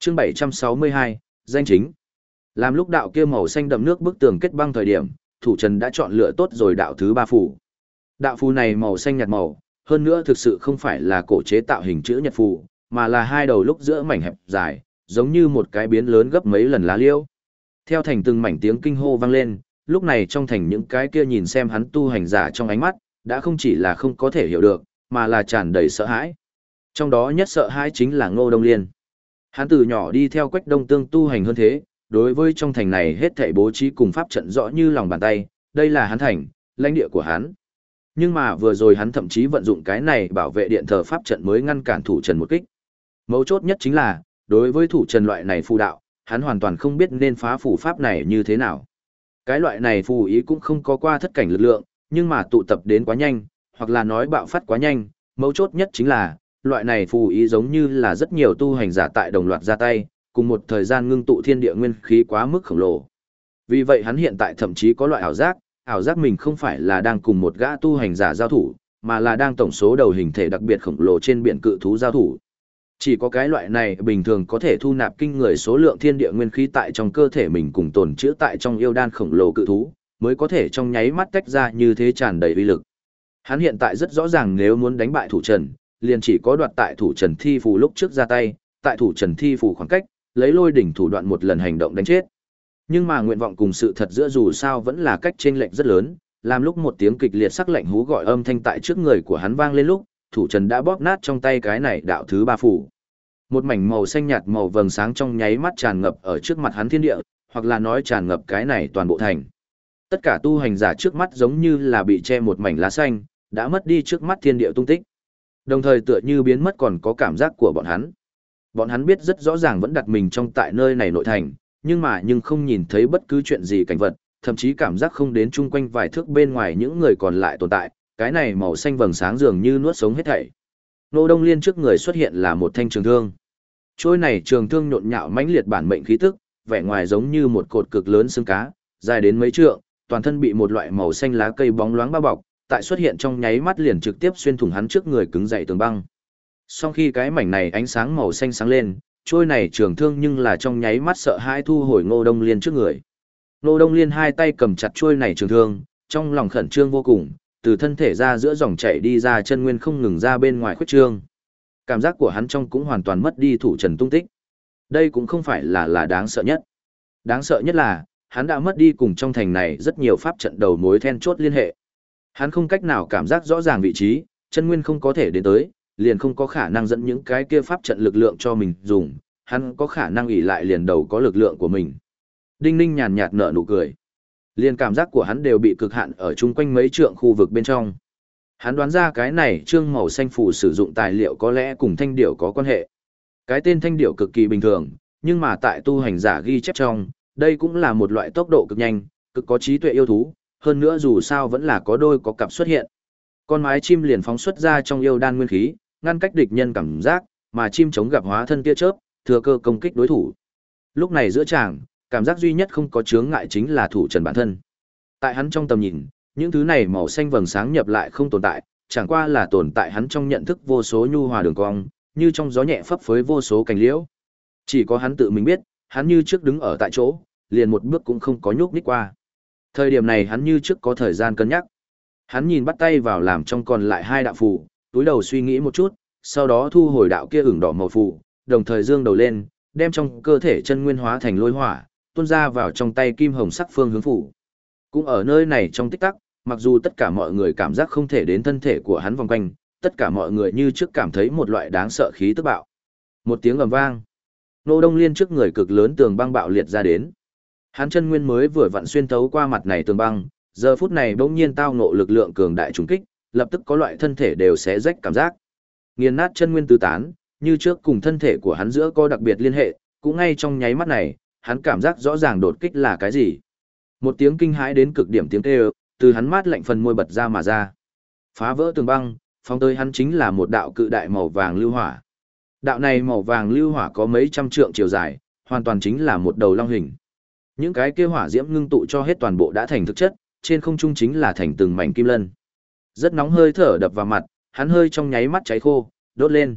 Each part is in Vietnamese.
Chương 762, danh chính. Làm lúc đạo kia màu xanh đậm nước bức tường kết băng thời điểm, thủ trần đã chọn lựa tốt rồi đạo thứ ba phù. Đạo phù này màu xanh nhạt màu, hơn nữa thực sự không phải là cổ chế tạo hình chữ nhật phù, mà là hai đầu lúc giữa mảnh hẹp dài, giống như một cái biến lớn gấp mấy lần lá liêu. Theo thành từng mảnh tiếng kinh hô vang lên, lúc này trong thành những cái kia nhìn xem hắn tu hành giả trong ánh mắt, đã không chỉ là không có thể hiểu được, mà là tràn đầy sợ hãi. Trong đó nhất sợ hãi chính là Ngô Đông Liên. Hắn từ nhỏ đi theo quách đông tương tu hành hơn thế, đối với trong thành này hết thảy bố trí cùng pháp trận rõ như lòng bàn tay, đây là hắn thành, lãnh địa của hắn. Nhưng mà vừa rồi hắn thậm chí vận dụng cái này bảo vệ điện thờ pháp trận mới ngăn cản thủ trần một kích. Mấu chốt nhất chính là, đối với thủ trần loại này phù đạo, hắn hoàn toàn không biết nên phá phù pháp này như thế nào. Cái loại này phù ý cũng không có qua thất cảnh lực lượng, nhưng mà tụ tập đến quá nhanh, hoặc là nói bạo phát quá nhanh, mấu chốt nhất chính là, loại này phù ý giống như là rất nhiều tu hành giả tại đồng loạt ra tay, cùng một thời gian ngưng tụ thiên địa nguyên khí quá mức khổng lồ. Vì vậy hắn hiện tại thậm chí có loại ảo giác, ảo giác mình không phải là đang cùng một gã tu hành giả giao thủ, mà là đang tổng số đầu hình thể đặc biệt khổng lồ trên biển cự thú giao thủ. Chỉ có cái loại này bình thường có thể thu nạp kinh người số lượng thiên địa nguyên khí tại trong cơ thể mình cùng tồn trữ tại trong yêu đan khổng lồ cự thú, mới có thể trong nháy mắt tách ra như thế tràn đầy uy lực. Hắn hiện tại rất rõ ràng nếu muốn đánh bại thủ trần, liền chỉ có đoạt tại thủ trần thi phù lúc trước ra tay, tại thủ trần thi phù khoảng cách, lấy lôi đỉnh thủ đoạn một lần hành động đánh chết. Nhưng mà nguyện vọng cùng sự thật giữa dù sao vẫn là cách chênh lệch rất lớn, làm lúc một tiếng kịch liệt sắc lạnh hú gọi âm thanh tại trước người của hắn vang lên lúc, thủ trần đã bóp nát trong tay cái này đạo thứ ba phủ. Một mảnh màu xanh nhạt màu vầng sáng trong nháy mắt tràn ngập ở trước mặt hắn thiên địa, hoặc là nói tràn ngập cái này toàn bộ thành. Tất cả tu hành giả trước mắt giống như là bị che một mảnh lá xanh, đã mất đi trước mắt thiên địa tung tích. Đồng thời tựa như biến mất còn có cảm giác của bọn hắn. Bọn hắn biết rất rõ ràng vẫn đặt mình trong tại nơi này nội thành, nhưng mà nhưng không nhìn thấy bất cứ chuyện gì cảnh vật, thậm chí cảm giác không đến chung quanh vài thước bên ngoài những người còn lại tồn tại, cái này màu xanh vầng sáng dường như nuốt sống hết thảy. Nô Đông Liên trước người xuất hiện là một thanh trường thương. Trôi này trường thương nhộn nhạo mãnh liệt bản mệnh khí tức, vẻ ngoài giống như một cột cực lớn xương cá, dài đến mấy trượng, toàn thân bị một loại màu xanh lá cây bóng loáng bao bọc, tại xuất hiện trong nháy mắt liền trực tiếp xuyên thủng hắn trước người cứng dậy tường băng. Sau khi cái mảnh này ánh sáng màu xanh sáng lên, trôi này trường thương nhưng là trong nháy mắt sợ hãi thu hồi Ngô Đông Liên trước người. Ngô Đông Liên hai tay cầm chặt trôi này trường thương, trong lòng khẩn trương vô cùng, từ thân thể ra giữa dòng chảy đi ra chân nguyên không ngừng ra bên ngoài khuyết trương. Cảm giác của hắn trong cũng hoàn toàn mất đi thủ trần tung tích. Đây cũng không phải là là đáng sợ nhất. Đáng sợ nhất là, hắn đã mất đi cùng trong thành này rất nhiều pháp trận đầu mối then chốt liên hệ. Hắn không cách nào cảm giác rõ ràng vị trí, chân nguyên không có thể đến tới, liền không có khả năng dẫn những cái kia pháp trận lực lượng cho mình dùng, hắn có khả năng ỷ lại liền đầu có lực lượng của mình. Đinh Ninh nhàn nhạt nở nụ cười. Liền cảm giác của hắn đều bị cực hạn ở chung quanh mấy trượng khu vực bên trong. Hắn đoán ra cái này trương màu xanh phủ sử dụng tài liệu có lẽ cùng thanh điểu có quan hệ. Cái tên thanh điểu cực kỳ bình thường, nhưng mà tại tu hành giả ghi chép trong, đây cũng là một loại tốc độ cực nhanh, cực có trí tuệ yêu thú, hơn nữa dù sao vẫn là có đôi có cặp xuất hiện. Con mái chim liền phóng xuất ra trong yêu đan nguyên khí, ngăn cách địch nhân cảm giác, mà chim chống gặp hóa thân tia chớp, thừa cơ công kích đối thủ. Lúc này giữa chàng, cảm giác duy nhất không có chướng ngại chính là thủ trần bản thân. Tại hắn trong tầm nhìn, những thứ này màu xanh vầng sáng nhập lại không tồn tại, chẳng qua là tồn tại hắn trong nhận thức vô số nhu hòa đường cong, như trong gió nhẹ phấp phới vô số cành liễu. Chỉ có hắn tự mình biết, hắn như trước đứng ở tại chỗ, liền một bước cũng không có nhúc nhích qua. Thời điểm này hắn như trước có thời gian cân nhắc. Hắn nhìn bắt tay vào làm trong còn lại hai đạo phù, túi đầu suy nghĩ một chút, sau đó thu hồi đạo kia ửng đỏ màu phù, đồng thời dương đầu lên, đem trong cơ thể chân nguyên hóa thành lôi hỏa, tuôn ra vào trong tay kim hồng sắc phương hướng phủ. Cũng ở nơi này trong tích tắc, mặc dù tất cả mọi người cảm giác không thể đến thân thể của hắn vòng quanh, tất cả mọi người như trước cảm thấy một loại đáng sợ khí tức bạo. Một tiếng ầm vang, nô đông liên trước người cực lớn tường băng bạo liệt ra đến. Hắn chân nguyên mới vừa vặn xuyên thấu qua mặt này tường băng, giờ phút này bỗng nhiên tao ngộ lực lượng cường đại trùng kích, lập tức có loại thân thể đều sẽ rách cảm giác. Nghiền nát chân nguyên tứ tán, như trước cùng thân thể của hắn giữa có đặc biệt liên hệ, cũng ngay trong nháy mắt này, hắn cảm giác rõ ràng đột kích là cái gì. Một tiếng kinh hãi đến cực điểm tiếng kêu, từ hắn mát lạnh phần môi bật ra mà ra. Phá vỡ tường băng, phong tới hắn chính là một đạo cự đại màu vàng lưu hỏa. Đạo này màu vàng lưu hỏa có mấy trăm trượng chiều dài, hoàn toàn chính là một đầu long hình. Những cái kia hỏa diễm ngưng tụ cho hết toàn bộ đã thành thực chất, trên không trung chính là thành từng mảnh kim lân. Rất nóng hơi thở đập vào mặt, hắn hơi trong nháy mắt cháy khô, đốt lên.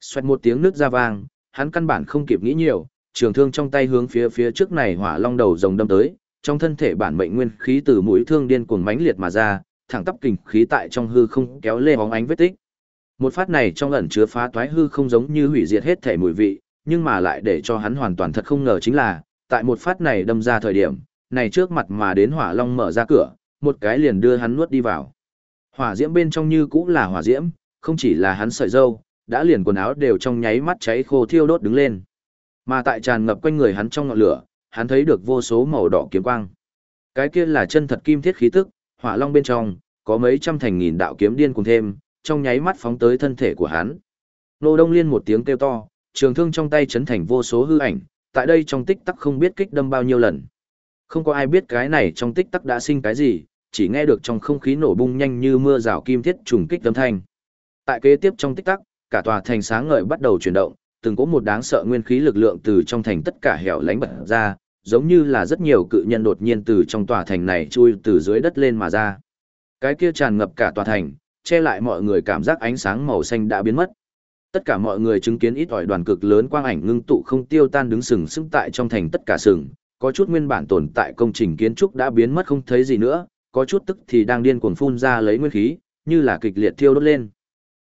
Xoẹt một tiếng nước ra vang, hắn căn bản không kịp nghĩ nhiều, trường thương trong tay hướng phía phía trước này hỏa long đầu rồng đâm tới, trong thân thể bản mệnh nguyên khí từ mũi thương điên cuồng mãnh liệt mà ra, thẳng tắp kình khí tại trong hư không kéo lê bóng ánh vết tích. Một phát này trong ẩn chứa phá toái hư không giống như hủy diệt hết thể mùi vị, nhưng mà lại để cho hắn hoàn toàn thật không ngờ chính là, tại một phát này đâm ra thời điểm, này trước mặt mà đến hỏa long mở ra cửa, một cái liền đưa hắn nuốt đi vào. Hỏa diễm bên trong như cũng là hỏa diễm, không chỉ là hắn sợi dâu, đã liền quần áo đều trong nháy mắt cháy khô thiêu đốt đứng lên. Mà tại tràn ngập quanh người hắn trong ngọn lửa, hắn thấy được vô số màu đỏ kiếm quang. Cái kia là chân thật kim thiết khí tức, hỏa long bên trong, có mấy trăm thành nghìn đạo kiếm điên cùng thêm, trong nháy mắt phóng tới thân thể của hắn. Nô Đông Liên một tiếng kêu to, trường thương trong tay chấn thành vô số hư ảnh, tại đây trong tích tắc không biết kích đâm bao nhiêu lần. Không có ai biết cái này trong tích tắc đã sinh cái gì, chỉ nghe được trong không khí nổ bung nhanh như mưa rào kim thiết trùng kích âm thanh. Tại kế tiếp trong tích tắc, cả tòa thành sáng ngời bắt đầu chuyển động, từng có một đáng sợ nguyên khí lực lượng từ trong thành tất cả hẻo lánh bật ra, giống như là rất nhiều cự nhân đột nhiên từ trong tòa thành này chui từ dưới đất lên mà ra. Cái kia tràn ngập cả tòa thành, che lại mọi người cảm giác ánh sáng màu xanh đã biến mất. Tất cả mọi người chứng kiến ít ỏi đoàn cực lớn quang ảnh ngưng tụ không tiêu tan đứng sừng sững tại trong thành tất cả sừng, có chút nguyên bản tồn tại công trình kiến trúc đã biến mất không thấy gì nữa, có chút tức thì đang điên cuồng phun ra lấy nguyên khí, như là kịch liệt thiêu đốt lên.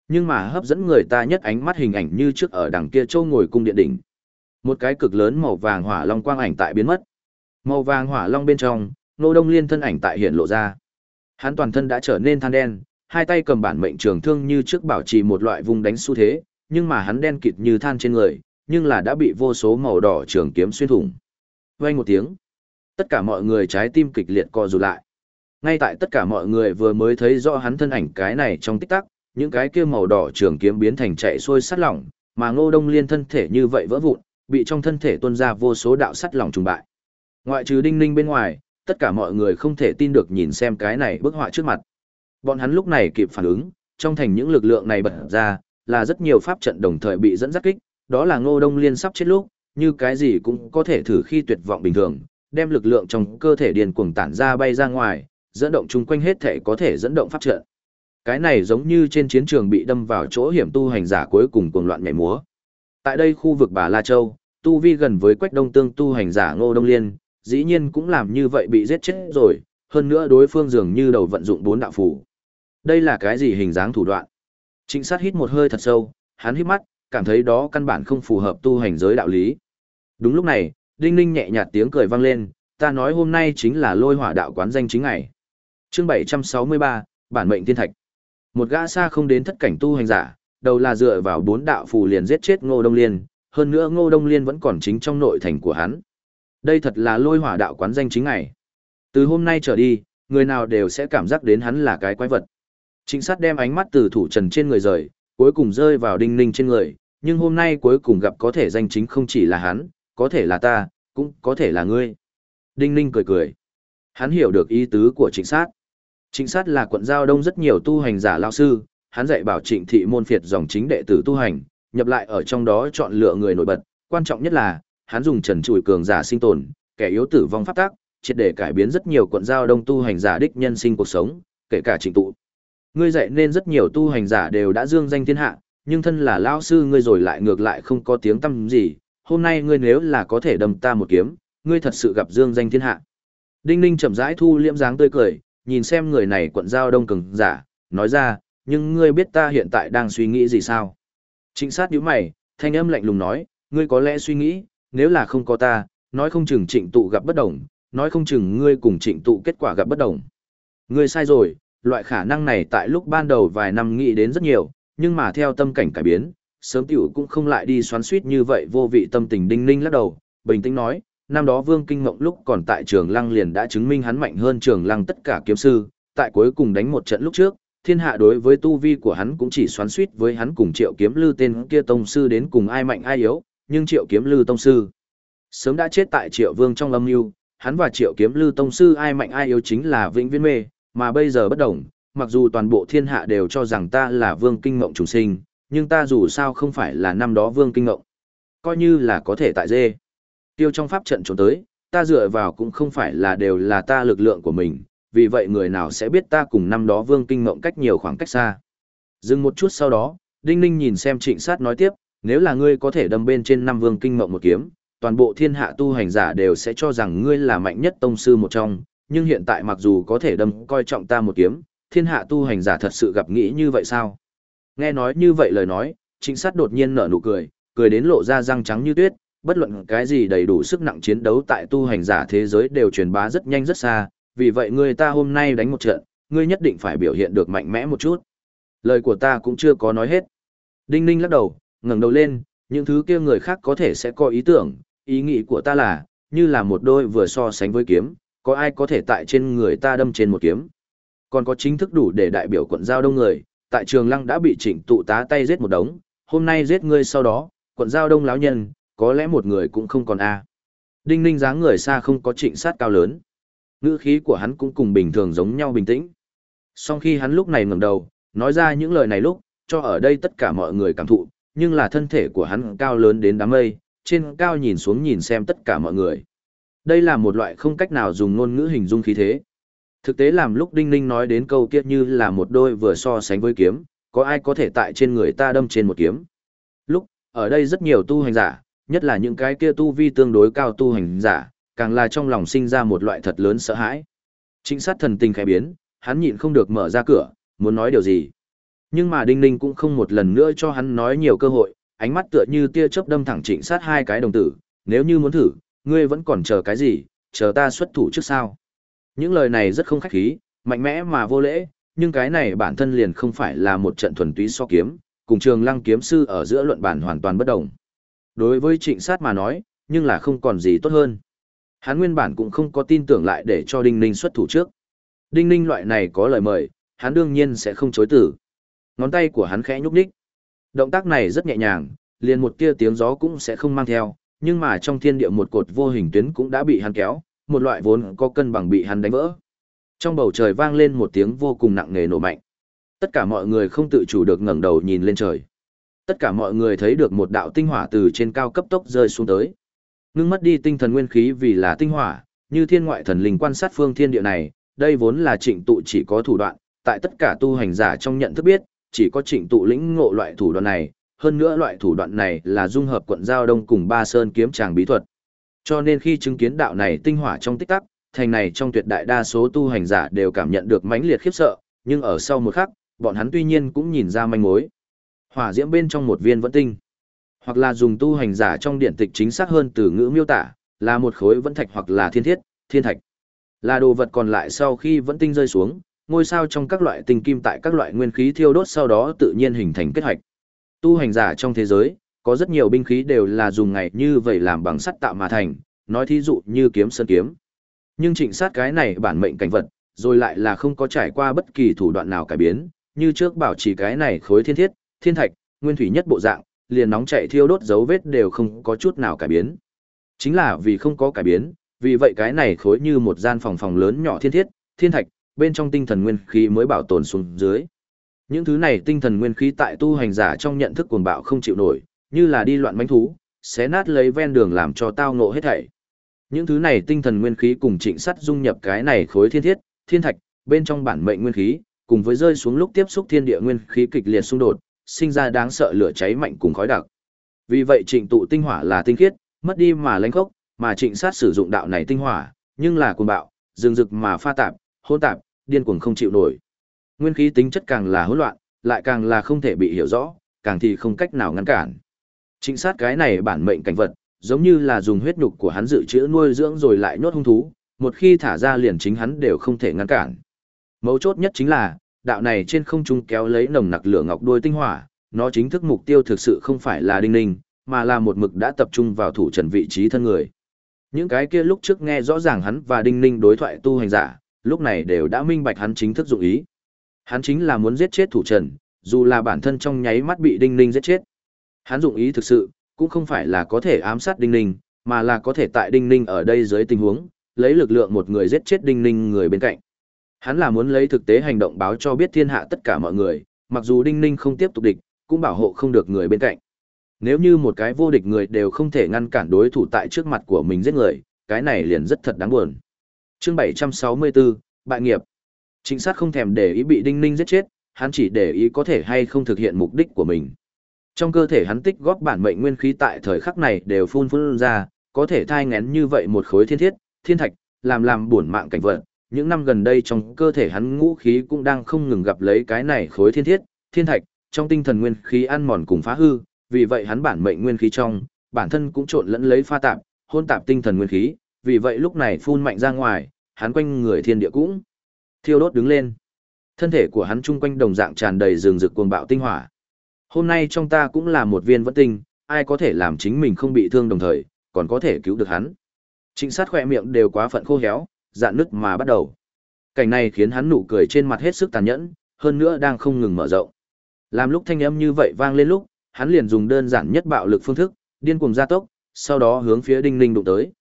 Nhưng mà hấp dẫn người ta nhất ánh mắt hình ảnh như trước ở đằng kia châu ngồi cung điện đỉnh. Một cái cực lớn màu vàng hỏa long quang ảnh tại biến mất. Màu vàng hỏa long bên trong, Nô Đông Liên thân ảnh tại hiện lộ ra. Hắn toàn thân đã trở nên than đen, hai tay cầm bản mệnh trường thương như trước bảo trì một loại vùng đánh xu thế, nhưng mà hắn đen kịt như than trên người, nhưng là đã bị vô số màu đỏ trường kiếm xuyên thủng. Vang một tiếng, tất cả mọi người trái tim kịch liệt co rụt lại. Ngay tại tất cả mọi người vừa mới thấy rõ hắn thân ảnh cái này trong tích tắc, những cái kia màu đỏ trường kiếm biến thành chạy xuôi sắt lỏng, mà Ngô Đông Liên thân thể như vậy vỡ vụn, bị trong thân thể tuôn ra vô số đạo sắt lỏng trùng bại. Ngoại trừ Đinh Ninh bên ngoài, tất cả mọi người không thể tin được nhìn xem cái này bức họa trước mặt. Bọn hắn lúc này kịp phản ứng, trong thành những lực lượng này bật ra, là rất nhiều pháp trận đồng thời bị dẫn dắt kích, đó là Ngô Đông Liên sắp chết lúc, như cái gì cũng có thể thử khi tuyệt vọng bình thường, đem lực lượng trong cơ thể điền cuồng tản ra bay ra ngoài, dẫn động chung quanh hết thể có thể dẫn động pháp trận. Cái này giống như trên chiến trường bị đâm vào chỗ hiểm tu hành giả cuối cùng cuồng loạn nhảy múa. Tại đây khu vực Bà La Châu, tu vi gần với Quách Đông Tương tu hành giả Ngô Đông Liên, dĩ nhiên cũng làm như vậy bị giết chết rồi, hơn nữa đối phương dường như đầu vận dụng bốn đạo phủ. Đây là cái gì hình dáng thủ đoạn? Trịnh sát hít một hơi thật sâu, hắn hít mắt, cảm thấy đó căn bản không phù hợp tu hành giới đạo lý. Đúng lúc này, Đinh Ninh nhẹ nhạt tiếng cười vang lên, ta nói hôm nay chính là lôi hỏa đạo quán danh chính ngày. Chương 763, bản mệnh thiên thạch. Một gã xa không đến thất cảnh tu hành giả, đầu là dựa vào bốn đạo phù liền giết chết Ngô Đông Liên, hơn nữa Ngô Đông Liên vẫn còn chính trong nội thành của hắn. Đây thật là lôi hỏa đạo quán danh chính ngày. Từ hôm nay trở đi, người nào đều sẽ cảm giác đến hắn là cái quái vật. Trịnh sát đem ánh mắt từ thủ trần trên người rời, cuối cùng rơi vào đinh ninh trên người, nhưng hôm nay cuối cùng gặp có thể danh chính không chỉ là hắn, có thể là ta, cũng có thể là ngươi. Đinh ninh cười cười. Hắn hiểu được ý tứ của trịnh sát. Trịnh sát là quận giao đông rất nhiều tu hành giả lao sư, hắn dạy bảo trịnh thị môn phiệt dòng chính đệ tử tu hành, nhập lại ở trong đó chọn lựa người nổi bật, quan trọng nhất là, hắn dùng trần trùi cường giả sinh tồn, kẻ yếu tử vong pháp tác, triệt để cải biến rất nhiều quận giao đông tu hành giả đích nhân sinh cuộc sống, kể cả trịnh tụ. Ngươi dạy nên rất nhiều tu hành giả đều đã dương danh thiên hạ, nhưng thân là lão sư ngươi rồi lại ngược lại không có tiếng tâm gì, hôm nay ngươi nếu là có thể đâm ta một kiếm, ngươi thật sự gặp dương danh thiên hạ. Đinh Ninh chậm rãi thu liễm dáng tươi cười, nhìn xem người này quận giao đông cường giả, nói ra, nhưng ngươi biết ta hiện tại đang suy nghĩ gì sao? Trịnh sát nhíu mày, thanh âm lạnh lùng nói, ngươi có lẽ suy nghĩ, nếu là không có ta, nói không chừng trịnh tụ gặp bất đồng, nói không chừng ngươi cùng trịnh tụ kết quả gặp bất đồng. Ngươi sai rồi, loại khả năng này tại lúc ban đầu vài năm nghĩ đến rất nhiều, nhưng mà theo tâm cảnh cải biến, sớm tiểu cũng không lại đi xoắn suýt như vậy vô vị tâm tình đinh ninh lắc đầu, bình tĩnh nói, năm đó Vương Kinh Ngộng lúc còn tại trường lăng liền đã chứng minh hắn mạnh hơn trường lăng tất cả kiếm sư, tại cuối cùng đánh một trận lúc trước, thiên hạ đối với tu vi của hắn cũng chỉ xoắn suýt với hắn cùng triệu kiếm lư tên kia tông sư đến cùng ai mạnh ai yếu, nhưng triệu kiếm lư tông sư sớm đã chết tại triệu vương trong âm mưu hắn và triệu kiếm lư tông sư ai mạnh ai yếu chính là vĩnh viễn mê mà bây giờ bất đồng, mặc dù toàn bộ thiên hạ đều cho rằng ta là vương kinh ngộng trùng sinh, nhưng ta dù sao không phải là năm đó vương kinh ngộng. Coi như là có thể tại dê. Tiêu trong pháp trận trốn tới, ta dựa vào cũng không phải là đều là ta lực lượng của mình, vì vậy người nào sẽ biết ta cùng năm đó vương kinh ngộng cách nhiều khoảng cách xa. Dừng một chút sau đó, Đinh Ninh nhìn xem trịnh sát nói tiếp, nếu là ngươi có thể đâm bên trên năm vương kinh ngộng một kiếm, toàn bộ thiên hạ tu hành giả đều sẽ cho rằng ngươi là mạnh nhất tông sư một trong, nhưng hiện tại mặc dù có thể đâm coi trọng ta một kiếm, thiên hạ tu hành giả thật sự gặp nghĩ như vậy sao? Nghe nói như vậy lời nói, trịnh sát đột nhiên nở nụ cười, cười đến lộ ra răng trắng như tuyết, bất luận cái gì đầy đủ sức nặng chiến đấu tại tu hành giả thế giới đều truyền bá rất nhanh rất xa, vì vậy ngươi ta hôm nay đánh một trận, ngươi nhất định phải biểu hiện được mạnh mẽ một chút. Lời của ta cũng chưa có nói hết. Đinh Ninh lắc đầu, ngẩng đầu lên, những thứ kia người khác có thể sẽ có ý tưởng, ý nghĩ của ta là, như là một đôi vừa so sánh với kiếm, có ai có thể tại trên người ta đâm trên một kiếm. Còn có chính thức đủ để đại biểu quận giao đông người, tại trường lăng đã bị trịnh tụ tá tay giết một đống, hôm nay giết ngươi sau đó, quận giao đông láo nhân, có lẽ một người cũng không còn a. Đinh ninh dáng người xa không có trịnh sát cao lớn. Ngữ khí của hắn cũng cùng bình thường giống nhau bình tĩnh. Song khi hắn lúc này ngẩng đầu, nói ra những lời này lúc, cho ở đây tất cả mọi người cảm thụ, nhưng là thân thể của hắn cao lớn đến đám mây, trên cao nhìn xuống nhìn xem tất cả mọi người. Đây là một loại không cách nào dùng ngôn ngữ hình dung khí thế. Thực tế làm lúc Đinh Ninh nói đến câu kia như là một đôi vừa so sánh với kiếm, có ai có thể tại trên người ta đâm trên một kiếm. Lúc, ở đây rất nhiều tu hành giả, nhất là những cái kia tu vi tương đối cao tu hành giả, càng là trong lòng sinh ra một loại thật lớn sợ hãi. Trịnh sát thần tình khẽ biến, hắn nhịn không được mở ra cửa, muốn nói điều gì. Nhưng mà Đinh Ninh cũng không một lần nữa cho hắn nói nhiều cơ hội, ánh mắt tựa như tia chớp đâm thẳng trịnh sát hai cái đồng tử, nếu như muốn thử, ngươi vẫn còn chờ cái gì, chờ ta xuất thủ trước sao. Những lời này rất không khách khí, mạnh mẽ mà vô lễ, nhưng cái này bản thân liền không phải là một trận thuần túy so kiếm, cùng trường lăng kiếm sư ở giữa luận bản hoàn toàn bất đồng. Đối với trịnh sát mà nói, nhưng là không còn gì tốt hơn. Hắn nguyên bản cũng không có tin tưởng lại để cho Đinh Ninh xuất thủ trước. Đinh Ninh loại này có lời mời, hắn đương nhiên sẽ không chối từ. Ngón tay của hắn khẽ nhúc nhích. Động tác này rất nhẹ nhàng, liền một tia tiếng gió cũng sẽ không mang theo, nhưng mà trong thiên địa một cột vô hình tuyến cũng đã bị hắn kéo, một loại vốn có cân bằng bị hắn đánh vỡ. Trong bầu trời vang lên một tiếng vô cùng nặng nề nổ mạnh. Tất cả mọi người không tự chủ được ngẩng đầu nhìn lên trời. Tất cả mọi người thấy được một đạo tinh hỏa từ trên cao cấp tốc rơi xuống tới. Ngưng mất đi tinh thần nguyên khí vì là tinh hỏa, như thiên ngoại thần linh quan sát phương thiên địa này, đây vốn là trịnh tụ chỉ có thủ đoạn, tại tất cả tu hành giả trong nhận thức biết, chỉ có trịnh tụ lĩnh ngộ loại thủ đoạn này, hơn nữa loại thủ đoạn này là dung hợp quận giao đông cùng ba sơn kiếm tràng bí thuật. Cho nên khi chứng kiến đạo này tinh hỏa trong tích tắc, thành này trong tuyệt đại đa số tu hành giả đều cảm nhận được mãnh liệt khiếp sợ, nhưng ở sau một khắc, bọn hắn tuy nhiên cũng nhìn ra manh mối. Hỏa diễm bên trong một viên vẫn tinh, hoặc là dùng tu hành giả trong điện tịch chính xác hơn từ ngữ miêu tả, là một khối vẫn thạch hoặc là thiên thiết, thiên thạch. Là đồ vật còn lại sau khi vẫn tinh rơi xuống, ngôi sao trong các loại tinh kim tại các loại nguyên khí thiêu đốt sau đó tự nhiên hình thành kết hoạch. Tu hành giả trong thế giới, có rất nhiều binh khí đều là dùng ngày như vậy làm bằng sắt tạo mà thành, nói thí dụ như kiếm sơn kiếm. Nhưng trịnh sát cái này bản mệnh cảnh vật, rồi lại là không có trải qua bất kỳ thủ đoạn nào cải biến, như trước bảo trì cái này khối thiên thiết, thiên thạch, nguyên thủy nhất bộ dạng, liền nóng chạy thiêu đốt dấu vết đều không có chút nào cải biến. Chính là vì không có cải biến, vì vậy cái này khối như một gian phòng phòng lớn nhỏ thiên thiết, thiên thạch, bên trong tinh thần nguyên khí mới bảo tồn xuống dưới. Những thứ này tinh thần nguyên khí tại tu hành giả trong nhận thức cuồng bạo không chịu nổi, như là đi loạn manh thú, xé nát lấy ven đường làm cho tao ngộ hết thảy. Những thứ này tinh thần nguyên khí cùng trịnh sắt dung nhập cái này khối thiên thiết, thiên thạch, bên trong bản mệnh nguyên khí, cùng với rơi xuống lúc tiếp xúc thiên địa nguyên khí kịch liệt xung đột, sinh ra đáng sợ lửa cháy mạnh cùng khói đặc. Vì vậy trịnh tụ tinh hỏa là tinh khiết, mất đi mà lãnh khốc, mà trịnh sát sử dụng đạo này tinh hỏa, nhưng là cuồng bạo, rừng rực mà pha tạp, hỗn tạp, điên cuồng không chịu nổi. Nguyên khí tính chất càng là hỗn loạn, lại càng là không thể bị hiểu rõ, càng thì không cách nào ngăn cản. Trịnh sát cái này bản mệnh cảnh vật, giống như là dùng huyết nhục của hắn dự trữ nuôi dưỡng rồi lại nhốt hung thú, một khi thả ra liền chính hắn đều không thể ngăn cản. Mấu chốt nhất chính là, đạo này trên không trung kéo lấy nồng nặc lửa ngọc đuôi tinh hỏa, nó chính thức mục tiêu thực sự không phải là đinh ninh, mà là một mực đã tập trung vào thủ trần vị trí thân người. Những cái kia lúc trước nghe rõ ràng hắn và đinh ninh đối thoại tu hành giả, lúc này đều đã minh bạch hắn chính thức dụng ý. Hắn chính là muốn giết chết thủ trần, dù là bản thân trong nháy mắt bị đinh ninh giết chết. Hắn dụng ý thực sự, cũng không phải là có thể ám sát đinh ninh, mà là có thể tại đinh ninh ở đây dưới tình huống, lấy lực lượng một người giết chết đinh ninh người bên cạnh. Hắn là muốn lấy thực tế hành động báo cho biết thiên hạ tất cả mọi người, mặc dù đinh ninh không tiếp tục địch, cũng bảo hộ không được người bên cạnh. Nếu như một cái vô địch người đều không thể ngăn cản đối thủ tại trước mặt của mình giết người, cái này liền rất thật đáng buồn. Chương 764, Bại nghiệp. Chính sát không thèm để ý bị đinh ninh giết chết, hắn chỉ để ý có thể hay không thực hiện mục đích của mình. Trong cơ thể hắn tích góp bản mệnh nguyên khí tại thời khắc này đều phun phun ra, có thể thai ngén như vậy một khối thiên thiết, thiên thạch, làm làm buồn mạng cảnh vật. Những năm gần đây trong cơ thể hắn ngũ khí cũng đang không ngừng gặp lấy cái này khối thiên thiết, thiên thạch, trong tinh thần nguyên khí ăn mòn cùng phá hư, vì vậy hắn bản mệnh nguyên khí trong, bản thân cũng trộn lẫn lấy pha tạp, hôn tạp tinh thần nguyên khí, vì vậy lúc này phun mạnh ra ngoài, hắn quanh người thiên địa cũng thiêu đốt đứng lên. Thân thể của hắn chung quanh đồng dạng tràn đầy rừng rực cuồng bạo tinh hỏa. Hôm nay trong ta cũng là một viên vẫn tinh, ai có thể làm chính mình không bị thương đồng thời, còn có thể cứu được hắn. Trịnh sát khỏe miệng đều quá phận khô héo, dạn nứt mà bắt đầu. Cảnh này khiến hắn nụ cười trên mặt hết sức tàn nhẫn, hơn nữa đang không ngừng mở rộng. Làm lúc thanh âm như vậy vang lên lúc, hắn liền dùng đơn giản nhất bạo lực phương thức, điên cuồng gia tốc, sau đó hướng phía Đinh Ninh đụng tới.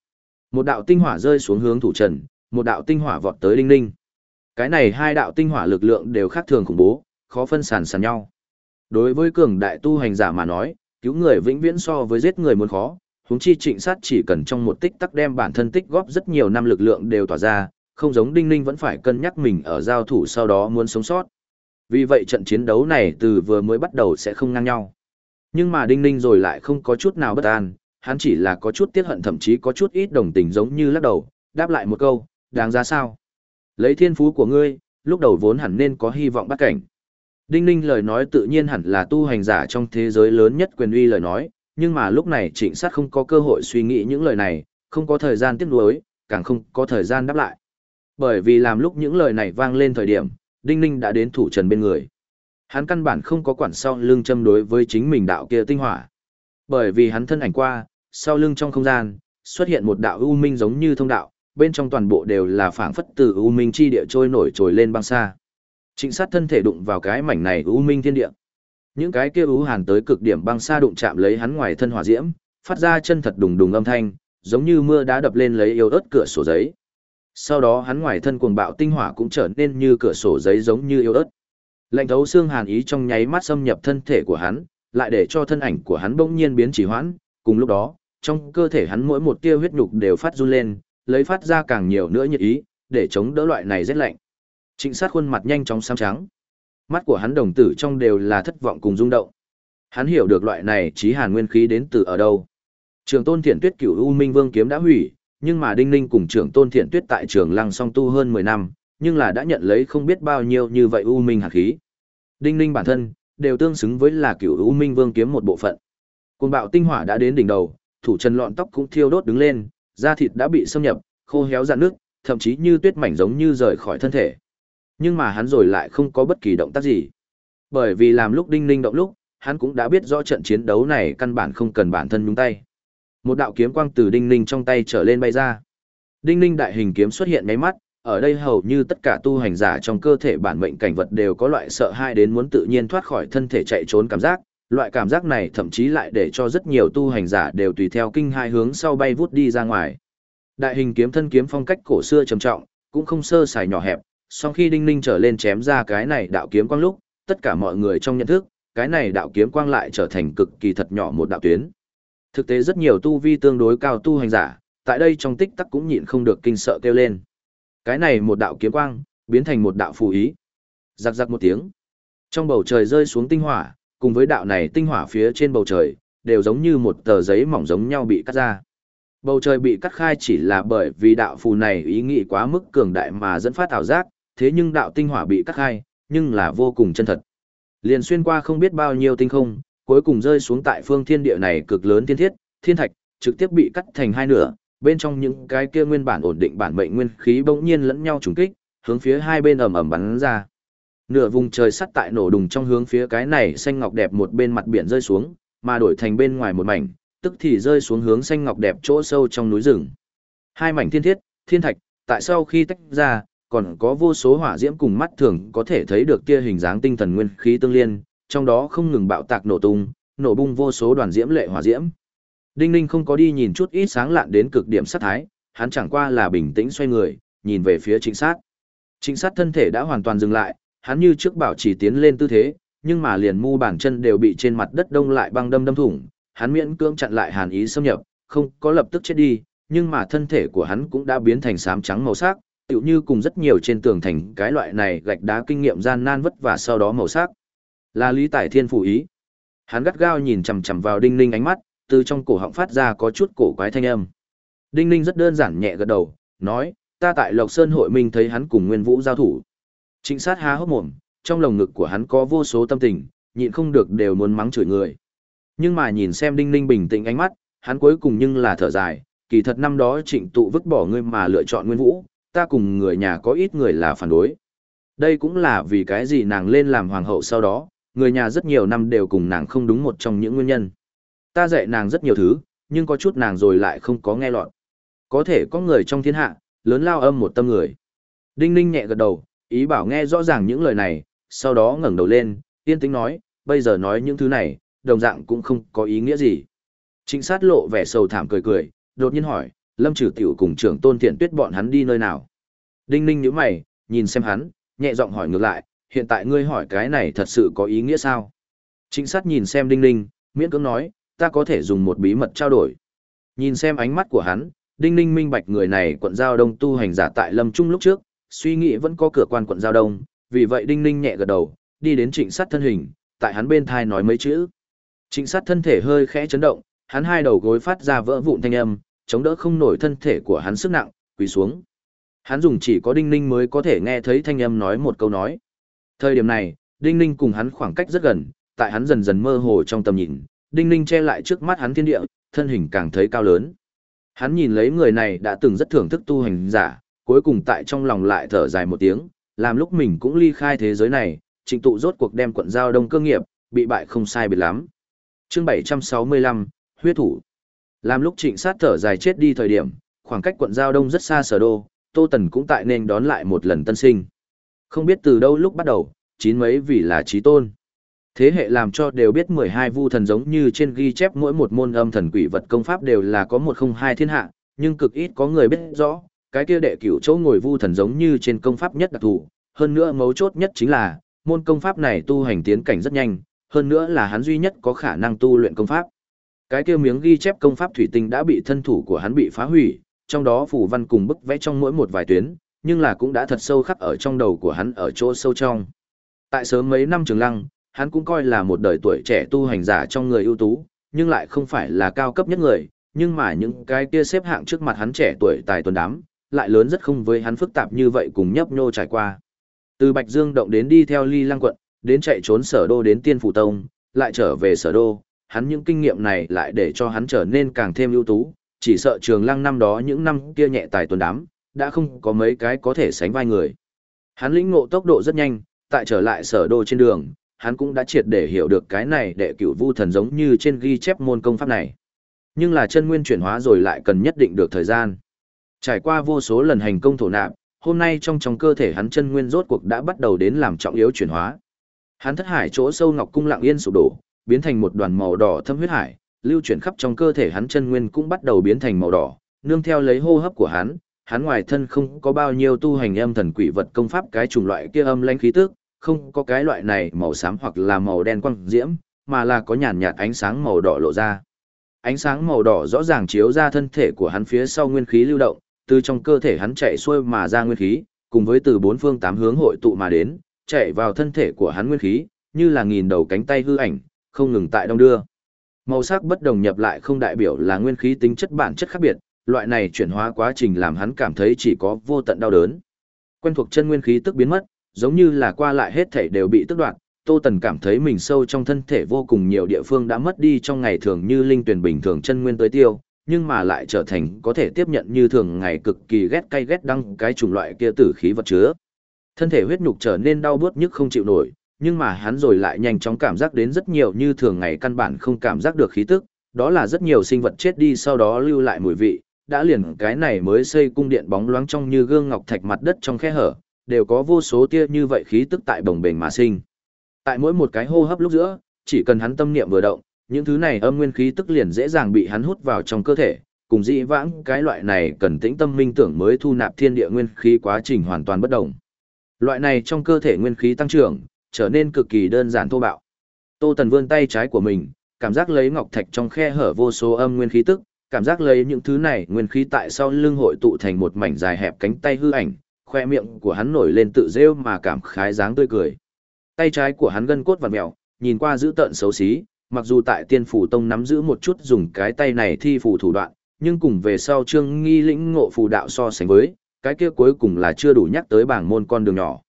Một đạo tinh hỏa rơi xuống hướng thủ trần, một đạo tinh hỏa vọt tới Đinh Ninh. Cái này hai đạo tinh hỏa lực lượng đều khác thường khủng bố, khó phân sản sàn nhau. Đối với cường đại tu hành giả mà nói, cứu người vĩnh viễn so với giết người muốn khó, huống chi trịnh sát chỉ cần trong một tích tắc đem bản thân tích góp rất nhiều năm lực lượng đều tỏa ra, không giống Đinh Ninh vẫn phải cân nhắc mình ở giao thủ sau đó muốn sống sót. Vì vậy trận chiến đấu này từ vừa mới bắt đầu sẽ không ngang nhau. Nhưng mà Đinh Ninh rồi lại không có chút nào bất an, hắn chỉ là có chút tiếc hận thậm chí có chút ít đồng tình giống như lắc đầu, đáp lại một câu, đáng giá sao? Lấy thiên phú của ngươi, lúc đầu vốn hẳn nên có hy vọng bắt cảnh. Đinh Ninh lời nói tự nhiên hẳn là tu hành giả trong thế giới lớn nhất quyền uy lời nói, nhưng mà lúc này trịnh sát không có cơ hội suy nghĩ những lời này, không có thời gian tiếp nối, càng không có thời gian đáp lại. Bởi vì làm lúc những lời này vang lên thời điểm, Đinh Ninh đã đến thủ trần bên người. Hắn căn bản không có quản sau lưng châm đối với chính mình đạo kia tinh hỏa. Bởi vì hắn thân ảnh qua, sau lưng trong không gian, xuất hiện một đạo u minh giống như thông đạo, bên trong toàn bộ đều là phảng phất từ u minh chi địa trôi nổi trồi lên băng xa. Trịnh sát thân thể đụng vào cái mảnh này u minh thiên địa. Những cái kia u hàn tới cực điểm băng xa đụng chạm lấy hắn ngoài thân hỏa diễm, phát ra chân thật đùng đùng âm thanh, giống như mưa đá đập lên lấy yêu ớt cửa sổ giấy. Sau đó hắn ngoài thân cuồng bạo tinh hỏa cũng trở nên như cửa sổ giấy giống như yêu ớt. Lạnh thấu xương hàn ý trong nháy mắt xâm nhập thân thể của hắn, lại để cho thân ảnh của hắn bỗng nhiên biến chỉ hoãn, cùng lúc đó, trong cơ thể hắn mỗi một tia huyết nhục đều phát run lên, lấy phát ra càng nhiều nữa nhiệt ý, để chống đỡ loại này rét lạnh. Trịnh sát khuôn mặt nhanh chóng xám trắng. Mắt của hắn đồng tử trong đều là thất vọng cùng rung động. Hắn hiểu được loại này trí hàn nguyên khí đến từ ở đâu. Trường tôn thiện tuyết cửu U Minh Vương kiếm đã hủy, nhưng mà Đinh Ninh cùng trường tôn thiện tuyết tại trường lăng song tu hơn 10 năm, nhưng là đã nhận lấy không biết bao nhiêu như vậy U Minh hạt khí. Đinh Ninh bản thân, đều tương xứng với là cửu U Minh Vương kiếm một bộ phận. Cuồng bạo tinh hỏa đã đến đỉnh đầu, thủ chân lọn tóc cũng thiêu đốt đứng lên, da thịt đã bị xâm nhập, khô héo ra nước, thậm chí như tuyết mảnh giống như rời khỏi thân thể. Nhưng mà hắn rồi lại không có bất kỳ động tác gì. Bởi vì làm lúc đinh ninh động lúc, hắn cũng đã biết rõ trận chiến đấu này căn bản không cần bản thân nhúng tay. Một đạo kiếm quang từ đinh ninh trong tay trở lên bay ra. Đinh ninh đại hình kiếm xuất hiện ngay mắt, ở đây hầu như tất cả tu hành giả trong cơ thể bản mệnh cảnh vật đều có loại sợ hãi đến muốn tự nhiên thoát khỏi thân thể chạy trốn cảm giác, loại cảm giác này thậm chí lại để cho rất nhiều tu hành giả đều tùy theo kinh hai hướng sau bay vút đi ra ngoài. Đại hình kiếm thân kiếm phong cách cổ xưa trầm trọng, cũng không sơ sài nhỏ hẹp, sau khi đinh ninh trở lên chém ra cái này đạo kiếm quang lúc, tất cả mọi người trong nhận thức, cái này đạo kiếm quang lại trở thành cực kỳ thật nhỏ một đạo tuyến. Thực tế rất nhiều tu vi tương đối cao tu hành giả, tại đây trong tích tắc cũng nhịn không được kinh sợ kêu lên. Cái này một đạo kiếm quang, biến thành một đạo phù ý. Giặc giặc một tiếng. Trong bầu trời rơi xuống tinh hỏa, cùng với đạo này tinh hỏa phía trên bầu trời, đều giống như một tờ giấy mỏng giống nhau bị cắt ra. Bầu trời bị cắt khai chỉ là bởi vì đạo phù này ý nghĩ quá mức cường đại mà dẫn phát ảo giác, thế nhưng đạo tinh hỏa bị cắt khai, nhưng là vô cùng chân thật. Liền xuyên qua không biết bao nhiêu tinh không, cuối cùng rơi xuống tại phương thiên địa này cực lớn thiên thiết, thiên thạch, trực tiếp bị cắt thành hai nửa, bên trong những cái kia nguyên bản ổn định bản mệnh nguyên khí bỗng nhiên lẫn nhau trùng kích, hướng phía hai bên ầm ầm bắn ra. Nửa vùng trời sắt tại nổ đùng trong hướng phía cái này xanh ngọc đẹp một bên mặt biển rơi xuống, mà đổi thành bên ngoài một mảnh, tức thì rơi xuống hướng xanh ngọc đẹp chỗ sâu trong núi rừng. Hai mảnh thiên thiết, thiên thạch, tại sau khi tách ra, còn có vô số hỏa diễm cùng mắt thường có thể thấy được kia hình dáng tinh thần nguyên khí tương liên, trong đó không ngừng bạo tạc nổ tung, nổ bung vô số đoàn diễm lệ hỏa diễm. Đinh Ninh không có đi nhìn chút ít sáng lạn đến cực điểm sát thái, hắn chẳng qua là bình tĩnh xoay người, nhìn về phía trịnh sát. Trịnh sát thân thể đã hoàn toàn dừng lại, hắn như trước bảo chỉ tiến lên tư thế, nhưng mà liền mu bàn chân đều bị trên mặt đất đông lại băng đâm đâm thủng, hắn miễn cưỡng chặn lại hàn ý xâm nhập, không có lập tức chết đi, nhưng mà thân thể của hắn cũng đã biến thành xám trắng màu sắc, tựu như cùng rất nhiều trên tường thành cái loại này gạch đá kinh nghiệm gian nan vất vả sau đó màu sắc. Là lý tải thiên phủ ý. Hắn gắt gao nhìn chằm chằm vào Đinh Ninh ánh mắt, từ trong cổ họng phát ra có chút cổ quái thanh âm. Đinh Ninh rất đơn giản nhẹ gật đầu, nói, ta tại Lộc Sơn hội minh thấy hắn cùng Nguyên Vũ giao thủ. Trịnh sát há hốc mồm, trong lồng ngực của hắn có vô số tâm tình, nhịn không được đều muốn mắng chửi người. Nhưng mà nhìn xem Đinh Ninh bình tĩnh ánh mắt, hắn cuối cùng nhưng là thở dài, kỳ thật năm đó trịnh tụ vứt bỏ ngươi mà lựa chọn Nguyên Vũ, ta cùng người nhà có ít người là phản đối. Đây cũng là vì cái gì nàng lên làm hoàng hậu sau đó, người nhà rất nhiều năm đều cùng nàng không đúng một trong những nguyên nhân. Ta dạy nàng rất nhiều thứ, nhưng có chút nàng rồi lại không có nghe lọt. Có thể có người trong thiên hạ, lớn lao âm một tâm người. Đinh ninh nhẹ gật đầu, ý bảo nghe rõ ràng những lời này, sau đó ngẩng đầu lên, yên tĩnh nói, bây giờ nói những thứ này, đồng dạng cũng không có ý nghĩa gì. Trịnh sát lộ vẻ sầu thảm cười cười, đột nhiên hỏi, lâm trừ tiểu cùng trưởng tôn thiện tuyết bọn hắn đi nơi nào. Đinh ninh nhíu mày, nhìn xem hắn, nhẹ giọng hỏi ngược lại, hiện tại ngươi hỏi cái này thật sự có ý nghĩa sao? Trịnh sát nhìn xem đinh ninh, miễn cưỡng nói, ta có thể dùng một bí mật trao đổi. Nhìn xem ánh mắt của hắn, đinh ninh minh bạch người này quận giao đông tu hành giả tại lâm trung lúc trước, suy nghĩ vẫn có cửa quan quận giao đông, vì vậy đinh ninh nhẹ gật đầu, đi đến trịnh sát thân hình, tại hắn bên thai nói mấy chữ. Trịnh sát thân thể hơi khẽ chấn động, hắn hai đầu gối phát ra vỡ vụn thanh âm, chống đỡ không nổi thân thể của hắn sức nặng, quỳ xuống. Hắn dùng chỉ có Đinh Ninh mới có thể nghe thấy thanh âm nói một câu nói. Thời điểm này, Đinh Ninh cùng hắn khoảng cách rất gần, tại hắn dần dần mơ hồ trong tầm nhìn, Đinh Ninh che lại trước mắt hắn thiên địa, thân hình càng thấy cao lớn. Hắn nhìn lấy người này đã từng rất thưởng thức tu hành giả, cuối cùng tại trong lòng lại thở dài một tiếng, làm lúc mình cũng ly khai thế giới này, trịnh tụ rốt cuộc đem quận giao đông cơ nghiệp, bị bại không sai biệt lắm. chương 765, huyết thủ. Làm lúc trịnh sát thở dài chết đi thời điểm, khoảng cách quận giao đông rất xa sở đô, Tô Tần cũng tại nên đón lại một lần tân sinh. Không biết từ đâu lúc bắt đầu, chín mấy vì là trí tôn. Thế hệ làm cho đều biết 12 vu thần giống như trên ghi chép mỗi một môn âm thần quỷ vật công pháp đều là có một không hai thiên hạ, nhưng cực ít có người biết rõ, cái kia đệ cửu chỗ ngồi vu thần giống như trên công pháp nhất đặc thù, hơn nữa mấu chốt nhất chính là, môn công pháp này tu hành tiến cảnh rất nhanh, hơn nữa là hắn duy nhất có khả năng tu luyện công pháp. Cái kia miếng ghi chép công pháp thủy tinh đã bị thân thủ của hắn bị phá hủy, trong đó phù văn cùng bức vẽ trong mỗi một vài tuyến, nhưng là cũng đã thật sâu khắc ở trong đầu của hắn ở chỗ sâu trong. Tại sớm mấy năm trường lăng, hắn cũng coi là một đời tuổi trẻ tu hành giả trong người ưu tú, nhưng lại không phải là cao cấp nhất người, nhưng mà những cái kia xếp hạng trước mặt hắn trẻ tuổi tài tuần đám, lại lớn rất không với hắn phức tạp như vậy cùng nhấp nhô trải qua. Từ Bạch Dương động đến đi theo Ly Lăng quận, đến chạy trốn sở đô đến Tiên Phủ Tông, lại trở về sở đô, hắn những kinh nghiệm này lại để cho hắn trở nên càng thêm ưu tú, chỉ sợ trường lăng năm đó những năm kia nhẹ tài tuần đám, đã không có mấy cái có thể sánh vai người. Hắn lĩnh ngộ tốc độ rất nhanh, tại trở lại sở đô trên đường, hắn cũng đã triệt để hiểu được cái này đệ cửu vu thần giống như trên ghi chép môn công pháp này. Nhưng là chân nguyên chuyển hóa rồi lại cần nhất định được thời gian. Trải qua vô số lần hành công thổ nạp, hôm nay trong trong cơ thể hắn chân nguyên rốt cuộc đã bắt đầu đến làm trọng yếu chuyển hóa. Hắn thất hải chỗ sâu ngọc cung lặng yên sụp đổ, biến thành một đoàn màu đỏ thâm huyết hải, lưu chuyển khắp trong cơ thể hắn chân nguyên cũng bắt đầu biến thành màu đỏ, nương theo lấy hô hấp của hắn, hắn ngoài thân không có bao nhiêu tu hành âm thần quỷ vật công pháp cái chủng loại kia âm lãnh khí tức, không có cái loại này màu xám hoặc là màu đen quang diễm, mà là có nhàn nhạt ánh sáng màu đỏ lộ ra. Ánh sáng màu đỏ rõ ràng chiếu ra thân thể của hắn phía sau nguyên khí lưu động, từ trong cơ thể hắn chạy xuôi mà ra nguyên khí, cùng với từ bốn phương tám hướng hội tụ mà đến, chạy vào thân thể của hắn nguyên khí, như là nghìn đầu cánh tay hư ảnh, không ngừng tại đông đưa. Màu sắc bất đồng nhập lại không đại biểu là nguyên khí tính chất bản chất khác biệt, loại này chuyển hóa quá trình làm hắn cảm thấy chỉ có vô tận đau đớn. Quen thuộc chân nguyên khí tức biến mất, giống như là qua lại hết thảy đều bị tức đoạn. Tô Tần cảm thấy mình sâu trong thân thể vô cùng nhiều địa phương đã mất đi trong ngày thường như linh tuyển bình thường chân nguyên tới tiêu, nhưng mà lại trở thành có thể tiếp nhận như thường ngày cực kỳ ghét cay ghét đăng cái chủng loại kia tử khí vật chứa. Thân thể huyết nhục trở nên đau bớt nhức không chịu nổi, nhưng mà hắn rồi lại nhanh chóng cảm giác đến rất nhiều như thường ngày căn bản không cảm giác được khí tức, đó là rất nhiều sinh vật chết đi sau đó lưu lại mùi vị, đã liền cái này mới xây cung điện bóng loáng trong như gương ngọc thạch mặt đất trong khe hở, đều có vô số tia như vậy khí tức tại bồng bềnh mà sinh. Tại mỗi một cái hô hấp lúc giữa, chỉ cần hắn tâm niệm vừa động, những thứ này âm nguyên khí tức liền dễ dàng bị hắn hút vào trong cơ thể, cùng dị vãng cái loại này cần tĩnh tâm minh tưởng mới thu nạp thiên địa nguyên khí quá trình hoàn toàn bất động. Loại này trong cơ thể nguyên khí tăng trưởng, trở nên cực kỳ đơn giản thô bạo. Tô Tần vươn tay trái của mình, cảm giác lấy ngọc thạch trong khe hở vô số âm nguyên khí tức, cảm giác lấy những thứ này nguyên khí tại sau lưng hội tụ thành một mảnh dài hẹp cánh tay hư ảnh, khoe miệng của hắn nổi lên tự rêu mà cảm khái dáng tươi cười. Tay trái của hắn gân cốt vặn mèo, nhìn qua dữ tợn xấu xí, mặc dù tại tiên phủ tông nắm giữ một chút dùng cái tay này thi phủ thủ đoạn, nhưng cùng về sau trương nghi lĩnh ngộ phù đạo so sánh với, cái kia cuối cùng là chưa đủ nhắc tới bảng môn con đường nhỏ.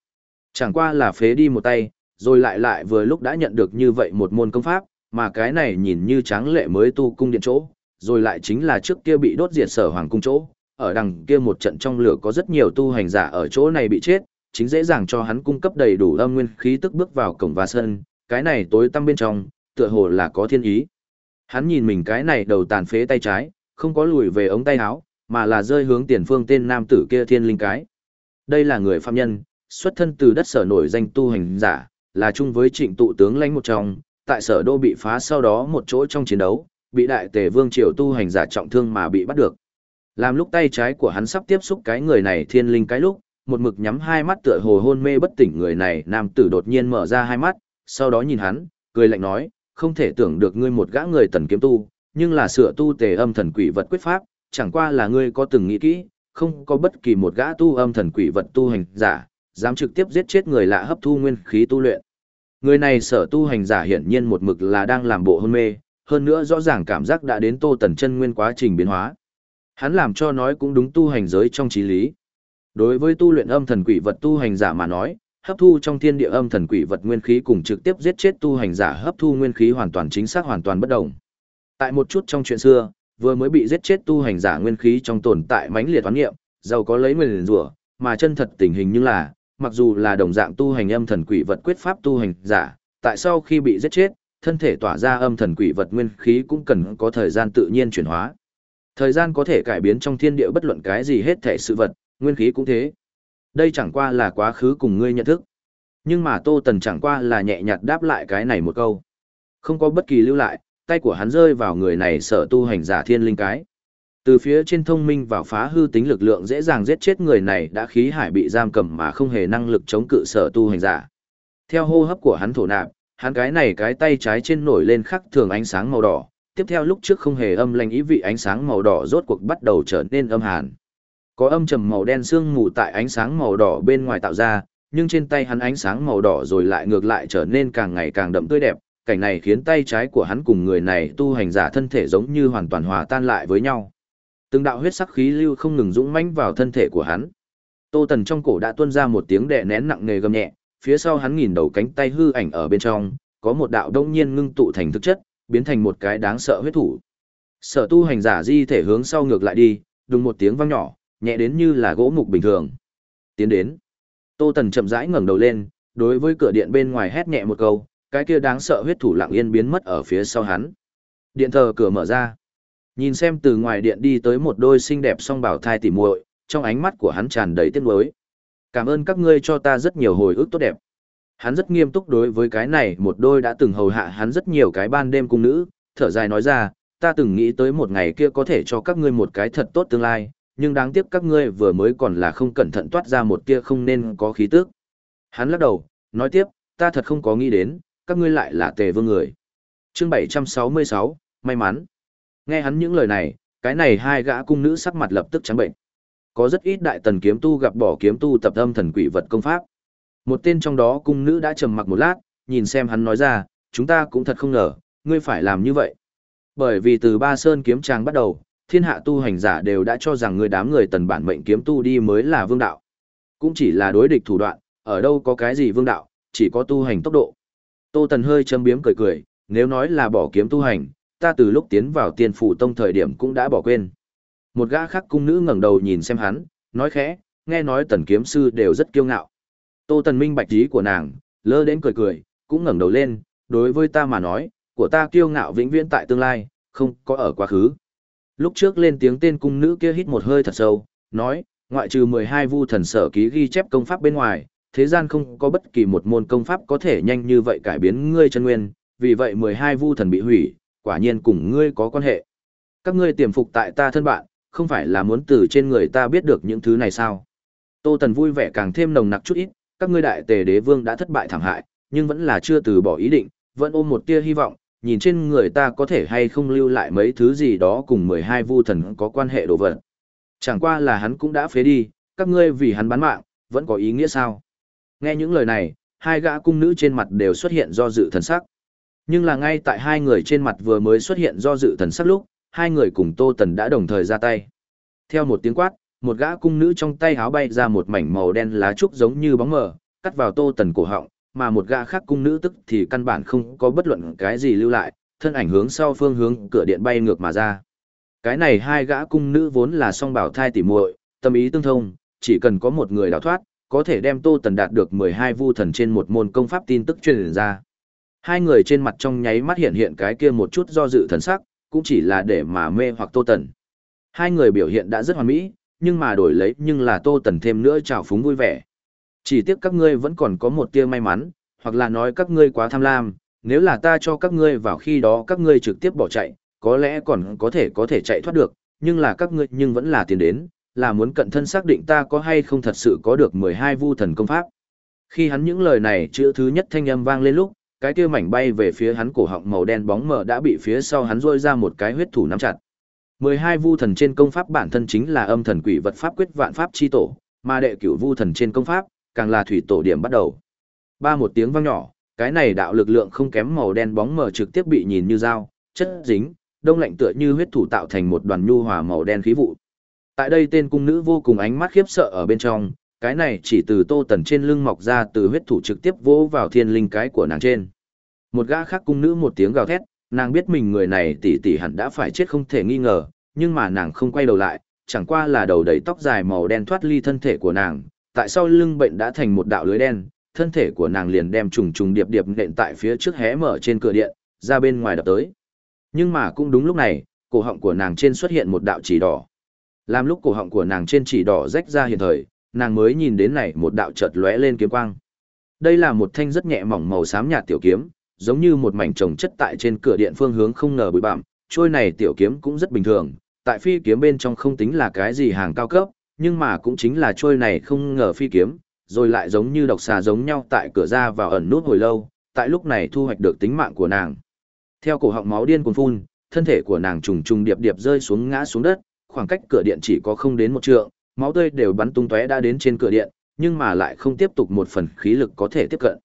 Chẳng qua là phế đi một tay, rồi lại lại vừa lúc đã nhận được như vậy một môn công pháp, mà cái này nhìn như tráng lệ mới tu cung điện chỗ, rồi lại chính là trước kia bị đốt diệt sở hoàng cung chỗ, ở đằng kia một trận trong lửa có rất nhiều tu hành giả ở chỗ này bị chết, chính dễ dàng cho hắn cung cấp đầy đủ âm nguyên khí tức bước vào cổng và sân, cái này tối tăm bên trong, tựa hồ là có thiên ý. Hắn nhìn mình cái này đầu tàn phế tay trái, không có lùi về ống tay áo, mà là rơi hướng tiền phương tên nam tử kia thiên linh cái. Đây là người phạm nhân, xuất thân từ đất sở nổi danh tu hành giả, là chung với trịnh tụ tướng lãnh một trong, tại sở đô bị phá sau đó một chỗ trong chiến đấu, bị đại tề vương triều tu hành giả trọng thương mà bị bắt được. Làm lúc tay trái của hắn sắp tiếp xúc cái người này thiên linh cái lúc, một mực nhắm hai mắt tựa hồ hôn mê bất tỉnh người này nam tử đột nhiên mở ra hai mắt, sau đó nhìn hắn, cười lạnh nói, không thể tưởng được ngươi một gã người tần kiếm tu, nhưng là sửa tu tề âm thần quỷ vật quyết pháp, chẳng qua là ngươi có từng nghĩ kỹ, không có bất kỳ một gã tu âm thần quỷ vật tu hành giả, dám trực tiếp giết chết người lạ hấp thu nguyên khí tu luyện. Người này sở tu hành giả hiển nhiên một mực là đang làm bộ hôn mê, hơn nữa rõ ràng cảm giác đã đến tô tần chân nguyên quá trình biến hóa. Hắn làm cho nói cũng đúng tu hành giới trong trí lý. Đối với tu luyện âm thần quỷ vật tu hành giả mà nói, hấp thu trong thiên địa âm thần quỷ vật nguyên khí cùng trực tiếp giết chết tu hành giả hấp thu nguyên khí hoàn toàn chính xác hoàn toàn bất đồng. Tại một chút trong chuyện xưa, vừa mới bị giết chết tu hành giả nguyên khí trong tồn tại mãnh liệt toán nghiệm, giàu có lấy nguyên rủa, mà chân thật tình hình như là, mặc dù là đồng dạng tu hành âm thần quỷ vật quyết pháp tu hành giả, tại sau khi bị giết chết, thân thể tỏa ra âm thần quỷ vật nguyên khí cũng cần có thời gian tự nhiên chuyển hóa. Thời gian có thể cải biến trong thiên địa bất luận cái gì hết thể sự vật, nguyên khí cũng thế. Đây chẳng qua là quá khứ cùng ngươi nhận thức. Nhưng mà Tô Tần chẳng qua là nhẹ nhạt đáp lại cái này một câu. Không có bất kỳ lưu lại, tay của hắn rơi vào người này sở tu hành giả thiên linh cái. Từ phía trên thông minh vào phá hư tính lực lượng dễ dàng giết chết người này đã khí hải bị giam cầm mà không hề năng lực chống cự sở tu hành giả. Theo hô hấp của hắn thổ nạp, hắn cái này cái tay trái trên nổi lên khắc thường ánh sáng màu đỏ, tiếp theo lúc trước không hề âm lành ý vị ánh sáng màu đỏ rốt cuộc bắt đầu trở nên âm hàn. Có âm trầm màu đen sương mù tại ánh sáng màu đỏ bên ngoài tạo ra, nhưng trên tay hắn ánh sáng màu đỏ rồi lại ngược lại trở nên càng ngày càng đậm tươi đẹp, cảnh này khiến tay trái của hắn cùng người này tu hành giả thân thể giống như hoàn toàn hòa tan lại với nhau. Từng đạo huyết sắc khí lưu không ngừng dũng mãnh vào thân thể của hắn. Tô Tần trong cổ đã tuôn ra một tiếng đè nén nặng nề gầm nhẹ, phía sau hắn nhìn đầu cánh tay hư ảnh ở bên trong, có một đạo đông nhiên ngưng tụ thành thực chất, biến thành một cái đáng sợ huyết thủ. Sở tu hành giả di thể hướng sau ngược lại đi, đùng một tiếng vang nhỏ, nhẹ đến như là gỗ mục bình thường. Tiến đến. Tô Tần chậm rãi ngẩng đầu lên, đối với cửa điện bên ngoài hét nhẹ một câu, cái kia đáng sợ huyết thủ lặng yên biến mất ở phía sau hắn. Điện thờ cửa mở ra. Nhìn xem từ ngoài điện đi tới một đôi xinh đẹp song bảo thai tỉ muội, trong ánh mắt của hắn tràn đầy tiếc nuối. Cảm ơn các ngươi cho ta rất nhiều hồi ức tốt đẹp. Hắn rất nghiêm túc đối với cái này một đôi đã từng hầu hạ hắn rất nhiều cái ban đêm cung nữ, thở dài nói ra, ta từng nghĩ tới một ngày kia có thể cho các ngươi một cái thật tốt tương lai, nhưng đáng tiếc các ngươi vừa mới còn là không cẩn thận toát ra một tia không nên có khí tức. Hắn lắc đầu, nói tiếp, ta thật không có nghĩ đến, các ngươi lại là tề vương người. Chương 766, may mắn. Nghe hắn những lời này, cái này hai gã cung nữ sắc mặt lập tức trắng bệnh. Có rất ít đại tần kiếm tu gặp bỏ kiếm tu tập âm thần quỷ vật công pháp. Một tên trong đó cung nữ đã trầm mặc một lát, nhìn xem hắn nói ra, chúng ta cũng thật không ngờ, ngươi phải làm như vậy. Bởi vì từ Ba Sơn kiếm trang bắt đầu, thiên hạ tu hành giả đều đã cho rằng người đám người tần bản mệnh kiếm tu đi mới là vương đạo. Cũng chỉ là đối địch thủ đoạn, ở đâu có cái gì vương đạo, chỉ có tu hành tốc độ. Tô Tần hơi châm biếm cười cười, nếu nói là bỏ kiếm tu hành, ta từ lúc tiến vào tiên phủ tông thời điểm cũng đã bỏ quên. Một gã khác cung nữ ngẩng đầu nhìn xem hắn, nói khẽ, nghe nói tần kiếm sư đều rất kiêu ngạo. Tô Tần minh bạch ý của nàng, lơ đến cười cười, cũng ngẩng đầu lên, đối với ta mà nói, của ta kiêu ngạo vĩnh viễn tại tương lai, không có ở quá khứ. Lúc trước lên tiếng tên cung nữ kia hít một hơi thật sâu, nói, ngoại trừ 12 vu thần sở ký ghi chép công pháp bên ngoài, thế gian không có bất kỳ một môn công pháp có thể nhanh như vậy cải biến ngươi chân nguyên, vì vậy 12 vu thần bị hủy, quả nhiên cùng ngươi có quan hệ. Các ngươi tiềm phục tại ta thân bạn, không phải là muốn từ trên người ta biết được những thứ này sao? Tô Tần vui vẻ càng thêm nồng nặc chút ít, các ngươi đại tề đế vương đã thất bại thảm hại, nhưng vẫn là chưa từ bỏ ý định, vẫn ôm một tia hy vọng, nhìn trên người ta có thể hay không lưu lại mấy thứ gì đó cùng 12 vu thần có quan hệ đồ vật. Chẳng qua là hắn cũng đã phế đi, các ngươi vì hắn bán mạng, vẫn có ý nghĩa sao? Nghe những lời này, hai gã cung nữ trên mặt đều xuất hiện do dự thần sắc. Nhưng là ngay tại hai người trên mặt vừa mới xuất hiện do dự thần sắc lúc, hai người cùng Tô Tần đã đồng thời ra tay. Theo một tiếng quát, một gã cung nữ trong tay háo bay ra một mảnh màu đen lá trúc giống như bóng mờ, cắt vào Tô Tần cổ họng, mà một gã khác cung nữ tức thì căn bản không có bất luận cái gì lưu lại, thân ảnh hướng sau phương hướng cửa điện bay ngược mà ra. Cái này hai gã cung nữ vốn là song bảo thai tỉ muội, tâm ý tương thông, chỉ cần có một người đào thoát, có thể đem Tô Tần đạt được 12 vu thần trên một môn công pháp tin tức truyền ra. Hai người trên mặt trong nháy mắt hiện hiện cái kia một chút do dự thần sắc, cũng chỉ là để mà mê hoặc Tô Tần. Hai người biểu hiện đã rất hoàn mỹ, nhưng mà đổi lấy nhưng là Tô Tần thêm nữa trào phúng vui vẻ. Chỉ tiếc các ngươi vẫn còn có một tia may mắn, hoặc là nói các ngươi quá tham lam, nếu là ta cho các ngươi vào khi đó các ngươi trực tiếp bỏ chạy, có lẽ còn có thể có thể chạy thoát được, nhưng là các ngươi nhưng vẫn là tiền đến, là muốn cận thân xác định ta có hay không thật sự có được 12 vu thần công pháp. Khi hắn những lời này chữ thứ nhất thanh âm vang lên lúc, cái kia mảnh bay về phía hắn cổ họng màu đen bóng mờ đã bị phía sau hắn rôi ra một cái huyết thủ nắm chặt. 12 vu thần trên công pháp bản thân chính là âm thần quỷ vật pháp quyết vạn pháp chi tổ, mà đệ cửu vu thần trên công pháp, càng là thủy tổ điểm bắt đầu. Ba một tiếng vang nhỏ, cái này đạo lực lượng không kém màu đen bóng mờ trực tiếp bị nhìn như dao, chất dính, đông lạnh tựa như huyết thủ tạo thành một đoàn nhu hòa màu đen khí vụ. Tại đây tên cung nữ vô cùng ánh mắt khiếp sợ ở bên trong, cái này chỉ từ tô tần trên lưng mọc ra từ huyết thủ trực tiếp vỗ vào thiên linh cái của nàng trên. Một gã khác cung nữ một tiếng gào thét, nàng biết mình người này tỷ tỷ hẳn đã phải chết không thể nghi ngờ, nhưng mà nàng không quay đầu lại, chẳng qua là đầu đầy tóc dài màu đen thoát ly thân thể của nàng, tại sao lưng bệnh đã thành một đạo lưới đen, thân thể của nàng liền đem trùng trùng điệp điệp nện tại phía trước hé mở trên cửa điện, ra bên ngoài đập tới. Nhưng mà cũng đúng lúc này, cổ họng của nàng trên xuất hiện một đạo chỉ đỏ. Làm lúc cổ họng của nàng trên chỉ đỏ rách ra hiện thời, nàng mới nhìn đến này một đạo chợt lóe lên kiếm quang. Đây là một thanh rất nhẹ mỏng màu xám nhạt tiểu kiếm, giống như một mảnh trồng chất tại trên cửa điện phương hướng không ngờ bụi bặm, trôi này tiểu kiếm cũng rất bình thường, tại phi kiếm bên trong không tính là cái gì hàng cao cấp, nhưng mà cũng chính là trôi này không ngờ phi kiếm, rồi lại giống như độc xà giống nhau tại cửa ra vào ẩn nút hồi lâu, tại lúc này thu hoạch được tính mạng của nàng. Theo cổ họng máu điên cuồng phun, thân thể của nàng trùng trùng điệp điệp rơi xuống ngã xuống đất, khoảng cách cửa điện chỉ có không đến một trượng, máu tươi đều bắn tung tóe đã đến trên cửa điện, nhưng mà lại không tiếp tục một phần khí lực có thể tiếp cận.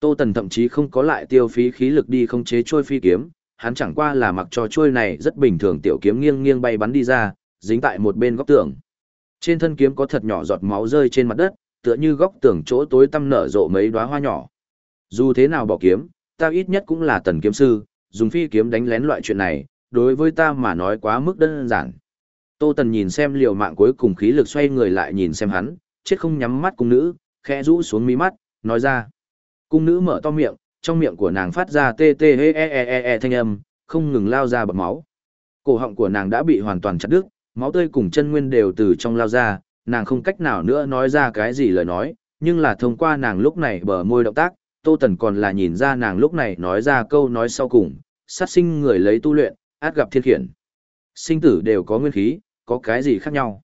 Tô Tần thậm chí không có lại tiêu phí khí lực đi không chế trôi phi kiếm, hắn chẳng qua là mặc cho trôi này rất bình thường tiểu kiếm nghiêng nghiêng bay bắn đi ra, dính tại một bên góc tường. Trên thân kiếm có thật nhỏ giọt máu rơi trên mặt đất, tựa như góc tường chỗ tối tăm nở rộ mấy đóa hoa nhỏ. Dù thế nào bỏ kiếm, ta ít nhất cũng là tần kiếm sư, dùng phi kiếm đánh lén loại chuyện này, đối với ta mà nói quá mức đơn giản. Tô Tần nhìn xem liều mạng cuối cùng khí lực xoay người lại nhìn xem hắn, chết không nhắm mắt cung nữ, khẽ rũ xuống mí mắt, nói ra. Cung nữ mở to miệng, trong miệng của nàng phát ra tê tê e e e e, e thanh âm, không ngừng lao ra bọt máu. Cổ họng của nàng đã bị hoàn toàn chặt đứt, máu tươi cùng chân nguyên đều từ trong lao ra, nàng không cách nào nữa nói ra cái gì lời nói, nhưng là thông qua nàng lúc này bờ môi động tác, Tô Tần còn là nhìn ra nàng lúc này nói ra câu nói sau cùng, sát sinh người lấy tu luyện, át gặp thiên khiển. Sinh tử đều có nguyên khí, có cái gì khác nhau.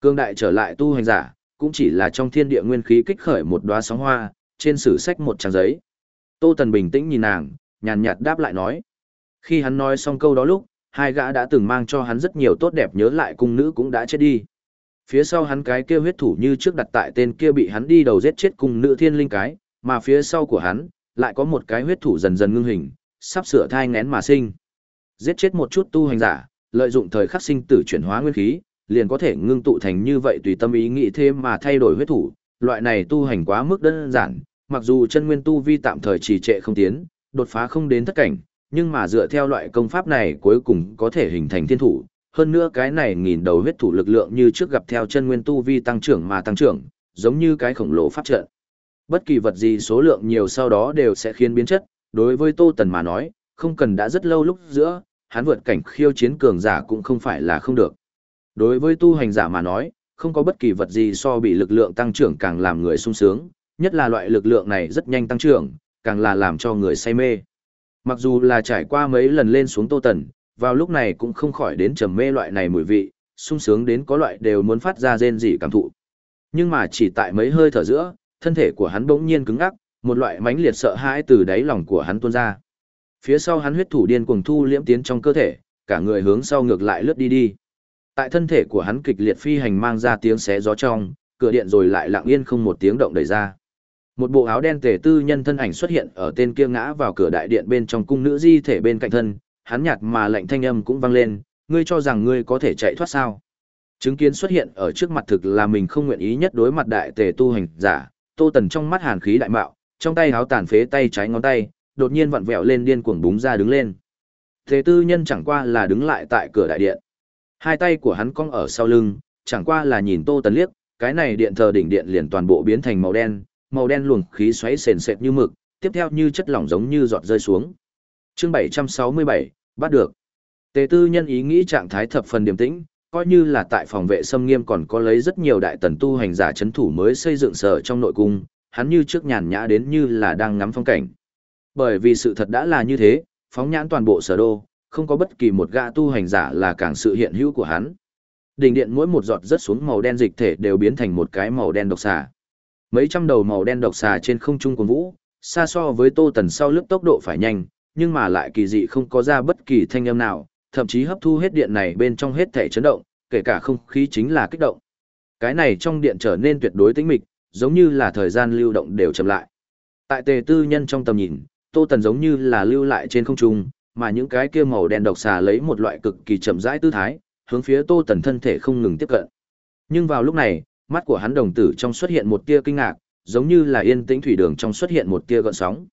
Cương đại trở lại tu hành giả, cũng chỉ là trong thiên địa nguyên khí kích khởi một đóa sóng hoa, trên sử sách một trang giấy. Tô Tần bình tĩnh nhìn nàng, nhàn nhạt đáp lại nói. Khi hắn nói xong câu đó lúc, hai gã đã từng mang cho hắn rất nhiều tốt đẹp nhớ lại cung nữ cũng đã chết đi. Phía sau hắn cái kia huyết thủ như trước đặt tại tên kia bị hắn đi đầu giết chết cung nữ thiên linh cái, mà phía sau của hắn, lại có một cái huyết thủ dần dần ngưng hình, sắp sửa thai ngén mà sinh. Giết chết một chút tu hành giả, lợi dụng thời khắc sinh tử chuyển hóa nguyên khí, liền có thể ngưng tụ thành như vậy tùy tâm ý nghĩ thêm mà thay đổi huyết thủ, loại này tu hành quá mức đơn giản, mặc dù chân nguyên tu vi tạm thời trì trệ không tiến, đột phá không đến tất cảnh, nhưng mà dựa theo loại công pháp này cuối cùng có thể hình thành thiên thủ, hơn nữa cái này nghìn đầu huyết thủ lực lượng như trước gặp theo chân nguyên tu vi tăng trưởng mà tăng trưởng, giống như cái khổng lồ pháp trận. Bất kỳ vật gì số lượng nhiều sau đó đều sẽ khiến biến chất, đối với Tô Tần mà nói, không cần đã rất lâu lúc giữa, hắn vượt cảnh khiêu chiến cường giả cũng không phải là không được. Đối với tu hành giả mà nói, không có bất kỳ vật gì so bị lực lượng tăng trưởng càng làm người sung sướng, nhất là loại lực lượng này rất nhanh tăng trưởng, càng là làm cho người say mê. Mặc dù là trải qua mấy lần lên xuống Tô Tần, vào lúc này cũng không khỏi đến trầm mê loại này mùi vị, sung sướng đến có loại đều muốn phát ra rên rỉ cảm thụ. Nhưng mà chỉ tại mấy hơi thở giữa, thân thể của hắn bỗng nhiên cứng ngắc, một loại mãnh liệt sợ hãi từ đáy lòng của hắn tuôn ra. Phía sau hắn huyết thủ điên cuồng thu liễm tiến trong cơ thể, cả người hướng sau ngược lại lướt đi đi. Tại thân thể của hắn kịch liệt phi hành mang ra tiếng xé gió trong, cửa điện rồi lại lặng yên không một tiếng động đẩy ra. Một bộ áo đen tề tư nhân thân ảnh xuất hiện ở tên kia ngã vào cửa đại điện bên trong cung nữ di thể bên cạnh thân, hắn nhạt mà lạnh thanh âm cũng vang lên, ngươi cho rằng ngươi có thể chạy thoát sao? Chứng kiến xuất hiện ở trước mặt thực là mình không nguyện ý nhất đối mặt đại tề tu hành giả, Tô Tần trong mắt hàn khí đại mạo, trong tay háo tàn phế tay trái ngón tay, đột nhiên vặn vẹo lên điên cuồng búng ra đứng lên. Tề tư nhân chẳng qua là đứng lại tại cửa đại điện. Hai tay của hắn cong ở sau lưng, chẳng qua là nhìn Tô Tần liếc, cái này điện thờ đỉnh điện liền toàn bộ biến thành màu đen, màu đen luồng khí xoáy sền sệt như mực, tiếp theo như chất lỏng giống như giọt rơi xuống. Chương 767, bắt được. Tề tư nhân ý nghĩ trạng thái thập phần điềm tĩnh, coi như là tại phòng vệ xâm nghiêm còn có lấy rất nhiều đại tần tu hành giả chấn thủ mới xây dựng sở trong nội cung, hắn như trước nhàn nhã đến như là đang ngắm phong cảnh. Bởi vì sự thật đã là như thế, phóng nhãn toàn bộ sở đô, không có bất kỳ một gã tu hành giả là càng sự hiện hữu của hắn. Đỉnh điện mỗi một giọt rớt xuống màu đen dịch thể đều biến thành một cái màu đen độc xà. Mấy trăm đầu màu đen độc xà trên không trung cuồng vũ, xa so với Tô Tần sau lướt tốc độ phải nhanh, nhưng mà lại kỳ dị không có ra bất kỳ thanh âm nào, thậm chí hấp thu hết điện này bên trong hết thể chấn động, kể cả không khí chính là kích động. Cái này trong điện trở nên tuyệt đối tĩnh mịch, giống như là thời gian lưu động đều chậm lại. Tại tề tư nhân trong tầm nhìn, Tô Tần giống như là lưu lại trên không trung, mà những cái kia màu đen độc xà lấy một loại cực kỳ chậm rãi tư thái, hướng phía Tô Tần thân thể không ngừng tiếp cận. Nhưng vào lúc này, mắt của hắn đồng tử trong xuất hiện một tia kinh ngạc, giống như là yên tĩnh thủy đường trong xuất hiện một tia gợn sóng.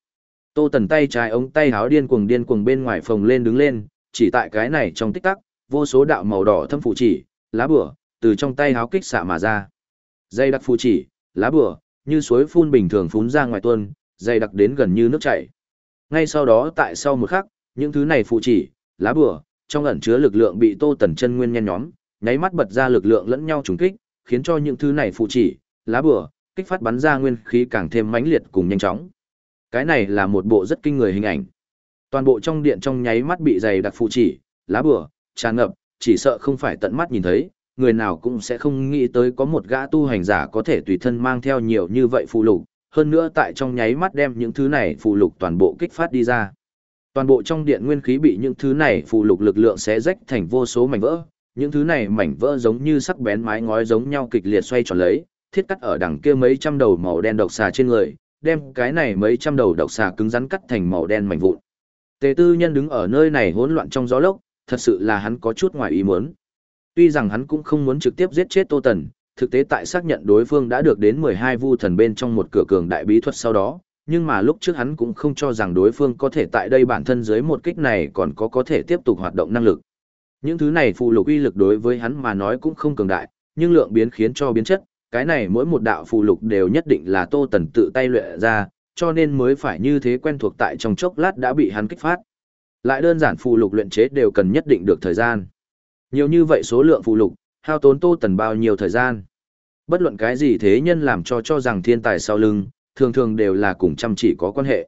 Tô Tần tay trái ống tay háo điên cuồng điên cuồng bên ngoài phòng lên đứng lên, chỉ tại cái này trong tích tắc, vô số đạo màu đỏ thâm phụ chỉ, lá bùa, từ trong tay háo kích xạ mà ra. Dây đặc phụ chỉ, lá bùa, như suối phun bình thường phun ra ngoài tuôn, dây đặc đến gần như nước chảy. Ngay sau đó tại sau một khắc, những thứ này phụ chỉ, lá bùa, trong ẩn chứa lực lượng bị Tô Tần chân nguyên nhen nhóm, nháy mắt bật ra lực lượng lẫn nhau trùng kích, khiến cho những thứ này phụ chỉ, lá bừa, kích phát bắn ra nguyên khí càng thêm mãnh liệt cùng nhanh chóng. Cái này là một bộ rất kinh người hình ảnh. Toàn bộ trong điện trong nháy mắt bị dày đặc phụ chỉ, lá bừa, tràn ngập, chỉ sợ không phải tận mắt nhìn thấy, người nào cũng sẽ không nghĩ tới có một gã tu hành giả có thể tùy thân mang theo nhiều như vậy phụ lục, hơn nữa tại trong nháy mắt đem những thứ này phụ lục toàn bộ kích phát đi ra. Toàn bộ trong điện nguyên khí bị những thứ này phụ lục lực lượng sẽ rách thành vô số mảnh vỡ, những thứ này mảnh vỡ giống như sắc bén mái ngói giống nhau kịch liệt xoay tròn lấy, thiết cắt ở đằng kia mấy trăm đầu màu đen độc xà trên người, đem cái này mấy trăm đầu độc xà cứng rắn cắt thành màu đen mảnh vụn. Tề Tư Nhân đứng ở nơi này hỗn loạn trong gió lốc, thật sự là hắn có chút ngoài ý muốn. Tuy rằng hắn cũng không muốn trực tiếp giết chết Tô Tần, thực tế tại xác nhận đối phương đã được đến 12 vu thần bên trong một cửa cường đại bí thuật sau đó, nhưng mà lúc trước hắn cũng không cho rằng đối phương có thể tại đây bản thân dưới một kích này còn có có thể tiếp tục hoạt động năng lực. Những thứ này phụ lục uy lực đối với hắn mà nói cũng không cường đại, nhưng lượng biến khiến cho biến chất, cái này mỗi một đạo phụ lục đều nhất định là Tô Tần tự tay luyện ra, cho nên mới phải như thế quen thuộc tại trong chốc lát đã bị hắn kích phát. Lại đơn giản phụ lục luyện chế đều cần nhất định được thời gian. Nhiều như vậy số lượng phụ lục, hao tốn Tô Tần bao nhiêu thời gian. Bất luận cái gì thế nhân làm cho cho rằng thiên tài sau lưng, thường thường đều là cùng chăm chỉ có quan hệ.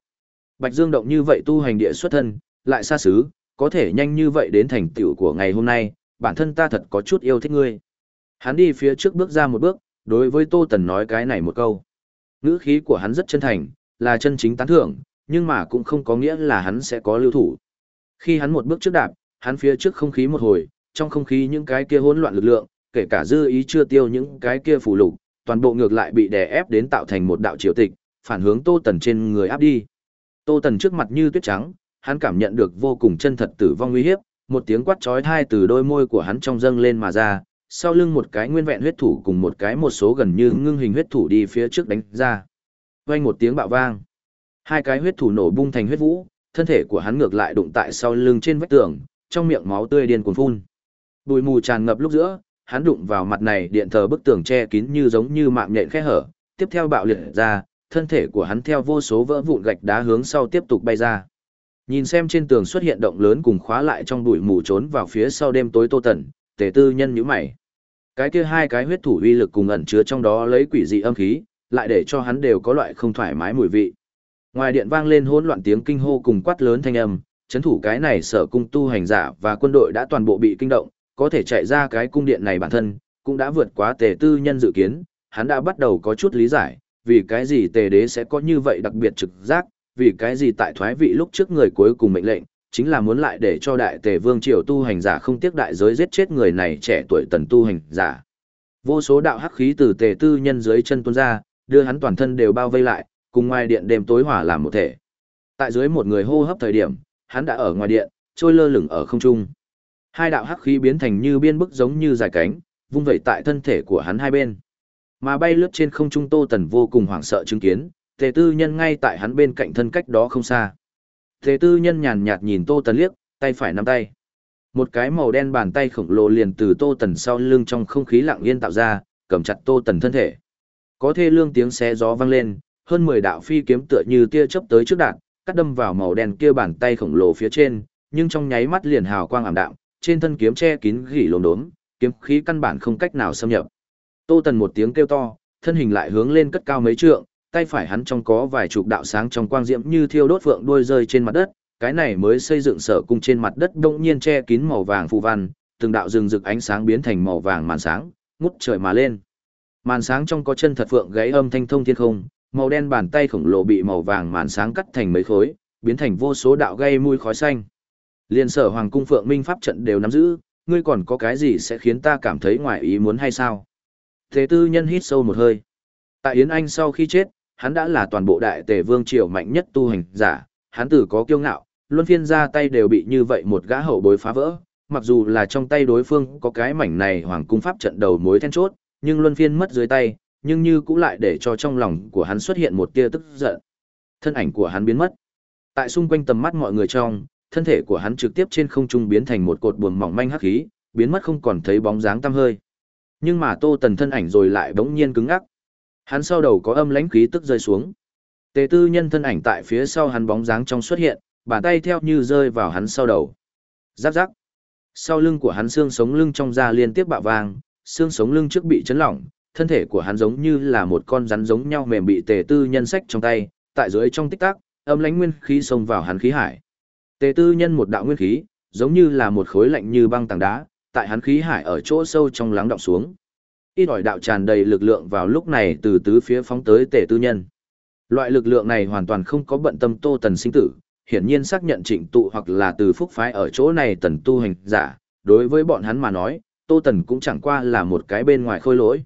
Bạch Dương động như vậy tu hành địa xuất thân, lại xa xứ, có thể nhanh như vậy đến thành tựu của ngày hôm nay, bản thân ta thật có chút yêu thích ngươi. Hắn đi phía trước bước ra một bước, đối với Tô Tần nói cái này một câu. Ngữ khí của hắn rất chân thành, là chân chính tán thưởng, nhưng mà cũng không có nghĩa là hắn sẽ có lưu thủ. Khi hắn một bước trước đạp, hắn phía trước không khí một hồi, trong không khí những cái kia hỗn loạn lực lượng, kể cả dư ý chưa tiêu những cái kia phù lục, toàn bộ ngược lại bị đè ép đến tạo thành một đạo triều tịch, phản hướng Tô Tần trên người áp đi. Tô Tần trước mặt như tuyết trắng, hắn cảm nhận được vô cùng chân thật tử vong nguy hiếp, một tiếng quát chói tai từ đôi môi của hắn trong dâng lên mà ra, sau lưng một cái nguyên vẹn huyết thủ cùng một cái một số gần như ngưng hình huyết thủ đi phía trước đánh ra. Vang một tiếng bạo vang. Hai cái huyết thủ nổ bung thành huyết vũ, thân thể của hắn ngược lại đụng tại sau lưng trên vách tường, trong miệng máu tươi điên cuồng phun. Bụi mù tràn ngập lúc giữa, hắn đụng vào mặt này điện thờ bức tường che kín như giống như mạng nhện khe hở, tiếp theo bạo liệt ra, thân thể của hắn theo vô số vỡ vụn gạch đá hướng sau tiếp tục bay ra. Nhìn xem trên tường xuất hiện động lớn cùng khóa lại trong bụi mù trốn vào phía sau đêm tối Tô Tần, Tề Tư Nhân nhíu mày. Cái kia hai cái huyết thủ uy lực cùng ẩn chứa trong đó lấy quỷ dị âm khí, lại để cho hắn đều có loại không thoải mái mùi vị. Ngoài điện vang lên hỗn loạn tiếng kinh hô cùng quát lớn thanh âm, chấn thủ cái này sở cung tu hành giả và quân đội đã toàn bộ bị kinh động, có thể chạy ra cái cung điện này bản thân, cũng đã vượt quá tề tư nhân dự kiến, hắn đã bắt đầu có chút lý giải, vì cái gì tề đế sẽ có như vậy đặc biệt trực giác, vì cái gì tại thoái vị lúc trước người cuối cùng mệnh lệnh, chính là muốn lại để cho đại tề vương triều tu hành giả không tiếc đại giới giết chết người này trẻ tuổi tần tu hành giả. Vô số đạo hắc khí từ tề tư nhân dưới chân tuôn ra, đưa hắn toàn thân đều bao vây lại, cùng ngoài điện đêm tối hỏa làm một thể. Tại dưới một người hô hấp thời điểm, hắn đã ở ngoài điện, trôi lơ lửng ở không trung. Hai đạo hắc khí biến thành như biên bức giống như dài cánh, vung vẩy tại thân thể của hắn hai bên. Mà bay lướt trên không trung Tô Tần vô cùng hoảng sợ chứng kiến, Tề Tư Nhân ngay tại hắn bên cạnh thân cách đó không xa. Tề Tư Nhân nhàn nhạt nhìn Tô Tần liếc, tay phải nắm tay. Một cái màu đen bàn tay khổng lồ liền từ Tô Tần sau lưng trong không khí lặng yên tạo ra, cầm chặt Tô Tần thân thể. Có thê lương tiếng xé gió vang lên, hơn 10 đạo phi kiếm tựa như tia chớp tới trước đạn, cắt đâm vào màu đen kia bàn tay khổng lồ phía trên, nhưng trong nháy mắt liền hào quang ảm đạm, trên thân kiếm che kín gỉ lốm đốm, kiếm khí căn bản không cách nào xâm nhập. Tô Tần một tiếng kêu to, thân hình lại hướng lên cất cao mấy trượng, tay phải hắn trong có vài chục đạo sáng trong quang diễm như thiêu đốt vượng đuôi rơi trên mặt đất, cái này mới xây dựng sở cung trên mặt đất đông nhiên che kín màu vàng phù văn, từng đạo rừng rực ánh sáng biến thành màu vàng màn sáng, ngút trời mà lên. Màn sáng trong có chân thật phượng gáy âm thanh thông thiên không, màu đen bàn tay khổng lồ bị màu vàng màn sáng cắt thành mấy khối, biến thành vô số đạo gây mùi khói xanh. Liên sở hoàng cung phượng minh pháp trận đều nắm giữ, ngươi còn có cái gì sẽ khiến ta cảm thấy ngoài ý muốn hay sao? Thế tư nhân hít sâu một hơi. Tại Yến Anh sau khi chết, hắn đã là toàn bộ đại tề vương triều mạnh nhất tu hành giả, hắn tử có kiêu ngạo, luân phiên ra tay đều bị như vậy một gã hậu bối phá vỡ, mặc dù là trong tay đối phương có cái mảnh này hoàng cung pháp trận đầu mối then chốt, nhưng luân phiên mất dưới tay, nhưng như cũng lại để cho trong lòng của hắn xuất hiện một tia tức giận. Thân ảnh của hắn biến mất. Tại xung quanh tầm mắt mọi người trong, thân thể của hắn trực tiếp trên không trung biến thành một cột buồm mỏng manh hắc khí, biến mất không còn thấy bóng dáng tăm hơi. Nhưng mà Tô Tần thân ảnh rồi lại bỗng nhiên cứng ngắc. Hắn sau đầu có âm lãnh khí tức rơi xuống. Tề Tư Nhân thân ảnh tại phía sau hắn bóng dáng trong xuất hiện, bàn tay theo như rơi vào hắn sau đầu. Giáp giáp. Sau lưng của hắn xương sống lưng trong da liên tiếp bạo vang, xương sống lưng trước bị chấn lỏng, thân thể của hắn giống như là một con rắn giống nhau mềm bị Tề Tư Nhân sách trong tay, tại dưới trong tích tắc, âm lãnh nguyên khí xông vào hắn khí hải. Tề Tư Nhân một đạo nguyên khí, giống như là một khối lạnh như băng tảng đá, tại hắn khí hải ở chỗ sâu trong lắng động xuống. Ít ỏi đạo tràn đầy lực lượng vào lúc này từ tứ phía phóng tới Tề Tư Nhân. Loại lực lượng này hoàn toàn không có bận tâm Tô Tần sinh tử, hiển nhiên xác nhận trịnh tụ hoặc là từ phúc phái ở chỗ này tần tu hành giả, đối với bọn hắn mà nói, Tô Tần cũng chẳng qua là một cái bên ngoài khôi lỗi.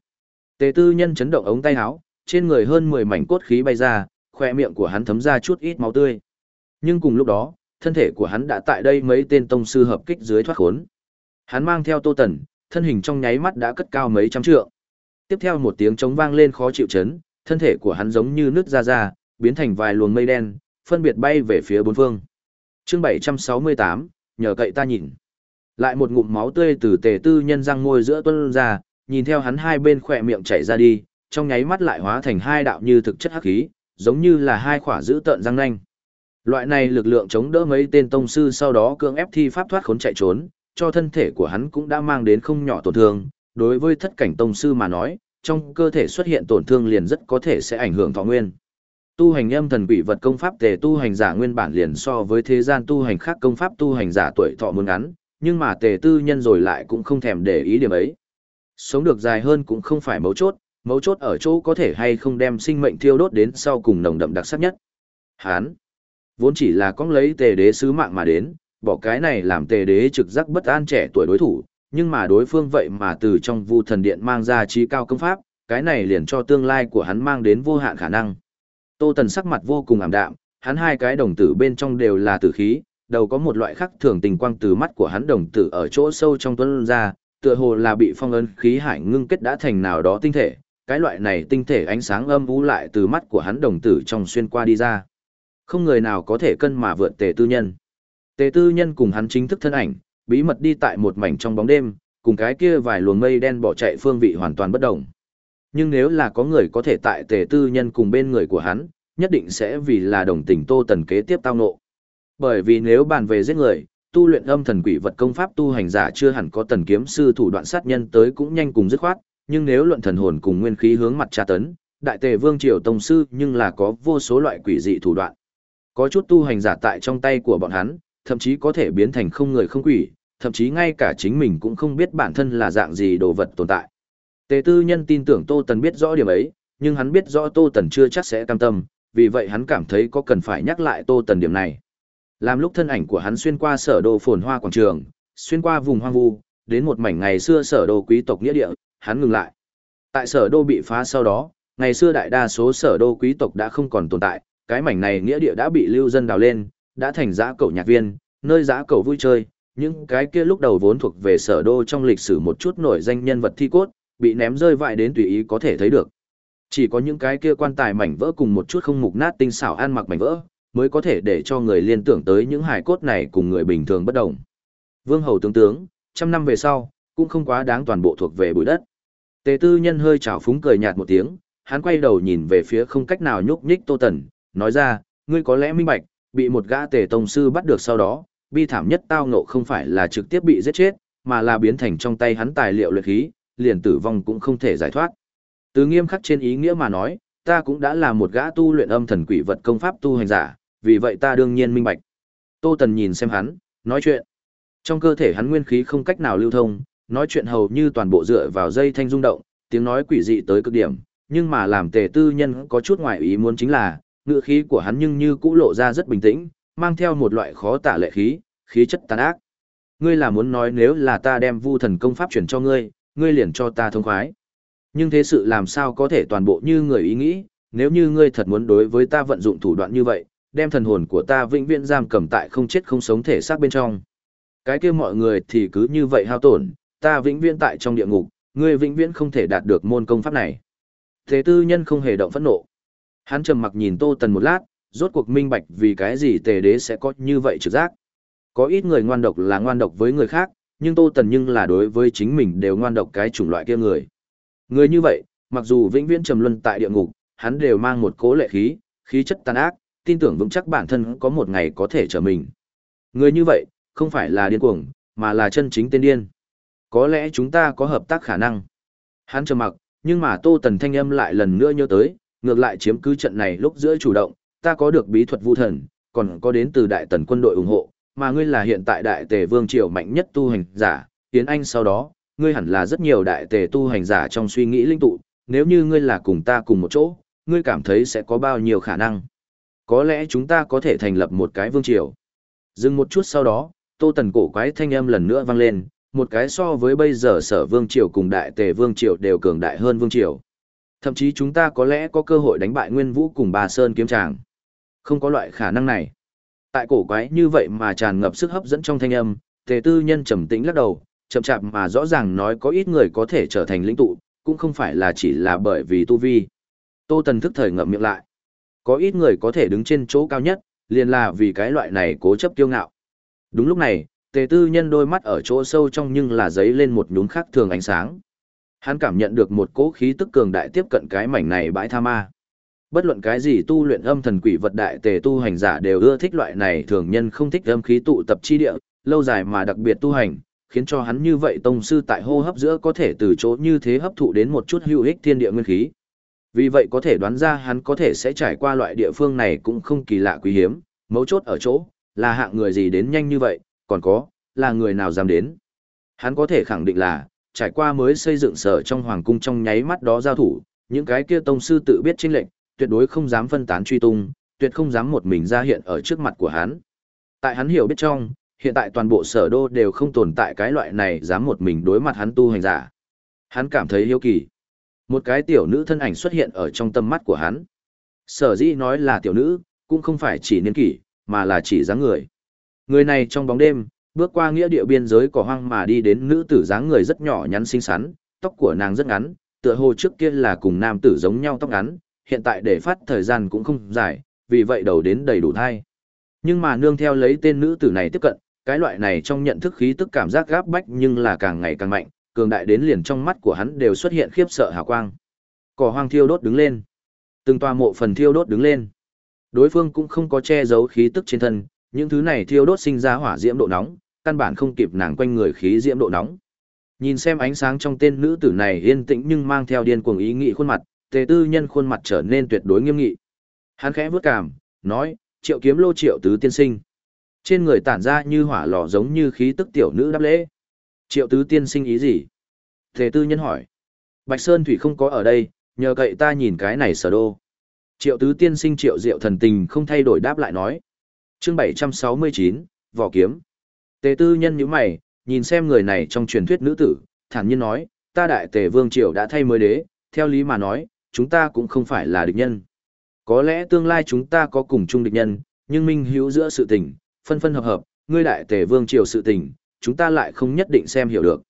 Tề tư nhân chấn động ống tay áo, trên người hơn 10 mảnh cốt khí bay ra, khoe miệng của hắn thấm ra chút ít máu tươi. Nhưng cùng lúc đó, thân thể của hắn đã tại đây mấy tên tông sư hợp kích dưới thoát khốn. Hắn mang theo Tô Tần, thân hình trong nháy mắt đã cất cao mấy trăm trượng. Tiếp theo một tiếng trống vang lên khó chịu chấn, thân thể của hắn giống như nước ra ra, biến thành vài luồng mây đen, phân biệt bay về phía bốn phương. Chương 768, nhờ cậy ta nhìn. Lại một ngụm máu tươi từ tề tư nhân răng môi giữa tuôn ra, nhìn theo hắn hai bên khỏe miệng chảy ra đi, trong nháy mắt lại hóa thành hai đạo như thực chất hắc khí, giống như là hai khỏa giữ tợn răng nanh. Loại này lực lượng chống đỡ mấy tên tông sư sau đó cưỡng ép thi pháp thoát khốn chạy trốn, cho thân thể của hắn cũng đã mang đến không nhỏ tổn thương. Đối với thất cảnh tông sư mà nói, trong cơ thể xuất hiện tổn thương liền rất có thể sẽ ảnh hưởng thọ nguyên. Tu hành âm thần quỷ vật công pháp tề tu hành giả nguyên bản liền so với thế gian tu hành khác công pháp tu hành giả tuổi thọ muốn ngắn, nhưng mà tề tư nhân rồi lại cũng không thèm để ý điểm ấy. Sống được dài hơn cũng không phải mấu chốt, mấu chốt ở chỗ có thể hay không đem sinh mệnh thiêu đốt đến sau cùng nồng đậm đặc sắc nhất. Hán, vốn chỉ là con lấy tề đế sứ mạng mà đến, bỏ cái này làm tề đế trực giác bất an trẻ tuổi đối thủ, nhưng mà đối phương vậy mà từ trong vu thần điện mang ra trí cao công pháp, cái này liền cho tương lai của hắn mang đến vô hạn khả năng. Tô Tần sắc mặt vô cùng ảm đạm, hắn hai cái đồng tử bên trong đều là tử khí, đầu có một loại khắc thường tình quang từ mắt của hắn đồng tử ở chỗ sâu trong tuấn ra, tựa hồ là bị phong ấn khí hải ngưng kết đã thành nào đó tinh thể, cái loại này tinh thể ánh sáng âm u lại từ mắt của hắn đồng tử trong xuyên qua đi ra. Không người nào có thể cân mà vượt tề tư nhân. Tề tư nhân cùng hắn chính thức thân ảnh, bí mật đi tại một mảnh trong bóng đêm, cùng cái kia vài luồng mây đen bỏ chạy phương vị hoàn toàn bất động nhưng nếu là có người có thể tại tề tư nhân cùng bên người của hắn, nhất định sẽ vì là đồng tình Tô Tần kế tiếp tao nộ. Bởi vì nếu bàn về giết người, tu luyện âm thần quỷ vật công pháp tu hành giả chưa hẳn có tần kiếm sư thủ đoạn sát nhân tới cũng nhanh cùng dứt khoát, nhưng nếu luận thần hồn cùng nguyên khí hướng mặt tra tấn, đại tề vương triều tông sư nhưng là có vô số loại quỷ dị thủ đoạn. Có chút tu hành giả tại trong tay của bọn hắn, thậm chí có thể biến thành không người không quỷ, thậm chí ngay cả chính mình cũng không biết bản thân là dạng gì đồ vật tồn tại. Tề tư nhân tin tưởng Tô Tần biết rõ điểm ấy, nhưng hắn biết rõ Tô Tần chưa chắc sẽ cam tâm, vì vậy hắn cảm thấy có cần phải nhắc lại Tô Tần điểm này. Làm lúc thân ảnh của hắn xuyên qua sở đô phồn hoa quảng trường, xuyên qua vùng hoang vu, đến một mảnh ngày xưa sở đô quý tộc nghĩa địa, hắn ngừng lại. Tại sở đô bị phá sau đó, ngày xưa đại đa số sở đô quý tộc đã không còn tồn tại, cái mảnh này nghĩa địa đã bị lưu dân đào lên, đã thành giã cầu nhạc viên, nơi giã cầu vui chơi, những cái kia lúc đầu vốn thuộc về sở đô trong lịch sử một chút nổi danh nhân vật thi cốt, bị ném rơi vãi đến tùy ý có thể thấy được. Chỉ có những cái kia quan tài mảnh vỡ cùng một chút không mục nát tinh xảo ăn mặc mảnh vỡ, mới có thể để cho người liên tưởng tới những hài cốt này cùng người bình thường bất đồng. Vương hầu tướng tướng, trăm năm về sau, cũng không quá đáng toàn bộ thuộc về bụi đất. Tề tư nhân hơi trào phúng cười nhạt một tiếng, hắn quay đầu nhìn về phía không cách nào nhúc nhích Tô Tần, nói ra, ngươi có lẽ minh bạch, bị một gã tề tông sư bắt được sau đó, bi thảm nhất tao ngộ không phải là trực tiếp bị giết chết, mà là biến thành trong tay hắn tài liệu luyện khí, liền tử vong cũng không thể giải thoát. Từ nghiêm khắc trên ý nghĩa mà nói, ta cũng đã là một gã tu luyện âm thần quỷ vật công pháp tu hành giả, vì vậy ta đương nhiên minh bạch. Tô Tần nhìn xem hắn, nói chuyện. Trong cơ thể hắn nguyên khí không cách nào lưu thông, nói chuyện hầu như toàn bộ dựa vào dây thanh rung động, tiếng nói quỷ dị tới cực điểm, nhưng mà làm tề tư nhân có chút ngoại ý muốn chính là, ngựa khí của hắn nhưng như cũ lộ ra rất bình tĩnh, mang theo một loại khó tả lệ khí, khí chất tàn ác. Ngươi là muốn nói nếu là ta đem vu thần công pháp chuyển cho ngươi, ngươi liền cho ta thông khoái. Nhưng thế sự làm sao có thể toàn bộ như người ý nghĩ, nếu như ngươi thật muốn đối với ta vận dụng thủ đoạn như vậy, đem thần hồn của ta vĩnh viễn giam cầm tại không chết không sống thể xác bên trong. Cái kia mọi người thì cứ như vậy hao tổn, ta vĩnh viễn tại trong địa ngục, ngươi vĩnh viễn không thể đạt được môn công pháp này. Thế tư nhân không hề động phẫn nộ. Hắn trầm mặc nhìn Tô Tần một lát, rốt cuộc minh bạch vì cái gì tề đế sẽ có như vậy trực giác. Có ít người ngoan độc là ngoan độc với người khác, nhưng Tô Tần nhưng là đối với chính mình đều ngoan độc cái chủng loại kia người. Người như vậy, mặc dù vĩnh viễn trầm luân tại địa ngục, hắn đều mang một cố lệ khí, khí chất tàn ác, tin tưởng vững chắc bản thân có một ngày có thể trở mình. Người như vậy, không phải là điên cuồng, mà là chân chính tên điên. Có lẽ chúng ta có hợp tác khả năng. Hắn trầm mặc, nhưng mà Tô Tần thanh âm lại lần nữa nhớ tới, ngược lại chiếm cứ trận này lúc giữa chủ động, ta có được bí thuật vu thần, còn có đến từ đại tần quân đội ủng hộ, mà ngươi là hiện tại đại tề vương triều mạnh nhất tu hành giả, tiến anh sau đó, ngươi hẳn là rất nhiều đại tề tu hành giả trong suy nghĩ linh tụ, nếu như ngươi là cùng ta cùng một chỗ, ngươi cảm thấy sẽ có bao nhiêu khả năng. Có lẽ chúng ta có thể thành lập một cái vương triều. Dừng một chút sau đó, tô tần cổ quái thanh âm lần nữa vang lên, một cái so với bây giờ sở vương triều cùng đại tề vương triều đều cường đại hơn vương triều. Thậm chí chúng ta có lẽ có cơ hội đánh bại Nguyên Vũ cùng Bà Sơn kiếm tràng. Không có loại khả năng này. Tại cổ quái như vậy mà tràn ngập sức hấp dẫn trong thanh âm, tề tư nhân trầm tĩnh lắc đầu, chậm chạp mà rõ ràng nói có ít người có thể trở thành lĩnh tụ, cũng không phải là chỉ là bởi vì tu vi. Tô Tần thức thời ngậm miệng lại. Có ít người có thể đứng trên chỗ cao nhất, liền là vì cái loại này cố chấp kiêu ngạo. Đúng lúc này, tề tư nhân đôi mắt ở chỗ sâu trong nhưng là giấy lên một nhún khác thường ánh sáng. Hắn cảm nhận được một cỗ khí tức cường đại tiếp cận cái mảnh này bãi tha ma. Bất luận cái gì tu luyện âm thần quỷ vật đại tề tu hành giả đều ưa thích loại này thường nhân không thích âm khí tụ tập chi địa, lâu dài mà đặc biệt tu hành, khiến cho hắn như vậy tông sư tại hô hấp giữa có thể từ chỗ như thế hấp thụ đến một chút hữu ích thiên địa nguyên khí. Vì vậy có thể đoán ra hắn có thể sẽ trải qua loại địa phương này cũng không kỳ lạ quý hiếm, mấu chốt ở chỗ, là hạng người gì đến nhanh như vậy, còn có, là người nào dám đến. Hắn có thể khẳng định là, trải qua mới xây dựng sở trong hoàng cung trong nháy mắt đó giao thủ, những cái kia tông sư tự biết chênh lệnh, tuyệt đối không dám phân tán truy tung, tuyệt không dám một mình ra hiện ở trước mặt của hắn. Tại hắn hiểu biết trong, hiện tại toàn bộ sở đô đều không tồn tại cái loại này dám một mình đối mặt hắn tu hành giả. Hắn cảm thấy hiếu kỳ. Một cái tiểu nữ thân ảnh xuất hiện ở trong tâm mắt của hắn. Sở dĩ nói là tiểu nữ, cũng không phải chỉ niên kỷ, mà là chỉ dáng người. Người này trong bóng đêm, bước qua nghĩa địa biên giới cỏ hoang mà đi đến nữ tử dáng người rất nhỏ nhắn xinh xắn, tóc của nàng rất ngắn, tựa hồ trước kia là cùng nam tử giống nhau tóc ngắn, hiện tại để phát thời gian cũng không dài, vì vậy đầu đến đầy đủ thai. Nhưng mà nương theo lấy tên nữ tử này tiếp cận, cái loại này trong nhận thức khí tức cảm giác gáp bách nhưng là càng ngày càng mạnh, cường đại đến liền trong mắt của hắn đều xuất hiện khiếp sợ hào quang. Cỏ hoang thiêu đốt đứng lên. Từng tòa mộ phần thiêu đốt đứng lên. Đối phương cũng không có che giấu khí tức trên thân, những thứ này thiêu đốt sinh ra hỏa diễm độ nóng, căn bản không kịp nàng quanh người khí diễm độ nóng. Nhìn xem ánh sáng trong tên nữ tử này yên tĩnh nhưng mang theo điên cuồng ý nghĩ khuôn mặt, tề tư nhân khuôn mặt trở nên tuyệt đối nghiêm nghị. Hắn khẽ vướt cảm, nói, triệu kiếm lô triệu tứ tiên sinh. Trên người tản ra như hỏa lò giống như khí tức tiểu nữ đáp lễ. Triệu tứ tiên sinh ý gì? Tề tư nhân hỏi. Bạch Sơn Thủy không có ở đây, nhờ cậy ta nhìn cái này sở đô. Triệu tứ tiên sinh triệu diệu thần tình không thay đổi đáp lại nói. chương 769, vỏ kiếm. Tề tư nhân như mày, nhìn xem người này trong truyền thuyết nữ tử, thản nhiên nói, ta đại tề vương triều đã thay mới đế, theo lý mà nói, chúng ta cũng không phải là địch nhân. Có lẽ tương lai chúng ta có cùng chung địch nhân, nhưng minh hữu giữa sự tình, phân phân hợp hợp, ngươi đại tề vương triều sự tình, chúng ta lại không nhất định xem hiểu được.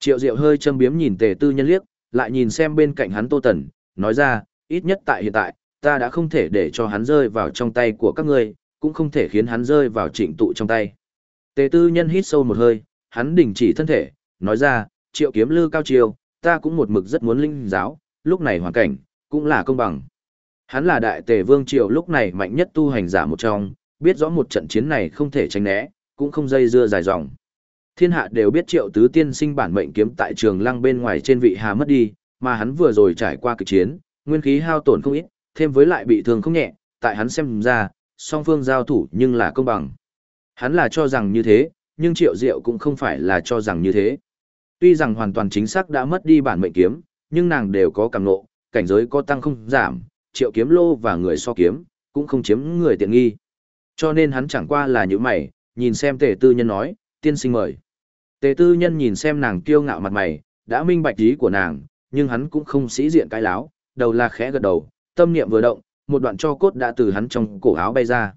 Triệu Diệu hơi châm biếm nhìn tề tư nhân liếc, lại nhìn xem bên cạnh hắn Tô Tần, nói ra, ít nhất tại hiện tại, ta đã không thể để cho hắn rơi vào trong tay của các ngươi, cũng không thể khiến hắn rơi vào trịnh tụ trong tay. Tề tư nhân hít sâu một hơi, hắn đình chỉ thân thể, nói ra, triệu kiếm lư cao chiêu, ta cũng một mực rất muốn linh giáo, lúc này hoàn cảnh, cũng là công bằng. Hắn là đại tề vương triều lúc này mạnh nhất tu hành giả một trong, biết rõ một trận chiến này không thể tránh né, cũng không dây dưa dài dòng. Thiên hạ đều biết triệu tứ tiên sinh bản mệnh kiếm tại trường lăng bên ngoài trên vị hà mất đi, mà hắn vừa rồi trải qua kịch chiến, nguyên khí hao tổn không ít, thêm với lại bị thương không nhẹ, tại hắn xem ra, song phương giao thủ nhưng là công bằng. Hắn là cho rằng như thế, nhưng triệu diệu cũng không phải là cho rằng như thế. Tuy rằng hoàn toàn chính xác đã mất đi bản mệnh kiếm, nhưng nàng đều có càng nộ, cảnh giới có tăng không giảm, triệu kiếm lô và người so kiếm, cũng không chiếm người tiện nghi. Cho nên hắn chẳng qua là những mày, nhìn xem tề tư nhân nói, tiên sinh mời. Tề tư nhân nhìn xem nàng kiêu ngạo mặt mày, đã minh bạch ý của nàng, nhưng hắn cũng không sĩ diện cái láo, đầu là khẽ gật đầu, tâm niệm vừa động, một đoạn cho cốt đã từ hắn trong cổ áo bay ra.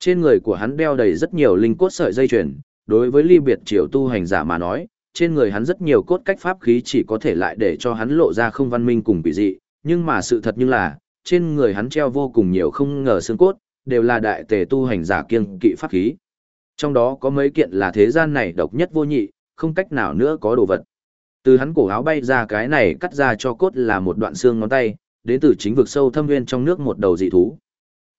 Trên người của hắn đeo đầy rất nhiều linh cốt sợi dây chuyền, đối với ly biệt triều tu hành giả mà nói, trên người hắn rất nhiều cốt cách pháp khí chỉ có thể lại để cho hắn lộ ra không văn minh cùng quỷ dị, nhưng mà sự thật như là, trên người hắn treo vô cùng nhiều không ngờ xương cốt, đều là đại tề tu hành giả kiêng kỵ pháp khí. Trong đó có mấy kiện là thế gian này độc nhất vô nhị, không cách nào nữa có đồ vật. Từ hắn cổ áo bay ra cái này cắt ra cho cốt là một đoạn xương ngón tay, đến từ chính vực sâu thâm nguyên trong nước một đầu dị thú.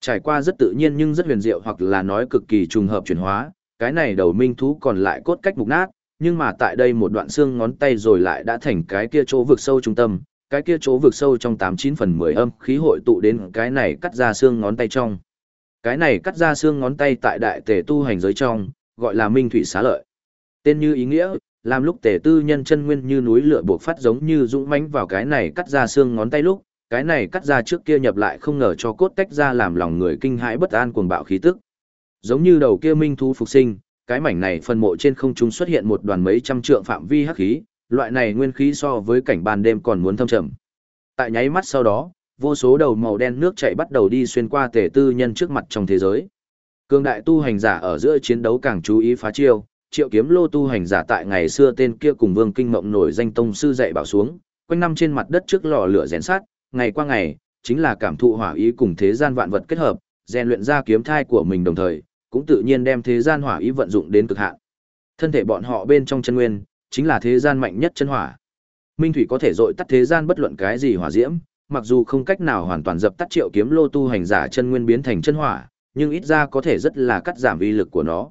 Trải qua rất tự nhiên nhưng rất huyền diệu hoặc là nói cực kỳ trùng hợp chuyển hóa, cái này đầu minh thú còn lại cốt cách mục nát, nhưng mà tại đây một đoạn xương ngón tay rồi lại đã thành cái kia chỗ vực sâu trung tâm, cái kia chỗ vực sâu trong 89 phần 10 âm khí hội tụ đến cái này cắt ra xương ngón tay trong. Cái này cắt ra xương ngón tay tại đại tề tu hành giới trong, gọi là minh thủy xá lợi. Tên như ý nghĩa, làm lúc tề tư nhân chân nguyên như núi lửa buộc phát giống như dũng mãnh vào cái này cắt ra xương ngón tay lúc, cái này cắt ra trước kia nhập lại không ngờ cho cốt tách ra làm lòng người kinh hãi bất an cuồng bạo khí tức. Giống như đầu kia minh thú phục sinh, cái mảnh này phân mộ trên không trung xuất hiện một đoàn mấy trăm trượng phạm vi hắc khí, loại này nguyên khí so với cảnh ban đêm còn muốn thâm trầm. Tại nháy mắt sau đó, vô số đầu màu đen nước chảy bắt đầu đi xuyên qua tể tư nhân trước mặt trong thế giới. Cương đại tu hành giả ở giữa chiến đấu càng chú ý phá chiêu, triệu kiếm lô tu hành giả tại ngày xưa tên kia cùng vương kinh mộng nổi danh tông sư dạy bảo xuống, quanh năm trên mặt đất trước lò lửa rèn sát, ngày qua ngày, chính là cảm thụ hỏa ý cùng thế gian vạn vật kết hợp, rèn luyện ra kiếm thai của mình đồng thời, cũng tự nhiên đem thế gian hỏa ý vận dụng đến cực hạn. Thân thể bọn họ bên trong chân nguyên, chính là thế gian mạnh nhất chân hỏa. Minh thủy có thể dội tắt thế gian bất luận cái gì hỏa diễm, mặc dù không cách nào hoàn toàn dập tắt triệu kiếm lô tu hành giả chân nguyên biến thành chân hỏa, nhưng ít ra có thể rất là cắt giảm uy lực của nó.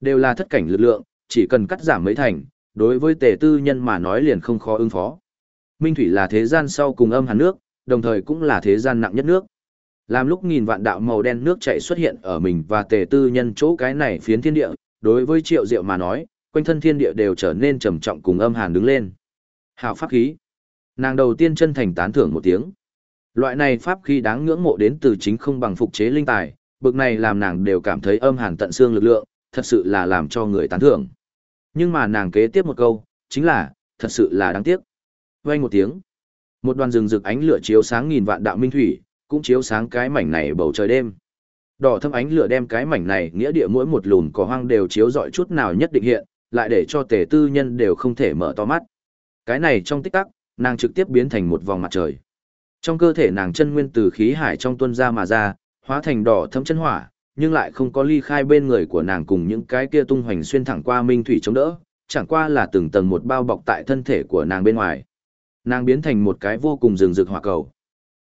Đều là thất cảnh lực lượng, chỉ cần cắt giảm mấy thành, đối với tề tư nhân mà nói liền không khó ứng phó. Minh thủy là thế gian sau cùng âm hàn nước, đồng thời cũng là thế gian nặng nhất nước. Làm lúc nghìn vạn đạo màu đen nước chảy xuất hiện ở mình và tề tư nhân chỗ cái này phiến thiên địa, đối với triệu diệu mà nói, quanh thân thiên địa đều trở nên trầm trọng cùng âm hàn đứng lên. Hảo pháp khí. Nàng đầu tiên chân thành tán thưởng một tiếng. Loại này pháp khí đáng ngưỡng mộ đến từ chính không bằng phục chế linh tài, bực này làm nàng đều cảm thấy âm hàn tận xương lực lượng, thật sự là làm cho người tán thưởng. Nhưng mà nàng kế tiếp một câu, chính là, thật sự là đáng tiếc. Vang một tiếng, một đoàn rừng rực ánh lửa chiếu sáng nghìn vạn đạo minh thủy, cũng chiếu sáng cái mảnh này bầu trời đêm. Đỏ thâm ánh lửa đem cái mảnh này nghĩa địa mỗi một lùn cỏ hoang đều chiếu rọi chút nào nhất định hiện, lại để cho tề tư nhân đều không thể mở to mắt. Cái này trong tích tắc, nàng trực tiếp biến thành một vòng mặt trời. Trong cơ thể nàng chân nguyên từ khí hải trong tuân ra mà ra, hóa thành đỏ thâm chân hỏa, nhưng lại không có ly khai bên người của nàng cùng những cái kia tung hoành xuyên thẳng qua minh thủy chống đỡ, chẳng qua là từng tầng một bao bọc tại thân thể của nàng bên ngoài. Nàng biến thành một cái vô cùng rừng rực hỏa cầu.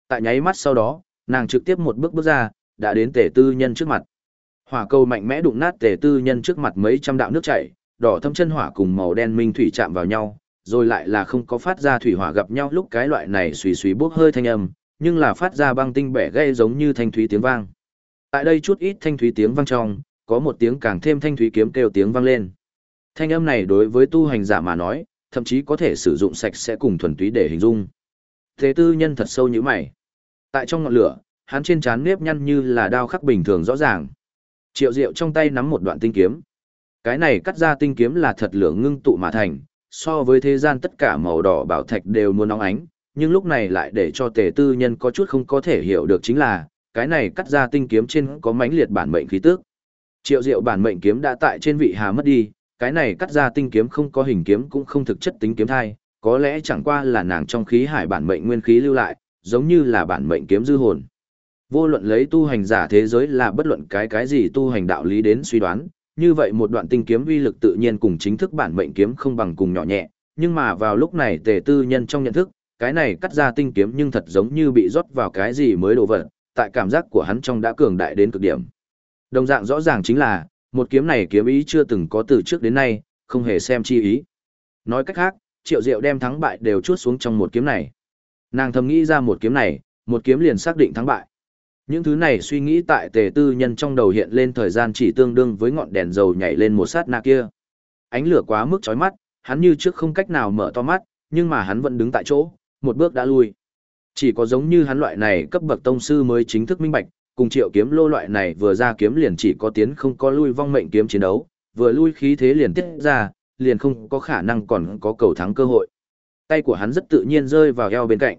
Tại nháy mắt sau đó, nàng trực tiếp một bước bước ra, đã đến tể tư nhân trước mặt. Hỏa cầu mạnh mẽ đụng nát tể tư nhân trước mặt mấy trăm đạo nước chảy, đỏ thâm chân hỏa cùng màu đen minh thủy chạm vào nhau, rồi lại là không có phát ra thủy hỏa gặp nhau lúc cái loại này xùy xùy bốc hơi thanh âm, nhưng là phát ra băng tinh bẻ gây giống như thanh thúy tiếng vang. Tại đây chút ít thanh thúy tiếng vang trong, có một tiếng càng thêm thanh thúy kiếm kêu tiếng vang lên. Thanh âm này đối với tu hành giả mà nói, thậm chí có thể sử dụng sạch sẽ cùng thuần túy để hình dung. Thế tư nhân thật sâu như mày. Tại trong ngọn lửa, hắn trên trán nếp nhăn như là đao khắc bình thường rõ ràng. Triệu Diệu trong tay nắm một đoạn tinh kiếm. Cái này cắt ra tinh kiếm là thật lửa ngưng tụ mà thành, so với thế gian tất cả màu đỏ bảo thạch đều muốn nóng ánh, nhưng lúc này lại để cho tề tư nhân có chút không có thể hiểu được chính là, cái này cắt ra tinh kiếm trên có mãnh liệt bản mệnh khí tức. Triệu diệu bản mệnh kiếm đã tại trên vị hà mất đi, cái này cắt ra tinh kiếm không có hình kiếm cũng không thực chất tính kiếm thai, có lẽ chẳng qua là nàng trong khí hải bản mệnh nguyên khí lưu lại, giống như là bản mệnh kiếm dư hồn. Vô luận lấy tu hành giả thế giới là bất luận cái cái gì tu hành đạo lý đến suy đoán, như vậy một đoạn tinh kiếm uy lực tự nhiên cùng chính thức bản mệnh kiếm không bằng cùng nhỏ nhẹ, nhưng mà vào lúc này tề tư nhân trong nhận thức, cái này cắt ra tinh kiếm nhưng thật giống như bị rót vào cái gì mới đồ vật, tại cảm giác của hắn trong đã cường đại đến cực điểm. Đồng dạng rõ ràng chính là, một kiếm này kiếm ý chưa từng có từ trước đến nay, không hề xem chi ý. Nói cách khác, triệu diệu đem thắng bại đều chuốt xuống trong một kiếm này. Nàng thầm nghĩ ra một kiếm này, một kiếm liền xác định thắng bại. Những thứ này suy nghĩ tại tề tư nhân trong đầu hiện lên thời gian chỉ tương đương với ngọn đèn dầu nhảy lên một sát na kia. Ánh lửa quá mức chói mắt, hắn như trước không cách nào mở to mắt, nhưng mà hắn vẫn đứng tại chỗ, một bước đã lui. Chỉ có giống như hắn loại này cấp bậc tông sư mới chính thức minh bạch, cùng triệu kiếm lô loại này vừa ra kiếm liền chỉ có tiến không có lui vong mệnh kiếm chiến đấu, vừa lui khí thế liền tiết ra, liền không có khả năng còn có cầu thắng cơ hội. Tay của hắn rất tự nhiên rơi vào eo bên cạnh.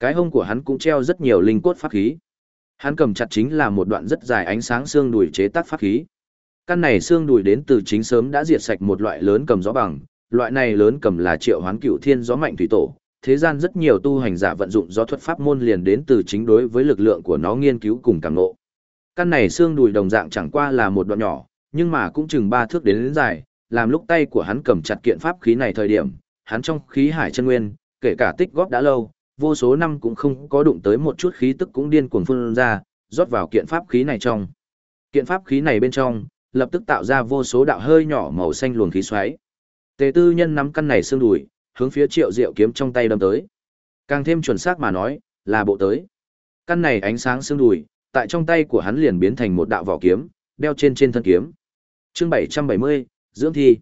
Cái hông của hắn cũng treo rất nhiều linh cốt pháp khí. Hắn cầm chặt chính là một đoạn rất dài ánh sáng xương đùi chế tác pháp khí. Căn này xương đùi đến từ chính sớm đã diệt sạch một loại lớn cầm gió bằng, loại này lớn cầm là triệu hoán cựu thiên gió mạnh thủy tổ. Thế gian rất nhiều tu hành giả vận dụng do thuật pháp môn liền đến từ chính đối với lực lượng của nó nghiên cứu cùng cảm ngộ. Căn này xương đùi đồng dạng chẳng qua là một đoạn nhỏ, nhưng mà cũng chừng ba thước đến, đến dài, làm lúc tay của hắn cầm chặt kiện pháp khí này thời điểm, hắn trong khí hải chân nguyên, kể cả tích góp đã lâu, vô số năm cũng không có đụng tới một chút khí tức cũng điên cuồng phun ra, rót vào kiện pháp khí này trong. Kiện pháp khí này bên trong, lập tức tạo ra vô số đạo hơi nhỏ màu xanh luồng khí xoáy. Tề tư nhân nắm căn này xương đùi, hướng phía triệu diệu kiếm trong tay đâm tới. Càng thêm chuẩn xác mà nói, là bộ tới. Căn này ánh sáng xương đùi, tại trong tay của hắn liền biến thành một đạo vỏ kiếm, đeo trên trên thân kiếm. Chương 770, dưỡng thi.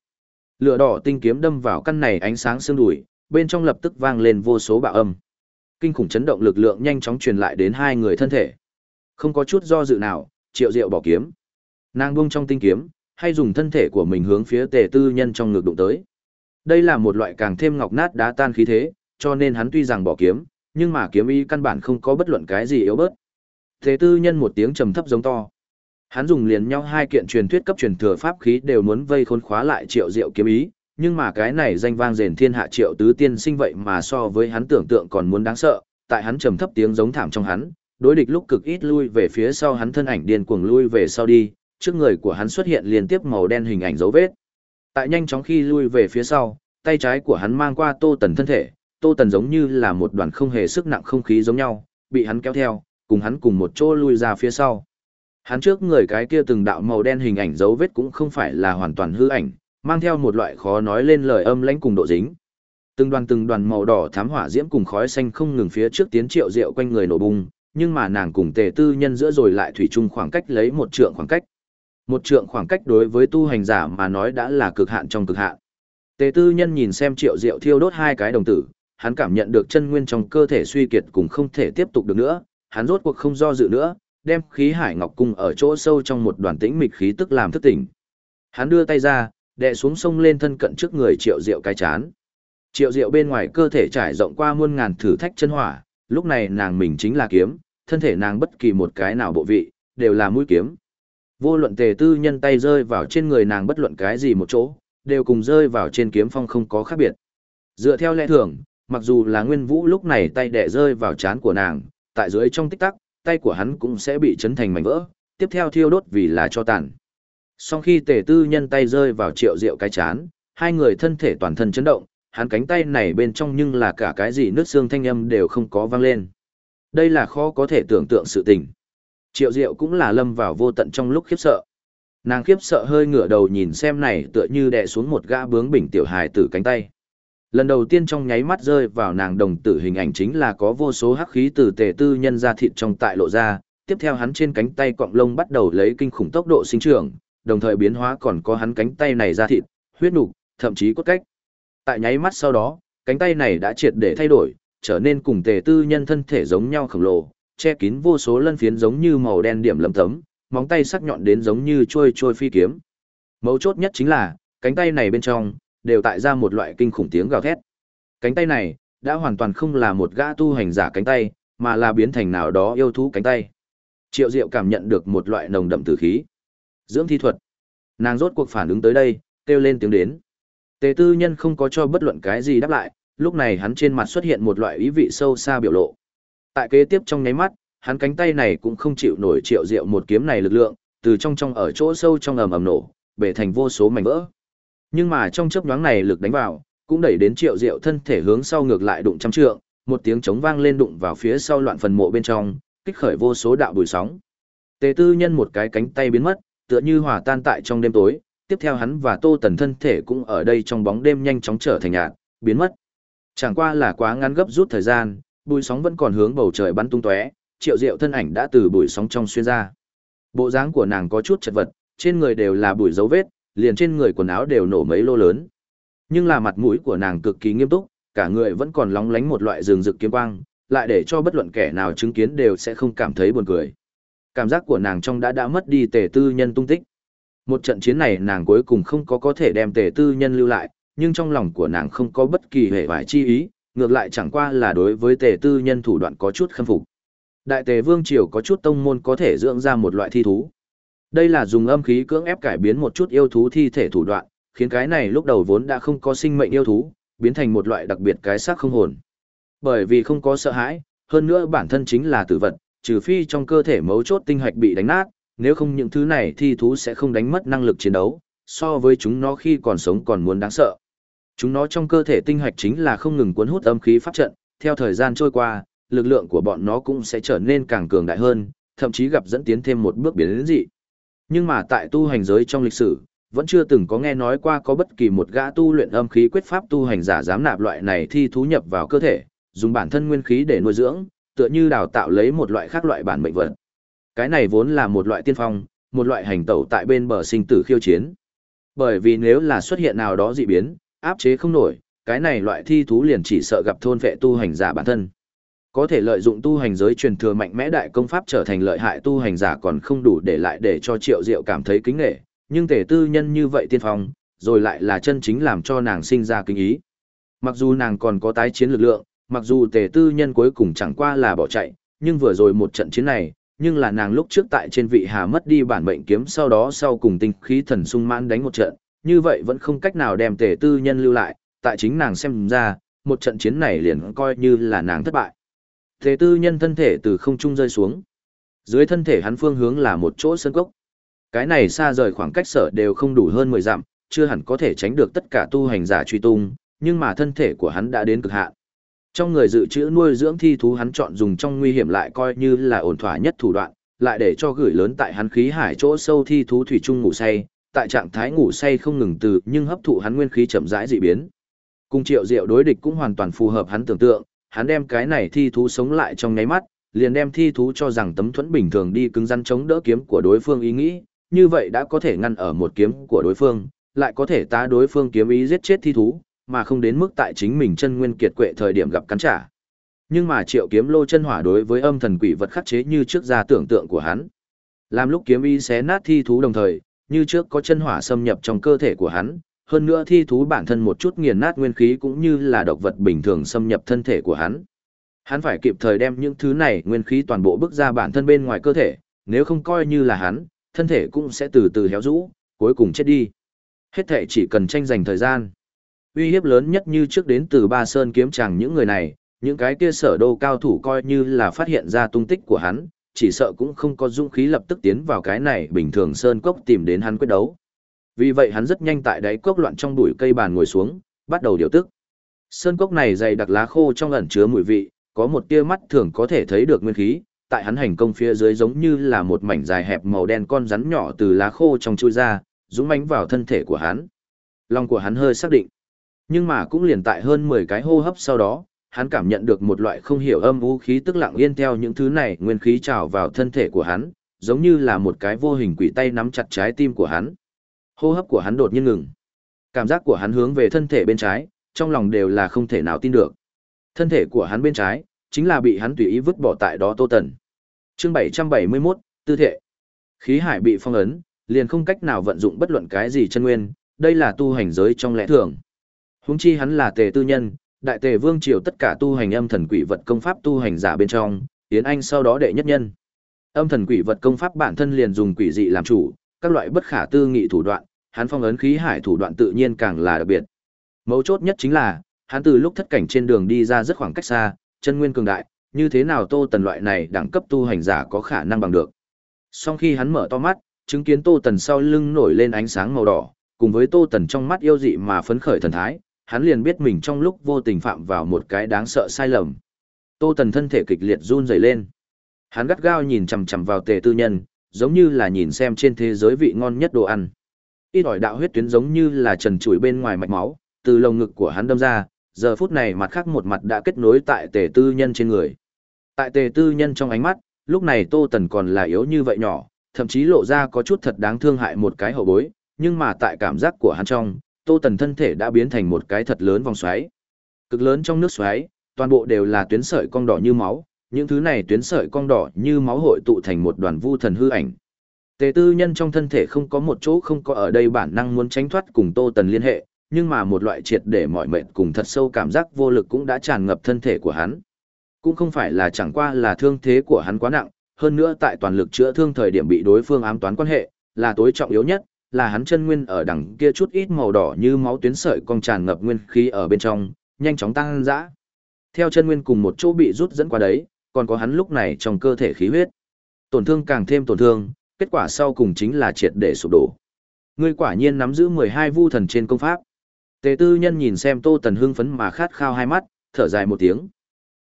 Lửa đỏ tinh kiếm đâm vào căn này ánh sáng xương đùi, bên trong lập tức vang lên vô số bạo âm. Kinh khủng chấn động lực lượng nhanh chóng truyền lại đến hai người thân thể. Không có chút do dự nào, Triệu Diệu bỏ kiếm. Nàng buông trong tinh kiếm, hay dùng thân thể của mình hướng phía Tề Tư Nhân trong ngực đụng tới. Đây là một loại càng thêm ngọc nát đá tan khí thế, cho nên hắn tuy rằng bỏ kiếm, nhưng mà kiếm ý căn bản không có bất luận cái gì yếu bớt. Thế Tư Nhân một tiếng trầm thấp giống to. Hắn dùng liền nhau hai kiện truyền thuyết cấp truyền thừa pháp khí đều muốn vây khốn khóa lại Triệu Diệu kiếm ý, nhưng mà cái này danh vang rền thiên hạ Triệu tứ tiên sinh vậy mà so với hắn tưởng tượng còn muốn đáng sợ, tại hắn trầm thấp tiếng giống thảm trong hắn, đối địch lúc cực ít lui về phía sau hắn thân ảnh điên cuồng lui về sau đi, trước người của hắn xuất hiện liên tiếp màu đen hình ảnh dấu vết. Tại nhanh chóng khi lui về phía sau, tay trái của hắn mang qua Tô Tần thân thể, Tô Tần giống như là một đoàn không hề sức nặng không khí giống nhau, bị hắn kéo theo, cùng hắn cùng một chỗ lui ra phía sau. Hắn trước người cái kia từng đạo màu đen hình ảnh dấu vết cũng không phải là hoàn toàn hư ảnh, mang theo một loại khó nói lên lời âm lãnh cùng độ dính. Từng đoàn từng đoàn màu đỏ thám hỏa diễm cùng khói xanh không ngừng phía trước tiến triệu rượu quanh người nổ bung, nhưng mà nàng cùng tề tư nhân giữa rồi lại thủy chung khoảng cách lấy một trượng khoảng cách. Một trượng khoảng cách đối với tu hành giả mà nói đã là cực hạn trong cực hạn. Tề tư nhân nhìn xem triệu diệu thiêu đốt hai cái đồng tử, hắn cảm nhận được chân nguyên trong cơ thể suy kiệt cùng không thể tiếp tục được nữa, hắn rốt cuộc không do dự nữa, đem khí hải ngọc cung ở chỗ sâu trong một đoàn tĩnh mịch khí tức làm thức tỉnh. Hắn đưa tay ra, đè xuống sông lên thân cận trước người triệu diệu cái chán. Triệu diệu bên ngoài cơ thể trải rộng qua muôn ngàn thử thách chân hỏa, lúc này nàng mình chính là kiếm, thân thể nàng bất kỳ một cái nào bộ vị, đều là mũi kiếm. Vô luận tề tư nhân tay rơi vào trên người nàng bất luận cái gì một chỗ, đều cùng rơi vào trên kiếm phong không có khác biệt. Dựa theo lẽ thường, mặc dù là nguyên vũ lúc này tay đẻ rơi vào chán của nàng, tại dưới trong tích tắc, tay của hắn cũng sẽ bị chấn thành mảnh vỡ, tiếp theo thiêu đốt vì là cho tàn. Sau khi tề tư nhân tay rơi vào triệu rượu cái chán, hai người thân thể toàn thân chấn động, hắn cánh tay này bên trong nhưng là cả cái gì nước xương thanh âm đều không có vang lên. Đây là khó có thể tưởng tượng sự tình. Triệu Diệu cũng là lâm vào vô tận trong lúc khiếp sợ. Nàng khiếp sợ hơi ngửa đầu nhìn xem này tựa như đè xuống một gã bướng bỉnh tiểu hài tử cánh tay. Lần đầu tiên trong nháy mắt rơi vào nàng đồng tử hình ảnh chính là có vô số hắc khí từ tề tư nhân ra thịt trong tại lộ ra, tiếp theo hắn trên cánh tay cọng lông bắt đầu lấy kinh khủng tốc độ sinh trưởng, đồng thời biến hóa còn có hắn cánh tay này ra thịt, huyết nục, thậm chí cốt cách. Tại nháy mắt sau đó, cánh tay này đã triệt để thay đổi, trở nên cùng tề tư nhân thân thể giống nhau khổng lồ, che kín vô số lân phiến giống như màu đen điểm lấm tấm, móng tay sắc nhọn đến giống như trôi trôi phi kiếm. Mấu chốt nhất chính là, cánh tay này bên trong, đều tại ra một loại kinh khủng tiếng gào thét. Cánh tay này, đã hoàn toàn không là một gã tu hành giả cánh tay, mà là biến thành nào đó yêu thú cánh tay. Triệu Diệu cảm nhận được một loại nồng đậm tử khí. Dưỡng thi thuật. Nàng rốt cuộc phản ứng tới đây, kêu lên tiếng đến. Tề tư nhân không có cho bất luận cái gì đáp lại, lúc này hắn trên mặt xuất hiện một loại ý vị sâu xa biểu lộ. Tại kế tiếp trong nháy mắt, hắn cánh tay này cũng không chịu nổi triệu diệu một kiếm này lực lượng, từ trong trong ở chỗ sâu trong ầm ầm nổ, bể thành vô số mảnh vỡ. Nhưng mà trong chớp nhoáng này lực đánh vào, cũng đẩy đến triệu diệu thân thể hướng sau ngược lại đụng trăm trượng, một tiếng trống vang lên đụng vào phía sau loạn phần mộ bên trong, kích khởi vô số đạo bùi sóng. Tề tư nhân một cái cánh tay biến mất, tựa như hòa tan tại trong đêm tối, tiếp theo hắn và Tô Tần thân thể cũng ở đây trong bóng đêm nhanh chóng trở thành nhạt, biến mất. Chẳng qua là quá ngắn gấp rút thời gian, bùi sóng vẫn còn hướng bầu trời bắn tung tóe, Triệu Diệu thân ảnh đã từ bụi sóng trong xuyên ra. Bộ dáng của nàng có chút chật vật, trên người đều là bụi dấu vết, liền trên người quần áo đều nổ mấy lô lớn. Nhưng là mặt mũi của nàng cực kỳ nghiêm túc, cả người vẫn còn lóng lánh một loại rừng rực kiếm quang, lại để cho bất luận kẻ nào chứng kiến đều sẽ không cảm thấy buồn cười. Cảm giác của nàng trong đã đã mất đi tề tư nhân tung tích. Một trận chiến này nàng cuối cùng không có có thể đem tề tư nhân lưu lại, nhưng trong lòng của nàng không có bất kỳ hệ vải chi ý, ngược lại chẳng qua là đối với tề tư nhân thủ đoạn có chút khâm phục. Đại tề vương triều có chút tông môn có thể dưỡng ra một loại thi thú. Đây là dùng âm khí cưỡng ép cải biến một chút yêu thú thi thể thủ đoạn, khiến cái này lúc đầu vốn đã không có sinh mệnh yêu thú, biến thành một loại đặc biệt cái xác không hồn. Bởi vì không có sợ hãi, hơn nữa bản thân chính là tử vật, trừ phi trong cơ thể mấu chốt tinh hạch bị đánh nát, nếu không những thứ này thi thú sẽ không đánh mất năng lực chiến đấu, so với chúng nó khi còn sống còn muốn đáng sợ. Chúng nó trong cơ thể tinh hạch chính là không ngừng cuốn hút âm khí pháp trận, theo thời gian trôi qua, lực lượng của bọn nó cũng sẽ trở nên càng cường đại hơn, thậm chí gặp dẫn tiến thêm một bước biến đến dị. Nhưng mà tại tu hành giới trong lịch sử, vẫn chưa từng có nghe nói qua có bất kỳ một gã tu luyện âm khí quyết pháp tu hành giả dám nạp loại này thi thú nhập vào cơ thể, dùng bản thân nguyên khí để nuôi dưỡng, tựa như đào tạo lấy một loại khác loại bản mệnh vật. Cái này vốn là một loại tiên phong, một loại hành tẩu tại bên bờ sinh tử khiêu chiến. Bởi vì nếu là xuất hiện nào đó dị biến, áp chế không nổi, cái này loại thi thú liền chỉ sợ gặp thôn vệ tu hành giả bản thân. Có thể lợi dụng tu hành giới truyền thừa mạnh mẽ đại công pháp trở thành lợi hại tu hành giả còn không đủ để lại để cho Triệu Diệu cảm thấy kính nể, nhưng thể tư nhân như vậy tiên phong, rồi lại là chân chính làm cho nàng sinh ra kinh ý. Mặc dù nàng còn có tái chiến lực lượng, mặc dù tề tư nhân cuối cùng chẳng qua là bỏ chạy, nhưng vừa rồi một trận chiến này, nhưng là nàng lúc trước tại trên vị hà mất đi bản mệnh kiếm sau đó sau cùng tinh khí thần sung mãn đánh một trận, như vậy vẫn không cách nào đem tề tư nhân lưu lại, tại chính nàng xem ra, một trận chiến này liền coi như là nàng thất bại. Tề tư nhân thân thể từ không trung rơi xuống. Dưới thân thể hắn phương hướng là một chỗ sân cốc. Cái này xa rời khoảng cách sở đều không đủ hơn 10 dặm, chưa hẳn có thể tránh được tất cả tu hành giả truy tung, nhưng mà thân thể của hắn đã đến cực hạn. Trong người dự trữ nuôi dưỡng thi thú hắn chọn dùng trong nguy hiểm lại coi như là ổn thỏa nhất thủ đoạn, lại để cho gửi lớn tại hắn khí hải chỗ sâu thi thú thủy chung ngủ say, tại trạng thái ngủ say không ngừng từ nhưng hấp thụ hắn nguyên khí chậm rãi dị biến. Cùng Triệu Diệu đối địch cũng hoàn toàn phù hợp hắn tưởng tượng, hắn đem cái này thi thú sống lại trong nháy mắt, liền đem thi thú cho rằng tấm thuẫn bình thường đi cứng rắn chống đỡ kiếm của đối phương ý nghĩ, như vậy đã có thể ngăn ở một kiếm của đối phương, lại có thể tá đối phương kiếm ý giết chết thi thú, mà không đến mức tại chính mình chân nguyên kiệt quệ thời điểm gặp cắn trả. Nhưng mà triệu kiếm lô chân hỏa đối với âm thần quỷ vật khắc chế như trước ra tưởng tượng của hắn. Làm lúc kiếm ý xé nát thi thú đồng thời, như trước có chân hỏa xâm nhập trong cơ thể của hắn, hơn nữa thi thú bản thân một chút nghiền nát nguyên khí cũng như là độc vật bình thường xâm nhập thân thể của hắn. Hắn phải kịp thời đem những thứ này nguyên khí toàn bộ bước ra bản thân bên ngoài cơ thể, nếu không coi như là hắn, thân thể cũng sẽ từ từ héo rũ, cuối cùng chết đi. Hết thể chỉ cần tranh giành thời gian. Uy hiếp lớn nhất như trước đến từ Ba Sơn kiếm chàng những người này, những cái kia sở đô cao thủ coi như là phát hiện ra tung tích của hắn, chỉ sợ cũng không có dũng khí lập tức tiến vào cái này bình thường Sơn Cốc tìm đến hắn quyết đấu. Vì vậy hắn rất nhanh tại đáy cốc loạn trong bụi cây bàn ngồi xuống, bắt đầu điều tức. Sơn cốc này dày đặc lá khô trong ẩn chứa mùi vị, có một tia mắt thường có thể thấy được nguyên khí, tại hắn hành công phía dưới giống như là một mảnh dài hẹp màu đen con rắn nhỏ từ lá khô trong chui ra, dũng mãnh vào thân thể của hắn. Lòng của hắn hơi xác định. Nhưng mà cũng liền tại hơn 10 cái hô hấp sau đó, hắn cảm nhận được một loại không hiểu âm u khí tức lặng yên theo những thứ này nguyên khí trào vào thân thể của hắn, giống như là một cái vô hình quỷ tay nắm chặt trái tim của hắn. Hô hấp của hắn đột nhiên ngừng. Cảm giác của hắn hướng về thân thể bên trái, trong lòng đều là không thể nào tin được. Thân thể của hắn bên trái, chính là bị hắn tùy ý vứt bỏ tại đó Tô Tần. Chương 771, tư thể. Khí hải bị phong ấn, liền không cách nào vận dụng bất luận cái gì chân nguyên, đây là tu hành giới trong lẽ thường. Huống chi hắn là tề tư nhân, Đại tề vương triều tất cả tu hành âm thần quỷ vật công pháp tu hành giả bên trong, Yến Anh sau đó đệ nhất nhân. Âm thần quỷ vật công pháp bản thân liền dùng quỷ dị làm chủ, các loại bất khả tư nghị thủ đoạn, hắn phong ấn khí hải thủ đoạn tự nhiên càng là đặc biệt. Mấu chốt nhất chính là, hắn từ lúc thất cảnh trên đường đi ra rất khoảng cách xa, chân nguyên cường đại, như thế nào Tô Tần loại này đẳng cấp tu hành giả có khả năng bằng được. Sau khi hắn mở to mắt, chứng kiến Tô Tần sau lưng nổi lên ánh sáng màu đỏ, cùng với Tô Tần trong mắt yêu dị mà phấn khởi thần thái, hắn liền biết mình trong lúc vô tình phạm vào một cái đáng sợ sai lầm. Tô Tần thân thể kịch liệt run rẩy lên. Hắn gắt gao nhìn chằm chằm vào Tề Tư Nhân, giống như là nhìn xem trên thế giới vị ngon nhất đồ ăn. Ít ỏi đạo huyết tuyến giống như là trần trụi bên ngoài mạch máu, từ lồng ngực của hắn đâm ra, giờ phút này mặt khác một mặt đã kết nối tại Tề Tư Nhân trên người. Tại Tề Tư Nhân trong ánh mắt, lúc này Tô Tần còn là yếu như vậy nhỏ, thậm chí lộ ra có chút thật đáng thương hại một cái hậu bối, nhưng mà tại cảm giác của hắn trong, Tô Tần thân thể đã biến thành một cái thật lớn vòng xoáy. Cực lớn trong nước xoáy, toàn bộ đều là tuyến sợi cong đỏ như máu, những thứ này tuyến sợi cong đỏ như máu hội tụ thành một đoàn vu thần hư ảnh. Tề tư nhân trong thân thể không có một chỗ không có ở đây bản năng muốn tránh thoát cùng Tô Tần liên hệ, nhưng mà một loại triệt để mọi mệnh cùng thật sâu cảm giác vô lực cũng đã tràn ngập thân thể của hắn. Cũng không phải là chẳng qua là thương thế của hắn quá nặng, hơn nữa tại toàn lực chữa thương thời điểm bị đối phương ám toán quan hệ, là tối trọng yếu nhất, là hắn chân nguyên ở đằng kia chút ít màu đỏ như máu tuyến sợi cong tràn ngập nguyên khí ở bên trong, nhanh chóng tăng dã. Theo chân nguyên cùng một chỗ bị rút dẫn qua đấy, còn có hắn lúc này trong cơ thể khí huyết. Tổn thương càng thêm tổn thương, kết quả sau cùng chính là triệt để sụp đổ. Ngươi quả nhiên nắm giữ 12 vu thần trên công pháp. Tề tư nhân nhìn xem Tô Tần hưng phấn mà khát khao hai mắt, thở dài một tiếng.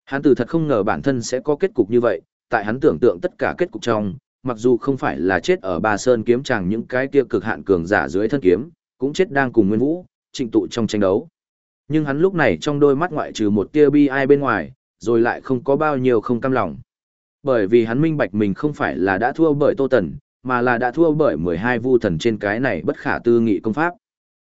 Hắn từ thật không ngờ bản thân sẽ có kết cục như vậy, tại hắn tưởng tượng tất cả kết cục trong, mặc dù không phải là chết ở ba sơn kiếm chàng những cái kia cực hạn cường giả dưới thân kiếm, cũng chết đang cùng Nguyên Vũ, trịnh tụ trong tranh đấu. Nhưng hắn lúc này trong đôi mắt ngoại trừ một tia bi ai bên ngoài, rồi lại không có bao nhiêu không cam lòng. Bởi vì hắn minh bạch mình không phải là đã thua bởi Tô Tần, mà là đã thua bởi 12 vu thần trên cái này bất khả tư nghị công pháp.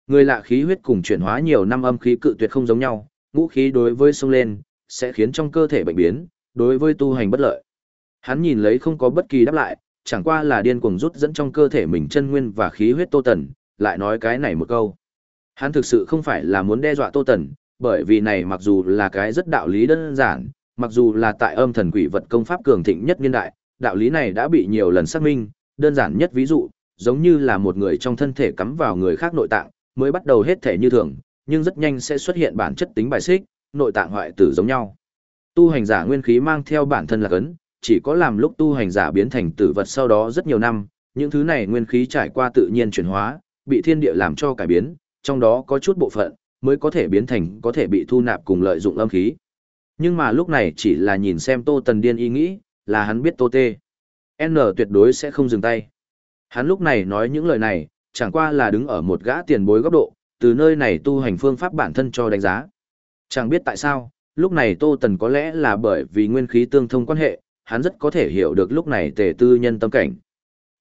Người lạ khí huyết cùng chuyển hóa nhiều năm âm khí cự tuyệt không giống nhau, ngũ khí đối với sông lên, sẽ khiến trong cơ thể bệnh biến, đối với tu hành bất lợi. Hắn nhìn lấy không có bất kỳ đáp lại, chẳng qua là điên cuồng rút dẫn trong cơ thể mình chân nguyên và khí huyết Tô Tần, lại nói cái này một câu. Hắn thực sự không phải là muốn đe dọa Tô Tần, bởi vì này mặc dù là cái rất đạo lý đơn giản, mặc dù là tại âm thần quỷ vật công pháp cường thịnh nhất niên đại, đạo lý này đã bị nhiều lần xác minh, đơn giản nhất ví dụ, giống như là một người trong thân thể cắm vào người khác nội tạng, mới bắt đầu hết thể như thường, nhưng rất nhanh sẽ xuất hiện bản chất tính bài xích, nội tạng hoại tử giống nhau. Tu hành giả nguyên khí mang theo bản thân là cấn, chỉ có làm lúc tu hành giả biến thành tử vật sau đó rất nhiều năm, những thứ này nguyên khí trải qua tự nhiên chuyển hóa, bị thiên địa làm cho cải biến, trong đó có chút bộ phận mới có thể biến thành có thể bị thu nạp cùng lợi dụng âm khí. Nhưng mà lúc này chỉ là nhìn xem Tô Tần Điên ý nghĩ, là hắn biết Tô Tê. N tuyệt đối sẽ không dừng tay. Hắn lúc này nói những lời này, chẳng qua là đứng ở một gã tiền bối góc độ, từ nơi này tu hành phương pháp bản thân cho đánh giá. Chẳng biết tại sao, lúc này Tô Tần có lẽ là bởi vì nguyên khí tương thông quan hệ, hắn rất có thể hiểu được lúc này tề tư nhân tâm cảnh.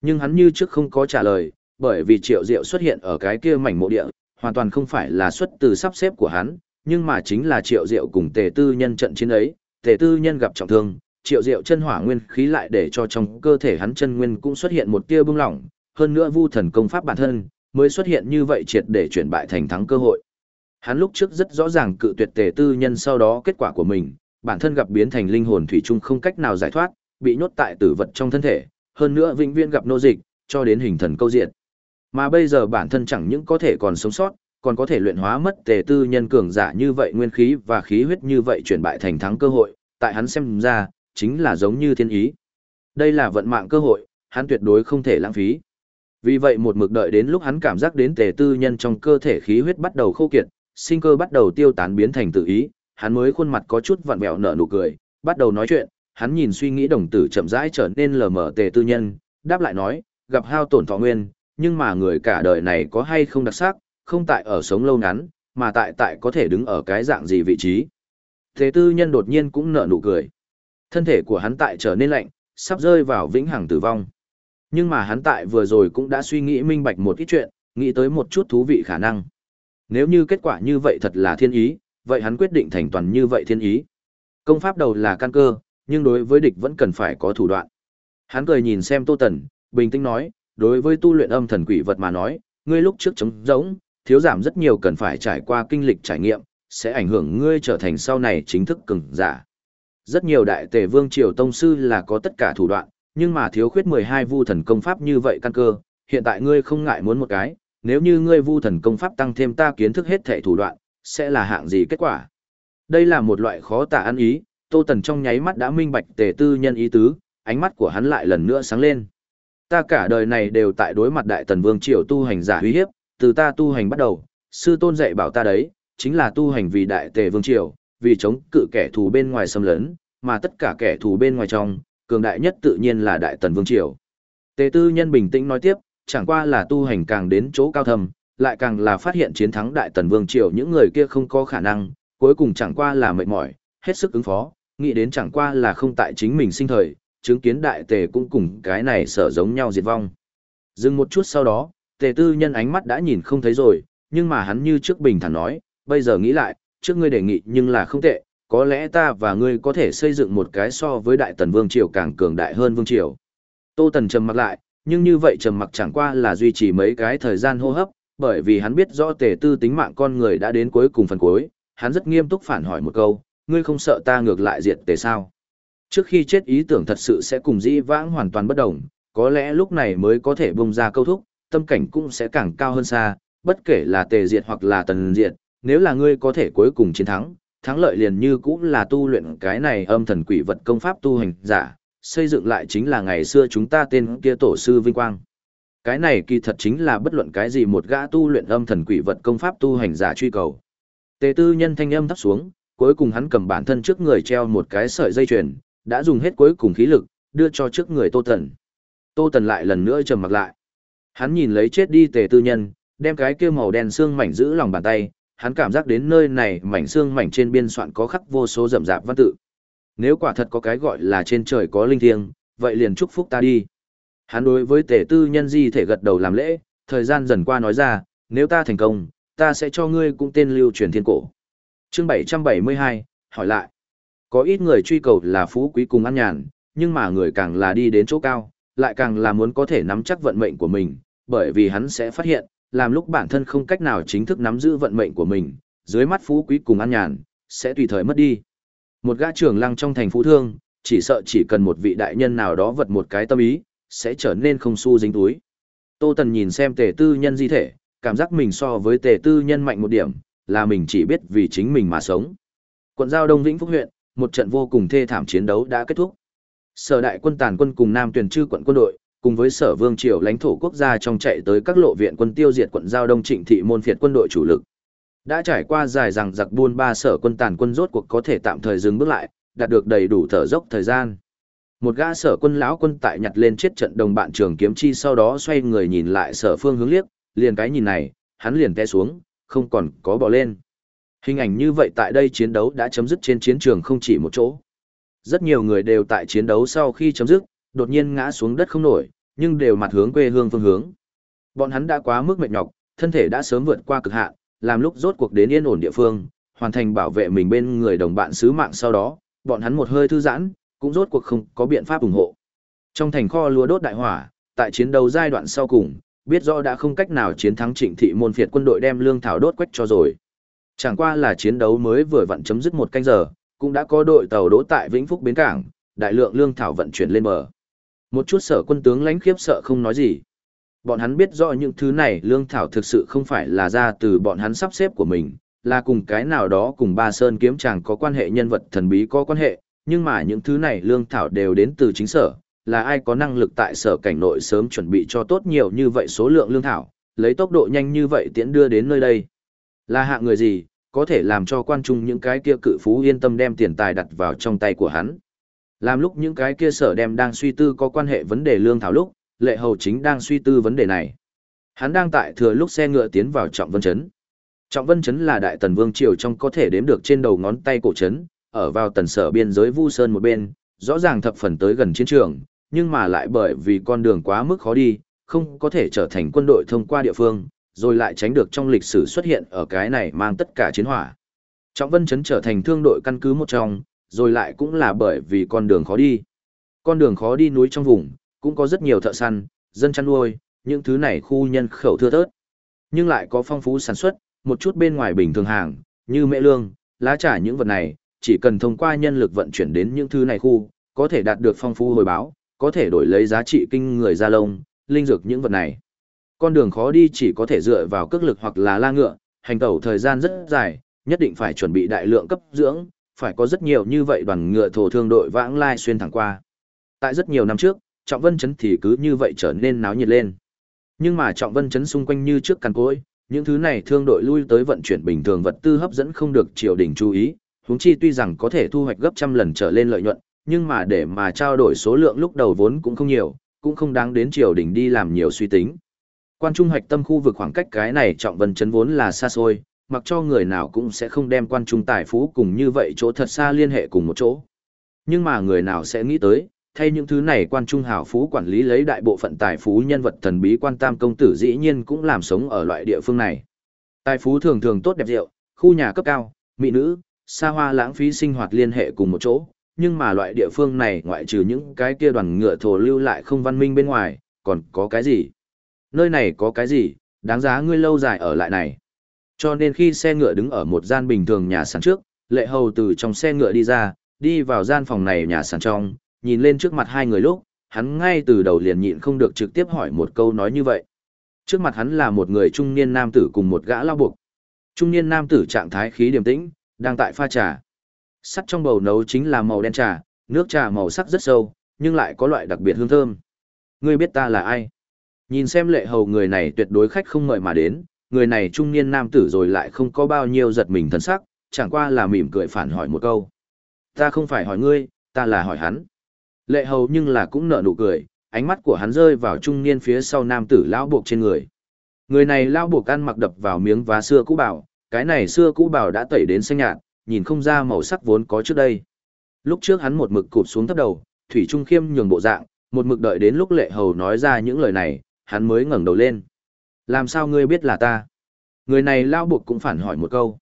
Nhưng hắn như trước không có trả lời, bởi vì triệu diệu xuất hiện ở cái kia mảnh mộ địa, hoàn toàn không phải là xuất từ sắp xếp của hắn, nhưng mà chính là triệu diệu cùng tề tư nhân trận chiến ấy, tề tư nhân gặp trọng thương, triệu diệu chân hỏa nguyên khí lại để cho trong cơ thể hắn chân nguyên cũng xuất hiện một tia bưng lỏng, hơn nữa vu thần công pháp bản thân, mới xuất hiện như vậy triệt để chuyển bại thành thắng cơ hội. Hắn lúc trước rất rõ ràng cự tuyệt tề tư nhân sau đó kết quả của mình, bản thân gặp biến thành linh hồn thủy chung không cách nào giải thoát, bị nhốt tại tử vật trong thân thể, hơn nữa vĩnh viễn gặp nô dịch, cho đến hình thần câu diện. Mà bây giờ bản thân chẳng những có thể còn sống sót, còn có thể luyện hóa mất tề tư nhân cường giả như vậy nguyên khí và khí huyết như vậy chuyển bại thành thắng cơ hội, tại hắn xem ra, chính là giống như thiên ý. Đây là vận mạng cơ hội, hắn tuyệt đối không thể lãng phí. Vì vậy một mực đợi đến lúc hắn cảm giác đến tề tư nhân trong cơ thể khí huyết bắt đầu khô kiệt, sinh cơ bắt đầu tiêu tán biến thành tự ý, hắn mới khuôn mặt có chút vặn vẹo nở nụ cười, bắt đầu nói chuyện, hắn nhìn suy nghĩ đồng tử chậm rãi trở nên lờ mờ tề tư nhân, đáp lại nói, gặp hao tổn thọ nguyên, nhưng mà người cả đời này có hay không đặc sắc, không tại ở sống lâu ngắn, mà tại tại có thể đứng ở cái dạng gì vị trí. Tề tư nhân đột nhiên cũng nở nụ cười. Thân thể của hắn tại trở nên lạnh, sắp rơi vào vĩnh hằng tử vong. Nhưng mà hắn tại vừa rồi cũng đã suy nghĩ minh bạch một ít chuyện, nghĩ tới một chút thú vị khả năng. Nếu như kết quả như vậy thật là thiên ý, vậy hắn quyết định thành toàn như vậy thiên ý. Công pháp đầu là căn cơ, nhưng đối với địch vẫn cần phải có thủ đoạn. Hắn cười nhìn xem Tô Tần, bình tĩnh nói, đối với tu luyện âm thần quỷ vật mà nói, ngươi lúc trước chống giống, thiếu giảm rất nhiều cần phải trải qua kinh lịch trải nghiệm, sẽ ảnh hưởng ngươi trở thành sau này chính thức cường giả. Rất nhiều đại tề vương triều tông sư là có tất cả thủ đoạn, nhưng mà thiếu khuyết 12 vu thần công pháp như vậy căn cơ, hiện tại ngươi không ngại muốn một cái, nếu như ngươi vu thần công pháp tăng thêm ta kiến thức hết thể thủ đoạn, sẽ là hạng gì kết quả. Đây là một loại khó tả ăn ý, Tô Tần trong nháy mắt đã minh bạch tề tư nhân ý tứ, ánh mắt của hắn lại lần nữa sáng lên. Ta cả đời này đều tại đối mặt đại tần vương triều tu hành giả uy hiếp, từ ta tu hành bắt đầu, sư tôn dạy bảo ta đấy, chính là tu hành vì đại tề vương triều, vì chống cự kẻ thù bên ngoài xâm lấn, mà tất cả kẻ thù bên ngoài trong, cường đại nhất tự nhiên là đại tần vương triều. Tề tư nhân bình tĩnh nói tiếp, chẳng qua là tu hành càng đến chỗ cao thầm, lại càng là phát hiện chiến thắng đại tần vương triều những người kia không có khả năng, cuối cùng chẳng qua là mệt mỏi, hết sức ứng phó, nghĩ đến chẳng qua là không tại chính mình sinh thời, chứng kiến đại tề cũng cùng cái này sở giống nhau diệt vong. Dừng một chút sau đó, tề tư nhân ánh mắt đã nhìn không thấy rồi, nhưng mà hắn như trước bình thản nói, bây giờ nghĩ lại, trước ngươi đề nghị nhưng là không tệ, có lẽ ta và ngươi có thể xây dựng một cái so với đại tần vương triều càng cường đại hơn vương triều. Tô Tần trầm mặc lại, nhưng như vậy trầm mặc chẳng qua là duy trì mấy cái thời gian hô hấp, bởi vì hắn biết rõ tề tư tính mạng con người đã đến cuối cùng phần cuối, hắn rất nghiêm túc phản hỏi một câu, ngươi không sợ ta ngược lại diệt tề sao? Trước khi chết ý tưởng thật sự sẽ cùng dĩ vãng hoàn toàn bất đồng, có lẽ lúc này mới có thể bung ra câu thúc, tâm cảnh cũng sẽ càng cao hơn xa, bất kể là tề diệt hoặc là tần diệt, nếu là ngươi có thể cuối cùng chiến thắng, thắng lợi liền như cũng là tu luyện cái này âm thần quỷ vật công pháp tu hành giả, xây dựng lại chính là ngày xưa chúng ta tên kia tổ sư vinh quang. Cái này kỳ thật chính là bất luận cái gì một gã tu luyện âm thần quỷ vật công pháp tu hành giả truy cầu. Tề tư nhân thanh âm thấp xuống, cuối cùng hắn cầm bản thân trước người treo một cái sợi dây chuyền, đã dùng hết cuối cùng khí lực, đưa cho trước người Tô Tần. Tô Tần lại lần nữa trầm mặc lại. Hắn nhìn lấy chết đi tề tư nhân, đem cái kia màu đen xương mảnh giữ lòng bàn tay, hắn cảm giác đến nơi này mảnh xương mảnh trên biên soạn có khắc vô số rậm rạp văn tự. Nếu quả thật có cái gọi là trên trời có linh thiêng, vậy liền chúc phúc ta đi. Hắn đối với tề tư nhân di thể gật đầu làm lễ, thời gian dần qua nói ra, nếu ta thành công, ta sẽ cho ngươi cũng tên lưu truyền thiên cổ. Chương 772, hỏi lại. Có ít người truy cầu là phú quý cùng ăn nhàn, nhưng mà người càng là đi đến chỗ cao, lại càng là muốn có thể nắm chắc vận mệnh của mình, bởi vì hắn sẽ phát hiện, làm lúc bản thân không cách nào chính thức nắm giữ vận mệnh của mình, dưới mắt phú quý cùng ăn nhàn, sẽ tùy thời mất đi. Một gã trưởng lăng trong thành phú thương, chỉ sợ chỉ cần một vị đại nhân nào đó vật một cái tâm ý, sẽ trở nên không xu dính túi. Tô Tần nhìn xem tề tư nhân di thể, cảm giác mình so với tề tư nhân mạnh một điểm, là mình chỉ biết vì chính mình mà sống. Quận giao Đông Vĩnh Phúc huyện, một trận vô cùng thê thảm chiến đấu đã kết thúc. Sở đại quân tàn quân cùng Nam tuyển trư quận quân đội, cùng với sở vương triều lãnh thổ quốc gia trong chạy tới các lộ viện quân tiêu diệt quận giao đông trịnh thị môn phiệt quân đội chủ lực. Đã trải qua dài rằng giặc buôn ba sở quân tàn quân rốt cuộc có thể tạm thời dừng bước lại, đạt được đầy đủ thở dốc thời gian. Một gã sở quân lão quân tại nhặt lên chết trận đồng bạn trường kiếm chi sau đó xoay người nhìn lại sở phương hướng liếc, liền cái nhìn này, hắn liền té xuống, không còn có bỏ lên. Hình ảnh như vậy tại đây chiến đấu đã chấm dứt trên chiến trường không chỉ một chỗ. Rất nhiều người đều tại chiến đấu sau khi chấm dứt, đột nhiên ngã xuống đất không nổi, nhưng đều mặt hướng quê hương phương hướng. Bọn hắn đã quá mức mệt nhọc, thân thể đã sớm vượt qua cực hạn, làm lúc rốt cuộc đến yên ổn địa phương, hoàn thành bảo vệ mình bên người đồng bạn sứ mạng sau đó, bọn hắn một hơi thư giãn, cũng rốt cuộc không có biện pháp ủng hộ. Trong thành kho lúa đốt đại hỏa, tại chiến đấu giai đoạn sau cùng, biết rõ đã không cách nào chiến thắng Trịnh thị môn phiệt quân đội đem lương thảo đốt quách cho rồi. Chẳng qua là chiến đấu mới vừa vặn chấm dứt một canh giờ, cũng đã có đội tàu đỗ tại Vĩnh Phúc bến cảng, đại lượng lương thảo vận chuyển lên bờ. Một chút sở quân tướng lãnh khiếp sợ không nói gì. Bọn hắn biết rõ những thứ này lương thảo thực sự không phải là ra từ bọn hắn sắp xếp của mình, là cùng cái nào đó cùng ba sơn kiếm chàng có quan hệ nhân vật thần bí có quan hệ, nhưng mà những thứ này lương thảo đều đến từ chính sở, là ai có năng lực tại sở cảnh nội sớm chuẩn bị cho tốt nhiều như vậy số lượng lương thảo, lấy tốc độ nhanh như vậy tiễn đưa đến nơi đây. Là hạ người gì, có thể làm cho quan trung những cái kia cự phú yên tâm đem tiền tài đặt vào trong tay của hắn. Làm lúc những cái kia sở đem đang suy tư có quan hệ vấn đề lương thảo lúc, lệ hầu chính đang suy tư vấn đề này. Hắn đang tại thừa lúc xe ngựa tiến vào trọng vân chấn. Trọng vân chấn là đại tần vương triều trong có thể đếm được trên đầu ngón tay cổ chấn, ở vào tần sở biên giới vu sơn một bên, rõ ràng thập phần tới gần chiến trường, nhưng mà lại bởi vì con đường quá mức khó đi, không có thể trở thành quân đội thông qua địa phương, rồi lại tránh được trong lịch sử xuất hiện ở cái này mang tất cả chiến hỏa. Trọng Vân Trấn trở thành thương đội căn cứ một trong, rồi lại cũng là bởi vì con đường khó đi. Con đường khó đi núi trong vùng, cũng có rất nhiều thợ săn, dân chăn nuôi, những thứ này khu nhân khẩu thưa thớt. Nhưng lại có phong phú sản xuất, một chút bên ngoài bình thường hàng, như mễ lương, lá trà những vật này, chỉ cần thông qua nhân lực vận chuyển đến những thứ này khu, có thể đạt được phong phú hồi báo, có thể đổi lấy giá trị kinh người ra lông, linh dược những vật này. Con đường khó đi chỉ có thể dựa vào cước lực hoặc là la ngựa, hành tẩu thời gian rất dài, nhất định phải chuẩn bị đại lượng cấp dưỡng, phải có rất nhiều như vậy đoàn ngựa thổ thương đội vãng lai xuyên thẳng qua. Tại rất nhiều năm trước, Trọng Vân Trấn thì cứ như vậy trở nên náo nhiệt lên. Nhưng mà Trọng Vân Trấn xung quanh như trước cằn cối, những thứ này thương đội lui tới vận chuyển bình thường vật tư hấp dẫn không được triều đình chú ý, huống chi tuy rằng có thể thu hoạch gấp trăm lần trở lên lợi nhuận, nhưng mà để mà trao đổi số lượng lúc đầu vốn cũng không nhiều, cũng không đáng đến triều đình đi làm nhiều suy tính. Quan trung hoạch tâm khu vực khoảng cách cái này trọng vân chấn vốn là xa xôi, mặc cho người nào cũng sẽ không đem quan trung tài phú cùng như vậy chỗ thật xa liên hệ cùng một chỗ. Nhưng mà người nào sẽ nghĩ tới, thay những thứ này quan trung hào phú quản lý lấy đại bộ phận tài phú nhân vật thần bí quan tam công tử dĩ nhiên cũng làm sống ở loại địa phương này. Tài phú thường thường tốt đẹp rượu, khu nhà cấp cao, mỹ nữ, xa hoa lãng phí sinh hoạt liên hệ cùng một chỗ, nhưng mà loại địa phương này ngoại trừ những cái kia đoàn ngựa thổ lưu lại không văn minh bên ngoài, còn có cái gì? Nơi này có cái gì, đáng giá ngươi lâu dài ở lại này. Cho nên khi xe ngựa đứng ở một gian bình thường nhà sản trước, lệ hầu từ trong xe ngựa đi ra, đi vào gian phòng này nhà sản trong, nhìn lên trước mặt hai người lúc, hắn ngay từ đầu liền nhịn không được trực tiếp hỏi một câu nói như vậy. Trước mặt hắn là một người trung niên nam tử cùng một gã lao buộc. Trung niên nam tử trạng thái khí điềm tĩnh, đang tại pha trà. Sắt trong bầu nấu chính là màu đen trà, nước trà màu sắc rất sâu, nhưng lại có loại đặc biệt hương thơm. Ngươi biết ta là ai? Nhìn xem lệ hầu người này tuyệt đối khách không mời mà đến, người này trung niên nam tử rồi lại không có bao nhiêu giật mình thân sắc, chẳng qua là mỉm cười phản hỏi một câu. Ta không phải hỏi ngươi, ta là hỏi hắn. Lệ hầu nhưng là cũng nở nụ cười, ánh mắt của hắn rơi vào trung niên phía sau nam tử lão buộc trên người. Người này lão buộc ăn mặc đập vào miếng vá xưa cũ bảo, cái này xưa cũ bảo đã tẩy đến xanh nhạt, nhìn không ra màu sắc vốn có trước đây. Lúc trước hắn một mực cụp xuống thấp đầu, thủy trung khiêm nhường bộ dạng, một mực đợi đến lúc lệ hầu nói ra những lời này, hắn mới ngẩng đầu lên. Làm sao ngươi biết là ta? Người này lao buộc cũng phản hỏi một câu.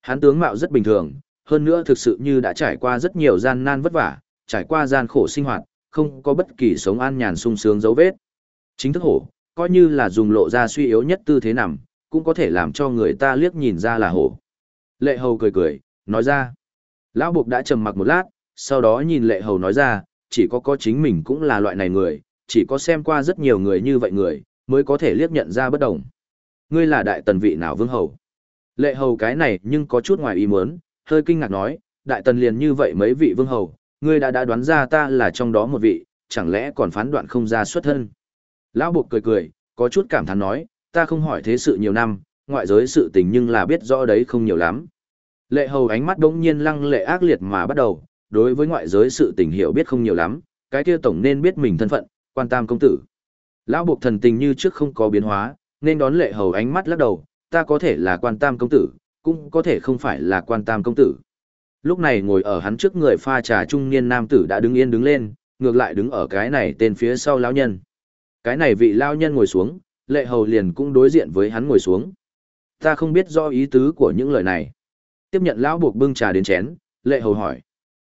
Hắn tướng mạo rất bình thường, hơn nữa thực sự như đã trải qua rất nhiều gian nan vất vả, trải qua gian khổ sinh hoạt, không có bất kỳ sống an nhàn sung sướng dấu vết. Chính thức hổ, coi như là dùng lộ ra suy yếu nhất tư thế nằm, cũng có thể làm cho người ta liếc nhìn ra là hổ. Lệ hầu cười cười, nói ra. Lão buộc đã trầm mặc một lát, sau đó nhìn lệ hầu nói ra, chỉ có có chính mình cũng là loại này người, chỉ có xem qua rất nhiều người như vậy người, mới có thể liếc nhận ra bất đồng. Ngươi là đại tần vị nào vương hầu? Lệ hầu cái này nhưng có chút ngoài ý muốn, hơi kinh ngạc nói, đại tần liền như vậy mấy vị vương hầu, ngươi đã đã đoán ra ta là trong đó một vị, chẳng lẽ còn phán đoạn không ra xuất thân. Lão buộc cười cười, có chút cảm thán nói, ta không hỏi thế sự nhiều năm, ngoại giới sự tình nhưng là biết rõ đấy không nhiều lắm. Lệ hầu ánh mắt đống nhiên lăng lệ ác liệt mà bắt đầu, đối với ngoại giới sự tình hiểu biết không nhiều lắm, cái kia tổng nên biết mình thân phận, quan tam công tử. Lão buộc thần tình như trước không có biến hóa, nên đón lệ hầu ánh mắt lắc đầu, ta có thể là quan tam công tử, cũng có thể không phải là quan tam công tử. Lúc này ngồi ở hắn trước người pha trà trung niên nam tử đã đứng yên đứng lên, ngược lại đứng ở cái này tên phía sau lão nhân. Cái này vị lão nhân ngồi xuống, lệ hầu liền cũng đối diện với hắn ngồi xuống. Ta không biết do ý tứ của những lời này. Tiếp nhận lão buộc bưng trà đến chén, lệ hầu hỏi.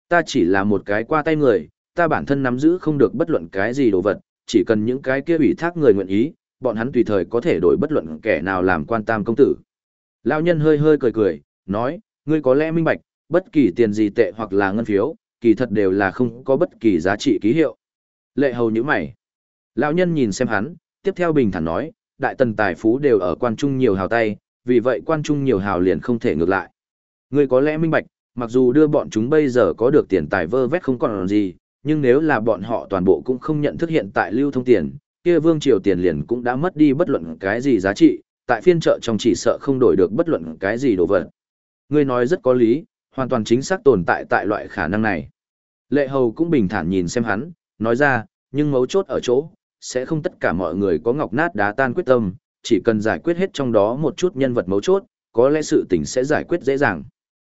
Ta chỉ là một cái qua tay người, ta bản thân nắm giữ không được bất luận cái gì đồ vật, chỉ cần những cái kia ủy thác người nguyện ý, bọn hắn tùy thời có thể đổi bất luận kẻ nào làm quan tam công tử. Lão nhân hơi hơi cười cười, nói, ngươi có lẽ minh bạch, bất kỳ tiền gì tệ hoặc là ngân phiếu, kỳ thật đều là không có bất kỳ giá trị ký hiệu. Lệ hầu như mày. Lão nhân nhìn xem hắn, tiếp theo bình thản nói, đại tần tài phú đều ở quan trung nhiều hào tay, vì vậy quan trung nhiều hào liền không thể ngược lại. Ngươi có lẽ minh bạch, mặc dù đưa bọn chúng bây giờ có được tiền tài vơ vét không còn gì, nhưng nếu là bọn họ toàn bộ cũng không nhận thức hiện tại lưu thông tiền, kia vương triều tiền liền cũng đã mất đi bất luận cái gì giá trị, tại phiên chợ trong chỉ sợ không đổi được bất luận cái gì đồ vật. Ngươi nói rất có lý, hoàn toàn chính xác tồn tại tại loại khả năng này. Lệ hầu cũng bình thản nhìn xem hắn, nói ra, nhưng mấu chốt ở chỗ, sẽ không tất cả mọi người có ngọc nát đá tan quyết tâm, chỉ cần giải quyết hết trong đó một chút nhân vật mấu chốt, có lẽ sự tình sẽ giải quyết dễ dàng.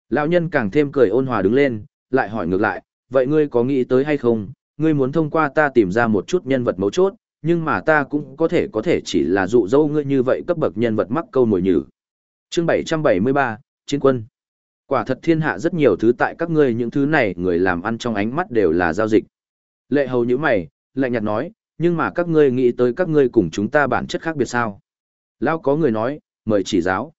Lão nhân càng thêm cười ôn hòa đứng lên, lại hỏi ngược lại, vậy ngươi có nghĩ tới hay không, ngươi muốn thông qua ta tìm ra một chút nhân vật mấu chốt, nhưng mà ta cũng có thể có thể chỉ là dụ dâu ngươi như vậy cấp bậc nhân vật mắc câu mồi nhử. Chương 773, Chiến quân. Quả thật thiên hạ rất nhiều thứ tại các ngươi những thứ này người làm ăn trong ánh mắt đều là giao dịch. Lệ hầu như mày, lạnh nhạt nói, nhưng mà các ngươi nghĩ tới các ngươi cùng chúng ta bản chất khác biệt sao? Lao có người nói, mời chỉ giáo.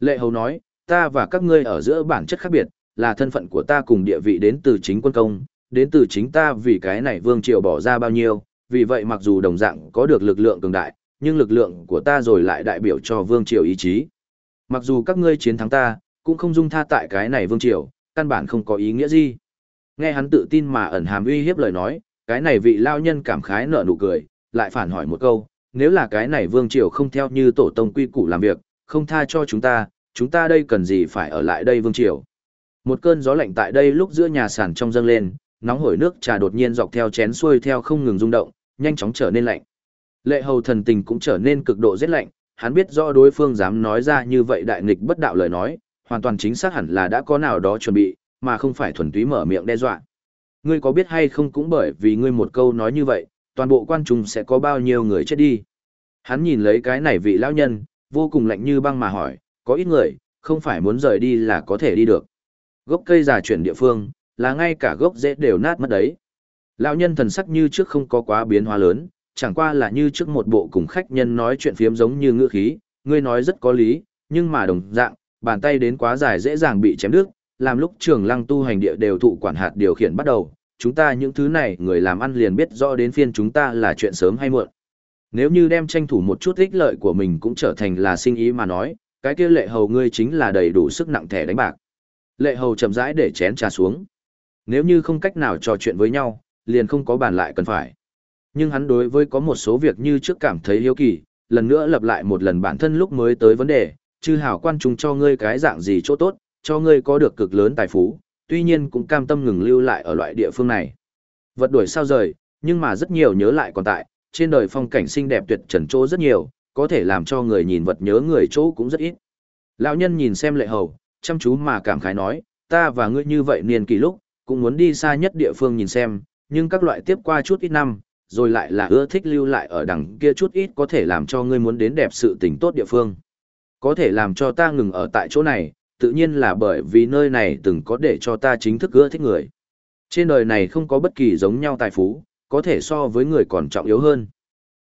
Lệ hầu nói, ta và các ngươi ở giữa bản chất khác biệt, là thân phận của ta cùng địa vị đến từ chính quân công, đến từ chính ta vì cái này vương triều bỏ ra bao nhiêu, vì vậy mặc dù đồng dạng có được lực lượng cường đại, nhưng lực lượng của ta rồi lại đại biểu cho vương triều ý chí. Mặc dù các ngươi chiến thắng ta, cũng không dung tha tại cái này vương triều, căn bản không có ý nghĩa gì. Nghe hắn tự tin mà ẩn hàm uy hiếp lời nói, cái này vị lao nhân cảm khái nở nụ cười, lại phản hỏi một câu, nếu là cái này vương triều không theo như tổ tông quy củ làm việc, không tha cho chúng ta, chúng ta đây cần gì phải ở lại đây vương triều. Một cơn gió lạnh tại đây lúc giữa nhà sàn trong dâng lên, nóng hổi nước trà đột nhiên dọc theo chén xuôi theo không ngừng rung động, nhanh chóng trở nên lạnh. Lệ hầu thần tình cũng trở nên cực độ rét lạnh, hắn biết rõ đối phương dám nói ra như vậy đại nghịch bất đạo lời nói, hoàn toàn chính xác hẳn là đã có nào đó chuẩn bị, mà không phải thuần túy mở miệng đe dọa. Ngươi có biết hay không cũng bởi vì ngươi một câu nói như vậy, toàn bộ quan trung sẽ có bao nhiêu người chết đi. Hắn nhìn lấy cái này vị lão nhân, vô cùng lạnh như băng mà hỏi, có ít người, không phải muốn rời đi là có thể đi được. Gốc cây già chuyển địa phương, là ngay cả gốc rễ đều nát mất đấy. Lão nhân thần sắc như trước không có quá biến hóa lớn, chẳng qua là như trước một bộ cùng khách nhân nói chuyện phiếm giống như ngữ khí, ngươi nói rất có lý, nhưng mà đồng dạng, bàn tay đến quá dài dễ dàng bị chém đứt, làm lúc trường lăng tu hành địa đều thụ quản hạt điều khiển bắt đầu, chúng ta những thứ này người làm ăn liền biết rõ đến phiên chúng ta là chuyện sớm hay muộn. Nếu như đem tranh thủ một chút ích lợi của mình cũng trở thành là sinh ý mà nói, cái kia lệ hầu ngươi chính là đầy đủ sức nặng thẻ đánh bạc. Lệ hầu chậm rãi để chén trà xuống. Nếu như không cách nào trò chuyện với nhau, liền không có bàn lại cần phải. Nhưng hắn đối với có một số việc như trước cảm thấy hiếu kỳ, lần nữa lặp lại một lần bản thân lúc mới tới vấn đề, chư hảo quan trung cho ngươi cái dạng gì chỗ tốt, cho ngươi có được cực lớn tài phú, tuy nhiên cũng cam tâm ngừng lưu lại ở loại địa phương này. Vật đuổi sao rời, nhưng mà rất nhiều nhớ lại còn tại, trên đời phong cảnh xinh đẹp tuyệt trần chỗ rất nhiều, có thể làm cho người nhìn vật nhớ người chỗ cũng rất ít. Lão nhân nhìn xem lệ hầu, chăm chú mà cảm khái nói, ta và ngươi như vậy niên kỳ lúc, cũng muốn đi xa nhất địa phương nhìn xem, nhưng các loại tiếp qua chút ít năm, rồi lại là ưa thích lưu lại ở đằng kia chút ít có thể làm cho ngươi muốn đến đẹp sự tình tốt địa phương. Có thể làm cho ta ngừng ở tại chỗ này, tự nhiên là bởi vì nơi này từng có để cho ta chính thức ưa thích người. Trên đời này không có bất kỳ giống nhau tài phú, có thể so với người còn trọng yếu hơn.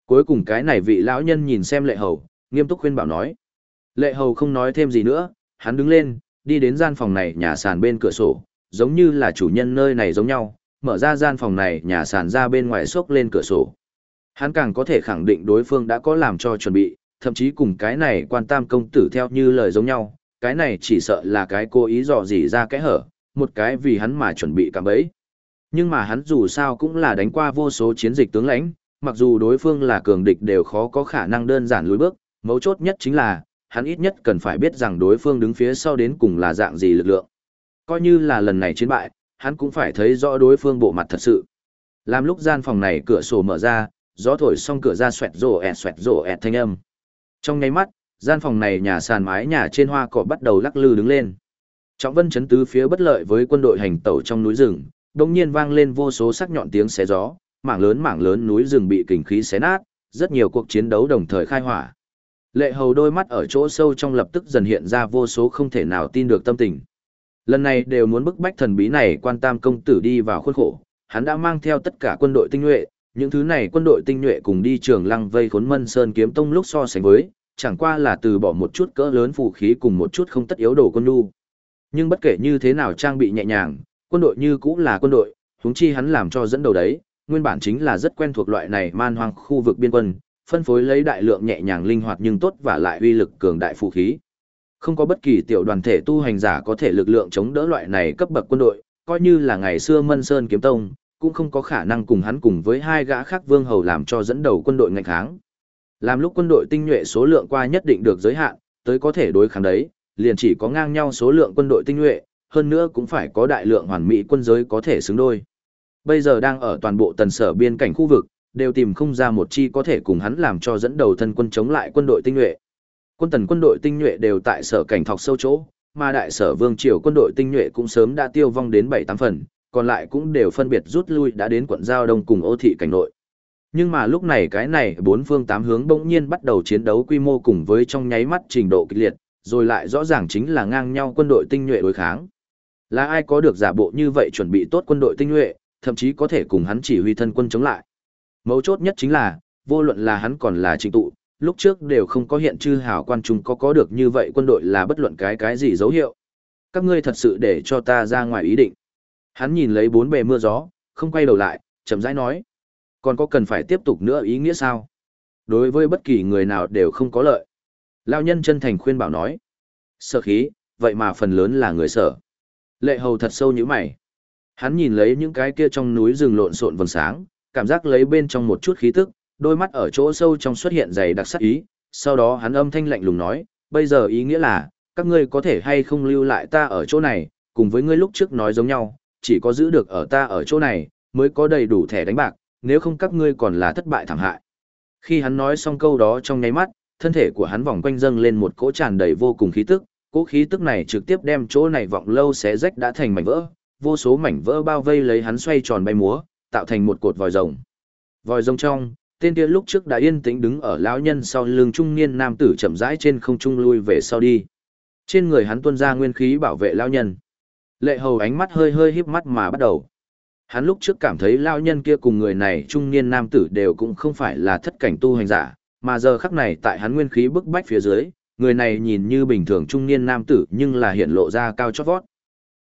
Cuối cùng cái này vị lão nhân nhìn xem lệ hầu, nghiêm túc khuyên bảo nói. Lệ hầu không nói thêm gì nữa, hắn đứng lên, đi đến gian phòng này nhà sàn bên cửa sổ, giống như là chủ nhân nơi này giống nhau, mở ra gian phòng này nhà sàn ra bên ngoài xốc lên cửa sổ. Hắn càng có thể khẳng định đối phương đã có làm cho chuẩn bị, thậm chí cùng cái này quan tam công tử theo như lời giống nhau, cái này chỉ sợ là cái cố ý dò dỉ ra cái hở, một cái vì hắn mà chuẩn bị cả bấy. Nhưng mà hắn dù sao cũng là đánh qua vô số chiến dịch tướng lãnh, mặc dù đối phương là cường địch đều khó có khả năng đơn giản lùi bước, mấu chốt nhất chính là, hắn ít nhất cần phải biết rằng đối phương đứng phía sau đến cùng là dạng gì lực lượng. Coi như là lần này chiến bại, hắn cũng phải thấy rõ đối phương bộ mặt thật sự. Làm lúc gian phòng này cửa sổ mở ra, gió thổi xong cửa ra xoẹt rổ ẹt xoẹt rổ ẹt thanh âm. Trong nháy mắt, gian phòng này nhà sàn mái nhà trên hoa cỏ bắt đầu lắc lư đứng lên. Trọng vân chấn tứ phía bất lợi với quân đội hành tẩu trong núi rừng, đồng nhiên vang lên vô số sắc nhọn tiếng xé gió, mảng lớn mảng lớn núi rừng bị kình khí xé nát, rất nhiều cuộc chiến đấu đồng thời khai hỏa. Lệ hầu đôi mắt ở chỗ sâu trong lập tức dần hiện ra vô số không thể nào tin được tâm tình. Lần này đều muốn bức bách thần bí này quan tam công tử đi vào khuôn khổ, hắn đã mang theo tất cả quân đội tinh nhuệ, những thứ này quân đội tinh nhuệ cùng đi trường lăng vây khốn mân sơn kiếm tông lúc so sánh với, chẳng qua là từ bỏ một chút cỡ lớn phù khí cùng một chút không tất yếu đồ quân nu. Nhưng bất kể như thế nào trang bị nhẹ nhàng, quân đội như cũng là quân đội, huống chi hắn làm cho dẫn đầu đấy, nguyên bản chính là rất quen thuộc loại này man hoang khu vực biên quân, phân phối lấy đại lượng nhẹ nhàng linh hoạt nhưng tốt và lại uy lực cường đại phù khí. Không có bất kỳ tiểu đoàn thể tu hành giả có thể lực lượng chống đỡ loại này cấp bậc quân đội, coi như là ngày xưa Mân Sơn kiếm tông, cũng không có khả năng cùng hắn cùng với hai gã khác vương hầu làm cho dẫn đầu quân đội ngành kháng. Làm lúc quân đội tinh nhuệ số lượng qua nhất định được giới hạn, tới có thể đối kháng đấy, liền chỉ có ngang nhau số lượng quân đội tinh nhuệ, hơn nữa cũng phải có đại lượng hoàn mỹ quân giới có thể xứng đôi. Bây giờ đang ở toàn bộ tần sở biên cảnh khu vực, đều tìm không ra một chi có thể cùng hắn làm cho dẫn đầu thân quân chống lại quân đội tinh nhuệ. Quân tần quân đội tinh nhuệ đều tại sở cảnh thọc sâu chỗ, mà đại sở vương triều quân đội tinh nhuệ cũng sớm đã tiêu vong đến 7-8 phần, còn lại cũng đều phân biệt rút lui đã đến quận giao đông cùng ô thị cảnh nội. Nhưng mà lúc này cái này bốn phương tám hướng bỗng nhiên bắt đầu chiến đấu quy mô cùng với trong nháy mắt trình độ kịch liệt, rồi lại rõ ràng chính là ngang nhau quân đội tinh nhuệ đối kháng. Là ai có được giả bộ như vậy chuẩn bị tốt quân đội tinh nhuệ, thậm chí có thể cùng hắn chỉ huy thân quân chống lại. Mấu chốt nhất chính là, vô luận là hắn còn là trình tụ, lúc trước đều không có hiện chư hảo quan trung có có được như vậy quân đội là bất luận cái cái gì dấu hiệu. Các ngươi thật sự để cho ta ra ngoài ý định. Hắn nhìn lấy bốn bề mưa gió, không quay đầu lại, chậm rãi nói. Còn có cần phải tiếp tục nữa ý nghĩa sao? Đối với bất kỳ người nào đều không có lợi. Lao nhân chân thành khuyên bảo nói. Sở khí, vậy mà phần lớn là người sở. Lệ hầu thật sâu như mày. Hắn nhìn lấy những cái kia trong núi rừng lộn xộn vầng sáng, cảm giác lấy bên trong một chút khí tức, đôi mắt ở chỗ sâu trong xuất hiện dày đặc sắc ý, sau đó hắn âm thanh lạnh lùng nói, bây giờ ý nghĩa là, các ngươi có thể hay không lưu lại ta ở chỗ này, cùng với ngươi lúc trước nói giống nhau, chỉ có giữ được ở ta ở chỗ này, mới có đầy đủ thẻ đánh bạc, nếu không các ngươi còn là thất bại thảm hại. Khi hắn nói xong câu đó trong nháy mắt, thân thể của hắn vòng quanh dâng lên một cỗ tràn đầy vô cùng khí tức, cỗ khí tức này trực tiếp đem chỗ này vọng lâu xé rách đã thành mảnh vỡ, vô số mảnh vỡ bao vây lấy hắn xoay tròn bay múa, tạo thành một cột vòi rồng. Vòi rồng trong, tên kia lúc trước đã yên tĩnh đứng ở lão nhân sau lưng trung niên nam tử chậm rãi trên không trung lui về sau đi. Trên người hắn tuôn ra nguyên khí bảo vệ lão nhân. Lệ hầu ánh mắt hơi hơi híp mắt mà bắt đầu. Hắn lúc trước cảm thấy lão nhân kia cùng người này trung niên nam tử đều cũng không phải là thất cảnh tu hành giả, mà giờ khắc này tại hắn nguyên khí bức bách phía dưới, người này nhìn như bình thường trung niên nam tử nhưng là hiện lộ ra cao chót vót.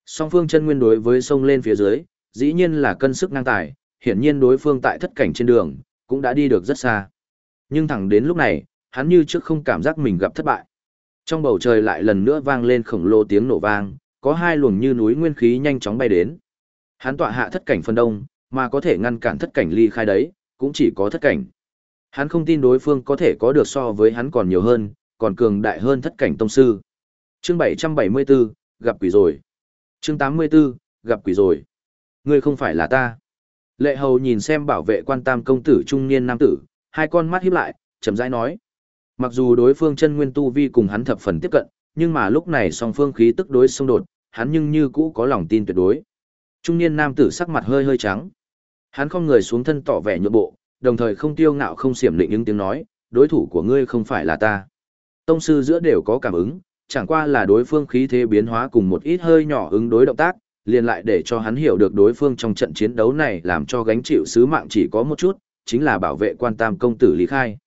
Song phương chân nguyên đối với sông lên phía dưới, dĩ nhiên là cân sức năng tài, hiển nhiên đối phương tại thất cảnh trên đường, cũng đã đi được rất xa. Nhưng thẳng đến lúc này, hắn như trước không cảm giác mình gặp thất bại. Trong bầu trời lại lần nữa vang lên khổng lồ tiếng nổ vang, có hai luồng như núi nguyên khí nhanh chóng bay đến. Hắn tọa hạ thất cảnh phân đông, mà có thể ngăn cản thất cảnh ly khai đấy, cũng chỉ có thất cảnh. Hắn không tin đối phương có thể có được so với hắn còn nhiều hơn, còn cường đại hơn thất cảnh tông sư. Chương 774, gặp quỷ rồi. Chương 84, gặp quỷ rồi. Ngươi không phải là ta. Lệ hầu nhìn xem bảo vệ quan tam công tử trung niên nam tử, hai con mắt híp lại, chậm rãi nói. Mặc dù đối phương chân nguyên tu vi cùng hắn thập phần tiếp cận, nhưng mà lúc này song phương khí tức đối xung đột, hắn nhưng như cũ có lòng tin tuyệt đối. Trung niên nam tử sắc mặt hơi hơi trắng. Hắn không người xuống thân tỏ vẻ nhượng bộ, đồng thời không tiêu ngạo không xiểm định những tiếng nói, đối thủ của ngươi không phải là ta. Tông sư giữa đều có cảm ứng, chẳng qua là đối phương khí thế biến hóa cùng một ít hơi nhỏ ứng đối động tác, liền lại để cho hắn hiểu được đối phương trong trận chiến đấu này làm cho gánh chịu sứ mạng chỉ có một chút, chính là bảo vệ quan tam công tử Lý Khai.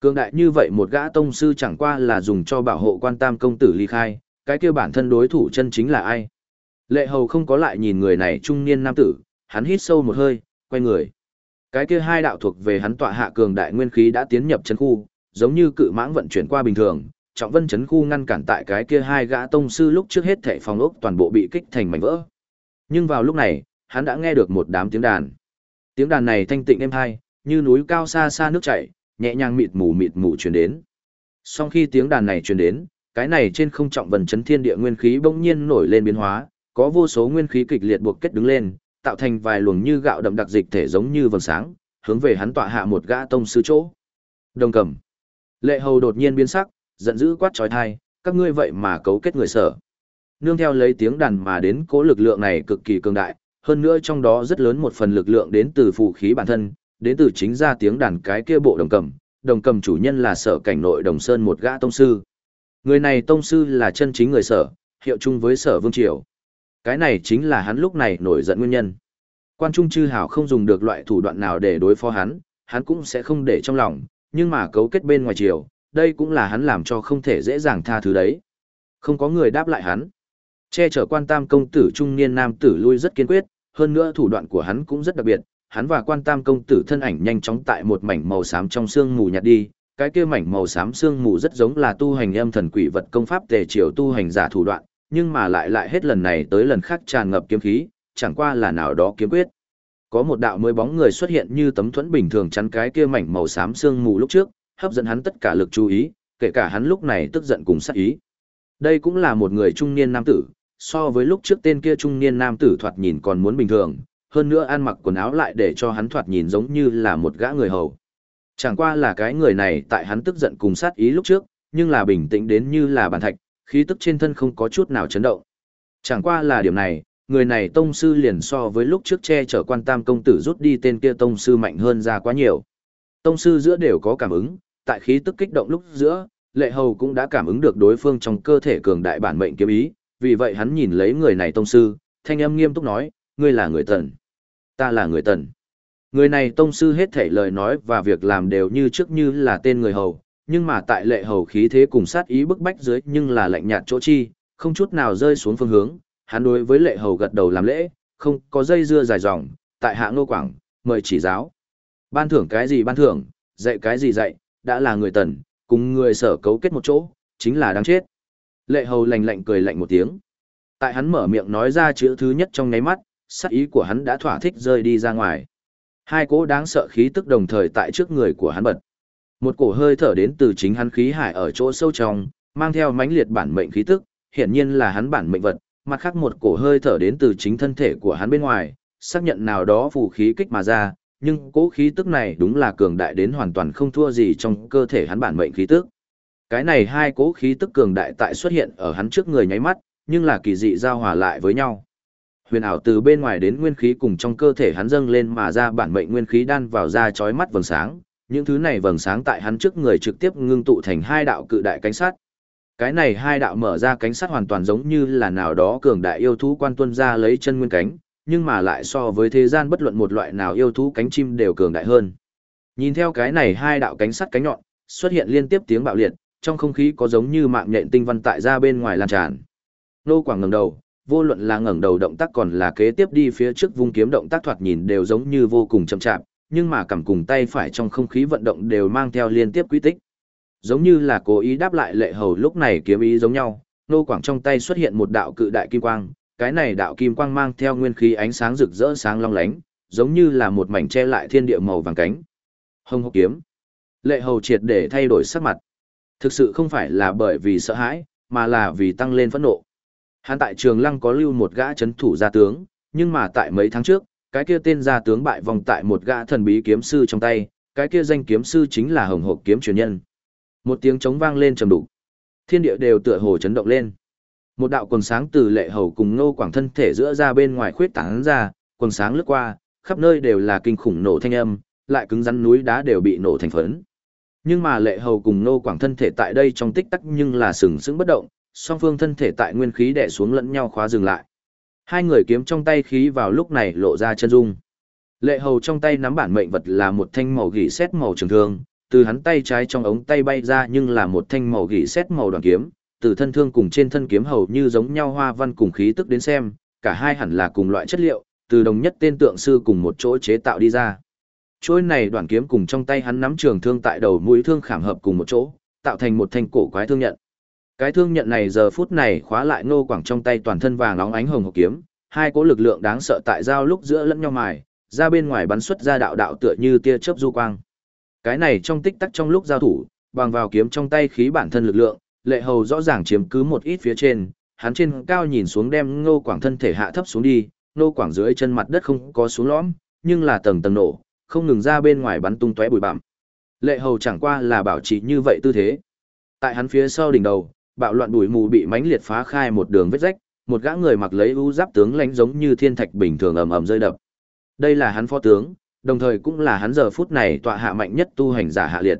Cương đại như vậy một gã tông sư chẳng qua là dùng cho bảo hộ quan tam công tử Lý Khai, cái kia bản thân đối thủ chân chính là ai? Lệ hầu không có lại nhìn người này trung niên nam tử, hắn hít sâu một hơi, quay người. Cái kia hai đạo thuộc về hắn tọa hạ cường đại nguyên khí đã tiến nhập chấn khu, giống như cự mãng vận chuyển qua bình thường, trọng vân chấn khu ngăn cản tại cái kia hai gã tông sư lúc trước hết thảy phòng ốc toàn bộ bị kích thành mảnh vỡ. Nhưng vào lúc này, hắn đã nghe được một đám tiếng đàn. Tiếng đàn này thanh tịnh êm hai, như núi cao xa xa nước chảy, nhẹ nhàng mịt mù mịt mù truyền đến. Sau khi tiếng đàn này truyền đến, cái này trên không trọng vân chấn thiên địa nguyên khí bỗng nhiên nổi lên biến hóa, có vô số nguyên khí kịch liệt buộc kết đứng lên, tạo thành vài luồng như gạo đậm đặc dịch thể giống như vầng sáng, hướng về hắn tọa hạ một gã tông sư chỗ. Đồng cầm. Lệ hầu đột nhiên biến sắc, giận dữ quát trói thai, các ngươi vậy mà cấu kết người sở. Nương theo lấy tiếng đàn mà đến cố lực lượng này cực kỳ cường đại, hơn nữa trong đó rất lớn một phần lực lượng đến từ phù khí bản thân, đến từ chính ra tiếng đàn cái kia bộ đồng cầm, đồng cầm chủ nhân là sở cảnh nội đồng sơn một gã tông sư. Người này tông sư là chân chính người sở, hiệu chung với sở vương triều. Cái này chính là hắn lúc này nổi giận nguyên nhân. Quan trung chư hảo không dùng được loại thủ đoạn nào để đối phó hắn, hắn cũng sẽ không để trong lòng, nhưng mà cấu kết bên ngoài triều, đây cũng là hắn làm cho không thể dễ dàng tha thứ đấy. Không có người đáp lại hắn. Che chở quan tam công tử trung niên nam tử lui rất kiên quyết, hơn nữa thủ đoạn của hắn cũng rất đặc biệt, hắn và quan tam công tử thân ảnh nhanh chóng tại một mảnh màu xám trong sương mù nhạt đi, cái kia mảnh màu xám sương mù rất giống là tu hành âm thần quỷ vật công pháp tề triều tu hành giả thủ đoạn, nhưng mà lại lại hết lần này tới lần khác tràn ngập kiếm khí, chẳng qua là nào đó kiếm quyết. Có một đạo mới bóng người xuất hiện như tấm thuẫn bình thường chắn cái kia mảnh màu xám sương mù lúc trước, hấp dẫn hắn tất cả lực chú ý, kể cả hắn lúc này tức giận cùng sát ý. Đây cũng là một người trung niên nam tử, so với lúc trước tên kia trung niên nam tử thoạt nhìn còn muốn bình thường, hơn nữa ăn mặc quần áo lại để cho hắn thoạt nhìn giống như là một gã người hầu. Chẳng qua là cái người này tại hắn tức giận cùng sát ý lúc trước, nhưng là bình tĩnh đến như là bàn thạch, khí tức trên thân không có chút nào chấn động. Chẳng qua là điểm này, người này tông sư liền so với lúc trước che chở quan tam công tử rút đi tên kia tông sư mạnh hơn ra quá nhiều. Tông sư giữa đều có cảm ứng, tại khí tức kích động lúc giữa, lệ hầu cũng đã cảm ứng được đối phương trong cơ thể cường đại bản mệnh kiếm ý, vì vậy hắn nhìn lấy người này tông sư, thanh âm nghiêm túc nói, ngươi là người tần. Ta là người tần. Người này tông sư hết thể lời nói và việc làm đều như trước như là tên người hầu, nhưng mà tại lệ hầu khí thế cùng sát ý bức bách dưới nhưng là lạnh nhạt chỗ chi, không chút nào rơi xuống phương hướng, hắn đối với lệ hầu gật đầu làm lễ, không có dây dưa dài dòng, tại hạ ngô quảng, mời chỉ giáo. Ban thưởng cái gì ban thưởng, dạy cái gì dạy, đã là người tần, cùng người sở cấu kết một chỗ, chính là đáng chết. Lệ hầu lạnh lạnh cười lạnh một tiếng. Tại hắn mở miệng nói ra chữ thứ nhất trong ngáy mắt, sát ý của hắn đã thỏa thích rơi đi ra ngoài. Hai cỗ đáng sợ khí tức đồng thời tại trước người của hắn bật. Một cổ hơi thở đến từ chính hắn khí hải ở chỗ sâu trong, mang theo mãnh liệt bản mệnh khí tức, hiển nhiên là hắn bản mệnh vật, mặt khác một cổ hơi thở đến từ chính thân thể của hắn bên ngoài, xác nhận nào đó phù khí kích mà ra, nhưng cỗ khí tức này đúng là cường đại đến hoàn toàn không thua gì trong cơ thể hắn bản mệnh khí tức. Cái này hai cỗ khí tức cường đại tại xuất hiện ở hắn trước người nháy mắt, nhưng là kỳ dị giao hòa lại với nhau. Huyền ảo từ bên ngoài đến nguyên khí cùng trong cơ thể hắn dâng lên mà ra bản mệnh nguyên khí đan vào ra chói mắt vầng sáng, những thứ này vầng sáng tại hắn trước người trực tiếp ngưng tụ thành hai đạo cự đại cánh sắt. Cái này hai đạo mở ra cánh sắt hoàn toàn giống như là nào đó cường đại yêu thú quan tuân ra lấy chân nguyên cánh, nhưng mà lại so với thế gian bất luận một loại nào yêu thú cánh chim đều cường đại hơn. Nhìn theo cái này hai đạo cánh sắt cánh nhọn, xuất hiện liên tiếp tiếng bạo liệt, trong không khí có giống như mạng nhện tinh văn tại ra bên ngoài lan tràn. Nô Quảng ngẩng đầu, vô luận là ngẩng đầu động tác còn là kế tiếp đi phía trước vung kiếm động tác thoạt nhìn đều giống như vô cùng chậm chạp, nhưng mà cầm cùng tay phải trong không khí vận động đều mang theo liên tiếp quy tích. Giống như là cố ý đáp lại lệ hầu lúc này kiếm ý giống nhau, nô quảng trong tay xuất hiện một đạo cự đại kim quang, cái này đạo kim quang mang theo nguyên khí ánh sáng rực rỡ sáng long lánh, giống như là một mảnh che lại thiên địa màu vàng cánh. Hồng hộc kiếm. Lệ hầu triệt để thay đổi sắc mặt. Thực sự không phải là bởi vì sợ hãi, mà là vì tăng lên phẫn nộ. Hắn tại trường lăng có lưu một gã chấn thủ gia tướng, nhưng mà tại mấy tháng trước, cái kia tên gia tướng bại vòng tại một gã thần bí kiếm sư trong tay, cái kia danh kiếm sư chính là hồng Hộc kiếm truyền nhân. Một tiếng trống vang lên trầm đủ. Thiên địa đều tựa hồ chấn động lên. Một đạo quần sáng từ lệ hầu cùng ngô quảng thân thể giữa ra bên ngoài khuyết tán ra, quần sáng lướt qua, khắp nơi đều là kinh khủng nổ thanh âm, lại cứng rắn núi đá đều bị nổ thành phấn. Nhưng mà lệ hầu cùng ngô quảng thân thể tại đây trong tích tắc nhưng là sừng sững bất động, song phương thân thể tại nguyên khí đè xuống lẫn nhau khóa dừng lại. Hai người kiếm trong tay khí vào lúc này lộ ra chân dung. Lệ hầu trong tay nắm bản mệnh vật là một thanh màu gỉ xét màu trường thương, từ hắn tay trái trong ống tay bay ra nhưng là một thanh màu gỉ xét màu đoàn kiếm, từ thân thương cùng trên thân kiếm hầu như giống nhau hoa văn cùng khí tức đến xem, cả hai hẳn là cùng loại chất liệu, từ đồng nhất tên tượng sư cùng một chỗ chế tạo đi ra. chối này đoàn kiếm cùng trong tay hắn nắm trường thương tại đầu mũi thương khảm hợp cùng một chỗ, tạo thành một thanh cổ quái thương nhận. Cái thương nhận này giờ phút này khóa lại nô quảng trong tay toàn thân vàng óng ánh hồng hộc kiếm, hai cỗ lực lượng đáng sợ tại giao lúc giữa lẫn nhau mài, ra bên ngoài bắn xuất ra đạo đạo tựa như tia chớp du quang. Cái này trong tích tắc trong lúc giao thủ, bằng vào kiếm trong tay khí bản thân lực lượng, lệ hầu rõ ràng chiếm cứ một ít phía trên, hắn trên cao nhìn xuống đem nô quảng thân thể hạ thấp xuống đi, nô quảng dưới chân mặt đất không có xuống lõm, nhưng là tầng tầng nổ, không ngừng ra bên ngoài bắn tung tóe bụi bặm. Lệ hầu chẳng qua là bảo trì như vậy tư thế. Tại hắn phía sau đỉnh đầu, bạo loạn bụi mù bị mãnh liệt phá khai một đường vết rách, một gã người mặc lấy u giáp tướng lãnh giống như thiên thạch bình thường ầm ầm rơi đập. Đây là hắn phó tướng, đồng thời cũng là hắn giờ phút này tọa hạ mạnh nhất tu hành giả hạ liệt.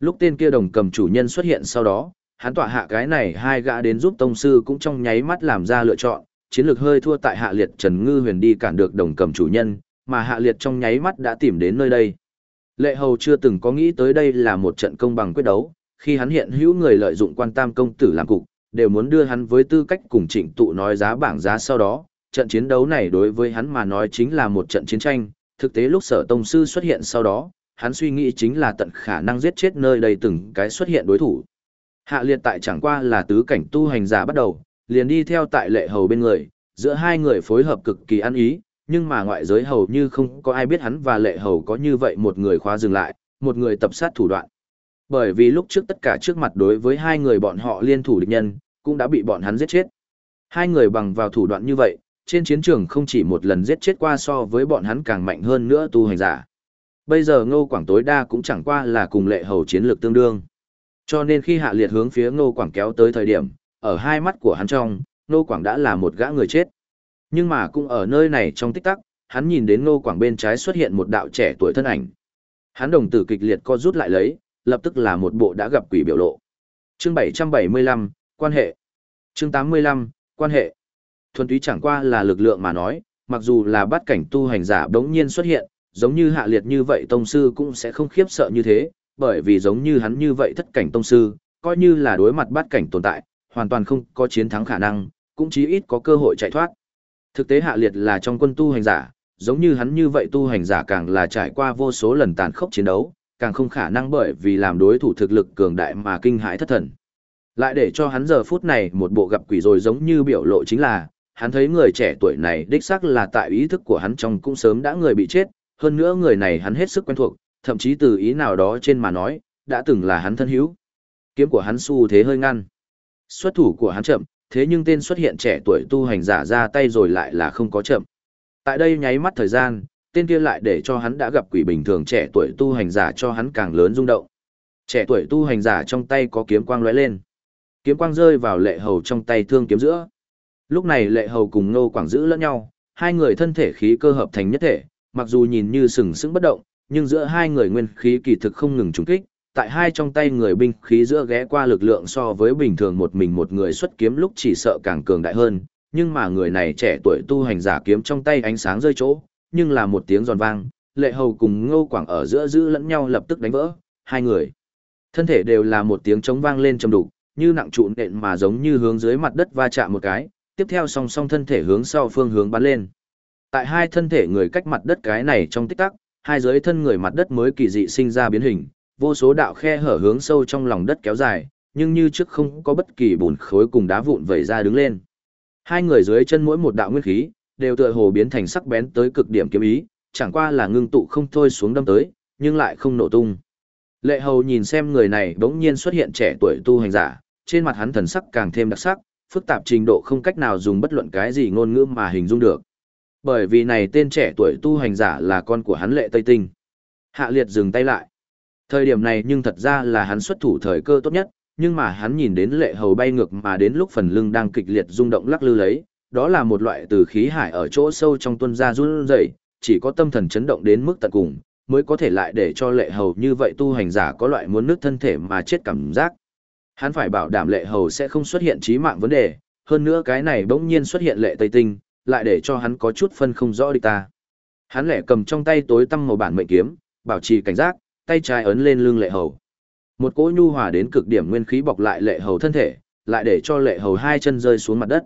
Lúc tên kia đồng cầm chủ nhân xuất hiện sau đó, hắn tọa hạ cái này hai gã đến giúp tông sư cũng trong nháy mắt làm ra lựa chọn, chiến lược hơi thua tại hạ liệt Trần Ngư Huyền đi cản được đồng cầm chủ nhân, mà hạ liệt trong nháy mắt đã tìm đến nơi đây. Lệ Hầu chưa từng có nghĩ tới đây là một trận công bằng quyết đấu, khi hắn hiện hữu người lợi dụng quan tam công tử làm cục, đều muốn đưa hắn với tư cách cùng trịnh tụ nói giá bảng giá sau đó, trận chiến đấu này đối với hắn mà nói chính là một trận chiến tranh, thực tế lúc sở tông sư xuất hiện sau đó, hắn suy nghĩ chính là tận khả năng giết chết nơi đây từng cái xuất hiện đối thủ. Hạ liệt tại chẳng qua là tứ cảnh tu hành giả bắt đầu, liền đi theo tại lệ hầu bên người, giữa hai người phối hợp cực kỳ ăn ý, nhưng mà ngoại giới hầu như không có ai biết hắn và lệ hầu có như vậy một người khóa dừng lại, một người tập sát thủ đoạn. Bởi vì lúc trước tất cả trước mặt đối với hai người bọn họ liên thủ địch nhân, cũng đã bị bọn hắn giết chết. Hai người bằng vào thủ đoạn như vậy, trên chiến trường không chỉ một lần giết chết qua so với bọn hắn càng mạnh hơn nữa tu hành giả. Bây giờ Ngô Quảng tối đa cũng chẳng qua là cùng lệ hầu chiến lược tương đương. Cho nên khi hạ liệt hướng phía Ngô Quảng kéo tới thời điểm, ở hai mắt của hắn trong, Ngô Quảng đã là một gã người chết. Nhưng mà cũng ở nơi này trong tích tắc, hắn nhìn đến Ngô Quảng bên trái xuất hiện một đạo trẻ tuổi thân ảnh. Hắn đồng tử kịch liệt co rút lại lấy, lập tức là một bộ đã gặp quỷ biểu lộ. Chương 775, quan hệ. Chương 85, quan hệ. Thuần túy chẳng qua là lực lượng mà nói, mặc dù là bắt cảnh tu hành giả đống nhiên xuất hiện, giống như hạ liệt như vậy tông sư cũng sẽ không khiếp sợ như thế, bởi vì giống như hắn như vậy thất cảnh tông sư, coi như là đối mặt bát cảnh tồn tại, hoàn toàn không có chiến thắng khả năng, cũng chí ít có cơ hội chạy thoát. Thực tế hạ liệt là trong quân tu hành giả, giống như hắn như vậy tu hành giả càng là trải qua vô số lần tàn khốc chiến đấu, càng không khả năng bởi vì làm đối thủ thực lực cường đại mà kinh hãi thất thần. Lại để cho hắn giờ phút này một bộ gặp quỷ rồi giống như biểu lộ chính là, hắn thấy người trẻ tuổi này đích xác là tại ý thức của hắn trong cũng sớm đã người bị chết, hơn nữa người này hắn hết sức quen thuộc, thậm chí từ ý nào đó trên mà nói, đã từng là hắn thân hữu. Kiếm của hắn xu thế hơi ngăn. Xuất thủ của hắn chậm, thế nhưng tên xuất hiện trẻ tuổi tu hành giả ra tay rồi lại là không có chậm. Tại đây nháy mắt thời gian, tên kia lại để cho hắn đã gặp quỷ bình thường trẻ tuổi tu hành giả cho hắn càng lớn rung động. Trẻ tuổi tu hành giả trong tay có kiếm quang lóe lên. Kiếm quang rơi vào lệ hầu trong tay thương kiếm giữa. Lúc này lệ hầu cùng Ngô Quảng giữ lẫn nhau, hai người thân thể khí cơ hợp thành nhất thể, mặc dù nhìn như sừng sững bất động, nhưng giữa hai người nguyên khí kỳ thực không ngừng trùng kích, tại hai trong tay người binh khí giữa ghé qua lực lượng so với bình thường một mình một người xuất kiếm lúc chỉ sợ càng cường đại hơn, nhưng mà người này trẻ tuổi tu hành giả kiếm trong tay ánh sáng rơi chỗ, nhưng là một tiếng giòn vang, lệ hầu cùng ngô quảng ở giữa giữ lẫn nhau lập tức đánh vỡ, hai người. Thân thể đều là một tiếng trống vang lên trầm đục, như nặng trụ nện mà giống như hướng dưới mặt đất va chạm một cái, tiếp theo song song thân thể hướng sau phương hướng bắn lên. Tại hai thân thể người cách mặt đất cái này trong tích tắc, hai dưới thân người mặt đất mới kỳ dị sinh ra biến hình, vô số đạo khe hở hướng sâu trong lòng đất kéo dài, nhưng như trước không có bất kỳ bùn khối cùng đá vụn vẩy ra đứng lên. Hai người dưới chân mỗi một đạo nguyên khí, đều tựa hồ biến thành sắc bén tới cực điểm kiếm ý, chẳng qua là ngưng tụ không thôi xuống đâm tới, nhưng lại không nổ tung. Lệ Hầu nhìn xem người này bỗng nhiên xuất hiện trẻ tuổi tu hành giả, trên mặt hắn thần sắc càng thêm đặc sắc, phức tạp trình độ không cách nào dùng bất luận cái gì ngôn ngữ mà hình dung được. Bởi vì này tên trẻ tuổi tu hành giả là con của hắn Lệ Tây Tinh. Hạ Liệt dừng tay lại. Thời điểm này nhưng thật ra là hắn xuất thủ thời cơ tốt nhất, nhưng mà hắn nhìn đến lệ hầu bay ngược mà đến lúc phần lưng đang kịch liệt rung động lắc lư lấy, đó là một loại từ khí hải ở chỗ sâu trong tuân ra run rẩy, chỉ có tâm thần chấn động đến mức tận cùng, mới có thể lại để cho lệ hầu như vậy tu hành giả có loại muốn nứt thân thể mà chết cảm giác. Hắn phải bảo đảm lệ hầu sẽ không xuất hiện trí mạng vấn đề, hơn nữa cái này bỗng nhiên xuất hiện lệ tây tinh, lại để cho hắn có chút phân không rõ đi ta. Hắn lẻ cầm trong tay tối tăm màu bản mệnh kiếm, bảo trì cảnh giác, tay trái ấn lên lưng lệ hầu. Một cỗ nhu hòa đến cực điểm nguyên khí bọc lại lệ hầu thân thể, lại để cho lệ hầu hai chân rơi xuống mặt đất.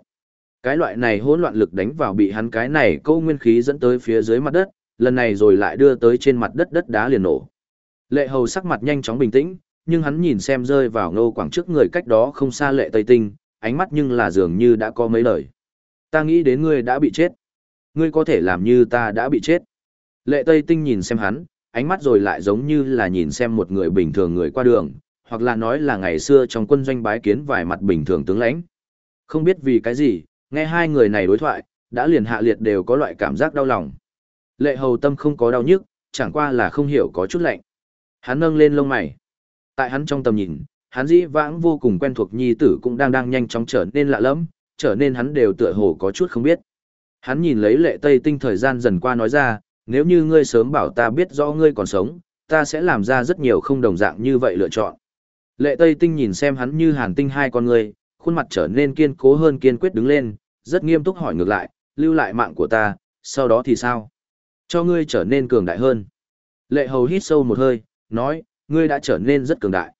Cái loại này hỗn loạn lực đánh vào bị hắn cái này câu nguyên khí dẫn tới phía dưới mặt đất, lần này rồi lại đưa tới trên mặt đất đất đá liền nổ. Lệ hầu sắc mặt nhanh chóng bình tĩnh, nhưng hắn nhìn xem rơi vào ngô quảng trước người cách đó không xa lệ tây tinh, ánh mắt nhưng là dường như đã có mấy lời. Ta nghĩ đến ngươi đã bị chết. Ngươi có thể làm như ta đã bị chết. Lệ tây tinh nhìn xem hắn, ánh mắt rồi lại giống như là nhìn xem một người bình thường người qua đường, hoặc là nói là ngày xưa trong quân doanh bái kiến vài mặt bình thường tướng lãnh. Không biết vì cái gì, nghe hai người này đối thoại, đã liền hạ liệt đều có loại cảm giác đau lòng. Lệ hầu tâm không có đau nhức, chẳng qua là không hiểu có chút lạnh. Hắn nâng lên lông mày. Tại hắn trong tầm nhìn, hắn dĩ vãng vô cùng quen thuộc nhi tử cũng đang đang nhanh chóng trở nên lạ lẫm, trở nên hắn đều tựa hồ có chút không biết. Hắn nhìn lấy lệ tây tinh thời gian dần qua nói ra, nếu như ngươi sớm bảo ta biết rõ ngươi còn sống, ta sẽ làm ra rất nhiều không đồng dạng như vậy lựa chọn. Lệ Tây Tinh nhìn xem hắn như hàn tinh hai con ngươi, khuôn mặt trở nên kiên cố hơn kiên quyết đứng lên, rất nghiêm túc hỏi ngược lại, lưu lại mạng của ta, sau đó thì sao? Cho ngươi trở nên cường đại hơn. Lệ Hầu hít sâu một hơi, nói, ngươi đã trở nên rất cường đại.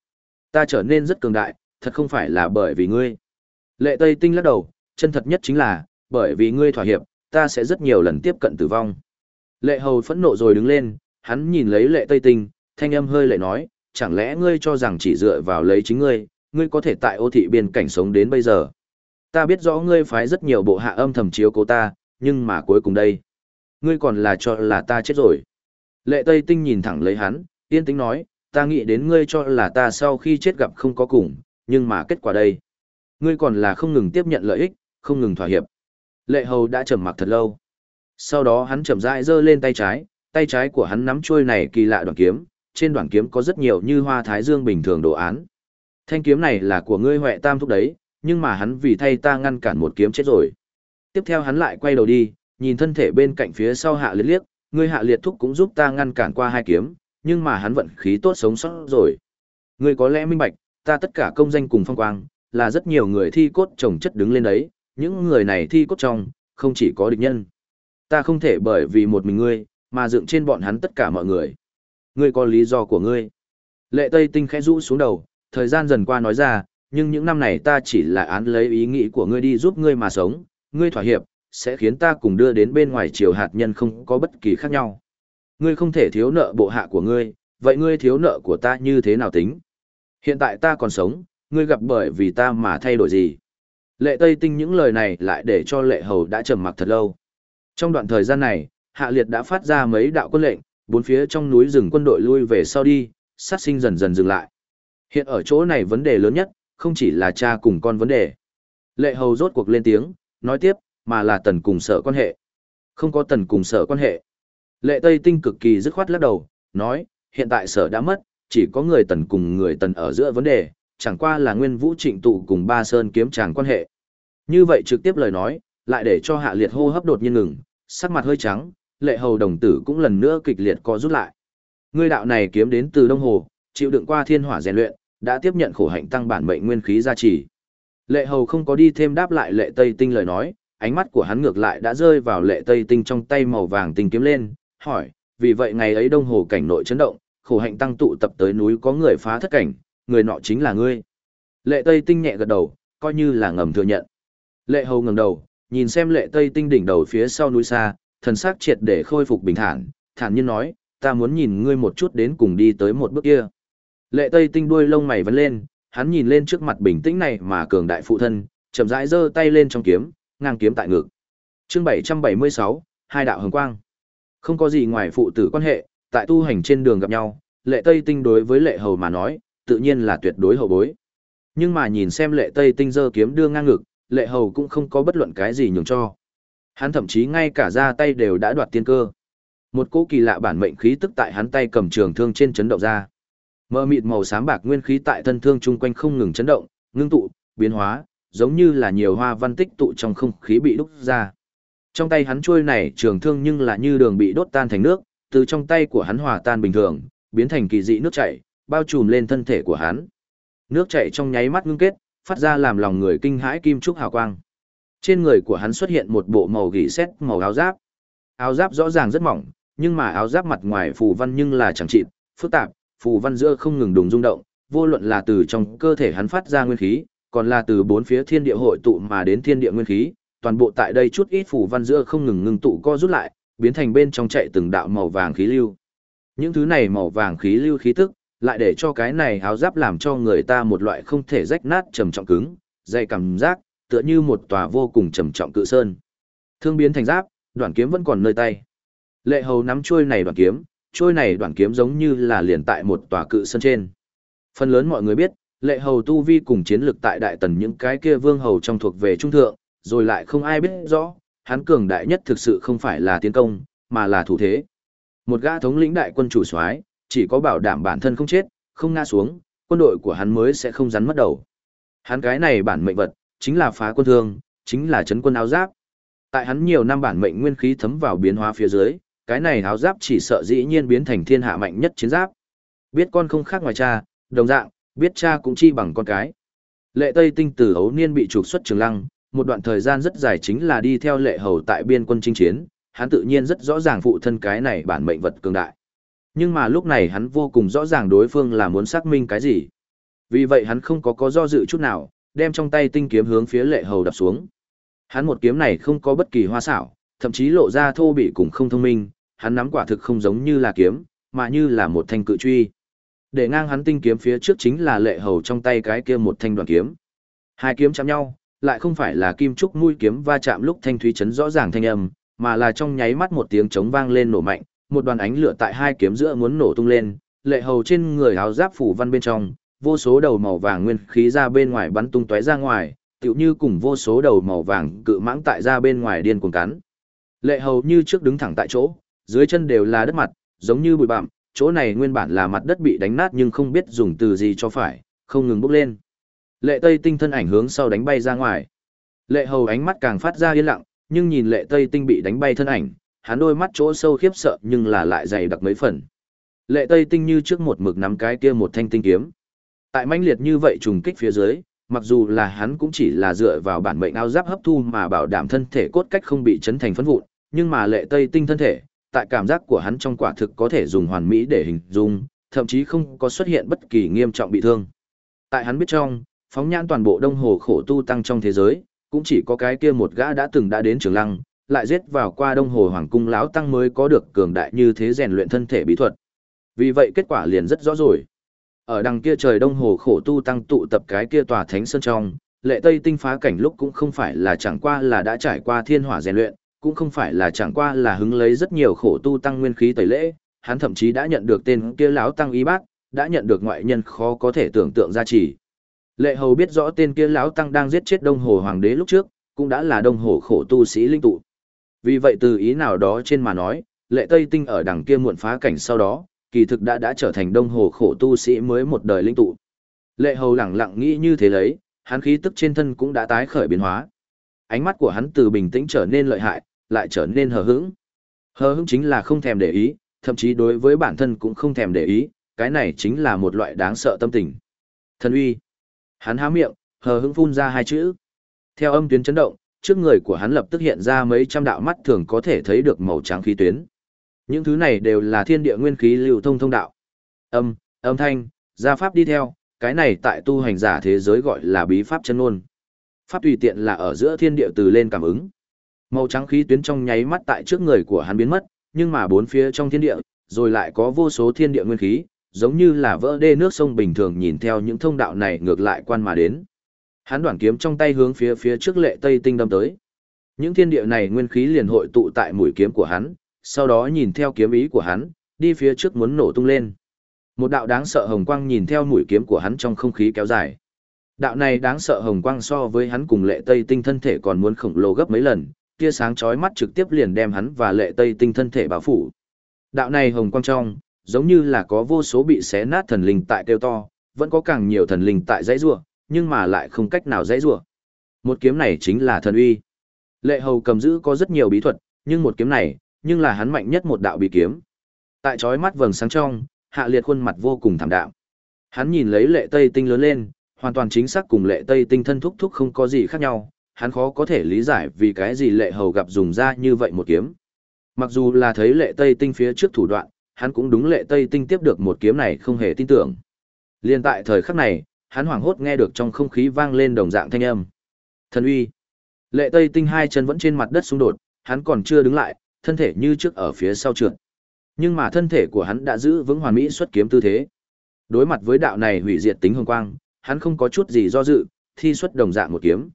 Ta trở nên rất cường đại, thật không phải là bởi vì ngươi. Lệ Tây Tinh lắc đầu, chân thật nhất chính là, bởi vì ngươi thỏa hiệp, ta sẽ rất nhiều lần tiếp cận tử vong. Lệ hầu phẫn nộ rồi đứng lên, hắn nhìn lấy lệ tây tinh, thanh âm hơi lệ nói, chẳng lẽ ngươi cho rằng chỉ dựa vào lấy chính ngươi, ngươi có thể tại ô thị biên cảnh sống đến bây giờ. Ta biết rõ ngươi phái rất nhiều bộ hạ âm thầm chiếu cố ta, nhưng mà cuối cùng đây. Ngươi còn là cho là ta chết rồi. Lệ Tây Tinh nhìn thẳng lấy hắn, yên tĩnh nói, ta nghĩ đến ngươi cho là ta sau khi chết gặp không có cùng, nhưng mà kết quả đây. Ngươi còn là không ngừng tiếp nhận lợi ích, không ngừng thỏa hiệp. Lệ Hầu đã trầm mặc thật lâu. Sau đó hắn chậm rãi giơ lên tay trái, tay trái của hắn nắm chuôi này kỳ lạ đoạn kiếm, trên đoạn kiếm có rất nhiều như hoa thái dương bình thường đồ án. Thanh kiếm này là của ngươi Huệ Tam thúc đấy, nhưng mà hắn vì thay ta ngăn cản một kiếm chết rồi. Tiếp theo hắn lại quay đầu đi, nhìn thân thể bên cạnh phía sau hạ liệt liếc, ngươi hạ liệt thúc cũng giúp ta ngăn cản qua hai kiếm, nhưng mà hắn vận khí tốt sống sót rồi. Ngươi có lẽ minh bạch, ta tất cả công danh cùng phong quang, là rất nhiều người thi cốt trồng chất đứng lên đấy, những người này thi cốt trong, không chỉ có địch nhân. Ta không thể bởi vì một mình ngươi, mà dựng trên bọn hắn tất cả mọi người. Ngươi có lý do của ngươi. Lệ Tây Tinh khẽ rũ xuống đầu, thời gian dần qua nói ra, nhưng những năm này ta chỉ là án lấy ý nghĩ của ngươi đi giúp ngươi mà sống, ngươi thỏa hiệp, sẽ khiến ta cùng đưa đến bên ngoài triều hạt nhân không có bất kỳ khác nhau. Ngươi không thể thiếu nợ bộ hạ của ngươi, vậy ngươi thiếu nợ của ta như thế nào tính? Hiện tại ta còn sống, ngươi gặp bởi vì ta mà thay đổi gì? Lệ Tây Tinh những lời này lại để cho lệ hầu đã trầm mặc thật lâu. Trong đoạn thời gian này, Hạ Liệt đã phát ra mấy đạo quân lệnh, bốn phía trong núi rừng quân đội lui về sau đi, sát sinh dần dần dừng lại. Hiện ở chỗ này vấn đề lớn nhất, không chỉ là cha cùng con vấn đề. Lệ hầu rốt cuộc lên tiếng, nói tiếp, mà là tần cùng sở quan hệ. Không có tần cùng sở quan hệ. Lệ Tây Tinh cực kỳ dứt khoát lắc đầu, nói, hiện tại sở đã mất, chỉ có người tần cùng người tần ở giữa vấn đề, chẳng qua là nguyên vũ trịnh tụ cùng ba sơn kiếm chàng quan hệ. Như vậy trực tiếp lời nói, lại để cho hạ liệt hô hấp đột nhiên ngừng, sắc mặt hơi trắng, lệ hầu đồng tử cũng lần nữa kịch liệt co rút lại. Ngươi đạo này kiếm đến từ Đông Hồ, chịu đựng qua thiên hỏa rèn luyện, đã tiếp nhận khổ hạnh tăng bản mệnh nguyên khí gia trì. Lệ hầu không có đi thêm đáp lại lệ tây tinh lời nói, ánh mắt của hắn ngược lại đã rơi vào lệ tây tinh trong tay màu vàng tinh kiếm lên, hỏi, vì vậy ngày ấy Đông Hồ cảnh nội chấn động, khổ hạnh tăng tụ tập tới núi có người phá thất cảnh, người nọ chính là ngươi. Lệ Tây Tinh nhẹ gật đầu, coi như là ngầm thừa nhận. Lệ Hầu ngẩng đầu, nhìn xem Lệ Tây Tinh đỉnh đầu phía sau núi xa, thần sắc triệt để khôi phục bình thản, thản nhiên nói, ta muốn nhìn ngươi một chút đến cùng đi tới một bước kia. Lệ Tây Tinh đuôi lông mày vấn lên, hắn nhìn lên trước mặt bình tĩnh này mà cường đại phụ thân, chậm rãi giơ tay lên trong kiếm, ngang kiếm tại ngực. Chương 776, hai đạo hồng quang. Không có gì ngoài phụ tử quan hệ, tại tu hành trên đường gặp nhau, Lệ Tây Tinh đối với Lệ Hầu mà nói, tự nhiên là tuyệt đối hậu bối. Nhưng mà nhìn xem Lệ Tây Tinh giơ kiếm đưa ngang ngực, Lệ Hầu cũng không có bất luận cái gì nhường cho. Hắn thậm chí ngay cả ra tay đều đã đoạt tiên cơ. Một cỗ kỳ lạ bản mệnh khí tức tại hắn tay cầm trường thương trên chấn động ra. Mờ mịt màu xám bạc nguyên khí tại thân thương chung quanh không ngừng chấn động, ngưng tụ, biến hóa, giống như là nhiều hoa văn tích tụ trong không khí bị đúc ra. Trong tay hắn trôi này trường thương nhưng là như đường bị đốt tan thành nước, từ trong tay của hắn hòa tan bình thường, biến thành kỳ dị nước chảy, bao trùm lên thân thể của hắn. Nước chảy trong nháy mắt ngưng kết, phát ra làm lòng người kinh hãi kim trúc hào quang. Trên người của hắn xuất hiện một bộ màu gỉ sét màu áo giáp. Áo giáp rõ ràng rất mỏng, nhưng mà áo giáp mặt ngoài phù văn nhưng là chẳng chịt, phức tạp, phù văn giữa không ngừng đùng rung động, vô luận là từ trong cơ thể hắn phát ra nguyên khí, còn là từ bốn phía thiên địa hội tụ mà đến thiên địa nguyên khí, toàn bộ tại đây chút ít phù văn giữa không ngừng ngưng tụ co rút lại, biến thành bên trong chạy từng đạo màu vàng khí lưu. Những thứ này màu vàng khí lưu khí tức, lại để cho cái này áo giáp làm cho người ta một loại không thể rách nát trầm trọng cứng, dày cảm giác, tựa như một tòa vô cùng trầm trọng cự sơn. Thương biến thành giáp, đoạn kiếm vẫn còn nơi tay. Lệ hầu nắm chuôi này đoạn kiếm, trôi này đoạn kiếm giống như là liền tại một tòa cự sơn trên. Phần lớn mọi người biết, lệ hầu tu vi cùng chiến lực tại đại tần những cái kia vương hầu trong thuộc về trung thượng, rồi lại không ai biết rõ, hắn cường đại nhất thực sự không phải là tiến công, mà là thủ thế. Một gã thống lĩnh đại quân chủ soái, chỉ có bảo đảm bản thân không chết, không ngã xuống, quân đội của hắn mới sẽ không rắn mất đầu. Hắn cái này bản mệnh vật, chính là phá quân thương, chính là chấn quân áo giáp. Tại hắn nhiều năm bản mệnh nguyên khí thấm vào biến hóa phía dưới, cái này áo giáp chỉ sợ dĩ nhiên biến thành thiên hạ mạnh nhất chiến giáp. Biết con không khác ngoài cha, đồng dạng, biết cha cũng chi bằng con cái. Lệ Tây Tinh từ ấu niên bị trục xuất trường lăng, một đoạn thời gian rất dài chính là đi theo lệ hầu tại biên quân chinh chiến, hắn tự nhiên rất rõ ràng phụ thân cái này bản mệnh vật cường đại. Nhưng mà lúc này hắn vô cùng rõ ràng đối phương là muốn xác minh cái gì. Vì vậy hắn không có có do dự chút nào, đem trong tay tinh kiếm hướng phía lệ hầu đập xuống. Hắn một kiếm này không có bất kỳ hoa xảo, thậm chí lộ ra thô bị cùng không thông minh, hắn nắm quả thực không giống như là kiếm, mà như là một thanh cự truy. Để ngang hắn tinh kiếm phía trước chính là lệ hầu trong tay cái kia một thanh đoàn kiếm. Hai kiếm chạm nhau, lại không phải là kim trúc mũi kiếm va chạm lúc thanh thúy chấn rõ ràng thanh âm, mà là trong nháy mắt một tiếng trống vang lên nổ mạnh, một đoàn ánh lửa tại hai kiếm giữa muốn nổ tung lên, lệ hầu trên người áo giáp phủ văn bên trong, vô số đầu màu vàng nguyên khí ra bên ngoài bắn tung tóe ra ngoài, tựu như cùng vô số đầu màu vàng cự mãng tại ra bên ngoài điên cuồng cắn. Lệ hầu như trước đứng thẳng tại chỗ, dưới chân đều là đất mặt, giống như bụi bặm, chỗ này nguyên bản là mặt đất bị đánh nát nhưng không biết dùng từ gì cho phải, không ngừng bốc lên. Lệ Tây Tinh thân ảnh hướng sau đánh bay ra ngoài. Lệ Hầu ánh mắt càng phát ra yên lặng, nhưng nhìn Lệ Tây Tinh bị đánh bay thân ảnh, hắn đôi mắt chỗ sâu khiếp sợ nhưng là lại dày đặc mấy phần. Lệ Tây Tinh như trước một mực nắm cái kia một thanh tinh kiếm. Tại manh liệt như vậy trùng kích phía dưới, mặc dù là hắn cũng chỉ là dựa vào bản mệnh áo giáp hấp thu mà bảo đảm thân thể cốt cách không bị chấn thành phấn vụn, nhưng mà Lệ Tây Tinh thân thể, tại cảm giác của hắn trong quả thực có thể dùng hoàn mỹ để hình dung, thậm chí không có xuất hiện bất kỳ nghiêm trọng bị thương. Tại hắn biết trong, phóng nhãn toàn bộ đông hồ khổ tu tăng trong thế giới, cũng chỉ có cái kia một gã đã từng đã đến trường lăng, lại giết vào qua đông hồ hoàng cung lão tăng mới có được cường đại như thế rèn luyện thân thể bí thuật. Vì vậy kết quả liền rất rõ rồi. Ở đằng kia trời đông hồ khổ tu tăng tụ tập cái kia tòa thánh sơn trong, lệ tây tinh phá cảnh lúc cũng không phải là chẳng qua là đã trải qua thiên hỏa rèn luyện, cũng không phải là chẳng qua là hứng lấy rất nhiều khổ tu tăng nguyên khí tẩy lễ, hắn thậm chí đã nhận được tên kia lão tăng y bác, đã nhận được ngoại nhân khó có thể tưởng tượng ra chỉ. Lệ hầu biết rõ tên kia lão tăng đang giết chết đông hồ hoàng đế lúc trước, cũng đã là đông hồ khổ tu sĩ linh tụ. Vì vậy từ ý nào đó trên mà nói, lệ tây tinh ở đằng kia muộn phá cảnh sau đó, kỳ thực đã đã trở thành đông hồ khổ tu sĩ mới một đời linh tụ. Lệ hầu lẳng lặng nghĩ như thế lấy, hắn khí tức trên thân cũng đã tái khởi biến hóa. Ánh mắt của hắn từ bình tĩnh trở nên lợi hại, lại trở nên hờ hững. Hờ hững chính là không thèm để ý, thậm chí đối với bản thân cũng không thèm để ý, cái này chính là một loại đáng sợ tâm tình. Thần uy. Hắn há miệng, hờ hững phun ra hai chữ. Theo âm tuyến chấn động, trước người của hắn lập tức hiện ra mấy trăm đạo mắt thường có thể thấy được màu trắng khí tuyến. Những thứ này đều là thiên địa nguyên khí lưu thông thông đạo. Âm, âm thanh, gia pháp đi theo, cái này tại tu hành giả thế giới gọi là bí pháp chân ngôn. Pháp tùy tiện là ở giữa thiên địa từ lên cảm ứng. Màu trắng khí tuyến trong nháy mắt tại trước người của hắn biến mất, nhưng mà bốn phía trong thiên địa, rồi lại có vô số thiên địa nguyên khí, giống như là vỡ đê nước sông bình thường nhìn theo những thông đạo này ngược lại quan mà đến. Hắn đoạn kiếm trong tay hướng phía phía trước lệ tây tinh đâm tới. Những thiên địa này nguyên khí liền hội tụ tại mũi kiếm của hắn, sau đó nhìn theo kiếm ý của hắn, đi phía trước muốn nổ tung lên. Một đạo đáng sợ hồng quang nhìn theo mũi kiếm của hắn trong không khí kéo dài. Đạo này đáng sợ hồng quang so với hắn cùng lệ tây tinh thân thể còn muốn khổng lồ gấp mấy lần, tia sáng chói mắt trực tiếp liền đem hắn và lệ tây tinh thân thể bao phủ. Đạo này hồng quang trong, giống như là có vô số bị xé nát thần linh tại kêu to, vẫn có càng nhiều thần linh tại dãy rủa, nhưng mà lại không cách nào dãy rủa. Một kiếm này chính là thần uy. Lệ Hầu cầm giữ có rất nhiều bí thuật, nhưng một kiếm này, nhưng là hắn mạnh nhất một đạo bí kiếm. Tại chói mắt vầng sáng trong, Hạ Liệt khuôn mặt vô cùng thảm đạm. Hắn nhìn lấy Lệ Tây Tinh lớn lên, hoàn toàn chính xác cùng Lệ Tây Tinh thân thúc thúc không có gì khác nhau, hắn khó có thể lý giải vì cái gì Lệ Hầu gặp dùng ra như vậy một kiếm. Mặc dù là thấy Lệ Tây Tinh phía trước thủ đoạn, hắn cũng đúng Lệ Tây Tinh tiếp được một kiếm này không hề tin tưởng. Liên tại thời khắc này, hắn hoảng hốt nghe được trong không khí vang lên đồng dạng thanh âm. Thần uy. Lệ Tây Tinh hai chân vẫn trên mặt đất xung đột, hắn còn chưa đứng lại, thân thể như trước ở phía sau trượt. Nhưng mà thân thể của hắn đã giữ vững hoàn mỹ xuất kiếm tư thế. Đối mặt với đạo này hủy diệt tính hồng quang, hắn không có chút gì do dự, thi xuất đồng dạng một kiếm.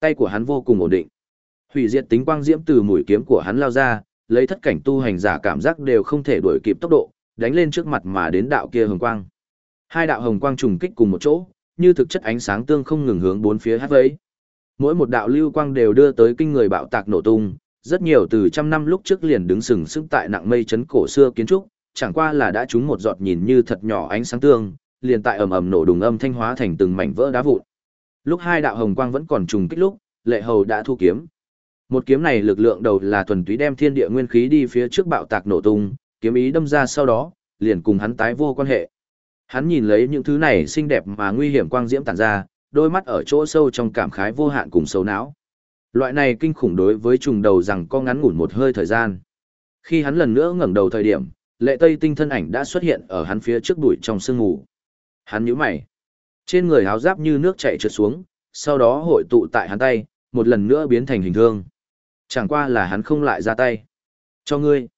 Tay của hắn vô cùng ổn định. Hủy diệt tính quang diễm từ mũi kiếm của hắn lao ra, lấy thất cảnh tu hành giả cảm giác đều không thể đuổi kịp tốc độ, đánh lên trước mặt mà đến đạo kia hồng quang. Hai đạo hồng quang trùng kích cùng một chỗ, như thực chất ánh sáng tương không ngừng hướng bốn phía hát vấy. Mỗi một đạo lưu quang đều đưa tới kinh người bạo tạc nổ tung, rất nhiều từ trăm năm lúc trước liền đứng sừng sững tại nặng mây chấn cổ xưa kiến trúc, chẳng qua là đã trúng một giọt nhìn như thật nhỏ ánh sáng tương, liền tại ầm ầm nổ đùng âm thanh hóa thành từng mảnh vỡ đá vụn. Lúc hai đạo hồng quang vẫn còn trùng kích lúc, Lệ Hầu đã thu kiếm. Một kiếm này lực lượng đầu là thuần túy đem thiên địa nguyên khí đi phía trước bạo tạc nổ tung, kiếm ý đâm ra sau đó, liền cùng hắn tái vô quan hệ. Hắn nhìn lấy những thứ này xinh đẹp mà nguy hiểm quang diễm tản ra, đôi mắt ở chỗ sâu trong cảm khái vô hạn cùng sâu não. Loại này kinh khủng đối với trùng đầu rằng có ngắn ngủn một hơi thời gian. Khi hắn lần nữa ngẩng đầu thời điểm, lệ tây tinh thân ảnh đã xuất hiện ở hắn phía trước đuổi trong sương ngủ. Hắn nhíu mày. Trên người háo giáp như nước chảy trượt xuống, sau đó hội tụ tại hắn tay, một lần nữa biến thành hình thương. Chẳng qua là hắn không lại ra tay. Cho ngươi.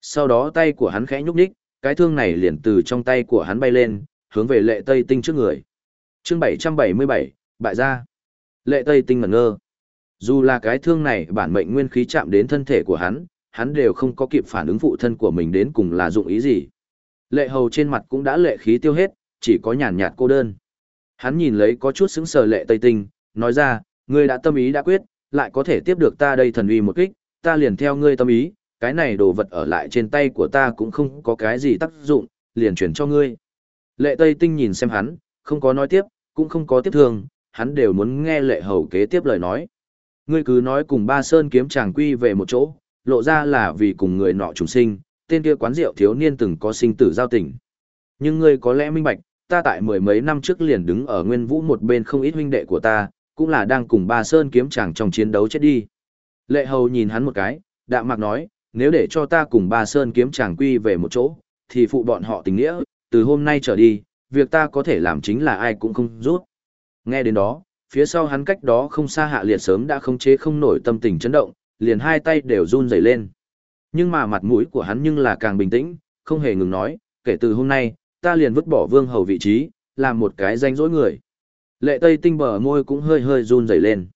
Sau đó tay của hắn khẽ nhúc nhích, cái thương này liền từ trong tay của hắn bay lên, hướng về lệ tây tinh trước người. chương 777, bại ra. Lệ tây tinh ngẩn ngơ. Dù là cái thương này bản mệnh nguyên khí chạm đến thân thể của hắn, hắn đều không có kịp phản ứng phụ thân của mình đến cùng là dụng ý gì. Lệ hầu trên mặt cũng đã lệ khí tiêu hết, chỉ có nhàn nhạt cô đơn. Hắn nhìn lấy có chút xứng sờ lệ tây tinh, nói ra, ngươi đã tâm ý đã quyết, lại có thể tiếp được ta đây thần uy một kích, ta liền theo ngươi tâm ý, cái này đồ vật ở lại trên tay của ta cũng không có cái gì tác dụng, liền chuyển cho ngươi. Lệ Tây Tinh nhìn xem hắn, không có nói tiếp, cũng không có tiếp thường, hắn đều muốn nghe lệ hầu kế tiếp lời nói. Ngươi cứ nói cùng ba sơn kiếm chàng quy về một chỗ, lộ ra là vì cùng người nọ trùng sinh, tên kia quán rượu thiếu niên từng có sinh tử giao tình. Nhưng ngươi có lẽ minh bạch, ta tại mười mấy năm trước liền đứng ở nguyên vũ một bên không ít huynh đệ của ta, cũng là đang cùng ba sơn kiếm chàng trong chiến đấu chết đi. Lệ hầu nhìn hắn một cái, đạm mạc nói, nếu để cho ta cùng ba sơn kiếm chàng quy về một chỗ, thì phụ bọn họ tình nghĩa, từ hôm nay trở đi, việc ta có thể làm chính là ai cũng không rút. Nghe đến đó, phía sau hắn cách đó không xa hạ liệt sớm đã không chế không nổi tâm tình chấn động, liền hai tay đều run rẩy lên. Nhưng mà mặt mũi của hắn nhưng là càng bình tĩnh, không hề ngừng nói, kể từ hôm nay, ta liền vứt bỏ vương hầu vị trí, làm một cái danh dỗi người. Lệ Tây Tinh bờ môi cũng hơi hơi run rẩy lên.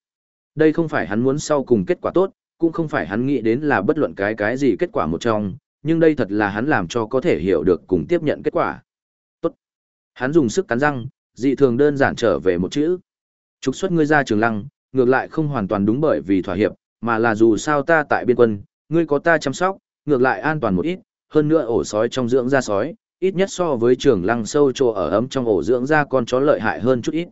Đây không phải hắn muốn sau cùng kết quả tốt, cũng không phải hắn nghĩ đến là bất luận cái cái gì kết quả một trong, nhưng đây thật là hắn làm cho có thể hiểu được cùng tiếp nhận kết quả. Tốt. Hắn dùng sức cắn răng, dị thường đơn giản trở về một chữ. Trục xuất ngươi ra trường lăng, ngược lại không hoàn toàn đúng bởi vì thỏa hiệp, mà là dù sao ta tại biên quân, ngươi có ta chăm sóc, ngược lại an toàn một ít, hơn nữa ổ sói trong dưỡng ra sói, ít nhất so với trường lăng sâu trồ ở ấm trong ổ dưỡng ra con chó lợi hại hơn chút ít.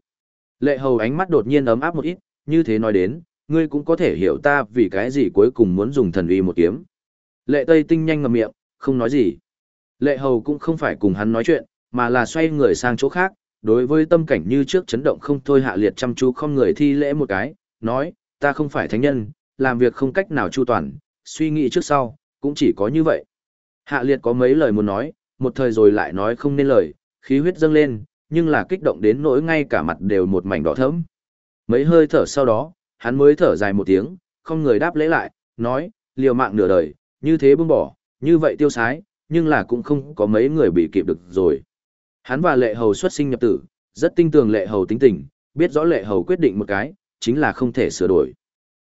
Lệ hầu ánh mắt đột nhiên ấm áp một ít, như thế nói đến, ngươi cũng có thể hiểu ta vì cái gì cuối cùng muốn dùng thần uy một kiếm. Lệ Tây Tinh nhanh ngậm miệng, không nói gì. Lệ Hầu cũng không phải cùng hắn nói chuyện, mà là xoay người sang chỗ khác, đối với tâm cảnh như trước chấn động không thôi hạ liệt chăm chú không người thi lễ một cái, nói, ta không phải thánh nhân, làm việc không cách nào chu toàn, suy nghĩ trước sau, cũng chỉ có như vậy. Hạ liệt có mấy lời muốn nói, một thời rồi lại nói không nên lời, khí huyết dâng lên, nhưng là kích động đến nỗi ngay cả mặt đều một mảnh đỏ thẫm. Mấy hơi thở sau đó, hắn mới thở dài một tiếng, không người đáp lễ lại, nói, liều mạng nửa đời, như thế buông bỏ, như vậy tiêu sái, nhưng là cũng không có mấy người bị kịp được rồi. Hắn và lệ hầu xuất sinh nhập tử, rất tinh tường lệ hầu tính tình, biết rõ lệ hầu quyết định một cái, chính là không thể sửa đổi.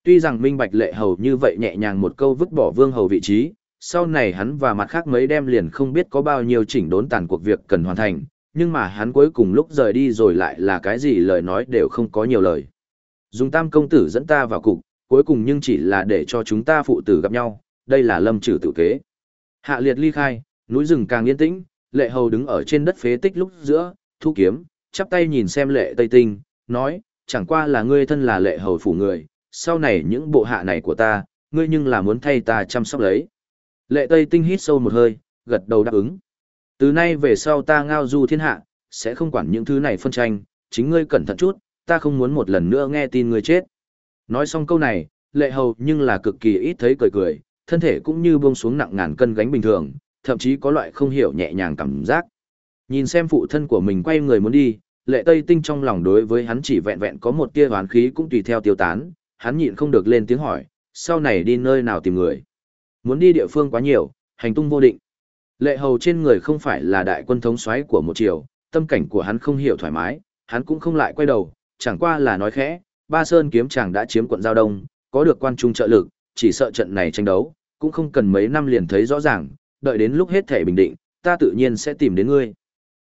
Tuy rằng minh bạch lệ hầu như vậy nhẹ nhàng một câu vứt bỏ vương hầu vị trí, sau này hắn và mặt khác mấy đem liền không biết có bao nhiêu chỉnh đốn tàn cuộc việc cần hoàn thành, nhưng mà hắn cuối cùng lúc rời đi rồi lại là cái gì lời nói đều không có nhiều lời. Dùng tam công tử dẫn ta vào cục, cuối cùng nhưng chỉ là để cho chúng ta phụ tử gặp nhau, đây là lâm trừ tự kế. Hạ liệt ly khai, núi rừng càng yên tĩnh, lệ hầu đứng ở trên đất phế tích lúc giữa, thu kiếm, chắp tay nhìn xem lệ tây tinh, nói, chẳng qua là ngươi thân là lệ hầu phủ người, sau này những bộ hạ này của ta, ngươi nhưng là muốn thay ta chăm sóc lấy. Lệ tây tinh hít sâu một hơi, gật đầu đáp ứng. Từ nay về sau ta ngao du thiên hạ, sẽ không quản những thứ này phân tranh, chính ngươi cẩn thận chút, ta không muốn một lần nữa nghe tin ngươi chết. Nói xong câu này, lệ hầu nhưng là cực kỳ ít thấy cười cười, thân thể cũng như buông xuống nặng ngàn cân gánh bình thường, thậm chí có loại không hiểu nhẹ nhàng cảm giác. Nhìn xem phụ thân của mình quay người muốn đi, lệ tây tinh trong lòng đối với hắn chỉ vẹn vẹn có một tia hoán khí cũng tùy theo tiêu tán, hắn nhịn không được lên tiếng hỏi, sau này đi nơi nào tìm người. Muốn đi địa phương quá nhiều, hành tung vô định. Lệ hầu trên người không phải là đại quân thống soái của một triều, tâm cảnh của hắn không hiểu thoải mái, hắn cũng không lại quay đầu, chẳng qua là nói khẽ, ba sơn kiếm chàng đã chiếm quận giao đông, có được quan trung trợ lực, chỉ sợ trận này tranh đấu, cũng không cần mấy năm liền thấy rõ ràng, đợi đến lúc hết thể bình định, ta tự nhiên sẽ tìm đến ngươi.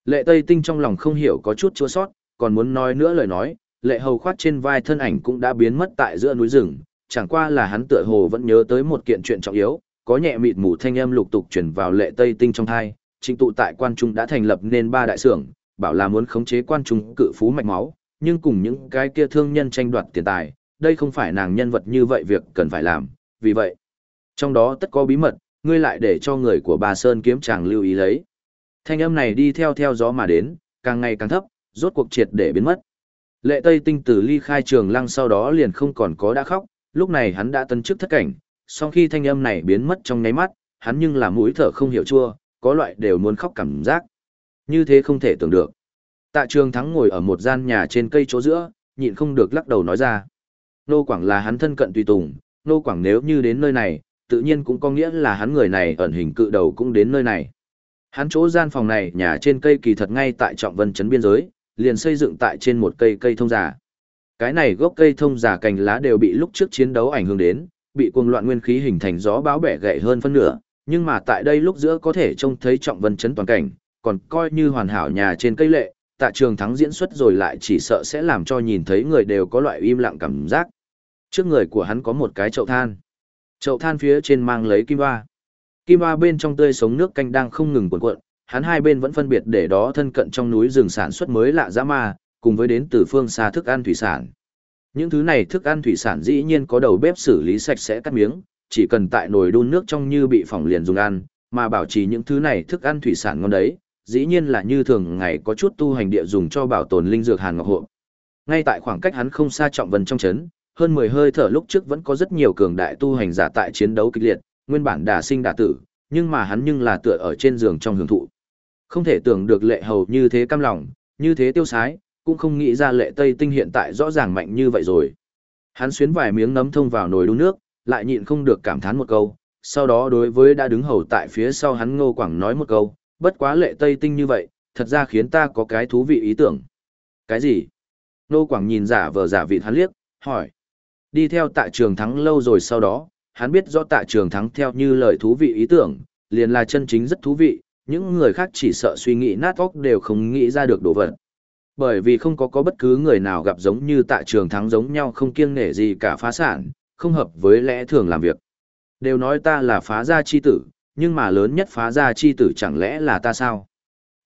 Lệ Tây Tinh trong lòng không hiểu có chút chua sót, còn muốn nói nữa lời nói, lệ hầu khoát trên vai thân ảnh cũng đã biến mất tại giữa núi rừng, chẳng qua là hắn tựa hồ vẫn nhớ tới một kiện chuyện trọng yếu, có nhẹ mịt mù thanh âm lục tục chuyển vào lệ Tây Tinh trong thai, chính tụ tại quan trung đã thành lập nên ba đại xưởng, bảo là muốn khống chế quan trung cự phú mạch máu, nhưng cùng những cái kia thương nhân tranh đoạt tiền tài, đây không phải nàng nhân vật như vậy việc cần phải làm, vì vậy, trong đó tất có bí mật, ngươi lại để cho người của bà Sơn kiếm chàng lưu ý lấy. Thanh âm này đi theo theo gió mà đến, càng ngày càng thấp, rốt cuộc triệt để biến mất. Lệ Tây Tinh tử ly khai trường lăng sau đó liền không còn có đã khóc, lúc này hắn đã tân chức thất cảnh, sau khi thanh âm này biến mất trong nháy mắt, hắn nhưng là mũi thở không hiểu chua, có loại đều muốn khóc cảm giác. Như thế không thể tưởng được. Tạ trường thắng ngồi ở một gian nhà trên cây chỗ giữa, nhịn không được lắc đầu nói ra. Nô Quảng là hắn thân cận tùy tùng, Nô Quảng nếu như đến nơi này, tự nhiên cũng có nghĩa là hắn người này ẩn hình cự đầu cũng đến nơi này. Hắn chỗ gian phòng này nhà trên cây kỳ thật ngay tại trọng vân trấn biên giới, liền xây dựng tại trên một cây cây thông giả. Cái này gốc cây thông giả cành lá đều bị lúc trước chiến đấu ảnh hưởng đến, bị cuồng loạn nguyên khí hình thành gió bão bẻ gãy hơn phân nửa, nhưng mà tại đây lúc giữa có thể trông thấy trọng vân chấn toàn cảnh, còn coi như hoàn hảo nhà trên cây lệ, tạ trường thắng diễn xuất rồi lại chỉ sợ sẽ làm cho nhìn thấy người đều có loại im lặng cảm giác. Trước người của hắn có một cái chậu than. Chậu than phía trên mang lấy kim hoa. Kim hoa bên trong tươi sống nước canh đang không ngừng cuộn cuộn, hắn hai bên vẫn phân biệt để đó thân cận trong núi rừng sản xuất mới lạ dã ma, cùng với đến từ phương xa thức ăn thủy sản. Những thứ này thức ăn thủy sản dĩ nhiên có đầu bếp xử lý sạch sẽ cắt miếng, chỉ cần tại nồi đun nước trong như bị phỏng liền dùng ăn, mà bảo trì những thứ này thức ăn thủy sản ngon đấy, dĩ nhiên là như thường ngày có chút tu hành địa dùng cho bảo tồn linh dược hàn ngọc hộ. Ngay tại khoảng cách hắn không xa trọng vân trong chấn, hơn 10 hơi thở lúc trước vẫn có rất nhiều cường đại tu hành giả tại chiến đấu kịch liệt, nguyên bản đả sinh đả tử, nhưng mà hắn nhưng là tựa ở trên giường trong hưởng thụ. Không thể tưởng được lệ hầu như thế cam lòng, như thế tiêu sái, cũng không nghĩ ra lệ Tây Tinh hiện tại rõ ràng mạnh như vậy rồi. Hắn xuyến vài miếng nấm thông vào nồi đun nước, lại nhịn không được cảm thán một câu, sau đó đối với đã đứng hầu tại phía sau hắn Ngô Quảng nói một câu, bất quá lệ Tây Tinh như vậy, thật ra khiến ta có cái thú vị ý tưởng. Cái gì? Ngô Quảng nhìn giả vờ giả vị hắn liếc, hỏi. Đi theo tạ trường thắng lâu rồi sau đó, hắn biết rõ tạ trường thắng theo như lời thú vị ý tưởng, liền là chân chính rất thú vị, những người khác chỉ sợ suy nghĩ nát óc đều không nghĩ ra được đồ vật. Bởi vì không có có bất cứ người nào gặp giống như tại trường thắng giống nhau không kiêng nể gì cả phá sản, không hợp với lẽ thường làm việc. Đều nói ta là phá gia chi tử, nhưng mà lớn nhất phá gia chi tử chẳng lẽ là ta sao?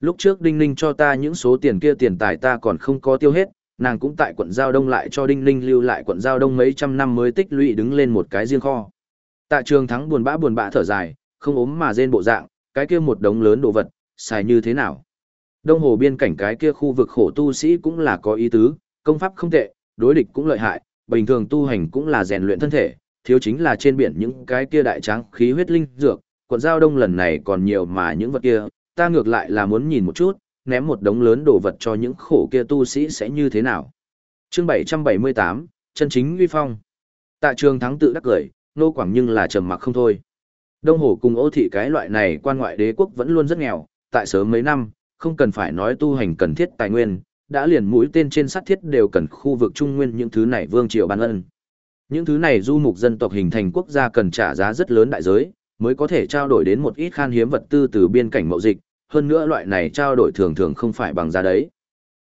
Lúc trước Đinh Ninh cho ta những số tiền kia tiền tài ta còn không có tiêu hết, nàng cũng tại quận Giao Đông lại cho Đinh Ninh lưu lại quận Giao Đông mấy trăm năm mới tích lũy đứng lên một cái riêng kho. Tạ trường thắng buồn bã buồn bã thở dài, không ốm mà rên bộ dạng, cái kia một đống lớn đồ vật, xài như thế nào? Đông hồ biên cảnh cái kia khu vực khổ tu sĩ cũng là có ý tứ, công pháp không tệ, đối địch cũng lợi hại, bình thường tu hành cũng là rèn luyện thân thể, thiếu chính là trên biển những cái kia đại tráng khí huyết linh dược, quận giao đông lần này còn nhiều mà những vật kia, ta ngược lại là muốn nhìn một chút, ném một đống lớn đồ vật cho những khổ kia tu sĩ sẽ như thế nào. Chương 778, chân chính uy phong. Tạ trường thắng tự đắc cười, nô quảng nhưng là trầm mặc không thôi. Đông hồ cùng ô thị cái loại này quan ngoại đế quốc vẫn luôn rất nghèo, tại sớm mấy năm, không cần phải nói tu hành cần thiết tài nguyên, đã liền mũi tên trên sắt thiết đều cần khu vực trung nguyên những thứ này vương triều ban ân. Những thứ này du mục dân tộc hình thành quốc gia cần trả giá rất lớn đại giới, mới có thể trao đổi đến một ít khan hiếm vật tư từ biên cảnh mậu dịch, hơn nữa loại này trao đổi thường thường không phải bằng giá đấy.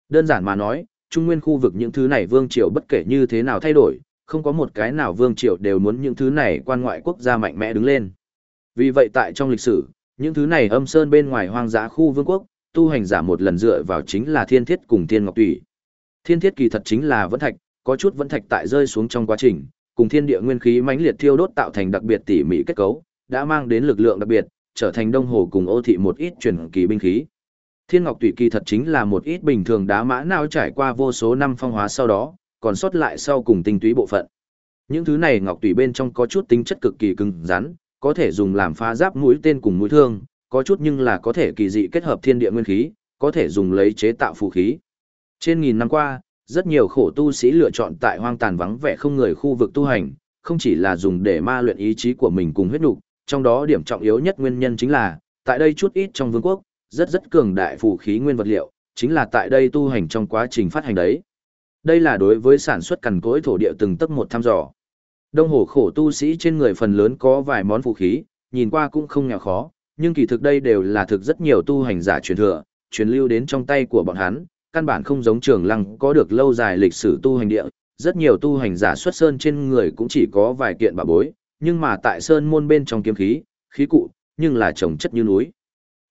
Đơn giản mà nói, trung nguyên khu vực những thứ này vương triều bất kể như thế nào thay đổi, không có một cái nào vương triều đều muốn những thứ này quan ngoại quốc gia mạnh mẽ đứng lên. Vì vậy tại trong lịch sử, những thứ này âm sơn bên ngoài hoang dã khu vương quốc, tu hành giả một lần dựa vào chính là thiên thiết cùng thiên ngọc tùy. Thiên thiết kỳ thật chính là vẫn thạch, có chút vẫn thạch tại rơi xuống trong quá trình, cùng thiên địa nguyên khí mãnh liệt thiêu đốt tạo thành đặc biệt tỉ mỉ kết cấu, đã mang đến lực lượng đặc biệt, trở thành đông hồ cùng ô thị một ít truyền kỳ binh khí. Thiên ngọc tùy kỳ thật chính là một ít bình thường đá mã nào trải qua vô số năm phong hóa sau đó, còn sót lại sau cùng tinh túy bộ phận. Những thứ này ngọc tùy bên trong có chút tính chất cực kỳ cứng rắn, có thể dùng làm phá giáp mũi tên cùng mũi thương, có chút nhưng là có thể kỳ dị kết hợp thiên địa nguyên khí, có thể dùng lấy chế tạo phù khí. Trên nghìn năm qua, rất nhiều khổ tu sĩ lựa chọn tại hoang tàn vắng vẻ không người khu vực tu hành, không chỉ là dùng để ma luyện ý chí của mình cùng huyết nục, trong đó điểm trọng yếu nhất nguyên nhân chính là, tại đây chút ít trong vương quốc, rất rất cường đại phù khí nguyên vật liệu, chính là tại đây tu hành trong quá trình phát hành đấy. Đây là đối với sản xuất cằn cỗi thổ địa từng tấc một thăm dò. Đông hồ khổ tu sĩ trên người phần lớn có vài món phù khí, nhìn qua cũng không nghèo khó, nhưng kỳ thực đây đều là thực rất nhiều tu hành giả truyền thừa, truyền lưu đến trong tay của bọn hắn, căn bản không giống trường lăng có được lâu dài lịch sử tu hành địa, rất nhiều tu hành giả xuất sơn trên người cũng chỉ có vài kiện bà bối, nhưng mà tại sơn môn bên trong kiếm khí, khí cụ, nhưng là trồng chất như núi.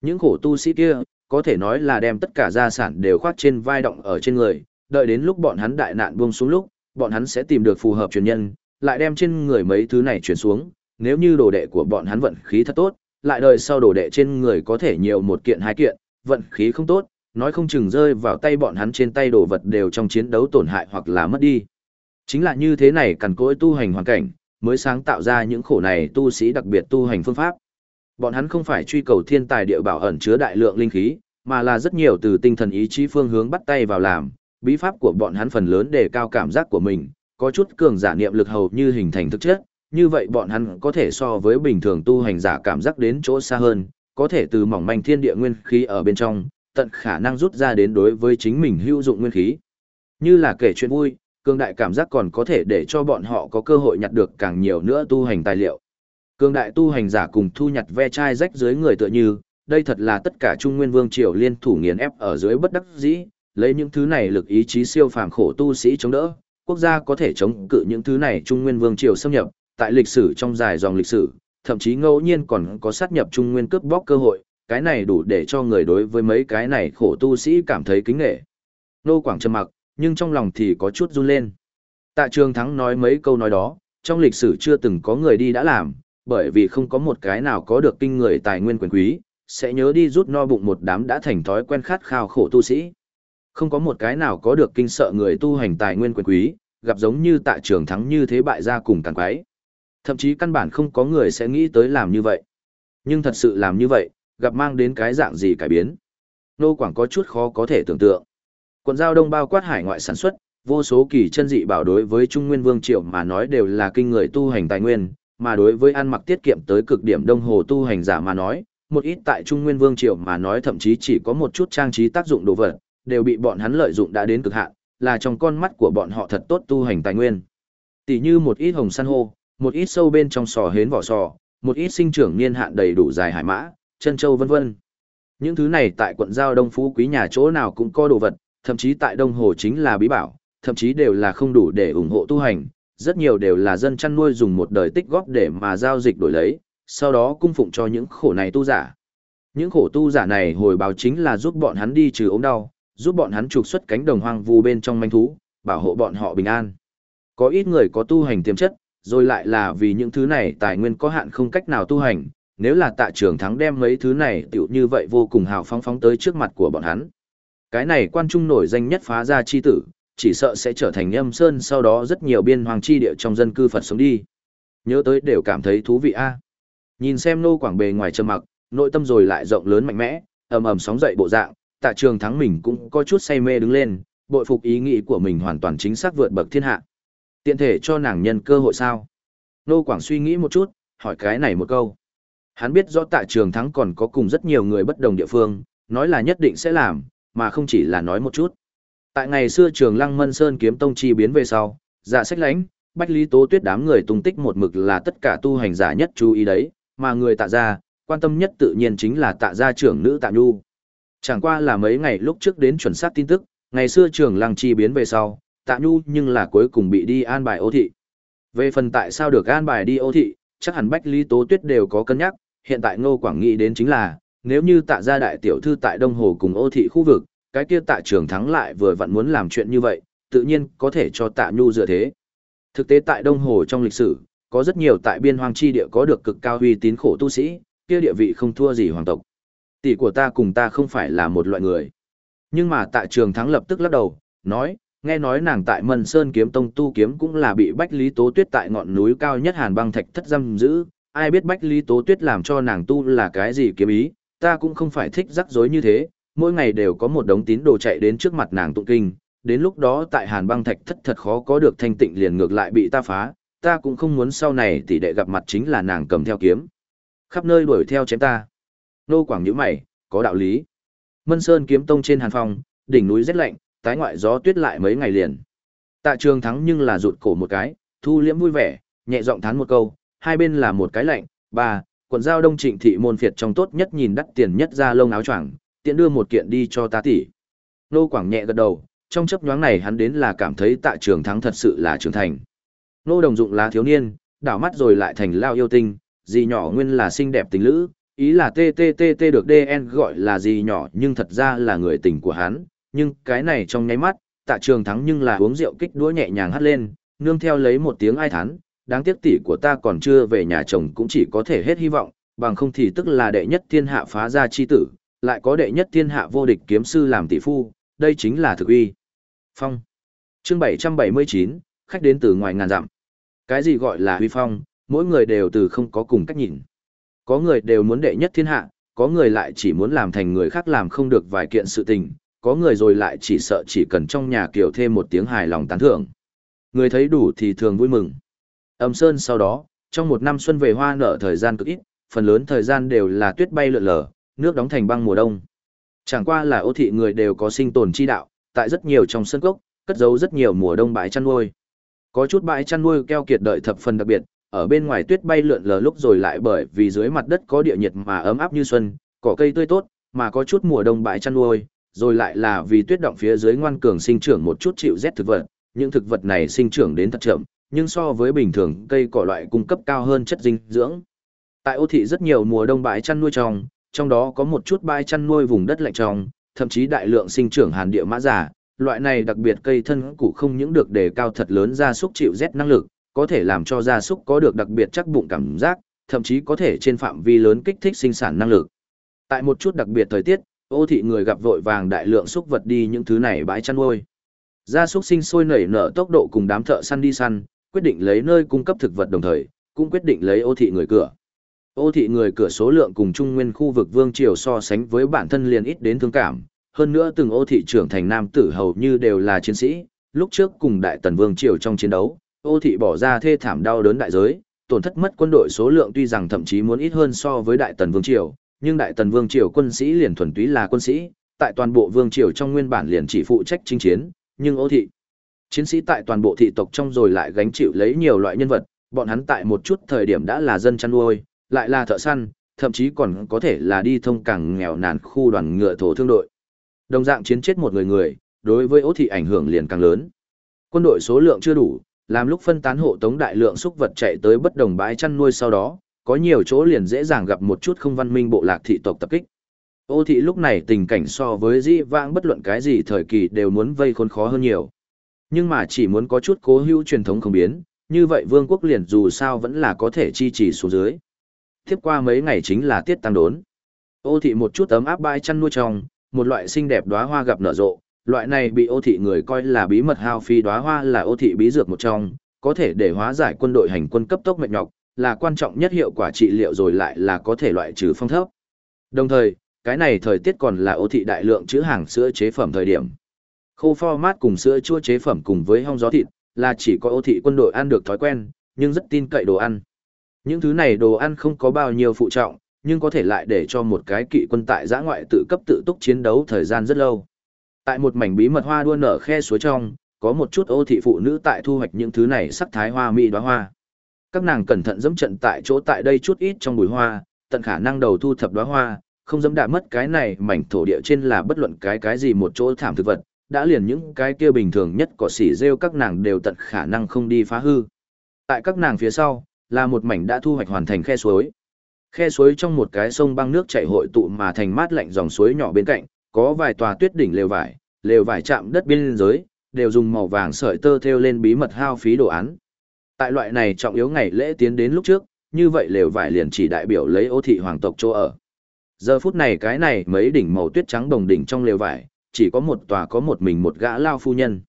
Những khổ tu sĩ kia, có thể nói là đem tất cả gia sản đều khoác trên vai động ở trên người, đợi đến lúc bọn hắn đại nạn buông xuống lúc, bọn hắn sẽ tìm được phù hợp truyền nhân, lại đem trên người mấy thứ này truyền xuống, nếu như đồ đệ của bọn hắn vận khí thật tốt, lại đời sau đổ đệ trên người có thể nhiều một kiện hai kiện, vận khí không tốt, nói không chừng rơi vào tay bọn hắn trên tay đồ vật đều trong chiến đấu tổn hại hoặc là mất đi. Chính là như thế này cần cỗi tu hành hoàn cảnh, mới sáng tạo ra những khổ này tu sĩ đặc biệt tu hành phương pháp. Bọn hắn không phải truy cầu thiên tài địa bảo ẩn chứa đại lượng linh khí, mà là rất nhiều từ tinh thần ý chí phương hướng bắt tay vào làm, bí pháp của bọn hắn phần lớn đề cao cảm giác của mình, có chút cường giả niệm lực hầu như hình thành thực chất, như vậy bọn hắn có thể so với bình thường tu hành giả cảm giác đến chỗ xa hơn, có thể từ mỏng manh thiên địa nguyên khí ở bên trong, tận khả năng rút ra đến đối với chính mình hữu dụng nguyên khí. Như là kể chuyện vui, cường đại cảm giác còn có thể để cho bọn họ có cơ hội nhặt được càng nhiều nữa tu hành tài liệu. Cường đại tu hành giả cùng thu nhặt ve chai rách dưới người tựa như, đây thật là tất cả Trung Nguyên Vương triều liên thủ nghiền ép ở dưới bất đắc dĩ, lấy những thứ này lực ý chí siêu phàm khổ tu sĩ chống đỡ, quốc gia có thể chống cự những thứ này Trung Nguyên Vương triều xâm nhập, tại lịch sử trong dài dòng lịch sử, thậm chí ngẫu nhiên còn có sát nhập Trung Nguyên cướp bóc cơ hội, cái này đủ để cho người đối với mấy cái này khổ tu sĩ cảm thấy kính nghệ. Nô Quảng trầm mặc, nhưng trong lòng thì có chút run lên. Tạ Trường Thắng nói mấy câu nói đó, trong lịch sử chưa từng có người đi đã làm, bởi vì không có một cái nào có được kinh người tài nguyên quyền quý, sẽ nhớ đi rút no bụng một đám đã thành thói quen khát khao khổ tu sĩ. Không có một cái nào có được kinh sợ người tu hành tài nguyên quyền quý, gặp giống như Tạ Trường Thắng như thế bại gia cùng càng quái. Thậm chí căn bản không có người sẽ nghĩ tới làm như vậy. Nhưng thật sự làm như vậy, gặp mang đến cái dạng gì cải biến. Nô Quảng có chút khó có thể tưởng tượng. Quận giao đông bao quát hải ngoại sản xuất, vô số kỳ chân dị bảo đối với Trung Nguyên Vương Triệu mà nói đều là kinh người tu hành tài nguyên, mà đối với ăn mặc tiết kiệm tới cực điểm đông hồ tu hành giả mà nói, một ít tại Trung Nguyên Vương Triều mà nói thậm chí chỉ có một chút trang trí tác dụng đồ vật, đều bị bọn hắn lợi dụng đã đến cực hạn, là trong con mắt của bọn họ thật tốt tu hành tài nguyên. Tỷ như một ít hồng san hô, một ít sâu bên trong sò hến vỏ sò, một ít sinh trưởng niên hạn đầy đủ dài hải mã, chân châu vân vân. Những thứ này tại quận giao Đông Phú Quý nhà chỗ nào cũng có đồ vật, thậm chí tại Đông Hồ chính là bí bảo, thậm chí đều là không đủ để ủng hộ tu hành, rất nhiều đều là dân chăn nuôi dùng một đời tích góp để mà giao dịch đổi lấy, sau đó cung phụng cho những khổ này tu giả. Những khổ tu giả này hồi báo chính là giúp bọn hắn đi trừ ốm đau, giúp bọn hắn trục xuất cánh đồng hoang vu bên trong manh thú, bảo hộ bọn họ bình an. Có ít người có tu hành tiềm chất, rồi lại là vì những thứ này tài nguyên có hạn không cách nào tu hành, nếu là tạ trường thắng đem mấy thứ này tiểu như vậy vô cùng hào phóng phóng tới trước mặt của bọn hắn. Cái này quan trung nổi danh nhất phá ra chi tử, chỉ sợ sẽ trở thành âm sơn sau đó rất nhiều biên hoàng chi địa trong dân cư Phật sống đi. Nhớ tới đều cảm thấy thú vị a. Nhìn xem nô quảng bề ngoài trầm mặc, nội tâm rồi lại rộng lớn mạnh mẽ, ầm ầm sóng dậy bộ dạng, tạ trường thắng mình cũng có chút say mê đứng lên, bội phục ý nghĩ của mình hoàn toàn chính xác vượt bậc thiên hạ. Tiện thể cho nàng nhân cơ hội sao? Nô Quảng suy nghĩ một chút, hỏi cái này một câu. Hắn biết rõ tạ trường thắng còn có cùng rất nhiều người bất đồng địa phương, nói là nhất định sẽ làm, mà không chỉ là nói một chút. Tại ngày xưa trường Lăng Mân Sơn kiếm tông chi biến về sau, dạ sách lánh, Bách Lý Tố Tuyết đám người tung tích một mực là tất cả tu hành giả nhất chú ý đấy, mà người tạ ra, quan tâm nhất tự nhiên chính là tạ gia trưởng nữ tạ nhu. Chẳng qua là mấy ngày lúc trước đến chuẩn xác tin tức, ngày xưa trường Lăng chi biến về sau, tạ nhu nhưng là cuối cùng bị đi an bài ô thị. Về phần tại sao được an bài đi ô thị, chắc hẳn Bách Lý Tố Tuyết đều có cân nhắc, hiện tại Ngô Quảng nghĩ đến chính là, nếu như tạ gia đại tiểu thư tại Đông Hồ cùng ô thị khu vực, cái kia tạ trường thắng lại vừa vặn muốn làm chuyện như vậy, tự nhiên có thể cho tạ nhu dựa thế. Thực tế tại Đông Hồ trong lịch sử, có rất nhiều tại biên hoang chi địa có được cực cao uy tín khổ tu sĩ, kia địa vị không thua gì hoàng tộc. Tỷ của ta cùng ta không phải là một loại người. Nhưng mà tạ trường thắng lập tức lắc đầu, nói, nghe nói nàng tại Mân Sơn kiếm tông tu kiếm cũng là bị Bách Lý Tố Tuyết tại ngọn núi cao nhất Hàn băng thạch thất giam giữ, ai biết Bách Lý Tố Tuyết làm cho nàng tu là cái gì kiếm ý, ta cũng không phải thích rắc rối như thế, mỗi ngày đều có một đống tín đồ chạy đến trước mặt nàng tụng kinh, đến lúc đó tại Hàn băng thạch thất thật khó có được thanh tịnh liền ngược lại bị ta phá, ta cũng không muốn sau này tỷ đệ gặp mặt chính là nàng cầm theo kiếm. Khắp nơi đuổi theo chém ta. Nô Quảng nhíu mày, có đạo lý. Mân Sơn kiếm tông trên Hàn Phong, đỉnh núi rét lạnh, tái ngoại gió tuyết lại mấy ngày liền. Tạ Trường thắng nhưng là rụt cổ một cái, thu liễm vui vẻ, nhẹ giọng thán một câu, hai bên là một cái lạnh, ba, quận giao đông trịnh thị môn phiệt trong tốt nhất nhìn đắt tiền nhất ra lông áo choàng, tiện đưa một kiện đi cho ta tỷ. Nô Quảng nhẹ gật đầu, trong chấp nhoáng này hắn đến là cảm thấy tạ trường thắng thật sự là trưởng thành. Nô đồng dụng là thiếu niên, đảo mắt rồi lại thành lao yêu tinh, gì nhỏ nguyên là xinh đẹp tình lữ, ý là TTTT được DN gọi là gì nhỏ nhưng thật ra là người tình của hắn, nhưng cái này trong nháy mắt, tạ trường thắng nhưng là uống rượu kích đũa nhẹ nhàng hắt lên, nương theo lấy một tiếng ai thán, đáng tiếc tỷ của ta còn chưa về nhà chồng cũng chỉ có thể hết hy vọng, bằng không thì tức là đệ nhất thiên hạ phá ra chi tử, lại có đệ nhất thiên hạ vô địch kiếm sư làm tỷ phu, đây chính là thực uy. Phong. Chương 779, khách đến từ ngoài ngàn dặm. Cái gì gọi là huy phong, mỗi người đều từ không có cùng cách nhìn. Có người đều muốn đệ nhất thiên hạ, có người lại chỉ muốn làm thành người khác làm không được vài kiện sự tình, có người rồi lại chỉ sợ chỉ cần trong nhà kiểu thêm một tiếng hài lòng tán thưởng. Người thấy đủ thì thường vui mừng. Âm Sơn sau đó, trong một năm xuân về hoa nở thời gian cực ít, phần lớn thời gian đều là tuyết bay lượn lờ, nước đóng thành băng mùa đông. Chẳng qua là ô thị người đều có sinh tồn chi đạo, tại rất nhiều trong sân cốc, cất giấu rất nhiều mùa đông bãi chăn nuôi. Có chút bãi chăn nuôi keo kiệt đợi thập phần đặc biệt, ở bên ngoài tuyết bay lượn lờ lúc rồi lại bởi vì dưới mặt đất có địa nhiệt mà ấm áp như xuân, cỏ cây tươi tốt, mà có chút mùa đông bãi chăn nuôi, rồi lại là vì tuyết động phía dưới ngoan cường sinh trưởng một chút chịu rét thực vật, những thực vật này sinh trưởng đến thật chậm, nhưng so với bình thường cây cỏ loại cung cấp cao hơn chất dinh dưỡng. Tại ô thị rất nhiều mùa đông bãi chăn nuôi trồng, trong đó có một chút bãi chăn nuôi vùng đất lạnh trồng, thậm chí đại lượng sinh trưởng hàn địa mã giả, loại này đặc biệt cây thân củ không những được đề cao thật lớn gia súc chịu rét năng lực, có thể làm cho gia súc có được đặc biệt chắc bụng cảm giác, thậm chí có thể trên phạm vi lớn kích thích sinh sản năng lực. Tại một chút đặc biệt thời tiết, ô thị người gặp vội vàng đại lượng súc vật đi những thứ này bãi chăn nuôi. Gia súc sinh sôi nảy nở tốc độ cùng đám thợ săn đi săn, quyết định lấy nơi cung cấp thực vật đồng thời, cũng quyết định lấy ô thị người cửa. Ô thị người cửa số lượng cùng trung nguyên khu vực vương triều so sánh với bản thân liền ít đến thương cảm, hơn nữa từng ô thị trưởng thành nam tử hầu như đều là chiến sĩ, lúc trước cùng đại tần vương triều trong chiến đấu, ô thị bỏ ra thê thảm đau đớn đại giới, tổn thất mất quân đội số lượng tuy rằng thậm chí muốn ít hơn so với đại tần vương triều, nhưng đại tần vương triều quân sĩ liền thuần túy là quân sĩ, tại toàn bộ vương triều trong nguyên bản liền chỉ phụ trách chinh chiến, nhưng ô thị chiến sĩ tại toàn bộ thị tộc trong rồi lại gánh chịu lấy nhiều loại nhân vật, bọn hắn tại một chút thời điểm đã là dân chăn nuôi, lại là thợ săn, thậm chí còn có thể là đi thông càng nghèo nàn khu đoàn ngựa thổ thương đội. Đồng dạng chiến chết một người người, đối với ô thị ảnh hưởng liền càng lớn. Quân đội số lượng chưa đủ, làm lúc phân tán hộ tống đại lượng xúc vật chạy tới bất đồng bãi chăn nuôi sau đó, có nhiều chỗ liền dễ dàng gặp một chút không văn minh bộ lạc thị tộc tập kích. Ô thị lúc này tình cảnh so với di vãng bất luận cái gì thời kỳ đều muốn vây khốn khó hơn nhiều. Nhưng mà chỉ muốn có chút cố hữu truyền thống không biến, như vậy vương quốc liền dù sao vẫn là có thể chi trì xuống dưới. Tiếp qua mấy ngày chính là tiết tăng đốn. Ô thị một chút ấm áp bãi chăn nuôi trồng, một loại xinh đẹp đóa hoa gặp nở rộ, loại này bị ô thị người coi là bí mật hao phi đóa hoa là ô thị bí dược một trong, có thể để hóa giải quân đội hành quân cấp tốc mệt nhọc, là quan trọng nhất hiệu quả trị liệu rồi lại là có thể loại trừ phong thấp. Đồng thời, cái này thời tiết còn là ô thị đại lượng chữ hàng sữa chế phẩm thời điểm. Khô format cùng sữa chua chế phẩm cùng với hong gió thịt, là chỉ có ô thị quân đội ăn được thói quen, nhưng rất tin cậy đồ ăn. Những thứ này đồ ăn không có bao nhiêu phụ trọng, nhưng có thể lại để cho một cái kỵ quân tại giã ngoại tự cấp tự túc chiến đấu thời gian rất lâu. Tại một mảnh bí mật hoa đua nở khe suối trong, có một chút ô thị phụ nữ tại thu hoạch những thứ này sắc thái hoa mỹ đóa hoa. Các nàng cẩn thận dẫm trận tại chỗ tại đây chút ít trong bụi hoa, tận khả năng đầu thu thập đóa hoa, không dẫm đạp mất cái này mảnh thổ địa trên là bất luận cái cái gì một chỗ thảm thực vật, đã liền những cái kia bình thường nhất cỏ xỉ rêu các nàng đều tận khả năng không đi phá hư. Tại các nàng phía sau, là một mảnh đã thu hoạch hoàn thành khe suối. Khe suối trong một cái sông băng nước chảy hội tụ mà thành mát lạnh dòng suối nhỏ bên cạnh, có vài tòa tuyết đỉnh lều vải, lều vải chạm đất biên giới, đều dùng màu vàng sợi tơ thêu lên bí mật hao phí đồ án. Tại loại này trọng yếu ngày lễ tiến đến lúc trước, như vậy lều vải liền chỉ đại biểu lấy ô thị hoàng tộc chỗ ở. Giờ phút này cái này mấy đỉnh màu tuyết trắng đồng đỉnh trong lều vải, chỉ có một tòa có một mình một gã lao phu nhân.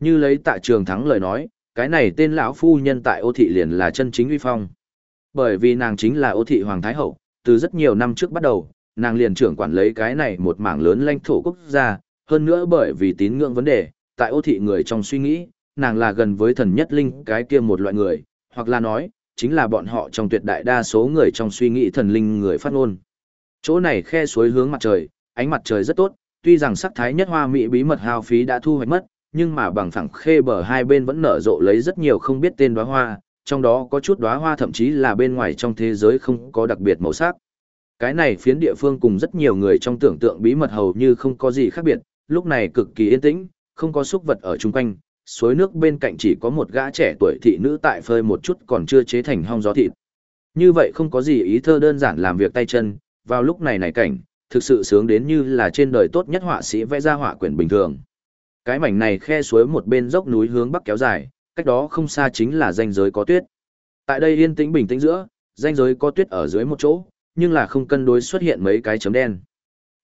Như lấy tạ trường thắng lời nói, cái này tên lão phu nhân tại ô thị liền là chân chính uy phong. Bởi vì nàng chính là ô thị hoàng thái hậu, từ rất nhiều năm trước bắt đầu, nàng liền trưởng quản lấy cái này một mảng lớn lãnh thổ quốc gia, hơn nữa bởi vì tín ngưỡng vấn đề, tại ô thị người trong suy nghĩ, nàng là gần với thần nhất linh cái kia một loại người, hoặc là nói, chính là bọn họ trong tuyệt đại đa số người trong suy nghĩ thần linh người phát ngôn. Chỗ này khe suối hướng mặt trời, ánh mặt trời rất tốt, tuy rằng sắc thái nhất hoa mỹ bí mật hao phí đã thu hoạch mất, nhưng mà bằng phẳng khê bờ hai bên vẫn nở rộ lấy rất nhiều không biết tên đóa hoa, trong đó có chút đóa hoa thậm chí là bên ngoài trong thế giới không có đặc biệt màu sắc. Cái này phiến địa phương cùng rất nhiều người trong tưởng tượng bí mật hầu như không có gì khác biệt, lúc này cực kỳ yên tĩnh, không có xúc vật ở chung quanh, suối nước bên cạnh chỉ có một gã trẻ tuổi thị nữ tại phơi một chút còn chưa chế thành hong gió thịt. Như vậy không có gì ý thơ đơn giản làm việc tay chân, vào lúc này này cảnh, thực sự sướng đến như là trên đời tốt nhất họa sĩ vẽ ra họa quyển bình thường. Cái mảnh này khe suối một bên dốc núi hướng bắc kéo dài, cách đó không xa chính là danh giới có tuyết. Tại đây yên tĩnh bình tĩnh giữa, danh giới có tuyết ở dưới một chỗ, nhưng là không cân đối xuất hiện mấy cái chấm đen.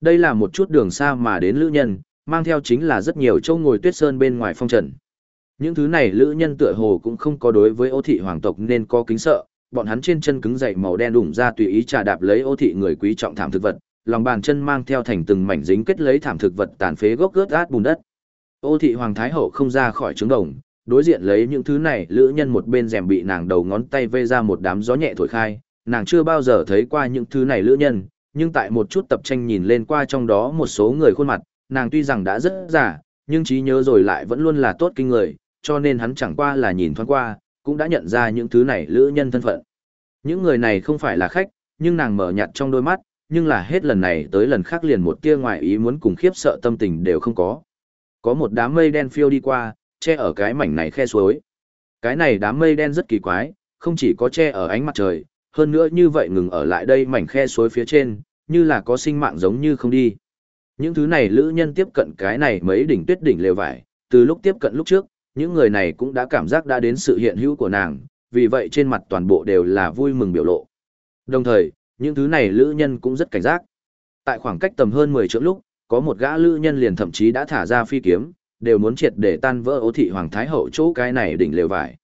Đây là một chút đường xa mà đến lữ nhân, mang theo chính là rất nhiều châu ngồi tuyết sơn bên ngoài phong trần. Những thứ này lữ nhân tựa hồ cũng không có đối với ô thị hoàng tộc nên có kính sợ, bọn hắn trên chân cứng dày màu đen đủng ra tùy ý trà đạp lấy ô thị người quý trọng thảm thực vật, lòng bàn chân mang theo thành từng mảnh dính kết lấy thảm thực vật tàn phế gốc gớt át bùn đất. Ô thị hoàng thái hậu không ra khỏi trứng đồng, đối diện lấy những thứ này lữ nhân một bên rèm bị nàng đầu ngón tay vây ra một đám gió nhẹ thổi khai, nàng chưa bao giờ thấy qua những thứ này lữ nhân, nhưng tại một chút tập tranh nhìn lên qua trong đó một số người khuôn mặt, nàng tuy rằng đã rất già, nhưng trí nhớ rồi lại vẫn luôn là tốt kinh người, cho nên hắn chẳng qua là nhìn thoáng qua, cũng đã nhận ra những thứ này lữ nhân thân phận. Những người này không phải là khách, nhưng nàng mở nhạt trong đôi mắt, nhưng là hết lần này tới lần khác liền một tia ngoài ý muốn cùng khiếp sợ tâm tình đều không có. Có một đám mây đen phiêu đi qua, che ở cái mảnh này khe suối. Cái này đám mây đen rất kỳ quái, không chỉ có che ở ánh mặt trời, hơn nữa như vậy ngừng ở lại đây mảnh khe suối phía trên, như là có sinh mạng giống như không đi. Những thứ này lữ nhân tiếp cận cái này mấy đỉnh tuyết đỉnh lều vải, từ lúc tiếp cận lúc trước, những người này cũng đã cảm giác đã đến sự hiện hữu của nàng, vì vậy trên mặt toàn bộ đều là vui mừng biểu lộ. Đồng thời, những thứ này lữ nhân cũng rất cảnh giác. Tại khoảng cách tầm hơn 10 trượng lúc, có một gã lữ nhân liền thậm chí đã thả ra phi kiếm, đều muốn triệt để tan vỡ ố thị hoàng thái hậu chỗ cái này đỉnh lều vải.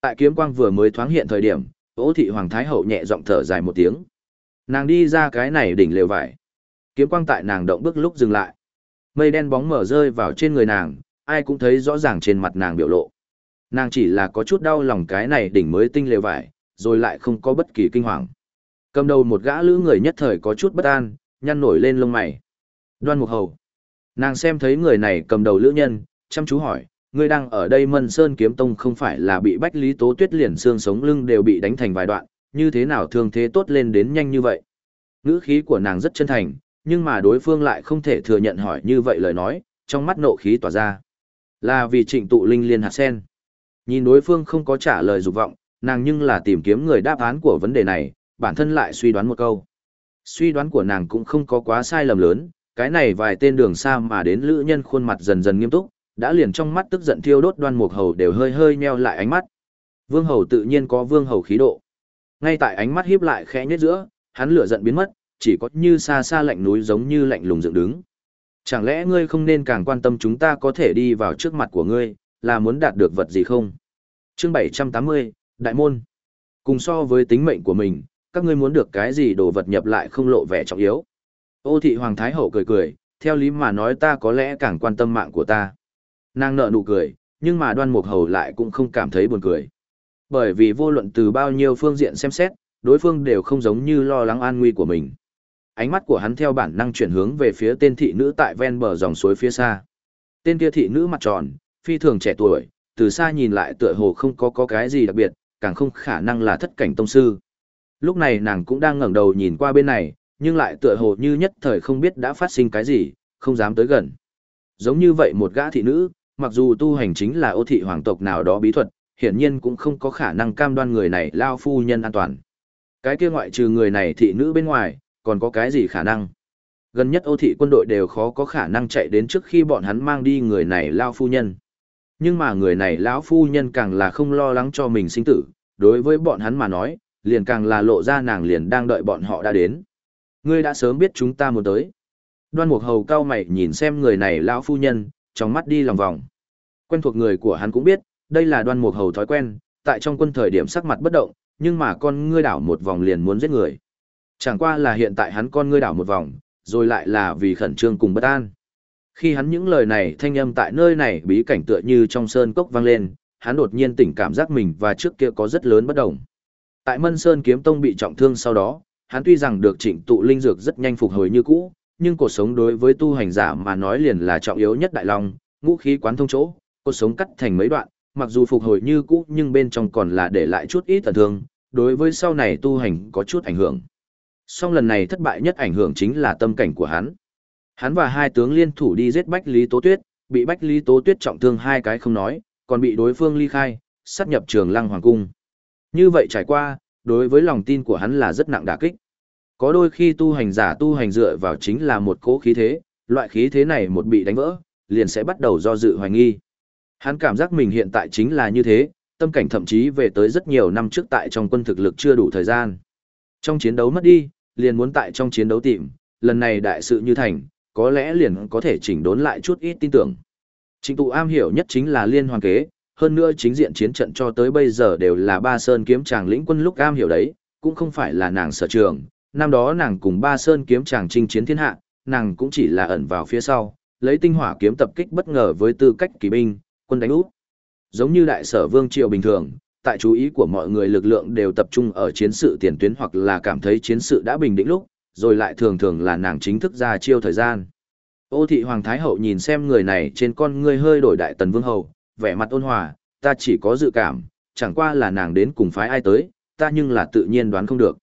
Tại kiếm quang vừa mới thoáng hiện thời điểm, Ô thị hoàng thái hậu nhẹ giọng thở dài một tiếng. Nàng đi ra cái này đỉnh lều vải. Kiếm quang tại nàng động bước lúc dừng lại. Mây đen bóng mở rơi vào trên người nàng, ai cũng thấy rõ ràng trên mặt nàng biểu lộ. Nàng chỉ là có chút đau lòng cái này đỉnh mới tinh lều vải, rồi lại không có bất kỳ kinh hoàng. Cầm đầu một gã lữ người nhất thời có chút bất an, nhăn nổi lên lông mày. Đoan Mục Hầu. Nàng xem thấy người này cầm đầu lữ nhân, chăm chú hỏi, ngươi đang ở đây Mân Sơn Kiếm Tông không phải là bị Bách Lý Tố Tuyết liền xương sống lưng đều bị đánh thành vài đoạn, như thế nào thương thế tốt lên đến nhanh như vậy? Ngữ khí của nàng rất chân thành, nhưng mà đối phương lại không thể thừa nhận hỏi như vậy lời nói, trong mắt nộ khí tỏa ra. Là vì trịnh tụ linh liên hạt sen. Nhìn đối phương không có trả lời dục vọng, nàng nhưng là tìm kiếm người đáp án của vấn đề này, bản thân lại suy đoán một câu. Suy đoán của nàng cũng không có quá sai lầm lớn, cái này vài tên đường xa mà đến lữ nhân khuôn mặt dần dần nghiêm túc, đã liền trong mắt tức giận thiêu đốt đoan mục hầu đều hơi hơi nheo lại ánh mắt. Vương hầu tự nhiên có vương hầu khí độ. Ngay tại ánh mắt híp lại khẽ nhất giữa, hắn lửa giận biến mất, chỉ có như xa xa lạnh núi giống như lạnh lùng dựng đứng. Chẳng lẽ ngươi không nên càng quan tâm chúng ta có thể đi vào trước mặt của ngươi, là muốn đạt được vật gì không? Chương 780, Đại môn. Cùng so với tính mệnh của mình, các ngươi muốn được cái gì đồ vật nhập lại không lộ vẻ trọng yếu. Ô thị Hoàng Thái Hậu cười cười, theo lý mà nói ta có lẽ càng quan tâm mạng của ta. Nàng nợ nụ cười, nhưng mà đoan mục hầu lại cũng không cảm thấy buồn cười. Bởi vì vô luận từ bao nhiêu phương diện xem xét, đối phương đều không giống như lo lắng an nguy của mình. Ánh mắt của hắn theo bản năng chuyển hướng về phía tên thị nữ tại ven bờ dòng suối phía xa. Tên kia thị nữ mặt tròn, phi thường trẻ tuổi, từ xa nhìn lại tựa hồ không có có cái gì đặc biệt, càng không khả năng là thất cảnh tông sư. Lúc này nàng cũng đang ngẩng đầu nhìn qua bên này, nhưng lại tựa hồ như nhất thời không biết đã phát sinh cái gì, không dám tới gần. Giống như vậy một gã thị nữ, mặc dù tu hành chính là ô thị hoàng tộc nào đó bí thuật, hiển nhiên cũng không có khả năng cam đoan người này lao phu nhân an toàn. Cái kia ngoại trừ người này thị nữ bên ngoài, còn có cái gì khả năng? Gần nhất ô thị quân đội đều khó có khả năng chạy đến trước khi bọn hắn mang đi người này lao phu nhân. Nhưng mà người này lão phu nhân càng là không lo lắng cho mình sinh tử, đối với bọn hắn mà nói, liền càng là lộ ra nàng liền đang đợi bọn họ đã đến. Ngươi đã sớm biết chúng ta muốn tới. Đoan Mục Hầu cao mày nhìn xem người này lão phu nhân, trong mắt đi lòng vòng. Quen thuộc người của hắn cũng biết, đây là Đoan Mục Hầu thói quen, tại trong quân thời điểm sắc mặt bất động, nhưng mà con ngươi đảo một vòng liền muốn giết người. Chẳng qua là hiện tại hắn con ngươi đảo một vòng, rồi lại là vì khẩn trương cùng bất an. Khi hắn những lời này thanh âm tại nơi này bí cảnh tựa như trong sơn cốc vang lên, hắn đột nhiên tỉnh cảm giác mình và trước kia có rất lớn bất đồng. Tại Mân Sơn Kiếm Tông bị trọng thương sau đó, hắn tuy rằng được trịnh tụ linh dược rất nhanh phục hồi như cũ, nhưng cuộc sống đối với tu hành giả mà nói liền là trọng yếu nhất đại long, ngũ khí quán thông chỗ, cuộc sống cắt thành mấy đoạn, mặc dù phục hồi như cũ nhưng bên trong còn là để lại chút ít tổn thương, đối với sau này tu hành có chút ảnh hưởng. Song lần này thất bại nhất ảnh hưởng chính là tâm cảnh của hắn. Hắn và hai tướng liên thủ đi giết Bách Lý Tố Tuyết, bị Bách Lý Tố Tuyết trọng thương hai cái không nói, còn bị đối phương ly khai, sát nhập trường lăng hoàng cung. Như vậy trải qua, đối với lòng tin của hắn là rất nặng đả kích. Có đôi khi tu hành giả tu hành dựa vào chính là một cố khí thế, loại khí thế này một bị đánh vỡ, liền sẽ bắt đầu do dự hoài nghi. Hắn cảm giác mình hiện tại chính là như thế, tâm cảnh thậm chí về tới rất nhiều năm trước tại trong quân thực lực chưa đủ thời gian. Trong chiến đấu mất đi, liền muốn tại trong chiến đấu tìm, lần này đại sự như thành, có lẽ liền có thể chỉnh đốn lại chút ít tin tưởng. Trình tụ am hiểu nhất chính là liên hoàn kế, hơn nữa chính diện chiến trận cho tới bây giờ đều là ba sơn kiếm chàng lĩnh quân lúc am hiểu đấy, cũng không phải là nàng sở trường. Năm đó nàng cùng ba sơn kiếm chàng chinh chiến thiên hạ, nàng cũng chỉ là ẩn vào phía sau, lấy tinh hỏa kiếm tập kích bất ngờ với tư cách kỳ binh, quân đánh úp. Giống như đại sở vương triều bình thường, tại chú ý của mọi người lực lượng đều tập trung ở chiến sự tiền tuyến hoặc là cảm thấy chiến sự đã bình định lúc, rồi lại thường thường là nàng chính thức ra chiêu thời gian. Ô thị Hoàng Thái Hậu nhìn xem người này trên con ngươi hơi đổi đại tần vương hầu, vẻ mặt ôn hòa, ta chỉ có dự cảm, chẳng qua là nàng đến cùng phái ai tới, ta nhưng là tự nhiên đoán không được.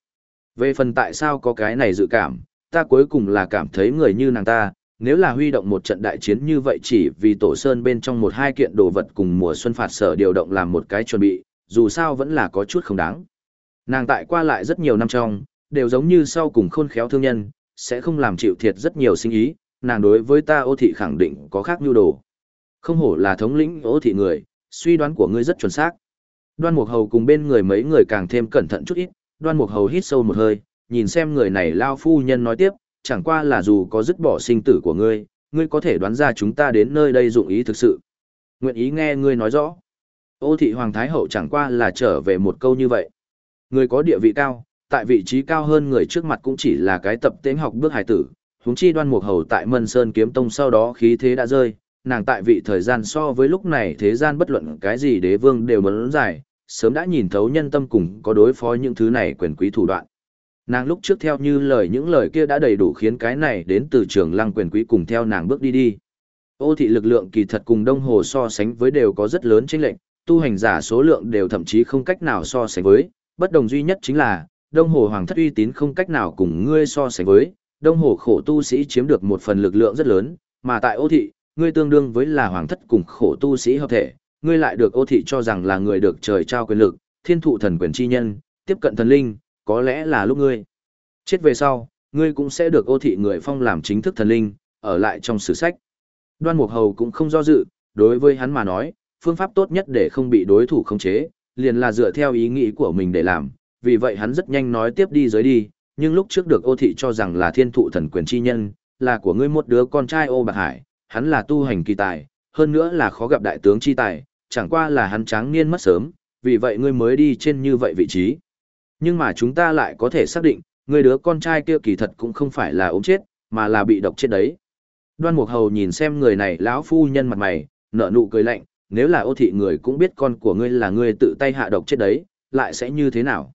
Về phần tại sao có cái này dự cảm, ta cuối cùng là cảm thấy người như nàng ta, nếu là huy động một trận đại chiến như vậy chỉ vì tổ sơn bên trong một hai kiện đồ vật cùng mùa xuân phạt sở điều động làm một cái chuẩn bị, dù sao vẫn là có chút không đáng. Nàng tại qua lại rất nhiều năm trong, đều giống như sau cùng khôn khéo thương nhân, sẽ không làm chịu thiệt rất nhiều sinh ý, nàng đối với ta ô thị khẳng định có khác nhu đồ. Không hổ là thống lĩnh ô thị người, suy đoán của ngươi rất chuẩn xác. Đoan Mục Hầu cùng bên người mấy người càng thêm cẩn thận chút ít, Đoan Mục Hầu hít sâu một hơi, nhìn xem người này lao phu nhân nói tiếp, chẳng qua là dù có dứt bỏ sinh tử của ngươi, ngươi có thể đoán ra chúng ta đến nơi đây dụng ý thực sự. Nguyện ý nghe ngươi nói rõ. Ô thị Hoàng Thái Hậu chẳng qua là trở về một câu như vậy. Người có địa vị cao, tại vị trí cao hơn người trước mặt cũng chỉ là cái tập tễnh học bước hài tử, huống chi đoan mục hầu tại Mân Sơn kiếm tông sau đó khí thế đã rơi, nàng tại vị thời gian so với lúc này thế gian bất luận cái gì đế vương đều muốn giải, sớm đã nhìn thấu nhân tâm cùng có đối phó những thứ này quyền quý thủ đoạn. Nàng lúc trước theo như lời những lời kia đã đầy đủ khiến cái này đến từ trường lăng quyền quý cùng theo nàng bước đi đi. Ô thị lực lượng kỳ thật cùng đông hồ so sánh với đều có rất lớn chênh lệnh, tu hành giả số lượng đều thậm chí không cách nào so sánh với, bất đồng duy nhất chính là, đông hồ hoàng thất uy tín không cách nào cùng ngươi so sánh với, đông hồ khổ tu sĩ chiếm được một phần lực lượng rất lớn, mà tại ô thị, ngươi tương đương với là hoàng thất cùng khổ tu sĩ hợp thể, ngươi lại được ô thị cho rằng là người được trời trao quyền lực, thiên thụ thần quyền chi nhân, tiếp cận thần linh, có lẽ là lúc ngươi. Chết về sau, ngươi cũng sẽ được ô thị người phong làm chính thức thần linh, ở lại trong sử sách. Đoan Mục Hầu cũng không do dự, đối với hắn mà nói, phương pháp tốt nhất để không bị đối thủ khống chế, liền là dựa theo ý nghĩ của mình để làm, vì vậy hắn rất nhanh nói tiếp đi dưới đi, nhưng lúc trước được ô thị cho rằng là thiên thụ thần quyền chi nhân, là của ngươi một đứa con trai ô bạc hải, hắn là tu hành kỳ tài, hơn nữa là khó gặp đại tướng chi tài, chẳng qua là hắn tráng niên mất sớm, vì vậy ngươi mới đi trên như vậy vị trí. Nhưng mà chúng ta lại có thể xác định, người đứa con trai kia kỳ thật cũng không phải là ốm chết, mà là bị độc chết đấy. Đoan Mục Hầu nhìn xem người này lão phu nhân mặt mày, nở nụ cười lạnh, nếu là ô thị người cũng biết con của ngươi là ngươi tự tay hạ độc chết đấy, lại sẽ như thế nào?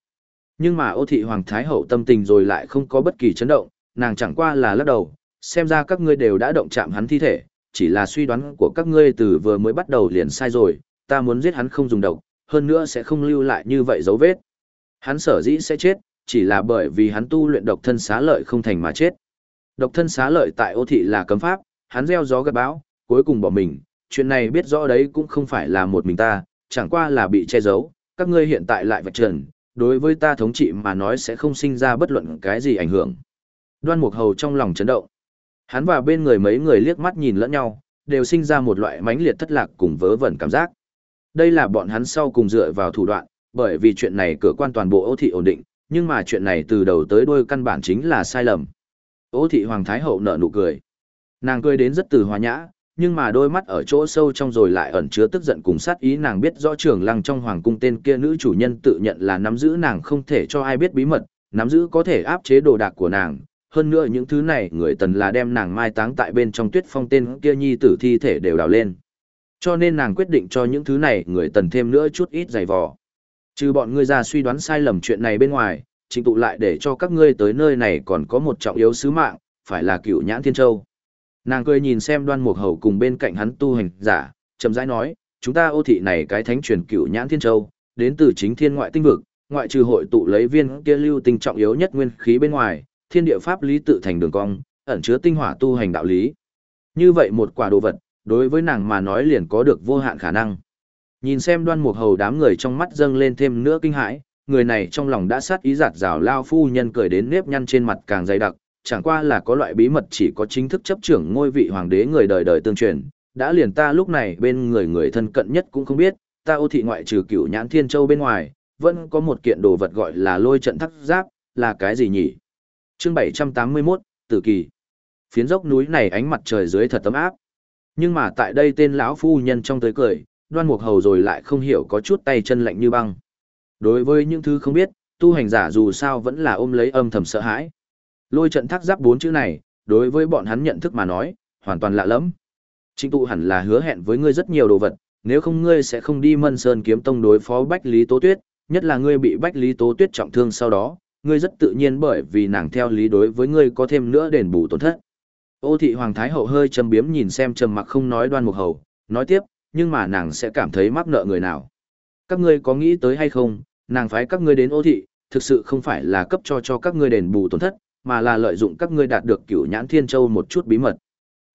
Nhưng mà ô thị hoàng thái hậu tâm tình rồi lại không có bất kỳ chấn động, nàng chẳng qua là lắc đầu, xem ra các ngươi đều đã động chạm hắn thi thể, chỉ là suy đoán của các ngươi từ vừa mới bắt đầu liền sai rồi, ta muốn giết hắn không dùng độc, hơn nữa sẽ không lưu lại như vậy dấu vết. Hắn sở dĩ sẽ chết, chỉ là bởi vì hắn tu luyện độc thân xá lợi không thành mà chết. Độc thân xá lợi tại ô thị là cấm pháp, hắn gieo gió gặt bão, cuối cùng bỏ mình, chuyện này biết rõ đấy cũng không phải là một mình ta, chẳng qua là bị che giấu, các ngươi hiện tại lại vạch trần, đối với ta thống trị mà nói sẽ không sinh ra bất luận cái gì ảnh hưởng. Đoan Mục Hầu trong lòng chấn động. Hắn và bên người mấy người liếc mắt nhìn lẫn nhau, đều sinh ra một loại mãnh liệt thất lạc cùng vớ vẩn cảm giác. Đây là bọn hắn sau cùng dựa vào thủ đoạn, bởi vì chuyện này cửa quan toàn bộ ô thị ổn định, nhưng mà chuyện này từ đầu tới đuôi căn bản chính là sai lầm. Ô thị Hoàng Thái Hậu nở nụ cười. Nàng cười đến rất từ hòa nhã, nhưng mà đôi mắt ở chỗ sâu trong rồi lại ẩn chứa tức giận cùng sát ý nàng biết rõ trưởng lăng trong hoàng cung tên kia nữ chủ nhân tự nhận là nắm giữ nàng không thể cho ai biết bí mật, nắm giữ có thể áp chế đồ đạc của nàng. Hơn nữa những thứ này người tần là đem nàng mai táng tại bên trong tuyết phong tên kia nhi tử thi thể đều đào lên. Cho nên nàng quyết định cho những thứ này người tần thêm nữa chút ít giày vò. Trừ bọn ngươi ra suy đoán sai lầm chuyện này bên ngoài, trình tụ lại để cho các ngươi tới nơi này còn có một trọng yếu sứ mạng, phải là cựu nhãn thiên châu. Nàng cười nhìn xem đoan mục hầu cùng bên cạnh hắn tu hành giả, chậm rãi nói, chúng ta ô thị này cái thánh truyền cựu nhãn thiên châu, đến từ chính thiên ngoại tinh vực, ngoại trừ hội tụ lấy viên kia lưu tinh trọng yếu nhất nguyên khí bên ngoài, thiên địa pháp lý tự thành đường cong, ẩn chứa tinh hỏa tu hành đạo lý. Như vậy một quả đồ vật, đối với nàng mà nói liền có được vô hạn khả năng. Nhìn xem đoan mục hầu đám người trong mắt dâng lên thêm nữa kinh hãi, người này trong lòng đã sát ý giạt rào lao phu nhân cười đến nếp nhăn trên mặt càng dày đặc, chẳng qua là có loại bí mật chỉ có chính thức chấp trưởng ngôi vị hoàng đế người đời đời tương truyền, đã liền ta lúc này bên người người thân cận nhất cũng không biết, ta ô thị ngoại trừ cửu nhãn thiên châu bên ngoài, vẫn có một kiện đồ vật gọi là lôi trận thắt giáp, là cái gì nhỉ? Chương 781, Tử Kỳ. Phiến dốc núi này ánh mặt trời dưới thật tấm áp. Nhưng mà tại đây tên lão phu nhân trong tới cười, đoan mục hầu rồi lại không hiểu có chút tay chân lạnh như băng. Đối với những thứ không biết, tu hành giả dù sao vẫn là ôm lấy âm thầm sợ hãi. Lôi trận thác giáp bốn chữ này, đối với bọn hắn nhận thức mà nói, hoàn toàn lạ lẫm. Trịnh tụ hẳn là hứa hẹn với ngươi rất nhiều đồ vật, nếu không ngươi sẽ không đi Mân Sơn kiếm tông đối phó Bách Lý Tố Tuyết, nhất là ngươi bị Bách Lý Tố Tuyết trọng thương sau đó, ngươi rất tự nhiên bởi vì nàng theo lý đối với ngươi có thêm nữa đền bù tổn thất. Ô thị Hoàng Thái Hậu hơi châm biếm nhìn xem trầm mặc không nói đoan mục hầu, nói tiếp, nhưng mà nàng sẽ cảm thấy mắc nợ người nào. Các ngươi có nghĩ tới hay không, nàng phái các ngươi đến ô thị, thực sự không phải là cấp cho cho các ngươi đền bù tổn thất, mà là lợi dụng các ngươi đạt được cửu nhãn thiên châu một chút bí mật.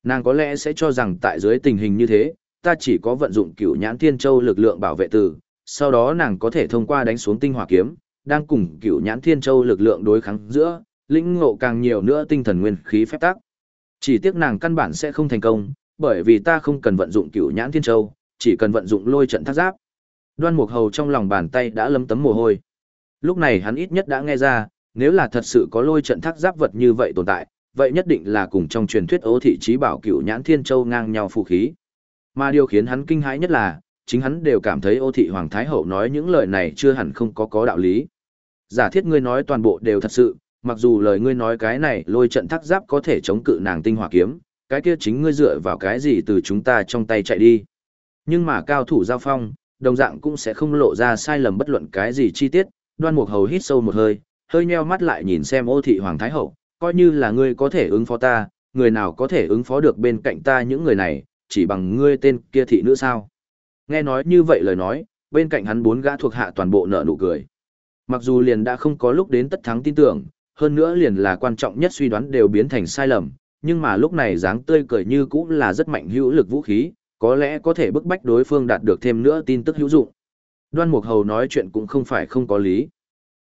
Nàng có lẽ sẽ cho rằng tại dưới tình hình như thế, ta chỉ có vận dụng cửu nhãn thiên châu lực lượng bảo vệ từ, sau đó nàng có thể thông qua đánh xuống tinh hỏa kiếm, đang cùng cửu nhãn thiên châu lực lượng đối kháng giữa, lĩnh ngộ càng nhiều nữa tinh thần nguyên khí phép tắc. Chỉ tiếc nàng căn bản sẽ không thành công, bởi vì ta không cần vận dụng cửu nhãn thiên châu, chỉ cần vận dụng lôi trận thác giáp. Đoan Mục Hầu trong lòng bàn tay đã lấm tấm mồ hôi. Lúc này hắn ít nhất đã nghe ra, nếu là thật sự có lôi trận thác giáp vật như vậy tồn tại, vậy nhất định là cùng trong truyền thuyết ố thị trí bảo cửu nhãn thiên châu ngang nhau phù khí. Mà điều khiến hắn kinh hãi nhất là, chính hắn đều cảm thấy ô thị Hoàng Thái Hậu nói những lời này chưa hẳn không có có đạo lý. Giả thiết ngươi nói toàn bộ đều thật sự, mặc dù lời ngươi nói cái này lôi trận thác giáp có thể chống cự nàng tinh hỏa kiếm, cái kia chính ngươi dựa vào cái gì từ chúng ta trong tay chạy đi. Nhưng mà cao thủ giao phong, đồng dạng cũng sẽ không lộ ra sai lầm bất luận cái gì chi tiết, đoan mục hầu hít sâu một hơi, hơi nheo mắt lại nhìn xem ô thị hoàng thái hậu, coi như là ngươi có thể ứng phó ta, người nào có thể ứng phó được bên cạnh ta những người này, chỉ bằng ngươi tên kia thị nữ sao. Nghe nói như vậy lời nói, bên cạnh hắn bốn gã thuộc hạ toàn bộ nợ nụ cười. Mặc dù liền đã không có lúc đến tất thắng tin tưởng, hơn nữa liền là quan trọng nhất suy đoán đều biến thành sai lầm, nhưng mà lúc này dáng tươi cười như cũng là rất mạnh hữu lực vũ khí, có lẽ có thể bức bách đối phương đạt được thêm nữa tin tức hữu dụng. Đoan Mục Hầu nói chuyện cũng không phải không có lý.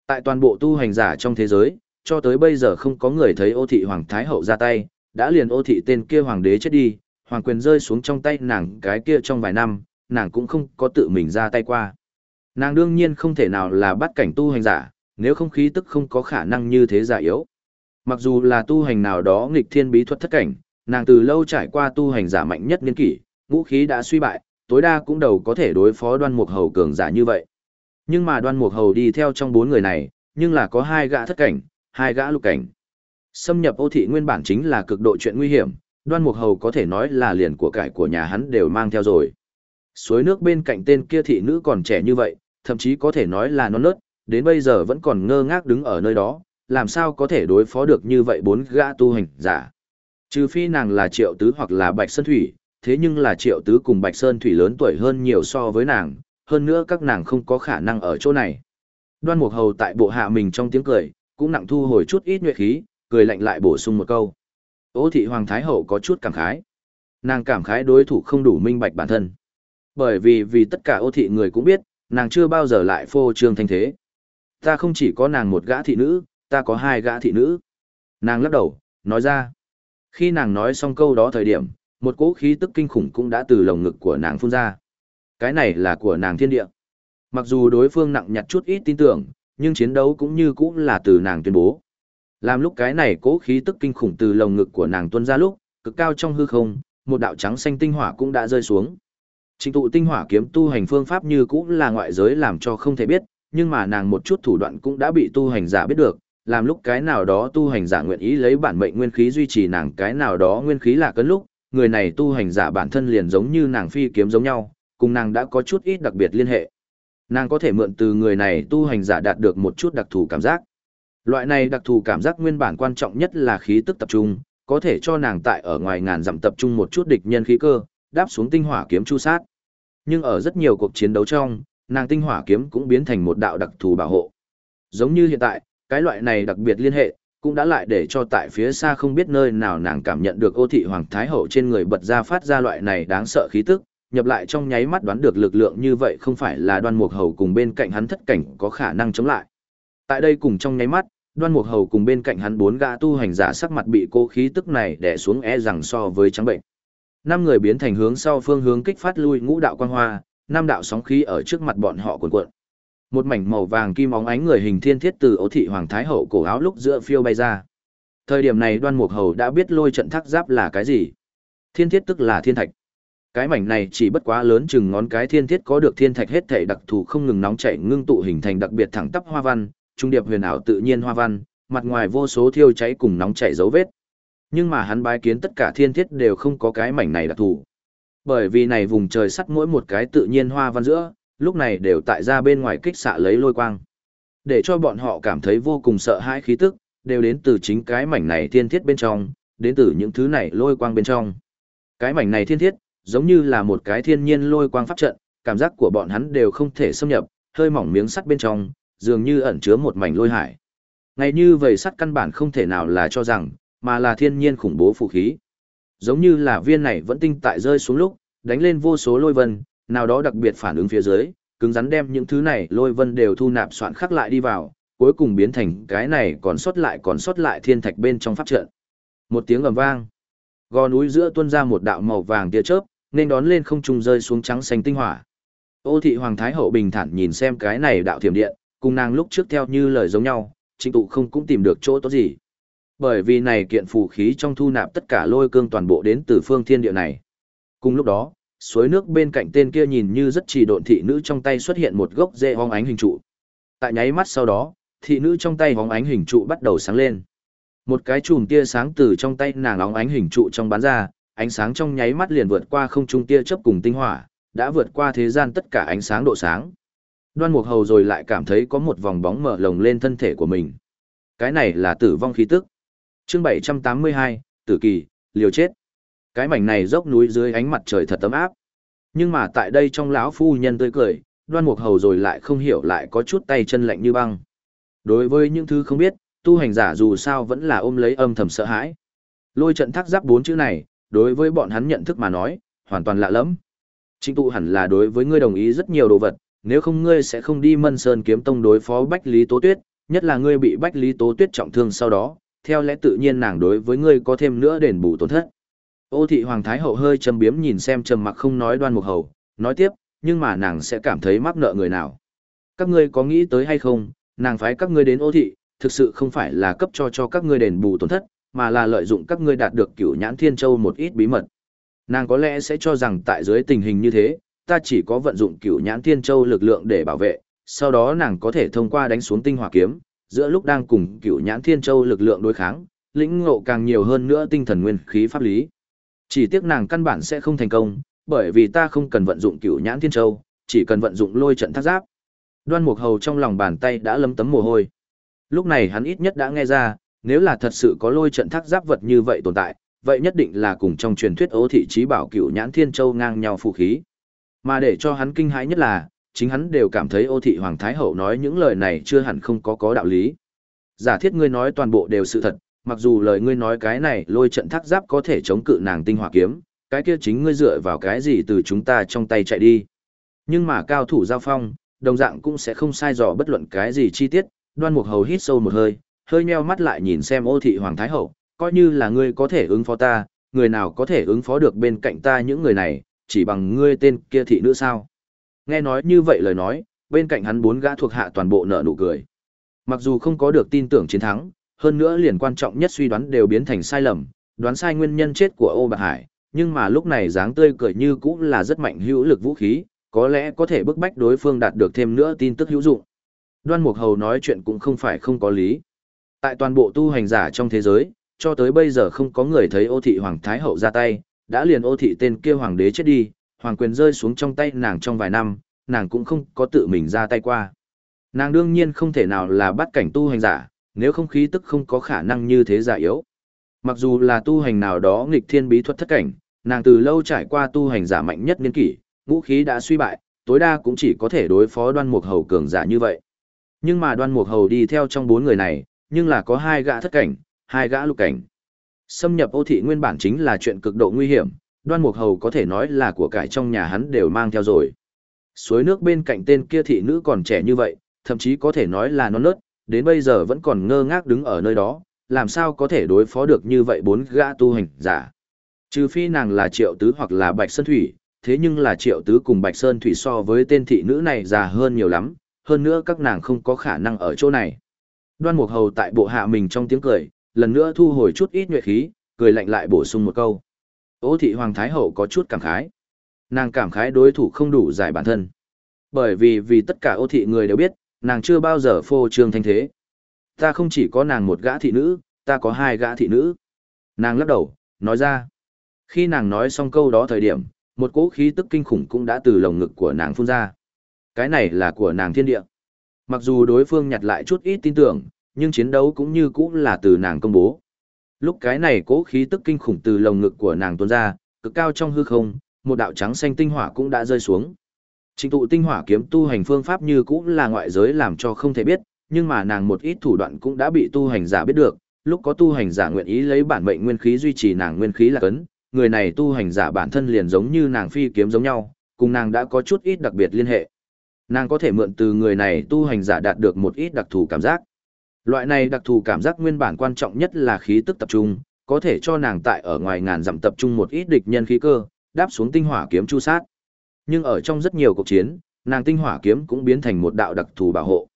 Tại toàn bộ tu hành giả trong thế giới, cho tới bây giờ không có người thấy ô thị hoàng thái hậu ra tay, đã liền ô thị tên kia hoàng đế chết đi, hoàng quyền rơi xuống trong tay nàng cái kia trong vài năm, nàng cũng không có tự mình ra tay qua. Nàng đương nhiên không thể nào là bắt cảnh tu hành giả, nếu không khí tức không có khả năng như thế giả yếu. Mặc dù là tu hành nào đó nghịch thiên bí thuật thất cảnh, nàng từ lâu trải qua tu hành giả mạnh nhất niên kỷ, ngũ khí đã suy bại, tối đa cũng đầu có thể đối phó đoan mục hầu cường giả như vậy. Nhưng mà đoan mục hầu đi theo trong bốn người này, nhưng là có hai gã thất cảnh, hai gã lục cảnh. Xâm nhập ô thị nguyên bản chính là cực độ chuyện nguy hiểm, đoan mục hầu có thể nói là liền của cải của nhà hắn đều mang theo rồi. Suối nước bên cạnh tên kia thị nữ còn trẻ như vậy, thậm chí có thể nói là non nớt, đến bây giờ vẫn còn ngơ ngác đứng ở nơi đó, làm sao có thể đối phó được như vậy bốn gã tu hành giả. Trừ phi nàng là triệu tứ hoặc là bạch sơn thủy, thế nhưng là triệu tứ cùng bạch sơn thủy lớn tuổi hơn nhiều so với nàng, hơn nữa các nàng không có khả năng ở chỗ này. Đoan mục hầu tại bộ hạ mình trong tiếng cười, cũng nặng thu hồi chút ít nhuệ khí, cười lạnh lại bổ sung một câu. Ô thị hoàng thái hậu có chút cảm khái. Nàng cảm khái đối thủ không đủ minh bạch bản thân. Bởi vì vì tất cả ô thị người cũng biết, nàng chưa bao giờ lại phô trương thanh thế. Ta không chỉ có nàng một gã thị nữ, ta có hai gã thị nữ. Nàng lắc đầu, nói ra. Khi nàng nói xong câu đó thời điểm, một cỗ khí tức kinh khủng cũng đã từ lồng ngực của nàng phun ra. Cái này là của nàng thiên địa. Mặc dù đối phương nặng nhặt chút ít tin tưởng, nhưng chiến đấu cũng như cũng là từ nàng tuyên bố. Làm lúc cái này cố khí tức kinh khủng từ lồng ngực của nàng tuôn ra lúc, cực cao trong hư không, một đạo trắng xanh tinh hỏa cũng đã rơi xuống. Trình tụ tinh hỏa kiếm tu hành phương pháp như cũng là ngoại giới làm cho không thể biết, nhưng mà nàng một chút thủ đoạn cũng đã bị tu hành giả biết được, làm lúc cái nào đó tu hành giả nguyện ý lấy bản mệnh nguyên khí duy trì nàng cái nào đó nguyên khí là cấn lúc, người này tu hành giả bản thân liền giống như nàng phi kiếm giống nhau, cùng nàng đã có chút ít đặc biệt liên hệ. Nàng có thể mượn từ người này tu hành giả đạt được một chút đặc thù cảm giác. Loại này đặc thù cảm giác nguyên bản quan trọng nhất là khí tức tập trung, có thể cho nàng tại ở ngoài ngàn dặm tập trung một chút địch nhân khí cơ, đáp xuống tinh hỏa kiếm chu sát. Nhưng ở rất nhiều cuộc chiến đấu trong, nàng tinh hỏa kiếm cũng biến thành một đạo đặc thù bảo hộ. Giống như hiện tại, cái loại này đặc biệt liên hệ, cũng đã lại để cho tại phía xa không biết nơi nào nàng cảm nhận được ô thị hoàng thái hậu trên người bật ra phát ra loại này đáng sợ khí tức, nhập lại trong nháy mắt đoán được lực lượng như vậy không phải là đoan mục hầu cùng bên cạnh hắn thất cảnh có khả năng chống lại. Tại đây cùng trong nháy mắt, đoan mục hầu cùng bên cạnh hắn bốn gã tu hành giả sắc mặt bị cô khí tức này đè xuống e rằng so với trắng bệnh. Năm người biến thành hướng sau phương hướng kích phát lui ngũ đạo quang hoa, năm đạo sóng khí ở trước mặt bọn họ cuộn cuộn. Một mảnh màu vàng kim óng ánh người hình thiên thiết từ ấu thị hoàng thái hậu cổ áo lúc giữa phiêu bay ra. Thời điểm này đoan mục hầu đã biết lôi trận thác giáp là cái gì. Thiên thiết tức là thiên thạch. Cái mảnh này chỉ bất quá lớn chừng ngón cái thiên thiết có được thiên thạch hết thể đặc thù không ngừng nóng chảy ngưng tụ hình thành đặc biệt thẳng tắp hoa văn, trung điệp huyền ảo tự nhiên hoa văn, mặt ngoài vô số thiêu cháy cùng nóng chảy dấu vết. Nhưng mà hắn bái kiến tất cả thiên thiết đều không có cái mảnh này đặc thù. Bởi vì này vùng trời sắt mỗi một cái tự nhiên hoa văn giữa, lúc này đều tại ra bên ngoài kích xạ lấy lôi quang. Để cho bọn họ cảm thấy vô cùng sợ hãi khí tức, đều đến từ chính cái mảnh này thiên thiết bên trong, đến từ những thứ này lôi quang bên trong. Cái mảnh này thiên thiết, giống như là một cái thiên nhiên lôi quang pháp trận, cảm giác của bọn hắn đều không thể xâm nhập, hơi mỏng miếng sắt bên trong, dường như ẩn chứa một mảnh lôi hải. Ngay như vậy sắt căn bản không thể nào là cho rằng, mà là thiên nhiên khủng bố phù khí. Giống như là viên này vẫn tinh tại rơi xuống lúc, đánh lên vô số lôi vân, nào đó đặc biệt phản ứng phía dưới, cứng rắn đem những thứ này lôi vân đều thu nạp soạn khắc lại đi vào, cuối cùng biến thành cái này còn sót lại còn sót lại thiên thạch bên trong pháp trận. Một tiếng ầm vang, gò núi giữa tuôn ra một đạo màu vàng tia chớp, nên đón lên không trung rơi xuống trắng xanh tinh hỏa. Ô thị hoàng thái hậu bình thản nhìn xem cái này đạo thiểm điện, cùng nàng lúc trước theo như lời giống nhau, trịnh tụ không cũng tìm được chỗ tốt gì. Bởi vì này kiện phù khí trong thu nạp tất cả lôi cương toàn bộ đến từ phương thiên địa này. Cùng lúc đó, suối nước bên cạnh tên kia nhìn như rất chỉ độn thị nữ trong tay xuất hiện một gốc rễ hóng ánh hình trụ. Tại nháy mắt sau đó, thị nữ trong tay hóng ánh hình trụ bắt đầu sáng lên. Một cái chùm tia sáng từ trong tay nàng hóng ánh hình trụ trong bán ra, ánh sáng trong nháy mắt liền vượt qua không trung tia chớp cùng tinh hỏa, đã vượt qua thế gian tất cả ánh sáng độ sáng. Đoan Mục Hầu rồi lại cảm thấy có một vòng bóng mở lồng lên thân thể của mình. Cái này là tử vong khí tức. Chương 782, Tử kỳ, liều chết. Cái mảnh này dốc núi dưới ánh mặt trời thật ấm áp. Nhưng mà tại đây trong lão phu nhân tươi cười, Đoan Mục Hầu rồi lại không hiểu lại có chút tay chân lạnh như băng. Đối với những thứ không biết, tu hành giả dù sao vẫn là ôm lấy âm thầm sợ hãi. Lôi trận thác giáp bốn chữ này, đối với bọn hắn nhận thức mà nói, hoàn toàn lạ lẫm. Trịnh tụ hẳn là đối với ngươi đồng ý rất nhiều đồ vật, nếu không ngươi sẽ không đi Mân Sơn kiếm tông đối phó Bách Lý Tố Tuyết, nhất là ngươi bị Bách Lý Tố Tuyết trọng thương sau đó, theo lẽ tự nhiên nàng đối với ngươi có thêm nữa đền bù tổn thất. Ô thị Hoàng Thái Hậu hơi trầm biếm nhìn xem trầm mặc không nói đoan mục hầu, nói tiếp, nhưng mà nàng sẽ cảm thấy mắc nợ người nào. Các ngươi có nghĩ tới hay không, nàng phái các ngươi đến ô thị, thực sự không phải là cấp cho cho các ngươi đền bù tổn thất, mà là lợi dụng các ngươi đạt được cửu nhãn thiên châu một ít bí mật. Nàng có lẽ sẽ cho rằng tại dưới tình hình như thế, ta chỉ có vận dụng cửu nhãn thiên châu lực lượng để bảo vệ, sau đó nàng có thể thông qua đánh xuống tinh hỏa kiếm, giữa lúc đang cùng cửu nhãn thiên châu lực lượng đối kháng, lĩnh ngộ càng nhiều hơn nữa tinh thần nguyên khí pháp lý. Chỉ tiếc nàng căn bản sẽ không thành công, bởi vì ta không cần vận dụng cửu nhãn thiên châu, chỉ cần vận dụng lôi trận thác giáp. Đoan Mục Hầu trong lòng bàn tay đã lấm tấm mồ hôi. Lúc này hắn ít nhất đã nghe ra, nếu là thật sự có lôi trận thác giáp vật như vậy tồn tại, vậy nhất định là cùng trong truyền thuyết ố thị trí bảo cựu nhãn thiên châu ngang nhau phụ khí. Mà để cho hắn kinh hãi nhất là, chính hắn đều cảm thấy ô thị hoàng thái hậu nói những lời này chưa hẳn không có có đạo lý. Giả thiết ngươi nói toàn bộ đều sự thật, mặc dù lời ngươi nói cái này lôi trận thác giáp có thể chống cự nàng tinh hỏa kiếm, cái kia chính ngươi dựa vào cái gì từ chúng ta trong tay chạy đi. Nhưng mà cao thủ giao phong, đồng dạng cũng sẽ không sai dò bất luận cái gì chi tiết, đoan mục hầu hít sâu một hơi, hơi nheo mắt lại nhìn xem ô thị hoàng thái hậu, coi như là ngươi có thể ứng phó ta, người nào có thể ứng phó được bên cạnh ta những người này, chỉ bằng ngươi tên kia thị nữ sao. Nghe nói như vậy lời nói, bên cạnh hắn bốn gã thuộc hạ toàn bộ nợ nụ cười. Mặc dù không có được tin tưởng chiến thắng, hơn nữa liền quan trọng nhất suy đoán đều biến thành sai lầm, đoán sai nguyên nhân chết của Ô Bạc Hải, nhưng mà lúc này dáng tươi cười như cũng là rất mạnh hữu lực vũ khí, có lẽ có thể bức bách đối phương đạt được thêm nữa tin tức hữu dụng. Đoan Mục Hầu nói chuyện cũng không phải không có lý. Tại toàn bộ tu hành giả trong thế giới, cho tới bây giờ không có người thấy ô thị hoàng thái hậu ra tay, đã liền ô thị tên kia hoàng đế chết đi, hoàng quyền rơi xuống trong tay nàng trong vài năm, nàng cũng không có tự mình ra tay qua. Nàng đương nhiên không thể nào là bắt cảnh tu hành giả, nếu không khí tức không có khả năng như thế giả yếu. Mặc dù là tu hành nào đó nghịch thiên bí thuật thất cảnh, nàng từ lâu trải qua tu hành giả mạnh nhất niên kỷ, ngũ khí đã suy bại, tối đa cũng chỉ có thể đối phó đoan mục hầu cường giả như vậy. Nhưng mà đoan mục hầu đi theo trong bốn người này, nhưng là có hai gã thất cảnh, hai gã lục cảnh. Xâm nhập ô thị nguyên bản chính là chuyện cực độ nguy hiểm, đoan mục hầu có thể nói là của cải trong nhà hắn đều mang theo rồi. Suối nước bên cạnh tên kia thị nữ còn trẻ như vậy, thậm chí có thể nói là non nớt, đến bây giờ vẫn còn ngơ ngác đứng ở nơi đó, làm sao có thể đối phó được như vậy bốn gã tu hành giả. Trừ phi nàng là triệu tứ hoặc là bạch sơn thủy, thế nhưng là triệu tứ cùng bạch sơn thủy so với tên thị nữ này già hơn nhiều lắm, hơn nữa các nàng không có khả năng ở chỗ này. Đoan mục hầu tại bộ hạ mình trong tiếng cười, lần nữa thu hồi chút ít nhuệ khí, cười lạnh lại bổ sung một câu. Ô thị Hoàng Thái Hậu có chút cảm khái. Nàng cảm khái đối thủ không đủ giải bản thân. Bởi vì vì tất cả ô thị người đều biết, nàng chưa bao giờ phô trương thanh thế. Ta không chỉ có nàng một gã thị nữ, ta có hai gã thị nữ. Nàng lắc đầu, nói ra. Khi nàng nói xong câu đó thời điểm, một cỗ khí tức kinh khủng cũng đã từ lồng ngực của nàng phun ra. Cái này là của nàng thiên địa. Mặc dù đối phương nhặt lại chút ít tin tưởng, nhưng chiến đấu cũng như cũng là từ nàng công bố. Lúc cái này cố khí tức kinh khủng từ lồng ngực của nàng tuôn ra, cực cao trong hư không, một đạo trắng xanh tinh hỏa cũng đã rơi xuống. Trình tụ tinh hỏa kiếm tu hành phương pháp như cũng là ngoại giới làm cho không thể biết, nhưng mà nàng một ít thủ đoạn cũng đã bị tu hành giả biết được, lúc có tu hành giả nguyện ý lấy bản mệnh nguyên khí duy trì nàng nguyên khí là cấn, người này tu hành giả bản thân liền giống như nàng phi kiếm giống nhau, cùng nàng đã có chút ít đặc biệt liên hệ. Nàng có thể mượn từ người này tu hành giả đạt được một ít đặc thù cảm giác. Loại này đặc thù cảm giác nguyên bản quan trọng nhất là khí tức tập trung, có thể cho nàng tại ở ngoài ngàn dặm tập trung một ít địch nhân khí cơ, đáp xuống tinh hỏa kiếm chu sát. Nhưng ở trong rất nhiều cuộc chiến, nàng tinh hỏa kiếm cũng biến thành một đạo đặc thù bảo hộ.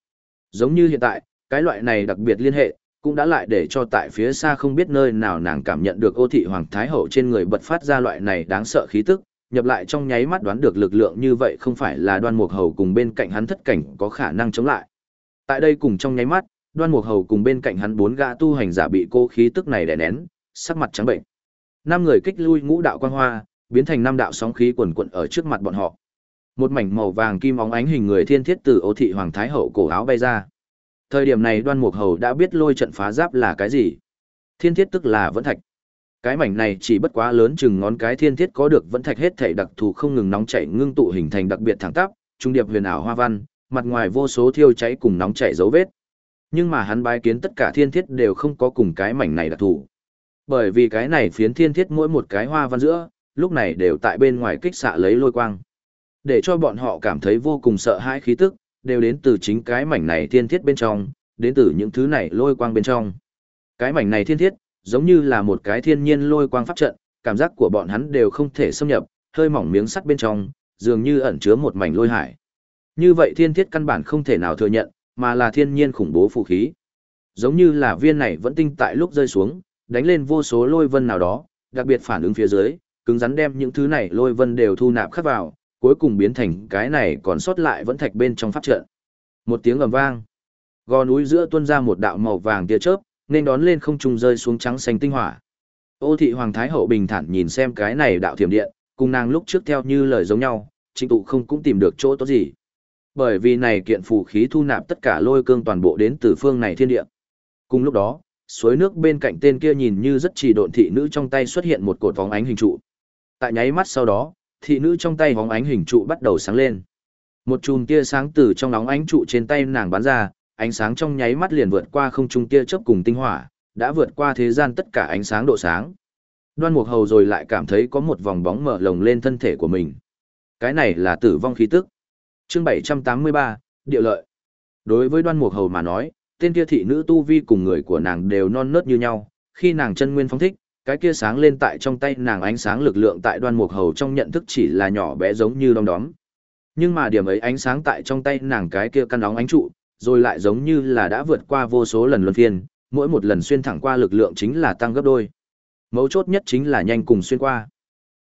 Giống như hiện tại, cái loại này đặc biệt liên hệ, cũng đã lại để cho tại phía xa không biết nơi nào nàng cảm nhận được ô thị hoàng thái hậu trên người bật phát ra loại này đáng sợ khí tức, nhập lại trong nháy mắt đoán được lực lượng như vậy không phải là đoan mục hầu cùng bên cạnh hắn thất cảnh có khả năng chống lại. Tại đây cùng trong nháy mắt, đoan mục hầu cùng bên cạnh hắn bốn gã tu hành giả bị cô khí tức này đè nén, sắc mặt trắng bệnh. Năm người kích lui ngũ đạo quang hoa, biến thành năm đạo sóng khí quần quận ở trước mặt bọn họ. Một mảnh màu vàng kim óng ánh hình người thiên thiết từ ô thị hoàng thái hậu cổ áo bay ra. Thời điểm này đoan mục hầu đã biết lôi trận phá giáp là cái gì. Thiên thiết tức là vẫn thạch. Cái mảnh này chỉ bất quá lớn chừng ngón cái thiên thiết có được vẫn thạch hết thể đặc thù không ngừng nóng chảy ngưng tụ hình thành đặc biệt thẳng tắp, trung điệp huyền ảo hoa văn, mặt ngoài vô số thiêu cháy cùng nóng chảy dấu vết. Nhưng mà hắn bái kiến tất cả thiên thiết đều không có cùng cái mảnh này đặc thù. Bởi vì cái này phiến thiên thiết mỗi một cái hoa văn giữa, lúc này đều tại bên ngoài kích xạ lấy lôi quang. Để cho bọn họ cảm thấy vô cùng sợ hãi khí tức, đều đến từ chính cái mảnh này thiên thiết bên trong, đến từ những thứ này lôi quang bên trong. Cái mảnh này thiên thiết, giống như là một cái thiên nhiên lôi quang pháp trận, cảm giác của bọn hắn đều không thể xâm nhập, hơi mỏng miếng sắt bên trong, dường như ẩn chứa một mảnh lôi hải. Như vậy thiên thiết căn bản không thể nào thừa nhận, mà là thiên nhiên khủng bố phù khí. Giống như là viên này vẫn tinh tại lúc rơi xuống, đánh lên vô số lôi vân nào đó, đặc biệt phản ứng phía dưới, cứng rắn đem những thứ này lôi vân đều thu nạp khắc vào, cuối cùng biến thành cái này còn sót lại vẫn thạch bên trong pháp trận. Một tiếng ầm vang, gò núi giữa tuôn ra một đạo màu vàng tia chớp, nên đón lên không trung rơi xuống trắng xanh tinh hỏa. Ô thị hoàng thái hậu bình thản nhìn xem cái này đạo thiểm điện, cùng nàng lúc trước theo như lời giống nhau, trịnh tụ không cũng tìm được chỗ tốt gì. Bởi vì này kiện phù khí thu nạp tất cả lôi cương toàn bộ đến từ phương này thiên địa. Cùng lúc đó, suối nước bên cạnh tên kia nhìn như rất chỉ độn thị nữ trong tay xuất hiện một cột vóng ánh hình trụ. Tại nháy mắt sau đó, thị nữ trong tay vóng ánh hình trụ bắt đầu sáng lên. Một chùm tia sáng từ trong nóng ánh trụ trên tay nàng bắn ra, ánh sáng trong nháy mắt liền vượt qua không trung tia chớp cùng tinh hỏa, đã vượt qua thế gian tất cả ánh sáng độ sáng. Đoan Mục Hầu rồi lại cảm thấy có một vòng bóng mở lồng lên thân thể của mình. Cái này là tử vong khí tức. Chương 783, địa lợi. Đối với Đoan Mục Hầu mà nói, tên kia thị nữ tu vi cùng người của nàng đều non nớt như nhau, khi nàng chân nguyên phóng thích, cái kia sáng lên tại trong tay nàng ánh sáng lực lượng tại Đoan Mục Hầu trong nhận thức chỉ là nhỏ bé giống như đom đóm. Nhưng mà điểm ấy ánh sáng tại trong tay nàng cái kia căn nóng ánh trụ, rồi lại giống như là đã vượt qua vô số lần luân phiên, mỗi một lần xuyên thẳng qua lực lượng chính là tăng gấp đôi. Mấu chốt nhất chính là nhanh cùng xuyên qua.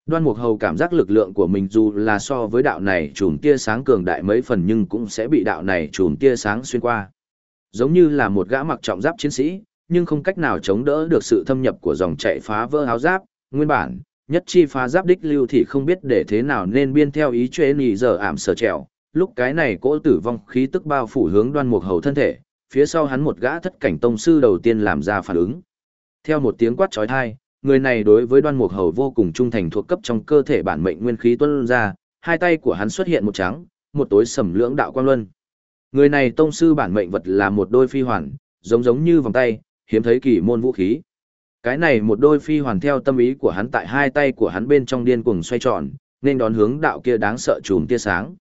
Đoan Mục Hầu cảm giác lực lượng của mình dù là so với đạo này chùm tia sáng cường đại mấy phần nhưng cũng sẽ bị đạo này chùm tia sáng xuyên qua. Giống như là một gã mặc trọng giáp chiến sĩ, nhưng không cách nào chống đỡ được sự thâm nhập của dòng chạy phá vỡ áo giáp, nguyên bản, nhất chi phá giáp đích lưu thì không biết để thế nào nên biên theo ý chế ý giờ ảm sở trèo, lúc cái này cỗ tử vong khí tức bao phủ hướng đoan mục hầu thân thể, phía sau hắn một gã thất cảnh tông sư đầu tiên làm ra phản ứng. Theo một tiếng quát chói tai, người này đối với đoan mục hầu vô cùng trung thành thuộc cấp trong cơ thể bản mệnh nguyên khí tuôn ra, hai tay của hắn xuất hiện một trắng, một tối sầm lưỡng đạo quang luân. Người này tông sư bản mệnh vật là một đôi phi hoàn, giống giống như vòng tay, hiếm thấy kỳ môn vũ khí. Cái này một đôi phi hoàn theo tâm ý của hắn tại hai tay của hắn bên trong điên cuồng xoay tròn, nên đón hướng đạo kia đáng sợ chùm tia sáng.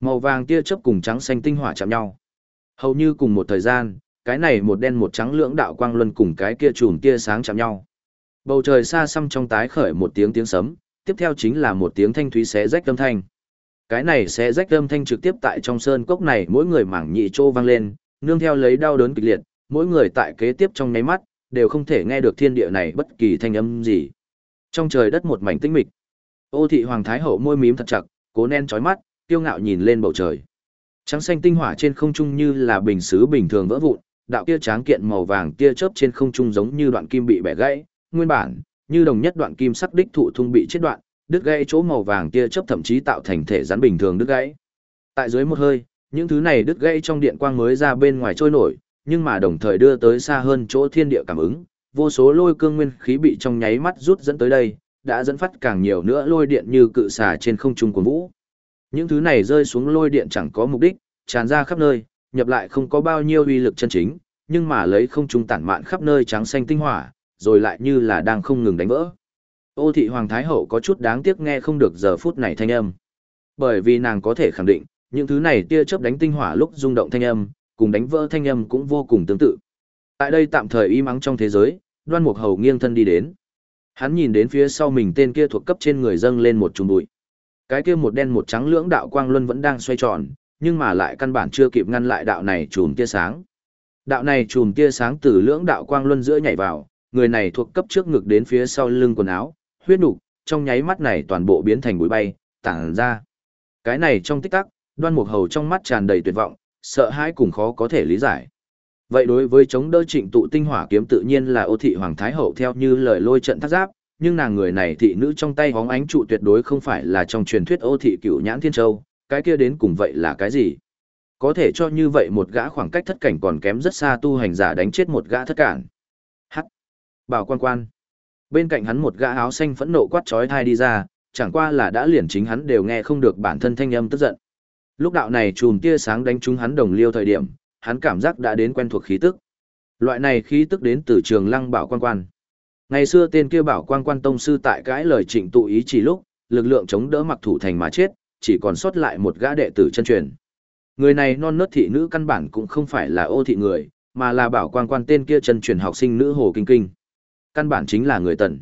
Màu vàng tia chớp cùng trắng xanh tinh hỏa chạm nhau. Hầu như cùng một thời gian, cái này một đen một trắng lưỡng đạo quang luân cùng cái kia chùm tia sáng chạm nhau. Bầu trời xa xăm trong tái khởi một tiếng tiếng sấm, tiếp theo chính là một tiếng thanh thúy xé rách âm thanh. Cái này xé rách âm thanh trực tiếp tại trong sơn cốc này mỗi người mảng nhị trô vang lên, nương theo lấy đau đớn kịch liệt, mỗi người tại kế tiếp trong nháy mắt, đều không thể nghe được thiên địa này bất kỳ thanh âm gì. Trong trời đất một mảnh tĩnh mịch. Ô thị hoàng thái hậu môi mím thật chặt, cố nén chói mắt, kiêu ngạo nhìn lên bầu trời. Trắng xanh tinh hỏa trên không trung như là bình sứ bình thường vỡ vụn, đạo kia tráng kiện màu vàng tia chớp trên không trung giống như đoạn kim bị bẻ gãy, nguyên bản, như đồng nhất đoạn kim sắc đích thụ thung bị chết đoạn, đứt gãy chỗ màu vàng tia chớp thậm chí tạo thành thể rắn bình thường đứt gãy. Tại dưới một hơi, những thứ này đứt gãy trong điện quang mới ra bên ngoài trôi nổi, nhưng mà đồng thời đưa tới xa hơn chỗ thiên địa cảm ứng, vô số lôi cương nguyên khí bị trong nháy mắt rút dẫn tới đây, đã dẫn phát càng nhiều nữa lôi điện như cự xà trên không trung của vũ. Những thứ này rơi xuống lôi điện chẳng có mục đích, tràn ra khắp nơi, nhập lại không có bao nhiêu uy lực chân chính, nhưng mà lấy không trung tản mạn khắp nơi trắng xanh tinh hỏa, rồi lại như là đang không ngừng đánh vỡ. Ô thị Hoàng Thái Hậu có chút đáng tiếc nghe không được giờ phút này thanh âm. Bởi vì nàng có thể khẳng định, những thứ này tia chớp đánh tinh hỏa lúc rung động thanh âm, cùng đánh vỡ thanh âm cũng vô cùng tương tự. Tại đây tạm thời im mắng trong thế giới, Đoan Mục Hầu nghiêng thân đi đến. Hắn nhìn đến phía sau mình tên kia thuộc cấp trên người dâng lên một chùm bụi. Cái kia một đen một trắng lưỡng đạo quang luân vẫn đang xoay tròn, nhưng mà lại căn bản chưa kịp ngăn lại đạo này chùm tia sáng. Đạo này chùm tia sáng từ lưỡng đạo quang luân giữa nhảy vào, người này thuộc cấp trước ngực đến phía sau lưng quần áo, huyết nục, trong nháy mắt này toàn bộ biến thành bụi bay, tản ra. Cái này trong tích tắc, Đoan Mục Hầu trong mắt tràn đầy tuyệt vọng, sợ hãi cùng khó có thể lý giải. Vậy đối với chống đỡ trịnh tụ tinh hỏa kiếm tự nhiên là ô thị hoàng thái hậu theo như lời lôi trận thác giáp, nhưng nàng người này thị nữ trong tay hóng ánh trụ tuyệt đối không phải là trong truyền thuyết ô thị Cựu nhãn thiên châu, cái kia đến cùng vậy là cái gì? Có thể cho như vậy một gã khoảng cách thất cảnh còn kém rất xa tu hành giả đánh chết một gã thất cản. Hắc. Bảo quan quan. Bên cạnh hắn một gã áo xanh phẫn nộ quát chói thai đi ra, chẳng qua là đã liền chính hắn đều nghe không được bản thân thanh âm tức giận. Lúc đạo này chùm tia sáng đánh trúng hắn đồng liêu thời điểm, hắn cảm giác đã đến quen thuộc khí tức. Loại này khí tức đến từ trường lăng bảo quan quan. Ngày xưa tên kia bảo quan quan tông sư tại cãi lời trịnh tụ ý chỉ lúc, lực lượng chống đỡ mặc thủ thành mà chết, chỉ còn sót lại một gã đệ tử chân truyền. Người này non nớt thị nữ căn bản cũng không phải là ô thị người, mà là bảo quan quan tên kia chân truyền học sinh nữ hồ kinh kinh. Căn bản chính là người tần.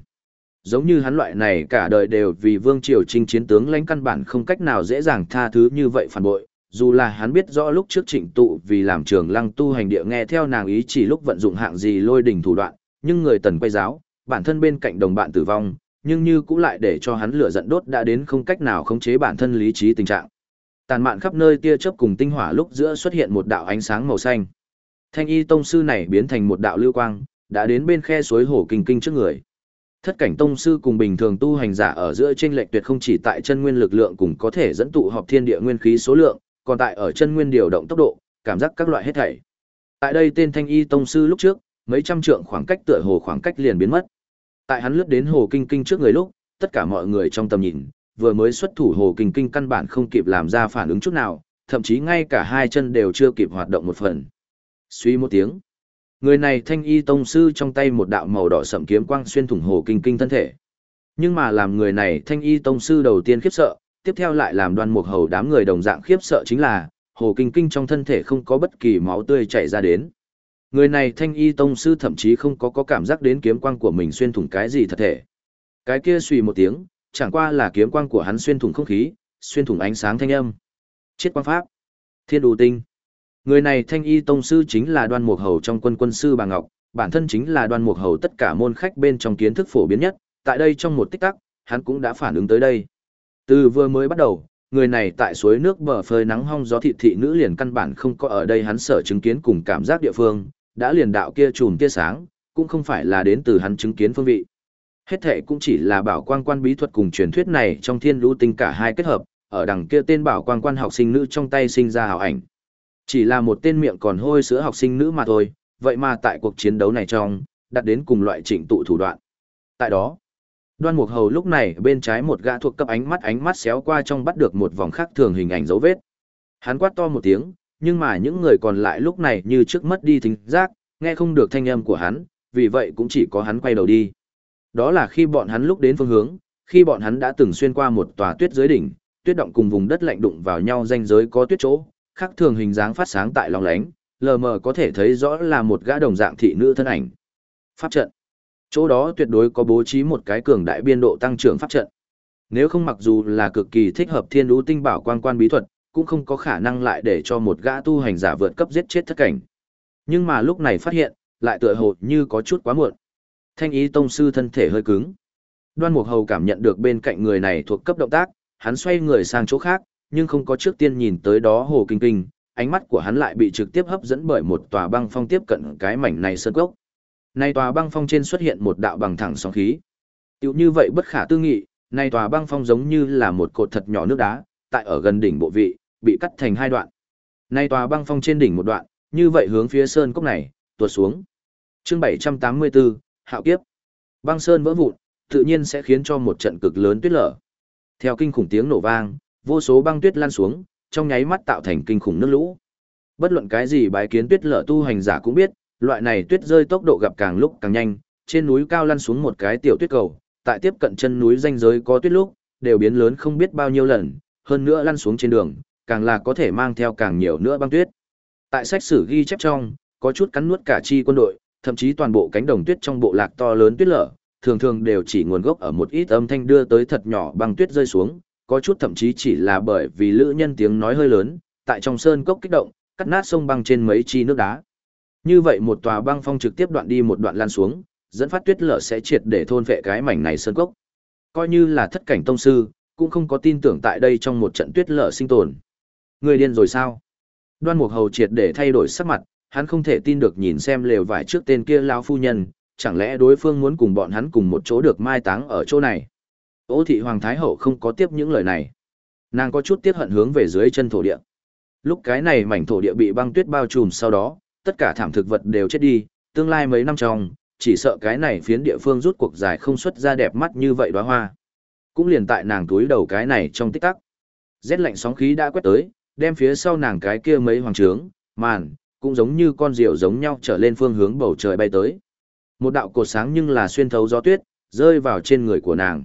Giống như hắn loại này cả đời đều vì vương triều chinh chiến tướng lãnh căn bản không cách nào dễ dàng tha thứ như vậy phản bội, dù là hắn biết rõ lúc trước trịnh tụ vì làm trường lăng tu hành địa nghe theo nàng ý chỉ lúc vận dụng hạng gì lôi đỉnh thủ đoạn, nhưng người tần quay giáo, bản thân bên cạnh đồng bạn tử vong, nhưng như cũng lại để cho hắn lửa giận đốt đã đến không cách nào khống chế bản thân lý trí tình trạng. Tàn mạn khắp nơi tia chớp cùng tinh hỏa lúc giữa xuất hiện một đạo ánh sáng màu xanh. Thanh y tông sư này biến thành một đạo lưu quang, đã đến bên khe suối hồ kinh kinh trước người. Thất cảnh tông sư cùng bình thường tu hành giả ở giữa trên lệch tuyệt không chỉ tại chân nguyên lực lượng cùng có thể dẫn tụ họp thiên địa nguyên khí số lượng, còn tại ở chân nguyên điều động tốc độ, cảm giác các loại hết thảy. Tại đây tên Thanh Y tông sư lúc trước, mấy trăm trượng khoảng cách tựa hồ khoảng cách liền biến mất. Tại hắn lướt đến hồ kinh kinh trước người lúc, tất cả mọi người trong tầm nhìn, vừa mới xuất thủ hồ kinh kinh căn bản không kịp làm ra phản ứng chút nào, thậm chí ngay cả hai chân đều chưa kịp hoạt động một phần. Suy một tiếng, người này thanh y tông sư trong tay một đạo màu đỏ sậm kiếm quang xuyên thủng hồ kinh kinh thân thể. Nhưng mà làm người này thanh y tông sư đầu tiên khiếp sợ, tiếp theo lại làm đoan mục hầu đám người đồng dạng khiếp sợ chính là, hồ kinh kinh trong thân thể không có bất kỳ máu tươi chảy ra đến. Người này thanh y tông sư thậm chí không có có cảm giác đến kiếm quang của mình xuyên thủng cái gì thật thể. Cái kia suy một tiếng, chẳng qua là kiếm quang của hắn xuyên thủng không khí, xuyên thủng ánh sáng thanh âm. Chiết quang pháp. Thiên đủ tinh. Người này thanh y tông sư chính là đoan mục hầu trong quân quân sư bà Ngọc, bản thân chính là đoan mục hầu tất cả môn khách bên trong kiến thức phổ biến nhất, tại đây trong một tích tắc, hắn cũng đã phản ứng tới đây. Từ vừa mới bắt đầu, người này tại suối nước bờ phơi nắng hong gió thị thị nữ liền căn bản không có ở đây hắn sở chứng kiến cùng cảm giác địa phương, đã liền đạo kia chùm tia sáng, cũng không phải là đến từ hắn chứng kiến phương vị. Hết thể cũng chỉ là bảo quang quan bí thuật cùng truyền thuyết này trong thiên lũ tinh cả hai kết hợp, ở đằng kia tên bảo quang quan học sinh nữ trong tay sinh ra hào ảnh. Chỉ là một tên miệng còn hôi sữa học sinh nữ mà thôi, vậy mà tại cuộc chiến đấu này trong, đặt đến cùng loại trịnh tụ thủ đoạn. Tại đó, đoan mục hầu lúc này bên trái một gã thuộc cấp ánh mắt ánh mắt xéo qua trong bắt được một vòng khác thường hình ảnh dấu vết. Hắn quát to một tiếng, nhưng mà những người còn lại lúc này như trước mất đi thính giác, nghe không được thanh âm của hắn, vì vậy cũng chỉ có hắn quay đầu đi. Đó là khi bọn hắn lúc đến phương hướng, khi bọn hắn đã từng xuyên qua một tòa tuyết dưới đỉnh, tuyết động cùng vùng đất lạnh đụng vào nhau ranh giới có tuyết chỗ, khác thường hình dáng phát sáng tại lòng lánh, lờ mờ có thể thấy rõ là một gã đồng dạng thị nữ thân ảnh. Pháp trận. Chỗ đó tuyệt đối có bố trí một cái cường đại biên độ tăng trưởng pháp trận. Nếu không mặc dù là cực kỳ thích hợp thiên đũ tinh bảo quan quan bí thuật, cũng không có khả năng lại để cho một gã tu hành giả vượt cấp giết chết thất cảnh. Nhưng mà lúc này phát hiện, lại tựa hồ như có chút quá muộn. Thanh ý tông sư thân thể hơi cứng. Đoan Mục Hầu cảm nhận được bên cạnh người này thuộc cấp động tác, hắn xoay người sang chỗ khác, nhưng không có trước tiên nhìn tới đó Hồ Kinh Kinh, ánh mắt của hắn lại bị trực tiếp hấp dẫn bởi một tòa băng phong tiếp cận cái mảnh này sơn cốc. Nay tòa băng phong trên xuất hiện một đạo bằng thẳng sóng khí. Tiểu như vậy bất khả tư nghị, nay tòa băng phong giống như là một cột thật nhỏ nước đá, tại ở gần đỉnh bộ vị, bị cắt thành hai đoạn. Nay tòa băng phong trên đỉnh một đoạn, như vậy hướng phía sơn cốc này, tuột xuống. Chương 784, Hạo kiếp. Băng sơn vỡ vụn, tự nhiên sẽ khiến cho một trận cực lớn tuyết lở. Theo kinh khủng tiếng nổ vang, vô số băng tuyết lan xuống, trong nháy mắt tạo thành kinh khủng nước lũ. Bất luận cái gì bái kiến tuyết lở tu hành giả cũng biết, loại này tuyết rơi tốc độ gặp càng lúc càng nhanh, trên núi cao lăn xuống một cái tiểu tuyết cầu, tại tiếp cận chân núi danh giới có tuyết lúc, đều biến lớn không biết bao nhiêu lần, hơn nữa lăn xuống trên đường, càng là có thể mang theo càng nhiều nữa băng tuyết. Tại sách sử ghi chép trong, có chút cắn nuốt cả chi quân đội, thậm chí toàn bộ cánh đồng tuyết trong bộ lạc to lớn tuyết lở, thường thường đều chỉ nguồn gốc ở một ít âm thanh đưa tới thật nhỏ băng tuyết rơi xuống, có chút thậm chí chỉ là bởi vì lữ nhân tiếng nói hơi lớn, tại trong sơn cốc kích động, cắt nát sông băng trên mấy chi nước đá. Như vậy một tòa băng phong trực tiếp đoạn đi một đoạn lan xuống, dẫn phát tuyết lở sẽ triệt để thôn vệ cái mảnh này sơn cốc. Coi như là thất cảnh tông sư, cũng không có tin tưởng tại đây trong một trận tuyết lở sinh tồn. Người điên rồi sao? Đoan Mục Hầu triệt để thay đổi sắc mặt, hắn không thể tin được nhìn xem lều vải trước tên kia lão phu nhân, chẳng lẽ đối phương muốn cùng bọn hắn cùng một chỗ được mai táng ở chỗ này. Ô thị Hoàng Thái Hậu không có tiếp những lời này. Nàng có chút tiếc hận hướng về dưới chân thổ địa. Lúc cái này mảnh thổ địa bị băng tuyết bao trùm sau đó, tất cả thảm thực vật đều chết đi, tương lai mấy năm trong, chỉ sợ cái này phiến địa phương rút cuộc dài không xuất ra đẹp mắt như vậy đóa hoa. Cũng liền tại nàng túi đầu cái này trong tích tắc. Rét lạnh sóng khí đã quét tới, đem phía sau nàng cái kia mấy hoàng trướng, màn, cũng giống như con diều giống nhau trở lên phương hướng bầu trời bay tới. Một đạo cột sáng nhưng là xuyên thấu gió tuyết, rơi vào trên người của nàng.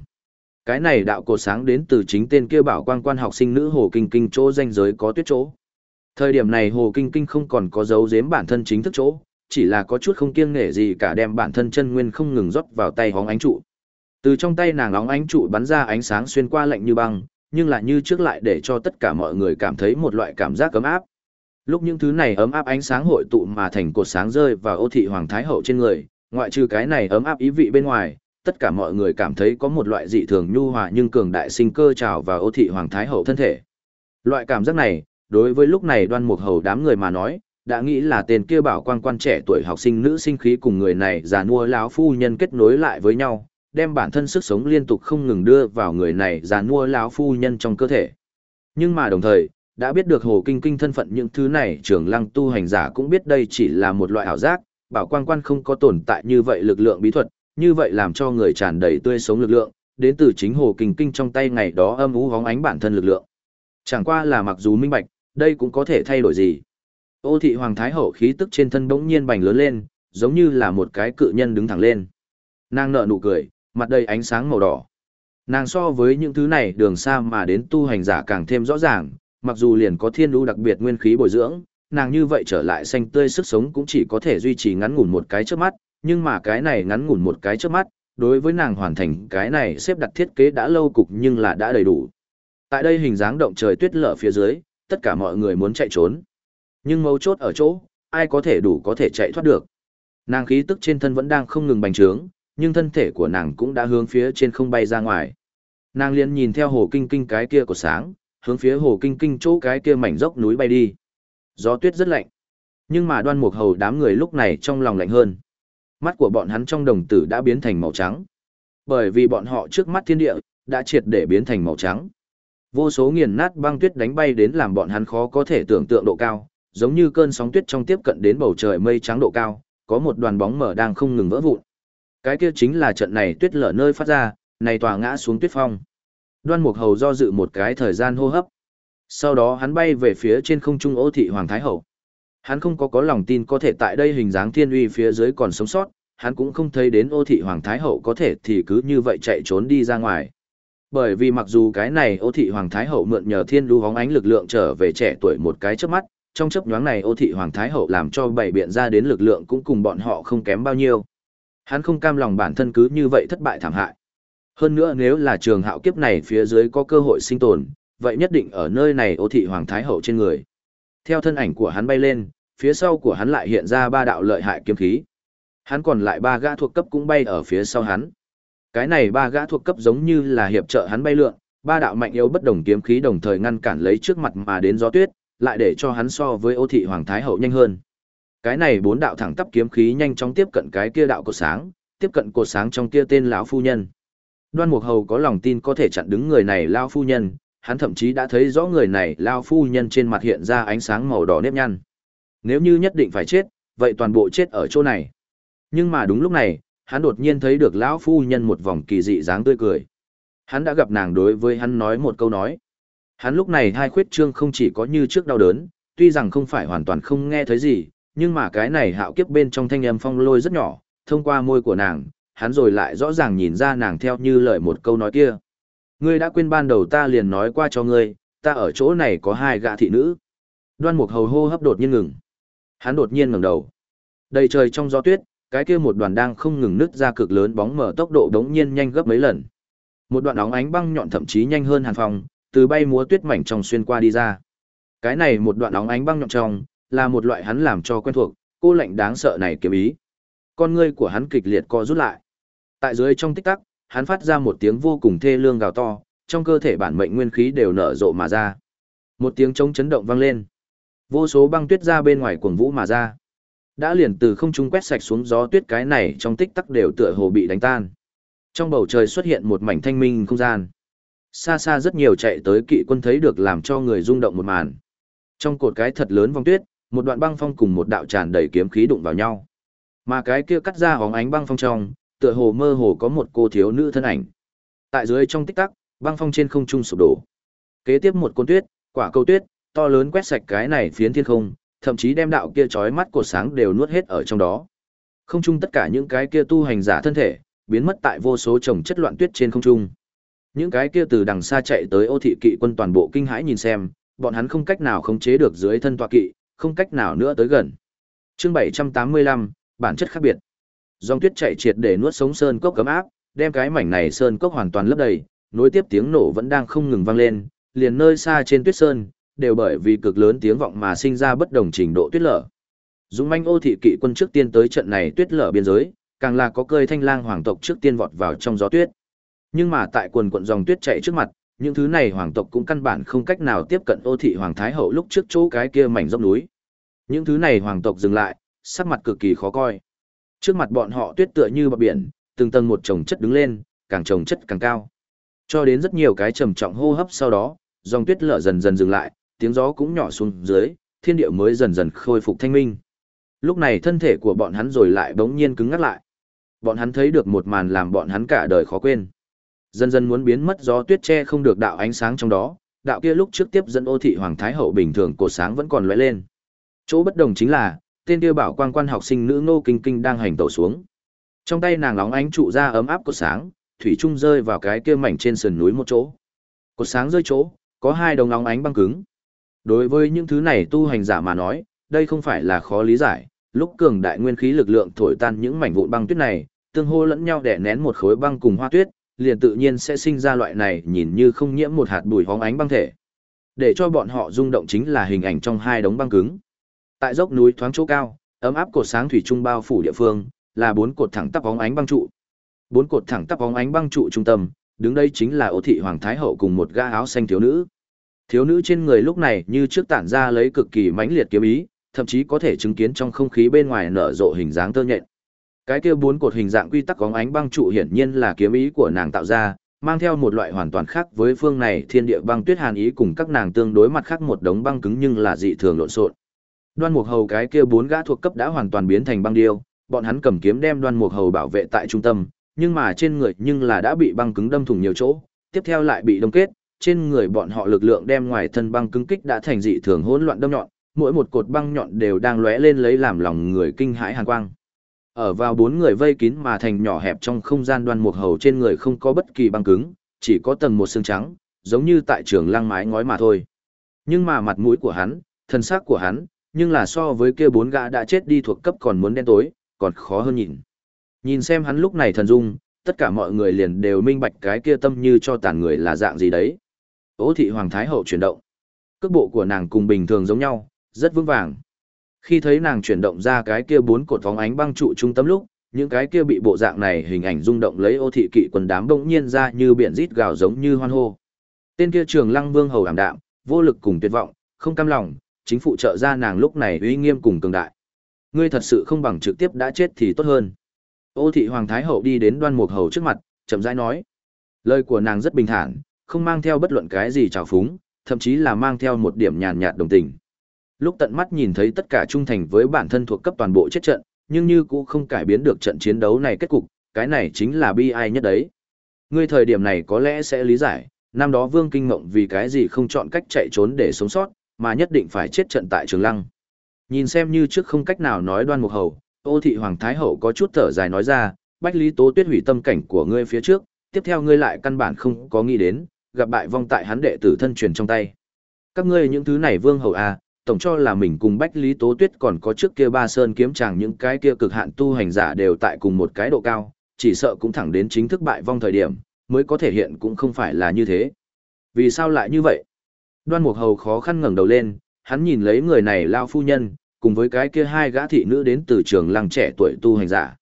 Cái này đạo cột sáng đến từ chính tên kia bảo quan quan học sinh nữ Hồ Kinh Kinh chỗ danh giới có tuyết chỗ. Thời điểm này Hồ Kinh Kinh không còn có dấu giếm bản thân chính thức chỗ, chỉ là có chút không kiêng nể gì cả đem bản thân chân nguyên không ngừng rót vào tay hóng ánh trụ. Từ trong tay nàng óng ánh trụ bắn ra ánh sáng xuyên qua lạnh như băng, nhưng lại như trước lại để cho tất cả mọi người cảm thấy một loại cảm giác ấm áp. Lúc những thứ này ấm áp ánh sáng hội tụ mà thành cột sáng rơi vào ô thị hoàng thái hậu trên người, ngoại trừ cái này ấm áp ý vị bên ngoài, tất cả mọi người cảm thấy có một loại dị thường nhu hòa nhưng cường đại sinh cơ trào vào ô thị hoàng thái hậu thân thể. Loại cảm giác này, đối với lúc này đoan mục hầu đám người mà nói, đã nghĩ là tên kia bảo quan quan trẻ tuổi học sinh nữ sinh khí cùng người này già nua lão phu nhân kết nối lại với nhau, đem bản thân sức sống liên tục không ngừng đưa vào người này già nua lão phu nhân trong cơ thể. Nhưng mà đồng thời, đã biết được hồ kinh kinh thân phận những thứ này trưởng lăng tu hành giả cũng biết đây chỉ là một loại ảo giác, bảo quan quan không có tồn tại như vậy lực lượng bí thuật, như vậy làm cho người tràn đầy tươi sống lực lượng, đến từ chính hồ kinh kinh trong tay ngày đó âm ú hóng ánh bản thân lực lượng. Chẳng qua là mặc dù minh bạch, đây cũng có thể thay đổi gì. Ô thị hoàng thái hậu khí tức trên thân bỗng nhiên bành lớn lên, giống như là một cái cự nhân đứng thẳng lên. Nàng nở nụ cười, mặt đầy ánh sáng màu đỏ. Nàng so với những thứ này đường xa mà đến tu hành giả càng thêm rõ ràng, mặc dù liền có thiên lũ đặc biệt nguyên khí bồi dưỡng, nàng như vậy trở lại xanh tươi sức sống cũng chỉ có thể duy trì ngắn ngủn một cái trước mắt, nhưng mà cái này ngắn ngủn một cái trước mắt, đối với nàng hoàn thành cái này xếp đặt thiết kế đã lâu cục nhưng là đã đầy đủ. Tại đây hình dáng động trời tuyết lở phía dưới, tất cả mọi người muốn chạy trốn. Nhưng mấu chốt ở chỗ, ai có thể đủ có thể chạy thoát được. Nàng khí tức trên thân vẫn đang không ngừng bành trướng, nhưng thân thể của nàng cũng đã hướng phía trên không bay ra ngoài. Nàng liền nhìn theo hồ kinh kinh cái kia của sáng, hướng phía hồ kinh kinh chỗ cái kia mảnh dốc núi bay đi. Gió tuyết rất lạnh. Nhưng mà đoan mục hầu đám người lúc này trong lòng lạnh hơn. Mắt của bọn hắn trong đồng tử đã biến thành màu trắng. Bởi vì bọn họ trước mắt thiên địa, đã triệt để biến thành màu trắng. Vô số nghiền nát băng tuyết đánh bay đến làm bọn hắn khó có thể tưởng tượng độ cao, giống như cơn sóng tuyết trong tiếp cận đến bầu trời mây trắng độ cao, có một đoàn bóng mở đang không ngừng vỡ vụn. Cái kia chính là trận này tuyết lở nơi phát ra, này tòa ngã xuống tuyết phong. Đoan Mục Hầu do dự một cái thời gian hô hấp. Sau đó hắn bay về phía trên không trung ô thị Hoàng Thái Hậu. Hắn không có có lòng tin có thể tại đây hình dáng thiên uy phía dưới còn sống sót, hắn cũng không thấy đến ô thị Hoàng Thái Hậu có thể thì cứ như vậy chạy trốn đi ra ngoài. Bởi vì mặc dù cái này ô thị Hoàng Thái Hậu mượn nhờ thiên đu hóng ánh lực lượng trở về trẻ tuổi một cái trước mắt, trong chấp nhoáng này ô thị Hoàng Thái Hậu làm cho bảy biện ra đến lực lượng cũng cùng bọn họ không kém bao nhiêu. Hắn không cam lòng bản thân cứ như vậy thất bại thảm hại. Hơn nữa nếu là trường hạo kiếp này phía dưới có cơ hội sinh tồn, vậy nhất định ở nơi này ô thị Hoàng Thái Hậu trên người. Theo thân ảnh của hắn bay lên, phía sau của hắn lại hiện ra ba đạo lợi hại kiếm khí. Hắn còn lại ba gã thuộc cấp cũng bay ở phía sau hắn. Cái này ba gã thuộc cấp giống như là hiệp trợ hắn bay lượn, ba đạo mạnh yếu bất đồng kiếm khí đồng thời ngăn cản lấy trước mặt mà đến gió tuyết, lại để cho hắn so với ô thị Hoàng Thái Hậu nhanh hơn. Cái này bốn đạo thẳng tắp kiếm khí nhanh chóng tiếp cận cái kia đạo cột sáng, tiếp cận cột sáng trong kia tên lão phu nhân. Đoan Mục Hầu có lòng tin có thể chặn đứng người này lão phu nhân, hắn thậm chí đã thấy rõ người này lão phu nhân trên mặt hiện ra ánh sáng màu đỏ nếp nhăn. Nếu như nhất định phải chết, vậy toàn bộ chết ở chỗ này. Nhưng mà đúng lúc này, hắn đột nhiên thấy được lão phu nhân một vòng kỳ dị dáng tươi cười. Hắn đã gặp nàng đối với hắn nói một câu nói. Hắn lúc này hai khuyết trương không chỉ có như trước đau đớn, tuy rằng không phải hoàn toàn không nghe thấy gì, nhưng mà cái này hạo kiếp bên trong thanh âm phong lôi rất nhỏ, thông qua môi của nàng, hắn rồi lại rõ ràng nhìn ra nàng theo như lời một câu nói kia. Ngươi đã quên ban đầu ta liền nói qua cho ngươi, ta ở chỗ này có hai gã thị nữ. Đoan mục hầu hô hấp đột nhiên ngừng. Hắn đột nhiên ngẩng đầu. Đầy trời trong gió tuyết, cái kia một đoàn đang không ngừng nứt ra cực lớn bóng mở tốc độ đống nhiên nhanh gấp mấy lần. Một đoạn óng ánh băng nhọn thậm chí nhanh hơn hàn phong, từ bay múa tuyết mảnh trong xuyên qua đi ra. Cái này một đoạn óng ánh băng nhọn trong, là một loại hắn làm cho quen thuộc, cô lạnh đáng sợ này kiếm ý. Con ngươi của hắn kịch liệt co rút lại. Tại dưới trong tích tắc, hắn phát ra một tiếng vô cùng thê lương gào to, trong cơ thể bản mệnh nguyên khí đều nở rộ mà ra. Một tiếng trống chấn động vang lên. Vô số băng tuyết ra bên ngoài cuồng vũ mà ra. Đã liền từ không trung quét sạch xuống gió tuyết cái này trong tích tắc đều tựa hồ bị đánh tan. Trong bầu trời xuất hiện một mảnh thanh minh không gian. Xa xa rất nhiều chạy tới kỵ quân thấy được làm cho người rung động một màn. Trong cột cái thật lớn vòng tuyết, một đoạn băng phong cùng một đạo tràn đầy kiếm khí đụng vào nhau. Mà cái kia cắt ra hóng ánh băng phong trong, tựa hồ mơ hồ có một cô thiếu nữ thân ảnh. Tại dưới trong tích tắc, băng phong trên không trung sụp đổ. Kế tiếp một côn tuyết, quả câu tuyết, to lớn quét sạch cái này phiến thiên không, thậm chí đem đạo kia chói mắt của sáng đều nuốt hết ở trong đó. Không trung tất cả những cái kia tu hành giả thân thể, biến mất tại vô số chồng chất loạn tuyết trên không trung. Những cái kia từ đằng xa chạy tới ô thị kỵ quân toàn bộ kinh hãi nhìn xem, bọn hắn không cách nào khống chế được dưới thân tọa kỵ, không cách nào nữa tới gần. Chương 785, bản chất khác biệt. Dòng tuyết chạy triệt để nuốt sống sơn cốc cấm áp, đem cái mảnh này sơn cốc hoàn toàn lấp đầy, nối tiếp tiếng nổ vẫn đang không ngừng vang lên, liền nơi xa trên tuyết sơn, đều bởi vì cực lớn tiếng vọng mà sinh ra bất đồng trình độ tuyết lở. Dũng manh ô thị kỵ quân trước tiên tới trận này tuyết lở biên giới, càng là có cơi thanh lang hoàng tộc trước tiên vọt vào trong gió tuyết. Nhưng mà tại quần quận dòng tuyết chạy trước mặt, những thứ này hoàng tộc cũng căn bản không cách nào tiếp cận ô thị hoàng thái hậu lúc trước chỗ cái kia mảnh dốc núi. Những thứ này hoàng tộc dừng lại, sắc mặt cực kỳ khó coi. Trước mặt bọn họ tuyết tựa như bờ biển, từng tầng một chồng chất đứng lên, càng chồng chất càng cao. Cho đến rất nhiều cái trầm trọng hô hấp sau đó, dòng tuyết lở dần dần dừng lại, tiếng gió cũng nhỏ xuống dưới, thiên địa mới dần dần khôi phục thanh minh. Lúc này thân thể của bọn hắn rồi lại bỗng nhiên cứng ngắt lại. Bọn hắn thấy được một màn làm bọn hắn cả đời khó quên. Dần dần muốn biến mất gió tuyết che không được đạo ánh sáng trong đó, đạo kia lúc trước tiếp dẫn ô thị hoàng thái hậu bình thường cổ sáng vẫn còn lóe lên. Chỗ bất đồng chính là, tên kia bảo quan quan học sinh nữ Ngô Kinh Kinh đang hành tẩu xuống. Trong tay nàng lóng ánh trụ ra ấm áp cột sáng, thủy trung rơi vào cái kia mảnh trên sườn núi một chỗ. Cột sáng rơi chỗ, có hai đồng lóng ánh băng cứng. Đối với những thứ này tu hành giả mà nói, đây không phải là khó lý giải, lúc cường đại nguyên khí lực lượng thổi tan những mảnh vụn băng tuyết này, tương hô lẫn nhau đè nén một khối băng cùng hoa tuyết, liền tự nhiên sẽ sinh ra loại này nhìn như không nhiễm một hạt bụi hóng ánh băng thể. Để cho bọn họ rung động chính là hình ảnh trong hai đống băng cứng. Tại dốc núi thoáng chỗ cao, ấm áp cột sáng thủy trung bao phủ địa phương, là bốn cột thẳng tắp bóng ánh băng trụ. Bốn cột thẳng tắp bóng ánh băng trụ trung tâm, đứng đây chính là Ô thị hoàng thái hậu cùng một gã áo xanh thiếu nữ. Thiếu nữ trên người lúc này như trước tản ra lấy cực kỳ mãnh liệt kiếm ý, thậm chí có thể chứng kiến trong không khí bên ngoài nở rộ hình dáng tơ nhện. Cái kia bốn cột hình dạng quy tắc bóng ánh băng trụ hiển nhiên là kiếm ý của nàng tạo ra, mang theo một loại hoàn toàn khác với phương này thiên địa băng tuyết hàn ý cùng các nàng tương đối mặt khác một đống băng cứng nhưng là dị thường lộn xộn. Đoan Mục Hầu cái kia bốn gã thuộc cấp đã hoàn toàn biến thành băng điêu, bọn hắn cầm kiếm đem Đoan Mục Hầu bảo vệ tại trung tâm, nhưng mà trên người nhưng là đã bị băng cứng đâm thủng nhiều chỗ, tiếp theo lại bị đông kết, trên người bọn họ lực lượng đem ngoài thân băng cứng kích đã thành dị thường hỗn loạn đâm nhọn, mỗi một cột băng nhọn đều đang lóe lên lấy làm lòng người kinh hãi hàn quang. Ở vào bốn người vây kín mà thành nhỏ hẹp trong không gian đoan mục hầu trên người không có bất kỳ băng cứng, chỉ có tầng một xương trắng, giống như tại trường lăng mái ngói mà thôi. Nhưng mà mặt mũi của hắn, thân xác của hắn, nhưng là so với kia bốn gã đã chết đi thuộc cấp còn muốn đen tối, còn khó hơn nhìn. Nhìn xem hắn lúc này thần dung, tất cả mọi người liền đều minh bạch cái kia tâm như cho tàn người là dạng gì đấy. Ô thị hoàng thái hậu chuyển động. Cước bộ của nàng cùng bình thường giống nhau, rất vững vàng. Khi thấy nàng chuyển động ra cái kia bốn cột phóng ánh băng trụ trung tâm lúc, những cái kia bị bộ dạng này hình ảnh rung động lấy ô thị kỵ quần đám bỗng nhiên ra như biển rít gào giống như hoan hô. Tên kia trường lăng vương hầu ảm đạm, vô lực cùng tuyệt vọng, không cam lòng, chính phụ trợ ra nàng lúc này uy nghiêm cùng cường đại. Ngươi thật sự không bằng trực tiếp đã chết thì tốt hơn. Ô thị hoàng thái hậu đi đến đoan mục hầu trước mặt, chậm rãi nói. Lời của nàng rất bình thản, không mang theo bất luận cái gì trào phúng, thậm chí là mang theo một điểm nhàn nhạt đồng tình. Lúc tận mắt nhìn thấy tất cả trung thành với bản thân thuộc cấp toàn bộ chết trận, nhưng như cũng không cải biến được trận chiến đấu này kết cục, cái này chính là bi ai nhất đấy. Ngươi thời điểm này có lẽ sẽ lý giải, năm đó Vương Kinh Ngộng vì cái gì không chọn cách chạy trốn để sống sót, mà nhất định phải chết trận tại Trường Lăng. Nhìn xem như trước không cách nào nói đoan mục hầu, ô thị Hoàng Thái Hậu có chút thở dài nói ra, Bách Lý Tố Tuyết hủy tâm cảnh của ngươi phía trước, tiếp theo ngươi lại căn bản không có nghĩ đến, gặp bại vong tại hắn đệ tử thân truyền trong tay. Các ngươi những thứ này vương hầu à, tổng cho là mình cùng Bách Lý Tố Tuyết còn có trước kia ba sơn kiếm chàng những cái kia cực hạn tu hành giả đều tại cùng một cái độ cao, chỉ sợ cũng thẳng đến chính thức bại vong thời điểm, mới có thể hiện cũng không phải là như thế. Vì sao lại như vậy? Đoan Mục Hầu khó khăn ngẩng đầu lên, hắn nhìn lấy người này lao phu nhân, cùng với cái kia hai gã thị nữ đến từ trường lăng trẻ tuổi tu hành giả.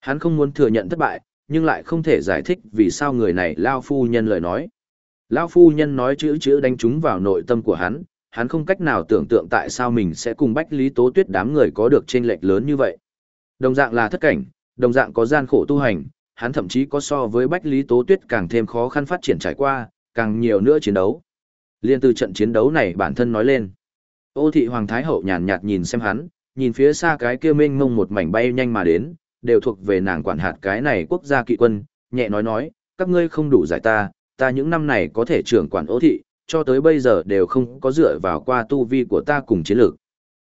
Hắn không muốn thừa nhận thất bại, nhưng lại không thể giải thích vì sao người này lao phu nhân lời nói. Lao phu nhân nói chữ chữ đánh trúng vào nội tâm của hắn, hắn không cách nào tưởng tượng tại sao mình sẽ cùng Bách Lý Tố Tuyết đám người có được chênh lệch lớn như vậy. Đồng dạng là thất cảnh, đồng dạng có gian khổ tu hành, hắn thậm chí có so với Bách Lý Tố Tuyết càng thêm khó khăn phát triển trải qua, càng nhiều nữa chiến đấu. Liên từ trận chiến đấu này bản thân nói lên. Ô thị Hoàng Thái Hậu nhàn nhạt nhìn xem hắn, nhìn phía xa cái kia mênh mông một mảnh bay nhanh mà đến, đều thuộc về nàng quản hạt cái này quốc gia kỵ quân, nhẹ nói nói, các ngươi không đủ giải ta, ta những năm này có thể trưởng quản ô thị, cho tới bây giờ đều không có dựa vào qua tu vi của ta cùng chiến lược.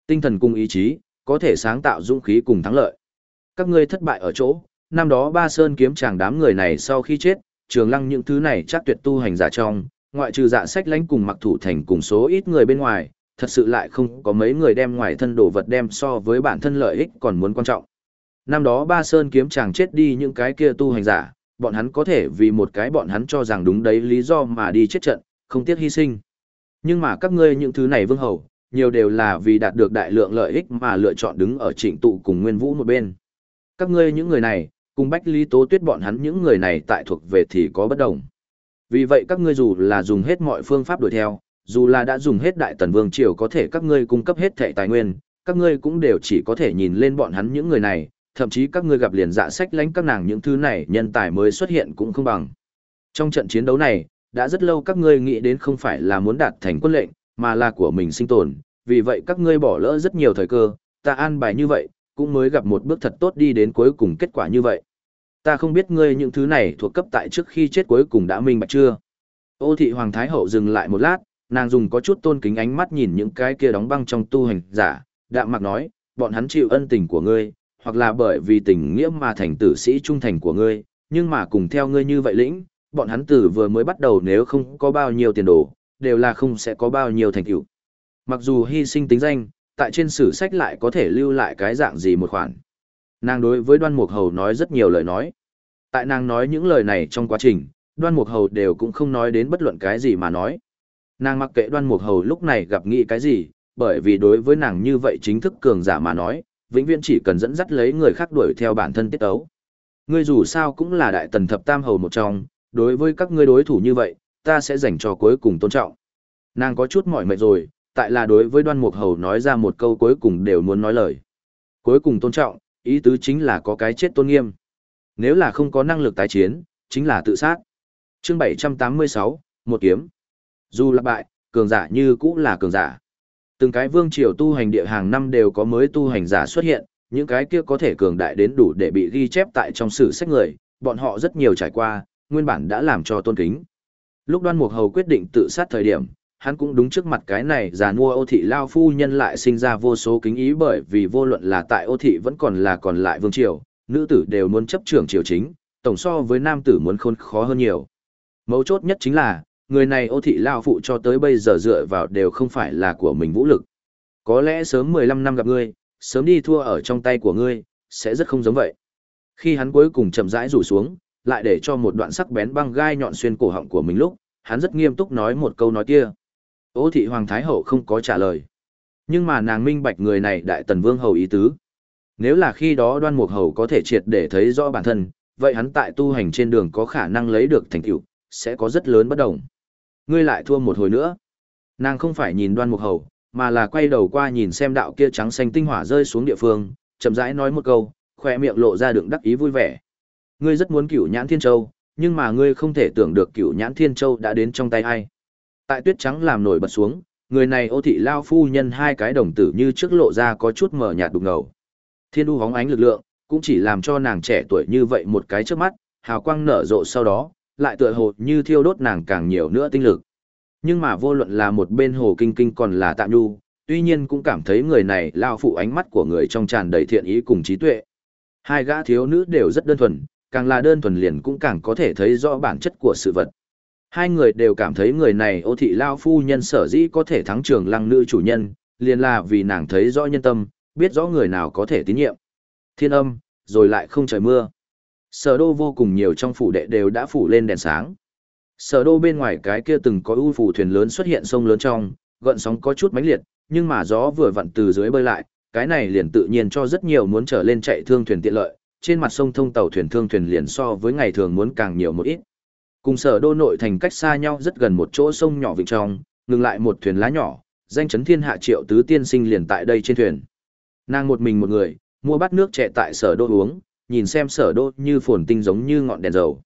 Tinh thần cùng ý chí, có thể sáng tạo dũng khí cùng thắng lợi. Các ngươi thất bại ở chỗ, năm đó ba sơn kiếm chàng đám người này sau khi chết, trường lăng những thứ này chắc tuyệt tu hành giả trong, ngoại trừ dạ sách lãnh cùng mặc thủ thành cùng số ít người bên ngoài, thật sự lại không có mấy người đem ngoài thân đồ vật đem so với bản thân lợi ích còn muốn quan trọng. Năm đó ba sơn kiếm chàng chết đi những cái kia tu hành giả, bọn hắn có thể vì một cái bọn hắn cho rằng đúng đấy lý do mà đi chết trận, không tiếc hy sinh. Nhưng mà các ngươi những thứ này vương hầu, nhiều đều là vì đạt được đại lượng lợi ích mà lựa chọn đứng ở trịnh tụ cùng nguyên vũ một bên. Các ngươi những người này, cùng Bách Lý Tố Tuyết bọn hắn những người này tại thuộc về thì có bất đồng. Vì vậy các ngươi dù là dùng hết mọi phương pháp đuổi theo, dù là đã dùng hết đại tần vương triều có thể các ngươi cung cấp hết thệ tài nguyên, các ngươi cũng đều chỉ có thể nhìn lên bọn hắn những người này, thậm chí các ngươi gặp liền dạ sách lánh các nàng những thứ này nhân tài mới xuất hiện cũng không bằng. Trong trận chiến đấu này, đã rất lâu các ngươi nghĩ đến không phải là muốn đạt thành quân lệnh, mà là của mình sinh tồn, vì vậy các ngươi bỏ lỡ rất nhiều thời cơ, ta an bài như vậy, cũng mới gặp một bước thật tốt đi đến cuối cùng kết quả như vậy. Ta không biết ngươi những thứ này thuộc cấp tại trước khi chết cuối cùng đã minh bạch chưa. Ô thị Hoàng Thái Hậu dừng lại một lát, nàng dùng có chút tôn kính ánh mắt nhìn những cái kia đóng băng trong tu hành giả, đạm mặc nói, bọn hắn chịu ân tình của ngươi, hoặc là bởi vì tình nghĩa mà thành tử sĩ trung thành của ngươi, nhưng mà cùng theo ngươi như vậy lĩnh, bọn hắn tử vừa mới bắt đầu nếu không có bao nhiêu tiền đồ, đều là không sẽ có bao nhiêu thành tựu. Mặc dù hy sinh tính danh, tại trên sử sách lại có thể lưu lại cái dạng gì một khoản. Nàng đối với đoan mục hầu nói rất nhiều lời nói. Tại nàng nói những lời này trong quá trình, đoan mục hầu đều cũng không nói đến bất luận cái gì mà nói. Nàng mặc kệ đoan mục hầu lúc này gặp nghĩ cái gì, bởi vì đối với nàng như vậy chính thức cường giả mà nói, vĩnh viễn chỉ cần dẫn dắt lấy người khác đuổi theo bản thân tiết ấu. Ngươi dù sao cũng là đại tần thập tam hầu một trong, đối với các ngươi đối thủ như vậy, ta sẽ dành cho cuối cùng tôn trọng. Nàng có chút mỏi mệt rồi, tại là đối với đoan mục hầu nói ra một câu cuối cùng đều muốn nói lời. Cuối cùng tôn trọng, ý tứ chính là có cái chết tôn nghiêm. Nếu là không có năng lực tái chiến, chính là tự sát. Chương 786, một kiếm. Dù là bại, cường giả như cũng là cường giả. Từng cái vương triều tu hành địa hàng năm đều có mới tu hành giả xuất hiện, những cái kia có thể cường đại đến đủ để bị ghi chép tại trong sử sách người, bọn họ rất nhiều trải qua, nguyên bản đã làm cho tôn kính. Lúc đoan mục hầu quyết định tự sát thời điểm, hắn cũng đúng trước mặt cái này già mua ô thị lao phu nhân lại sinh ra vô số kính ý bởi vì vô luận là tại ô thị vẫn còn là còn lại vương triều, nữ tử đều muốn chấp trưởng triều chính, tổng so với nam tử muốn khôn khó hơn nhiều. Mấu chốt nhất chính là, người này ô thị lao phụ cho tới bây giờ dựa vào đều không phải là của mình vũ lực. Có lẽ sớm 15 năm gặp ngươi, sớm đi thua ở trong tay của ngươi, sẽ rất không giống vậy. Khi hắn cuối cùng chậm rãi rủ xuống, lại để cho một đoạn sắc bén băng gai nhọn xuyên cổ họng của mình lúc, hắn rất nghiêm túc nói một câu nói kia. Ô thị Hoàng Thái Hậu không có trả lời. Nhưng mà nàng minh bạch người này đại tần vương hầu ý tứ. Nếu là khi đó đoan mục hầu có thể triệt để thấy rõ bản thân, vậy hắn tại tu hành trên đường có khả năng lấy được thành tựu, sẽ có rất lớn bất đồng. Ngươi lại thua một hồi nữa. Nàng không phải nhìn đoan mục hầu, mà là quay đầu qua nhìn xem đạo kia trắng xanh tinh hỏa rơi xuống địa phương, chậm rãi nói một câu, khoe miệng lộ ra đường đắc ý vui vẻ. Ngươi rất muốn cửu nhãn thiên châu, nhưng mà ngươi không thể tưởng được cửu nhãn thiên châu đã đến trong tay ai. Tại tuyết trắng làm nổi bật xuống, người này ô thị lao phu nhân hai cái đồng tử như trước lộ ra có chút mở nhạt đục ngầu. Thiên đu hóng ánh lực lượng, cũng chỉ làm cho nàng trẻ tuổi như vậy một cái trước mắt, hào quang nở rộ sau đó, lại tựa hồ như thiêu đốt nàng càng nhiều nữa tinh lực. Nhưng mà vô luận là một bên hồ kinh kinh còn là tạm nhu, tuy nhiên cũng cảm thấy người này lao phụ ánh mắt của người trong tràn đầy thiện ý cùng trí tuệ. Hai gã thiếu nữ đều rất đơn thuần, càng là đơn thuần liền cũng càng có thể thấy rõ bản chất của sự vật. Hai người đều cảm thấy người này ô thị lao phu nhân sở dĩ có thể thắng trường lăng nữ chủ nhân, liền là vì nàng thấy rõ nhân tâm, biết rõ người nào có thể tín nhiệm. Thiên âm, rồi lại không trời mưa. Sở đô vô cùng nhiều trong phủ đệ đều đã phủ lên đèn sáng. Sở đô bên ngoài cái kia từng có ưu phủ thuyền lớn xuất hiện sông lớn trong, gợn sóng có chút mãnh liệt, nhưng mà gió vừa vặn từ dưới bơi lại, cái này liền tự nhiên cho rất nhiều muốn trở lên chạy thương thuyền tiện lợi, trên mặt sông thông tàu thuyền thương thuyền liền so với ngày thường muốn càng nhiều một ít. Cùng sở đô nội thành cách xa nhau rất gần một chỗ sông nhỏ vịnh trong, ngừng lại một thuyền lá nhỏ, danh chấn thiên hạ triệu tứ tiên sinh liền tại đây trên thuyền. Nàng một mình một người, mua bát nước trẻ tại sở đô uống, nhìn xem sở đô như phồn tinh giống như ngọn đèn dầu.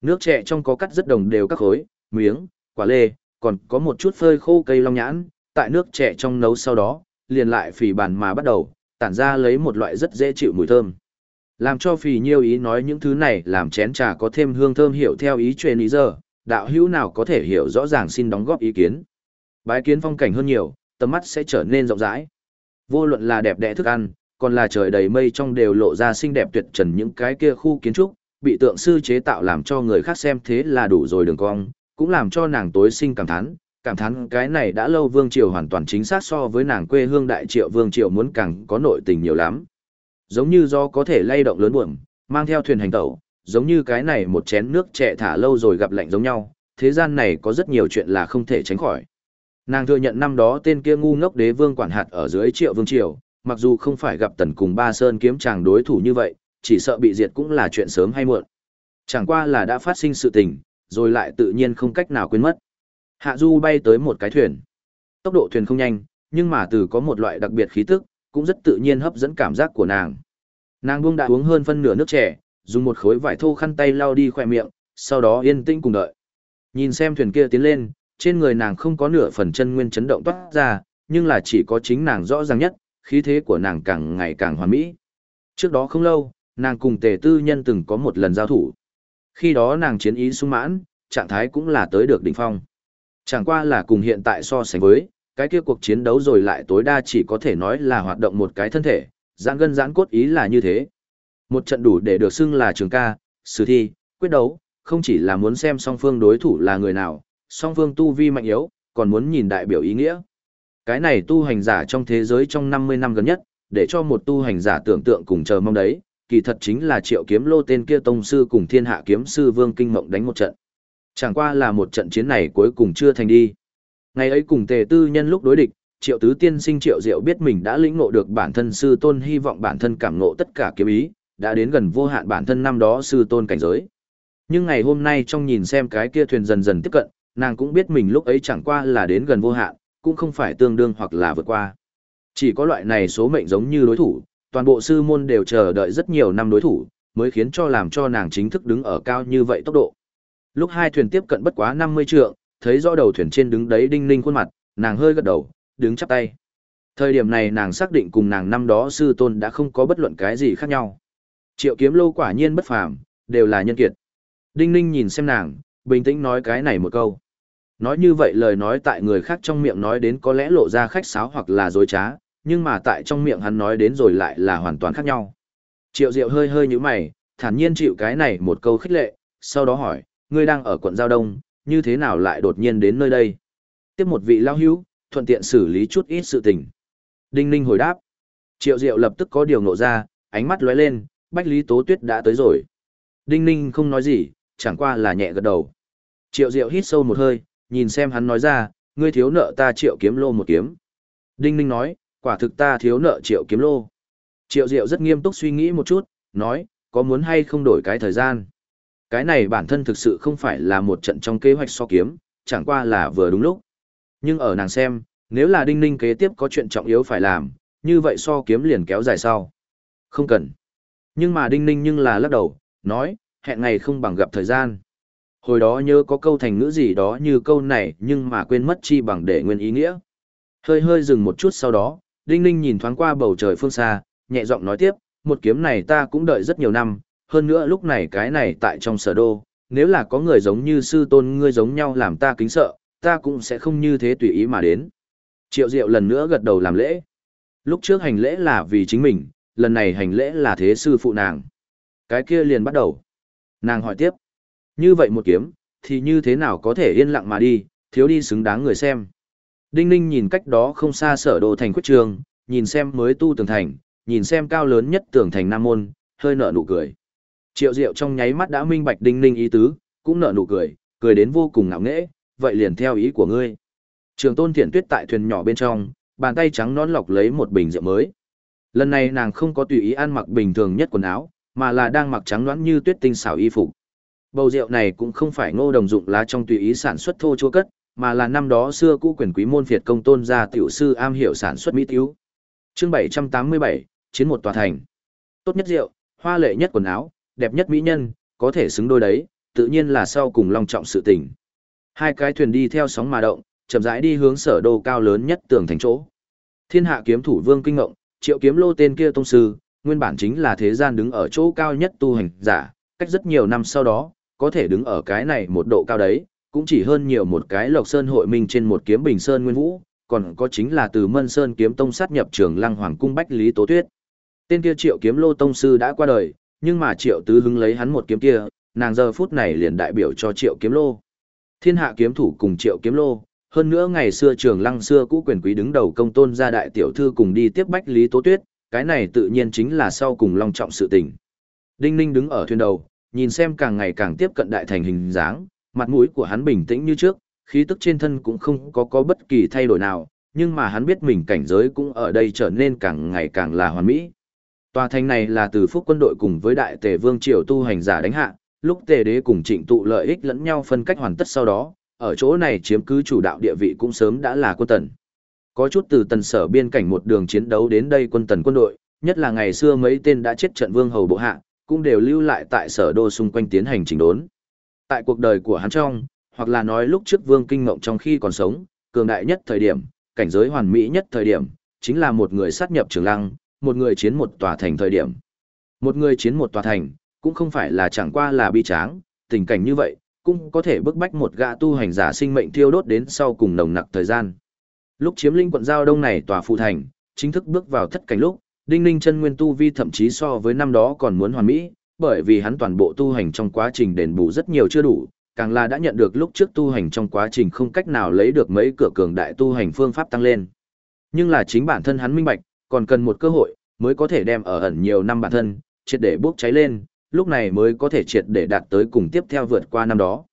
Nước trẻ trong có cắt rất đồng đều các khối, miếng, quả lê, còn có một chút phơi khô cây long nhãn, tại nước trẻ trong nấu sau đó, liền lại phì bàn mà bắt đầu, tản ra lấy một loại rất dễ chịu mùi thơm. Làm cho phì nhiêu ý nói những thứ này làm chén trà có thêm hương thơm hiểu theo ý truyền ý giờ, đạo hữu nào có thể hiểu rõ ràng xin đóng góp ý kiến. Bái kiến phong cảnh hơn nhiều, tầm mắt sẽ trở nên rộng rãi. Vô luận là đẹp đẽ thức ăn, còn là trời đầy mây trong đều lộ ra xinh đẹp tuyệt trần những cái kia khu kiến trúc, bị tượng sư chế tạo làm cho người khác xem thế là đủ rồi đường cong, cũng làm cho nàng tối sinh cảm thán, cảm thán cái này đã lâu vương triều hoàn toàn chính xác so với nàng quê hương đại triệu vương triều muốn càng có nội tình nhiều lắm. Giống như do có thể lay động lớn buồm, mang theo thuyền hành tẩu, giống như cái này một chén nước trẻ thả lâu rồi gặp lạnh giống nhau, thế gian này có rất nhiều chuyện là không thể tránh khỏi. Nàng thừa nhận năm đó tên kia ngu ngốc đế vương quản hạt ở dưới triệu vương triều, mặc dù không phải gặp tần cùng ba sơn kiếm chàng đối thủ như vậy, chỉ sợ bị diệt cũng là chuyện sớm hay muộn. Chẳng qua là đã phát sinh sự tình, rồi lại tự nhiên không cách nào quên mất. Hạ Du bay tới một cái thuyền. Tốc độ thuyền không nhanh, nhưng mà từ có một loại đặc biệt khí tức, cũng rất tự nhiên hấp dẫn cảm giác của nàng. Nàng buông đã uống hơn phân nửa nước trẻ, dùng một khối vải thô khăn tay lau đi khỏe miệng, sau đó yên tĩnh cùng đợi. Nhìn xem thuyền kia tiến lên, trên người nàng không có nửa phần chân nguyên chấn động toát ra, nhưng là chỉ có chính nàng rõ ràng nhất, khí thế của nàng càng ngày càng hoàn mỹ. Trước đó không lâu, nàng cùng tề tư nhân từng có một lần giao thủ. Khi đó nàng chiến ý sung mãn, trạng thái cũng là tới được đỉnh phong. Chẳng qua là cùng hiện tại so sánh với, cái kia cuộc chiến đấu rồi lại tối đa chỉ có thể nói là hoạt động một cái thân thể, giãn gân giãn cốt ý là như thế. Một trận đủ để được xưng là trường ca, sử thi, quyết đấu, không chỉ là muốn xem song phương đối thủ là người nào, song phương tu vi mạnh yếu, còn muốn nhìn đại biểu ý nghĩa. Cái này tu hành giả trong thế giới trong 50 năm gần nhất, để cho một tu hành giả tưởng tượng cùng chờ mong đấy, kỳ thật chính là triệu kiếm lô tên kia tông sư cùng thiên hạ kiếm sư vương kinh mộng đánh một trận. Chẳng qua là một trận chiến này cuối cùng chưa thành đi. Ngày ấy cùng tề tư nhân lúc đối địch, triệu tứ tiên sinh triệu diệu biết mình đã lĩnh ngộ được bản thân sư tôn hy vọng bản thân cảm ngộ tất cả kiếm ý, đã đến gần vô hạn bản thân năm đó sư tôn cảnh giới. Nhưng ngày hôm nay trong nhìn xem cái kia thuyền dần dần tiếp cận, nàng cũng biết mình lúc ấy chẳng qua là đến gần vô hạn, cũng không phải tương đương hoặc là vượt qua. Chỉ có loại này số mệnh giống như đối thủ, toàn bộ sư môn đều chờ đợi rất nhiều năm đối thủ, mới khiến cho làm cho nàng chính thức đứng ở cao như vậy tốc độ. Lúc hai thuyền tiếp cận bất quá 50 trượng, thấy rõ đầu thuyền trên đứng đấy đinh ninh khuôn mặt, nàng hơi gật đầu, đứng chắp tay. Thời điểm này nàng xác định cùng nàng năm đó sư tôn đã không có bất luận cái gì khác nhau. Triệu kiếm lô quả nhiên bất phàm, đều là nhân kiệt. Đinh ninh nhìn xem nàng, bình tĩnh nói cái này một câu. Nói như vậy lời nói tại người khác trong miệng nói đến có lẽ lộ ra khách sáo hoặc là dối trá, nhưng mà tại trong miệng hắn nói đến rồi lại là hoàn toàn khác nhau. Triệu Diệu hơi hơi như mày, thản nhiên chịu cái này một câu khích lệ, sau đó hỏi, ngươi đang ở quận Giao Đông, như thế nào lại đột nhiên đến nơi đây? Tiếp một vị lao hữu, thuận tiện xử lý chút ít sự tình. Đinh Ninh hồi đáp. Triệu Diệu lập tức có điều nộ ra, ánh mắt lóe lên, Bách Lý Tố Tuyết đã tới rồi. Đinh Ninh không nói gì, chẳng qua là nhẹ gật đầu. Triệu Diệu hít sâu một hơi, nhìn xem hắn nói ra, ngươi thiếu nợ ta triệu kiếm lô một kiếm. Đinh Ninh nói, quả thực ta thiếu nợ triệu kiếm lô. Triệu Diệu rất nghiêm túc suy nghĩ một chút, nói, có muốn hay không đổi cái thời gian. Cái này bản thân thực sự không phải là một trận trong kế hoạch so kiếm, chẳng qua là vừa đúng lúc. Nhưng ở nàng xem, nếu là Đinh Ninh kế tiếp có chuyện trọng yếu phải làm, như vậy so kiếm liền kéo dài sau. Không cần. Nhưng mà Đinh Ninh nhưng là lắc đầu, nói, hẹn ngày không bằng gặp thời gian. Hồi đó nhớ có câu thành ngữ gì đó như câu này nhưng mà quên mất chi bằng để nguyên ý nghĩa. Hơi hơi dừng một chút sau đó, Đinh Ninh nhìn thoáng qua bầu trời phương xa, nhẹ giọng nói tiếp, một kiếm này ta cũng đợi rất nhiều năm, hơn nữa lúc này cái này tại trong sở đô, nếu là có người giống như sư tôn ngươi giống nhau làm ta kính sợ, ta cũng sẽ không như thế tùy ý mà đến. Triệu Diệu lần nữa gật đầu làm lễ. Lúc trước hành lễ là vì chính mình, lần này hành lễ là thế sư phụ nàng. Cái kia liền bắt đầu. Nàng hỏi tiếp. Như vậy một kiếm, thì như thế nào có thể yên lặng mà đi, thiếu đi xứng đáng người xem. Đinh Ninh nhìn cách đó không xa sở đồ thành quyết trường, nhìn xem mới tu tường thành, nhìn xem cao lớn nhất tường thành Nam Môn, hơi nở nụ cười. Triệu Diệu trong nháy mắt đã minh bạch Đinh Ninh ý tứ, cũng nở nụ cười, cười đến vô cùng ngạo nghễ, vậy liền theo ý của ngươi. Trường Tôn Thiện Tuyết tại thuyền nhỏ bên trong, bàn tay trắng nón lọc lấy một bình rượu mới. Lần này nàng không có tùy ý ăn mặc bình thường nhất quần áo, mà là đang mặc trắng nõn như tuyết tinh xảo y phục. Bầu rượu này cũng không phải ngô đồng dụng lá trong tùy ý sản xuất thô chua cất, mà là năm đó xưa cũ quyền quý môn phiệt công tôn gia tiểu sư am hiểu sản xuất mỹ tiêu. Chương 787, chiến một tòa thành. Tốt nhất rượu, hoa lệ nhất quần áo, đẹp nhất mỹ nhân, có thể xứng đôi đấy, tự nhiên là sau cùng long trọng sự tình. Hai cái thuyền đi theo sóng mà động, chậm rãi đi hướng sở đô cao lớn nhất tường thành chỗ. Thiên hạ kiếm thủ Vương Kinh Ngộng, Triệu Kiếm Lô tên kia tông sư, nguyên bản chính là thế gian đứng ở chỗ cao nhất tu hành giả, cách rất nhiều năm sau đó, có thể đứng ở cái này một độ cao đấy, cũng chỉ hơn nhiều một cái Lộc Sơn hội minh trên một kiếm Bình Sơn Nguyên Vũ, còn có chính là từ Mân Sơn kiếm tông sát nhập trường Lăng Hoàng cung Bách Lý Tố Tuyết. Tên kia Triệu Kiếm Lô tông sư đã qua đời, nhưng mà Triệu Tứ hứng lấy hắn một kiếm kia, nàng giờ phút này liền đại biểu cho Triệu Kiếm Lô. Thiên hạ kiếm thủ cùng Triệu Kiếm Lô, hơn nữa ngày xưa trường Lăng xưa cũ quyền quý đứng đầu công tôn gia đại tiểu thư cùng đi tiếp Bách Lý Tố Tuyết, cái này tự nhiên chính là sau cùng long trọng sự tình. Đinh Ninh đứng ở thuyền đầu, nhìn xem càng ngày càng tiếp cận đại thành hình dáng, mặt mũi của hắn bình tĩnh như trước, khí tức trên thân cũng không có có bất kỳ thay đổi nào, nhưng mà hắn biết mình cảnh giới cũng ở đây trở nên càng ngày càng là hoàn mỹ. Tòa thành này là từ phúc quân đội cùng với đại tề vương triều tu hành giả đánh hạ, lúc tề đế cùng trịnh tụ lợi ích lẫn nhau phân cách hoàn tất sau đó, ở chỗ này chiếm cứ chủ đạo địa vị cũng sớm đã là quân tần. Có chút từ tần sở biên cảnh một đường chiến đấu đến đây quân tần quân đội, nhất là ngày xưa mấy tên đã chết trận vương hầu bộ hạ, cũng đều lưu lại tại sở đô xung quanh tiến hành chỉnh đốn. Tại cuộc đời của hắn trong, hoặc là nói lúc trước vương kinh ngộng trong khi còn sống, cường đại nhất thời điểm, cảnh giới hoàn mỹ nhất thời điểm, chính là một người sát nhập trường lăng, một người chiến một tòa thành thời điểm. Một người chiến một tòa thành, cũng không phải là chẳng qua là bi tráng, tình cảnh như vậy, cũng có thể bức bách một gã tu hành giả sinh mệnh thiêu đốt đến sau cùng nồng nặc thời gian. Lúc chiếm linh quận giao đông này tòa phụ thành, chính thức bước vào thất cảnh lúc, Đinh Ninh chân nguyên tu vi thậm chí so với năm đó còn muốn hoàn mỹ, bởi vì hắn toàn bộ tu hành trong quá trình đền bù rất nhiều chưa đủ, càng là đã nhận được lúc trước tu hành trong quá trình không cách nào lấy được mấy cửa cường đại tu hành phương pháp tăng lên. Nhưng là chính bản thân hắn minh bạch, còn cần một cơ hội, mới có thể đem ở ẩn nhiều năm bản thân, triệt để bốc cháy lên, lúc này mới có thể triệt để đạt tới cùng tiếp theo vượt qua năm đó.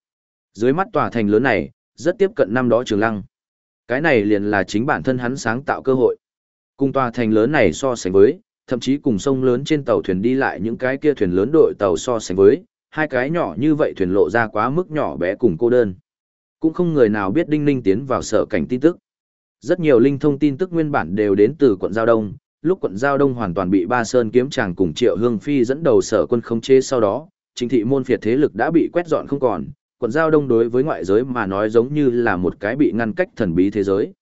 Dưới mắt tòa thành lớn này, rất tiếp cận năm đó trường lăng. Cái này liền là chính bản thân hắn sáng tạo cơ hội. Cùng tòa thành lớn này so sánh với, thậm chí cùng sông lớn trên tàu thuyền đi lại những cái kia thuyền lớn đội tàu so sánh với, hai cái nhỏ như vậy thuyền lộ ra quá mức nhỏ bé cùng cô đơn. Cũng không người nào biết Đinh Ninh tiến vào sở cảnh tin tức. Rất nhiều linh thông tin tức nguyên bản đều đến từ quận Giao Đông, lúc quận Giao Đông hoàn toàn bị Ba Sơn kiếm Tràng cùng Triệu Hương Phi dẫn đầu sở quân khống chế sau đó, chính thị môn phiệt thế lực đã bị quét dọn không còn, quận Giao Đông đối với ngoại giới mà nói giống như là một cái bị ngăn cách thần bí thế giới.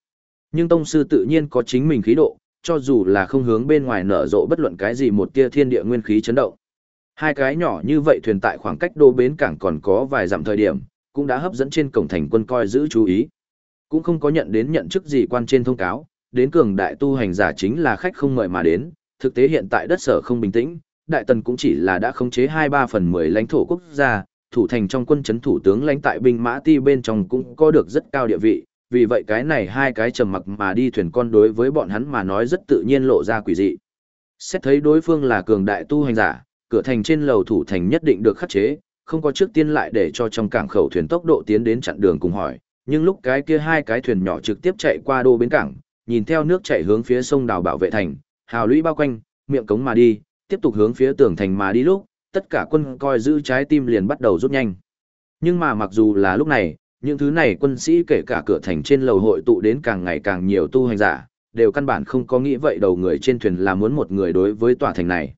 Nhưng Tông Sư tự nhiên có chính mình khí độ, cho dù là không hướng bên ngoài nở rộ bất luận cái gì một tia thiên địa nguyên khí chấn động. Hai cái nhỏ như vậy thuyền tại khoảng cách đô bến cảng còn có vài dặm thời điểm, cũng đã hấp dẫn trên cổng thành quân coi giữ chú ý. Cũng không có nhận đến nhận chức gì quan trên thông cáo, đến cường đại tu hành giả chính là khách không mời mà đến, thực tế hiện tại đất sở không bình tĩnh, đại tần cũng chỉ là đã khống chế 2-3 phần 10 lãnh thổ quốc gia, thủ thành trong quân chấn thủ tướng lãnh tại binh mã ti bên trong cũng có được rất cao địa vị, vì vậy cái này hai cái trầm mặc mà đi thuyền con đối với bọn hắn mà nói rất tự nhiên lộ ra quỷ dị. Xét thấy đối phương là cường đại tu hành giả, cửa thành trên lầu thủ thành nhất định được khắc chế, không có trước tiên lại để cho trong cảng khẩu thuyền tốc độ tiến đến chặn đường cùng hỏi, nhưng lúc cái kia hai cái thuyền nhỏ trực tiếp chạy qua đô bến cảng, nhìn theo nước chạy hướng phía sông đào bảo vệ thành, hào lũy bao quanh, miệng cống mà đi, tiếp tục hướng phía tường thành mà đi lúc, tất cả quân coi giữ trái tim liền bắt đầu rút nhanh. Nhưng mà mặc dù là lúc này, những thứ này quân sĩ kể cả cửa thành trên lầu hội tụ đến càng ngày càng nhiều tu hành giả, đều căn bản không có nghĩ vậy đầu người trên thuyền là muốn một người đối với tòa thành này.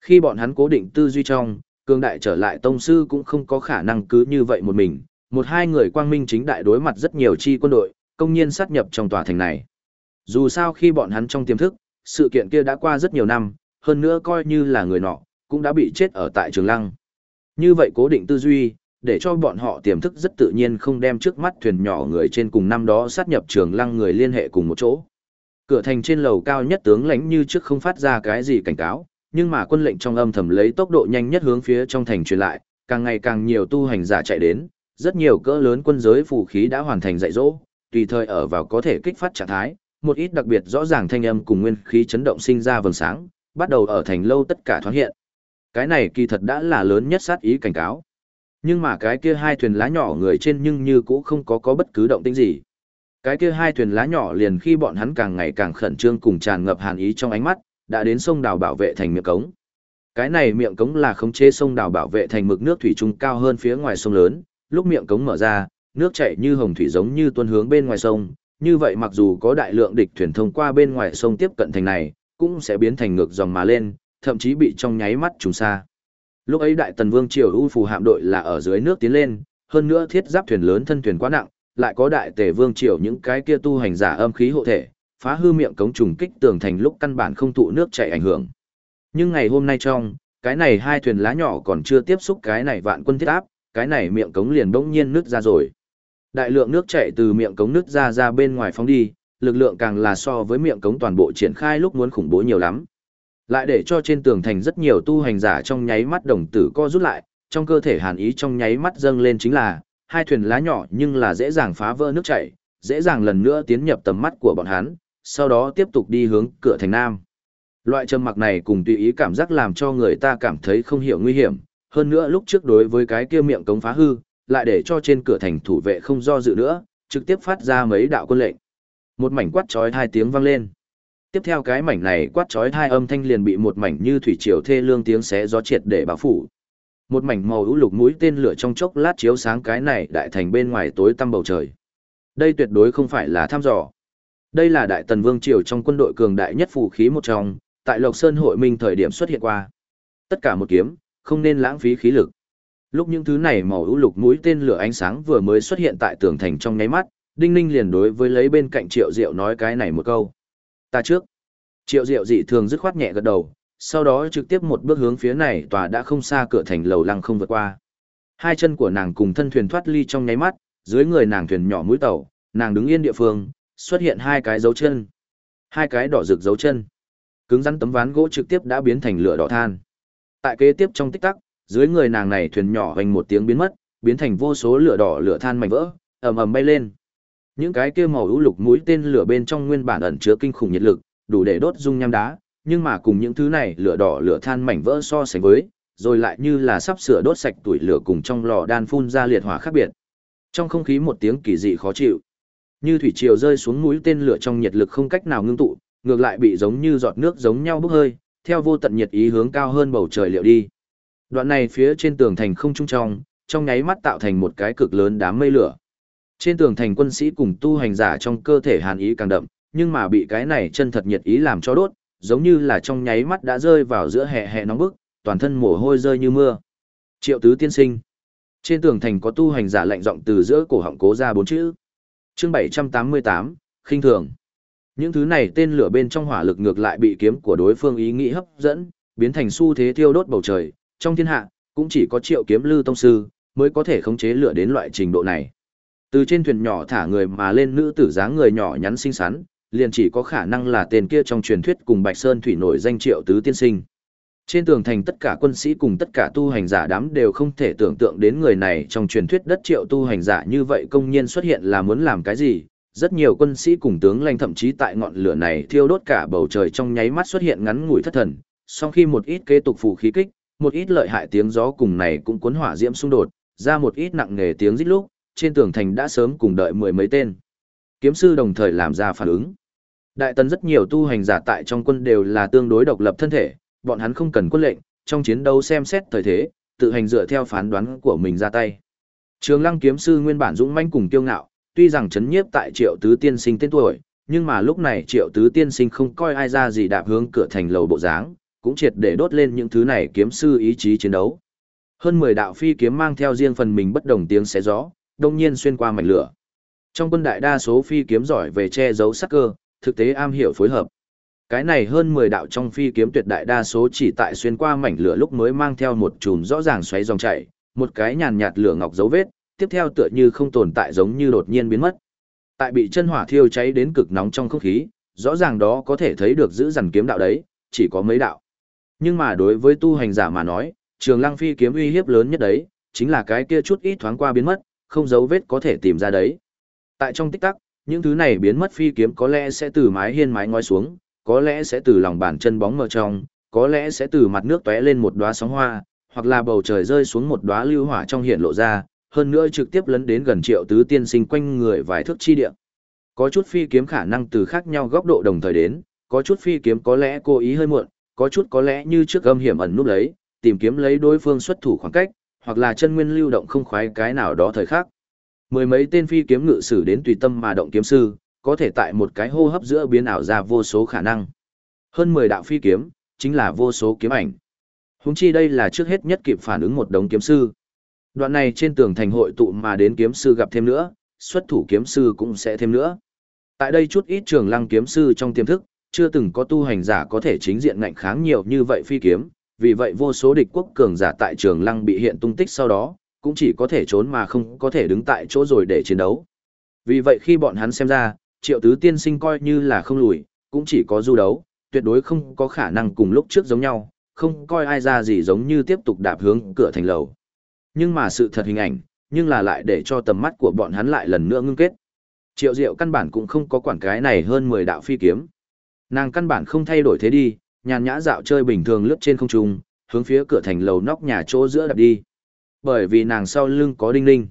Khi bọn hắn cố định tư duy trong, cường đại trở lại tông sư cũng không có khả năng cứ như vậy một mình, một hai người quang minh chính đại đối mặt rất nhiều chi quân đội, công nhiên sát nhập trong tòa thành này. Dù sao khi bọn hắn trong tiềm thức, sự kiện kia đã qua rất nhiều năm, hơn nữa coi như là người nọ, cũng đã bị chết ở tại trường lăng. Như vậy cố định tư duy, để cho bọn họ tiềm thức rất tự nhiên không đem trước mắt thuyền nhỏ người trên cùng năm đó sát nhập trường lăng người liên hệ cùng một chỗ. Cửa thành trên lầu cao nhất tướng lãnh như trước không phát ra cái gì cảnh cáo, nhưng mà quân lệnh trong âm thầm lấy tốc độ nhanh nhất hướng phía trong thành truyền lại, càng ngày càng nhiều tu hành giả chạy đến, rất nhiều cỡ lớn quân giới phù khí đã hoàn thành dạy dỗ, tùy thời ở vào có thể kích phát trạng thái, một ít đặc biệt rõ ràng thanh âm cùng nguyên khí chấn động sinh ra vầng sáng, bắt đầu ở thành lâu tất cả thoáng hiện. Cái này kỳ thật đã là lớn nhất sát ý cảnh cáo. Nhưng mà cái kia hai thuyền lá nhỏ người trên nhưng như cũng không có có bất cứ động tĩnh gì. Cái kia hai thuyền lá nhỏ liền khi bọn hắn càng ngày càng khẩn trương cùng tràn ngập hàn ý trong ánh mắt, đã đến sông đào bảo vệ thành miệng cống. Cái này miệng cống là khống chế sông đào bảo vệ thành mực nước thủy trung cao hơn phía ngoài sông lớn, lúc miệng cống mở ra, nước chảy như hồng thủy giống như tuôn hướng bên ngoài sông, như vậy mặc dù có đại lượng địch thuyền thông qua bên ngoài sông tiếp cận thành này, cũng sẽ biến thành ngược dòng mà lên, thậm chí bị trong nháy mắt trùng xa. Lúc ấy Đại Tần Vương triều U phù hạm đội là ở dưới nước tiến lên, hơn nữa thiết giáp thuyền lớn thân thuyền quá nặng, lại có Đại Tề Vương triều những cái kia tu hành giả âm khí hộ thể, phá hư miệng cống trùng kích tường thành lúc căn bản không thụ nước chảy ảnh hưởng. Nhưng ngày hôm nay trong, cái này hai thuyền lá nhỏ còn chưa tiếp xúc cái này vạn quân thiết áp, cái này miệng cống liền bỗng nhiên nứt ra rồi. Đại lượng nước chảy từ miệng cống nứt ra ra bên ngoài phóng đi, lực lượng càng là so với miệng cống toàn bộ triển khai lúc muốn khủng bố nhiều lắm. Lại để cho trên tường thành rất nhiều tu hành giả trong nháy mắt đồng tử co rút lại, trong cơ thể hàn ý trong nháy mắt dâng lên chính là hai thuyền lá nhỏ nhưng là dễ dàng phá vỡ nước chảy, dễ dàng lần nữa tiến nhập tầm mắt của bọn hắn, sau đó tiếp tục đi hướng cửa thành nam. Loại trầm mặc này cùng tùy ý cảm giác làm cho người ta cảm thấy không hiểu nguy hiểm, hơn nữa lúc trước đối với cái kia miệng cống phá hư, lại để cho trên cửa thành thủ vệ không do dự nữa, trực tiếp phát ra mấy đạo quân lệnh. Một mảnh quát chói hai tiếng vang lên. Tiếp theo cái mảnh này quát chói hai âm thanh liền bị một mảnh như thủy triều thê lương tiếng xé gió triệt để bao phủ. Một mảnh màu u lục mũi tên lửa trong chốc lát chiếu sáng cái này đại thành bên ngoài tối tăm bầu trời. Đây tuyệt đối không phải là thăm dò. Đây là đại tần vương triều trong quân đội cường đại nhất phù khí một trong, tại Lộc Sơn hội minh thời điểm xuất hiện qua. Tất cả một kiếm, không nên lãng phí khí lực. Lúc những thứ này màu ưu lục mũi tên lửa ánh sáng vừa mới xuất hiện tại tường thành trong nháy mắt, Đinh Ninh liền đối với lấy bên cạnh Triệu Diệu nói cái này một câu. Ta trước. Triệu Diệu dị thường dứt khoát nhẹ gật đầu, sau đó trực tiếp một bước hướng phía này tòa đã không xa cửa thành lầu lăng không vượt qua. Hai chân của nàng cùng thân thuyền thoát ly trong nháy mắt, dưới người nàng thuyền nhỏ mũi tàu, nàng đứng yên địa phương, xuất hiện hai cái dấu chân. Hai cái đỏ rực dấu chân. Cứng rắn tấm ván gỗ trực tiếp đã biến thành lửa đỏ than. Tại kế tiếp trong tích tắc, dưới người nàng này thuyền nhỏ hoành một tiếng biến mất, biến thành vô số lửa đỏ lửa than mảnh vỡ, ầm ầm bay lên. Những cái kia màu ưu lục mũi tên lửa bên trong nguyên bản ẩn chứa kinh khủng nhiệt lực, đủ để đốt dung nham đá, nhưng mà cùng những thứ này lửa đỏ lửa than mảnh vỡ so sánh với, rồi lại như là sắp sửa đốt sạch tuổi lửa cùng trong lò đan phun ra liệt hỏa khác biệt. Trong không khí một tiếng kỳ dị khó chịu. Như thủy triều rơi xuống mũi tên lửa trong nhiệt lực không cách nào ngưng tụ, ngược lại bị giống như giọt nước giống nhau bốc hơi, theo vô tận nhiệt ý hướng cao hơn bầu trời liệu đi. Đoạn này phía trên tường thành không trung trong, trong nháy mắt tạo thành một cái cực lớn đám mây lửa. Trên tường thành quân sĩ cùng tu hành giả trong cơ thể hàn ý càng đậm, nhưng mà bị cái này chân thật nhiệt ý làm cho đốt, giống như là trong nháy mắt đã rơi vào giữa hè hè nóng bức, toàn thân mồ hôi rơi như mưa. Triệu tứ tiên sinh. Trên tường thành có tu hành giả lạnh giọng từ giữa cổ họng cố ra bốn chữ. Chương 788, khinh thường. Những thứ này tên lửa bên trong hỏa lực ngược lại bị kiếm của đối phương ý nghĩ hấp dẫn, biến thành xu thế thiêu đốt bầu trời, trong thiên hạ, cũng chỉ có triệu kiếm lư tông sư, mới có thể khống chế lửa đến loại trình độ này. Từ trên thuyền nhỏ thả người mà lên nữ tử dáng người nhỏ nhắn xinh xắn, liền chỉ có khả năng là tên kia trong truyền thuyết cùng Bạch Sơn thủy nổi danh triệu tứ tiên sinh. Trên tường thành tất cả quân sĩ cùng tất cả tu hành giả đám đều không thể tưởng tượng đến người này trong truyền thuyết đất triệu tu hành giả như vậy công nhiên xuất hiện là muốn làm cái gì. Rất nhiều quân sĩ cùng tướng lãnh thậm chí tại ngọn lửa này thiêu đốt cả bầu trời trong nháy mắt xuất hiện ngắn ngủi thất thần. Sau khi một ít kế tục phù khí kích, một ít lợi hại tiếng gió cùng này cũng cuốn hỏa diễm xung đột, ra một ít nặng nề tiếng rít lúc, trên tường thành đã sớm cùng đợi mười mấy tên. Kiếm sư đồng thời làm ra phản ứng. Đại tần rất nhiều tu hành giả tại trong quân đều là tương đối độc lập thân thể, bọn hắn không cần quân lệnh, trong chiến đấu xem xét thời thế, tự hành dựa theo phán đoán của mình ra tay. Trường Lăng kiếm sư nguyên bản dũng mãnh cùng kiêu ngạo, tuy rằng chấn nhiếp tại Triệu Tứ tiên sinh tên tuổi, nhưng mà lúc này Triệu Tứ tiên sinh không coi ai ra gì đạp hướng cửa thành lầu bộ dáng, cũng triệt để đốt lên những thứ này kiếm sư ý chí chiến đấu. Hơn 10 đạo phi kiếm mang theo riêng phần mình bất đồng tiếng xé gió, đông nhiên xuyên qua mảnh lửa. Trong quân đại đa số phi kiếm giỏi về che giấu sắc cơ, thực tế am hiểu phối hợp. Cái này hơn 10 đạo trong phi kiếm tuyệt đại đa số chỉ tại xuyên qua mảnh lửa lúc mới mang theo một chùm rõ ràng xoáy dòng chảy, một cái nhàn nhạt lửa ngọc dấu vết, tiếp theo tựa như không tồn tại giống như đột nhiên biến mất. Tại bị chân hỏa thiêu cháy đến cực nóng trong không khí, rõ ràng đó có thể thấy được giữ dằn kiếm đạo đấy, chỉ có mấy đạo. Nhưng mà đối với tu hành giả mà nói, trường lăng phi kiếm uy hiếp lớn nhất đấy, chính là cái kia chút ít thoáng qua biến mất, không dấu vết có thể tìm ra đấy. Tại trong tích tắc, những thứ này biến mất phi kiếm có lẽ sẽ từ mái hiên mái ngói xuống, có lẽ sẽ từ lòng bàn chân bóng mờ trong, có lẽ sẽ từ mặt nước tóe lên một đóa sóng hoa, hoặc là bầu trời rơi xuống một đóa lưu hỏa trong hiện lộ ra, hơn nữa trực tiếp lấn đến gần triệu tứ tiên sinh quanh người vài thước chi địa. Có chút phi kiếm khả năng từ khác nhau góc độ đồng thời đến, có chút phi kiếm có lẽ cố ý hơi muộn, có chút có lẽ như trước âm hiểm ẩn núp lấy, tìm kiếm lấy đối phương xuất thủ khoảng cách, hoặc là chân nguyên lưu động không khoái cái nào đó thời khắc. Mười mấy tên phi kiếm ngự sử đến tùy tâm mà động kiếm sư, có thể tại một cái hô hấp giữa biến ảo ra vô số khả năng. Hơn 10 đạo phi kiếm, chính là vô số kiếm ảnh. Húng chi đây là trước hết nhất kịp phản ứng một đống kiếm sư. Đoạn này trên tường thành hội tụ mà đến kiếm sư gặp thêm nữa, xuất thủ kiếm sư cũng sẽ thêm nữa. Tại đây chút ít trường lăng kiếm sư trong tiềm thức, chưa từng có tu hành giả có thể chính diện ngạnh kháng nhiều như vậy phi kiếm, vì vậy vô số địch quốc cường giả tại trường lăng bị hiện tung tích sau đó, cũng chỉ có thể trốn mà không có thể đứng tại chỗ rồi để chiến đấu. Vì vậy khi bọn hắn xem ra, triệu tứ tiên sinh coi như là không lùi, cũng chỉ có du đấu, tuyệt đối không có khả năng cùng lúc trước giống nhau, không coi ai ra gì giống như tiếp tục đạp hướng cửa thành lầu. Nhưng mà sự thật hình ảnh, nhưng là lại để cho tầm mắt của bọn hắn lại lần nữa ngưng kết. Triệu Diệu căn bản cũng không có quản cái này hơn 10 đạo phi kiếm. Nàng căn bản không thay đổi thế đi, nhàn nhã dạo chơi bình thường lướt trên không trung, hướng phía cửa thành lầu nóc nhà chỗ giữa đạp đi. Bởi vì nàng sau lưng có đinh ninh.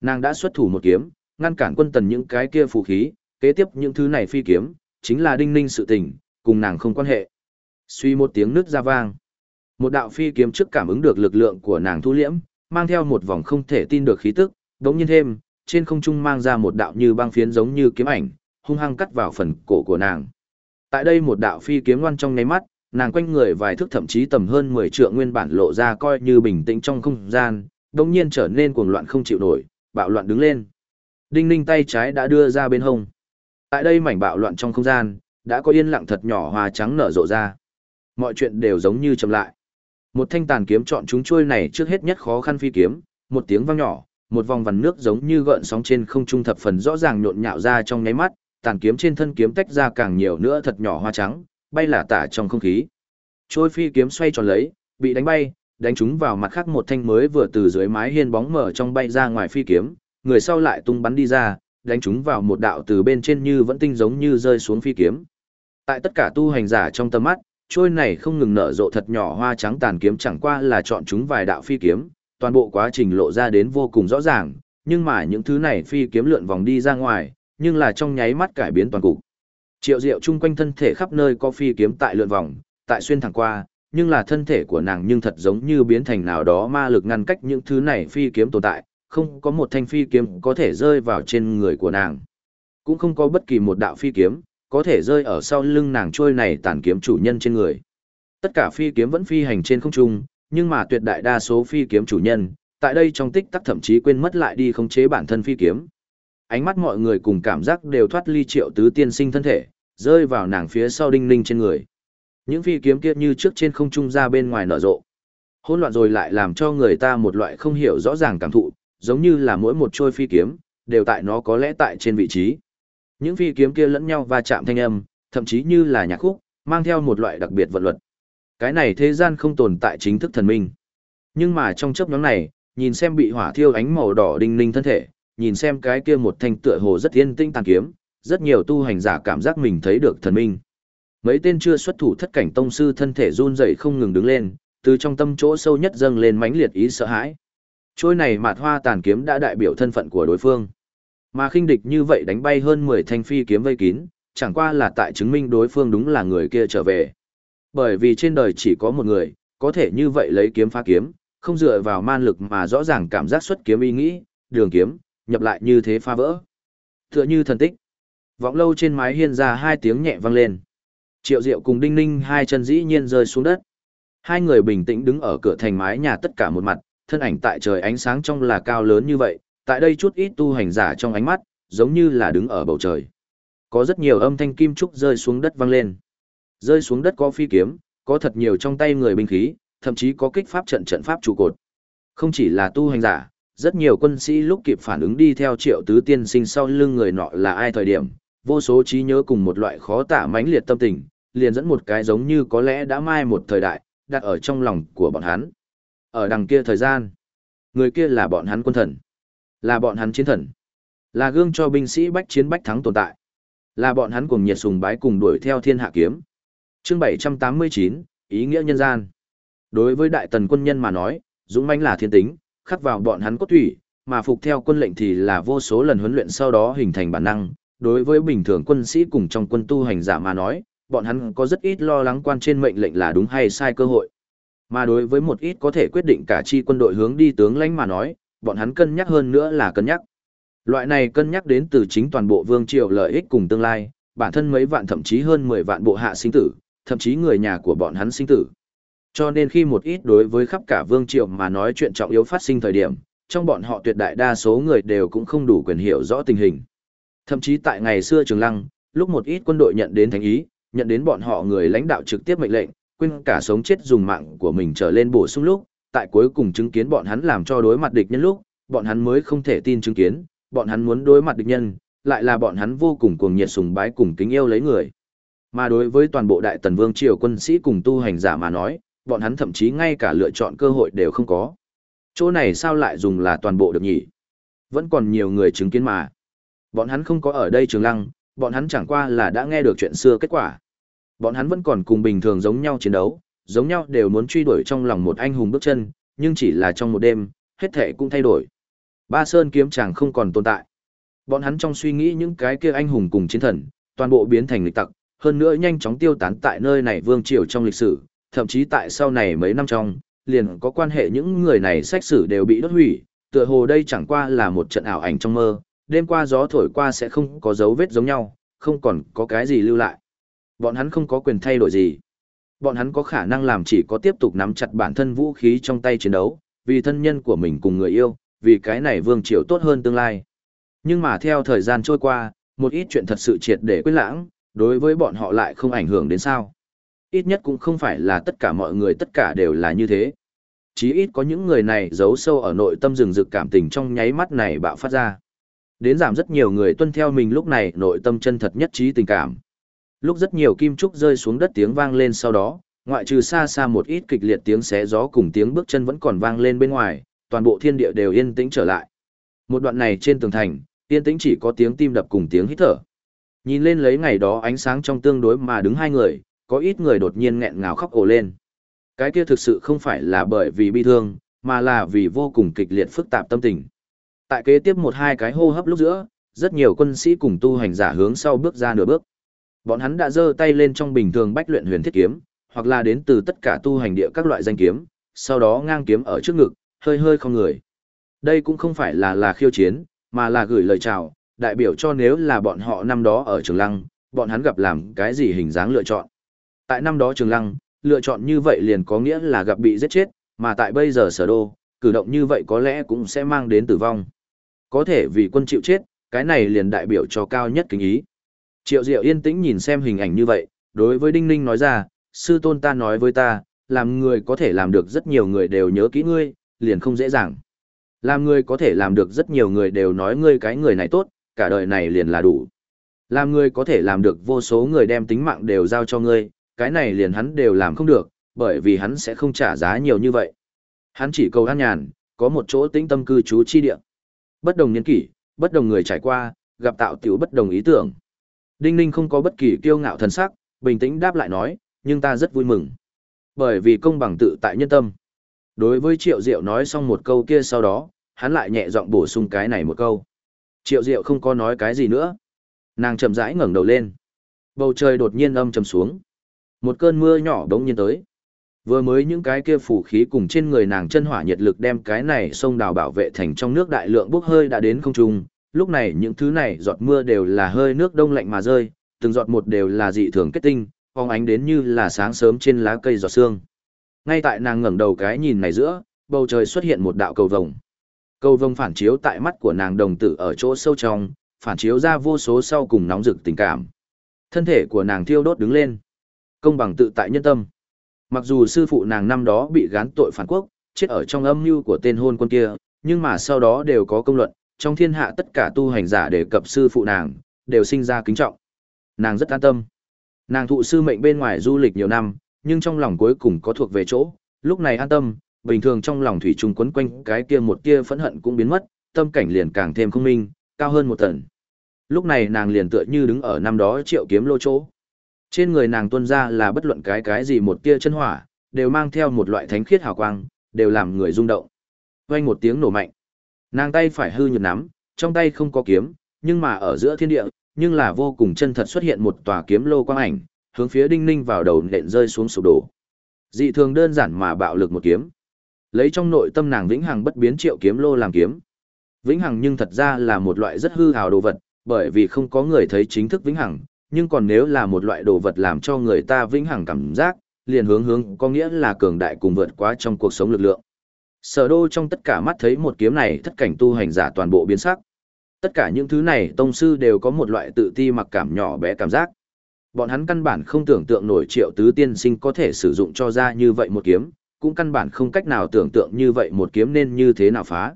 Nàng đã xuất thủ một kiếm, ngăn cản quân tần những cái kia phù khí, kế tiếp những thứ này phi kiếm, chính là đinh ninh sự tình, cùng nàng không quan hệ. Suy một tiếng nước ra vang. Một đạo phi kiếm trước cảm ứng được lực lượng của nàng thu liễm, mang theo một vòng không thể tin được khí tức, đống nhiên thêm, trên không trung mang ra một đạo như băng phiến giống như kiếm ảnh, hung hăng cắt vào phần cổ của nàng. Tại đây một đạo phi kiếm ngoan trong nháy mắt, nàng quanh người vài thước thậm chí tầm hơn 10 trượng nguyên bản lộ ra coi như bình tĩnh trong không gian, đống nhiên trở nên cuồng loạn không chịu nổi, bạo loạn đứng lên. Đinh ninh tay trái đã đưa ra bên hông. Tại đây mảnh bạo loạn trong không gian, đã có yên lặng thật nhỏ hoa trắng nở rộ ra. Mọi chuyện đều giống như chậm lại. Một thanh tàn kiếm chọn chúng trôi này trước hết nhất khó khăn phi kiếm, một tiếng vang nhỏ, một vòng vằn nước giống như gợn sóng trên không trung thập phần rõ ràng nhộn nhạo ra trong nháy mắt, tàn kiếm trên thân kiếm tách ra càng nhiều nữa thật nhỏ hoa trắng, bay lả tả trong không khí. Trôi phi kiếm xoay tròn lấy, bị đánh bay, đánh trúng vào mặt khác một thanh mới vừa từ dưới mái hiên bóng mở trong bay ra ngoài phi kiếm, người sau lại tung bắn đi ra, đánh trúng vào một đạo từ bên trên như vẫn tinh giống như rơi xuống phi kiếm. Tại tất cả tu hành giả trong tầm mắt, trôi này không ngừng nở rộ thật nhỏ hoa trắng tàn kiếm chẳng qua là chọn chúng vài đạo phi kiếm, toàn bộ quá trình lộ ra đến vô cùng rõ ràng, nhưng mà những thứ này phi kiếm lượn vòng đi ra ngoài, nhưng là trong nháy mắt cải biến toàn cục. Triệu Diệu chung quanh thân thể khắp nơi có phi kiếm tại lượn vòng, tại xuyên thẳng qua, nhưng là thân thể của nàng nhưng thật giống như biến thành nào đó ma lực ngăn cách những thứ này phi kiếm tồn tại, không có một thanh phi kiếm có thể rơi vào trên người của nàng. Cũng không có bất kỳ một đạo phi kiếm, có thể rơi ở sau lưng nàng trôi này tàn kiếm chủ nhân trên người. Tất cả phi kiếm vẫn phi hành trên không trung, nhưng mà tuyệt đại đa số phi kiếm chủ nhân, tại đây trong tích tắc thậm chí quên mất lại đi khống chế bản thân phi kiếm. Ánh mắt mọi người cùng cảm giác đều thoát ly triệu tứ tiên sinh thân thể, rơi vào nàng phía sau đinh ninh trên người. Những phi kiếm kia như trước trên không trung ra bên ngoài nở rộ. Hỗn loạn rồi lại làm cho người ta một loại không hiểu rõ ràng cảm thụ, giống như là mỗi một trôi phi kiếm, đều tại nó có lẽ tại trên vị trí. Những phi kiếm kia lẫn nhau va chạm thanh âm, thậm chí như là nhạc khúc, mang theo một loại đặc biệt vận luật. Cái này thế gian không tồn tại chính thức thần minh. Nhưng mà trong chớp nhoáng này, nhìn xem bị hỏa thiêu ánh màu đỏ đinh ninh thân thể, nhìn xem cái kia một thanh tựa hồ rất yên tinh tàn kiếm, rất nhiều tu hành giả cảm giác mình thấy được thần minh. Mấy tên chưa xuất thủ thất cảnh tông sư thân thể run rẩy không ngừng đứng lên, từ trong tâm chỗ sâu nhất dâng lên mãnh liệt ý sợ hãi. Trôi này mạt hoa tàn kiếm đã đại biểu thân phận của đối phương. Mà khinh địch như vậy đánh bay hơn 10 thanh phi kiếm vây kín, chẳng qua là tại chứng minh đối phương đúng là người kia trở về. Bởi vì trên đời chỉ có một người, có thể như vậy lấy kiếm phá kiếm, không dựa vào man lực mà rõ ràng cảm giác xuất kiếm ý nghĩ, đường kiếm, nhập lại như thế phá vỡ. Tựa như thần tích. Vọng lâu trên mái hiên ra hai tiếng nhẹ vang lên. Triệu Diệu cùng Đinh Ninh hai chân dĩ nhiên rơi xuống đất. Hai người bình tĩnh đứng ở cửa thành mái nhà tất cả một mặt, thân ảnh tại trời ánh sáng trong là cao lớn như vậy, tại đây chút ít tu hành giả trong ánh mắt, giống như là đứng ở bầu trời. Có rất nhiều âm thanh kim trúc rơi xuống đất vang lên. Rơi xuống đất có phi kiếm, có thật nhiều trong tay người binh khí, thậm chí có kích pháp trận trận pháp trụ cột. Không chỉ là tu hành giả, rất nhiều quân sĩ lúc kịp phản ứng đi theo triệu tứ tiên sinh sau lưng người nọ là ai thời điểm, vô số trí nhớ cùng một loại khó tả mãnh liệt tâm tình, liền dẫn một cái giống như có lẽ đã mai một thời đại, đặt ở trong lòng của bọn hắn. Ở đằng kia thời gian, người kia là bọn hắn quân thần, là bọn hắn chiến thần, là gương cho binh sĩ bách chiến bách thắng tồn tại, là bọn hắn cùng nhiệt sùng bái cùng đuổi theo thiên hạ kiếm. Chương 789, ý nghĩa nhân gian. Đối với đại tần quân nhân mà nói, dũng mãnh là thiên tính, khắc vào bọn hắn cốt thủy, mà phục theo quân lệnh thì là vô số lần huấn luyện sau đó hình thành bản năng. Đối với bình thường quân sĩ cùng trong quân tu hành giả mà nói, bọn hắn có rất ít lo lắng quan trên mệnh lệnh là đúng hay sai cơ hội. Mà đối với một ít có thể quyết định cả chi quân đội hướng đi tướng lãnh mà nói, bọn hắn cân nhắc hơn nữa là cân nhắc. Loại này cân nhắc đến từ chính toàn bộ vương triều lợi ích cùng tương lai, bản thân mấy vạn thậm chí hơn 10 vạn bộ hạ sinh tử, thậm chí người nhà của bọn hắn sinh tử. Cho nên khi một ít đối với khắp cả vương triều mà nói chuyện trọng yếu phát sinh thời điểm, trong bọn họ tuyệt đại đa số người đều cũng không đủ quyền hiểu rõ tình hình. Thậm chí tại ngày xưa Trường Lăng, lúc một ít quân đội nhận đến thánh ý, nhận đến bọn họ người lãnh đạo trực tiếp mệnh lệnh, quên cả sống chết dùng mạng của mình trở lên bổ sung lúc, tại cuối cùng chứng kiến bọn hắn làm cho đối mặt địch nhân lúc, bọn hắn mới không thể tin chứng kiến, bọn hắn muốn đối mặt địch nhân, lại là bọn hắn vô cùng cuồng nhiệt sùng bái cùng kính yêu lấy người. Mà đối với toàn bộ đại tần vương triều quân sĩ cùng tu hành giả mà nói, bọn hắn thậm chí ngay cả lựa chọn cơ hội đều không có. Chỗ này sao lại dùng là toàn bộ được nhỉ? Vẫn còn nhiều người chứng kiến mà. Bọn hắn không có ở đây trường lăng, bọn hắn chẳng qua là đã nghe được chuyện xưa kết quả. Bọn hắn vẫn còn cùng bình thường giống nhau chiến đấu, giống nhau đều muốn truy đuổi trong lòng một anh hùng bước chân, nhưng chỉ là trong một đêm, hết thể cũng thay đổi. Ba Sơn kiếm chàng không còn tồn tại. Bọn hắn trong suy nghĩ những cái kia anh hùng cùng chiến thần, toàn bộ biến thành lịch tặc, hơn nữa nhanh chóng tiêu tán tại nơi này vương triều trong lịch sử, thậm chí tại sau này mấy năm trong, liền có quan hệ những người này sách sử đều bị đốt hủy, tựa hồ đây chẳng qua là một trận ảo ảnh trong mơ, đêm qua gió thổi qua sẽ không có dấu vết giống nhau, không còn có cái gì lưu lại. Bọn hắn không có quyền thay đổi gì. Bọn hắn có khả năng làm chỉ có tiếp tục nắm chặt bản thân vũ khí trong tay chiến đấu, vì thân nhân của mình cùng người yêu, vì cái này vương triều tốt hơn tương lai. Nhưng mà theo thời gian trôi qua, một ít chuyện thật sự triệt để quyết lãng, đối với bọn họ lại không ảnh hưởng đến sao. Ít nhất cũng không phải là tất cả mọi người tất cả đều là như thế. Chí ít có những người này giấu sâu ở nội tâm rừng rực cảm tình trong nháy mắt này bạo phát ra. Đến giảm rất nhiều người tuân theo mình lúc này nội tâm chân thật nhất trí tình cảm. Lúc rất nhiều kim trúc rơi xuống đất tiếng vang lên sau đó, ngoại trừ xa xa một ít kịch liệt tiếng xé gió cùng tiếng bước chân vẫn còn vang lên bên ngoài, toàn bộ thiên địa đều yên tĩnh trở lại. Một đoạn này trên tường thành, yên tĩnh chỉ có tiếng tim đập cùng tiếng hít thở. Nhìn lên lấy ngày đó ánh sáng trong tương đối mà đứng hai người, có ít người đột nhiên nghẹn ngào khóc ồ lên. Cái kia thực sự không phải là bởi vì bi thương, mà là vì vô cùng kịch liệt phức tạp tâm tình. Tại kế tiếp một hai cái hô hấp lúc giữa, rất nhiều quân sĩ cùng tu hành giả hướng sau bước ra nửa bước. Bọn hắn đã giơ tay lên trong bình thường bách luyện huyền thiết kiếm, hoặc là đến từ tất cả tu hành địa các loại danh kiếm, sau đó ngang kiếm ở trước ngực, hơi hơi không người. Đây cũng không phải là là khiêu chiến, mà là gửi lời chào, đại biểu cho nếu là bọn họ năm đó ở Trường Lăng, bọn hắn gặp làm cái gì hình dáng lựa chọn. Tại năm đó Trường Lăng, lựa chọn như vậy liền có nghĩa là gặp bị giết chết, mà tại bây giờ sở đô, cử động như vậy có lẽ cũng sẽ mang đến tử vong. Có thể vì quân chịu chết, cái này liền đại biểu cho cao nhất kính ý. Triệu Diệu yên tĩnh nhìn xem hình ảnh như vậy, đối với Đinh Ninh nói ra, sư tôn ta nói với ta, làm người có thể làm được rất nhiều người đều nhớ kỹ ngươi, liền không dễ dàng. Làm người có thể làm được rất nhiều người đều nói ngươi cái người này tốt, cả đời này liền là đủ. Làm người có thể làm được vô số người đem tính mạng đều giao cho ngươi, cái này liền hắn đều làm không được, bởi vì hắn sẽ không trả giá nhiều như vậy. Hắn chỉ cầu an nhàn, có một chỗ tĩnh tâm cư trú chi địa. Bất đồng niên kỷ, bất đồng người trải qua, gặp tạo tiểu bất đồng ý tưởng. Đinh Ninh không có bất kỳ kiêu ngạo thần sắc, bình tĩnh đáp lại nói, nhưng ta rất vui mừng. Bởi vì công bằng tự tại nhân tâm. Đối với Triệu Diệu nói xong một câu kia sau đó, hắn lại nhẹ giọng bổ sung cái này một câu. Triệu Diệu không có nói cái gì nữa. Nàng chậm rãi ngẩng đầu lên. Bầu trời đột nhiên âm trầm xuống. Một cơn mưa nhỏ đống nhiên tới. Vừa mới những cái kia phủ khí cùng trên người nàng chân hỏa nhiệt lực đem cái này sông đào bảo vệ thành trong nước đại lượng bốc hơi đã đến không trung. Lúc này những thứ này giọt mưa đều là hơi nước đông lạnh mà rơi, từng giọt một đều là dị thường kết tinh, phóng ánh đến như là sáng sớm trên lá cây giọt sương. Ngay tại nàng ngẩng đầu cái nhìn này giữa, bầu trời xuất hiện một đạo cầu vồng. Cầu vồng phản chiếu tại mắt của nàng đồng tử ở chỗ sâu trong, phản chiếu ra vô số sau cùng nóng rực tình cảm. Thân thể của nàng thiêu đốt đứng lên. Công bằng tự tại nhân tâm. Mặc dù sư phụ nàng năm đó bị gán tội phản quốc, chết ở trong âm mưu của tên hôn quân kia, nhưng mà sau đó đều có công luận, trong thiên hạ tất cả tu hành giả đề cập sư phụ nàng, đều sinh ra kính trọng. Nàng rất an tâm. Nàng thụ sư mệnh bên ngoài du lịch nhiều năm, nhưng trong lòng cuối cùng có thuộc về chỗ, lúc này an tâm, bình thường trong lòng thủy trùng quấn quanh cái kia một kia phẫn hận cũng biến mất, tâm cảnh liền càng thêm không minh, cao hơn một tầng. Lúc này nàng liền tựa như đứng ở năm đó triệu kiếm lô chỗ. Trên người nàng tuôn ra là bất luận cái cái gì một tia chân hỏa, đều mang theo một loại thánh khiết hào quang, đều làm người rung động. Vang một tiếng nổ mạnh. Nàng tay phải hư nhược nắm, trong tay không có kiếm, nhưng mà ở giữa thiên địa, nhưng là vô cùng chân thật xuất hiện một tòa kiếm lô quang ảnh, hướng phía đinh ninh vào đầu nện rơi xuống sụp đổ. Dị thường đơn giản mà bạo lực một kiếm. Lấy trong nội tâm nàng vĩnh hằng bất biến triệu kiếm lô làm kiếm. Vĩnh hằng nhưng thật ra là một loại rất hư hào đồ vật, bởi vì không có người thấy chính thức vĩnh hằng, nhưng còn nếu là một loại đồ vật làm cho người ta vĩnh hằng cảm giác, liền hướng hướng có nghĩa là cường đại cùng vượt quá trong cuộc sống lực lượng. Sở đô trong tất cả mắt thấy một kiếm này thất cảnh tu hành giả toàn bộ biến sắc. Tất cả những thứ này tông sư đều có một loại tự ti mặc cảm nhỏ bé cảm giác. Bọn hắn căn bản không tưởng tượng nổi triệu tứ tiên sinh có thể sử dụng cho ra như vậy một kiếm, cũng căn bản không cách nào tưởng tượng như vậy một kiếm nên như thế nào phá.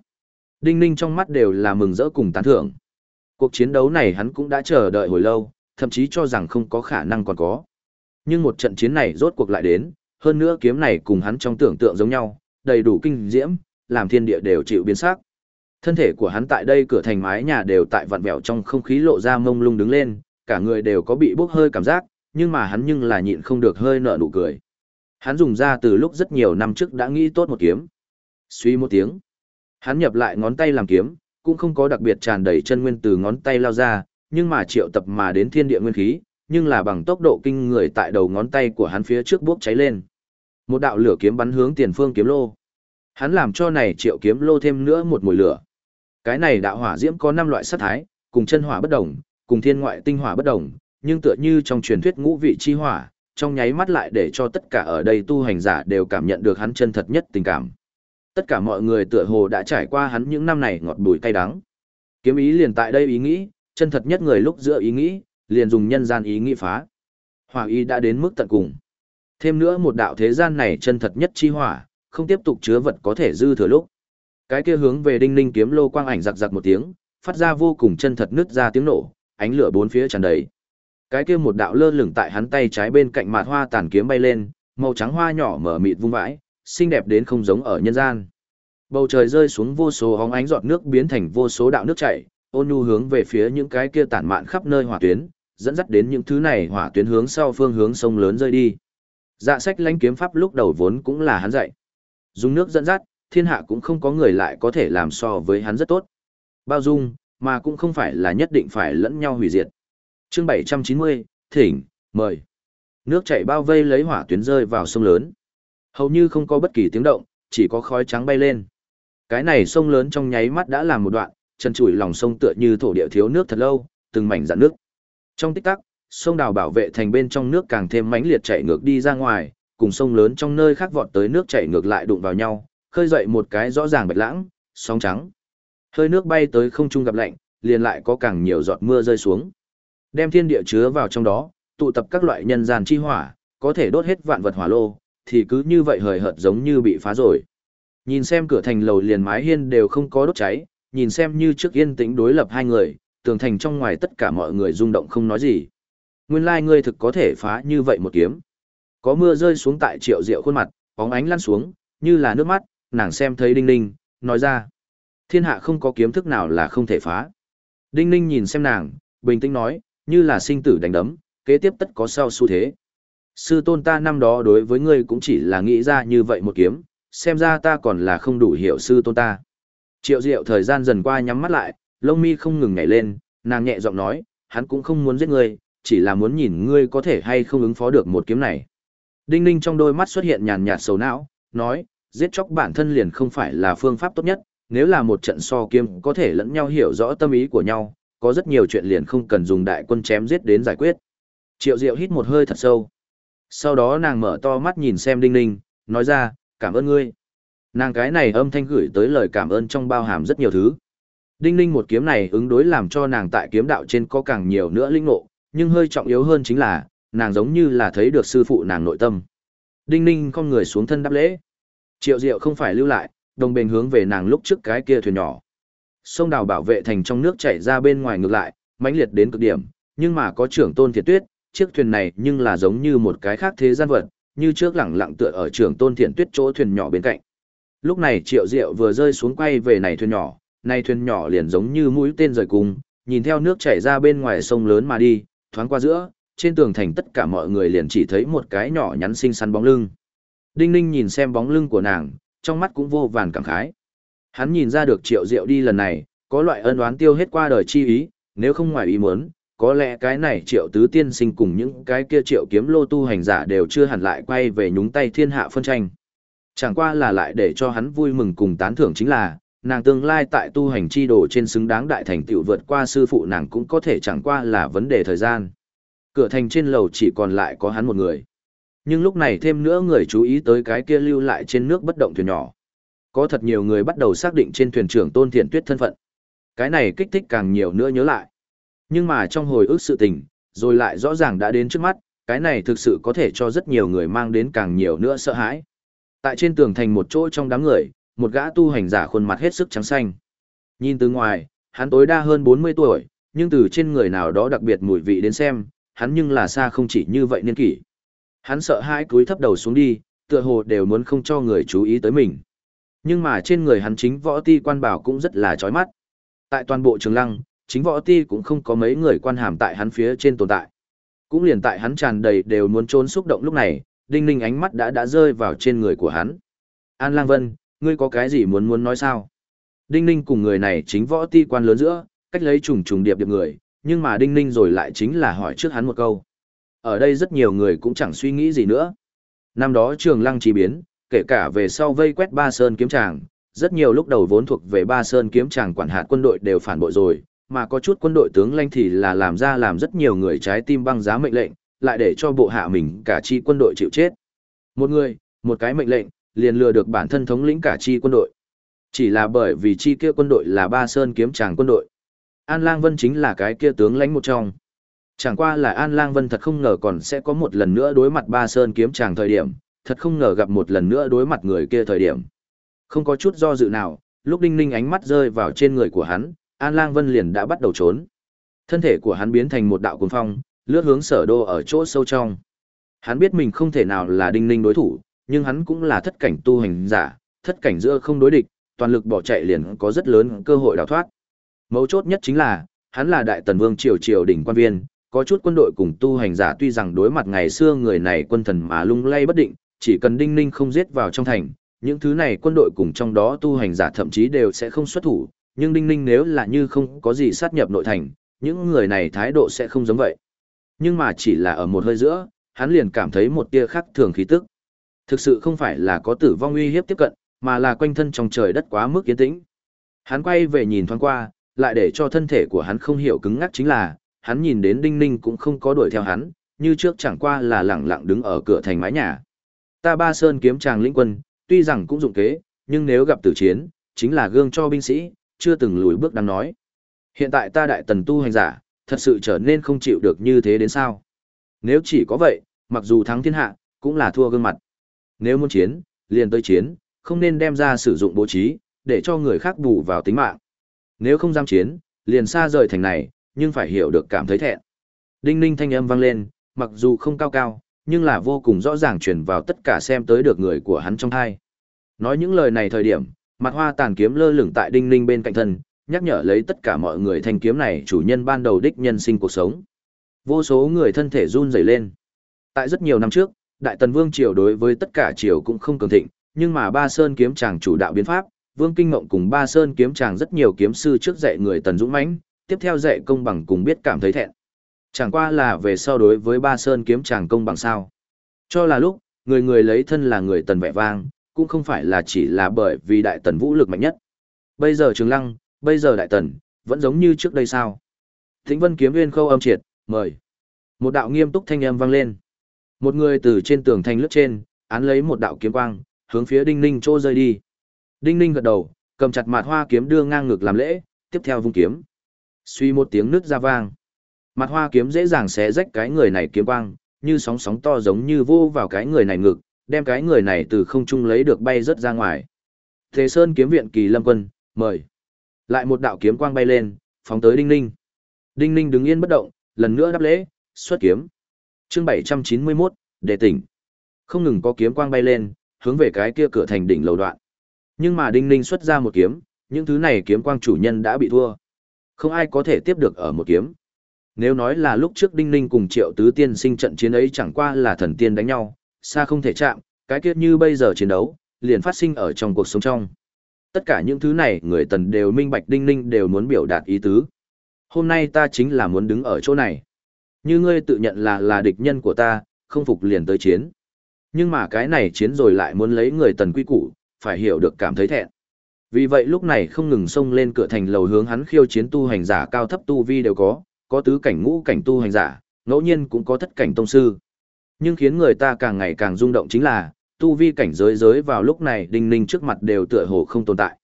Đinh ninh trong mắt đều là mừng rỡ cùng tán thưởng. Cuộc chiến đấu này hắn cũng đã chờ đợi hồi lâu, thậm chí cho rằng không có khả năng còn có. Nhưng một trận chiến này rốt cuộc lại đến, hơn nữa kiếm này cùng hắn trong tưởng tượng giống nhau, đầy đủ kinh diễm, làm thiên địa đều chịu biến sắc. Thân thể của hắn tại đây cửa thành mái nhà đều tại vặn vẹo trong không khí lộ ra mông lung đứng lên, cả người đều có bị bốc hơi cảm giác, nhưng mà hắn nhưng là nhịn không được hơi nở nụ cười. Hắn dùng ra từ lúc rất nhiều năm trước đã nghĩ tốt một kiếm. Suy một tiếng. Hắn nhập lại ngón tay làm kiếm, cũng không có đặc biệt tràn đầy chân nguyên từ ngón tay lao ra, nhưng mà triệu tập mà đến thiên địa nguyên khí, nhưng là bằng tốc độ kinh người tại đầu ngón tay của hắn phía trước bốc cháy lên. Một đạo lửa kiếm bắn hướng tiền phương kiếm lô. Hắn làm cho này triệu kiếm lô thêm nữa một mùi lửa. Cái này đạo hỏa diễm có năm loại sát thái, cùng chân hỏa bất đồng, cùng thiên ngoại tinh hỏa bất đồng, nhưng tựa như trong truyền thuyết ngũ vị chi hỏa, trong nháy mắt lại để cho tất cả ở đây tu hành giả đều cảm nhận được hắn chân thật nhất tình cảm. Tất cả mọi người tựa hồ đã trải qua hắn những năm này ngọt bùi cay đắng. Kiếm ý liền tại đây ý nghĩ, chân thật nhất người lúc giữa ý nghĩ, liền dùng nhân gian ý nghĩ phá. Hỏa ý đã đến mức tận cùng. Thêm nữa một đạo thế gian này chân thật nhất chi hỏa, không tiếp tục chứa vật có thể dư thừa lúc. Cái kia hướng về đinh ninh kiếm lô quang ảnh giặc giặc một tiếng, phát ra vô cùng chân thật nứt ra tiếng nổ, ánh lửa bốn phía tràn đầy. Cái kia một đạo lơ lửng tại hắn tay trái bên cạnh mạt hoa tàn kiếm bay lên, màu trắng hoa nhỏ mở mịt vung vãi, xinh đẹp đến không giống ở nhân gian. Bầu trời rơi xuống vô số hóng ánh giọt nước biến thành vô số đạo nước chảy, ôn nhu hướng về phía những cái kia tản mạn khắp nơi hỏa tuyến, dẫn dắt đến những thứ này hỏa tuyến hướng sau phương hướng sông lớn rơi đi. Dạ sách lãnh kiếm pháp lúc đầu vốn cũng là hắn dạy. Dùng nước dẫn dắt, thiên hạ cũng không có người lại có thể làm so với hắn rất tốt. Bao dung, mà cũng không phải là nhất định phải lẫn nhau hủy diệt. Chương 790, thỉnh, mời. Nước chảy bao vây lấy hỏa tuyến rơi vào sông lớn. Hầu như không có bất kỳ tiếng động, chỉ có khói trắng bay lên. Cái này sông lớn trong nháy mắt đã làm một đoạn, chân chùi lòng sông tựa như thổ địa thiếu nước thật lâu, từng mảnh dạn nước. Trong tích tắc, sông đào bảo vệ thành bên trong nước càng thêm mãnh liệt chảy ngược đi ra ngoài, cùng sông lớn trong nơi khác vọt tới nước chảy ngược lại đụng vào nhau, khơi dậy một cái rõ ràng bạch lãng, sóng trắng. Hơi nước bay tới không trung gặp lạnh, liền lại có càng nhiều giọt mưa rơi xuống. Đem thiên địa chứa vào trong đó, tụ tập các loại nhân gian chi hỏa, có thể đốt hết vạn vật hỏa lô, thì cứ như vậy hời hợt giống như bị phá rồi. Nhìn xem cửa thành lầu liền mái hiên đều không có đốt cháy, nhìn xem như trước yên tĩnh đối lập hai người, tường thành trong ngoài tất cả mọi người rung động không nói gì. Nguyên lai like ngươi thực có thể phá như vậy một kiếm. Có mưa rơi xuống tại triệu diệu khuôn mặt, bóng ánh lăn xuống, như là nước mắt, nàng xem thấy đinh ninh, nói ra. Thiên hạ không có kiếm thức nào là không thể phá. Đinh ninh nhìn xem nàng, bình tĩnh nói, như là sinh tử đánh đấm, kế tiếp tất có sau xu thế. Sư tôn ta năm đó đối với ngươi cũng chỉ là nghĩ ra như vậy một kiếm, xem ra ta còn là không đủ hiểu sư tôn ta. Triệu diệu thời gian dần qua nhắm mắt lại, lông mi không ngừng nhảy lên, nàng nhẹ giọng nói, hắn cũng không muốn giết ngươi, chỉ là muốn nhìn ngươi có thể hay không ứng phó được một kiếm này. Đinh ninh trong đôi mắt xuất hiện nhàn nhạt sầu não, nói, giết chóc bản thân liền không phải là phương pháp tốt nhất, nếu là một trận so kiếm có thể lẫn nhau hiểu rõ tâm ý của nhau, có rất nhiều chuyện liền không cần dùng đại quân chém giết đến giải quyết. Triệu Diệu hít một hơi thật sâu. Sau đó nàng mở to mắt nhìn xem Đinh Ninh, nói ra, cảm ơn ngươi. Nàng cái này âm thanh gửi tới lời cảm ơn trong bao hàm rất nhiều thứ. Đinh Ninh một kiếm này ứng đối làm cho nàng tại kiếm đạo trên có càng nhiều nữa linh ngộ, nhưng hơi trọng yếu hơn chính là, nàng giống như là thấy được sư phụ nàng nội tâm. Đinh Ninh con người xuống thân đáp lễ. Triệu Diệu không phải lưu lại, đồng bền hướng về nàng lúc trước cái kia thuyền nhỏ. Sông đào bảo vệ thành trong nước chảy ra bên ngoài ngược lại, mãnh liệt đến cực điểm, nhưng mà có trưởng tôn thiệt tuyết, chiếc thuyền này nhưng là giống như một cái khác thế gian vật, như trước lẳng lặng tựa ở trưởng tôn thiện tuyết chỗ thuyền nhỏ bên cạnh. Lúc này Triệu Diệu vừa rơi xuống quay về này thuyền nhỏ, này thuyền nhỏ liền giống như mũi tên rời cung, nhìn theo nước chảy ra bên ngoài sông lớn mà đi, thoáng qua giữa, trên tường thành tất cả mọi người liền chỉ thấy một cái nhỏ nhắn xinh xắn bóng lưng. Đinh Ninh nhìn xem bóng lưng của nàng, trong mắt cũng vô vàn cảm khái. Hắn nhìn ra được Triệu Diệu đi lần này, có loại ân oán tiêu hết qua đời chi ý, nếu không ngoài ý muốn, có lẽ cái này Triệu Tứ Tiên sinh cùng những cái kia Triệu Kiếm Lô tu hành giả đều chưa hẳn lại quay về nhúng tay thiên hạ phân tranh. Chẳng qua là lại để cho hắn vui mừng cùng tán thưởng chính là, nàng tương lai tại tu hành chi đồ trên xứng đáng đại thành tựu vượt qua sư phụ nàng cũng có thể chẳng qua là vấn đề thời gian. Cửa thành trên lầu chỉ còn lại có hắn một người. Nhưng lúc này thêm nữa người chú ý tới cái kia lưu lại trên nước bất động thuyền nhỏ. Có thật nhiều người bắt đầu xác định trên thuyền trưởng Tôn Thiện Tuyết thân phận. Cái này kích thích càng nhiều nữa nhớ lại. Nhưng mà trong hồi ức sự tình, rồi lại rõ ràng đã đến trước mắt, cái này thực sự có thể cho rất nhiều người mang đến càng nhiều nữa sợ hãi. Tại trên tường thành một chỗ trong đám người, một gã tu hành giả khuôn mặt hết sức trắng xanh. Nhìn từ ngoài, hắn tối đa hơn 40 tuổi, nhưng từ trên người nào đó đặc biệt mùi vị đến xem, hắn nhưng là xa không chỉ như vậy niên kỷ. Hắn sợ hãi cúi thấp đầu xuống đi, tựa hồ đều muốn không cho người chú ý tới mình. Nhưng mà trên người hắn chính võ ti quan bảo cũng rất là chói mắt. Tại toàn bộ trường lăng, chính võ ti cũng không có mấy người quan hàm tại hắn phía trên tồn tại. Cũng liền tại hắn tràn đầy đều muốn trốn xúc động lúc này, đinh ninh ánh mắt đã đã rơi vào trên người của hắn. An Lang Vân, ngươi có cái gì muốn muốn nói sao? Đinh ninh cùng người này chính võ ti quan lớn giữa, cách lấy trùng trùng điệp điệp người, nhưng mà đinh ninh rồi lại chính là hỏi trước hắn một câu. Ở đây rất nhiều người cũng chẳng suy nghĩ gì nữa. Năm đó trường lăng chỉ biến, kể cả về sau vây quét ba sơn kiếm tràng, rất nhiều lúc đầu vốn thuộc về ba sơn kiếm tràng quản hạt quân đội đều phản bội rồi, mà có chút quân đội tướng lanh thì là làm ra làm rất nhiều người trái tim băng giá mệnh lệnh, lại để cho bộ hạ mình cả chi quân đội chịu chết. Một người, một cái mệnh lệnh, liền lừa được bản thân thống lĩnh cả chi quân đội. Chỉ là bởi vì chi kia quân đội là ba sơn kiếm tràng quân đội. An Lang Vân chính là cái kia tướng lãnh một trong. Chẳng qua là An Lang Vân thật không ngờ còn sẽ có một lần nữa đối mặt ba sơn kiếm tràng thời điểm, thật không ngờ gặp một lần nữa đối mặt người kia thời điểm. Không có chút do dự nào, lúc Đinh Ninh ánh mắt rơi vào trên người của hắn, An Lang Vân liền đã bắt đầu trốn. Thân thể của hắn biến thành một đạo cuồng phong, lướt hướng sở đô ở chỗ sâu trong. Hắn biết mình không thể nào là Đinh Ninh đối thủ, nhưng hắn cũng là thất cảnh tu hành giả, thất cảnh giữa không đối địch, toàn lực bỏ chạy liền có rất lớn cơ hội đào thoát. Mấu chốt nhất chính là, hắn là đại tần vương triều triều đỉnh quan viên, có chút quân đội cùng tu hành giả tuy rằng đối mặt ngày xưa người này quân thần mà lung lay bất định, chỉ cần đinh ninh không giết vào trong thành, những thứ này quân đội cùng trong đó tu hành giả thậm chí đều sẽ không xuất thủ, nhưng đinh ninh nếu là như không có gì sát nhập nội thành, những người này thái độ sẽ không giống vậy. Nhưng mà chỉ là ở một hơi giữa, hắn liền cảm thấy một tia khác thường khí tức. Thực sự không phải là có tử vong uy hiếp tiếp cận, mà là quanh thân trong trời đất quá mức yên tĩnh. Hắn quay về nhìn thoáng qua, lại để cho thân thể của hắn không hiểu cứng ngắc chính là, hắn nhìn đến Đinh Ninh cũng không có đuổi theo hắn, như trước chẳng qua là lẳng lặng đứng ở cửa thành mái nhà. Ta ba sơn kiếm tràng lĩnh quân, tuy rằng cũng dụng kế, nhưng nếu gặp tử chiến, chính là gương cho binh sĩ, chưa từng lùi bước đang nói. Hiện tại ta đại tần tu hành giả, thật sự trở nên không chịu được như thế đến sao. Nếu chỉ có vậy, mặc dù thắng thiên hạ, cũng là thua gương mặt. Nếu muốn chiến, liền tới chiến, không nên đem ra sử dụng bố trí, để cho người khác bù vào tính mạng. Nếu không dám chiến, liền xa rời thành này, nhưng phải hiểu được cảm thấy thẹn. Đinh ninh thanh âm vang lên, mặc dù không cao cao, nhưng là vô cùng rõ ràng truyền vào tất cả xem tới được người của hắn trong thai. Nói những lời này thời điểm, mặt hoa tàn kiếm lơ lửng tại đinh ninh bên cạnh thân, nhắc nhở lấy tất cả mọi người thanh kiếm này chủ nhân ban đầu đích nhân sinh cuộc sống. Vô số người thân thể run rẩy lên. Tại rất nhiều năm trước, Đại Tần Vương triều đối với tất cả triều cũng không cường thịnh, nhưng mà Ba Sơn kiếm chàng chủ đạo biến pháp, Vương Kinh Ngộng cùng Ba Sơn kiếm chàng rất nhiều kiếm sư trước dạy người Tần dũng mãnh, tiếp theo dạy công bằng cùng biết cảm thấy thẹn. Chẳng qua là về sau đối với Ba Sơn kiếm chàng công bằng sao. Cho là lúc, người người lấy thân là người Tần vẻ vang, cũng không phải là chỉ là bởi vì Đại Tần vũ lực mạnh nhất. Bây giờ Trường Lăng, bây giờ Đại Tần, vẫn giống như trước đây sao. Thính Vân kiếm viên khâu âm triệt, mời. Một đạo nghiêm túc thanh âm vang lên. Một người từ trên tường thành lướt trên, án lấy một đạo kiếm quang, hướng phía Đinh Ninh chỗ rơi đi. Đinh Ninh gật đầu, cầm chặt mặt hoa kiếm đưa ngang ngực làm lễ, tiếp theo vung kiếm. Suy một tiếng nứt ra vang. Mặt hoa kiếm dễ dàng xé rách cái người này kiếm quang, như sóng sóng to giống như vô vào cái người này ngực, đem cái người này từ không trung lấy được bay rất ra ngoài. Thế Sơn kiếm viện kỳ lâm quân, mời. Lại một đạo kiếm quang bay lên, phóng tới Đinh Ninh. Đinh Ninh đứng yên bất động, lần nữa đáp lễ, xuất kiếm. Chương 791, đề tỉnh. Không ngừng có kiếm quang bay lên, hướng về cái kia cửa thành đỉnh lầu đoạn. Nhưng mà Đinh Ninh xuất ra một kiếm, những thứ này kiếm quang chủ nhân đã bị thua. Không ai có thể tiếp được ở một kiếm. Nếu nói là lúc trước Đinh Ninh cùng Triệu Tứ Tiên sinh trận chiến ấy chẳng qua là thần tiên đánh nhau, xa không thể chạm, cái kiếp như bây giờ chiến đấu, liền phát sinh ở trong cuộc sống trong. Tất cả những thứ này người tần đều minh bạch Đinh Ninh đều muốn biểu đạt ý tứ. Hôm nay ta chính là muốn đứng ở chỗ này. Như ngươi tự nhận là là địch nhân của ta, không phục liền tới chiến. Nhưng mà cái này chiến rồi lại muốn lấy người tần quy củ, phải hiểu được cảm thấy thẹn. Vì vậy lúc này không ngừng xông lên cửa thành lầu hướng hắn khiêu chiến tu hành giả cao thấp tu vi đều có, có tứ cảnh ngũ cảnh tu hành giả, ngẫu nhiên cũng có thất cảnh tông sư. Nhưng khiến người ta càng ngày càng rung động chính là, tu vi cảnh giới giới vào lúc này đinh ninh trước mặt đều tựa hồ không tồn tại.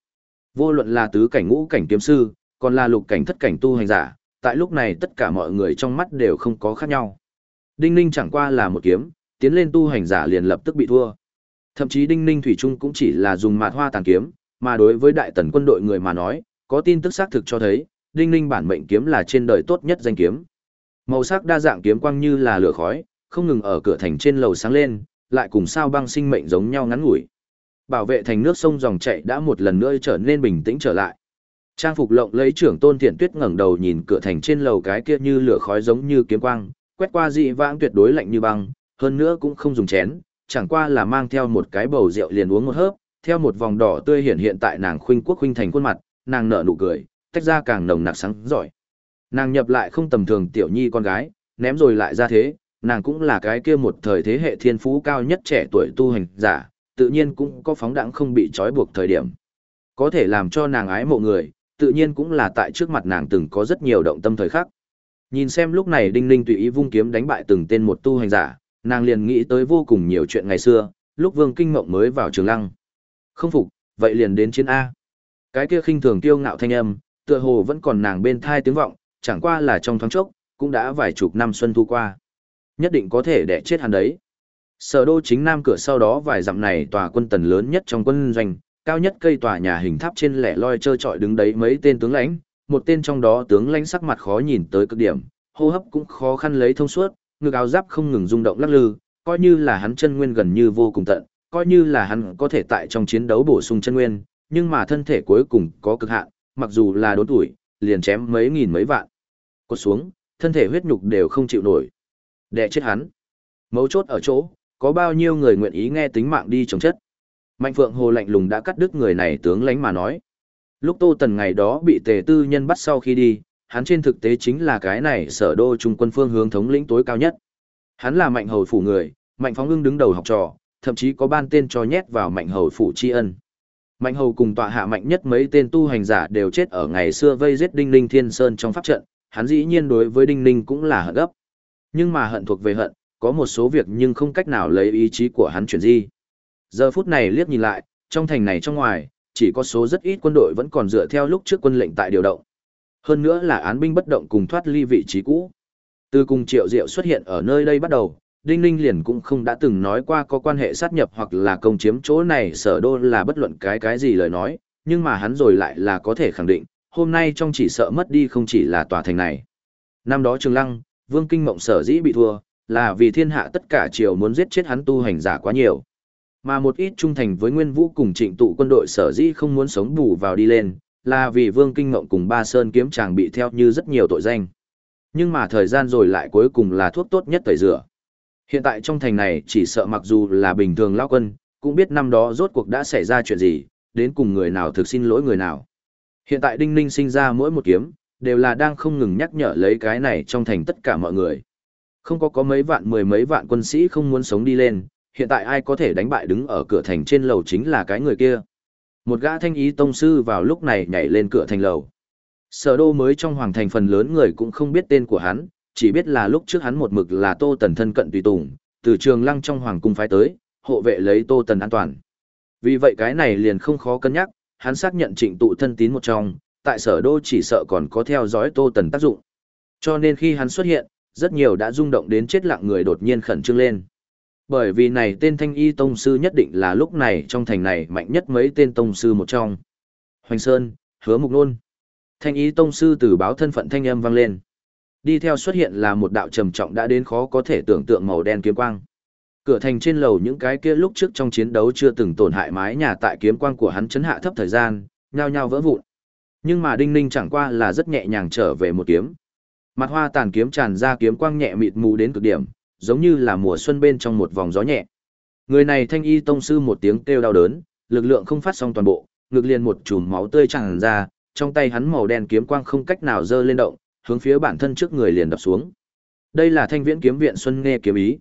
Vô luận là tứ cảnh ngũ cảnh kiếm sư, còn là lục cảnh thất cảnh tu hành giả, tại lúc này tất cả mọi người trong mắt đều không có khác nhau. Đinh ninh chẳng qua là một kiếm, tiến lên tu hành giả liền lập tức bị thua. Thậm chí đinh ninh thủy trung cũng chỉ là dùng mạt hoa tàn kiếm, mà đối với đại tần quân đội người mà nói, có tin tức xác thực cho thấy, đinh ninh bản mệnh kiếm là trên đời tốt nhất danh kiếm. Màu sắc đa dạng kiếm quang như là lửa khói, không ngừng ở cửa thành trên lầu sáng lên, lại cùng sao băng sinh mệnh giống nhau ngắn ngủi. Bảo vệ thành nước sông dòng chảy đã một lần nữa trở nên bình tĩnh trở lại. Trang phục lộng lấy trưởng tôn thiện tuyết ngẩng đầu nhìn cửa thành trên lầu cái kia như lửa khói giống như kiếm quang, quét qua dị vãng tuyệt đối lạnh như băng, hơn nữa cũng không dùng chén, chẳng qua là mang theo một cái bầu rượu liền uống một hớp, theo một vòng đỏ tươi hiện hiện tại nàng khuynh quốc khuynh thành khuôn mặt, nàng nở nụ cười, tách ra càng nồng nặc sáng giỏi. Nàng nhập lại không tầm thường tiểu nhi con gái, ném rồi lại ra thế, nàng cũng là cái kia một thời thế hệ thiên phú cao nhất trẻ tuổi tu hành giả, tự nhiên cũng có phóng đẳng không bị trói buộc thời điểm. Có thể làm cho nàng ái mộ người, tự nhiên cũng là tại trước mặt nàng từng có rất nhiều động tâm thời khắc. Nhìn xem lúc này Đinh Ninh tùy ý vung kiếm đánh bại từng tên một tu hành giả, nàng liền nghĩ tới vô cùng nhiều chuyện ngày xưa, lúc Vương Kinh Mộng mới vào trường lăng. Không phục, vậy liền đến chiến A. Cái kia khinh thường tiêu ngạo thanh âm, tựa hồ vẫn còn nàng bên thai tiếng vọng, chẳng qua là trong thoáng chốc, cũng đã vài chục năm xuân thu qua. Nhất định có thể đẻ chết hắn đấy. Sở đô chính nam cửa sau đó vài dặm này tòa quân tần lớn nhất trong quân doanh, cao nhất cây tòa nhà hình tháp trên lẻ loi trơ trọi đứng đấy mấy tên tướng lãnh, một tên trong đó tướng lãnh sắc mặt khó nhìn tới cực điểm, hô hấp cũng khó khăn lấy thông suốt, ngực áo giáp không ngừng rung động lắc lư, coi như là hắn chân nguyên gần như vô cùng tận, coi như là hắn có thể tại trong chiến đấu bổ sung chân nguyên, nhưng mà thân thể cuối cùng có cực hạn, mặc dù là đốn tuổi, liền chém mấy nghìn mấy vạn. Cột xuống, thân thể huyết nhục đều không chịu nổi. Đè chết hắn. Mấu chốt ở chỗ, có bao nhiêu người nguyện ý nghe tính mạng đi chống chất. Mạnh Phượng Hồ lạnh lùng đã cắt đứt người này tướng lánh mà nói. Lúc Tô Tần ngày đó bị tề tư nhân bắt sau khi đi, hắn trên thực tế chính là cái này sở đô trung quân phương hướng thống lĩnh tối cao nhất. Hắn là mạnh hầu phủ người, mạnh phóng ưng đứng đầu học trò, thậm chí có ban tên cho nhét vào mạnh hầu phủ tri ân. Mạnh hầu cùng tọa hạ mạnh nhất mấy tên tu hành giả đều chết ở ngày xưa vây giết Đinh Ninh Thiên Sơn trong pháp trận, hắn dĩ nhiên đối với Đinh Ninh cũng là hận gấp. Nhưng mà hận thuộc về hận, có một số việc nhưng không cách nào lấy ý chí của hắn chuyển di. Giờ phút này liếc nhìn lại, trong thành này trong ngoài, chỉ có số rất ít quân đội vẫn còn dựa theo lúc trước quân lệnh tại điều động. Hơn nữa là án binh bất động cùng thoát ly vị trí cũ. Từ cùng Triệu Diệu xuất hiện ở nơi đây bắt đầu, Đinh Ninh liền cũng không đã từng nói qua có quan hệ sát nhập hoặc là công chiếm chỗ này sở đô là bất luận cái cái gì lời nói, nhưng mà hắn rồi lại là có thể khẳng định, hôm nay trong chỉ sợ mất đi không chỉ là tòa thành này. Năm đó Trường Lăng, Vương Kinh Mộng sở dĩ bị thua, là vì thiên hạ tất cả triều muốn giết chết hắn tu hành giả quá nhiều. Mà một ít trung thành với Nguyên Vũ cùng trịnh tụ quân đội sở dĩ không muốn sống bù vào đi lên, là vì Vương Kinh Ngộng cùng Ba Sơn kiếm chàng bị theo như rất nhiều tội danh. Nhưng mà thời gian rồi lại cuối cùng là thuốc tốt nhất tẩy rửa. Hiện tại trong thành này chỉ sợ mặc dù là bình thường lao quân, cũng biết năm đó rốt cuộc đã xảy ra chuyện gì, đến cùng người nào thực xin lỗi người nào. Hiện tại Đinh Ninh sinh ra mỗi một kiếm, đều là đang không ngừng nhắc nhở lấy cái này trong thành tất cả mọi người. Không có có mấy vạn mười mấy vạn quân sĩ không muốn sống đi lên, hiện tại ai có thể đánh bại đứng ở cửa thành trên lầu chính là cái người kia. Một gã thanh ý tông sư vào lúc này nhảy lên cửa thành lầu. Sở đô mới trong hoàng thành phần lớn người cũng không biết tên của hắn, chỉ biết là lúc trước hắn một mực là tô tần thân cận tùy tùng, từ trường lăng trong hoàng cung phái tới, hộ vệ lấy tô tần an toàn. Vì vậy cái này liền không khó cân nhắc, hắn xác nhận trịnh tụ thân tín một trong, tại sở đô chỉ sợ còn có theo dõi tô tần tác dụng. Cho nên khi hắn xuất hiện, rất nhiều đã rung động đến chết lặng người đột nhiên khẩn trương lên. Bởi vì này tên thanh y tông sư nhất định là lúc này trong thành này mạnh nhất mấy tên tông sư một trong. Hoành Sơn, hứa mục nôn. Thanh y tông sư từ báo thân phận thanh âm vang lên. Đi theo xuất hiện là một đạo trầm trọng đã đến khó có thể tưởng tượng màu đen kiếm quang. Cửa thành trên lầu những cái kia lúc trước trong chiến đấu chưa từng tổn hại mái nhà tại kiếm quang của hắn chấn hạ thấp thời gian, nhao nhao vỡ vụn. Nhưng mà Đinh Ninh chẳng qua là rất nhẹ nhàng trở về một kiếm. Mặt hoa tàn kiếm tràn ra kiếm quang nhẹ mịt mù đến cực điểm, giống như là mùa xuân bên trong một vòng gió nhẹ. Người này thanh y tông sư một tiếng kêu đau đớn, lực lượng không phát xong toàn bộ, ngực liền một chùm máu tươi tràn ra, trong tay hắn màu đen kiếm quang không cách nào dơ lên động, hướng phía bản thân trước người liền đập xuống. Đây là thanh viễn kiếm viện Xuân Nghe kiếm ý.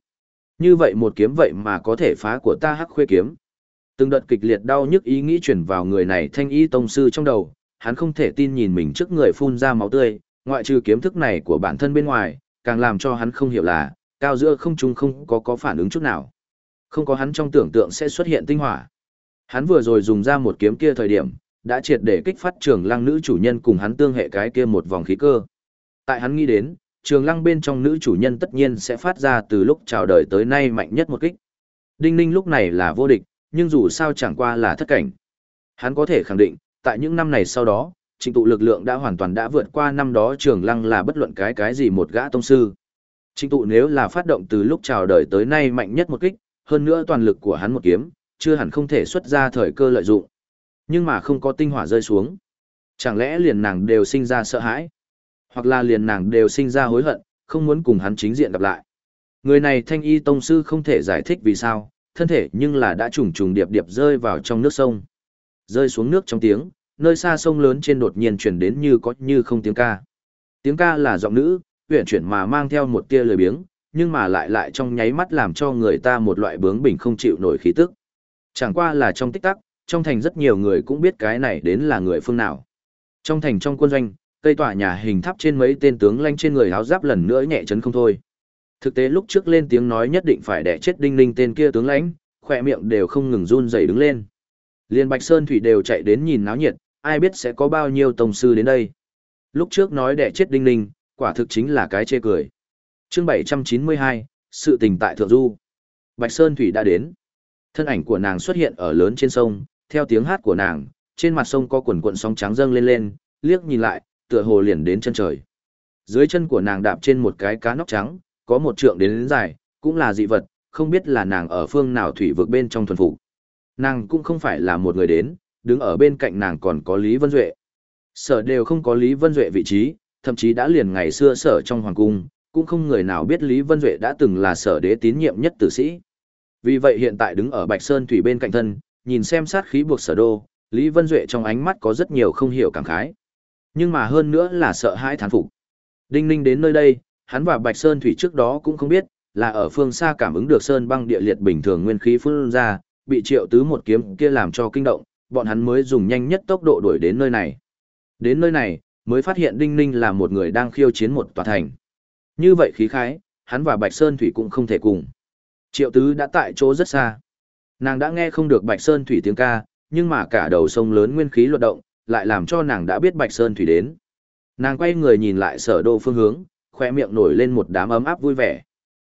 Như vậy một kiếm vậy mà có thể phá của ta hắc khuê kiếm. Từng đợt kịch liệt đau nhức ý nghĩ chuyển vào người này thanh y tông sư trong đầu, hắn không thể tin nhìn mình trước người phun ra máu tươi, ngoại trừ kiếm thức này của bản thân bên ngoài, càng làm cho hắn không hiểu là, cao giữa không trung không có có phản ứng chút nào. Không có hắn trong tưởng tượng sẽ xuất hiện tinh hỏa. Hắn vừa rồi dùng ra một kiếm kia thời điểm, đã triệt để kích phát trường lăng nữ chủ nhân cùng hắn tương hệ cái kia một vòng khí cơ. Tại hắn nghĩ đến, trường lăng bên trong nữ chủ nhân tất nhiên sẽ phát ra từ lúc chào đời tới nay mạnh nhất một kích. Đinh ninh lúc này là vô địch, nhưng dù sao chẳng qua là thất cảnh. Hắn có thể khẳng định, tại những năm này sau đó, trình tụ lực lượng đã hoàn toàn đã vượt qua năm đó trường lăng là bất luận cái cái gì một gã tông sư. Trịnh tụ nếu là phát động từ lúc chào đời tới nay mạnh nhất một kích, hơn nữa toàn lực của hắn một kiếm, chưa hẳn không thể xuất ra thời cơ lợi dụng. Nhưng mà không có tinh hỏa rơi xuống. Chẳng lẽ liền nàng đều sinh ra sợ hãi? Hoặc là liền nàng đều sinh ra hối hận, không muốn cùng hắn chính diện gặp lại. Người này thanh y tông sư không thể giải thích vì sao, thân thể nhưng là đã trùng trùng điệp điệp rơi vào trong nước sông. Rơi xuống nước trong tiếng, nơi xa sông lớn trên đột nhiên chuyển đến như có như không tiếng ca. Tiếng ca là giọng nữ, uyển chuyển mà mang theo một tia lười biếng, nhưng mà lại lại trong nháy mắt làm cho người ta một loại bướng bỉnh không chịu nổi khí tức. Chẳng qua là trong tích tắc, trong thành rất nhiều người cũng biết cái này đến là người phương nào. Trong thành trong quân doanh, cây tòa nhà hình tháp trên mấy tên tướng lanh trên người áo giáp lần nữa nhẹ chấn không thôi. Thực tế lúc trước lên tiếng nói nhất định phải đẻ chết đinh ninh tên kia tướng lãnh, khỏe miệng đều không ngừng run rẩy đứng lên. Liên Bạch Sơn Thủy đều chạy đến nhìn náo nhiệt, ai biết sẽ có bao nhiêu tổng sư đến đây. Lúc trước nói đẻ chết đinh ninh, quả thực chính là cái chê cười. chương 792, sự tình tại Thượng Du. Bạch Sơn Thủy đã đến. Thân ảnh của nàng xuất hiện ở lớn trên sông, theo tiếng hát của nàng, trên mặt sông có quần cuộn sóng trắng dâng lên lên, liếc nhìn lại, tựa hồ liền đến chân trời. Dưới chân của nàng đạp trên một cái cá nóc trắng, có một trượng đến, đến dài, cũng là dị vật, không biết là nàng ở phương nào thủy vực bên trong thuần phục. Nàng cũng không phải là một người đến, đứng ở bên cạnh nàng còn có Lý Vân Duệ. Sở đều không có Lý Vân Duệ vị trí, thậm chí đã liền ngày xưa sở trong hoàng cung, cũng không người nào biết Lý Vân Duệ đã từng là sở đế tín nhiệm nhất tử sĩ. Vì vậy hiện tại đứng ở Bạch Sơn Thủy bên cạnh thân, nhìn xem sát khí buộc sở đô, Lý Vân Duệ trong ánh mắt có rất nhiều không hiểu cảm khái. Nhưng mà hơn nữa là sợ hãi thán phục. Đinh Ninh đến nơi đây, hắn và Bạch Sơn Thủy trước đó cũng không biết, là ở phương xa cảm ứng được sơn băng địa liệt bình thường nguyên khí phun ra, bị triệu tứ một kiếm kia làm cho kinh động, bọn hắn mới dùng nhanh nhất tốc độ đuổi đến nơi này. Đến nơi này, mới phát hiện Đinh Ninh là một người đang khiêu chiến một tòa thành. Như vậy khí khái, hắn và Bạch Sơn Thủy cũng không thể cùng. Triệu tứ đã tại chỗ rất xa. Nàng đã nghe không được Bạch Sơn Thủy tiếng ca, nhưng mà cả đầu sông lớn nguyên khí luật động, lại làm cho nàng đã biết Bạch Sơn Thủy đến. Nàng quay người nhìn lại sở đô phương hướng, khoe miệng nổi lên một đám ấm áp vui vẻ.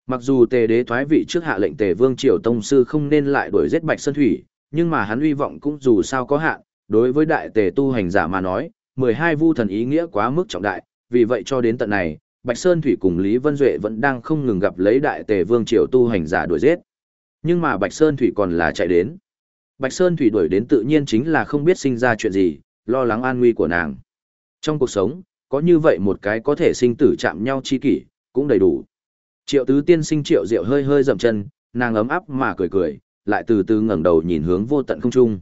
Mặc dù tề đế thoái vị trước hạ lệnh tề vương triều tông sư không nên lại đuổi giết Bạch Sơn Thủy, nhưng mà hắn uy vọng cũng dù sao có hạn, đối với đại tề tu hành giả mà nói, 12 vu thần ý nghĩa quá mức trọng đại, vì vậy cho đến tận này, Bạch Sơn Thủy cùng Lý Vân Duệ vẫn đang không ngừng gặp lấy đại tề vương triều tu hành giả đuổi giết. Nhưng mà Bạch Sơn Thủy còn là chạy đến. Bạch Sơn Thủy đuổi đến tự nhiên chính là không biết sinh ra chuyện gì, lo lắng an nguy của nàng. Trong cuộc sống, có như vậy một cái có thể sinh tử chạm nhau chi kỷ, cũng đầy đủ. Triệu tứ tiên sinh triệu diệu hơi hơi dậm chân, nàng ấm áp mà cười cười, lại từ từ ngẩng đầu nhìn hướng vô tận không trung.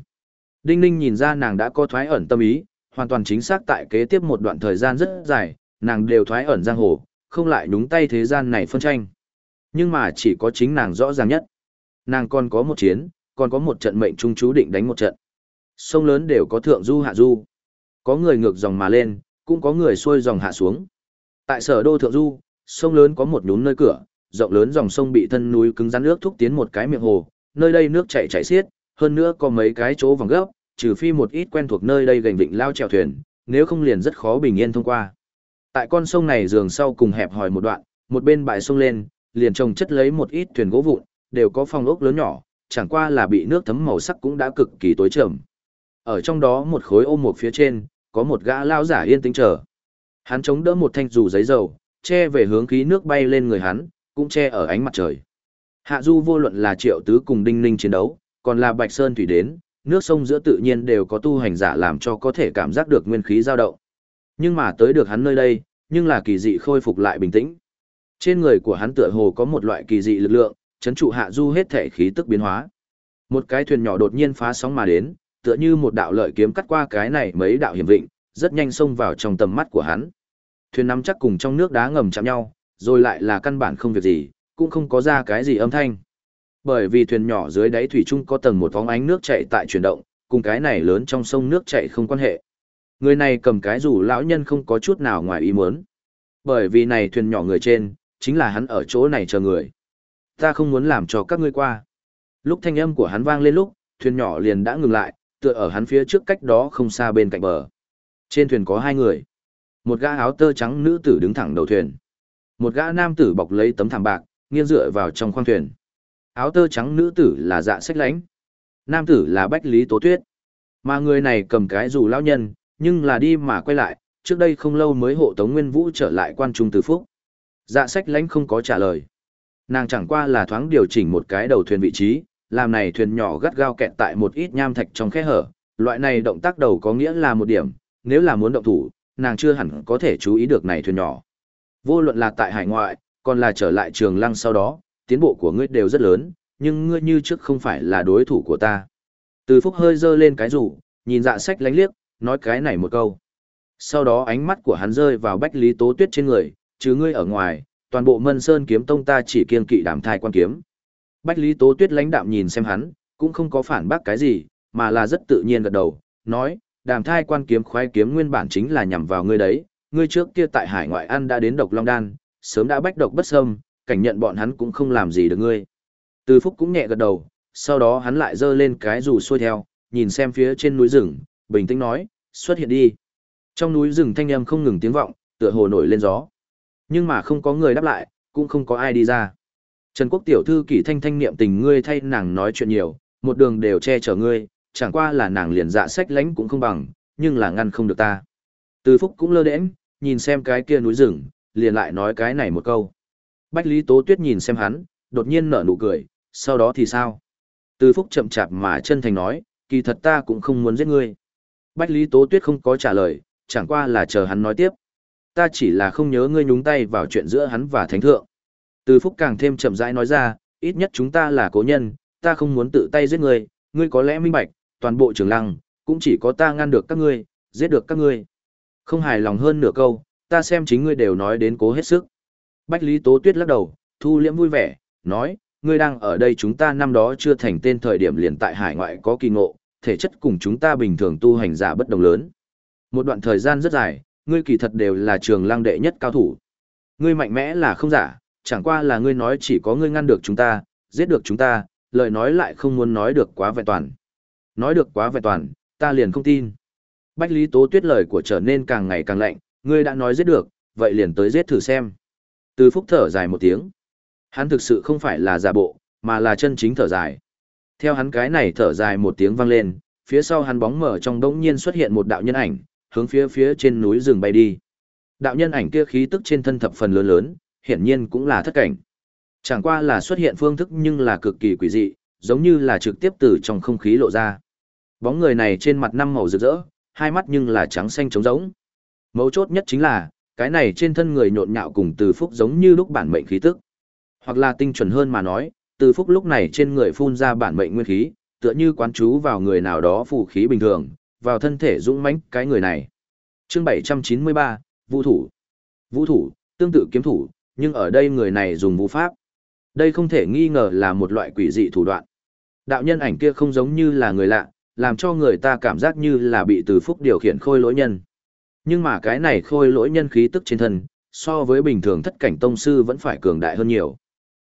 Đinh Ninh nhìn ra nàng đã có thoái ẩn tâm ý, hoàn toàn chính xác tại kế tiếp một đoạn thời gian rất dài, nàng đều thoái ẩn giang hồ, không lại đúng tay thế gian này phân tranh. Nhưng mà chỉ có chính nàng rõ ràng nhất. Nàng còn có một chiến, còn có một trận mệnh trung chú định đánh một trận. Sông lớn đều có thượng du hạ du. Có người ngược dòng mà lên, cũng có người xuôi dòng hạ xuống. Tại sở đô thượng du, sông lớn có một nhún nơi cửa, rộng lớn dòng sông bị thân núi cứng rắn nước thúc tiến một cái miệng hồ, nơi đây nước chảy chảy xiết, hơn nữa có mấy cái chỗ vòng gấp, trừ phi một ít quen thuộc nơi đây gành vịnh lao chèo thuyền, nếu không liền rất khó bình yên thông qua. Tại con sông này dường sau cùng hẹp hòi một đoạn, một bên bãi sông lên, liền trồng chất lấy một ít thuyền gỗ vụn, đều có phong ốc lớn nhỏ, chẳng qua là bị nước thấm màu sắc cũng đã cực kỳ tối trầm. Ở trong đó một khối ôm một phía trên, có một gã lao giả yên tĩnh chờ. Hắn chống đỡ một thanh dù giấy dầu, che về hướng khí nước bay lên người hắn, cũng che ở ánh mặt trời. Hạ Du vô luận là Triệu Tứ cùng Đinh Ninh chiến đấu, còn là Bạch Sơn thủy đến, nước sông giữa tự nhiên đều có tu hành giả làm cho có thể cảm giác được nguyên khí dao động. Nhưng mà tới được hắn nơi đây, nhưng là kỳ dị khôi phục lại bình tĩnh. Trên người của hắn tựa hồ có một loại kỳ dị lực lượng, chấn trụ hạ du hết thể khí tức biến hóa. Một cái thuyền nhỏ đột nhiên phá sóng mà đến, tựa như một đạo lợi kiếm cắt qua cái này mấy đạo hiểm vịnh, rất nhanh xông vào trong tầm mắt của hắn. Thuyền nắm chắc cùng trong nước đá ngầm chạm nhau, rồi lại là căn bản không việc gì, cũng không có ra cái gì âm thanh. Bởi vì thuyền nhỏ dưới đáy thủy chung có tầng một vóng ánh nước chảy tại chuyển động, cùng cái này lớn trong sông nước chảy không quan hệ. Người này cầm cái dù lão nhân không có chút nào ngoài ý muốn. Bởi vì này thuyền nhỏ người trên, chính là hắn ở chỗ này chờ người. Ta không muốn làm cho các ngươi qua. Lúc thanh âm của hắn vang lên lúc, thuyền nhỏ liền đã ngừng lại, tựa ở hắn phía trước cách đó không xa bên cạnh bờ. Trên thuyền có hai người. Một gã áo tơ trắng nữ tử đứng thẳng đầu thuyền. Một gã nam tử bọc lấy tấm thảm bạc, nghiêng dựa vào trong khoang thuyền. Áo tơ trắng nữ tử là dạ sách lánh. Nam tử là Bách Lý Tố Tuyết. Mà người này cầm cái dù lão nhân, nhưng là đi mà quay lại, trước đây không lâu mới hộ tống Nguyên Vũ trở lại quan trung từ phúc. Dạ sách lánh không có trả lời. Nàng chẳng qua là thoáng điều chỉnh một cái đầu thuyền vị trí, làm này thuyền nhỏ gắt gao kẹt tại một ít nham thạch trong khe hở. Loại này động tác đầu có nghĩa là một điểm, nếu là muốn động thủ, nàng chưa hẳn có thể chú ý được này thuyền nhỏ. Vô luận là tại hải ngoại, còn là trở lại trường lăng sau đó, tiến bộ của ngươi đều rất lớn, nhưng ngươi như trước không phải là đối thủ của ta. Từ phúc hơi dơ lên cái rủ, nhìn dạ sách lánh liếc, nói cái này một câu. Sau đó ánh mắt của hắn rơi vào bách lý tố tuyết trên người, chứ ngươi ở ngoài, toàn bộ mân sơn kiếm tông ta chỉ kiên kỵ đảm thai quan kiếm. Bách lý tố tuyết lãnh đạm nhìn xem hắn, cũng không có phản bác cái gì, mà là rất tự nhiên gật đầu, nói, đàm thai quan kiếm khoái kiếm nguyên bản chính là nhằm vào ngươi đấy, ngươi trước kia tại hải ngoại ăn đã đến độc long đan, sớm đã bách độc bất xâm, cảnh nhận bọn hắn cũng không làm gì được ngươi. Từ Phúc cũng nhẹ gật đầu, sau đó hắn lại giơ lên cái dù xuôi theo, nhìn xem phía trên núi rừng, bình tĩnh nói, xuất hiện đi. Trong núi rừng thanh âm không ngừng tiếng vọng, tựa hồ nổi lên gió. Nhưng mà không có người đáp lại, cũng không có ai đi ra. Trần Quốc tiểu thư kỷ thanh thanh niệm tình ngươi thay nàng nói chuyện nhiều, một đường đều che chở ngươi, chẳng qua là nàng liền dạ sách lánh cũng không bằng, nhưng là ngăn không được ta. Từ Phúc cũng lơ đễnh, nhìn xem cái kia núi rừng, liền lại nói cái này một câu. Bách Lý Tố Tuyết nhìn xem hắn, đột nhiên nở nụ cười, sau đó thì sao? Từ Phúc chậm chạp mà chân thành nói, kỳ thật ta cũng không muốn giết ngươi. Bách Lý Tố Tuyết không có trả lời, chẳng qua là chờ hắn nói tiếp. Ta chỉ là không nhớ ngươi nhúng tay vào chuyện giữa hắn và Thánh Thượng. Từ Phúc càng thêm chậm rãi nói ra, ít nhất chúng ta là cố nhân, ta không muốn tự tay giết ngươi, ngươi có lẽ minh bạch, toàn bộ trường lăng, cũng chỉ có ta ngăn được các ngươi, giết được các ngươi. Không hài lòng hơn nửa câu, ta xem chính ngươi đều nói đến cố hết sức. Bách Lý Tố Tuyết lắc đầu, thu liễm vui vẻ, nói, ngươi đang ở đây chúng ta năm đó chưa thành tên thời điểm liền tại hải ngoại có kỳ ngộ, thể chất cùng chúng ta bình thường tu hành giả bất đồng lớn. Một đoạn thời gian rất dài, ngươi kỳ thật đều là trường lang đệ nhất cao thủ. Ngươi mạnh mẽ là không giả, chẳng qua là ngươi nói chỉ có ngươi ngăn được chúng ta, giết được chúng ta, lời nói lại không muốn nói được quá vẹn toàn. Nói được quá vẹn toàn, ta liền không tin. Bách Lý Tố Tuyết lời của trở nên càng ngày càng lạnh, ngươi đã nói giết được, vậy liền tới giết thử xem. Từ Phúc thở dài một tiếng. Hắn thực sự không phải là giả bộ, mà là chân chính thở dài. Theo hắn cái này thở dài một tiếng vang lên, phía sau hắn bóng mở trong đống nhiên xuất hiện một đạo nhân ảnh, hướng phía phía trên núi rừng bay đi. Đạo nhân ảnh kia khí tức trên thân thập phần lớn lớn, hiển nhiên cũng là thất cảnh. Chẳng qua là xuất hiện phương thức nhưng là cực kỳ quỷ dị, giống như là trực tiếp từ trong không khí lộ ra. Bóng người này trên mặt năm màu rực rỡ, hai mắt nhưng là trắng xanh trống rỗng. Mấu chốt nhất chính là, cái này trên thân người nhộn nhạo cùng từ phúc giống như lúc bản mệnh khí tức. Hoặc là tinh chuẩn hơn mà nói, từ phúc lúc này trên người phun ra bản mệnh nguyên khí, tựa như quán chú vào người nào đó phù khí bình thường, vào thân thể dũng mãnh cái người này. Chương 793, Vũ thủ. Vũ thủ, tương tự kiếm thủ, nhưng ở đây người này dùng vũ pháp. Đây không thể nghi ngờ là một loại quỷ dị thủ đoạn. Đạo nhân ảnh kia không giống như là người lạ, làm cho người ta cảm giác như là bị từ phúc điều khiển khôi lỗi nhân. Nhưng mà cái này khôi lỗi nhân khí tức trên thân, so với bình thường thất cảnh tông sư vẫn phải cường đại hơn nhiều.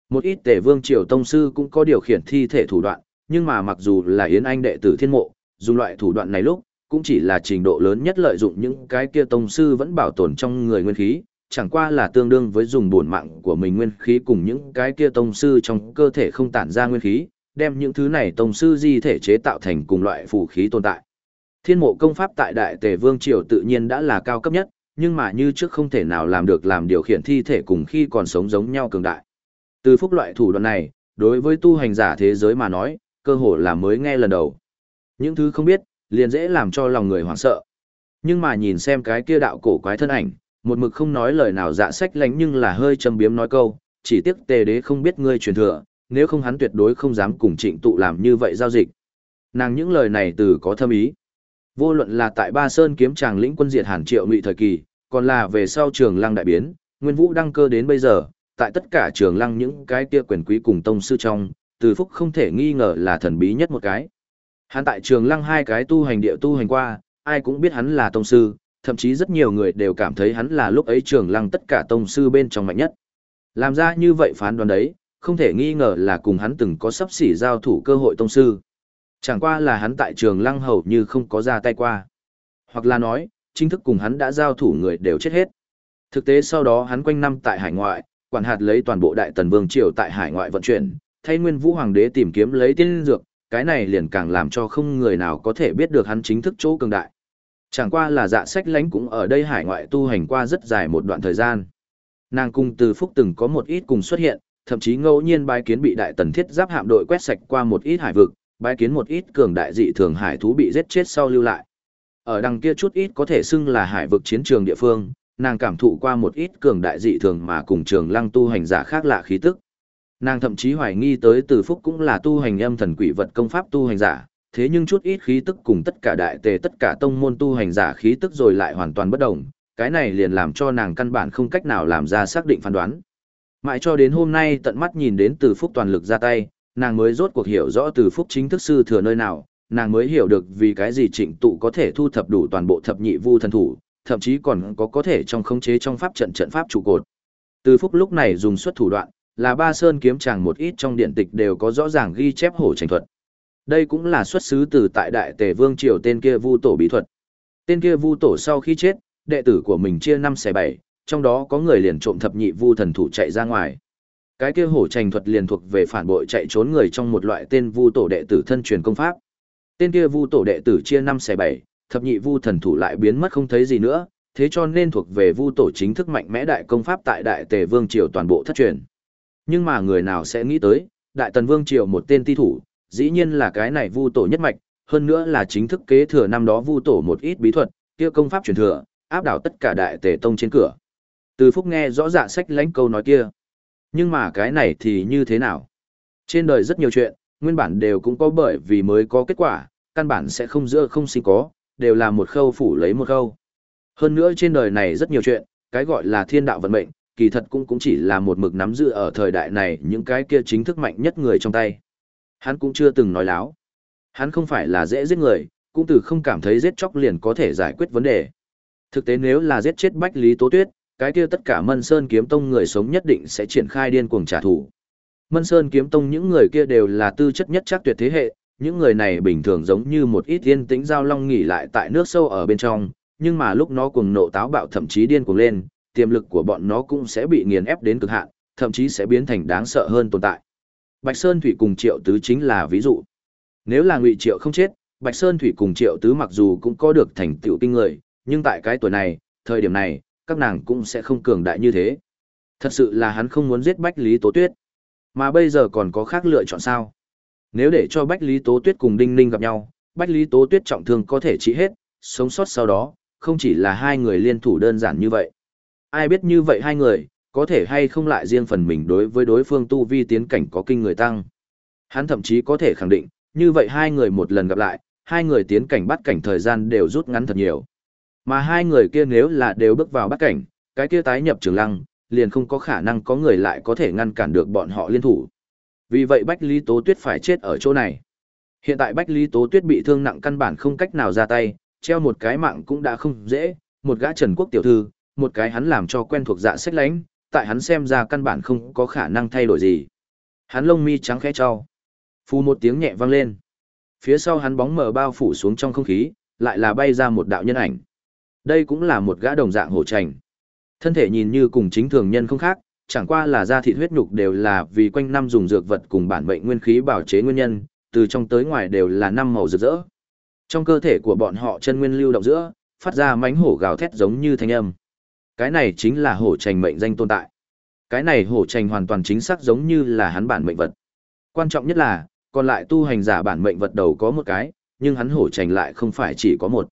Một ít tể vương triều tông sư cũng có điều khiển thi thể thủ đoạn, nhưng mà mặc dù là Yến Anh đệ tử thiên mộ, dùng loại thủ đoạn này lúc, cũng chỉ là trình độ lớn nhất lợi dụng những cái kia tông sư vẫn bảo tồn trong người nguyên khí, chẳng qua là tương đương với dùng bổn mạng của mình nguyên khí cùng những cái kia tông sư trong cơ thể không tản ra nguyên khí, đem những thứ này tông sư di thể chế tạo thành cùng loại phù khí tồn tại. Thiên mộ công pháp tại Đại Tề Vương Triều tự nhiên đã là cao cấp nhất, nhưng mà như trước không thể nào làm được làm điều khiển thi thể cùng khi còn sống giống nhau cường đại. Từ phúc loại thủ đoạn này, đối với tu hành giả thế giới mà nói, cơ hội là mới nghe lần đầu. Những thứ không biết, liền dễ làm cho lòng người hoảng sợ. Nhưng mà nhìn xem cái kia đạo cổ quái thân ảnh, một mực không nói lời nào dạ sách lánh nhưng là hơi châm biếm nói câu, chỉ tiếc tề đế không biết ngươi truyền thừa, nếu không hắn tuyệt đối không dám cùng trịnh tụ làm như vậy giao dịch. Nàng những lời này từ có thâm ý. Vô luận là tại Ba Sơn kiếm tràng lĩnh quân diệt Hàn Triệu Ngụy thời kỳ, còn là về sau trường lăng đại biến, Nguyên Vũ đăng cơ đến bây giờ, tại tất cả trường lăng những cái kia quyền quý cùng tông sư trong, từ phúc không thể nghi ngờ là thần bí nhất một cái. Hắn tại trường lăng hai cái tu hành địa tu hành qua, ai cũng biết hắn là tông sư, thậm chí rất nhiều người đều cảm thấy hắn là lúc ấy trường lăng tất cả tông sư bên trong mạnh nhất. Làm ra như vậy phán đoán đấy, không thể nghi ngờ là cùng hắn từng có sắp xỉ giao thủ cơ hội tông sư. Chẳng qua là hắn tại trường lăng hầu như không có ra tay qua. Hoặc là nói, chính thức cùng hắn đã giao thủ người đều chết hết. Thực tế sau đó hắn quanh năm tại hải ngoại, quản hạt lấy toàn bộ đại tần vương triều tại hải ngoại vận chuyển, thay nguyên vũ hoàng đế tìm kiếm lấy tiên dược, cái này liền càng làm cho không người nào có thể biết được hắn chính thức chỗ cường đại. Chẳng qua là dạ sách lánh cũng ở đây hải ngoại tu hành qua rất dài một đoạn thời gian. Nàng cung từ phúc từng có một ít cùng xuất hiện, thậm chí ngẫu nhiên bái kiến bị đại tần thiết giáp hạm đội quét sạch qua một ít hải vực, bái kiến một ít cường đại dị thường hải thú bị giết chết sau lưu lại. Ở đằng kia chút ít có thể xưng là hải vực chiến trường địa phương, nàng cảm thụ qua một ít cường đại dị thường mà cùng trường lăng tu hành giả khác lạ khí tức. Nàng thậm chí hoài nghi tới từ phúc cũng là tu hành âm thần quỷ vật công pháp tu hành giả, thế nhưng chút ít khí tức cùng tất cả đại tề tất cả tông môn tu hành giả khí tức rồi lại hoàn toàn bất đồng, cái này liền làm cho nàng căn bản không cách nào làm ra xác định phán đoán. Mãi cho đến hôm nay tận mắt nhìn đến từ phúc toàn lực ra tay, nàng mới rốt cuộc hiểu rõ từ phúc chính thức sư thừa nơi nào, nàng mới hiểu được vì cái gì trịnh tụ có thể thu thập đủ toàn bộ thập nhị vu thần thủ, thậm chí còn có có thể trong khống chế trong pháp trận trận pháp trụ cột. Từ phúc lúc này dùng xuất thủ đoạn, là ba sơn kiếm chàng một ít trong điện tịch đều có rõ ràng ghi chép hổ tranh thuật. Đây cũng là xuất xứ từ tại đại tề vương triều tên kia vu tổ bí thuật. Tên kia vu tổ sau khi chết, đệ tử của mình chia năm xẻ bảy, trong đó có người liền trộm thập nhị vu thần thủ chạy ra ngoài. Cái kia hổ trành thuật liền thuộc về phản bội chạy trốn người trong một loại tên vu tổ đệ tử thân truyền công pháp. Tên kia vu tổ đệ tử chia năm xẻ bảy, thập nhị vu thần thủ lại biến mất không thấy gì nữa, thế cho nên thuộc về vu tổ chính thức mạnh mẽ đại công pháp tại đại tề vương triều toàn bộ thất truyền. Nhưng mà người nào sẽ nghĩ tới, đại tần vương triều một tên ti thủ, dĩ nhiên là cái này vu tổ nhất mạch, hơn nữa là chính thức kế thừa năm đó vu tổ một ít bí thuật, kia công pháp truyền thừa, áp đảo tất cả đại tề tông trên cửa. Từ Phúc nghe rõ dạ sách lãnh câu nói kia. Nhưng mà cái này thì như thế nào? Trên đời rất nhiều chuyện, nguyên bản đều cũng có bởi vì mới có kết quả, căn bản sẽ không giữa không sinh có, đều là một khâu phủ lấy một khâu. Hơn nữa trên đời này rất nhiều chuyện, cái gọi là thiên đạo vận mệnh, kỳ thật cũng cũng chỉ là một mực nắm giữ ở thời đại này những cái kia chính thức mạnh nhất người trong tay. Hắn cũng chưa từng nói láo. Hắn không phải là dễ giết người, cũng từ không cảm thấy giết chóc liền có thể giải quyết vấn đề. Thực tế nếu là giết chết Bách Lý Tố Tuyết, cái kia tất cả Mân Sơn kiếm tông người sống nhất định sẽ triển khai điên cuồng trả thù. Mân Sơn kiếm tông những người kia đều là tư chất nhất chắc tuyệt thế hệ, những người này bình thường giống như một ít yên tĩnh giao long nghỉ lại tại nước sâu ở bên trong, nhưng mà lúc nó cuồng nộ táo bạo thậm chí điên cuồng lên, tiềm lực của bọn nó cũng sẽ bị nghiền ép đến cực hạn, thậm chí sẽ biến thành đáng sợ hơn tồn tại. Bạch Sơn Thủy cùng Triệu Tứ chính là ví dụ. Nếu là Ngụy Triệu không chết, Bạch Sơn Thủy cùng Triệu Tứ mặc dù cũng có được thành tựu kinh người, nhưng tại cái tuổi này, thời điểm này, các nàng cũng sẽ không cường đại như thế. Thật sự là hắn không muốn giết Bách Lý Tố Tuyết. Mà bây giờ còn có khác lựa chọn sao? Nếu để cho Bách Lý Tố Tuyết cùng Đinh Ninh gặp nhau, Bách Lý Tố Tuyết trọng thương có thể trị hết, sống sót sau đó, không chỉ là hai người liên thủ đơn giản như vậy. Ai biết như vậy hai người, có thể hay không lại riêng phần mình đối với đối phương tu vi tiến cảnh có kinh người tăng. Hắn thậm chí có thể khẳng định, như vậy hai người một lần gặp lại, hai người tiến cảnh bắt cảnh thời gian đều rút ngắn thật nhiều. Mà hai người kia nếu là đều bước vào bắt cảnh, cái kia tái nhập trường lăng, liền không có khả năng có người lại có thể ngăn cản được bọn họ liên thủ. Vì vậy Bách Lý Tố Tuyết phải chết ở chỗ này. Hiện tại Bách Lý Tố Tuyết bị thương nặng căn bản không cách nào ra tay, treo một cái mạng cũng đã không dễ, một gã Trần Quốc tiểu thư, một cái hắn làm cho quen thuộc dạ sách lánh, tại hắn xem ra căn bản không có khả năng thay đổi gì. Hắn lông mi trắng khẽ trao. Phù một tiếng nhẹ vang lên. Phía sau hắn bóng mờ bao phủ xuống trong không khí, lại là bay ra một đạo nhân ảnh. Đây cũng là một gã đồng dạng hổ trành. Thân thể nhìn như cùng chính thường nhân không khác, chẳng qua là da thịt huyết nhục đều là vì quanh năm dùng dược vật cùng bản bệnh nguyên khí bảo chế nguyên nhân, từ trong tới ngoài đều là năm màu rực rỡ. Trong cơ thể của bọn họ chân nguyên lưu động giữa, phát ra mánh hổ gào thét giống như thanh âm. Cái này chính là hổ trành mệnh danh tồn tại. Cái này hổ trành hoàn toàn chính xác giống như là hắn bản mệnh vật. Quan trọng nhất là, còn lại tu hành giả bản mệnh vật đầu có một cái, nhưng hắn hổ trành lại không phải chỉ có một.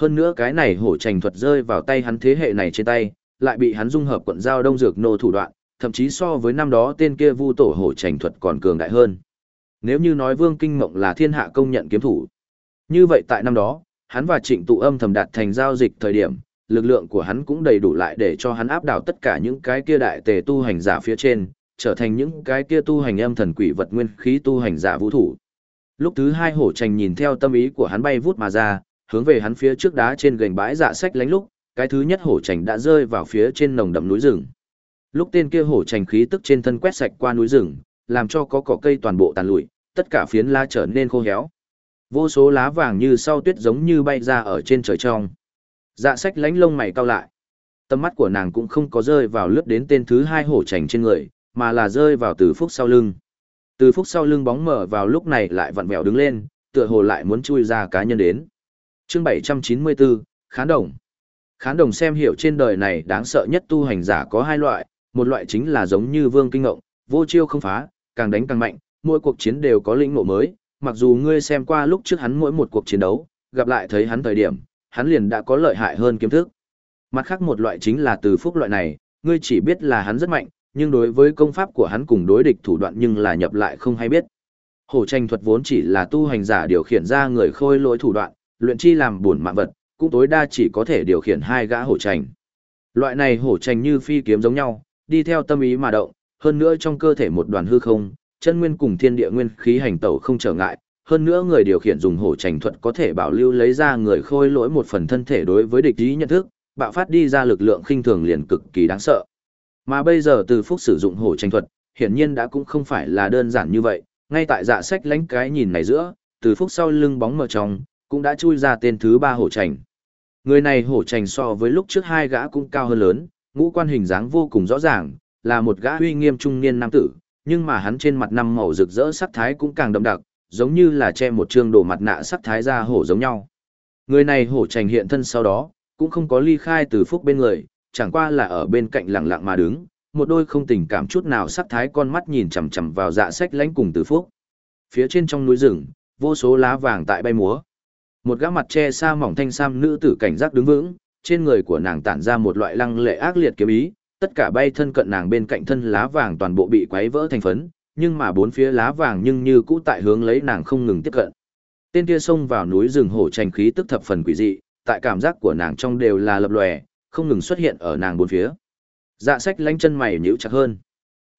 Hơn nữa cái này hổ trành thuật rơi vào tay hắn thế hệ này trên tay, lại bị hắn dung hợp quận giao đông dược nô thủ đoạn, thậm chí so với năm đó tên kia vu tổ hổ trành thuật còn cường đại hơn. Nếu như nói Vương Kinh Mộng là thiên hạ công nhận kiếm thủ, như vậy tại năm đó, hắn và Trịnh Tụ Âm thầm đạt thành giao dịch thời điểm, lực lượng của hắn cũng đầy đủ lại để cho hắn áp đảo tất cả những cái kia đại tề tu hành giả phía trên, trở thành những cái kia tu hành âm thần quỷ vật nguyên khí tu hành giả vũ thủ. Lúc thứ hai hổ trành nhìn theo tâm ý của hắn bay vút mà ra, hướng về hắn phía trước đá trên gành bãi dạ sách lánh lúc, cái thứ nhất hổ trành đã rơi vào phía trên nồng đậm núi rừng. Lúc tên kia hổ trành khí tức trên thân quét sạch qua núi rừng, làm cho có cỏ cây toàn bộ tàn lụi, tất cả phiến lá trở nên khô héo. Vô số lá vàng như sau tuyết giống như bay ra ở trên trời trong. Dạ sách lánh lông mày cao lại. Tâm mắt của nàng cũng không có rơi vào lướt đến tên thứ hai hổ trành trên người, mà là rơi vào từ phúc sau lưng. Từ phúc sau lưng bóng mở vào lúc này lại vặn vẹo đứng lên, tựa hồ lại muốn chui ra cá nhân đến. Chương 794, Khán Đồng. Khán Đồng xem hiểu trên đời này đáng sợ nhất tu hành giả có hai loại, một loại chính là giống như Vương Kinh Ngộng, vô chiêu không phá, càng đánh càng mạnh, mỗi cuộc chiến đều có lĩnh ngộ mới, mặc dù ngươi xem qua lúc trước hắn mỗi một cuộc chiến đấu, gặp lại thấy hắn thời điểm, hắn liền đã có lợi hại hơn kiếm thức. Mặt khác một loại chính là từ phúc loại này, ngươi chỉ biết là hắn rất mạnh, nhưng đối với công pháp của hắn cùng đối địch thủ đoạn nhưng là nhập lại không hay biết. Hổ tranh thuật vốn chỉ là tu hành giả điều khiển ra người khôi lỗi thủ đoạn, luyện chi làm buồn mạng vật, cũng tối đa chỉ có thể điều khiển hai gã hổ trành. Loại này hổ trành như phi kiếm giống nhau, đi theo tâm ý mà động, hơn nữa trong cơ thể một đoàn hư không, chân nguyên cùng thiên địa nguyên khí hành tẩu không trở ngại, hơn nữa người điều khiển dùng hổ trành thuật có thể bảo lưu lấy ra người khôi lỗi một phần thân thể đối với địch ý nhận thức, bạo phát đi ra lực lượng khinh thường liền cực kỳ đáng sợ. Mà bây giờ từ phúc sử dụng hổ tranh thuật, hiển nhiên đã cũng không phải là đơn giản như vậy, ngay tại dạ sách lánh cái nhìn này giữa, từ phúc sau lưng bóng mờ trong, cũng đã chui ra tên thứ ba hổ trành. Người này hổ trành so với lúc trước hai gã cũng cao hơn lớn, ngũ quan hình dáng vô cùng rõ ràng, là một gã uy nghiêm trung niên nam tử, nhưng mà hắn trên mặt năm màu rực rỡ sắc thái cũng càng đậm đặc, giống như là che một trương đồ mặt nạ sắc thái ra hổ giống nhau. Người này hổ trành hiện thân sau đó, cũng không có ly khai từ phúc bên người, chẳng qua là ở bên cạnh lặng lặng mà đứng, một đôi không tình cảm chút nào sắc thái con mắt nhìn chằm chằm vào dạ sách lãnh cùng từ phúc. Phía trên trong núi rừng, vô số lá vàng tại bay múa. Một gã mặt che sa mỏng thanh sam nữ tử cảnh giác đứng vững, trên người của nàng tản ra một loại lăng lệ ác liệt kiếm ý, tất cả bay thân cận nàng bên cạnh thân lá vàng toàn bộ bị quấy vỡ thành phấn, nhưng mà bốn phía lá vàng nhưng như cũ tại hướng lấy nàng không ngừng tiếp cận. Tên kia xông vào núi rừng hổ tranh khí tức thập phần quỷ dị, tại cảm giác của nàng trong đều là lập lòe, không ngừng xuất hiện ở nàng bốn phía. Dạ sách lanh chân mày nhíu chặt hơn.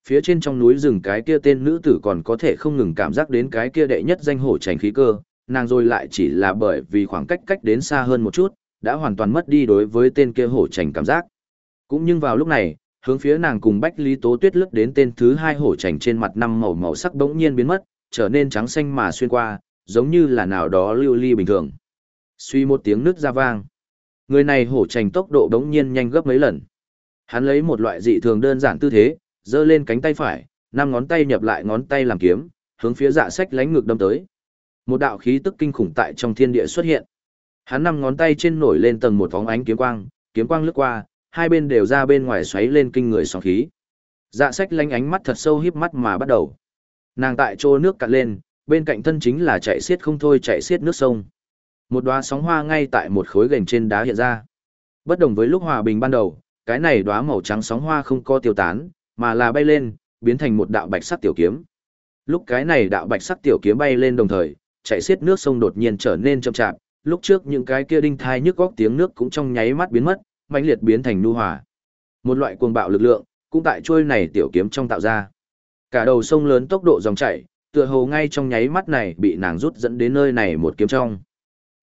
Phía trên trong núi rừng cái kia tên nữ tử còn có thể không ngừng cảm giác đến cái kia đệ nhất danh hổ trành khí cơ, nàng rồi lại chỉ là bởi vì khoảng cách cách đến xa hơn một chút, đã hoàn toàn mất đi đối với tên kia hổ trành cảm giác. Cũng nhưng vào lúc này, hướng phía nàng cùng Bách Lý Tố Tuyết lướt đến tên thứ hai hổ trành trên mặt năm màu màu sắc bỗng nhiên biến mất, trở nên trắng xanh mà xuyên qua, giống như là nào đó lưu ly bình thường. Suy một tiếng nước ra vang. Người này hổ trành tốc độ đống nhiên nhanh gấp mấy lần. Hắn lấy một loại dị thường đơn giản tư thế, giơ lên cánh tay phải, năm ngón tay nhập lại ngón tay làm kiếm, hướng phía dạ sách lánh ngược đâm tới. Một đạo khí tức kinh khủng tại trong thiên địa xuất hiện. Hắn năm ngón tay trên nổi lên tầng một vóng ánh kiếm quang, kiếm quang lướt qua, hai bên đều ra bên ngoài xoáy lên kinh người sóng khí. Dạ sách lanh ánh mắt thật sâu híp mắt mà bắt đầu. Nàng tại chỗ nước cạn lên, bên cạnh thân chính là chạy xiết không thôi chạy xiết nước sông. Một đóa sóng hoa ngay tại một khối gành trên đá hiện ra. Bất đồng với lúc hòa bình ban đầu, cái này đóa màu trắng sóng hoa không co tiêu tán, mà là bay lên, biến thành một đạo bạch sắc tiểu kiếm. Lúc cái này đạo bạch sắc tiểu kiếm bay lên đồng thời, chạy xiết nước sông đột nhiên trở nên chậm chạp, lúc trước những cái kia đinh thai nhức góc tiếng nước cũng trong nháy mắt biến mất, mãnh liệt biến thành nu hòa. Một loại cuồng bạo lực lượng, cũng tại trôi này tiểu kiếm trong tạo ra. Cả đầu sông lớn tốc độ dòng chảy, tựa hồ ngay trong nháy mắt này bị nàng rút dẫn đến nơi này một kiếm trong.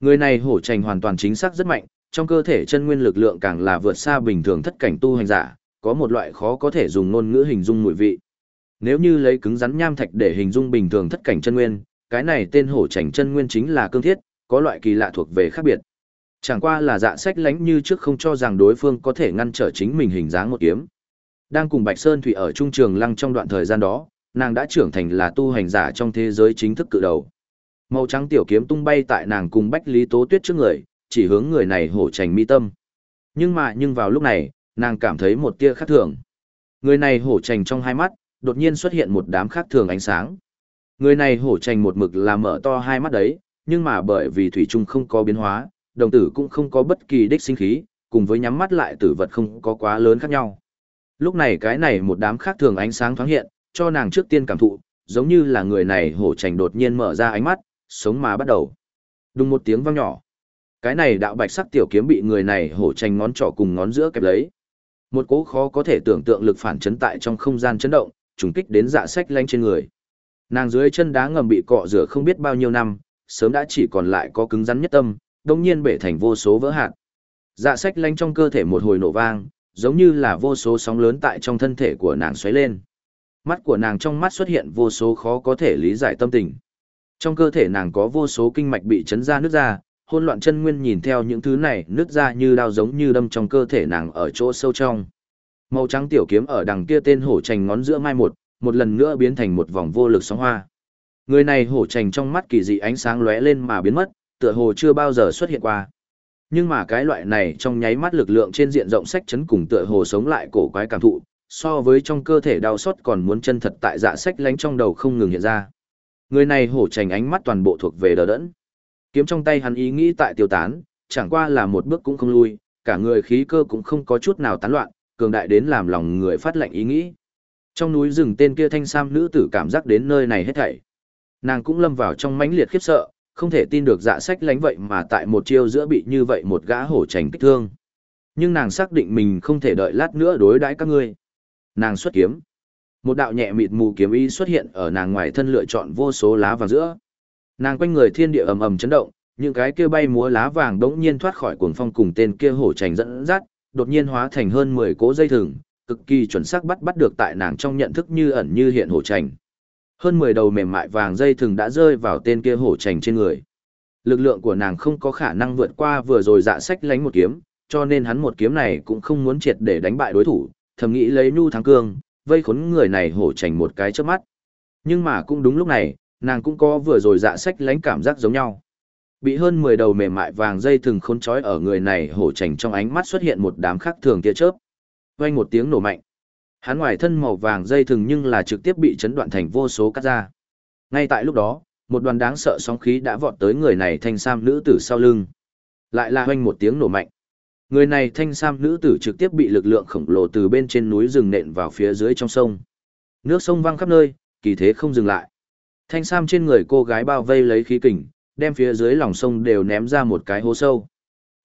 Người này hổ trành hoàn toàn chính xác rất mạnh, trong cơ thể chân nguyên lực lượng càng là vượt xa bình thường thất cảnh tu hành giả, có một loại khó có thể dùng ngôn ngữ hình dung mùi vị. Nếu như lấy cứng rắn nham thạch để hình dung bình thường thất cảnh chân nguyên, cái này tên hổ chảnh chân nguyên chính là cương thiết, có loại kỳ lạ thuộc về khác biệt. Chẳng qua là dạ sách lánh như trước không cho rằng đối phương có thể ngăn trở chính mình hình dáng một kiếm. Đang cùng Bạch Sơn Thủy ở trung trường lăng trong đoạn thời gian đó, nàng đã trưởng thành là tu hành giả trong thế giới chính thức cự đầu. Màu trắng tiểu kiếm tung bay tại nàng cùng Bách Lý Tố Tuyết trước người, chỉ hướng người này hổ chảnh mi tâm. Nhưng mà nhưng vào lúc này, nàng cảm thấy một tia khác thường. Người này hổ chảnh trong hai mắt, đột nhiên xuất hiện một đám khác thường ánh sáng. Người này hổ trành một mực là mở to hai mắt đấy, nhưng mà bởi vì thủy trung không có biến hóa, đồng tử cũng không có bất kỳ đích sinh khí, cùng với nhắm mắt lại tử vật không có quá lớn khác nhau. Lúc này cái này một đám khác thường ánh sáng thoáng hiện, cho nàng trước tiên cảm thụ, giống như là người này hổ trành đột nhiên mở ra ánh mắt, sống mà bắt đầu. Đùng một tiếng vang nhỏ. Cái này đạo bạch sắc tiểu kiếm bị người này hổ trành ngón trỏ cùng ngón giữa kẹp lấy. Một cỗ khó có thể tưởng tượng lực phản chấn tại trong không gian chấn động, trùng kích đến dạ sách lanh trên người. Nàng dưới chân đá ngầm bị cọ rửa không biết bao nhiêu năm, sớm đã chỉ còn lại có cứng rắn nhất tâm, đồng nhiên bể thành vô số vỡ hạt. Dạ sách lanh trong cơ thể một hồi nổ vang, giống như là vô số sóng lớn tại trong thân thể của nàng xoáy lên. Mắt của nàng trong mắt xuất hiện vô số khó có thể lý giải tâm tình. Trong cơ thể nàng có vô số kinh mạch bị chấn ra nước ra, hôn loạn chân nguyên nhìn theo những thứ này nước ra như đao giống như đâm trong cơ thể nàng ở chỗ sâu trong. Màu trắng tiểu kiếm ở đằng kia tên hổ trành ngón giữa mai một, một lần nữa biến thành một vòng vô lực sóng hoa. Người này hổ trành trong mắt kỳ dị ánh sáng lóe lên mà biến mất, tựa hồ chưa bao giờ xuất hiện qua. Nhưng mà cái loại này trong nháy mắt lực lượng trên diện rộng sách chấn cùng tựa hồ sống lại cổ quái cảm thụ, so với trong cơ thể đau xót còn muốn chân thật tại dạ sách lánh trong đầu không ngừng hiện ra. Người này hổ trành ánh mắt toàn bộ thuộc về đờ đẫn. Kiếm trong tay hắn ý nghĩ tại tiêu tán, chẳng qua là một bước cũng không lui, cả người khí cơ cũng không có chút nào tán loạn, cường đại đến làm lòng người phát lạnh ý nghĩ. Trong núi rừng tên kia thanh sam nữ tử cảm giác đến nơi này hết thảy. Nàng cũng lâm vào trong mãnh liệt khiếp sợ, không thể tin được dạ sách lánh vậy mà tại một chiêu giữa bị như vậy một gã hổ trành kích thương. Nhưng nàng xác định mình không thể đợi lát nữa đối đãi các ngươi. Nàng xuất kiếm. Một đạo nhẹ mịt mù kiếm ý xuất hiện ở nàng ngoài thân lựa chọn vô số lá vàng giữa. Nàng quanh người thiên địa ầm ầm chấn động, những cái kia bay múa lá vàng đống nhiên thoát khỏi cuồng phong cùng tên kia hổ trành dẫn dắt, đột nhiên hóa thành hơn 10 cỗ dây thừng, cực kỳ chuẩn xác bắt bắt được tại nàng trong nhận thức như ẩn như hiện hổ trành. Hơn 10 đầu mềm mại vàng dây thường đã rơi vào tên kia hổ trành trên người. Lực lượng của nàng không có khả năng vượt qua vừa rồi dạ sách lánh một kiếm, cho nên hắn một kiếm này cũng không muốn triệt để đánh bại đối thủ, thầm nghĩ lấy nhu thắng cương, vây khốn người này hổ trành một cái trước mắt. Nhưng mà cũng đúng lúc này, nàng cũng có vừa rồi dạ sách lánh cảm giác giống nhau. Bị hơn 10 đầu mềm mại vàng dây thừng khốn trói ở người này hổ trành trong ánh mắt xuất hiện một đám khác thường tia chớp. Vang một tiếng nổ mạnh. Hắn ngoài thân màu vàng dây thừng nhưng là trực tiếp bị chấn đoạn thành vô số cắt ra. Ngay tại lúc đó, một đoàn đáng sợ sóng khí đã vọt tới người này thanh sam nữ tử sau lưng. Lại là hoanh một tiếng nổ mạnh. Người này thanh sam nữ tử trực tiếp bị lực lượng khổng lồ từ bên trên núi rừng nện vào phía dưới trong sông. Nước sông văng khắp nơi, kỳ thế không dừng lại. Thanh sam trên người cô gái bao vây lấy khí kình, đem phía dưới lòng sông đều ném ra một cái hố sâu.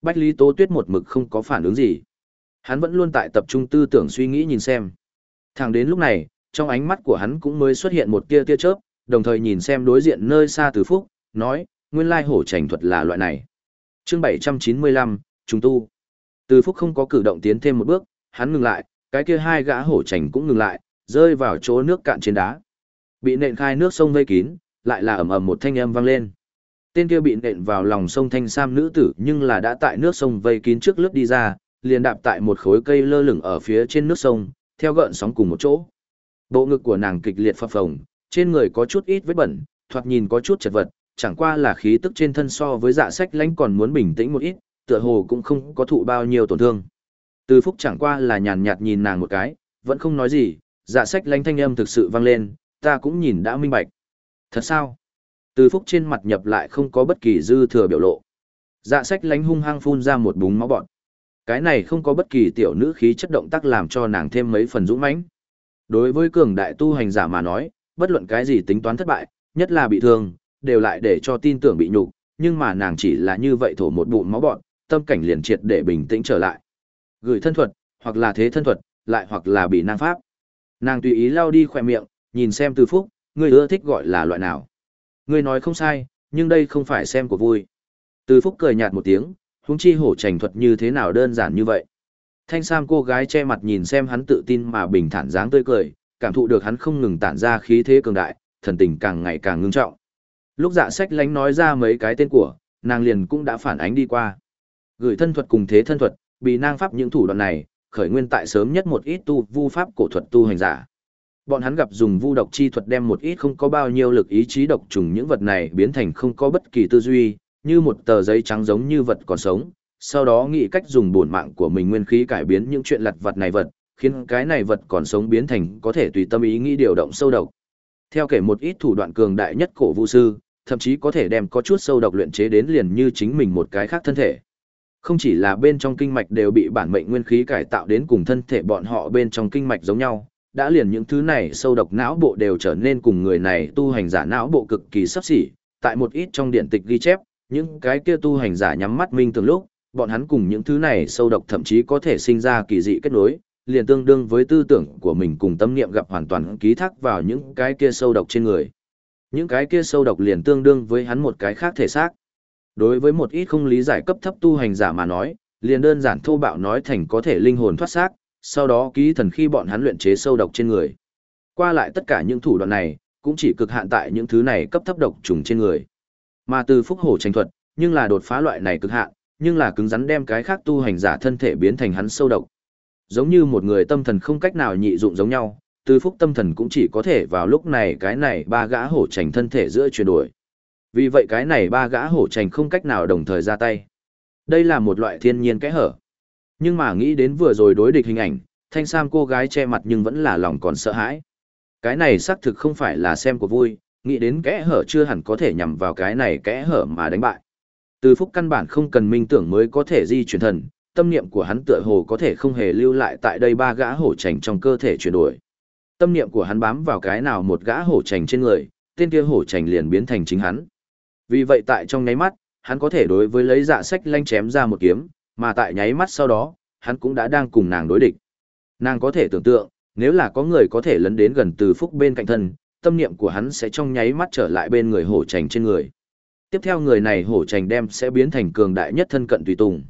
Bách Lý Tố Tuyết một mực không có phản ứng gì. Hắn vẫn luôn tại tập trung tư tưởng suy nghĩ nhìn xem. Thẳng đến lúc này, trong ánh mắt của hắn cũng mới xuất hiện một tia tia chớp, đồng thời nhìn xem đối diện nơi xa từ phúc, nói, nguyên lai hổ trành thuật là loại này. chương 795, trùng tu. Từ phúc không có cử động tiến thêm một bước, hắn ngừng lại, cái kia hai gã hổ trành cũng ngừng lại, rơi vào chỗ nước cạn trên đá. Bị nện khai nước sông vây kín, lại là ầm ầm một thanh âm vang lên. Tên kia bị nện vào lòng sông thanh sam nữ tử nhưng là đã tại nước sông vây kín trước lướt đi ra, liền đạp tại một khối cây lơ lửng ở phía trên nước sông, theo gợn sóng cùng một chỗ. Bộ ngực của nàng kịch liệt phập phồng, trên người có chút ít vết bẩn, thoạt nhìn có chút chật vật, chẳng qua là khí tức trên thân so với dạ sách lãnh còn muốn bình tĩnh một ít, tựa hồ cũng không có thụ bao nhiêu tổn thương. Từ phúc chẳng qua là nhàn nhạt nhìn nàng một cái, vẫn không nói gì, dạ sách lãnh thanh âm thực sự vang lên, ta cũng nhìn đã minh bạch. Thật sao? Từ phúc trên mặt nhập lại không có bất kỳ dư thừa biểu lộ. Dạ sách lãnh hung hăng phun ra một búng máu bọn. Cái này không có bất kỳ tiểu nữ khí chất động tác làm cho nàng thêm mấy phần dũng mãnh. Đối với cường đại tu hành giả mà nói, bất luận cái gì tính toán thất bại, nhất là bị thương, đều lại để cho tin tưởng bị nhục, nhưng mà nàng chỉ là như vậy thổ một bụng máu bọn, tâm cảnh liền triệt để bình tĩnh trở lại. Gửi thân thuật, hoặc là thế thân thuật, lại hoặc là bị năng pháp. Nàng tùy ý lao đi khỏe miệng, nhìn xem từ phúc, ngươi ưa thích gọi là loại nào. Ngươi nói không sai, nhưng đây không phải xem của vui. Từ phúc cười nhạt một tiếng, huống chi hổ trành thuật như thế nào đơn giản như vậy. Thanh Sam cô gái che mặt nhìn xem hắn tự tin mà bình thản dáng tươi cười, cảm thụ được hắn không ngừng tản ra khí thế cường đại, thần tình càng ngày càng ngưng trọng. Lúc dạ sách lánh nói ra mấy cái tên của, nàng liền cũng đã phản ánh đi qua. Gửi thân thuật cùng thế thân thuật, bị nang pháp những thủ đoạn này, khởi nguyên tại sớm nhất một ít tu vu pháp cổ thuật tu hành giả. Bọn hắn gặp dùng vu độc chi thuật đem một ít không có bao nhiêu lực ý chí độc trùng những vật này biến thành không có bất kỳ tư duy, như một tờ giấy trắng giống như vật còn sống, sau đó nghĩ cách dùng bổn mạng của mình nguyên khí cải biến những chuyện lặt vật này vật, khiến cái này vật còn sống biến thành có thể tùy tâm ý nghĩ điều động sâu độc. Theo kể một ít thủ đoạn cường đại nhất cổ vũ sư, thậm chí có thể đem có chút sâu độc luyện chế đến liền như chính mình một cái khác thân thể. Không chỉ là bên trong kinh mạch đều bị bản mệnh nguyên khí cải tạo đến cùng thân thể bọn họ bên trong kinh mạch giống nhau, đã liền những thứ này sâu độc não bộ đều trở nên cùng người này tu hành giả não bộ cực kỳ sắp xỉ, tại một ít trong điện tịch ghi chép, những cái kia tu hành giả nhắm mắt minh tưởng lúc, bọn hắn cùng những thứ này sâu độc thậm chí có thể sinh ra kỳ dị kết nối, liền tương đương với tư tưởng của mình cùng tâm niệm gặp hoàn toàn ký thác vào những cái kia sâu độc trên người. Những cái kia sâu độc liền tương đương với hắn một cái khác thể xác. Đối với một ít không lý giải cấp thấp tu hành giả mà nói, liền đơn giản thô bạo nói thành có thể linh hồn thoát xác, sau đó ký thần khi bọn hắn luyện chế sâu độc trên người. Qua lại tất cả những thủ đoạn này, cũng chỉ cực hạn tại những thứ này cấp thấp độc trùng trên người. Mà từ phúc hổ tranh thuật, nhưng là đột phá loại này cực hạn, nhưng là cứng rắn đem cái khác tu hành giả thân thể biến thành hắn sâu độc. Giống như một người tâm thần không cách nào nhị dụng giống nhau, từ phúc tâm thần cũng chỉ có thể vào lúc này cái này ba gã hổ trành thân thể giữa chuyển đổi. Vì vậy cái này ba gã hổ trành không cách nào đồng thời ra tay. Đây là một loại thiên nhiên kẽ hở. Nhưng mà nghĩ đến vừa rồi đối địch hình ảnh, thanh sam cô gái che mặt nhưng vẫn là lòng còn sợ hãi. Cái này xác thực không phải là xem của vui, nghĩ đến kẽ hở chưa hẳn có thể nhằm vào cái này kẽ hở mà đánh bại. Từ phúc căn bản không cần minh tưởng mới có thể di chuyển thần, tâm niệm của hắn tựa hồ có thể không hề lưu lại tại đây ba gã hổ trành trong cơ thể chuyển đổi. Tâm niệm của hắn bám vào cái nào một gã hổ trành trên người, tên kia hổ trành liền biến thành chính hắn. Vì vậy tại trong nháy mắt, hắn có thể đối với lấy dạ sách lanh chém ra một kiếm, mà tại nháy mắt sau đó, hắn cũng đã đang cùng nàng đối địch. Nàng có thể tưởng tượng, nếu là có người có thể lấn đến gần từ phúc bên cạnh thân, tâm niệm của hắn sẽ trong nháy mắt trở lại bên người hổ trành trên người. Tiếp theo người này hổ trành đem sẽ biến thành cường đại nhất thân cận tùy tùng.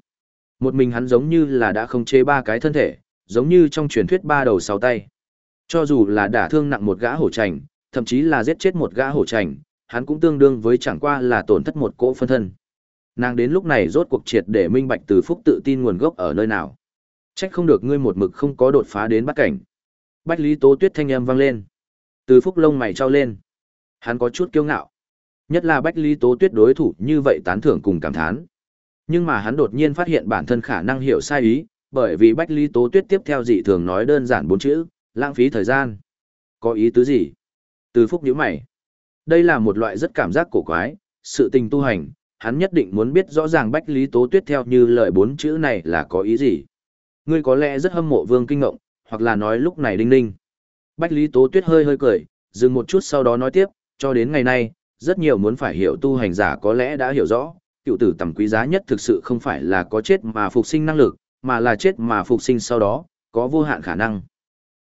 Một mình hắn giống như là đã không chế ba cái thân thể, giống như trong truyền thuyết ba đầu sáu tay. Cho dù là đả thương nặng một gã hổ trành, thậm chí là giết chết một gã hổ trành, hắn cũng tương đương với chẳng qua là tổn thất một cỗ phân thân. Nàng đến lúc này rốt cuộc triệt để minh bạch từ phúc tự tin nguồn gốc ở nơi nào. Trách không được ngươi một mực không có đột phá đến bắt cảnh. Bách Lý Tố Tuyết thanh âm vang lên. Từ phúc lông mày trao lên. Hắn có chút kiêu ngạo. Nhất là Bách Lý Tố Tuyết đối thủ như vậy tán thưởng cùng cảm thán. Nhưng mà hắn đột nhiên phát hiện bản thân khả năng hiểu sai ý, bởi vì Bách Lý Tố Tuyết tiếp theo dị thường nói đơn giản bốn chữ, lãng phí thời gian. Có ý tứ gì? Từ phúc nhíu mày. Đây là một loại rất cảm giác cổ quái, sự tình tu hành, hắn nhất định muốn biết rõ ràng Bách Lý Tố Tuyết theo như lời bốn chữ này là có ý gì. Ngươi có lẽ rất hâm mộ Vương Kinh Ngộng, hoặc là nói lúc này đinh ninh. Bách Lý Tố Tuyết hơi hơi cười, dừng một chút sau đó nói tiếp, cho đến ngày nay, rất nhiều muốn phải hiểu tu hành giả có lẽ đã hiểu rõ, cựu tử tầm quý giá nhất thực sự không phải là có chết mà phục sinh năng lực, mà là chết mà phục sinh sau đó, có vô hạn khả năng.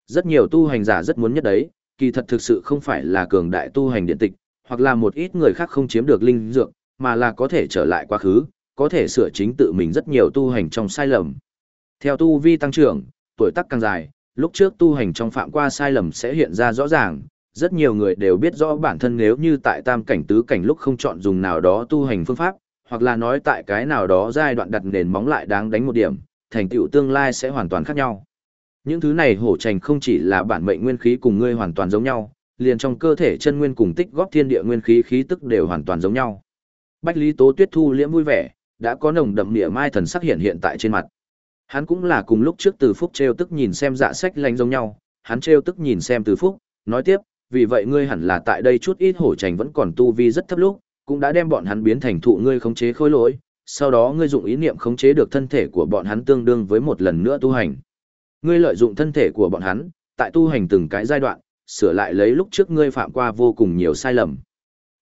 Rất nhiều tu hành giả rất muốn nhất đấy, kỳ thật thực sự không phải là cường đại tu hành điện tịch, hoặc là một ít người khác không chiếm được linh dược, mà là có thể trở lại quá khứ, có thể sửa chính tự mình rất nhiều tu hành trong sai lầm. Theo tu vi tăng trưởng, tuổi tác càng dài, lúc trước tu hành trong phạm qua sai lầm sẽ hiện ra rõ ràng, rất nhiều người đều biết rõ bản thân nếu như tại tam cảnh tứ cảnh lúc không chọn dùng nào đó tu hành phương pháp, hoặc là nói tại cái nào đó giai đoạn đặt nền móng lại đáng đánh một điểm, thành tựu tương lai sẽ hoàn toàn khác nhau. Những thứ này hổ trành không chỉ là bản mệnh nguyên khí cùng ngươi hoàn toàn giống nhau, liền trong cơ thể chân nguyên cùng tích góp thiên địa nguyên khí khí tức đều hoàn toàn giống nhau. Bách Lý Tố Tuyết thu liễm vui vẻ, đã có nồng đậm địa mai thần sắc hiện hiện tại trên mặt. Hắn cũng là cùng lúc trước Từ Phúc treo tức nhìn xem dạ sách lánh giống nhau, hắn treo tức nhìn xem Từ Phúc, nói tiếp, vì vậy ngươi hẳn là tại đây chút ít hổ trành vẫn còn tu vi rất thấp lúc, cũng đã đem bọn hắn biến thành thụ ngươi khống chế khối lỗi, sau đó ngươi dụng ý niệm khống chế được thân thể của bọn hắn tương đương với một lần nữa tu hành. Ngươi lợi dụng thân thể của bọn hắn, tại tu hành từng cái giai đoạn, sửa lại lấy lúc trước ngươi phạm qua vô cùng nhiều sai lầm.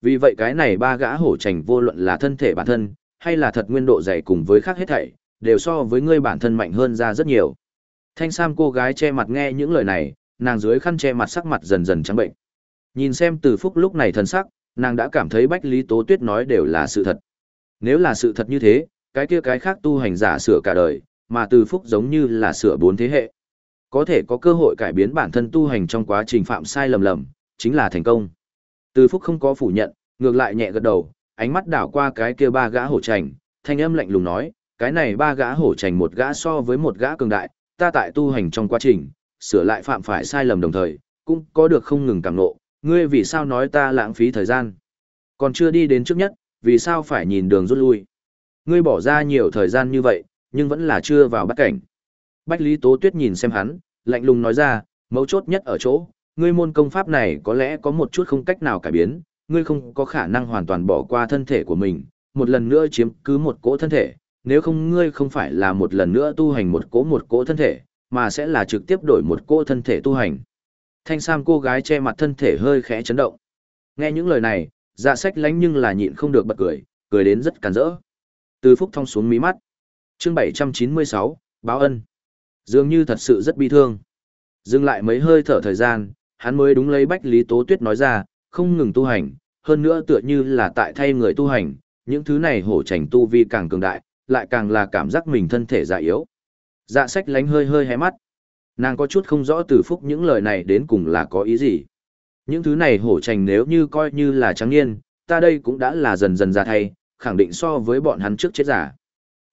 Vì vậy cái này ba gã hổ trành vô luận là thân thể bản thân, hay là thật nguyên độ dày cùng với khác hết thảy, đều so với ngươi bản thân mạnh hơn ra rất nhiều. Thanh Sam cô gái che mặt nghe những lời này, nàng dưới khăn che mặt sắc mặt dần dần trắng bệnh. Nhìn xem từ phúc lúc này thần sắc, nàng đã cảm thấy Bách Lý Tố Tuyết nói đều là sự thật. Nếu là sự thật như thế, cái kia cái khác tu hành giả sửa cả đời, mà từ phúc giống như là sửa bốn thế hệ. Có thể có cơ hội cải biến bản thân tu hành trong quá trình phạm sai lầm lầm, chính là thành công. Từ phúc không có phủ nhận, ngược lại nhẹ gật đầu, ánh mắt đảo qua cái kia ba gã hổ trành, thanh âm lạnh lùng nói, cái này ba gã hổ trành một gã so với một gã cường đại, ta tại tu hành trong quá trình, sửa lại phạm phải sai lầm đồng thời, cũng có được không ngừng cảm nộ, ngươi vì sao nói ta lãng phí thời gian? Còn chưa đi đến trước nhất, vì sao phải nhìn đường rút lui? Ngươi bỏ ra nhiều thời gian như vậy, nhưng vẫn là chưa vào bắt cảnh. Bách Lý Tố Tuyết nhìn xem hắn, lạnh lùng nói ra, mấu chốt nhất ở chỗ, ngươi môn công pháp này có lẽ có một chút không cách nào cải biến, ngươi không có khả năng hoàn toàn bỏ qua thân thể của mình, một lần nữa chiếm cứ một cỗ thân thể, nếu không ngươi không phải là một lần nữa tu hành một cỗ một cỗ thân thể, mà sẽ là trực tiếp đổi một cỗ thân thể tu hành. Thanh Sam cô gái che mặt thân thể hơi khẽ chấn động. Nghe những lời này, dạ sách lánh nhưng là nhịn không được bật cười, cười đến rất càn rỡ. Từ phúc thong xuống mí mắt. chương 796, báo ân. Dường như thật sự rất bi thương. Dừng lại mấy hơi thở thời gian, hắn mới đúng lấy Bách Lý Tố Tuyết nói ra, không ngừng tu hành, hơn nữa tựa như là tại thay người tu hành, những thứ này hổ trành tu vi càng cường đại, lại càng là cảm giác mình thân thể già yếu. Dạ sách lánh hơi hơi hé mắt. Nàng có chút không rõ từ phúc những lời này đến cùng là có ý gì. Những thứ này hổ trành nếu như coi như là trắng niên, ta đây cũng đã là dần dần ra thay, khẳng định so với bọn hắn trước chết giả.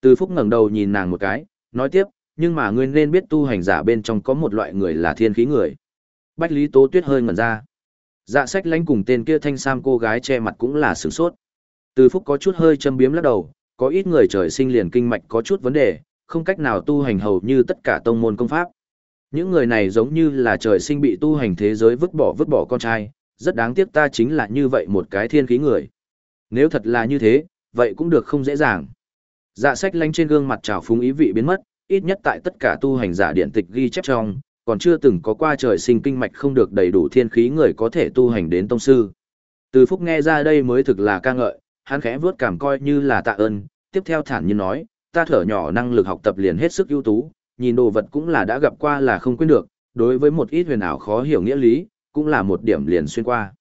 Từ phúc ngẩng đầu nhìn nàng một cái, nói tiếp, nhưng mà ngươi nên biết tu hành giả bên trong có một loại người là thiên khí người. Bách Lý Tố Tuyết hơi ngẩn ra. Dạ sách lánh cùng tên kia thanh sam cô gái che mặt cũng là sửng sốt. Từ phúc có chút hơi châm biếm lắc đầu, có ít người trời sinh liền kinh mạch có chút vấn đề, không cách nào tu hành hầu như tất cả tông môn công pháp. Những người này giống như là trời sinh bị tu hành thế giới vứt bỏ vứt bỏ con trai, rất đáng tiếc ta chính là như vậy một cái thiên khí người. Nếu thật là như thế, vậy cũng được không dễ dàng. Dạ sách lánh trên gương mặt trào phúng ý vị biến mất, ít nhất tại tất cả tu hành giả điện tịch ghi chép trong, còn chưa từng có qua trời sinh kinh mạch không được đầy đủ thiên khí người có thể tu hành đến tông sư. Từ Phúc nghe ra đây mới thực là ca ngợi, hắn khẽ vuốt cảm coi như là tạ ơn, tiếp theo thản nhiên nói, ta thở nhỏ năng lực học tập liền hết sức ưu tú, nhìn đồ vật cũng là đã gặp qua là không quên được, đối với một ít huyền ảo khó hiểu nghĩa lý, cũng là một điểm liền xuyên qua.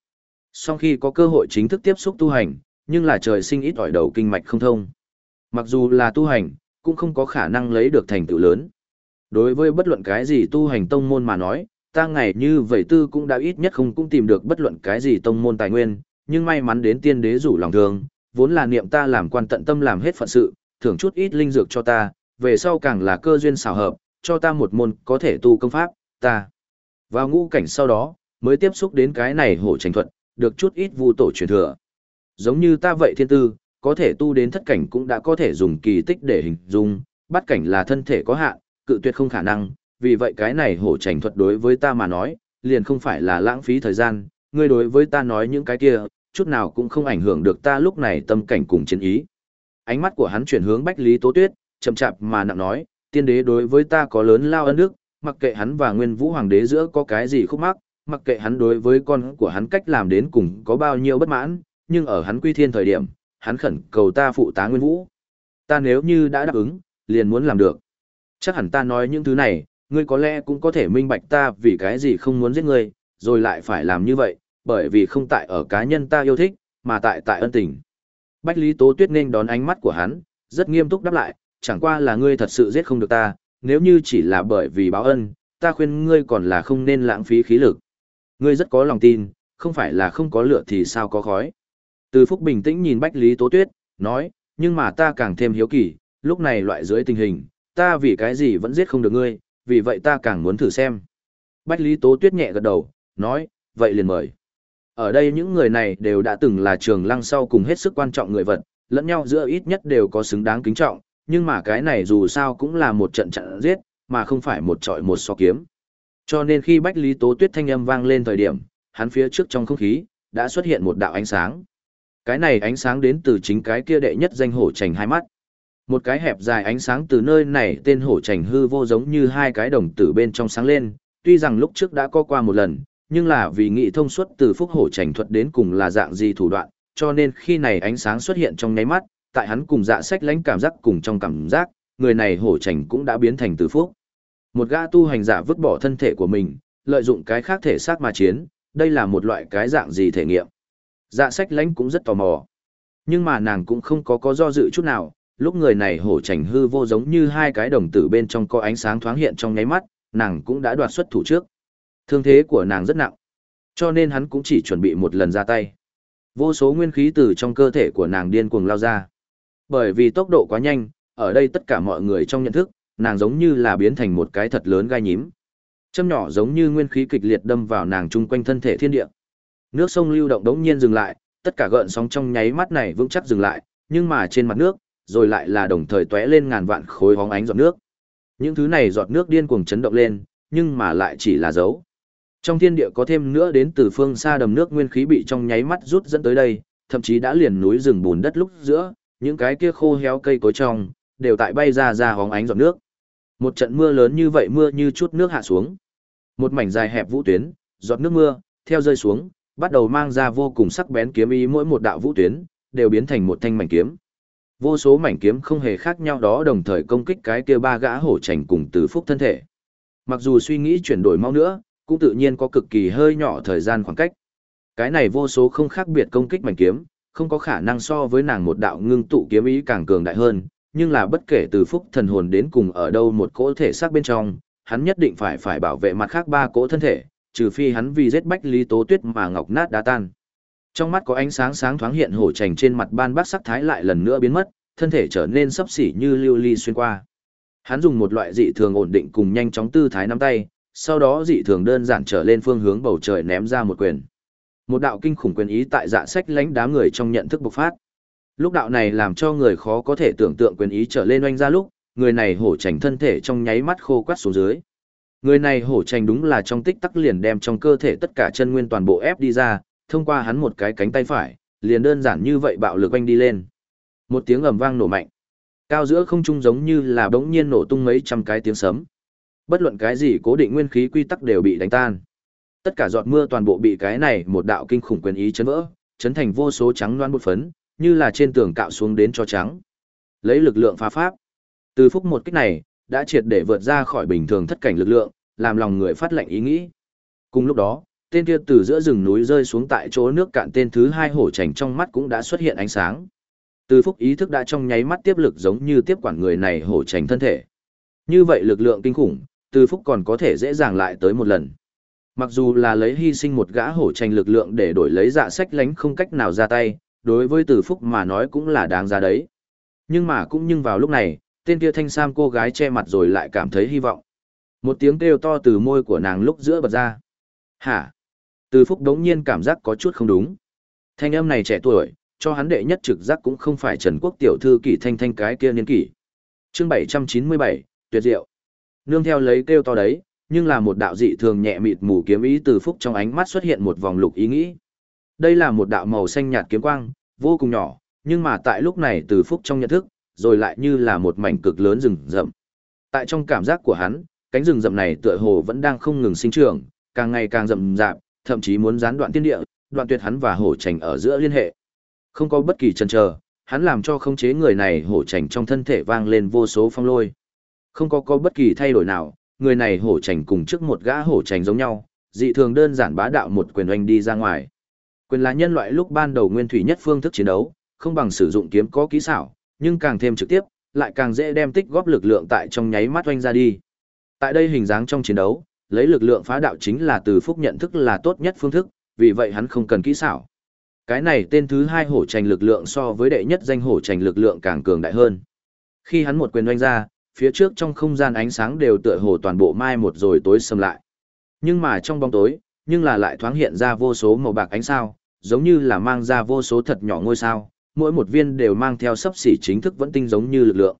Sau khi có cơ hội chính thức tiếp xúc tu hành, nhưng là trời sinh ít ỏi đầu kinh mạch không thông. Mặc dù là tu hành, cũng không có khả năng lấy được thành tựu lớn. Đối với bất luận cái gì tu hành tông môn mà nói, ta ngày như vậy tư cũng đã ít nhất không cũng tìm được bất luận cái gì tông môn tài nguyên, nhưng may mắn đến tiên đế rủ lòng thương, vốn là niệm ta làm quan tận tâm làm hết phận sự, thưởng chút ít linh dược cho ta, về sau càng là cơ duyên xảo hợp, cho ta một môn có thể tu công pháp, ta. Vào ngũ cảnh sau đó, mới tiếp xúc đến cái này hổ tranh thuật, được chút ít vu tổ truyền thừa. Giống như ta vậy thiên tư, có thể tu đến thất cảnh cũng đã có thể dùng kỳ tích để hình dung, bắt cảnh là thân thể có hạn, cự tuyệt không khả năng, vì vậy cái này hổ tranh thuật đối với ta mà nói, liền không phải là lãng phí thời gian, ngươi đối với ta nói những cái kia, chút nào cũng không ảnh hưởng được ta lúc này tâm cảnh cùng chiến ý. Ánh mắt của hắn chuyển hướng Bách Lý Tố Tuyết, chậm chạp mà nặng nói, tiên đế đối với ta có lớn lao ân đức, mặc kệ hắn và nguyên vũ hoàng đế giữa có cái gì khúc mắc, mặc kệ hắn đối với con của hắn cách làm đến cùng có bao nhiêu bất mãn, nhưng ở hắn quy thiên thời điểm, hắn khẩn cầu ta phụ tá nguyên vũ. Ta nếu như đã đáp ứng, liền muốn làm được. Chắc hẳn ta nói những thứ này, ngươi có lẽ cũng có thể minh bạch ta vì cái gì không muốn giết ngươi, rồi lại phải làm như vậy, bởi vì không tại ở cá nhân ta yêu thích, mà tại tại ân tình. Bách Lý Tố Tuyết nên đón ánh mắt của hắn, rất nghiêm túc đáp lại, chẳng qua là ngươi thật sự giết không được ta, nếu như chỉ là bởi vì báo ân, ta khuyên ngươi còn là không nên lãng phí khí lực. Ngươi rất có lòng tin, không phải là không có lửa thì sao có khói. Từ Phúc bình tĩnh nhìn Bách Lý Tố Tuyết, nói, nhưng mà ta càng thêm hiếu kỳ, lúc này loại dưới tình hình, ta vì cái gì vẫn giết không được ngươi, vì vậy ta càng muốn thử xem. Bách Lý Tố Tuyết nhẹ gật đầu, nói, vậy liền mời. Ở đây những người này đều đã từng là trường lăng sau cùng hết sức quan trọng người vật, lẫn nhau giữa ít nhất đều có xứng đáng kính trọng, nhưng mà cái này dù sao cũng là một trận trận giết, mà không phải một trọi một so kiếm. Cho nên khi Bách Lý Tố Tuyết thanh âm vang lên thời điểm, hắn phía trước trong không khí, đã xuất hiện một đạo ánh sáng. Cái này ánh sáng đến từ chính cái kia đệ nhất danh hổ trành hai mắt. Một cái hẹp dài ánh sáng từ nơi này tên hổ trành hư vô giống như hai cái đồng tử bên trong sáng lên, tuy rằng lúc trước đã có qua một lần, nhưng là vì nghị thông suốt từ phúc hổ trành thuật đến cùng là dạng gì thủ đoạn, cho nên khi này ánh sáng xuất hiện trong nháy mắt, tại hắn cùng dạ sách lãnh cảm giác cùng trong cảm giác, người này hổ trành cũng đã biến thành từ phúc. Một gã tu hành giả vứt bỏ thân thể của mình, lợi dụng cái khác thể xác mà chiến, đây là một loại cái dạng gì thể nghiệm. Dạ sách lãnh cũng rất tò mò. Nhưng mà nàng cũng không có có do dự chút nào, lúc người này hổ trành hư vô giống như hai cái đồng tử bên trong có ánh sáng thoáng hiện trong nháy mắt, nàng cũng đã đoạt xuất thủ trước. Thương thế của nàng rất nặng, cho nên hắn cũng chỉ chuẩn bị một lần ra tay. Vô số nguyên khí từ trong cơ thể của nàng điên cuồng lao ra. Bởi vì tốc độ quá nhanh, ở đây tất cả mọi người trong nhận thức, nàng giống như là biến thành một cái thật lớn gai nhím. Châm nhỏ giống như nguyên khí kịch liệt đâm vào nàng chung quanh thân thể thiên địa. Nước sông lưu động đống nhiên dừng lại, tất cả gợn sóng trong nháy mắt này vững chắc dừng lại, nhưng mà trên mặt nước, rồi lại là đồng thời tóe lên ngàn vạn khối hóng ánh giọt nước. Những thứ này giọt nước điên cuồng chấn động lên, nhưng mà lại chỉ là dấu. Trong thiên địa có thêm nữa đến từ phương xa đầm nước nguyên khí bị trong nháy mắt rút dẫn tới đây, thậm chí đã liền núi rừng bùn đất lúc giữa, những cái kia khô héo cây cối trong, đều tại bay ra ra hóng ánh giọt nước. Một trận mưa lớn như vậy mưa như chút nước hạ xuống. Một mảnh dài hẹp vũ tuyến, giọt nước mưa, theo rơi xuống, bắt đầu mang ra vô cùng sắc bén kiếm ý mỗi một đạo vũ tuyến, đều biến thành một thanh mảnh kiếm. Vô số mảnh kiếm không hề khác nhau đó đồng thời công kích cái kia ba gã hổ chành cùng từ phúc thân thể. Mặc dù suy nghĩ chuyển đổi mau nữa, cũng tự nhiên có cực kỳ hơi nhỏ thời gian khoảng cách. Cái này vô số không khác biệt công kích mảnh kiếm, không có khả năng so với nàng một đạo ngưng tụ kiếm ý càng cường đại hơn, nhưng là bất kể từ phúc thần hồn đến cùng ở đâu một cỗ thể xác bên trong, hắn nhất định phải phải bảo vệ mặt khác ba cỗ thân thể, trừ phi hắn vì giết bách lý tố tuyết mà ngọc nát đá tan. Trong mắt có ánh sáng sáng thoáng hiện hổ trành trên mặt ban bác sắc thái lại lần nữa biến mất, thân thể trở nên sấp xỉ như lưu ly xuyên qua. Hắn dùng một loại dị thường ổn định cùng nhanh chóng tư thái nắm tay, sau đó dị thường đơn giản trở lên phương hướng bầu trời ném ra một quyền. Một đạo kinh khủng quyền ý tại dạ sách lánh đám người trong nhận thức bộc phát. Lúc đạo này làm cho người khó có thể tưởng tượng quyền ý trở lên oanh ra lúc, người này hổ trành thân thể trong nháy mắt khô quắt xuống dưới. Người này hổ trành đúng là trong tích tắc liền đem trong cơ thể tất cả chân nguyên toàn bộ ép đi ra, thông qua hắn một cái cánh tay phải, liền đơn giản như vậy bạo lực oanh đi lên. Một tiếng ầm vang nổ mạnh. Cao giữa không trung giống như là bỗng nhiên nổ tung mấy trăm cái tiếng sấm. Bất luận cái gì cố định nguyên khí quy tắc đều bị đánh tan. Tất cả giọt mưa toàn bộ bị cái này một đạo kinh khủng quyền ý chấn vỡ, chấn thành vô số trắng loan bột phấn, như là trên tường cạo xuống đến cho trắng. Lấy lực lượng phá pháp. Từ phúc một kích này, đã triệt để vượt ra khỏi bình thường thất cảnh lực lượng, làm lòng người phát lệnh ý nghĩ. Cùng lúc đó, tên kia từ giữa rừng núi rơi xuống tại chỗ nước cạn tên thứ hai hổ chảnh trong mắt cũng đã xuất hiện ánh sáng. Từ phúc ý thức đã trong nháy mắt tiếp lực giống như tiếp quản người này hổ chảnh thân thể. Như vậy lực lượng kinh khủng, từ phúc còn có thể dễ dàng lại tới một lần. Mặc dù là lấy hy sinh một gã hổ tranh lực lượng để đổi lấy dạ sách lánh không cách nào ra tay, đối với từ phúc mà nói cũng là đáng ra đấy. Nhưng mà cũng nhưng vào lúc này, tên kia thanh sam cô gái che mặt rồi lại cảm thấy hy vọng. Một tiếng kêu to từ môi của nàng lúc giữa bật ra. Hả? Từ phúc đống nhiên cảm giác có chút không đúng. Thanh âm này trẻ tuổi, cho hắn đệ nhất trực giác cũng không phải Trần Quốc tiểu thư kỷ thanh thanh cái kia niên kỷ. Chương 797, tuyệt diệu. Nương theo lấy kêu to đấy, nhưng là một đạo dị thường nhẹ mịt mù kiếm ý từ phúc trong ánh mắt xuất hiện một vòng lục ý nghĩ. Đây là một đạo màu xanh nhạt kiếm quang, vô cùng nhỏ, nhưng mà tại lúc này từ phúc trong nhận thức, rồi lại như là một mảnh cực lớn rừng rậm. Tại trong cảm giác của hắn, cánh rừng rậm này tựa hồ vẫn đang không ngừng sinh trưởng, càng ngày càng rậm rạp, thậm chí muốn gián đoạn tiên địa, đoạn tuyệt hắn và hổ trành ở giữa liên hệ. Không có bất kỳ chần chờ, hắn làm cho khống chế người này hổ trành trong thân thể vang lên vô số phong lôi. Không có có bất kỳ thay đổi nào, người này hổ trành cùng trước một gã hổ trành giống nhau, dị thường đơn giản bá đạo một quyền oanh đi ra ngoài. Quyền là nhân loại lúc ban đầu nguyên thủy nhất phương thức chiến đấu, không bằng sử dụng kiếm có kỹ xảo, nhưng càng thêm trực tiếp, lại càng dễ đem tích góp lực lượng tại trong nháy mắt oanh ra đi. Tại đây hình dáng trong chiến đấu, lấy lực lượng phá đạo chính là từ phúc nhận thức là tốt nhất phương thức, vì vậy hắn không cần kỹ xảo. Cái này tên thứ hai hổ trành lực lượng so với đệ nhất danh hổ trành lực lượng càng cường đại hơn. Khi hắn một quyền oanh ra, phía trước trong không gian ánh sáng đều tựa hồ toàn bộ mai một rồi tối sầm lại. Nhưng mà trong bóng tối, nhưng là lại thoáng hiện ra vô số màu bạc ánh sao, giống như là mang ra vô số thật nhỏ ngôi sao, mỗi một viên đều mang theo sấp xỉ chính thức vẫn tinh giống như lực lượng.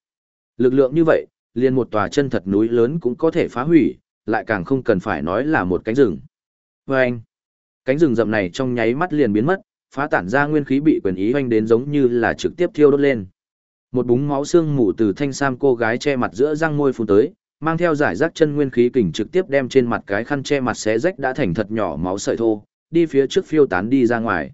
Lực lượng như vậy, liền một tòa chân thật núi lớn cũng có thể phá hủy, lại càng không cần phải nói là một cánh rừng. Và anh, cánh rừng rậm này trong nháy mắt liền biến mất, phá tản ra nguyên khí bị quyền ý hoanh đến giống như là trực tiếp thiêu đốt lên. Một búng máu xương mù từ thanh sam cô gái che mặt giữa răng môi phun tới, mang theo giải rác chân nguyên khí kình trực tiếp đem trên mặt cái khăn che mặt xé rách đã thành thật nhỏ máu sợi thô, đi phía trước phiêu tán đi ra ngoài.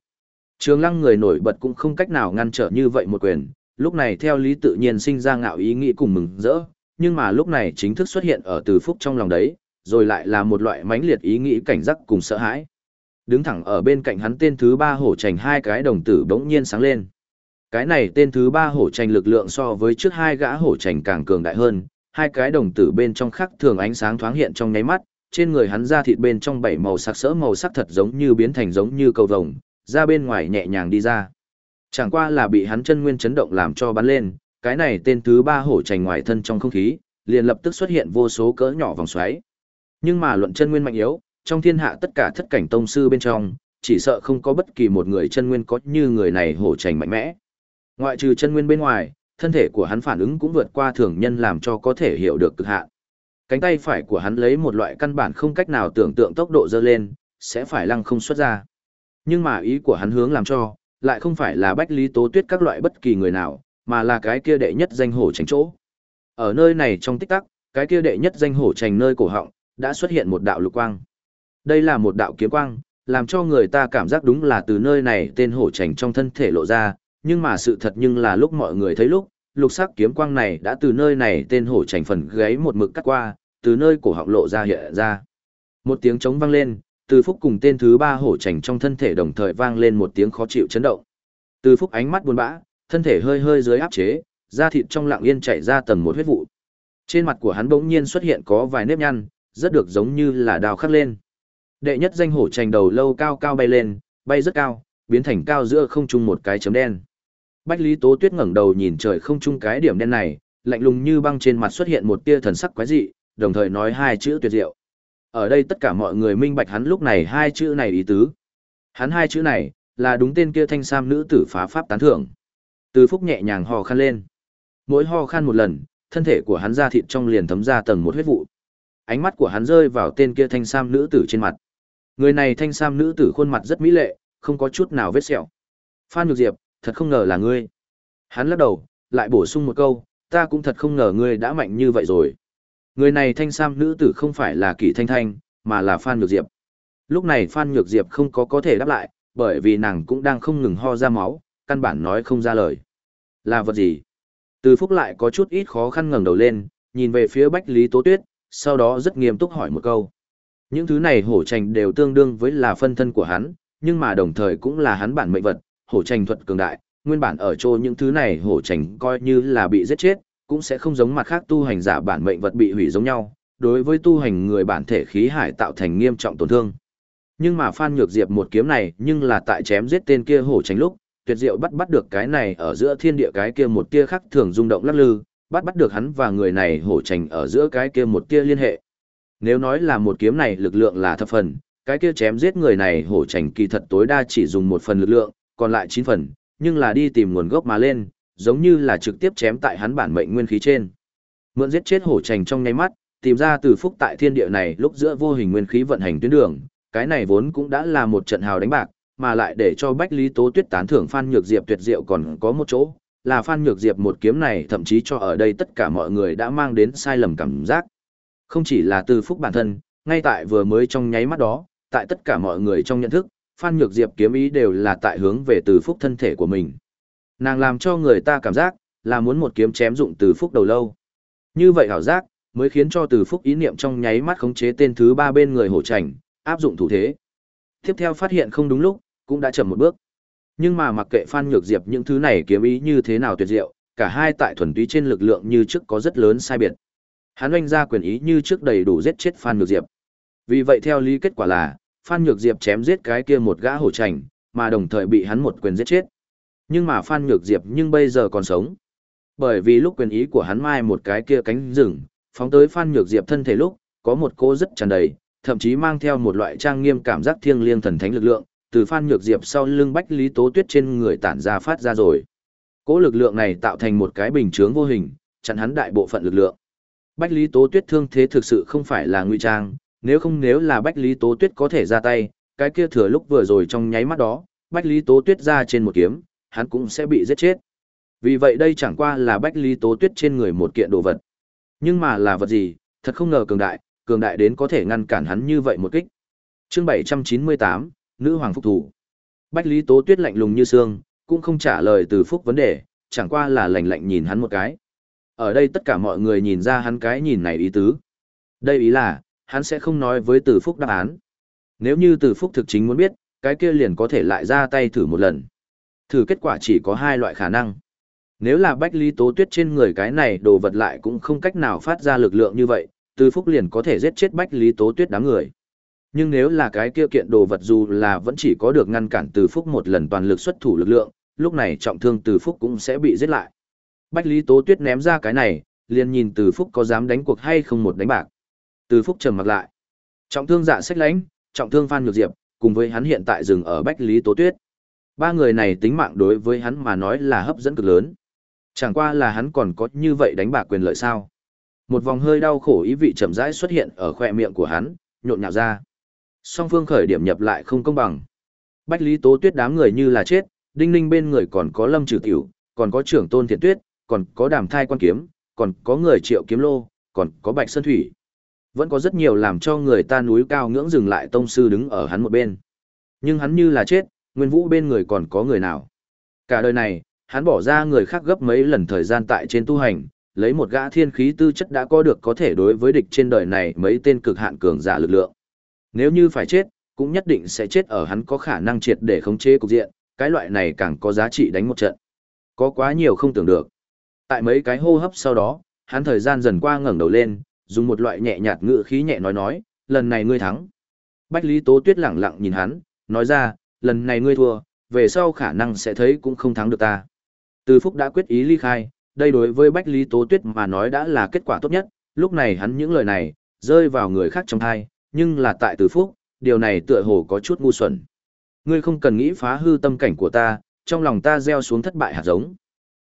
Trường lăng người nổi bật cũng không cách nào ngăn trở như vậy một quyền, lúc này theo lý tự nhiên sinh ra ngạo ý nghĩ cùng mừng rỡ, nhưng mà lúc này chính thức xuất hiện ở từ phúc trong lòng đấy, rồi lại là một loại mãnh liệt ý nghĩ cảnh giác cùng sợ hãi. Đứng thẳng ở bên cạnh hắn tên thứ ba hổ trành hai cái đồng tử bỗng nhiên sáng lên. Cái này tên thứ ba hổ tranh lực lượng so với trước hai gã hổ tranh càng cường đại hơn, hai cái đồng tử bên trong khắc thường ánh sáng thoáng hiện trong nháy mắt, trên người hắn da thịt bên trong bảy màu sắc sỡ màu sắc thật giống như biến thành giống như cầu vồng, ra bên ngoài nhẹ nhàng đi ra. Chẳng qua là bị hắn chân nguyên chấn động làm cho bắn lên, cái này tên thứ ba hổ trành ngoài thân trong không khí, liền lập tức xuất hiện vô số cỡ nhỏ vòng xoáy. Nhưng mà luận chân nguyên mạnh yếu, trong thiên hạ tất cả thất cảnh tông sư bên trong, chỉ sợ không có bất kỳ một người chân nguyên có như người này hổ trành mạnh mẽ. Ngoại trừ chân nguyên bên ngoài, thân thể của hắn phản ứng cũng vượt qua thường nhân làm cho có thể hiểu được cực hạn. Cánh tay phải của hắn lấy một loại căn bản không cách nào tưởng tượng tốc độ dơ lên, sẽ phải lăng không xuất ra. Nhưng mà ý của hắn hướng làm cho, lại không phải là bách lý tố tuyết các loại bất kỳ người nào, mà là cái kia đệ nhất danh hổ tránh chỗ. Ở nơi này trong tích tắc, cái kia đệ nhất danh hổ trành nơi cổ họng, đã xuất hiện một đạo lục quang. Đây là một đạo kiếm quang, làm cho người ta cảm giác đúng là từ nơi này tên hổ trành trong thân thể lộ ra, nhưng mà sự thật nhưng là lúc mọi người thấy lúc, lục sắc kiếm quang này đã từ nơi này tên hổ chành phần gáy một mực cắt qua, từ nơi cổ họng lộ ra hiện ra. Một tiếng trống vang lên, từ phúc cùng tên thứ ba hổ chành trong thân thể đồng thời vang lên một tiếng khó chịu chấn động. Từ phúc ánh mắt buồn bã, thân thể hơi hơi dưới áp chế, da thịt trong lặng yên chảy ra tầng một huyết vụ. Trên mặt của hắn bỗng nhiên xuất hiện có vài nếp nhăn, rất được giống như là đào khắc lên. Đệ nhất danh hổ chành đầu lâu cao cao bay lên, bay rất cao, biến thành cao giữa không trung một cái chấm đen. Bách Lý Tố Tuyết ngẩng đầu nhìn trời không chung cái điểm đen này, lạnh lùng như băng trên mặt xuất hiện một tia thần sắc quái dị, đồng thời nói hai chữ tuyệt diệu. Ở đây tất cả mọi người minh bạch hắn lúc này hai chữ này ý tứ. Hắn hai chữ này, là đúng tên kia thanh sam nữ tử phá pháp tán thưởng. Từ phúc nhẹ nhàng ho khan lên. Mỗi ho khan một lần, thân thể của hắn ra thịt trong liền thấm ra tầng một huyết vụ. Ánh mắt của hắn rơi vào tên kia thanh sam nữ tử trên mặt. Người này thanh sam nữ tử khuôn mặt rất mỹ lệ, không có chút nào vết sẹo. Phan Nhược Diệp, thật không ngờ là ngươi. Hắn lắc đầu, lại bổ sung một câu, ta cũng thật không ngờ ngươi đã mạnh như vậy rồi. Người này thanh sam nữ tử không phải là Kỷ Thanh Thanh, mà là Phan Nhược Diệp. Lúc này Phan Nhược Diệp không có có thể đáp lại, bởi vì nàng cũng đang không ngừng ho ra máu, căn bản nói không ra lời. Là vật gì? Từ Phúc lại có chút ít khó khăn ngẩng đầu lên, nhìn về phía Bách Lý Tố Tuyết, sau đó rất nghiêm túc hỏi một câu. Những thứ này hổ trành đều tương đương với là phân thân của hắn, nhưng mà đồng thời cũng là hắn bản mệnh vật, hổ trành thuật cường đại, nguyên bản ở chỗ những thứ này hổ trành coi như là bị giết chết, cũng sẽ không giống mặt khác tu hành giả bản mệnh vật bị hủy giống nhau, đối với tu hành người bản thể khí hải tạo thành nghiêm trọng tổn thương. Nhưng mà Phan Nhược Diệp một kiếm này, nhưng là tại chém giết tên kia hổ tránh lúc, tuyệt diệu bắt bắt được cái này ở giữa thiên địa cái kia một tia khắc thường rung động lắc lư, bắt bắt được hắn và người này hổ tránh ở giữa cái kia một tia liên hệ. Nếu nói là một kiếm này lực lượng là thập phần, cái kia chém giết người này hổ tránh kỳ thật tối đa chỉ dùng một phần lực lượng, còn lại chín phần, nhưng là đi tìm nguồn gốc mà lên, giống như là trực tiếp chém tại hắn bản mệnh nguyên khí trên. Mượn giết chết hổ trành trong nháy mắt, tìm ra từ phúc tại thiên địa này lúc giữa vô hình nguyên khí vận hành tuyến đường, cái này vốn cũng đã là một trận hào đánh bạc, mà lại để cho Bách Lý Tố Tuyết tán thưởng Phan Nhược Diệp tuyệt diệu còn có một chỗ, là Phan Nhược Diệp một kiếm này thậm chí cho ở đây tất cả mọi người đã mang đến sai lầm cảm giác. Không chỉ là từ phúc bản thân, ngay tại vừa mới trong nháy mắt đó, tại tất cả mọi người trong nhận thức, Phan Nhược Diệp kiếm ý đều là tại hướng về từ phúc thân thể của mình. Nàng làm cho người ta cảm giác, là muốn một kiếm chém dụng từ phúc đầu lâu. Như vậy hảo giác, mới khiến cho từ phúc ý niệm trong nháy mắt khống chế tên thứ ba bên người hổ trành, áp dụng thủ thế. Tiếp theo phát hiện không đúng lúc, cũng đã chậm một bước. Nhưng mà mặc kệ Phan Nhược Diệp những thứ này kiếm ý như thế nào tuyệt diệu, cả hai tại thuần túy trên lực lượng như trước có rất lớn sai biệt. Hắn oanh ra quyền ý như trước đầy đủ giết chết Phan Nhược Diệp. Vì vậy theo lý kết quả là, Phan Nhược Diệp chém giết cái kia một gã hổ trành, mà đồng thời bị hắn một quyền giết chết. Nhưng mà Phan Nhược Diệp nhưng bây giờ còn sống. Bởi vì lúc quyền ý của hắn mai một cái kia cánh rừng, phóng tới Phan Nhược Diệp thân thể lúc, có một cô rất tràn đầy, thậm chí mang theo một loại trang nghiêm cảm giác thiêng liêng thần thánh lực lượng, từ Phan Nhược Diệp sau lưng Bách Lý Tố Tuyết trên người tản ra phát ra rồi. Cỗ lực lượng này tạo thành một cái bình chướng vô hình, chặn hắn đại bộ phận lực lượng. Bách Lý Tố Tuyết thương thế thực sự không phải là nguy trang, nếu không nếu là Bách Lý Tố Tuyết có thể ra tay, cái kia thừa lúc vừa rồi trong nháy mắt đó, Bách Lý Tố Tuyết ra trên một kiếm, hắn cũng sẽ bị giết chết. Vì vậy đây chẳng qua là Bách Lý Tố Tuyết trên người một kiện đồ vật. Nhưng mà là vật gì, thật không ngờ cường đại, cường đại đến có thể ngăn cản hắn như vậy một kích. Chương 798, Nữ Hoàng Phục Thủ. Bách Lý Tố Tuyết lạnh lùng như xương, cũng không trả lời từ phúc vấn đề, chẳng qua là lạnh lạnh nhìn hắn một cái. Ở đây tất cả mọi người nhìn ra hắn cái nhìn này ý tứ. Đây ý là, hắn sẽ không nói với từ phúc đáp án. Nếu như từ phúc thực chính muốn biết, cái kia liền có thể lại ra tay thử một lần. Thử kết quả chỉ có hai loại khả năng. Nếu là Bách Lý Tố Tuyết trên người cái này đồ vật lại cũng không cách nào phát ra lực lượng như vậy, Từ Phúc liền có thể giết chết Bách Lý Tố Tuyết đám người. Nhưng nếu là cái kia kiện đồ vật dù là vẫn chỉ có được ngăn cản Từ Phúc một lần toàn lực xuất thủ lực lượng, lúc này trọng thương Từ Phúc cũng sẽ bị giết lại. Bách Lý Tố Tuyết ném ra cái này, liền nhìn Từ Phúc có dám đánh cuộc hay không một đánh bạc. Từ Phúc trầm mặt lại. Trọng thương dạ sách lãnh, trọng thương Phan Nhược Diệp, cùng với hắn hiện tại dừng ở Bách Lý Tố Tuyết. Ba người này tính mạng đối với hắn mà nói là hấp dẫn cực lớn. Chẳng qua là hắn còn có như vậy đánh bạc quyền lợi sao. Một vòng hơi đau khổ ý vị chậm rãi xuất hiện ở khoe miệng của hắn, nhộn nhạo ra. Song phương khởi điểm nhập lại không công bằng. Bách Lý Tố Tuyết đám người như là chết, đinh ninh bên người còn có lâm trừ tiểu, còn có trưởng tôn thiện tuyết, còn có đàm thai quan kiếm, còn có người triệu kiếm lô, còn có bạch sơn thủy. Vẫn có rất nhiều làm cho người ta núi cao ngưỡng dừng lại tông sư đứng ở hắn một bên. Nhưng hắn như là chết, Nguyên Vũ bên người còn có người nào? Cả đời này, hắn bỏ ra người khác gấp mấy lần thời gian tại trên tu hành, lấy một gã thiên khí tư chất đã có được có thể đối với địch trên đời này mấy tên cực hạn cường giả lực lượng. Nếu như phải chết, cũng nhất định sẽ chết ở hắn có khả năng triệt để khống chế cục diện, cái loại này càng có giá trị đánh một trận. Có quá nhiều không tưởng được. Tại mấy cái hô hấp sau đó, hắn thời gian dần qua ngẩng đầu lên, dùng một loại nhẹ nhạt ngữ khí nhẹ nói nói, lần này ngươi thắng. Bách Lý Tố Tuyết lẳng lặng nhìn hắn, nói ra, lần này ngươi thua, về sau khả năng sẽ thấy cũng không thắng được ta. Từ Phúc đã quyết ý ly khai, đây đối với Bách Lý Tố Tuyết mà nói đã là kết quả tốt nhất, lúc này hắn những lời này, rơi vào người khác trong thai, nhưng là tại Từ Phúc, điều này tựa hồ có chút ngu xuẩn. Ngươi không cần nghĩ phá hư tâm cảnh của ta, trong lòng ta gieo xuống thất bại hạt giống.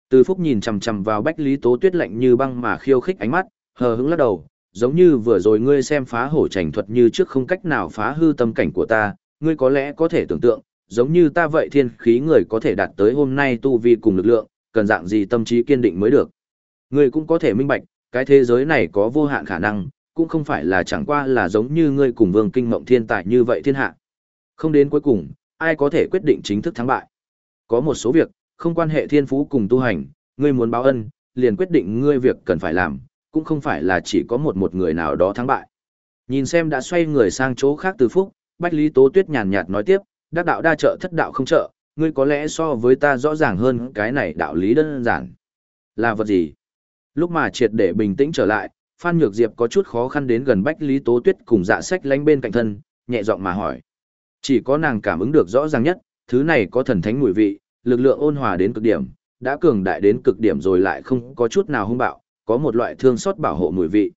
Từ Phúc nhìn chằm chằm vào Bách Lý Tố Tuyết lạnh như băng mà khiêu khích ánh mắt, hờ hững lắc đầu, giống như vừa rồi ngươi xem phá hổ trành thuật như trước không cách nào phá hư tâm cảnh của ta, ngươi có lẽ có thể tưởng tượng, giống như ta vậy thiên khí người có thể đạt tới hôm nay tu vi cùng lực lượng, cần dạng gì tâm trí kiên định mới được. Ngươi cũng có thể minh bạch, cái thế giới này có vô hạn khả năng, cũng không phải là chẳng qua là giống như ngươi cùng vương kinh mộng thiên tài như vậy thiên hạ. Không đến cuối cùng, ai có thể quyết định chính thức thắng bại. Có một số việc, không quan hệ thiên phú cùng tu hành, ngươi muốn báo ân, liền quyết định ngươi việc cần phải làm, cũng không phải là chỉ có một một người nào đó thắng bại. Nhìn xem đã xoay người sang chỗ khác từ phúc, Bách Lý Tố Tuyết nhàn nhạt nói tiếp, đắc đạo đa trợ thất đạo không trợ, ngươi có lẽ so với ta rõ ràng hơn cái này đạo lý đơn giản. Là vật gì? Lúc mà triệt để bình tĩnh trở lại, Phan Nhược Diệp có chút khó khăn đến gần Bách Lý Tố Tuyết cùng dạ sách lánh bên cạnh thân, nhẹ giọng mà hỏi. Chỉ có nàng cảm ứng được rõ ràng nhất, thứ này có thần thánh mùi vị, lực lượng ôn hòa đến cực điểm, đã cường đại đến cực điểm rồi lại không có chút nào hung bạo, có một loại thương xót bảo hộ mùi vị.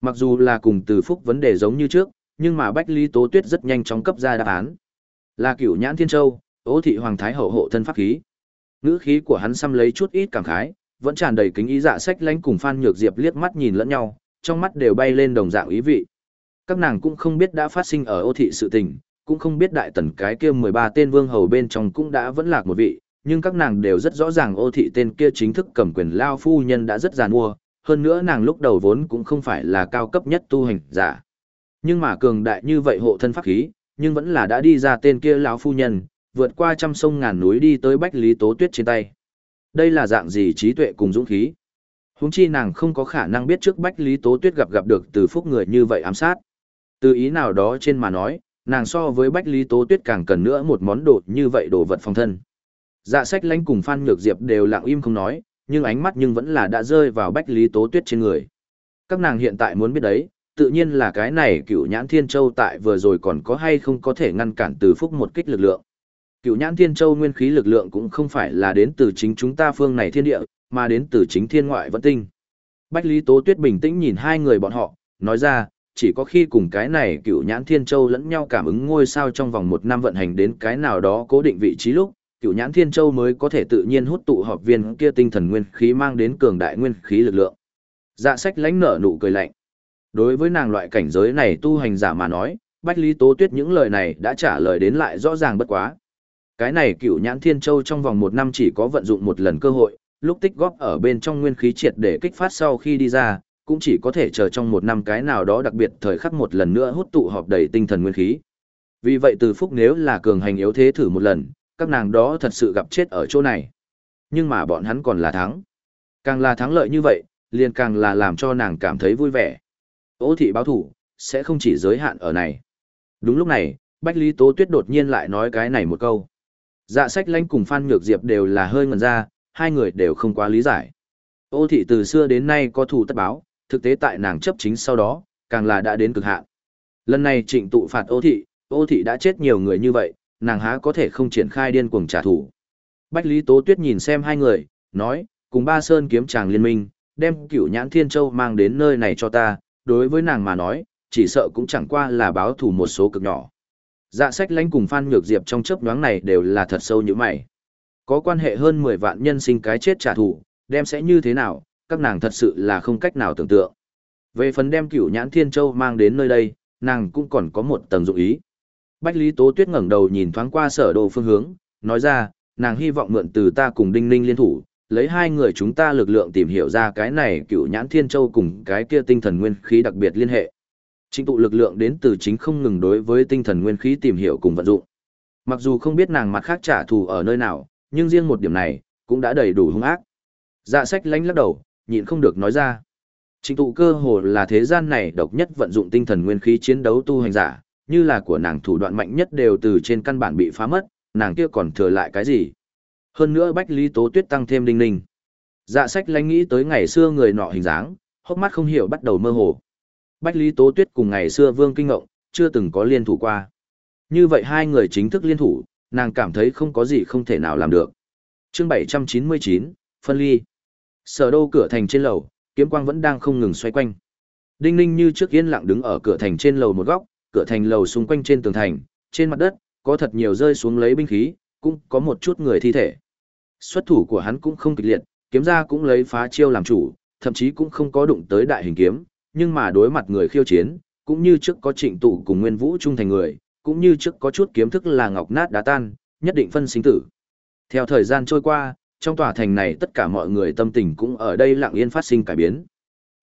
Mặc dù là cùng từ phúc vấn đề giống như trước, nhưng mà Bách Lý Tố Tuyết rất nhanh chóng cấp ra đáp án. Là cửu nhãn thiên châu, ố thị hoàng thái hậu hộ thân pháp khí. Ngữ khí của hắn xăm lấy chút ít cảm khái, vẫn tràn đầy kính ý dạ sách lánh cùng Phan Nhược Diệp liếc mắt nhìn lẫn nhau, trong mắt đều bay lên đồng dạng ý vị. Các nàng cũng không biết đã phát sinh ở ô thị sự tình, cũng không biết đại tần cái kia 13 tên vương hầu bên trong cũng đã vẫn lạc một vị, nhưng các nàng đều rất rõ ràng ô thị tên kia chính thức cầm quyền lao phu nhân đã rất giàn mua, hơn nữa nàng lúc đầu vốn cũng không phải là cao cấp nhất tu hành giả. Nhưng mà cường đại như vậy hộ thân pháp khí, nhưng vẫn là đã đi ra tên kia lão phu nhân, vượt qua trăm sông ngàn núi đi tới Bách Lý Tố Tuyết trên tay. Đây là dạng gì trí tuệ cùng dũng khí? Huống chi nàng không có khả năng biết trước Bách Lý Tố Tuyết gặp gặp được từ phúc người như vậy ám sát. Từ ý nào đó trên mà nói, nàng so với Bách Lý Tố Tuyết càng cần nữa một món đồ như vậy đồ vật phòng thân. Dạ sách lánh cùng Phan Nhược Diệp đều lặng im không nói, nhưng ánh mắt nhưng vẫn là đã rơi vào Bách Lý Tố Tuyết trên người. Các nàng hiện tại muốn biết đấy, tự nhiên là cái này cựu nhãn thiên châu tại vừa rồi còn có hay không có thể ngăn cản từ phúc một kích lực lượng. Cựu nhãn thiên châu nguyên khí lực lượng cũng không phải là đến từ chính chúng ta phương này thiên địa, mà đến từ chính thiên ngoại vẫn tinh. Bách Lý Tố Tuyết bình tĩnh nhìn hai người bọn họ, nói ra, chỉ có khi cùng cái này cựu nhãn thiên châu lẫn nhau cảm ứng ngôi sao trong vòng một năm vận hành đến cái nào đó cố định vị trí lúc, cựu nhãn thiên châu mới có thể tự nhiên hút tụ họp viên kia tinh thần nguyên khí mang đến cường đại nguyên khí lực lượng. Dạ sách lánh nở nụ cười lạnh. Đối với nàng loại cảnh giới này tu hành giả mà nói, Bách Lý Tố Tuyết những lời này đã trả lời đến lại rõ ràng bất quá. Cái này cựu nhãn thiên châu trong vòng một năm chỉ có vận dụng một lần cơ hội, lúc tích góp ở bên trong nguyên khí triệt để kích phát sau khi đi ra, cũng chỉ có thể chờ trong một năm cái nào đó đặc biệt thời khắc một lần nữa hút tụ họp đầy tinh thần nguyên khí. Vì vậy từ phúc nếu là cường hành yếu thế thử một lần, các nàng đó thật sự gặp chết ở chỗ này. Nhưng mà bọn hắn còn là thắng. Càng là thắng lợi như vậy, liền càng là làm cho nàng cảm thấy vui vẻ. Ô thị báo thủ, sẽ không chỉ giới hạn ở này. Đúng lúc này, Bách Lý Tố Tuyết đột nhiên lại nói cái này một câu. Dạ sách lanh cùng Phan Nhược Diệp đều là hơi ngần ra, hai người đều không quá lý giải. Ô thị từ xưa đến nay có thủ tất báo, thực tế tại nàng chấp chính sau đó, càng là đã đến cực hạn. Lần này trịnh tụ phạt ô thị, ô thị đã chết nhiều người như vậy, nàng há có thể không triển khai điên cuồng trả thù. Bách Lý Tố Tuyết nhìn xem hai người, nói, cùng ba sơn kiếm chàng liên minh, đem cửu nhãn thiên châu mang đến nơi này cho ta, đối với nàng mà nói, chỉ sợ cũng chẳng qua là báo thù một số cực nhỏ. Dạ sách lãnh cùng Phan Nhược Diệp trong chớp nhoáng này đều là thật sâu như mày. Có quan hệ hơn 10 vạn nhân sinh cái chết trả thù, đem sẽ như thế nào, các nàng thật sự là không cách nào tưởng tượng. Về phần đem cửu nhãn thiên châu mang đến nơi đây, nàng cũng còn có một tầng dụng ý. Bách Lý Tố Tuyết ngẩng đầu nhìn thoáng qua sở đồ phương hướng, nói ra, nàng hy vọng mượn từ ta cùng Đinh Ninh liên thủ, lấy hai người chúng ta lực lượng tìm hiểu ra cái này cựu nhãn thiên châu cùng cái kia tinh thần nguyên khí đặc biệt liên hệ. Trình tụ lực lượng đến từ chính không ngừng đối với tinh thần nguyên khí tìm hiểu cùng vận dụng. Mặc dù không biết nàng mặt khác trả thù ở nơi nào, nhưng riêng một điểm này, cũng đã đầy đủ hung ác. Dạ sách lánh lắc đầu, nhịn không được nói ra. Trình tụ cơ hồ là thế gian này độc nhất vận dụng tinh thần nguyên khí chiến đấu tu hành giả, như là của nàng thủ đoạn mạnh nhất đều từ trên căn bản bị phá mất, nàng kia còn thừa lại cái gì? Hơn nữa Bách Lý Tố Tuyết tăng thêm đinh ninh. Dạ sách lánh nghĩ tới ngày xưa người nọ hình dáng, hốc mắt không hiểu bắt đầu mơ hồ. Bách Lý Tố Tuyết cùng ngày xưa Vương Kinh Ngộng, chưa từng có liên thủ qua. Như vậy hai người chính thức liên thủ, nàng cảm thấy không có gì không thể nào làm được. chương 799, phân ly. Sở đô cửa thành trên lầu, kiếm quang vẫn đang không ngừng xoay quanh. Đinh ninh như trước yên lặng đứng ở cửa thành trên lầu một góc, cửa thành lầu xung quanh trên tường thành, trên mặt đất, có thật nhiều rơi xuống lấy binh khí, cũng có một chút người thi thể. Xuất thủ của hắn cũng không kịch liệt, kiếm ra cũng lấy phá chiêu làm chủ, thậm chí cũng không có đụng tới đại hình kiếm, nhưng mà đối mặt người khiêu chiến, cũng như trước có trịnh tụ cùng nguyên vũ trung thành người, cũng như trước có chút kiếm thức là ngọc nát đá tan, nhất định phân sinh tử. Theo thời gian trôi qua, trong tòa thành này tất cả mọi người tâm tình cũng ở đây lặng yên phát sinh cải biến.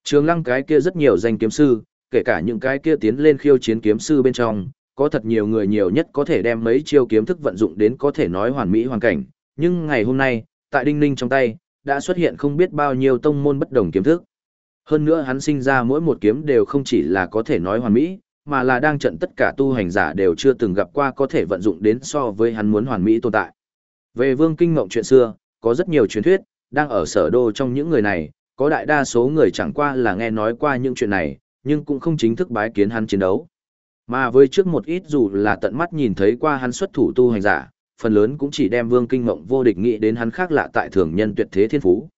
Trường lăng cái kia rất nhiều danh kiếm sư, kể cả những cái kia tiến lên khiêu chiến kiếm sư bên trong, có thật nhiều người nhiều nhất có thể đem mấy chiêu kiếm thức vận dụng đến có thể nói hoàn mỹ hoàn cảnh, nhưng ngày hôm nay, tại Đinh Ninh trong tay, đã xuất hiện không biết bao nhiêu tông môn bất đồng kiếm thức. Hơn nữa hắn sinh ra mỗi một kiếm đều không chỉ là có thể nói hoàn mỹ, mà là đang trận tất cả tu hành giả đều chưa từng gặp qua có thể vận dụng đến so với hắn muốn hoàn mỹ tồn tại. Về Vương Kinh Ngộng chuyện xưa, có rất nhiều truyền thuyết, đang ở sở đô trong những người này, có đại đa số người chẳng qua là nghe nói qua những chuyện này, nhưng cũng không chính thức bái kiến hắn chiến đấu. Mà với trước một ít dù là tận mắt nhìn thấy qua hắn xuất thủ tu hành giả, phần lớn cũng chỉ đem Vương Kinh Ngộng vô địch nghĩ đến hắn khác lạ tại thường nhân tuyệt thế thiên phú.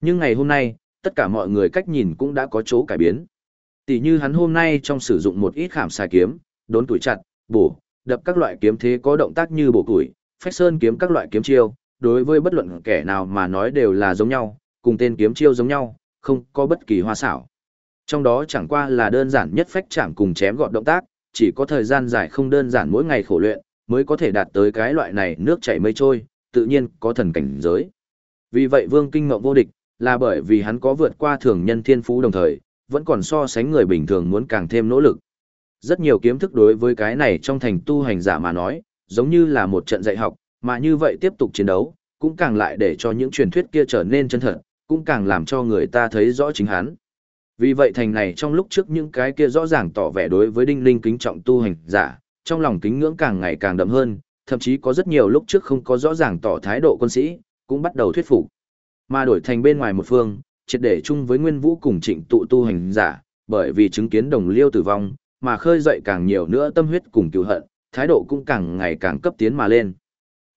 Nhưng ngày hôm nay, tất cả mọi người cách nhìn cũng đã có chỗ cải biến. Tỷ như hắn hôm nay trong sử dụng một ít khảm xài kiếm, đốn tuổi chặt, bổ, đập các loại kiếm thế có động tác như bổ tuổi, phách sơn kiếm các loại kiếm chiêu, đối với bất luận kẻ nào mà nói đều là giống nhau, cùng tên kiếm chiêu giống nhau, không có bất kỳ hoa xảo. Trong đó chẳng qua là đơn giản nhất phách chạm cùng chém gọn động tác, chỉ có thời gian dài không đơn giản mỗi ngày khổ luyện, mới có thể đạt tới cái loại này nước chảy mây trôi, tự nhiên có thần cảnh giới. Vì vậy Vương Kinh Ngộng vô địch, là bởi vì hắn có vượt qua thường nhân thiên phú đồng thời, vẫn còn so sánh người bình thường muốn càng thêm nỗ lực. Rất nhiều kiếm thức đối với cái này trong thành tu hành giả mà nói, giống như là một trận dạy học, mà như vậy tiếp tục chiến đấu, cũng càng lại để cho những truyền thuyết kia trở nên chân thật, cũng càng làm cho người ta thấy rõ chính hắn. Vì vậy thành này trong lúc trước những cái kia rõ ràng tỏ vẻ đối với đinh linh kính trọng tu hành giả, trong lòng kính ngưỡng càng ngày càng đậm hơn, thậm chí có rất nhiều lúc trước không có rõ ràng tỏ thái độ quân sĩ, cũng bắt đầu thuyết phục. Mà đổi thành bên ngoài một phương, triệt để chung với Nguyên Vũ cùng Trịnh tụ tu hành giả, bởi vì chứng kiến đồng liêu tử vong, mà khơi dậy càng nhiều nữa tâm huyết cùng cứu hận, thái độ cũng càng ngày càng cấp tiến mà lên.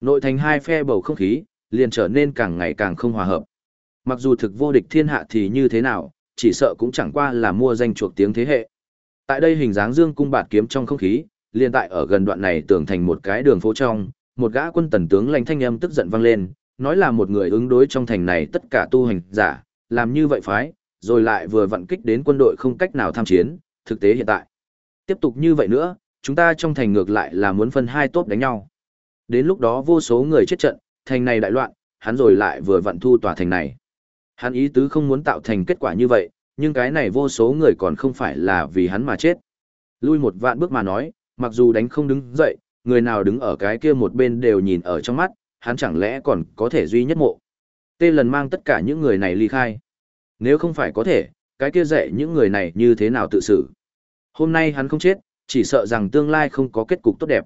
Nội thành hai phe bầu không khí, liền trở nên càng ngày càng không hòa hợp. Mặc dù thực vô địch thiên hạ thì như thế nào, chỉ sợ cũng chẳng qua là mua danh chuộc tiếng thế hệ. Tại đây hình dáng dương cung bạt kiếm trong không khí, liền tại ở gần đoạn này tưởng thành một cái đường phố trong, một gã quân tần tướng lãnh thanh âm tức giận vang lên, nói là một người ứng đối trong thành này tất cả tu hành giả, làm như vậy phái, rồi lại vừa vận kích đến quân đội không cách nào tham chiến, thực tế hiện tại. Tiếp tục như vậy nữa, chúng ta trong thành ngược lại là muốn phân hai tốt đánh nhau. Đến lúc đó vô số người chết trận, thành này đại loạn, hắn rồi lại vừa vận thu tòa thành này. Hắn ý tứ không muốn tạo thành kết quả như vậy, nhưng cái này vô số người còn không phải là vì hắn mà chết. Lui một vạn bước mà nói, mặc dù đánh không đứng dậy, người nào đứng ở cái kia một bên đều nhìn ở trong mắt, hắn chẳng lẽ còn có thể duy nhất mộ. Tê lần mang tất cả những người này ly khai. Nếu không phải có thể, cái kia dạy những người này như thế nào tự xử. Hôm nay hắn không chết, chỉ sợ rằng tương lai không có kết cục tốt đẹp.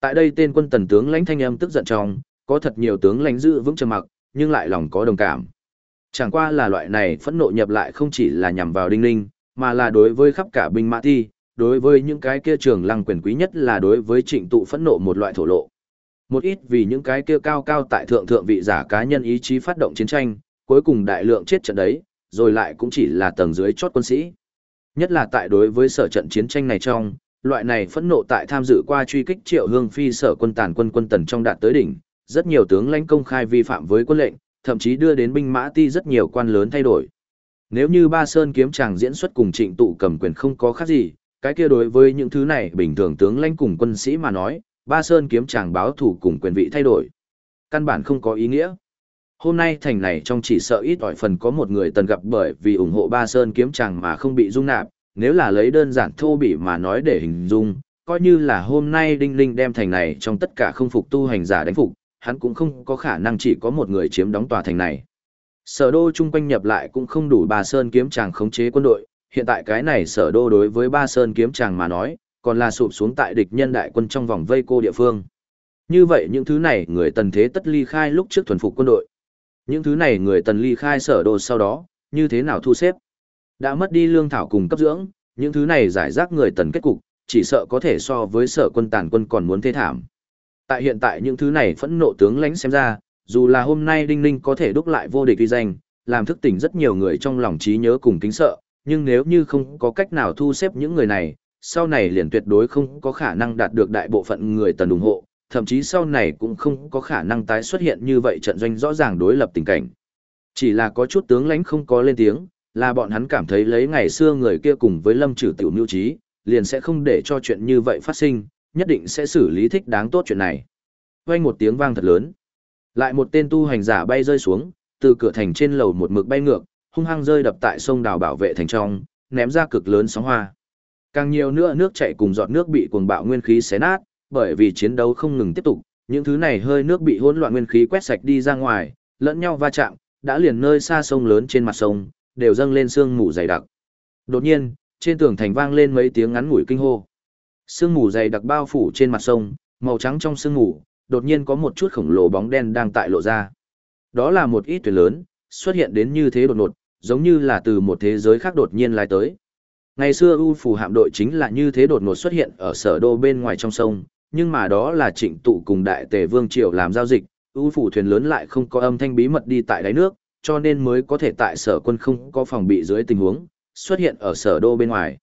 Tại đây tên quân tần tướng lãnh thanh âm tức giận trong, có thật nhiều tướng lãnh giữ vững trầm mặc, nhưng lại lòng có đồng cảm. Chẳng qua là loại này phẫn nộ nhập lại không chỉ là nhằm vào Đinh Ninh, mà là đối với khắp cả binh mã thi, đối với những cái kia trường lăng quyền quý nhất là đối với trịnh tụ phẫn nộ một loại thổ lộ. Một ít vì những cái kia cao cao tại thượng thượng vị giả cá nhân ý chí phát động chiến tranh, cuối cùng đại lượng chết trận đấy, rồi lại cũng chỉ là tầng dưới chót quân sĩ. Nhất là tại đối với sở trận chiến tranh này trong, loại này phẫn nộ tại tham dự qua truy kích triệu hương phi sở quân tàn quân quân tần trong đạt tới đỉnh, rất nhiều tướng lãnh công khai vi phạm với quân lệnh, thậm chí đưa đến binh mã ti rất nhiều quan lớn thay đổi. Nếu như Ba Sơn kiếm chàng diễn xuất cùng trịnh tụ cầm quyền không có khác gì, cái kia đối với những thứ này bình thường tướng lãnh cùng quân sĩ mà nói, Ba Sơn kiếm chàng báo thủ cùng quyền vị thay đổi. Căn bản không có ý nghĩa. Hôm nay thành này trong chỉ sợ ít ỏi phần có một người tần gặp bởi vì ủng hộ Ba Sơn kiếm chàng mà không bị dung nạp, nếu là lấy đơn giản thô bỉ mà nói để hình dung, coi như là hôm nay Đinh Linh đem thành này trong tất cả không phục tu hành giả đánh phục, hắn cũng không có khả năng chỉ có một người chiếm đóng tòa thành này. Sở đô chung quanh nhập lại cũng không đủ ba sơn kiếm tràng khống chế quân đội, hiện tại cái này sở đô đối với ba sơn kiếm tràng mà nói, còn là sụp xuống tại địch nhân đại quân trong vòng vây cô địa phương. Như vậy những thứ này người tần thế tất ly khai lúc trước thuần phục quân đội. Những thứ này người tần ly khai sở đô sau đó, như thế nào thu xếp? Đã mất đi lương thảo cùng cấp dưỡng, những thứ này giải rác người tần kết cục, chỉ sợ có thể so với sở quân tàn quân còn muốn thế thảm. Tại hiện tại những thứ này phẫn nộ tướng lãnh xem ra, dù là hôm nay Đinh Ninh có thể đúc lại vô địch uy danh, làm thức tỉnh rất nhiều người trong lòng trí nhớ cùng kính sợ, nhưng nếu như không có cách nào thu xếp những người này, sau này liền tuyệt đối không có khả năng đạt được đại bộ phận người tần ủng hộ, thậm chí sau này cũng không có khả năng tái xuất hiện như vậy trận doanh rõ ràng đối lập tình cảnh. Chỉ là có chút tướng lãnh không có lên tiếng, là bọn hắn cảm thấy lấy ngày xưa người kia cùng với lâm trừ tiểu mưu trí, liền sẽ không để cho chuyện như vậy phát sinh, nhất định sẽ xử lý thích đáng tốt chuyện này. Vang một tiếng vang thật lớn. Lại một tên tu hành giả bay rơi xuống, từ cửa thành trên lầu một mực bay ngược, hung hăng rơi đập tại sông đào bảo vệ thành trong, ném ra cực lớn sóng hoa. Càng nhiều nữa nước chảy cùng giọt nước bị cuồng bạo nguyên khí xé nát, bởi vì chiến đấu không ngừng tiếp tục, những thứ này hơi nước bị hỗn loạn nguyên khí quét sạch đi ra ngoài, lẫn nhau va chạm, đã liền nơi xa sông lớn trên mặt sông, đều dâng lên sương mù dày đặc. Đột nhiên, trên tường thành vang lên mấy tiếng ngắn ngủi kinh hô. Sương mù dày đặc bao phủ trên mặt sông, màu trắng trong sương mù, đột nhiên có một chút khổng lồ bóng đen đang tại lộ ra. Đó là một ít thuyền lớn, xuất hiện đến như thế đột ngột, giống như là từ một thế giới khác đột nhiên lái tới. Ngày xưa U Phủ hạm đội chính là như thế đột ngột xuất hiện ở sở đô bên ngoài trong sông, nhưng mà đó là trịnh tụ cùng đại tề vương triều làm giao dịch, U Phủ thuyền lớn lại không có âm thanh bí mật đi tại đáy nước, cho nên mới có thể tại sở quân không có phòng bị dưới tình huống, xuất hiện ở sở đô bên ngoài.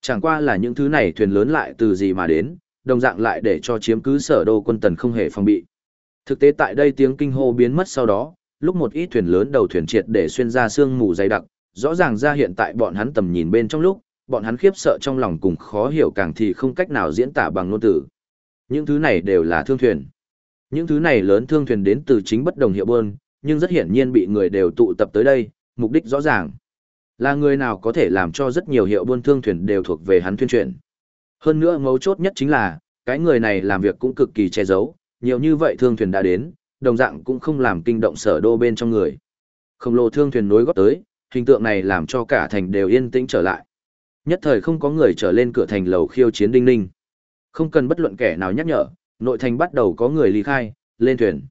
Chẳng qua là những thứ này thuyền lớn lại từ gì mà đến, đồng dạng lại để cho chiếm cứ sở đô quân tần không hề phòng bị. Thực tế tại đây tiếng kinh hô biến mất sau đó, lúc một ít thuyền lớn đầu thuyền triệt để xuyên ra sương mù dày đặc, rõ ràng ra hiện tại bọn hắn tầm nhìn bên trong lúc, bọn hắn khiếp sợ trong lòng cùng khó hiểu càng thì không cách nào diễn tả bằng ngôn từ. Những thứ này đều là thương thuyền. Những thứ này lớn thương thuyền đến từ chính bất đồng hiệu bơn, nhưng rất hiển nhiên bị người đều tụ tập tới đây, mục đích rõ ràng. Là người nào có thể làm cho rất nhiều hiệu buôn thương thuyền đều thuộc về hắn tuyên truyền. Hơn nữa mấu chốt nhất chính là, cái người này làm việc cũng cực kỳ che giấu, nhiều như vậy thương thuyền đã đến, đồng dạng cũng không làm kinh động sở đô bên trong người. Khổng lồ thương thuyền nối góp tới, hình tượng này làm cho cả thành đều yên tĩnh trở lại. Nhất thời không có người trở lên cửa thành lầu khiêu chiến đinh ninh. Không cần bất luận kẻ nào nhắc nhở, nội thành bắt đầu có người ly khai, lên thuyền.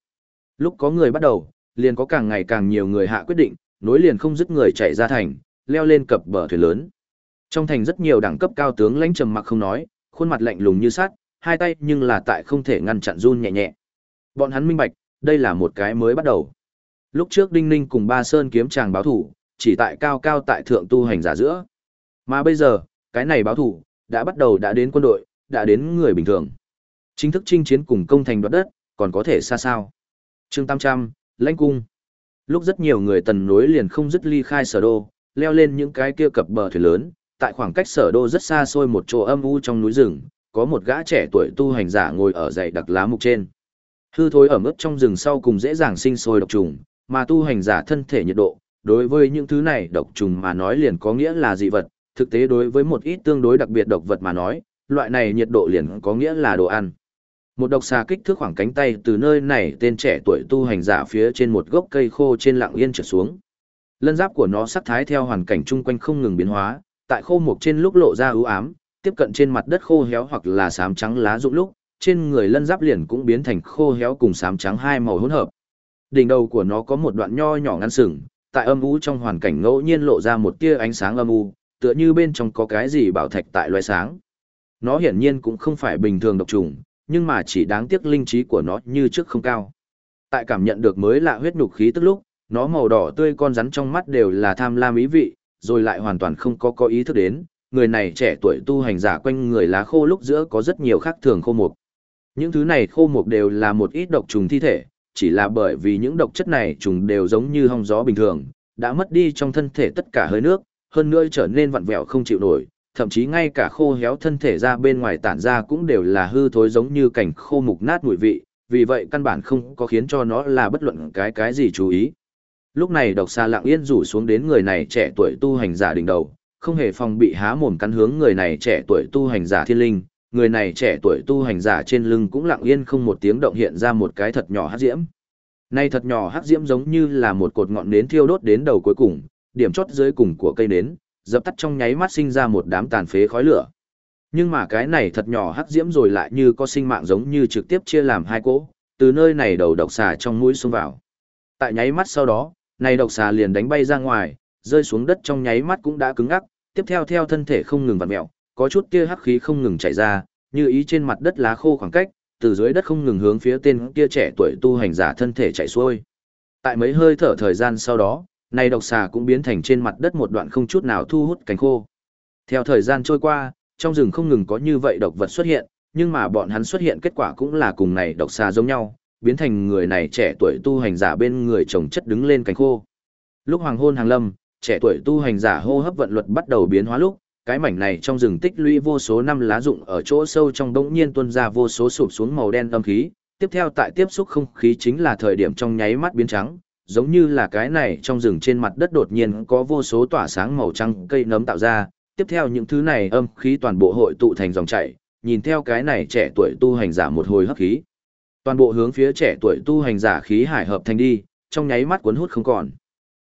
Lúc có người bắt đầu, liền có càng ngày càng nhiều người hạ quyết định, nối liền không dứt người chạy ra thành, leo lên cập bờ thuyền lớn. Trong thành rất nhiều đẳng cấp cao tướng lãnh trầm mặc không nói, khuôn mặt lạnh lùng như sắt, hai tay nhưng là tại không thể ngăn chặn run nhẹ nhẹ. Bọn hắn minh bạch, đây là một cái mới bắt đầu. Lúc trước Đinh Ninh cùng Ba Sơn kiếm chàng báo thủ, chỉ tại cao cao tại thượng tu hành giả giữa. Mà bây giờ, cái này báo thủ, đã bắt đầu đã đến quân đội, đã đến người bình thường. Chính thức chinh chiến cùng công thành đoạt đất, còn có thể xa sao. chương 800, lãnh cung. Lúc rất nhiều người tần nối liền không dứt ly khai sở đô, leo lên những cái kia cập bờ thuyền lớn, tại khoảng cách sở đô rất xa xôi một chỗ âm u trong núi rừng, có một gã trẻ tuổi tu hành giả ngồi ở dãy đặc lá mục trên. Hư thối ở ướt trong rừng sau cùng dễ dàng sinh sôi độc trùng, mà tu hành giả thân thể nhiệt độ, đối với những thứ này độc trùng mà nói liền có nghĩa là dị vật, thực tế đối với một ít tương đối đặc biệt độc vật mà nói, loại này nhiệt độ liền có nghĩa là đồ ăn. Một độc xà kích thước khoảng cánh tay từ nơi này tên trẻ tuổi tu hành giả phía trên một gốc cây khô trên lặng yên trở xuống. Lân giáp của nó sắc thái theo hoàn cảnh chung quanh không ngừng biến hóa, tại khô mục trên lúc lộ ra ưu ám, tiếp cận trên mặt đất khô héo hoặc là xám trắng lá rụng lúc, trên người lân giáp liền cũng biến thành khô héo cùng xám trắng hai màu hỗn hợp. Đỉnh đầu của nó có một đoạn nho nhỏ ngắn sừng, tại âm u trong hoàn cảnh ngẫu nhiên lộ ra một tia ánh sáng âm u, tựa như bên trong có cái gì bảo thạch tại loài sáng. Nó hiển nhiên cũng không phải bình thường độc trùng, nhưng mà chỉ đáng tiếc linh trí của nó như trước không cao. Tại cảm nhận được mới lạ huyết nhục khí tức lúc, nó màu đỏ tươi con rắn trong mắt đều là tham lam ý vị, rồi lại hoàn toàn không có có ý thức đến, người này trẻ tuổi tu hành giả quanh người lá khô lúc giữa có rất nhiều khác thường khô mục. Những thứ này khô mục đều là một ít độc trùng thi thể, chỉ là bởi vì những độc chất này trùng đều giống như hong gió bình thường, đã mất đi trong thân thể tất cả hơi nước, hơn nữa trở nên vặn vẹo không chịu nổi, thậm chí ngay cả khô héo thân thể ra bên ngoài tản ra cũng đều là hư thối giống như cảnh khô mục nát mùi vị, vì vậy căn bản không có khiến cho nó là bất luận cái cái gì chú ý. Lúc này độc xa lặng yên rủ xuống đến người này trẻ tuổi tu hành giả đỉnh đầu, không hề phòng bị há mồm cắn hướng người này trẻ tuổi tu hành giả thiên linh, người này trẻ tuổi tu hành giả trên lưng cũng lặng yên không một tiếng động hiện ra một cái thật nhỏ hắc diễm. nay thật nhỏ hắc diễm giống như là một cột ngọn nến thiêu đốt đến đầu cuối cùng, điểm chốt dưới cùng của cây nến, dập tắt trong nháy mắt sinh ra một đám tàn phế khói lửa. Nhưng mà cái này thật nhỏ hắc diễm rồi lại như có sinh mạng giống như trực tiếp chia làm hai cỗ, từ nơi này đầu độc xà trong mũi xông vào. Tại nháy mắt sau đó, này độc xà liền đánh bay ra ngoài, rơi xuống đất trong nháy mắt cũng đã cứng ngắc, tiếp theo theo thân thể không ngừng vặn mèo, có chút kia hắc khí không ngừng chảy ra, như ý trên mặt đất lá khô khoảng cách, từ dưới đất không ngừng hướng phía tên kia trẻ tuổi tu hành giả thân thể chạy xuôi. Tại mấy hơi thở thời gian sau đó, này độc xà cũng biến thành trên mặt đất một đoạn không chút nào thu hút cánh khô. Theo thời gian trôi qua, trong rừng không ngừng có như vậy độc vật xuất hiện, nhưng mà bọn hắn xuất hiện kết quả cũng là cùng này độc xà giống nhau, biến thành người này trẻ tuổi tu hành giả bên người chồng chất đứng lên cánh khô. Lúc hoàng hôn hàng lâm, trẻ tuổi tu hành giả hô hấp vận luật bắt đầu biến hóa lúc, cái mảnh này trong rừng tích lũy vô số năm lá rụng ở chỗ sâu trong đống nhiên tuôn ra vô số sụp xuống màu đen âm khí, tiếp theo tại tiếp xúc không khí chính là thời điểm trong nháy mắt biến trắng, giống như là cái này trong rừng trên mặt đất đột nhiên có vô số tỏa sáng màu trắng cây nấm tạo ra, tiếp theo những thứ này âm khí toàn bộ hội tụ thành dòng chảy, nhìn theo cái này trẻ tuổi tu hành giả một hồi hấp khí. Toàn bộ hướng phía trẻ tuổi tu hành giả khí hải hợp thành đi, trong nháy mắt cuốn hút không còn.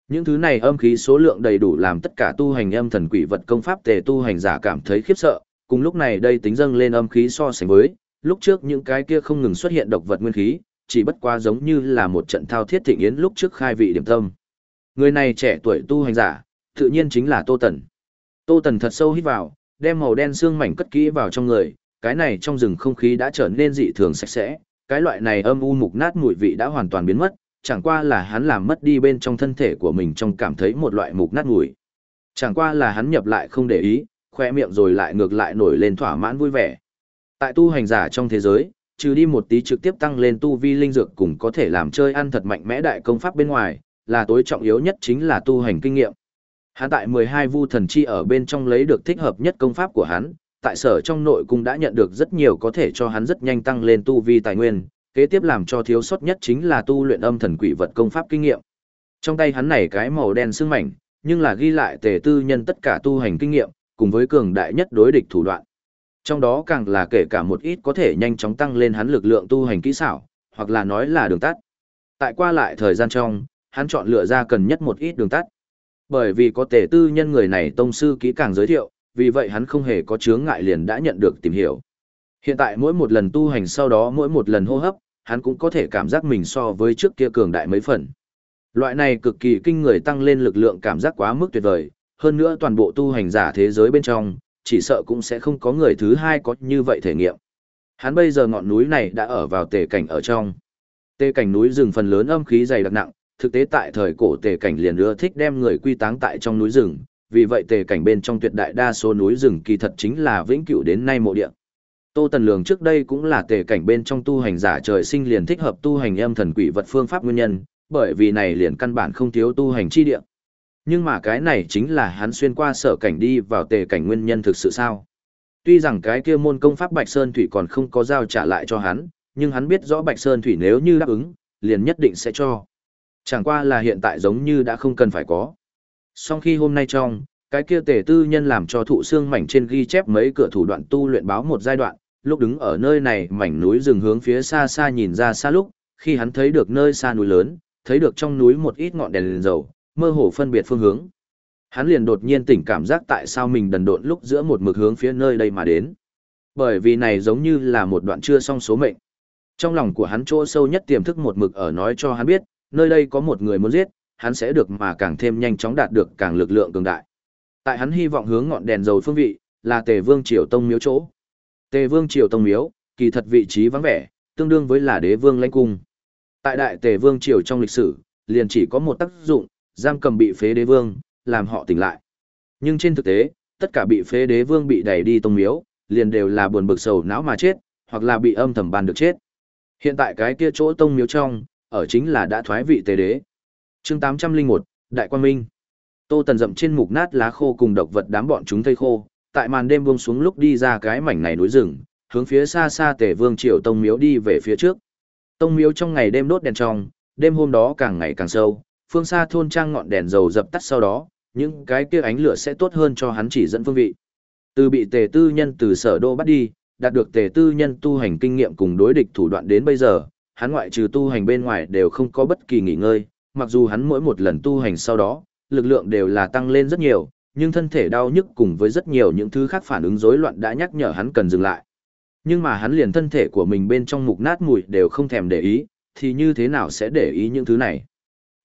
Những thứ này âm khí số lượng đầy đủ làm tất cả tu hành âm thần quỷ vật công pháp tề tu hành giả cảm thấy khiếp sợ, cùng lúc này đây tính dâng lên âm khí so sánh với, lúc trước những cái kia không ngừng xuất hiện độc vật nguyên khí, chỉ bất quá giống như là một trận thao thiết thịnh yến lúc trước khai vị điểm tâm. Người này trẻ tuổi tu hành giả, tự nhiên chính là Tô Tần. Tô Tần thật sâu hít vào, đem màu đen xương mảnh cất kỹ vào trong người, cái này trong rừng không khí đã trở nên dị thường sạch sẽ, cái loại này âm u mục nát mùi vị đã hoàn toàn biến mất, chẳng qua là hắn làm mất đi bên trong thân thể của mình trong cảm thấy một loại mục nát mùi. Chẳng qua là hắn nhập lại không để ý, khoe miệng rồi lại ngược lại nổi lên thỏa mãn vui vẻ. Tại tu hành giả trong thế giới, trừ đi một tí trực tiếp tăng lên tu vi linh dược cùng có thể làm chơi ăn thật mạnh mẽ đại công pháp bên ngoài, là tối trọng yếu nhất chính là tu hành kinh nghiệm. Hắn tại 12 vu thần chi ở bên trong lấy được thích hợp nhất công pháp của hắn, tại sở trong nội cung đã nhận được rất nhiều có thể cho hắn rất nhanh tăng lên tu vi tài nguyên, kế tiếp làm cho thiếu sót nhất chính là tu luyện âm thần quỷ vật công pháp kinh nghiệm. Trong tay hắn này cái màu đen sương mảnh, nhưng là ghi lại tề tư nhân tất cả tu hành kinh nghiệm, cùng với cường đại nhất đối địch thủ đoạn. Trong đó càng là kể cả một ít có thể nhanh chóng tăng lên hắn lực lượng tu hành kỹ xảo, hoặc là nói là đường tắt. Tại qua lại thời gian trong, hắn chọn lựa ra cần nhất một ít đường tắt. Bởi vì có tề tư nhân người này tông sư kỹ càng giới thiệu, vì vậy hắn không hề có chướng ngại liền đã nhận được tìm hiểu. Hiện tại mỗi một lần tu hành sau đó mỗi một lần hô hấp, hắn cũng có thể cảm giác mình so với trước kia cường đại mấy phần. Loại này cực kỳ kinh người tăng lên lực lượng cảm giác quá mức tuyệt vời, hơn nữa toàn bộ tu hành giả thế giới bên trong, chỉ sợ cũng sẽ không có người thứ hai có như vậy thể nghiệm. Hắn bây giờ ngọn núi này đã ở vào tề cảnh ở trong. Tề cảnh núi rừng phần lớn âm khí dày đặc nặng, thực tế tại thời cổ tề cảnh liền ưa thích đem người quy táng tại trong núi rừng, vì vậy tề cảnh bên trong tuyệt đại đa số núi rừng kỳ thật chính là vĩnh cửu đến nay mộ địa. Tô Tần Lường trước đây cũng là tề cảnh bên trong tu hành giả trời sinh liền thích hợp tu hành âm thần quỷ vật phương pháp nguyên nhân, bởi vì này liền căn bản không thiếu tu hành chi địa. Nhưng mà cái này chính là hắn xuyên qua sở cảnh đi vào tề cảnh nguyên nhân thực sự sao? Tuy rằng cái kia môn công pháp Bạch Sơn Thủy còn không có giao trả lại cho hắn, nhưng hắn biết rõ Bạch Sơn Thủy nếu như đáp ứng, liền nhất định sẽ cho. Chẳng qua là hiện tại giống như đã không cần phải có. Sau khi hôm nay trong, cái kia tề tư nhân làm cho thụ xương mảnh trên ghi chép mấy cửa thủ đoạn tu luyện báo một giai đoạn, lúc đứng ở nơi này mảnh núi rừng hướng phía xa xa nhìn ra xa lúc, khi hắn thấy được nơi xa núi lớn, thấy được trong núi một ít ngọn đèn liền dầu, mơ hồ phân biệt phương hướng. Hắn liền đột nhiên tỉnh cảm giác tại sao mình đần độn lúc giữa một mực hướng phía nơi đây mà đến. Bởi vì này giống như là một đoạn chưa xong số mệnh. Trong lòng của hắn chỗ sâu nhất tiềm thức một mực ở nói cho hắn biết, nơi đây có một người muốn giết, hắn sẽ được mà càng thêm nhanh chóng đạt được càng lực lượng cường đại. Tại hắn hy vọng hướng ngọn đèn dầu phương vị, là Tề Vương Triều Tông miếu chỗ. Tề Vương Triều Tông miếu, kỳ thật vị trí vắng vẻ, tương đương với là đế vương lãnh cung. Tại đại Tề Vương Triều trong lịch sử, liền chỉ có một tác dụng, giam cầm bị phế đế vương, làm họ tỉnh lại. Nhưng trên thực tế, tất cả bị phế đế vương bị đẩy đi tông miếu, liền đều là buồn bực sầu não mà chết, hoặc là bị âm thầm ban được chết. Hiện tại cái kia chỗ tông miếu trong, ở chính là đã thoái vị tề đế. Chương 801, Đại Quan Minh. Tô Tần dậm trên mục nát lá khô cùng độc vật đám bọn chúng thây khô, tại màn đêm buông xuống lúc đi ra cái mảnh này núi rừng, hướng phía xa xa Tề Vương Triều Tông Miếu đi về phía trước. Tông Miếu trong ngày đêm đốt đèn trong, đêm hôm đó càng ngày càng sâu, phương xa thôn trang ngọn đèn dầu dập tắt sau đó, những cái kia ánh lửa sẽ tốt hơn cho hắn chỉ dẫn phương vị. Từ bị Tề Tư Nhân từ sở đô bắt đi, đạt được tề tư nhân tu hành kinh nghiệm cùng đối địch thủ đoạn đến bây giờ, hắn ngoại trừ tu hành bên ngoài đều không có bất kỳ nghỉ ngơi, mặc dù hắn mỗi một lần tu hành sau đó, lực lượng đều là tăng lên rất nhiều, nhưng thân thể đau nhức cùng với rất nhiều những thứ khác phản ứng rối loạn đã nhắc nhở hắn cần dừng lại. Nhưng mà hắn liền thân thể của mình bên trong mục nát mùi đều không thèm để ý, thì như thế nào sẽ để ý những thứ này?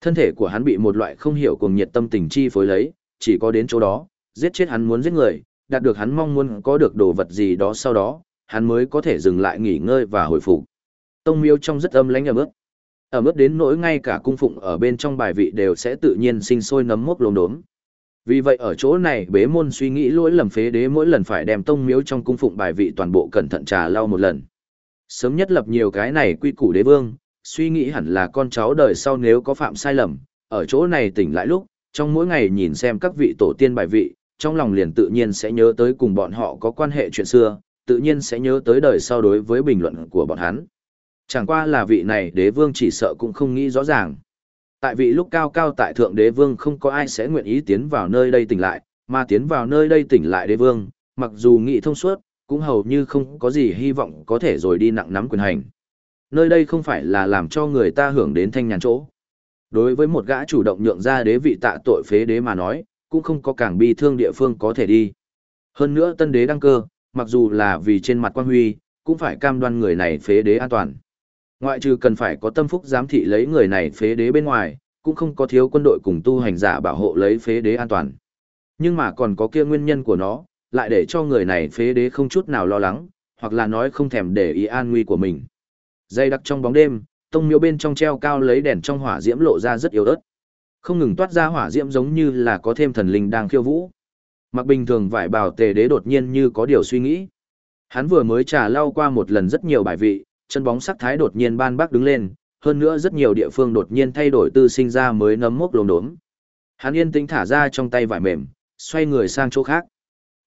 Thân thể của hắn bị một loại không hiểu cuồng nhiệt tâm tình chi phối lấy, chỉ có đến chỗ đó, giết chết hắn muốn giết người, đạt được hắn mong muốn có được đồ vật gì đó sau đó, hắn mới có thể dừng lại nghỉ ngơi và hồi phục. Tông miêu trong rất âm lãnh ẩm ướt ở mức đến nỗi ngay cả cung phụng ở bên trong bài vị đều sẽ tự nhiên sinh sôi nấm mốc lốm đốm. Vì vậy ở chỗ này bế môn suy nghĩ lỗi lầm phế đế mỗi lần phải đem tông miếu trong cung phụng bài vị toàn bộ cẩn thận trà lau một lần. Sớm nhất lập nhiều cái này quy củ đế vương, suy nghĩ hẳn là con cháu đời sau nếu có phạm sai lầm, ở chỗ này tỉnh lại lúc, trong mỗi ngày nhìn xem các vị tổ tiên bài vị, trong lòng liền tự nhiên sẽ nhớ tới cùng bọn họ có quan hệ chuyện xưa, tự nhiên sẽ nhớ tới đời sau đối với bình luận của bọn hắn. Chẳng qua là vị này đế vương chỉ sợ cũng không nghĩ rõ ràng. Tại vị lúc cao cao tại thượng đế vương không có ai sẽ nguyện ý tiến vào nơi đây tỉnh lại, mà tiến vào nơi đây tỉnh lại đế vương, mặc dù nghĩ thông suốt, cũng hầu như không có gì hy vọng có thể rồi đi nặng nắm quyền hành. Nơi đây không phải là làm cho người ta hưởng đến thanh nhàn chỗ. Đối với một gã chủ động nhượng ra đế vị tạ tội phế đế mà nói, cũng không có càng bi thương địa phương có thể đi. Hơn nữa tân đế đăng cơ, mặc dù là vì trên mặt quan huy, cũng phải cam đoan người này phế đế an toàn. Ngoại trừ cần phải có tâm phúc giám thị lấy người này phế đế bên ngoài, cũng không có thiếu quân đội cùng tu hành giả bảo hộ lấy phế đế an toàn. Nhưng mà còn có kia nguyên nhân của nó, lại để cho người này phế đế không chút nào lo lắng, hoặc là nói không thèm để ý an nguy của mình. Dây đặc trong bóng đêm, tông miếu bên trong treo cao lấy đèn trong hỏa diễm lộ ra rất yếu ớt. Không ngừng toát ra hỏa diễm giống như là có thêm thần linh đang khiêu vũ. Mặc bình thường vải bào tề đế đột nhiên như có điều suy nghĩ. Hắn vừa mới trà lau qua một lần rất nhiều bài vị, chân bóng sắc thái đột nhiên ban bác đứng lên, hơn nữa rất nhiều địa phương đột nhiên thay đổi tư sinh ra mới nấm mốc lồm đốm. Hắn yên tĩnh thả ra trong tay vải mềm, xoay người sang chỗ khác.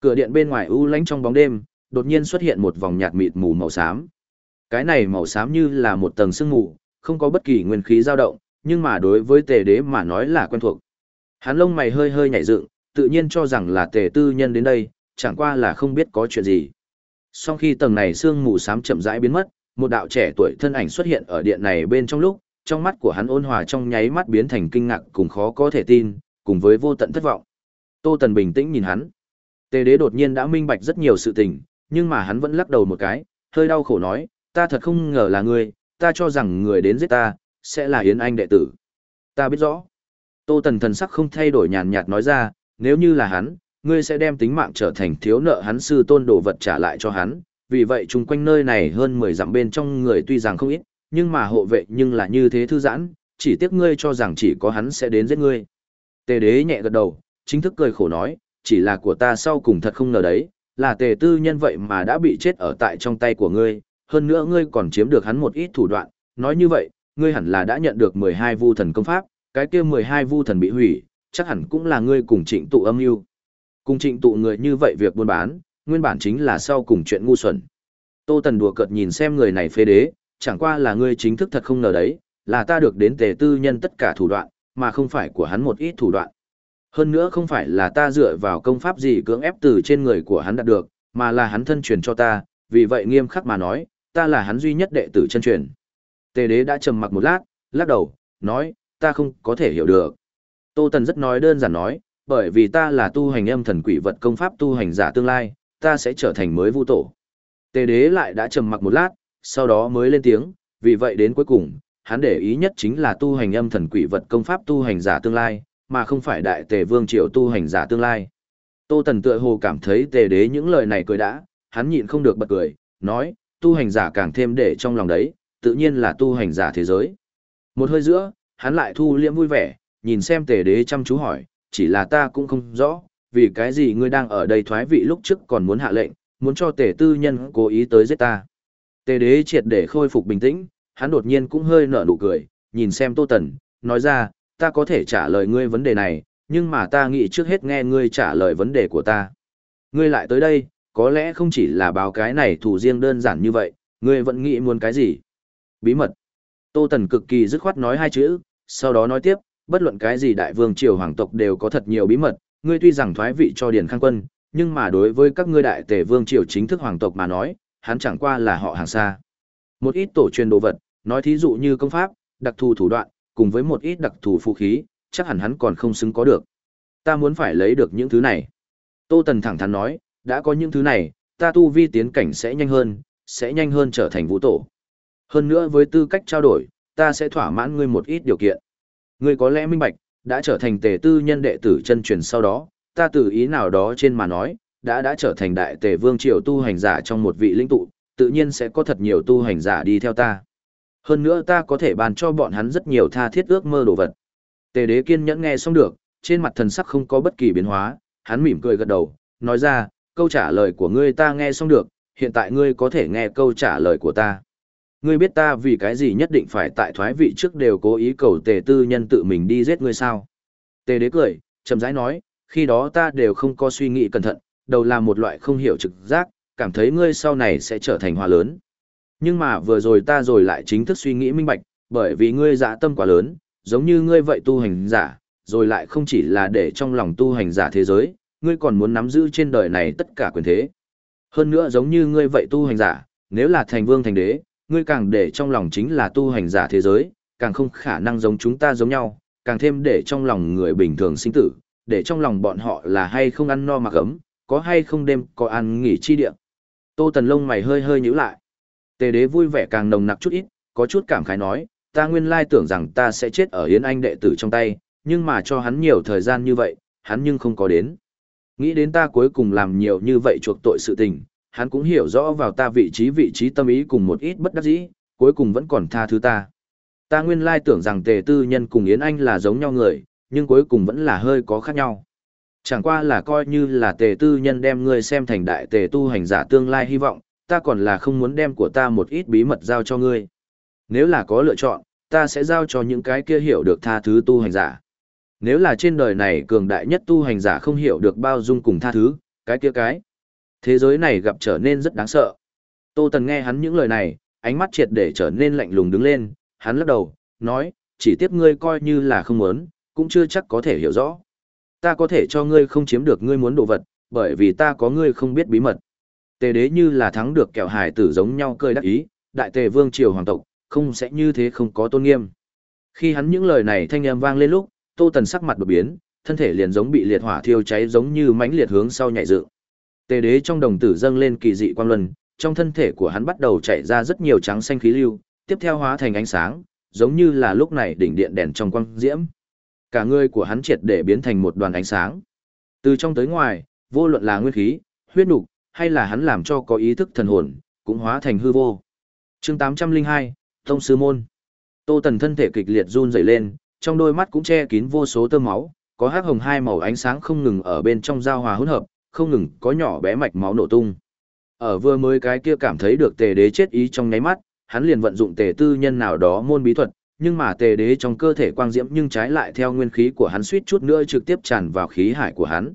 Cửa điện bên ngoài u lánh trong bóng đêm, đột nhiên xuất hiện một vòng nhạt mịt mù màu xám. Cái này màu xám như là một tầng sương mù, không có bất kỳ nguyên khí dao động, nhưng mà đối với tề đế mà nói là quen thuộc. Hắn lông mày hơi hơi nhảy dựng, tự nhiên cho rằng là tề tư nhân đến đây, chẳng qua là không biết có chuyện gì. Sau khi tầng này sương mù xám chậm rãi biến mất, một đạo trẻ tuổi thân ảnh xuất hiện ở điện này bên trong lúc, trong mắt của hắn ôn hòa trong nháy mắt biến thành kinh ngạc cùng khó có thể tin, cùng với vô tận thất vọng. Tô Tần bình tĩnh nhìn hắn. Tề đế đột nhiên đã minh bạch rất nhiều sự tình, nhưng mà hắn vẫn lắc đầu một cái, hơi đau khổ nói, ta thật không ngờ là ngươi, ta cho rằng người đến giết ta, sẽ là Yến Anh đệ tử. Ta biết rõ. Tô Tần thần sắc không thay đổi nhàn nhạt nói ra, nếu như là hắn, ngươi sẽ đem tính mạng trở thành thiếu nợ hắn sư tôn đồ vật trả lại cho hắn, vì vậy chung quanh nơi này hơn 10 dặm bên trong người tuy rằng không ít, nhưng mà hộ vệ nhưng là như thế thư giãn, chỉ tiếc ngươi cho rằng chỉ có hắn sẽ đến giết ngươi. Tề đế nhẹ gật đầu, chính thức cười khổ nói, chỉ là của ta sau cùng thật không ngờ đấy, là tề tư nhân vậy mà đã bị chết ở tại trong tay của ngươi, hơn nữa ngươi còn chiếm được hắn một ít thủ đoạn, nói như vậy, ngươi hẳn là đã nhận được 12 vu thần công pháp, cái kia 12 vu thần bị hủy, chắc hẳn cũng là ngươi cùng trịnh tụ âm mưu Cùng trịnh tụ người như vậy việc buôn bán, nguyên bản chính là sau cùng chuyện ngu xuẩn. Tô Tần đùa cợt nhìn xem người này phế đế, chẳng qua là ngươi chính thức thật không ngờ đấy, là ta được đến tề tư nhân tất cả thủ đoạn, mà không phải của hắn một ít thủ đoạn. Hơn nữa không phải là ta dựa vào công pháp gì cưỡng ép từ trên người của hắn đạt được, mà là hắn thân truyền cho ta, vì vậy nghiêm khắc mà nói, ta là hắn duy nhất đệ tử chân truyền. Tề đế đã trầm mặc một lát, lắc đầu, nói, ta không có thể hiểu được. Tô Tần rất nói đơn giản nói, bởi vì ta là tu hành âm thần quỷ vật công pháp tu hành giả tương lai, ta sẽ trở thành mới vu tổ. Tề đế lại đã trầm mặc một lát, sau đó mới lên tiếng, vì vậy đến cuối cùng, hắn để ý nhất chính là tu hành âm thần quỷ vật công pháp tu hành giả tương lai, mà không phải đại tề vương triều tu hành giả tương lai. Tô Tần tựa hồ cảm thấy tề đế những lời này cười đã, hắn nhịn không được bật cười, nói, tu hành giả càng thêm để trong lòng đấy, tự nhiên là tu hành giả thế giới. Một hơi giữa, hắn lại thu liễm vui vẻ, nhìn xem tề đế chăm chú hỏi, chỉ là ta cũng không rõ, vì cái gì ngươi đang ở đây thoái vị lúc trước còn muốn hạ lệnh, muốn cho tể tư nhân cố ý tới giết ta. Tề đế triệt để khôi phục bình tĩnh, hắn đột nhiên cũng hơi nở nụ cười, nhìn xem Tô Tần, nói ra, ta có thể trả lời ngươi vấn đề này, nhưng mà ta nghĩ trước hết nghe ngươi trả lời vấn đề của ta. Ngươi lại tới đây, có lẽ không chỉ là báo cái này thủ riêng đơn giản như vậy, ngươi vẫn nghĩ muốn cái gì? Bí mật. Tô Tần cực kỳ dứt khoát nói hai chữ, sau đó nói tiếp, bất luận cái gì đại vương triều hoàng tộc đều có thật nhiều bí mật, ngươi tuy rằng thoái vị cho Điền Khang Quân, nhưng mà đối với các ngươi đại tể vương triều chính thức hoàng tộc mà nói, hắn chẳng qua là họ hàng xa. Một ít tổ truyền đồ vật, nói thí dụ như công pháp, đặc thù thủ đoạn, cùng với một ít đặc thù phụ khí, chắc hẳn hắn còn không xứng có được. Ta muốn phải lấy được những thứ này. Tô Tần thẳng thắn nói, đã có những thứ này, ta tu vi tiến cảnh sẽ nhanh hơn, sẽ nhanh hơn trở thành vũ tổ. Hơn nữa với tư cách trao đổi, ta sẽ thỏa mãn ngươi một ít điều kiện. Ngươi có lẽ minh bạch, đã trở thành tề tư nhân đệ tử chân truyền sau đó, ta từ ý nào đó trên mà nói, đã đã trở thành đại tề vương triều tu hành giả trong một vị lĩnh tụ, tự nhiên sẽ có thật nhiều tu hành giả đi theo ta. Hơn nữa ta có thể bàn cho bọn hắn rất nhiều tha thiết ước mơ đồ vật. Tề đế kiên nhẫn nghe xong được, trên mặt thần sắc không có bất kỳ biến hóa, hắn mỉm cười gật đầu, nói ra, câu trả lời của ngươi ta nghe xong được, hiện tại ngươi có thể nghe câu trả lời của ta. Ngươi biết ta vì cái gì nhất định phải tại thoái vị trước đều cố ý cầu tề tư nhân tự mình đi giết ngươi sao? Tề đế cười, chậm rãi nói, khi đó ta đều không có suy nghĩ cẩn thận, đầu là một loại không hiểu trực giác, cảm thấy ngươi sau này sẽ trở thành hòa lớn. Nhưng mà vừa rồi ta rồi lại chính thức suy nghĩ minh bạch, bởi vì ngươi dạ tâm quá lớn, giống như ngươi vậy tu hành giả, rồi lại không chỉ là để trong lòng tu hành giả thế giới, ngươi còn muốn nắm giữ trên đời này tất cả quyền thế. Hơn nữa giống như ngươi vậy tu hành giả, nếu là thành vương thành đế, ngươi càng để trong lòng chính là tu hành giả thế giới, càng không khả năng giống chúng ta giống nhau, càng thêm để trong lòng người bình thường sinh tử, để trong lòng bọn họ là hay không ăn no mặc ấm, có hay không đêm có ăn nghỉ chi địa. Tô Tần lông mày hơi hơi nhíu lại. Tề đế vui vẻ càng nồng nặc chút ít, có chút cảm khái nói, ta nguyên lai tưởng rằng ta sẽ chết ở Yến Anh đệ tử trong tay, nhưng mà cho hắn nhiều thời gian như vậy, hắn nhưng không có đến. Nghĩ đến ta cuối cùng làm nhiều như vậy chuộc tội sự tình, hắn cũng hiểu rõ vào ta vị trí vị trí tâm ý cùng một ít bất đắc dĩ, cuối cùng vẫn còn tha thứ ta. Ta nguyên lai tưởng rằng tề tư nhân cùng Yến Anh là giống nhau người, nhưng cuối cùng vẫn là hơi có khác nhau. Chẳng qua là coi như là tề tư nhân đem ngươi xem thành đại tề tu hành giả tương lai hy vọng, ta còn là không muốn đem của ta một ít bí mật giao cho ngươi. Nếu là có lựa chọn, ta sẽ giao cho những cái kia hiểu được tha thứ tu hành giả. Nếu là trên đời này cường đại nhất tu hành giả không hiểu được bao dung cùng tha thứ, cái kia cái. Thế giới này gặp trở nên rất đáng sợ. Tô Tần nghe hắn những lời này, ánh mắt triệt để trở nên lạnh lùng đứng lên, hắn lắc đầu, nói, chỉ tiếp ngươi coi như là không muốn, cũng chưa chắc có thể hiểu rõ. Ta có thể cho ngươi không chiếm được ngươi muốn đồ vật, bởi vì ta có ngươi không biết bí mật. Tề đế như là thắng được kẹo hải tử giống nhau cười đắc ý, đại tề vương triều hoàng tộc, không sẽ như thế không có tôn nghiêm. Khi hắn những lời này thanh âm vang lên lúc, Tô Tần sắc mặt đột biến, thân thể liền giống bị liệt hỏa thiêu cháy giống như mãnh liệt hướng sau nhảy dựng. Tề đế trong đồng tử dâng lên kỳ dị quang luân, trong thân thể của hắn bắt đầu chạy ra rất nhiều trắng xanh khí lưu, tiếp theo hóa thành ánh sáng, giống như là lúc này đỉnh điện đèn trong quang diễm. Cả người của hắn triệt để biến thành một đoàn ánh sáng. Từ trong tới ngoài, vô luận là nguyên khí, huyết nục, hay là hắn làm cho có ý thức thần hồn, cũng hóa thành hư vô. Chương 802, Tông sư môn. Tô Tần thân thể kịch liệt run rẩy lên, trong đôi mắt cũng che kín vô số tơ máu, có hắc hồng hai màu ánh sáng không ngừng ở bên trong giao hòa hỗn hợp, không ngừng có nhỏ bé mạch máu nổ tung. Ở vừa mới cái kia cảm thấy được tề đế chết ý trong nháy mắt, hắn liền vận dụng tề tư nhân nào đó môn bí thuật, nhưng mà tề đế trong cơ thể quang diễm nhưng trái lại theo nguyên khí của hắn suýt chút nữa trực tiếp tràn vào khí hải của hắn.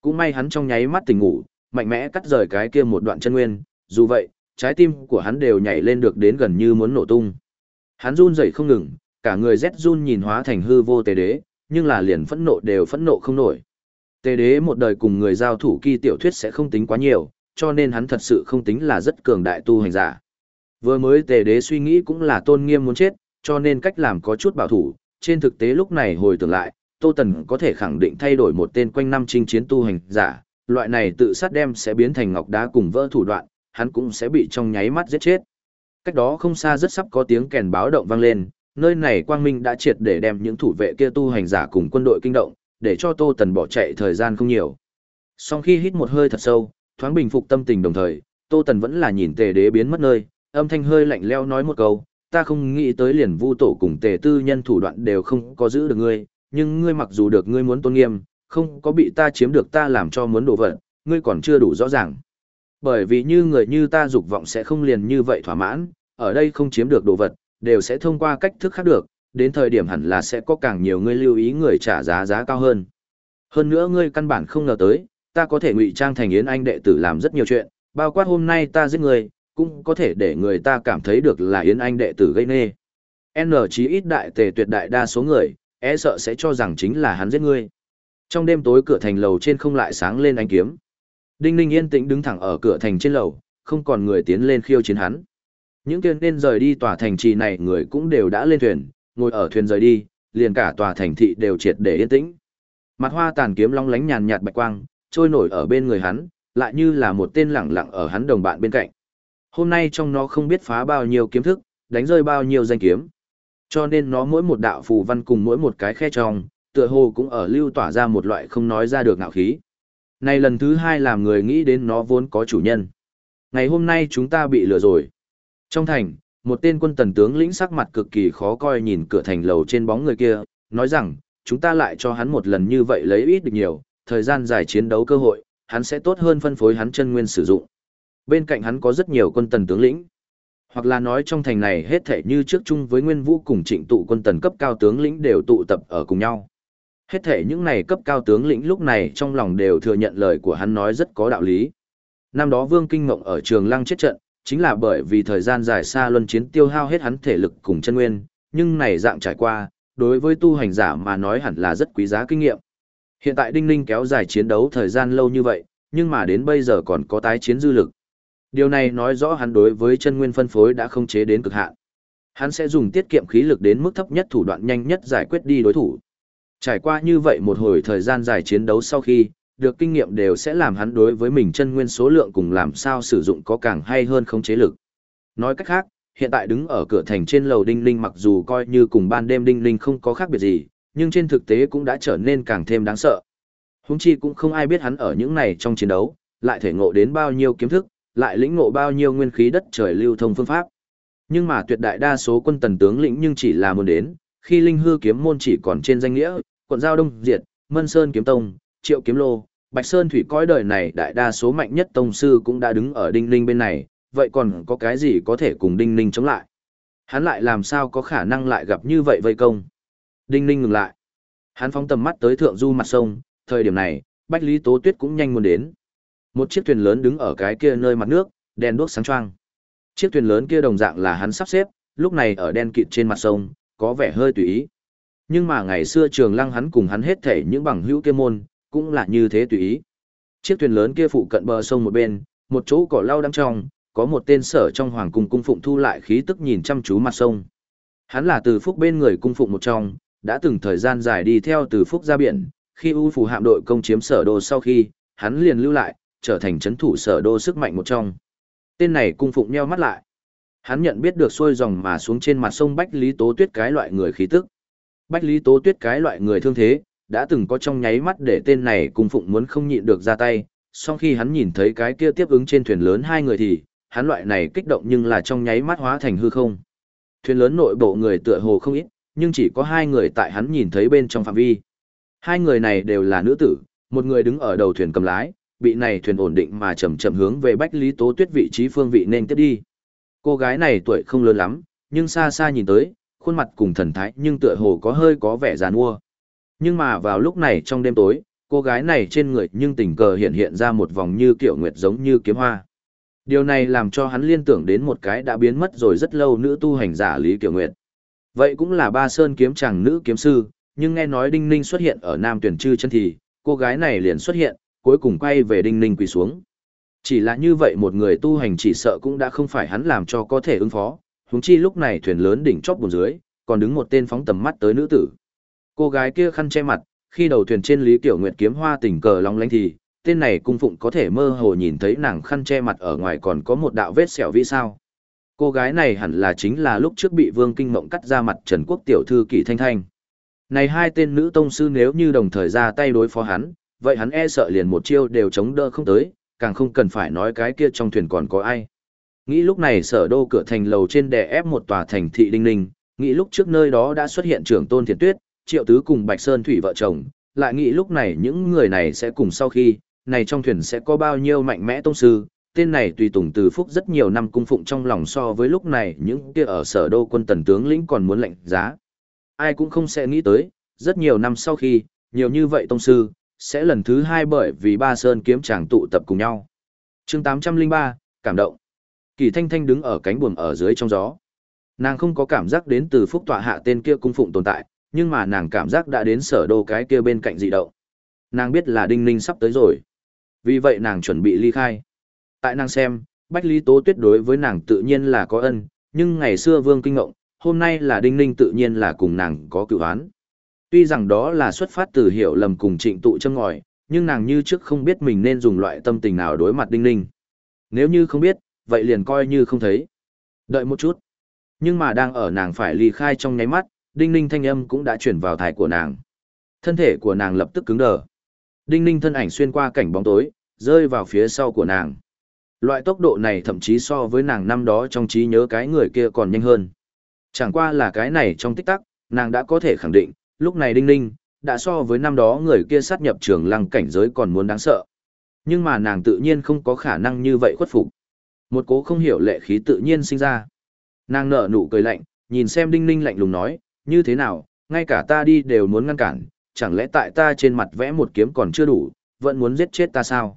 Cũng may hắn trong nháy mắt tỉnh ngủ, mạnh mẽ cắt rời cái kia một đoạn chân nguyên, dù vậy, trái tim của hắn đều nhảy lên được đến gần như muốn nổ tung. Hắn run rẩy không ngừng, cả người rét run nhìn hóa thành hư vô tề đế, nhưng là liền phẫn nộ đều phẫn nộ không nổi. Tề đế một đời cùng người giao thủ kỳ tiểu thuyết sẽ không tính quá nhiều, cho nên hắn thật sự không tính là rất cường đại tu hành giả. Vừa mới tề đế suy nghĩ cũng là tôn nghiêm muốn chết, cho nên cách làm có chút bảo thủ, trên thực tế lúc này hồi tưởng lại, Tô Tần có thể khẳng định thay đổi một tên quanh năm chinh chiến tu hành giả, loại này tự sát đem sẽ biến thành ngọc đá cùng vỡ thủ đoạn, hắn cũng sẽ bị trong nháy mắt giết chết. Cách đó không xa rất sắp có tiếng kèn báo động vang lên, nơi này quang minh đã triệt để đem những thủ vệ kia tu hành giả cùng quân đội kinh động, để cho Tô Tần bỏ chạy thời gian không nhiều. Sau khi hít một hơi thật sâu, thoáng bình phục tâm tình đồng thời, Tô Tần vẫn là nhìn tề đế biến mất nơi, âm thanh hơi lạnh leo nói một câu, ta không nghĩ tới liền vu tổ cùng tề tư nhân thủ đoạn đều không có giữ được ngươi, nhưng ngươi mặc dù được ngươi muốn tôn nghiêm, không có bị ta chiếm được ta làm cho muốn đổ vật, ngươi còn chưa đủ rõ ràng. Bởi vì như người như ta dục vọng sẽ không liền như vậy thỏa mãn, ở đây không chiếm được đồ vật, đều sẽ thông qua cách thức khác được, đến thời điểm hẳn là sẽ có càng nhiều người lưu ý người trả giá giá cao hơn. Hơn nữa ngươi căn bản không ngờ tới, ta có thể ngụy trang thành Yến Anh đệ tử làm rất nhiều chuyện, bao quát hôm nay ta giết người, cũng có thể để người ta cảm thấy được là Yến Anh đệ tử gây nê. N chí ít đại tề tuyệt đại đa số người, e sợ sẽ cho rằng chính là hắn giết ngươi. Trong đêm tối cửa thành lầu trên không lại sáng lên ánh kiếm. Đinh Ninh yên tĩnh đứng thẳng ở cửa thành trên lầu, không còn người tiến lên khiêu chiến hắn. Những tên nên rời đi tòa thành trì này người cũng đều đã lên thuyền, ngồi ở thuyền rời đi, liền cả tòa thành thị đều triệt để yên tĩnh. Mặt hoa tàn kiếm long lánh nhàn nhạt bạch quang, trôi nổi ở bên người hắn, lại như là một tên lẳng lặng ở hắn đồng bạn bên cạnh. Hôm nay trong nó không biết phá bao nhiêu kiếm thức, đánh rơi bao nhiêu danh kiếm. Cho nên nó mỗi một đạo phù văn cùng mỗi một cái khe trong, tựa hồ cũng ở lưu tỏa ra một loại không nói ra được ngạo khí. Này lần thứ hai làm người nghĩ đến nó vốn có chủ nhân. Ngày hôm nay chúng ta bị lừa rồi. Trong thành, một tên quân tần tướng lĩnh sắc mặt cực kỳ khó coi nhìn cửa thành lầu trên bóng người kia, nói rằng, chúng ta lại cho hắn một lần như vậy lấy ít được nhiều, thời gian dài chiến đấu cơ hội, hắn sẽ tốt hơn phân phối hắn chân nguyên sử dụng. Bên cạnh hắn có rất nhiều quân tần tướng lĩnh. Hoặc là nói trong thành này hết thể như trước chung với nguyên vũ cùng trịnh tụ quân tần cấp cao tướng lĩnh đều tụ tập ở cùng nhau. Hết thể những này cấp cao tướng lĩnh lúc này trong lòng đều thừa nhận lời của hắn nói rất có đạo lý. Năm đó Vương Kinh Ngộng ở trường lăng chết trận, chính là bởi vì thời gian dài xa luân chiến tiêu hao hết hắn thể lực cùng chân nguyên, nhưng này dạng trải qua, đối với tu hành giả mà nói hẳn là rất quý giá kinh nghiệm. Hiện tại Đinh Ninh kéo dài chiến đấu thời gian lâu như vậy, nhưng mà đến bây giờ còn có tái chiến dư lực. Điều này nói rõ hắn đối với chân nguyên phân phối đã không chế đến cực hạn. Hắn sẽ dùng tiết kiệm khí lực đến mức thấp nhất thủ đoạn nhanh nhất giải quyết đi đối thủ. Trải qua như vậy một hồi thời gian dài chiến đấu sau khi, được kinh nghiệm đều sẽ làm hắn đối với mình chân nguyên số lượng cùng làm sao sử dụng có càng hay hơn không chế lực. Nói cách khác, hiện tại đứng ở cửa thành trên lầu Đinh linh mặc dù coi như cùng ban đêm Đinh linh không có khác biệt gì, nhưng trên thực tế cũng đã trở nên càng thêm đáng sợ. Húng chi cũng không ai biết hắn ở những này trong chiến đấu, lại thể ngộ đến bao nhiêu kiếm thức, lại lĩnh ngộ bao nhiêu nguyên khí đất trời lưu thông phương pháp. Nhưng mà tuyệt đại đa số quân tần tướng lĩnh nhưng chỉ là muốn đến, khi linh hư kiếm môn chỉ còn trên danh nghĩa, quận giao đông diệt, mân sơn kiếm tông, triệu kiếm lô, bạch sơn thủy coi đời này đại đa số mạnh nhất tông sư cũng đã đứng ở đinh ninh bên này, vậy còn có cái gì có thể cùng đinh ninh chống lại? Hắn lại làm sao có khả năng lại gặp như vậy vây công? Đinh ninh ngừng lại. Hắn phóng tầm mắt tới thượng du mặt sông, thời điểm này, Bách Lý Tố Tuyết cũng nhanh muốn đến. Một chiếc thuyền lớn đứng ở cái kia nơi mặt nước, đèn đuốc sáng choang. Chiếc thuyền lớn kia đồng dạng là hắn sắp xếp, lúc này ở đen kịt trên mặt sông, có vẻ hơi tùy ý. Nhưng mà ngày xưa trường lăng hắn cùng hắn hết thể những bằng hữu kia môn, cũng là như thế tùy ý. Chiếc thuyền lớn kia phụ cận bờ sông một bên, một chỗ cỏ lau đắm trong, có một tên sở trong hoàng cung cung phụng thu lại khí tức nhìn chăm chú mặt sông. Hắn là từ phúc bên người cung phụng một trong, đã từng thời gian dài đi theo từ phúc ra biển, khi U phù hạm đội công chiếm sở đô sau khi, hắn liền lưu lại, trở thành chấn thủ sở đô sức mạnh một trong. Tên này cung phụng nheo mắt lại. Hắn nhận biết được xuôi dòng mà xuống trên mặt sông Bách Lý Tố Tuyết cái loại người khí tức. Bách Lý Tố Tuyết cái loại người thương thế, đã từng có trong nháy mắt để tên này cung phụng muốn không nhịn được ra tay, Song khi hắn nhìn thấy cái kia tiếp ứng trên thuyền lớn hai người thì, hắn loại này kích động nhưng là trong nháy mắt hóa thành hư không. Thuyền lớn nội bộ người tựa hồ không ít, nhưng chỉ có hai người tại hắn nhìn thấy bên trong phạm vi. Hai người này đều là nữ tử, một người đứng ở đầu thuyền cầm lái, bị này thuyền ổn định mà chậm chậm hướng về Bách Lý Tố Tuyết vị trí phương vị nên tiếp đi. Cô gái này tuổi không lớn lắm, nhưng xa xa nhìn tới, khuôn mặt cùng thần thái nhưng tựa hồ có hơi có vẻ già nua. Nhưng mà vào lúc này trong đêm tối, cô gái này trên người nhưng tình cờ hiện hiện ra một vòng như kiểu nguyệt giống như kiếm hoa. Điều này làm cho hắn liên tưởng đến một cái đã biến mất rồi rất lâu nữ tu hành giả Lý Kiều Nguyệt. Vậy cũng là ba sơn kiếm chàng nữ kiếm sư, nhưng nghe nói Đinh Ninh xuất hiện ở Nam Tuyển Trư chân thì, cô gái này liền xuất hiện, cuối cùng quay về Đinh Ninh quỳ xuống. Chỉ là như vậy một người tu hành chỉ sợ cũng đã không phải hắn làm cho có thể ứng phó, huống chi lúc này thuyền lớn đỉnh chóp buồn dưới, còn đứng một tên phóng tầm mắt tới nữ tử. Cô gái kia khăn che mặt, khi đầu thuyền trên Lý Tiểu Nguyệt kiếm hoa tình cờ long lánh thì, tên này cung phụng có thể mơ hồ nhìn thấy nàng khăn che mặt ở ngoài còn có một đạo vết sẹo vì sao. Cô gái này hẳn là chính là lúc trước bị Vương Kinh Mộng cắt ra mặt Trần Quốc tiểu thư Kỷ Thanh Thanh. Này hai tên nữ tông sư nếu như đồng thời ra tay đối phó hắn, vậy hắn e sợ liền một chiêu đều chống đỡ không tới, càng không cần phải nói cái kia trong thuyền còn có ai. Nghĩ lúc này sở đô cửa thành lầu trên đè ép một tòa thành thị đinh ninh, nghĩ lúc trước nơi đó đã xuất hiện trưởng tôn thiền tuyết, triệu tứ cùng Bạch Sơn Thủy vợ chồng, lại nghĩ lúc này những người này sẽ cùng sau khi, này trong thuyền sẽ có bao nhiêu mạnh mẽ tông sư, tên này tùy tùng từ phúc rất nhiều năm cung phụng trong lòng so với lúc này những kia ở sở đô quân tần tướng lĩnh còn muốn lệnh giá. Ai cũng không sẽ nghĩ tới, rất nhiều năm sau khi, nhiều như vậy tông sư, sẽ lần thứ hai bởi vì ba sơn kiếm chàng tụ tập cùng nhau. chương 803, cảm động. Kỳ thanh thanh đứng ở cánh buồm ở dưới trong gió. Nàng không có cảm giác đến từ phúc tọa hạ tên kia cung phụng tồn tại, nhưng mà nàng cảm giác đã đến sở đô cái kia bên cạnh dị động. Nàng biết là đinh ninh sắp tới rồi. Vì vậy nàng chuẩn bị ly khai. Tại nàng xem, Bách Lý Tố tuyệt đối với nàng tự nhiên là có ân, nhưng ngày xưa Vương Kinh Ngộng, hôm nay là Đinh Ninh tự nhiên là cùng nàng có cựu án. Tuy rằng đó là xuất phát từ hiểu lầm cùng trịnh tụ châm ngòi, nhưng nàng như trước không biết mình nên dùng loại tâm tình nào đối mặt Đinh Ninh. Nếu như không biết, vậy liền coi như không thấy. Đợi một chút. Nhưng mà đang ở nàng phải ly khai trong nháy mắt, Đinh Ninh thanh âm cũng đã chuyển vào thải của nàng. Thân thể của nàng lập tức cứng đờ. Đinh Ninh thân ảnh xuyên qua cảnh bóng tối, rơi vào phía sau của nàng. Loại tốc độ này thậm chí so với nàng năm đó trong trí nhớ cái người kia còn nhanh hơn. Chẳng qua là cái này trong tích tắc, nàng đã có thể khẳng định, lúc này Đinh Ninh, đã so với năm đó người kia sát nhập trường lăng cảnh giới còn muốn đáng sợ. Nhưng mà nàng tự nhiên không có khả năng như vậy khuất phục. Một cố không hiểu lệ khí tự nhiên sinh ra. Nàng nở nụ cười lạnh, nhìn xem Đinh Ninh lạnh lùng nói, như thế nào, ngay cả ta đi đều muốn ngăn cản, chẳng lẽ tại ta trên mặt vẽ một kiếm còn chưa đủ, vẫn muốn giết chết ta sao?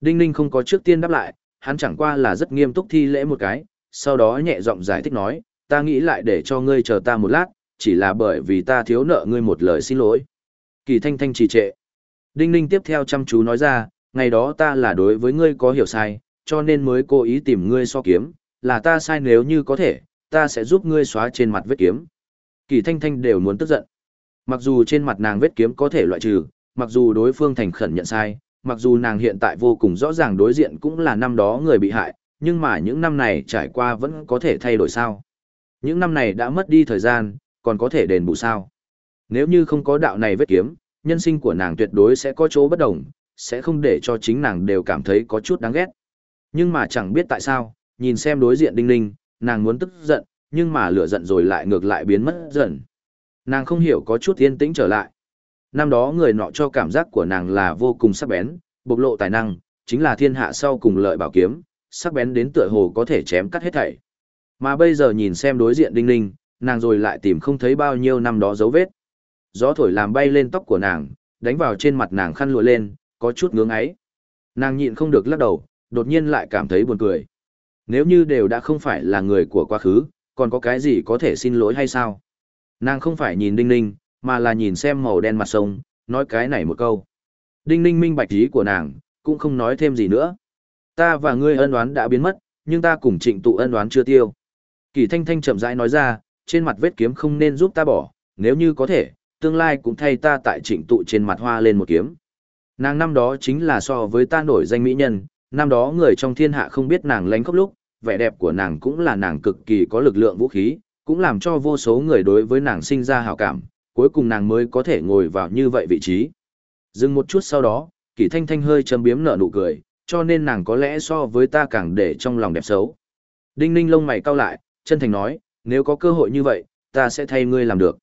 Đinh Ninh không có trước tiên đáp lại, hắn chẳng qua là rất nghiêm túc thi lễ một cái, sau đó nhẹ giọng giải thích nói, ta nghĩ lại để cho ngươi chờ ta một lát, chỉ là bởi vì ta thiếu nợ ngươi một lời xin lỗi. Kỳ thanh thanh trì trệ. Đinh Ninh tiếp theo chăm chú nói ra, ngày đó ta là đối với ngươi có hiểu sai, cho nên mới cố ý tìm ngươi so kiếm, là ta sai nếu như có thể, ta sẽ giúp ngươi xóa trên mặt vết kiếm. Kỳ thanh thanh đều muốn tức giận. Mặc dù trên mặt nàng vết kiếm có thể loại trừ, mặc dù đối phương thành khẩn nhận sai, mặc dù nàng hiện tại vô cùng rõ ràng đối diện cũng là năm đó người bị hại, nhưng mà những năm này trải qua vẫn có thể thay đổi sao. Những năm này đã mất đi thời gian, còn có thể đền bù sao. Nếu như không có đạo này vết kiếm, nhân sinh của nàng tuyệt đối sẽ có chỗ bất đồng, sẽ không để cho chính nàng đều cảm thấy có chút đáng ghét. Nhưng mà chẳng biết tại sao, nhìn xem đối diện đinh ninh, nàng muốn tức giận, nhưng mà lửa giận rồi lại ngược lại biến mất dần. Nàng không hiểu có chút yên tĩnh trở lại. Năm đó người nọ cho cảm giác của nàng là vô cùng sắc bén, bộc lộ tài năng, chính là thiên hạ sau cùng lợi bảo kiếm, sắc bén đến tựa hồ có thể chém cắt hết thảy. Mà bây giờ nhìn xem đối diện đinh ninh, nàng rồi lại tìm không thấy bao nhiêu năm đó dấu vết. Gió thổi làm bay lên tóc của nàng, đánh vào trên mặt nàng khăn lụa lên, có chút ngưỡng ấy. Nàng nhịn không được lắc đầu, đột nhiên lại cảm thấy buồn cười. Nếu như đều đã không phải là người của quá khứ, còn có cái gì có thể xin lỗi hay sao? Nàng không phải nhìn Đinh Ninh, mà là nhìn xem màu đen mặt sông, nói cái này một câu. Đinh Ninh minh bạch ý của nàng, cũng không nói thêm gì nữa. Ta và ngươi ân oán đã biến mất, nhưng ta cùng trịnh tụ ân oán chưa tiêu. Kỳ Thanh Thanh chậm rãi nói ra, trên mặt vết kiếm không nên giúp ta bỏ, nếu như có thể, tương lai cũng thay ta tại trịnh tụ trên mặt hoa lên một kiếm. Nàng năm đó chính là so với ta nổi danh mỹ nhân, năm đó người trong thiên hạ không biết nàng lánh khóc lúc, vẻ đẹp của nàng cũng là nàng cực kỳ có lực lượng vũ khí, cũng làm cho vô số người đối với nàng sinh ra hào cảm, cuối cùng nàng mới có thể ngồi vào như vậy vị trí. Dừng một chút sau đó, Kỷ Thanh Thanh hơi châm biếm nở nụ cười, cho nên nàng có lẽ so với ta càng để trong lòng đẹp xấu. Đinh Ninh lông mày cau lại, chân thành nói, nếu có cơ hội như vậy, ta sẽ thay ngươi làm được.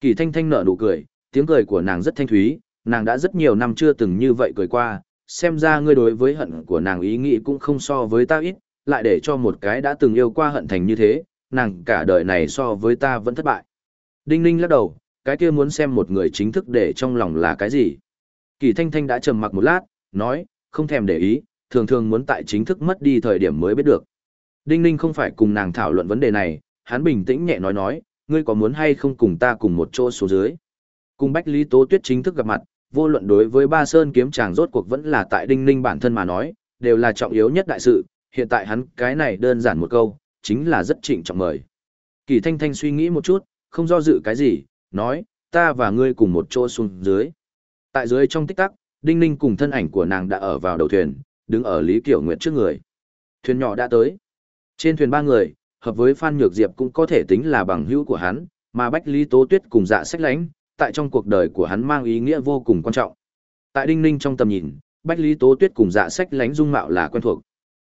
Kỷ Thanh Thanh nở nụ cười, tiếng cười của nàng rất thanh thúy, nàng đã rất nhiều năm chưa từng như vậy cười qua, xem ra ngươi đối với hận của nàng ý nghĩ cũng không so với ta ít, lại để cho một cái đã từng yêu qua hận thành như thế, nàng cả đời này so với ta vẫn thất bại. Đinh Ninh lắc đầu, cái kia muốn xem một người chính thức để trong lòng là cái gì. Kỳ Thanh Thanh đã trầm mặc một lát, nói, không thèm để ý, thường thường muốn tại chính thức mất đi thời điểm mới biết được. Đinh Ninh không phải cùng nàng thảo luận vấn đề này, hắn bình tĩnh nhẹ nói nói, ngươi có muốn hay không cùng ta cùng một chỗ xuống dưới. Cùng Bách Lý Tố Tuyết chính thức gặp mặt, vô luận đối với Ba Sơn kiếm chàng rốt cuộc vẫn là tại Đinh Ninh bản thân mà nói, đều là trọng yếu nhất đại sự, hiện tại hắn cái này đơn giản một câu, chính là rất trịnh trọng mời. Kỳ Thanh Thanh suy nghĩ một chút, không do dự cái gì, nói, ta và ngươi cùng một chỗ xuống dưới. Tại dưới trong tích tắc, Đinh Ninh cùng thân ảnh của nàng đã ở vào đầu thuyền, đứng ở Lý Kiểu Nguyệt trước người. Thuyền nhỏ đã tới. Trên thuyền ba người, hợp với Phan Nhược Diệp cũng có thể tính là bằng hữu của hắn, mà Bách Lý Tố Tuyết cùng dạ sách lánh, tại trong cuộc đời của hắn mang ý nghĩa vô cùng quan trọng. Tại Đinh Ninh trong tầm nhìn, Bách Lý Tố Tuyết cùng dạ sách lánh dung mạo là quen thuộc.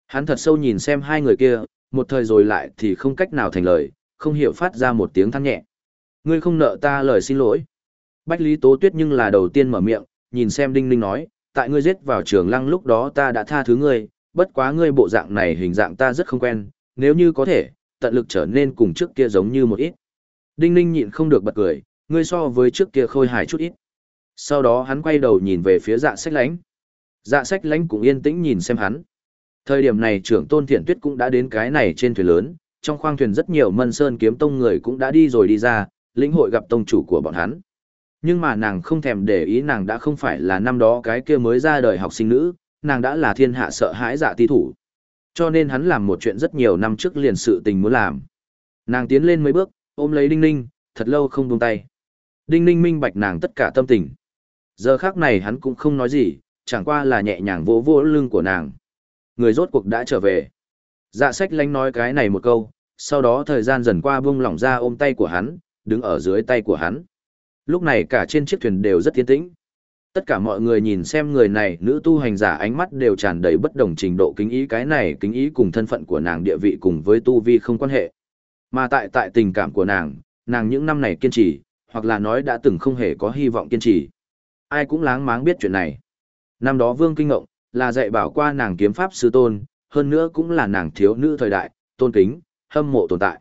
Hắn thật sâu nhìn xem hai người kia, một thời rồi lại thì không cách nào thành lời, không hiểu phát ra một tiếng than nhẹ. Ngươi không nợ ta lời xin lỗi. Bách Lý Tố Tuyết nhưng là đầu tiên mở miệng, nhìn xem Đinh Ninh nói, tại ngươi giết vào trường lăng lúc đó ta đã tha thứ ngươi, bất quá ngươi bộ dạng này hình dạng ta rất không quen, nếu như có thể, tận lực trở nên cùng trước kia giống như một ít. Đinh Ninh nhịn không được bật cười, ngươi so với trước kia khôi hài chút ít. Sau đó hắn quay đầu nhìn về phía dạ sách lánh. Dạ sách lánh cũng yên tĩnh nhìn xem hắn. Thời điểm này trưởng tôn thiện tuyết cũng đã đến cái này trên thuyền lớn, trong khoang thuyền rất nhiều mân sơn kiếm tông người cũng đã đi rồi đi ra, lĩnh hội gặp tông chủ của bọn hắn. Nhưng mà nàng không thèm để ý nàng đã không phải là năm đó cái kia mới ra đời học sinh nữ, nàng đã là thiên hạ sợ hãi dạ ti thủ. Cho nên hắn làm một chuyện rất nhiều năm trước liền sự tình muốn làm. Nàng tiến lên mấy bước, ôm lấy Đinh Ninh, thật lâu không buông tay. Đinh Ninh minh bạch nàng tất cả tâm tình. Giờ khác này hắn cũng không nói gì, chẳng qua là nhẹ nhàng vỗ vỗ lưng của nàng. Người rốt cuộc đã trở về. Dạ sách lánh nói cái này một câu, sau đó thời gian dần qua buông lỏng ra ôm tay của hắn, đứng ở dưới tay của hắn. Lúc này cả trên chiếc thuyền đều rất tiến tĩnh. Tất cả mọi người nhìn xem người này, nữ tu hành giả ánh mắt đều tràn đầy bất đồng trình độ kính ý cái này kính ý cùng thân phận của nàng địa vị cùng với tu vi không quan hệ. Mà tại tại tình cảm của nàng, nàng những năm này kiên trì, hoặc là nói đã từng không hề có hy vọng kiên trì. Ai cũng láng máng biết chuyện này. Năm đó Vương Kinh Ngộng, là dạy bảo qua nàng kiếm pháp sư tôn, hơn nữa cũng là nàng thiếu nữ thời đại, tôn kính, hâm mộ tồn tại.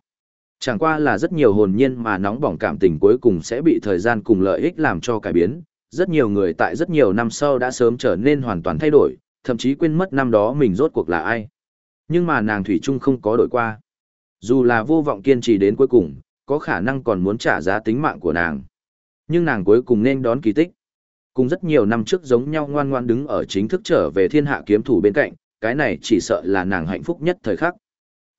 Chẳng qua là rất nhiều hồn nhiên mà nóng bỏng cảm tình cuối cùng sẽ bị thời gian cùng lợi ích làm cho cải biến. Rất nhiều người tại rất nhiều năm sau đã sớm trở nên hoàn toàn thay đổi, thậm chí quên mất năm đó mình rốt cuộc là ai. Nhưng mà nàng Thủy Trung không có đổi qua. Dù là vô vọng kiên trì đến cuối cùng, có khả năng còn muốn trả giá tính mạng của nàng. Nhưng nàng cuối cùng nên đón kỳ tích. Cùng rất nhiều năm trước giống nhau ngoan ngoan đứng ở chính thức trở về thiên hạ kiếm thủ bên cạnh, cái này chỉ sợ là nàng hạnh phúc nhất thời khắc.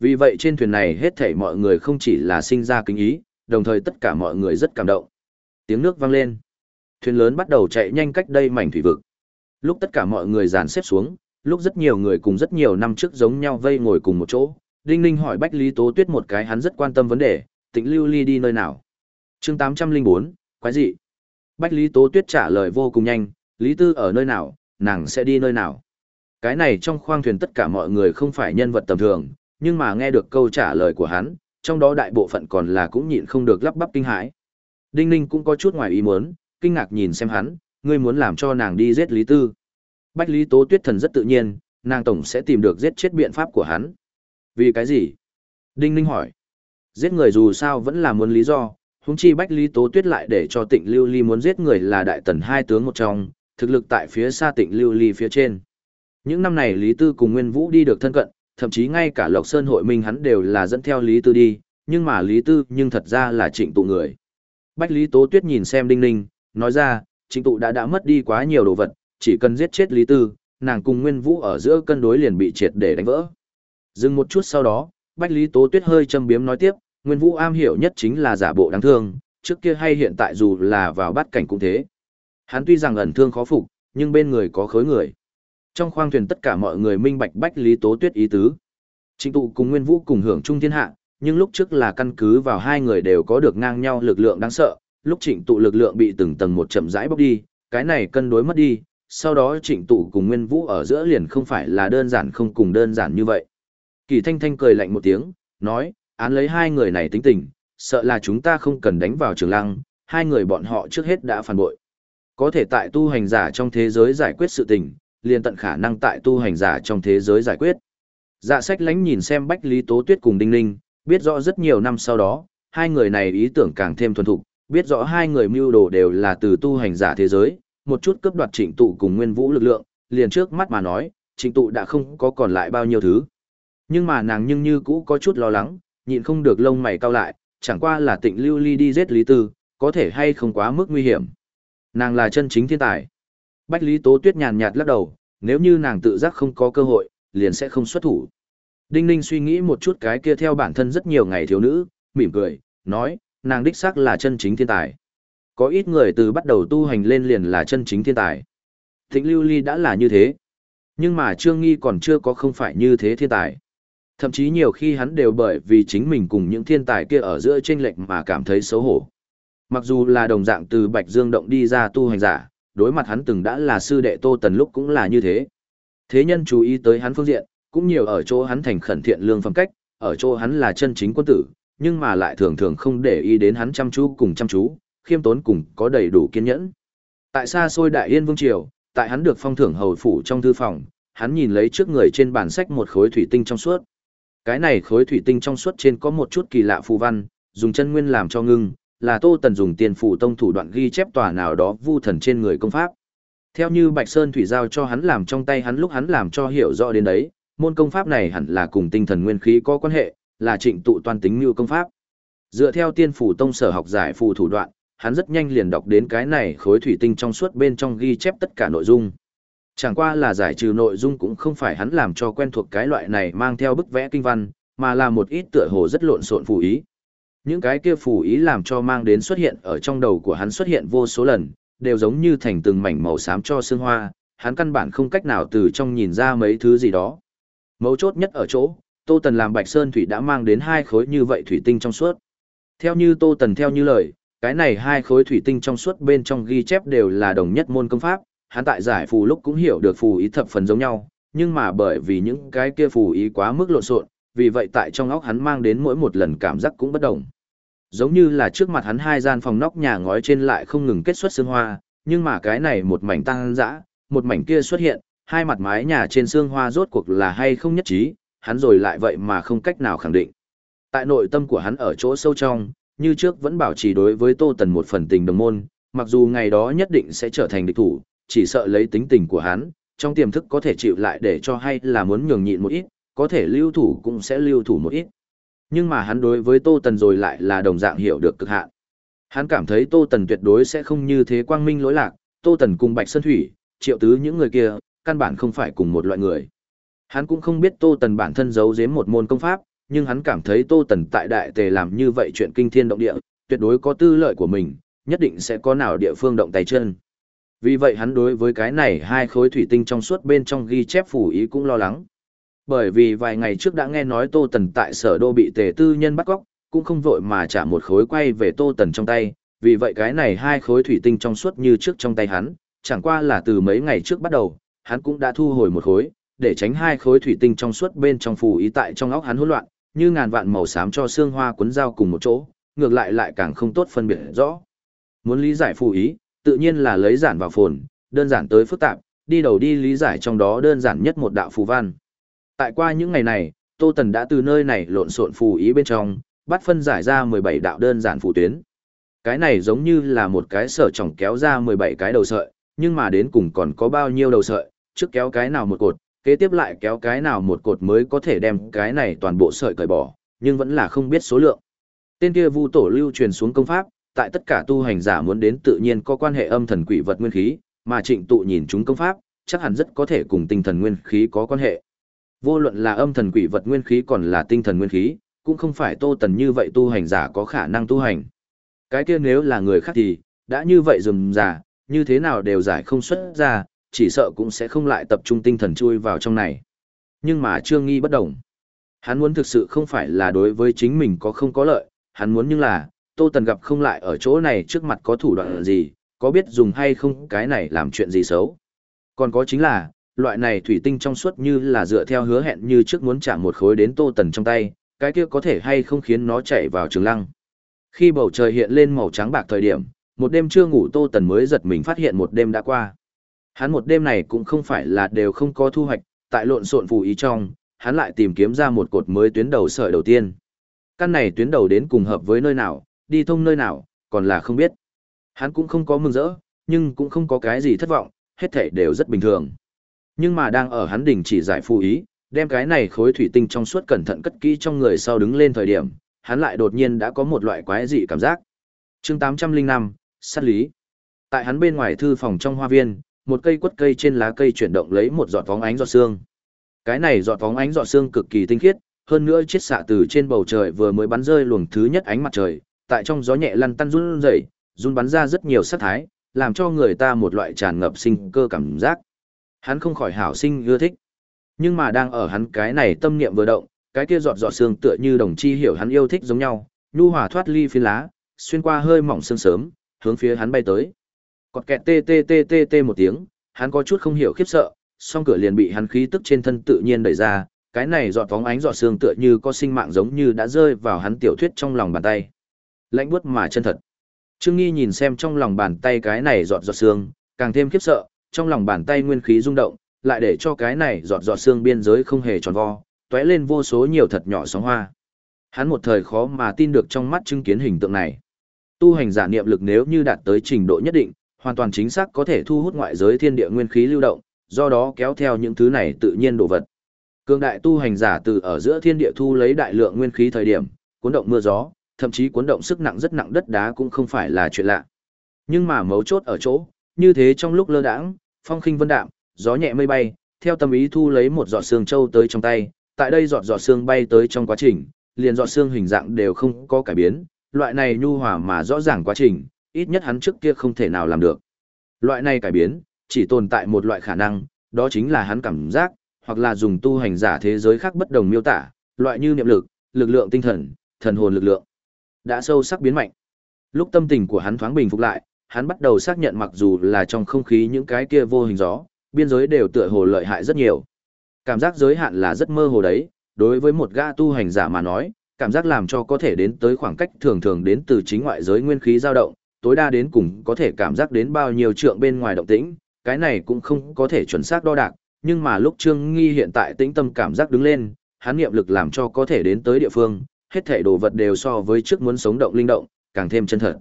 Vì vậy trên thuyền này hết thảy mọi người không chỉ là sinh ra kính ý, đồng thời tất cả mọi người rất cảm động. Tiếng nước vang lên. Thuyền lớn bắt đầu chạy nhanh cách đây mảnh thủy vực. Lúc tất cả mọi người dàn xếp xuống, lúc rất nhiều người cùng rất nhiều năm trước giống nhau vây ngồi cùng một chỗ, Đinh Ninh hỏi Bách Lý Tố Tuyết một cái hắn rất quan tâm vấn đề, tịnh lưu ly đi nơi nào. chương 804, quái dị. Bách Lý Tố Tuyết trả lời vô cùng nhanh, Lý Tư ở nơi nào, nàng sẽ đi nơi nào. Cái này trong khoang thuyền tất cả mọi người không phải nhân vật tầm thường, nhưng mà nghe được câu trả lời của hắn, trong đó đại bộ phận còn là cũng nhịn không được lắp bắp kinh hãi. Đinh Ninh cũng có chút ngoài ý muốn, kinh ngạc nhìn xem hắn, ngươi muốn làm cho nàng đi giết Lý Tư. Bách Lý Tố Tuyết thần rất tự nhiên, nàng tổng sẽ tìm được giết chết biện pháp của hắn. Vì cái gì? Đinh Ninh hỏi. Giết người dù sao vẫn là muốn lý do, Húng chi Bách Lý Tố Tuyết lại để cho Tịnh Lưu Ly muốn giết người là đại tần hai tướng một trong, thực lực tại phía xa Tịnh Lưu Ly phía trên. Những năm này Lý Tư cùng Nguyên Vũ đi được thân cận, thậm chí ngay cả Lộc Sơn hội minh hắn đều là dẫn theo Lý Tư đi, nhưng mà Lý Tư nhưng thật ra là trịnh tụ người. Bách Lý Tố Tuyết nhìn xem Đinh Ninh, nói ra, trịnh tụ đã đã mất đi quá nhiều đồ vật, chỉ cần giết chết Lý Tư, nàng cùng Nguyên Vũ ở giữa cân đối liền bị triệt để đánh vỡ. Dừng một chút sau đó, Bách Lý Tố Tuyết hơi châm biếm nói tiếp, Nguyên Vũ am hiểu nhất chính là giả bộ đáng thương, trước kia hay hiện tại dù là vào bắt cảnh cũng thế. Hắn tuy rằng ẩn thương khó phục, nhưng bên người có khối người. Trong khoang thuyền tất cả mọi người minh bạch Bách Lý Tố Tuyết ý tứ. Trịnh tụ cùng Nguyên Vũ cùng hưởng chung thiên hạ, nhưng lúc trước là căn cứ vào hai người đều có được ngang nhau lực lượng đáng sợ, lúc trịnh tụ lực lượng bị từng tầng một chậm rãi bóc đi, cái này cân đối mất đi, sau đó trịnh tụ cùng Nguyên Vũ ở giữa liền không phải là đơn giản không cùng đơn giản như vậy. Kỳ Thanh Thanh cười lạnh một tiếng, nói, án lấy hai người này tính tình, sợ là chúng ta không cần đánh vào trường lăng, hai người bọn họ trước hết đã phản bội. Có thể tại tu hành giả trong thế giới giải quyết sự tình, liền tận khả năng tại tu hành giả trong thế giới giải quyết. Dạ sách lánh nhìn xem Bách Lý Tố Tuyết cùng Đinh Ninh, biết rõ rất nhiều năm sau đó, hai người này ý tưởng càng thêm thuần thục, biết rõ hai người mưu đồ đều là từ tu hành giả thế giới, một chút cấp đoạt trịnh tụ cùng nguyên vũ lực lượng, liền trước mắt mà nói, trịnh tụ đã không có còn lại bao nhiêu thứ. Nhưng mà nàng nhưng như cũ có chút lo lắng, nhịn không được lông mày cau lại, chẳng qua là tịnh lưu ly đi giết Lý Tư, có thể hay không quá mức nguy hiểm. Nàng là chân chính thiên tài. Bách Lý Tố Tuyết nhàn nhạt lắc đầu, nếu như nàng tự giác không có cơ hội, liền sẽ không xuất thủ. Đinh Ninh suy nghĩ một chút cái kia theo bản thân rất nhiều ngày thiếu nữ, mỉm cười, nói, nàng đích xác là chân chính thiên tài. Có ít người từ bắt đầu tu hành lên liền là chân chính thiên tài. Thịnh Lưu Ly đã là như thế. Nhưng mà Trương Nghi còn chưa có không phải như thế thiên tài. Thậm chí nhiều khi hắn đều bởi vì chính mình cùng những thiên tài kia ở giữa chênh lệch mà cảm thấy xấu hổ. Mặc dù là đồng dạng từ Bạch Dương động đi ra tu hành giả, đối mặt hắn từng đã là sư đệ Tô Tần lúc cũng là như thế. Thế nhân chú ý tới hắn phương diện, cũng nhiều ở chỗ hắn thành khẩn thiện lương phẩm cách, ở chỗ hắn là chân chính quân tử, nhưng mà lại thường thường không để ý đến hắn chăm chú cùng chăm chú, khiêm tốn cùng có đầy đủ kiên nhẫn. Tại xa xôi đại yên vương triều, tại hắn được phong thưởng hầu phủ trong thư phòng, hắn nhìn lấy trước người trên bàn sách một khối thủy tinh trong suốt. Cái này khối thủy tinh trong suốt trên có một chút kỳ lạ phù văn, dùng chân nguyên làm cho ngưng, là Tô Tần dùng tiền phủ tông thủ đoạn ghi chép tòa nào đó vu thần trên người công pháp. Theo như Bạch Sơn Thủy giao cho hắn làm trong tay hắn lúc hắn làm cho hiểu rõ đến đấy, môn công pháp này hẳn là cùng tinh thần nguyên khí có quan hệ, là trịnh tụ toàn tính như công pháp. Dựa theo tiên phủ tông sở học giải phù thủ đoạn, hắn rất nhanh liền đọc đến cái này khối thủy tinh trong suốt bên trong ghi chép tất cả nội dung. Chẳng qua là giải trừ nội dung cũng không phải hắn làm cho quen thuộc cái loại này mang theo bức vẽ kinh văn, mà là một ít tựa hồ rất lộn xộn phù ý. Những cái kia phù ý làm cho mang đến xuất hiện ở trong đầu của hắn xuất hiện vô số lần, đều giống như thành từng mảnh màu xám cho xương hoa, hắn căn bản không cách nào từ trong nhìn ra mấy thứ gì đó. Mấu chốt nhất ở chỗ, Tô Tần làm Bạch Sơn Thủy đã mang đến hai khối như vậy thủy tinh trong suốt. Theo như Tô Tần theo như lời, cái này hai khối thủy tinh trong suốt bên trong ghi chép đều là đồng nhất môn công pháp, hắn tại giải phù lúc cũng hiểu được phù ý thập phần giống nhau, nhưng mà bởi vì những cái kia phù ý quá mức lộn xộn, vì vậy tại trong óc hắn mang đến mỗi một lần cảm giác cũng bất đồng. Giống như là trước mặt hắn hai gian phòng nóc nhà ngói trên lại không ngừng kết xuất xương hoa, nhưng mà cái này một mảnh tăng dã, một mảnh kia xuất hiện, hai mặt mái nhà trên xương hoa rốt cuộc là hay không nhất trí, hắn rồi lại vậy mà không cách nào khẳng định. Tại nội tâm của hắn ở chỗ sâu trong, như trước vẫn bảo trì đối với Tô Tần một phần tình đồng môn, mặc dù ngày đó nhất định sẽ trở thành địch thủ, chỉ sợ lấy tính tình của hắn, trong tiềm thức có thể chịu lại để cho hay là muốn nhường nhịn một ít, có thể lưu thủ cũng sẽ lưu thủ một ít. Nhưng mà hắn đối với Tô Tần rồi lại là đồng dạng hiểu được cực hạn. Hắn cảm thấy Tô Tần tuyệt đối sẽ không như thế quang minh lỗi lạc, Tô Tần cùng Bạch Sơn Thủy, triệu tứ những người kia, căn bản không phải cùng một loại người. Hắn cũng không biết Tô Tần bản thân giấu giếm một môn công pháp, nhưng hắn cảm thấy Tô Tần tại đại tề làm như vậy chuyện kinh thiên động địa, tuyệt đối có tư lợi của mình, nhất định sẽ có nào địa phương động tay chân. Vì vậy hắn đối với cái này hai khối thủy tinh trong suốt bên trong ghi chép phủ ý cũng lo lắng. Bởi vì vài ngày trước đã nghe nói Tô Tần tại sở đô bị tề tư nhân bắt cóc, cũng không vội mà trả một khối quay về Tô Tần trong tay, vì vậy cái này hai khối thủy tinh trong suốt như trước trong tay hắn, chẳng qua là từ mấy ngày trước bắt đầu, hắn cũng đã thu hồi một khối, để tránh hai khối thủy tinh trong suốt bên trong phù ý tại trong óc hắn hỗn loạn, như ngàn vạn màu xám cho xương hoa cuốn dao cùng một chỗ, ngược lại lại càng không tốt phân biệt rõ. Muốn lý giải phù ý, tự nhiên là lấy giản vào phồn, đơn giản tới phức tạp, đi đầu đi lý giải trong đó đơn giản nhất một đạo phù văn. Tại qua những ngày này, Tô Tần đã từ nơi này lộn xộn phù ý bên trong, bắt phân giải ra 17 đạo đơn giản phù tuyến. Cái này giống như là một cái sở trọng kéo ra 17 cái đầu sợi, nhưng mà đến cùng còn có bao nhiêu đầu sợi, trước kéo cái nào một cột, kế tiếp lại kéo cái nào một cột mới có thể đem cái này toàn bộ sợi cởi bỏ, nhưng vẫn là không biết số lượng. Tên kia Vu tổ lưu truyền xuống công pháp, tại tất cả tu hành giả muốn đến tự nhiên có quan hệ âm thần quỷ vật nguyên khí, mà Trịnh tụ nhìn chúng công pháp, chắc hẳn rất có thể cùng tinh thần nguyên khí có quan hệ. Vô luận là âm thần quỷ vật nguyên khí còn là tinh thần nguyên khí, cũng không phải Tô Tần như vậy tu hành giả có khả năng tu hành. Cái kia nếu là người khác thì, đã như vậy dùm giả, như thế nào đều giải không xuất ra, chỉ sợ cũng sẽ không lại tập trung tinh thần chui vào trong này. Nhưng mà Trương Nghi bất đồng. Hắn muốn thực sự không phải là đối với chính mình có không có lợi, hắn muốn nhưng là, Tô Tần gặp không lại ở chỗ này trước mặt có thủ đoạn gì, có biết dùng hay không cái này làm chuyện gì xấu. Còn có chính là, loại này thủy tinh trong suốt như là dựa theo hứa hẹn như trước muốn trả một khối đến Tô Tần trong tay, cái kia có thể hay không khiến nó chạy vào trường lăng. Khi bầu trời hiện lên màu trắng bạc thời điểm, một đêm chưa ngủ Tô Tần mới giật mình phát hiện một đêm đã qua. Hắn một đêm này cũng không phải là đều không có thu hoạch, tại lộn xộn phù ý trong, hắn lại tìm kiếm ra một cột mới tuyến đầu sợi đầu tiên. Căn này tuyến đầu đến cùng hợp với nơi nào, đi thông nơi nào, còn là không biết. Hắn cũng không có mừng rỡ, nhưng cũng không có cái gì thất vọng, hết thảy đều rất bình thường. Nhưng mà đang ở hắn đỉnh chỉ giải phù ý, đem cái này khối thủy tinh trong suốt cẩn thận cất kỹ trong người sau đứng lên thời điểm, hắn lại đột nhiên đã có một loại quái dị cảm giác. Chương 805, sát lý. Tại hắn bên ngoài thư phòng trong hoa viên, một cây quất cây trên lá cây chuyển động lấy một giọt vóng ánh giọt xương. Cái này giọt vóng ánh giọt xương cực kỳ tinh khiết, hơn nữa chiết xạ từ trên bầu trời vừa mới bắn rơi luồng thứ nhất ánh mặt trời, tại trong gió nhẹ lăn tăn run rẩy, run bắn ra rất nhiều sát thái, làm cho người ta một loại tràn ngập sinh cơ cảm giác. Hắn không khỏi hảo sinh ưa thích. Nhưng mà đang ở hắn cái này tâm niệm vừa động, cái kia giọt giọt xương tựa như đồng chi hiểu hắn yêu thích giống nhau, nhu hòa thoát ly phi lá, xuyên qua hơi mỏng sương sớm, hướng phía hắn bay tới. Cọt kẹt tê tê tê tê tê một tiếng, hắn có chút không hiểu khiếp sợ, song cửa liền bị hắn khí tức trên thân tự nhiên đẩy ra, cái này giọt phóng ánh giọt xương tựa như có sinh mạng giống như đã rơi vào hắn tiểu thuyết trong lòng bàn tay. Lạnh buốt mà chân thật. Trương Nghi nhìn xem trong lòng bàn tay cái này giọt giọt xương, càng thêm khiếp sợ, trong lòng bàn tay nguyên khí rung động, lại để cho cái này giọt giọt xương biên giới không hề tròn vo, tóe lên vô số nhiều thật nhỏ sóng hoa. Hắn một thời khó mà tin được trong mắt chứng kiến hình tượng này. Tu hành giả niệm lực nếu như đạt tới trình độ nhất định, hoàn toàn chính xác có thể thu hút ngoại giới thiên địa nguyên khí lưu động, do đó kéo theo những thứ này tự nhiên đồ vật. Cương đại tu hành giả từ ở giữa thiên địa thu lấy đại lượng nguyên khí thời điểm, cuốn động mưa gió, thậm chí cuốn động sức nặng rất nặng đất đá cũng không phải là chuyện lạ. Nhưng mà mấu chốt ở chỗ, như thế trong lúc lơ đãng, phong khinh vân đạm, gió nhẹ mây bay, theo tâm ý thu lấy một giọt xương châu tới trong tay, tại đây giọt giọt xương bay tới trong quá trình, liền giọt xương hình dạng đều không có cải biến, loại này nhu hòa mà rõ ràng quá trình, ít nhất hắn trước kia không thể nào làm được. Loại này cải biến, chỉ tồn tại một loại khả năng, đó chính là hắn cảm giác, hoặc là dùng tu hành giả thế giới khác bất đồng miêu tả, loại như niệm lực, lực lượng tinh thần, thần hồn lực lượng, đã sâu sắc biến mạnh. Lúc tâm tình của hắn thoáng bình phục lại, hắn bắt đầu xác nhận mặc dù là trong không khí những cái kia vô hình gió, biên giới đều tựa hồ lợi hại rất nhiều. Cảm giác giới hạn là rất mơ hồ đấy, đối với một gã tu hành giả mà nói, cảm giác làm cho có thể đến tới khoảng cách thường thường đến từ chính ngoại giới nguyên khí dao động, tối đa đến cùng có thể cảm giác đến bao nhiêu trượng bên ngoài động tĩnh, cái này cũng không có thể chuẩn xác đo đạc, nhưng mà lúc Trương Nghi hiện tại tĩnh tâm cảm giác đứng lên, hắn niệm lực làm cho có thể đến tới địa phương, hết thảy đồ vật đều so với trước muốn sống động linh động, càng thêm chân thật.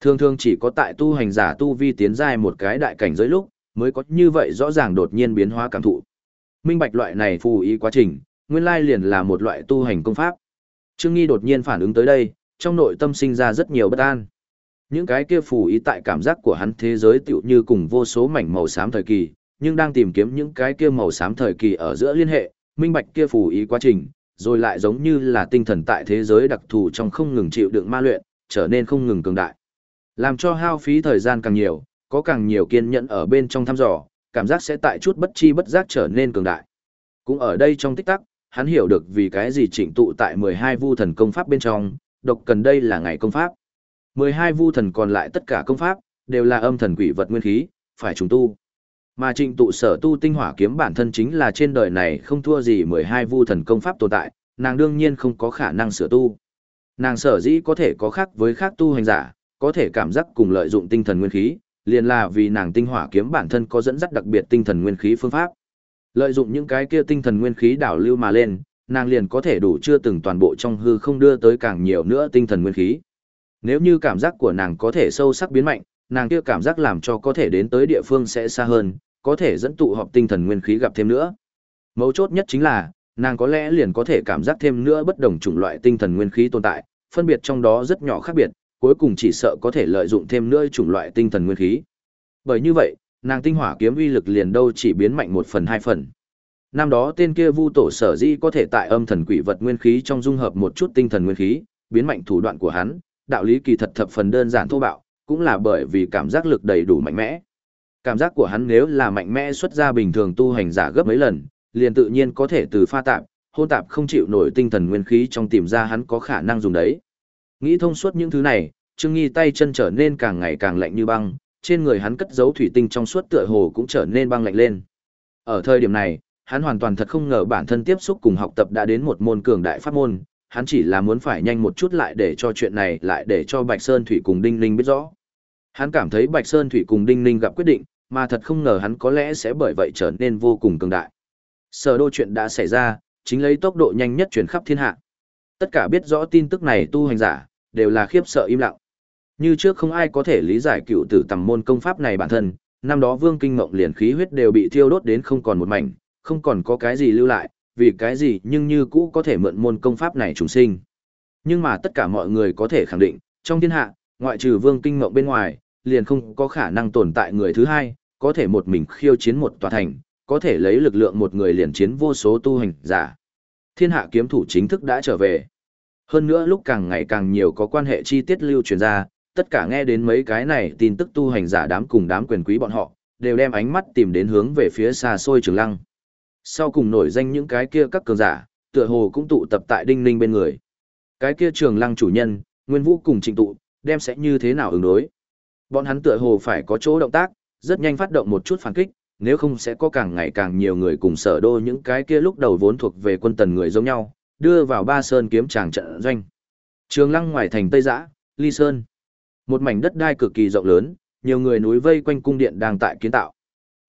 Thường thường chỉ có tại tu hành giả tu vi tiến giai một cái đại cảnh giới lúc, mới có như vậy rõ ràng đột nhiên biến hóa cảm thụ. Minh bạch loại này phù ý quá trình, nguyên lai liền là một loại tu hành công pháp. Trương Nghi đột nhiên phản ứng tới đây, trong nội tâm sinh ra rất nhiều bất an. Những cái kia phù ý tại cảm giác của hắn thế giới tựu như cùng vô số mảnh màu xám thời kỳ, nhưng đang tìm kiếm những cái kia màu xám thời kỳ ở giữa liên hệ, minh bạch kia phù ý quá trình, rồi lại giống như là tinh thần tại thế giới đặc thù trong không ngừng chịu đựng ma luyện, trở nên không ngừng cường đại. Làm cho hao phí thời gian càng nhiều, có càng nhiều kiên nhẫn ở bên trong thăm dò, cảm giác sẽ tại chút bất chi bất giác trở nên cường đại. Cũng ở đây trong tích tắc, hắn hiểu được vì cái gì chỉnh tụ tại 12 vu thần công pháp bên trong, độc cần đây là ngày công pháp. 12 vu thần còn lại tất cả công pháp, đều là âm thần quỷ vật nguyên khí, phải trùng tu. Mà trịnh tụ sở tu tinh hỏa kiếm bản thân chính là trên đời này không thua gì 12 vu thần công pháp tồn tại, nàng đương nhiên không có khả năng sửa tu. Nàng sở dĩ có thể có khác với khác tu hành giả, có thể cảm giác cùng lợi dụng tinh thần nguyên khí, liền là vì nàng tinh hỏa kiếm bản thân có dẫn dắt đặc biệt tinh thần nguyên khí phương pháp. Lợi dụng những cái kia tinh thần nguyên khí đảo lưu mà lên, nàng liền có thể đủ chưa từng toàn bộ trong hư không đưa tới càng nhiều nữa tinh thần nguyên khí. Nếu như cảm giác của nàng có thể sâu sắc biến mạnh, nàng kia cảm giác làm cho có thể đến tới địa phương sẽ xa hơn, có thể dẫn tụ họp tinh thần nguyên khí gặp thêm nữa. Mấu chốt nhất chính là, nàng có lẽ liền có thể cảm giác thêm nữa bất đồng chủng loại tinh thần nguyên khí tồn tại, phân biệt trong đó rất nhỏ khác biệt, cuối cùng chỉ sợ có thể lợi dụng thêm nữa chủng loại tinh thần nguyên khí. Bởi như vậy, nàng tinh hỏa kiếm uy lực liền đâu chỉ biến mạnh một phần hai phần. Năm đó tên kia Vu tổ sở di có thể tại âm thần quỷ vật nguyên khí trong dung hợp một chút tinh thần nguyên khí, biến mạnh thủ đoạn của hắn, đạo lý kỳ thật thập phần đơn giản thô bạo, cũng là bởi vì cảm giác lực đầy đủ mạnh mẽ. Cảm giác của hắn nếu là mạnh mẽ xuất ra bình thường tu hành giả gấp mấy lần, liền tự nhiên có thể từ pha tạp, hôn tạp không chịu nổi tinh thần nguyên khí trong tìm ra hắn có khả năng dùng đấy. Nghĩ thông suốt những thứ này, Trương Nghi tay chân trở nên càng ngày càng lạnh như băng, trên người hắn cất giấu thủy tinh trong suốt tựa hồ cũng trở nên băng lạnh lên. Ở thời điểm này, hắn hoàn toàn thật không ngờ bản thân tiếp xúc cùng học tập đã đến một môn cường đại pháp môn, hắn chỉ là muốn phải nhanh một chút lại để cho chuyện này lại để cho Bạch Sơn Thủy cùng Đinh Ninh biết rõ. Hắn cảm thấy Bạch Sơn Thủy cùng Đinh Ninh gặp quyết định, mà thật không ngờ hắn có lẽ sẽ bởi vậy trở nên vô cùng cường đại. Sở đô chuyện đã xảy ra, chính lấy tốc độ nhanh nhất truyền khắp thiên hạ. Tất cả biết rõ tin tức này tu hành giả, đều là khiếp sợ im lặng. Như trước không ai có thể lý giải cựu tử tầm môn công pháp này bản thân, năm đó vương kinh mộng liền khí huyết đều bị thiêu đốt đến không còn một mảnh, không còn có cái gì lưu lại, vì cái gì nhưng như cũ có thể mượn môn công pháp này trùng sinh. Nhưng mà tất cả mọi người có thể khẳng định, trong thiên hạ, ngoại trừ vương kinh mộng bên ngoài, liền không có khả năng tồn tại người thứ hai, có thể một mình khiêu chiến một tòa thành, có thể lấy lực lượng một người liền chiến vô số tu hành giả. Thiên hạ kiếm thủ chính thức đã trở về. Hơn nữa lúc càng ngày càng nhiều có quan hệ chi tiết lưu truyền ra, tất cả nghe đến mấy cái này tin tức tu hành giả đám cùng đám quyền quý bọn họ, đều đem ánh mắt tìm đến hướng về phía xa xôi trường lăng. Sau cùng nổi danh những cái kia các cường giả, tựa hồ cũng tụ tập tại đinh ninh bên người. Cái kia trường lăng chủ nhân, nguyên vũ cùng trịnh tụ, đem sẽ như thế nào ứng đối. Bọn hắn tựa hồ phải có chỗ động tác, rất nhanh phát động một chút phản kích, nếu không sẽ có càng ngày càng nhiều người cùng sở đô những cái kia lúc đầu vốn thuộc về quân tần người giống nhau, đưa vào ba sơn kiếm tràng trận doanh. Trường lăng ngoài thành Tây Giã, Ly Sơn. Một mảnh đất đai cực kỳ rộng lớn, nhiều người núi vây quanh cung điện đang tại kiến tạo.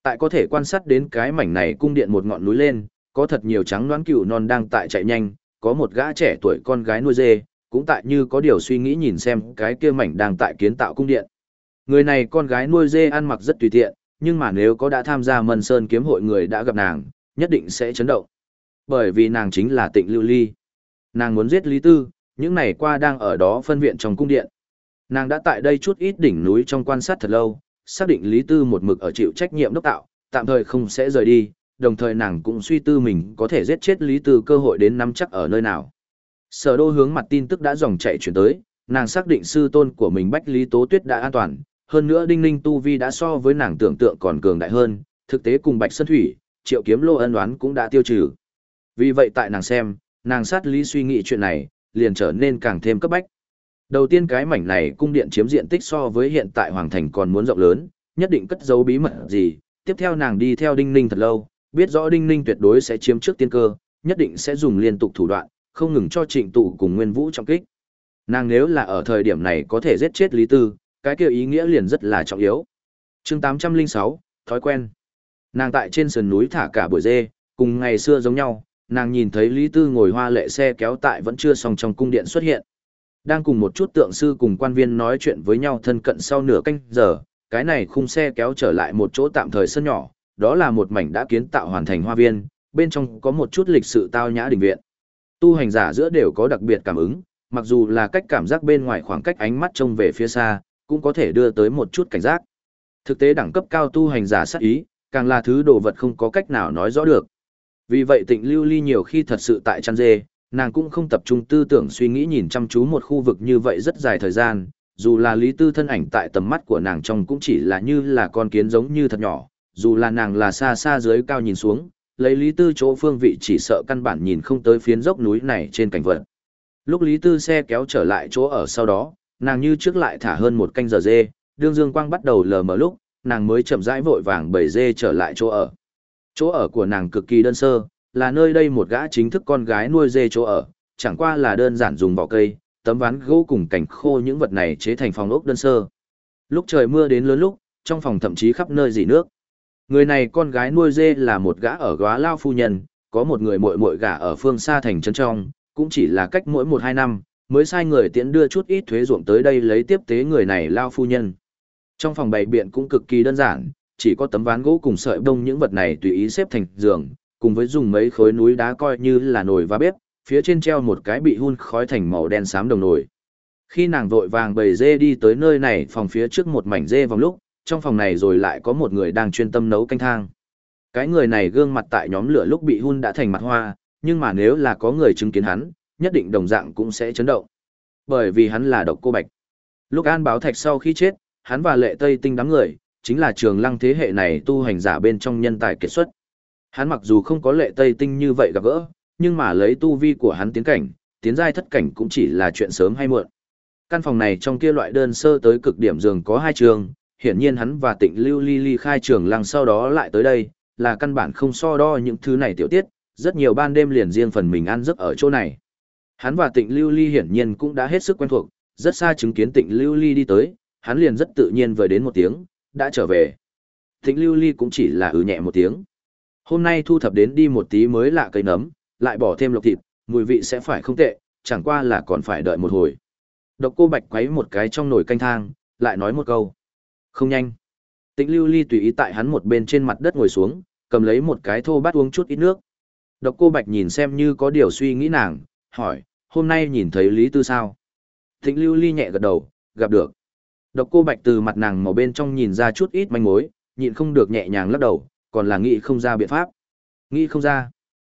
Tại có thể quan sát đến cái mảnh này cung điện một ngọn núi lên, có thật nhiều trắng đoán cựu non đang tại chạy nhanh, có một gã trẻ tuổi con gái nuôi dê, cũng tại như có điều suy nghĩ nhìn xem cái kia mảnh đang tại kiến tạo cung điện. Người này con gái nuôi dê ăn mặc rất tùy tiện, nhưng mà nếu có đã tham gia Mân Sơn kiếm hội người đã gặp nàng, nhất định sẽ chấn động. Bởi vì nàng chính là Tịnh Lưu Ly. Nàng muốn giết Lý Tư, những này qua đang ở đó phân viện trong cung điện. Nàng đã tại đây chút ít đỉnh núi trong quan sát thật lâu, xác định Lý Tư một mực ở chịu trách nhiệm đốc tạo, tạm thời không sẽ rời đi, đồng thời nàng cũng suy tư mình có thể giết chết Lý Tư cơ hội đến nắm chắc ở nơi nào. Sở đô hướng mặt tin tức đã dòng chạy chuyển tới, nàng xác định sư tôn của mình Bách Lý Tố Tuyết đã an toàn, hơn nữa Đinh Ninh Tu Vi đã so với nàng tưởng tượng còn cường đại hơn, thực tế cùng Bạch Sơn Thủy, Triệu Kiếm Lô ân đoán cũng đã tiêu trừ. Vì vậy tại nàng xem, nàng sát lý suy nghĩ chuyện này, liền trở nên càng thêm cấp bách. Đầu tiên cái mảnh này cung điện chiếm diện tích so với hiện tại Hoàng Thành còn muốn rộng lớn, nhất định cất giấu bí mật gì. Tiếp theo nàng đi theo Đinh Ninh thật lâu, biết rõ Đinh Ninh tuyệt đối sẽ chiếm trước tiên cơ, nhất định sẽ dùng liên tục thủ đoạn, không ngừng cho trịnh tụ cùng Nguyên Vũ trọng kích. Nàng nếu là ở thời điểm này có thể giết chết Lý Tư, cái kia ý nghĩa liền rất là trọng yếu. chương 806, thói quen. Nàng tại trên sườn núi thả cả buổi dê, cùng ngày xưa giống nhau, nàng nhìn thấy Lý Tư ngồi hoa lệ xe kéo tại vẫn chưa xong trong cung điện xuất hiện. Đang cùng một chút tượng sư cùng quan viên nói chuyện với nhau thân cận sau nửa canh giờ, cái này khung xe kéo trở lại một chỗ tạm thời sân nhỏ, đó là một mảnh đã kiến tạo hoàn thành hoa viên, bên trong có một chút lịch sự tao nhã đình viện. Tu hành giả giữa đều có đặc biệt cảm ứng, mặc dù là cách cảm giác bên ngoài khoảng cách ánh mắt trông về phía xa, cũng có thể đưa tới một chút cảnh giác. Thực tế đẳng cấp cao tu hành giả sát ý, càng là thứ đồ vật không có cách nào nói rõ được. Vì vậy tịnh lưu ly nhiều khi thật sự tại chăn dê, nàng cũng không tập trung tư tưởng suy nghĩ nhìn chăm chú một khu vực như vậy rất dài thời gian, dù là lý tư thân ảnh tại tầm mắt của nàng trong cũng chỉ là như là con kiến giống như thật nhỏ, dù là nàng là xa xa dưới cao nhìn xuống, lấy lý tư chỗ phương vị chỉ sợ căn bản nhìn không tới phiến dốc núi này trên cảnh vật. Lúc lý tư xe kéo trở lại chỗ ở sau đó, nàng như trước lại thả hơn một canh giờ dê, đương dương quang bắt đầu lờ mờ lúc, nàng mới chậm rãi vội vàng bầy dê trở lại chỗ ở. Chỗ ở của nàng cực kỳ đơn sơ, là nơi đây một gã chính thức con gái nuôi dê chỗ ở, chẳng qua là đơn giản dùng vỏ cây, tấm ván gỗ cùng cảnh khô những vật này chế thành phòng ốc đơn sơ. Lúc trời mưa đến lớn lúc, trong phòng thậm chí khắp nơi dỉ nước. Người này con gái nuôi dê là một gã ở góa lao phu nhân, có một người muội muội gả ở phương xa thành trấn trong, cũng chỉ là cách mỗi một hai năm, mới sai người tiễn đưa chút ít thuế ruộng tới đây lấy tiếp tế người này lao phu nhân. Trong phòng bày biện cũng cực kỳ đơn giản, chỉ có tấm ván gỗ cùng sợi bông những vật này tùy ý xếp thành giường, cùng với dùng mấy khối núi đá coi như là nồi và bếp, phía trên treo một cái bị hun khói thành màu đen xám đồng nồi. Khi nàng vội vàng bầy dê đi tới nơi này phòng phía trước một mảnh dê vòng lúc, trong phòng này rồi lại có một người đang chuyên tâm nấu canh thang. Cái người này gương mặt tại nhóm lửa lúc bị hun đã thành mặt hoa, nhưng mà nếu là có người chứng kiến hắn, nhất định đồng dạng cũng sẽ chấn động. Bởi vì hắn là độc cô bạch. Lúc An báo thạch sau khi chết, hắn và lệ tây tinh đám người, chính là trường lăng thế hệ này tu hành giả bên trong nhân tài kiệt xuất. Hắn mặc dù không có lệ tây tinh như vậy gặp gỡ, nhưng mà lấy tu vi của hắn tiến cảnh, tiến giai thất cảnh cũng chỉ là chuyện sớm hay muộn. Căn phòng này trong kia loại đơn sơ tới cực điểm giường có hai trường, hiển nhiên hắn và tịnh lưu ly ly khai trường lăng sau đó lại tới đây, là căn bản không so đo những thứ này tiểu tiết, rất nhiều ban đêm liền riêng phần mình ăn giấc ở chỗ này. Hắn và tịnh lưu ly hiển nhiên cũng đã hết sức quen thuộc, rất xa chứng kiến tịnh lưu ly đi tới, hắn liền rất tự nhiên vừa đến một tiếng, đã trở về. Tịnh lưu ly cũng chỉ là ừ nhẹ một tiếng. Hôm nay thu thập đến đi một tí mới lạ cây nấm, lại bỏ thêm lộc thịt, mùi vị sẽ phải không tệ, chẳng qua là còn phải đợi một hồi. Độc cô bạch quấy một cái trong nồi canh thang, lại nói một câu. Không nhanh. Tịnh lưu ly tùy ý tại hắn một bên trên mặt đất ngồi xuống, cầm lấy một cái thô bát uống chút ít nước. Độc cô bạch nhìn xem như có điều suy nghĩ nàng, hỏi, hôm nay nhìn thấy Lý Tư sao? Thịnh lưu ly nhẹ gật đầu, gặp được. Độc cô bạch từ mặt nàng màu bên trong nhìn ra chút ít manh mối, nhịn không được nhẹ nhàng lắc đầu, còn là nghĩ không ra biện pháp. Nghĩ không ra.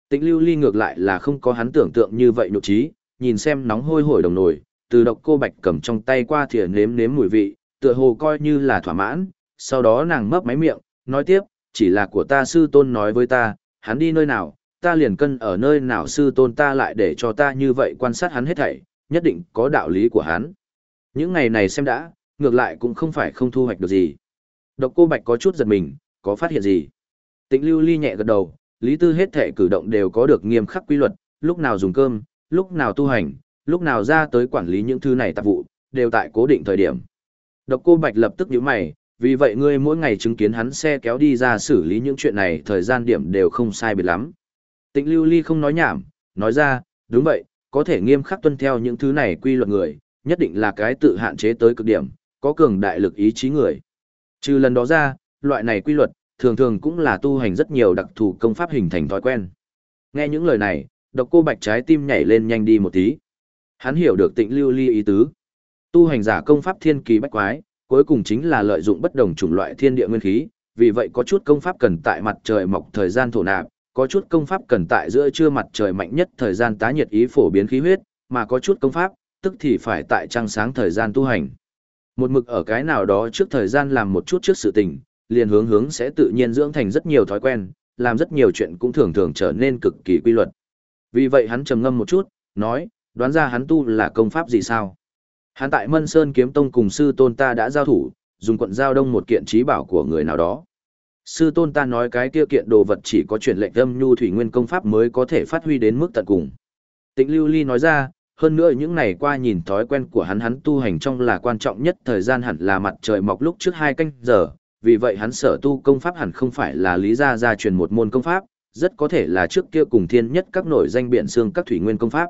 Tịnh lưu ly ngược lại là không có hắn tưởng tượng như vậy nhục trí, nhìn xem nóng hôi hổi đồng nồi, từ độc cô bạch cầm trong tay qua thìa nếm nếm mùi vị, tựa hồ coi như là thỏa mãn, sau đó nàng mấp máy miệng, nói tiếp, chỉ là của ta sư tôn nói với ta, hắn đi nơi nào, ta liền cân ở nơi nào sư tôn ta lại để cho ta như vậy quan sát hắn hết thảy, nhất định có đạo lý của hắn. Những ngày này xem đã, ngược lại cũng không phải không thu hoạch được gì. Độc cô Bạch có chút giật mình, có phát hiện gì? Tịnh lưu ly nhẹ gật đầu, lý tư hết thể cử động đều có được nghiêm khắc quy luật, lúc nào dùng cơm, lúc nào tu hành, lúc nào ra tới quản lý những thứ này tạp vụ, đều tại cố định thời điểm. Độc cô Bạch lập tức nhíu mày, vì vậy ngươi mỗi ngày chứng kiến hắn xe kéo đi ra xử lý những chuyện này thời gian điểm đều không sai biệt lắm. Tịnh lưu ly không nói nhảm, nói ra, đúng vậy, có thể nghiêm khắc tuân theo những thứ này quy luật người, nhất định là cái tự hạn chế tới cực điểm, có cường đại lực ý chí người. Trừ lần đó ra, loại này quy luật, thường thường cũng là tu hành rất nhiều đặc thù công pháp hình thành thói quen. Nghe những lời này, độc cô bạch trái tim nhảy lên nhanh đi một tí. Hắn hiểu được tịnh lưu ly ý tứ. Tu hành giả công pháp thiên kỳ bách quái, cuối cùng chính là lợi dụng bất đồng chủng loại thiên địa nguyên khí, vì vậy có chút công pháp cần tại mặt trời mọc thời gian thổ nạp, có chút công pháp cần tại giữa trưa mặt trời mạnh nhất thời gian tá nhiệt ý phổ biến khí huyết, mà có chút công pháp, tức thì phải tại trăng sáng thời gian tu hành. Một mực ở cái nào đó trước thời gian làm một chút trước sự tình, liền hướng hướng sẽ tự nhiên dưỡng thành rất nhiều thói quen, làm rất nhiều chuyện cũng thường thường trở nên cực kỳ quy luật. Vì vậy hắn trầm ngâm một chút, nói, đoán ra hắn tu là công pháp gì sao? Hắn tại Mân Sơn Kiếm Tông cùng sư tôn ta đã giao thủ, dùng quận giao đông một kiện trí bảo của người nào đó. Sư tôn ta nói cái kia kiện đồ vật chỉ có chuyển lệnh âm nhu thủy nguyên công pháp mới có thể phát huy đến mức tận cùng. Tịnh Lưu Ly nói ra, hơn nữa những ngày qua nhìn thói quen của hắn hắn tu hành trong là quan trọng nhất thời gian hẳn là mặt trời mọc lúc trước hai canh giờ, vì vậy hắn sở tu công pháp hẳn không phải là lý gia gia truyền một môn công pháp, rất có thể là trước kia cùng thiên nhất các nổi danh biện xương các thủy nguyên công pháp.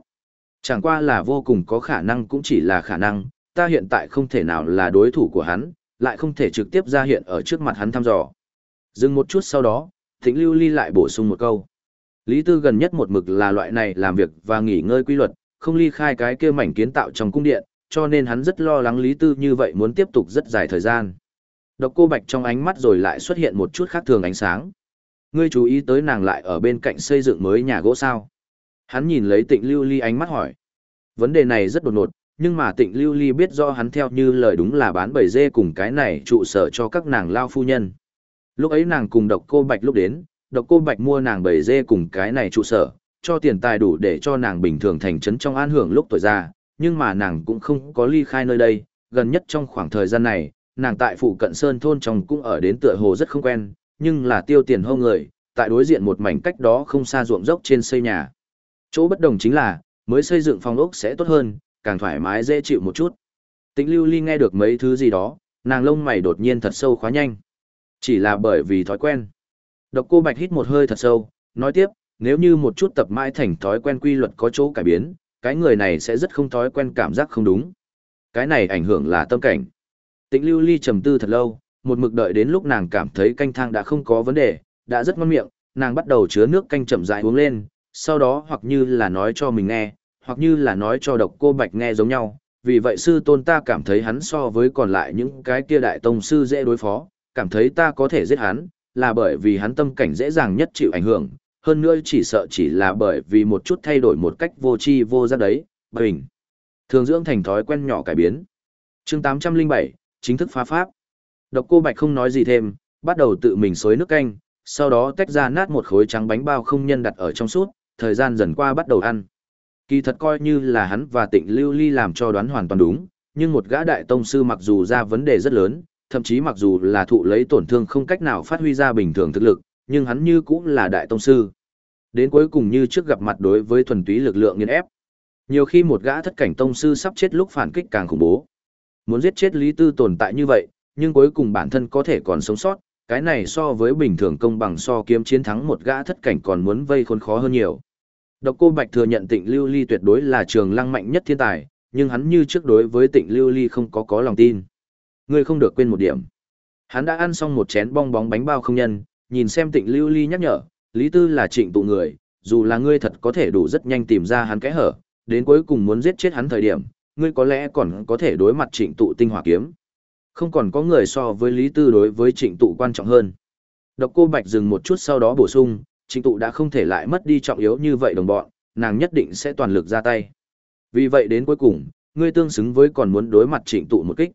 Chẳng qua là vô cùng có khả năng cũng chỉ là khả năng, ta hiện tại không thể nào là đối thủ của hắn, lại không thể trực tiếp ra hiện ở trước mặt hắn thăm dò. Dừng một chút sau đó, Thịnh Lưu Ly lại bổ sung một câu. Lý Tư gần nhất một mực là loại này làm việc và nghỉ ngơi quy luật, không ly khai cái kia mảnh kiến tạo trong cung điện, cho nên hắn rất lo lắng Lý Tư như vậy muốn tiếp tục rất dài thời gian. Độc cô Bạch trong ánh mắt rồi lại xuất hiện một chút khác thường ánh sáng. Ngươi chú ý tới nàng lại ở bên cạnh xây dựng mới nhà gỗ sao? Hắn nhìn lấy Tịnh Lưu Ly ánh mắt hỏi. Vấn đề này rất đột ngột, nhưng mà Tịnh Lưu Ly biết do hắn theo như lời đúng là bán bầy dê cùng cái này trụ sở cho các nàng lao phu nhân. Lúc ấy nàng cùng Độc Cô Bạch lúc đến, Độc Cô Bạch mua nàng bầy dê cùng cái này trụ sở, cho tiền tài đủ để cho nàng bình thường thành trấn trong an hưởng lúc tuổi già, nhưng mà nàng cũng không có ly khai nơi đây, gần nhất trong khoảng thời gian này, nàng tại phụ cận sơn thôn trong cũng ở đến tựa hồ rất không quen, nhưng là tiêu tiền hô người, tại đối diện một mảnh cách đó không xa ruộng dốc trên xây nhà. Chỗ bất đồng chính là, mới xây dựng phòng ốc sẽ tốt hơn, càng thoải mái dễ chịu một chút. Tĩnh lưu ly nghe được mấy thứ gì đó, nàng lông mày đột nhiên thật sâu khóa nhanh. Chỉ là bởi vì thói quen. Độc cô bạch hít một hơi thật sâu, nói tiếp, nếu như một chút tập mãi thành thói quen quy luật có chỗ cải biến, cái người này sẽ rất không thói quen cảm giác không đúng. Cái này ảnh hưởng là tâm cảnh. Tĩnh lưu ly trầm tư thật lâu, một mực đợi đến lúc nàng cảm thấy canh thang đã không có vấn đề, đã rất ngon miệng, nàng bắt đầu chứa nước canh chậm rãi uống lên, sau đó hoặc như là nói cho mình nghe, hoặc như là nói cho độc cô bạch nghe giống nhau. Vì vậy sư tôn ta cảm thấy hắn so với còn lại những cái kia đại tông sư dễ đối phó, cảm thấy ta có thể giết hắn, là bởi vì hắn tâm cảnh dễ dàng nhất chịu ảnh hưởng, hơn nữa chỉ sợ chỉ là bởi vì một chút thay đổi một cách vô tri vô giác đấy, bình. Thường dưỡng thành thói quen nhỏ cải biến. chương 807, chính thức phá pháp. Độc cô Bạch không nói gì thêm, bắt đầu tự mình xối nước canh, sau đó tách ra nát một khối trắng bánh bao không nhân đặt ở trong suốt, thời gian dần qua bắt đầu ăn. Kỳ thật coi như là hắn và tịnh lưu ly làm cho đoán hoàn toàn đúng, nhưng một gã đại tông sư mặc dù ra vấn đề rất lớn, thậm chí mặc dù là thụ lấy tổn thương không cách nào phát huy ra bình thường thực lực, nhưng hắn như cũng là đại tông sư. Đến cuối cùng như trước gặp mặt đối với thuần túy lực lượng nghiền ép. Nhiều khi một gã thất cảnh tông sư sắp chết lúc phản kích càng khủng bố. Muốn giết chết Lý Tư tồn tại như vậy, nhưng cuối cùng bản thân có thể còn sống sót, cái này so với bình thường công bằng so kiếm chiến thắng một gã thất cảnh còn muốn vây khốn khó hơn nhiều. Độc Cô Bạch thừa nhận Tịnh Lưu Ly tuyệt đối là trường lăng mạnh nhất thiên tài, nhưng hắn như trước đối với Tịnh Lưu Ly không có có lòng tin. Ngươi không được quên một điểm. Hắn đã ăn xong một chén bong bóng bánh bao không nhân, nhìn xem Tịnh Lưu Ly nhắc nhở, Lý Tư là trịnh tụ người, dù là ngươi thật có thể đủ rất nhanh tìm ra hắn kẽ hở, đến cuối cùng muốn giết chết hắn thời điểm, ngươi có lẽ còn có thể đối mặt trịnh tụ tinh hỏa kiếm. Không còn có người so với Lý Tư đối với trịnh tụ quan trọng hơn. Độc cô Bạch dừng một chút sau đó bổ sung, trịnh tụ đã không thể lại mất đi trọng yếu như vậy đồng bọn, nàng nhất định sẽ toàn lực ra tay. Vì vậy đến cuối cùng, ngươi tương xứng với còn muốn đối mặt trịnh tụ một kích.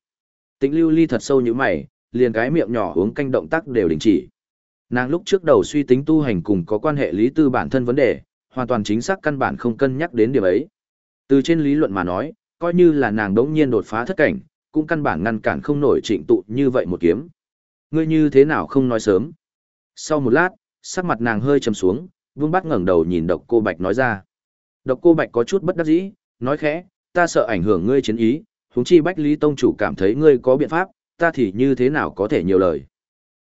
Tĩnh lưu ly thật sâu như mày, liền cái miệng nhỏ uống canh động tác đều đình chỉ. Nàng lúc trước đầu suy tính tu hành cùng có quan hệ lý tư bản thân vấn đề, hoàn toàn chính xác căn bản không cân nhắc đến điểm ấy. Từ trên lý luận mà nói, coi như là nàng đống nhiên đột phá thất cảnh, cũng căn bản ngăn cản không nổi trịnh tụ như vậy một kiếm. Ngươi như thế nào không nói sớm. Sau một lát, sắc mặt nàng hơi trầm xuống, vương bắt ngẩng đầu nhìn độc cô bạch nói ra. Độc cô bạch có chút bất đắc dĩ, nói khẽ, ta sợ ảnh hưởng ngươi chiến ý, huống chi bách lý tông chủ cảm thấy ngươi có biện pháp, ta thì như thế nào có thể nhiều lời.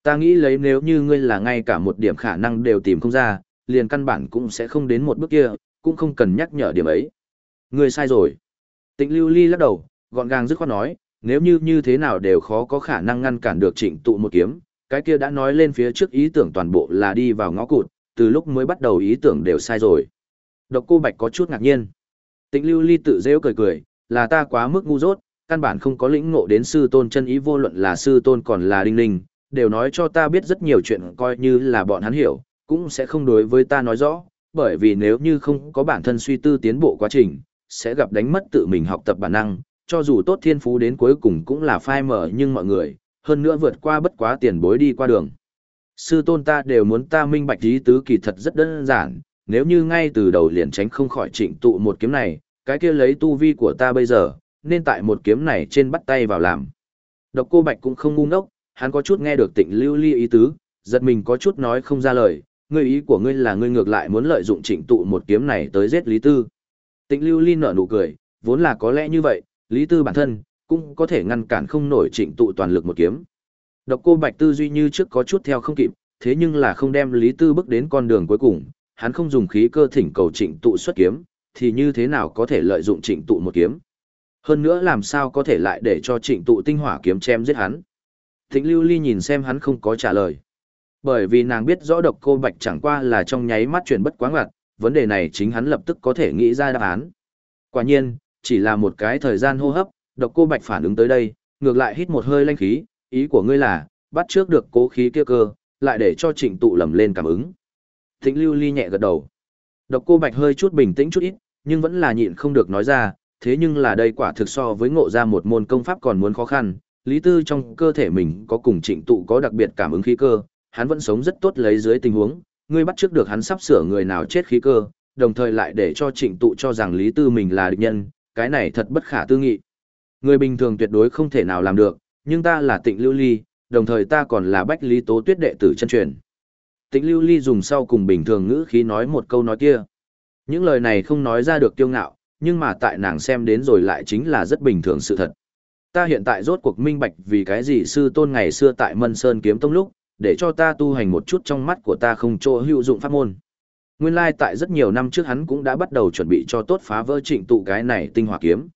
Ta nghĩ lấy nếu như ngươi là ngay cả một điểm khả năng đều tìm không ra, liền căn bản cũng sẽ không đến một bước kia, cũng không cần nhắc nhở điểm ấy. Ngươi sai rồi. Tịnh lưu ly lắc đầu, gọn gàng dứt khoát nói, nếu như như thế nào đều khó có khả năng ngăn cản được trịnh tụ một kiếm, cái kia đã nói lên phía trước ý tưởng toàn bộ là đi vào ngõ cụt, từ lúc mới bắt đầu ý tưởng đều sai rồi. Độc cô Bạch có chút ngạc nhiên. Tịnh lưu ly tự rêu cười cười, là ta quá mức ngu dốt, căn bản không có lĩnh ngộ đến sư tôn chân ý vô luận là sư tôn còn là đinh ninh, đều nói cho ta biết rất nhiều chuyện coi như là bọn hắn hiểu, cũng sẽ không đối với ta nói rõ, bởi vì nếu như không có bản thân suy tư tiến bộ quá trình, sẽ gặp đánh mất tự mình học tập bản năng, cho dù tốt thiên phú đến cuối cùng cũng là phai mở nhưng mọi người, hơn nữa vượt qua bất quá tiền bối đi qua đường. Sư tôn ta đều muốn ta minh bạch ý tứ kỳ thật rất đơn giản, nếu như ngay từ đầu liền tránh không khỏi trịnh tụ một kiếm này, cái kia lấy tu vi của ta bây giờ, nên tại một kiếm này trên bắt tay vào làm. Độc cô Bạch cũng không ngu ngốc, hắn có chút nghe được tịnh lưu ly ý tứ, giật mình có chút nói không ra lời, ngươi ý của ngươi là ngươi ngược lại muốn lợi dụng trịnh tụ một kiếm này tới giết Lý Tư. Tịnh lưu ly nở nụ cười, vốn là có lẽ như vậy, Lý Tư bản thân, cũng có thể ngăn cản không nổi trịnh tụ toàn lực một kiếm. Độc cô Bạch tư duy như trước có chút theo không kịp, thế nhưng là không đem Lý Tư bước đến con đường cuối cùng, hắn không dùng khí cơ thỉnh cầu trịnh tụ xuất kiếm, thì như thế nào có thể lợi dụng trịnh tụ một kiếm. Hơn nữa làm sao có thể lại để cho trịnh tụ tinh hỏa kiếm chém giết hắn. Thịnh lưu ly nhìn xem hắn không có trả lời. Bởi vì nàng biết rõ độc cô Bạch chẳng qua là trong nháy mắt chuyển bất quá ngặt, vấn đề này chính hắn lập tức có thể nghĩ ra đáp án. Quả nhiên, chỉ là một cái thời gian hô hấp, độc cô Bạch phản ứng tới đây, ngược lại hít một hơi lanh khí, ý của ngươi là, bắt trước được cố khí kia cơ, lại để cho trịnh tụ lầm lên cảm ứng. Thịnh lưu ly nhẹ gật đầu. Độc cô Bạch hơi chút bình tĩnh chút ít, nhưng vẫn là nhịn không được nói ra, thế nhưng là đây quả thực so với ngộ ra một môn công pháp còn muốn khó khăn, lý tư trong cơ thể mình có cùng trịnh tụ có đặc biệt cảm ứng khí cơ, hắn vẫn sống rất tốt lấy dưới tình huống, ngươi bắt trước được hắn sắp sửa người nào chết khí cơ, đồng thời lại để cho trịnh tụ cho rằng lý tư mình là địch nhân, cái này thật bất khả tư nghị. Người bình thường tuyệt đối không thể nào làm được, nhưng ta là tịnh lưu ly, đồng thời ta còn là bách lý tố tuyết đệ tử chân truyền. Tịnh lưu ly dùng sau cùng bình thường ngữ khí nói một câu nói kia. Những lời này không nói ra được tiêu ngạo, nhưng mà tại nàng xem đến rồi lại chính là rất bình thường sự thật. Ta hiện tại rốt cuộc minh bạch vì cái gì sư tôn ngày xưa tại Mân Sơn kiếm tông lúc, để cho ta tu hành một chút trong mắt của ta không chỗ hữu dụng pháp môn. Nguyên lai tại rất nhiều năm trước hắn cũng đã bắt đầu chuẩn bị cho tốt phá vỡ trịnh tụ cái này tinh hỏa kiếm.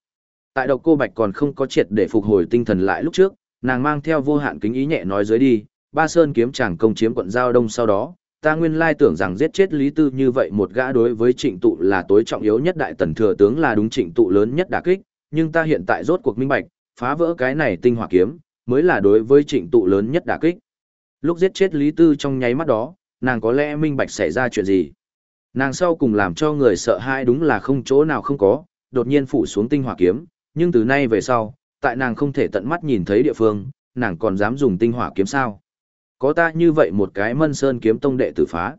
Tại độc cô Bạch còn không có triệt để phục hồi tinh thần lại lúc trước, nàng mang theo vô hạn kính ý nhẹ nói dưới đi, ba sơn kiếm chàng công chiếm quận giao đông sau đó, ta nguyên lai tưởng rằng giết chết Lý Tư như vậy một gã đối với trịnh tụ là tối trọng yếu nhất đại tần thừa tướng là đúng trịnh tụ lớn nhất đả kích, nhưng ta hiện tại rốt cuộc minh bạch, phá vỡ cái này tinh hỏa kiếm, mới là đối với trịnh tụ lớn nhất đả kích. Lúc giết chết Lý Tư trong nháy mắt đó, nàng có lẽ minh bạch xảy ra chuyện gì. Nàng sau cùng làm cho người sợ hãi đúng là không chỗ nào không có, đột nhiên phủ xuống tinh hỏa kiếm, nhưng từ nay về sau, tại nàng không thể tận mắt nhìn thấy địa phương, nàng còn dám dùng tinh hỏa kiếm sao? Có ta như vậy một cái mân sơn kiếm tông đệ tử phá.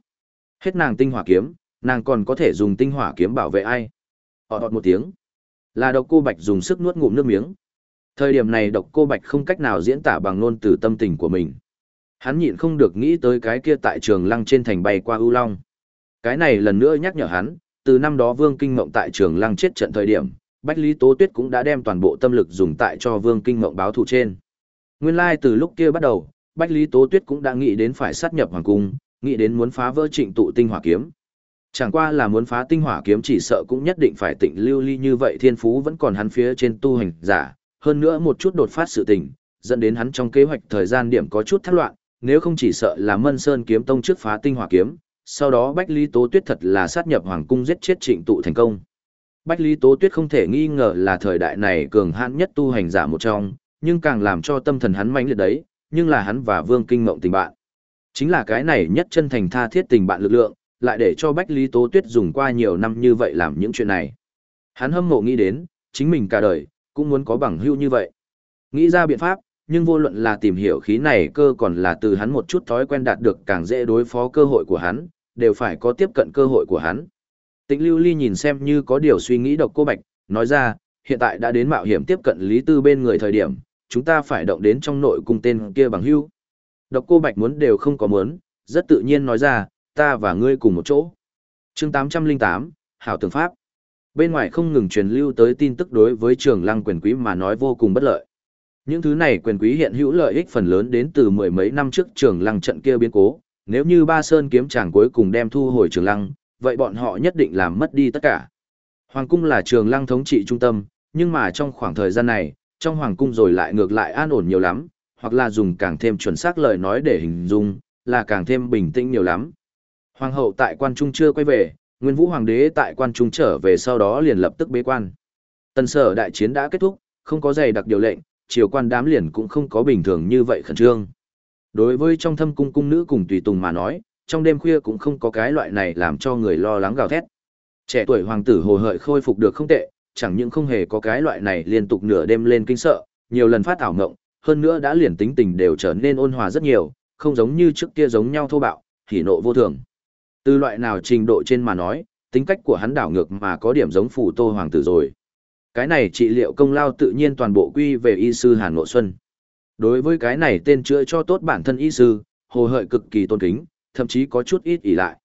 Hết nàng tinh hỏa kiếm, nàng còn có thể dùng tinh hỏa kiếm bảo vệ ai? Họ đọt một tiếng. Là độc cô Bạch dùng sức nuốt ngụm nước miếng. Thời điểm này độc cô Bạch không cách nào diễn tả bằng ngôn từ tâm tình của mình. Hắn nhịn không được nghĩ tới cái kia tại trường lăng trên thành bay qua ưu long. Cái này lần nữa nhắc nhở hắn, từ năm đó Vương Kinh Mộng tại trường lăng chết trận thời điểm, Bách Lý Tố Tuyết cũng đã đem toàn bộ tâm lực dùng tại cho Vương Kinh Mộng báo thù trên. Nguyên lai từ lúc kia bắt đầu, Bách Lý Tố Tuyết cũng đã nghĩ đến phải sát nhập hoàng cung, nghĩ đến muốn phá vỡ trịnh tụ tinh hỏa kiếm. Chẳng qua là muốn phá tinh hỏa kiếm chỉ sợ cũng nhất định phải tịnh lưu ly như vậy thiên phú vẫn còn hắn phía trên tu hành giả, hơn nữa một chút đột phát sự tình, dẫn đến hắn trong kế hoạch thời gian điểm có chút thất loạn, nếu không chỉ sợ là Mân Sơn kiếm tông trước phá tinh hỏa kiếm, sau đó Bách Lý Tố Tuyết thật là sát nhập hoàng cung giết chết trịnh tụ thành công. Bách Lý Tố Tuyết không thể nghi ngờ là thời đại này cường hãn nhất tu hành giả một trong, nhưng càng làm cho tâm thần hắn mãnh liệt đấy, nhưng là hắn và Vương Kinh Mộng tình bạn. Chính là cái này nhất chân thành tha thiết tình bạn lực lượng, lại để cho Bách Lý Tố Tuyết dùng qua nhiều năm như vậy làm những chuyện này. Hắn hâm mộ nghĩ đến, chính mình cả đời, cũng muốn có bằng hữu như vậy. Nghĩ ra biện pháp, nhưng vô luận là tìm hiểu khí này cơ còn là từ hắn một chút thói quen đạt được càng dễ đối phó cơ hội của hắn, đều phải có tiếp cận cơ hội của hắn. Tĩnh Lưu Ly nhìn xem như có điều suy nghĩ độc cô Bạch, nói ra, hiện tại đã đến mạo hiểm tiếp cận Lý Tư bên người thời điểm, chúng ta phải động đến trong nội cung tên kia bằng hưu. Độc cô Bạch muốn đều không có muốn, rất tự nhiên nói ra, ta và ngươi cùng một chỗ. chương 808, Hảo Tường Pháp. Bên ngoài không ngừng truyền lưu tới tin tức đối với trường lăng quyền quý mà nói vô cùng bất lợi. Những thứ này quyền quý hiện hữu lợi ích phần lớn đến từ mười mấy năm trước trường lăng trận kia biến cố, nếu như ba sơn kiếm chàng cuối cùng đem thu hồi trường lăng, vậy bọn họ nhất định làm mất đi tất cả. Hoàng cung là trường lăng thống trị trung tâm, nhưng mà trong khoảng thời gian này, trong hoàng cung rồi lại ngược lại an ổn nhiều lắm, hoặc là dùng càng thêm chuẩn xác lời nói để hình dung, là càng thêm bình tĩnh nhiều lắm. Hoàng hậu tại quan trung chưa quay về, Nguyên Vũ hoàng đế tại quan trung trở về sau đó liền lập tức bế quan. Tần sở đại chiến đã kết thúc, không có dày đặc điều lệnh, triều quan đám liền cũng không có bình thường như vậy khẩn trương. Đối với trong thâm cung cung nữ cùng tùy tùng mà nói, trong đêm khuya cũng không có cái loại này làm cho người lo lắng gào thét. Trẻ tuổi hoàng tử hồ hợi khôi phục được không tệ, chẳng những không hề có cái loại này liên tục nửa đêm lên kinh sợ, nhiều lần phát ảo ngộng, hơn nữa đã liền tính tình đều trở nên ôn hòa rất nhiều, không giống như trước kia giống nhau thô bạo, hỉ nộ vô thường. Từ loại nào trình độ trên mà nói, tính cách của hắn đảo ngược mà có điểm giống phủ tô hoàng tử rồi. Cái này trị liệu công lao tự nhiên toàn bộ quy về y sư Hàn Ngộ Xuân. Đối với cái này tên chữa cho tốt bản thân y sư, hồ hợi cực kỳ tôn kính, thậm chí có chút ít ỉ lại.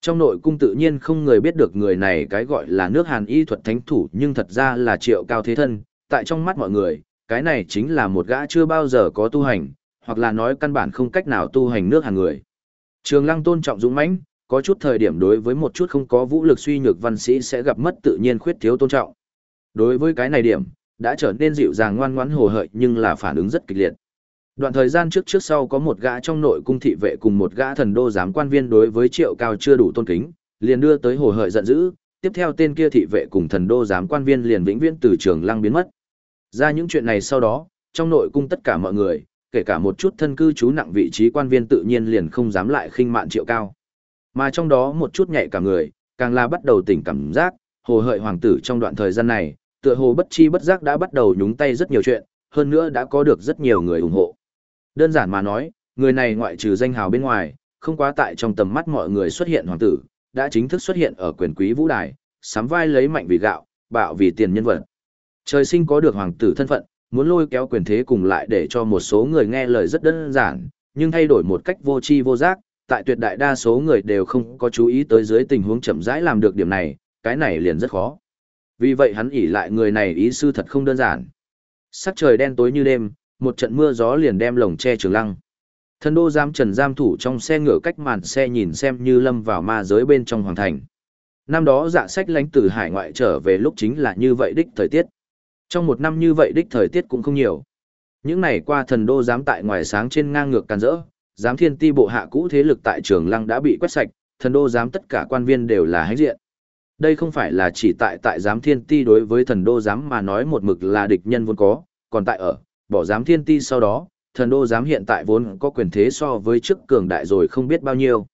Trong nội cung tự nhiên không người biết được người này cái gọi là nước Hàn y thuật thánh thủ nhưng thật ra là triệu cao thế thân, tại trong mắt mọi người, cái này chính là một gã chưa bao giờ có tu hành, hoặc là nói căn bản không cách nào tu hành nước Hàn người. Trường Lăng tôn trọng dũng mãnh, có chút thời điểm đối với một chút không có vũ lực suy nhược văn sĩ sẽ gặp mất tự nhiên khuyết thiếu tôn trọng. Đối với cái này điểm, đã trở nên dịu dàng ngoan ngoãn hồ hợi nhưng là phản ứng rất kịch liệt. Đoạn thời gian trước trước sau có một gã trong nội cung thị vệ cùng một gã thần đô giám quan viên đối với triệu cao chưa đủ tôn kính, liền đưa tới hồ hợi giận dữ, tiếp theo tên kia thị vệ cùng thần đô giám quan viên liền vĩnh viễn từ trường lăng biến mất. Ra những chuyện này sau đó, trong nội cung tất cả mọi người, kể cả một chút thân cư trú nặng vị trí quan viên tự nhiên liền không dám lại khinh mạn triệu cao. Mà trong đó một chút nhạy cả người, càng là bắt đầu tỉnh cảm giác, hồ hợi hoàng tử trong đoạn thời gian này, tựa hồ bất chi bất giác đã bắt đầu nhúng tay rất nhiều chuyện, hơn nữa đã có được rất nhiều người ủng hộ. Đơn giản mà nói, người này ngoại trừ danh hào bên ngoài, không quá tại trong tầm mắt mọi người xuất hiện hoàng tử, đã chính thức xuất hiện ở quyền quý vũ đài, sắm vai lấy mạnh vì gạo, bạo vì tiền nhân vật. Trời sinh có được hoàng tử thân phận, muốn lôi kéo quyền thế cùng lại để cho một số người nghe lời rất đơn giản, nhưng thay đổi một cách vô tri vô giác, tại tuyệt đại đa số người đều không có chú ý tới dưới tình huống chậm rãi làm được điểm này, cái này liền rất khó. Vì vậy hắn ỉ lại người này ý sư thật không đơn giản. Sắc trời đen tối như đêm, một trận mưa gió liền đem lồng che trường lăng. Thần đô giam trần giam thủ trong xe ngựa cách màn xe nhìn xem như lâm vào ma giới bên trong hoàng thành. Năm đó dạ sách lánh từ hải ngoại trở về lúc chính là như vậy đích thời tiết. Trong một năm như vậy đích thời tiết cũng không nhiều. Những ngày qua thần đô giám tại ngoài sáng trên ngang ngược càn rỡ, giám thiên ti bộ hạ cũ thế lực tại trường lăng đã bị quét sạch, thần đô giám tất cả quan viên đều là hãnh diện. Đây không phải là chỉ tại tại giám thiên ti đối với thần đô giám mà nói một mực là địch nhân vốn có, còn tại ở, bỏ giám thiên ti sau đó, thần đô giám hiện tại vốn có quyền thế so với trước cường đại rồi không biết bao nhiêu.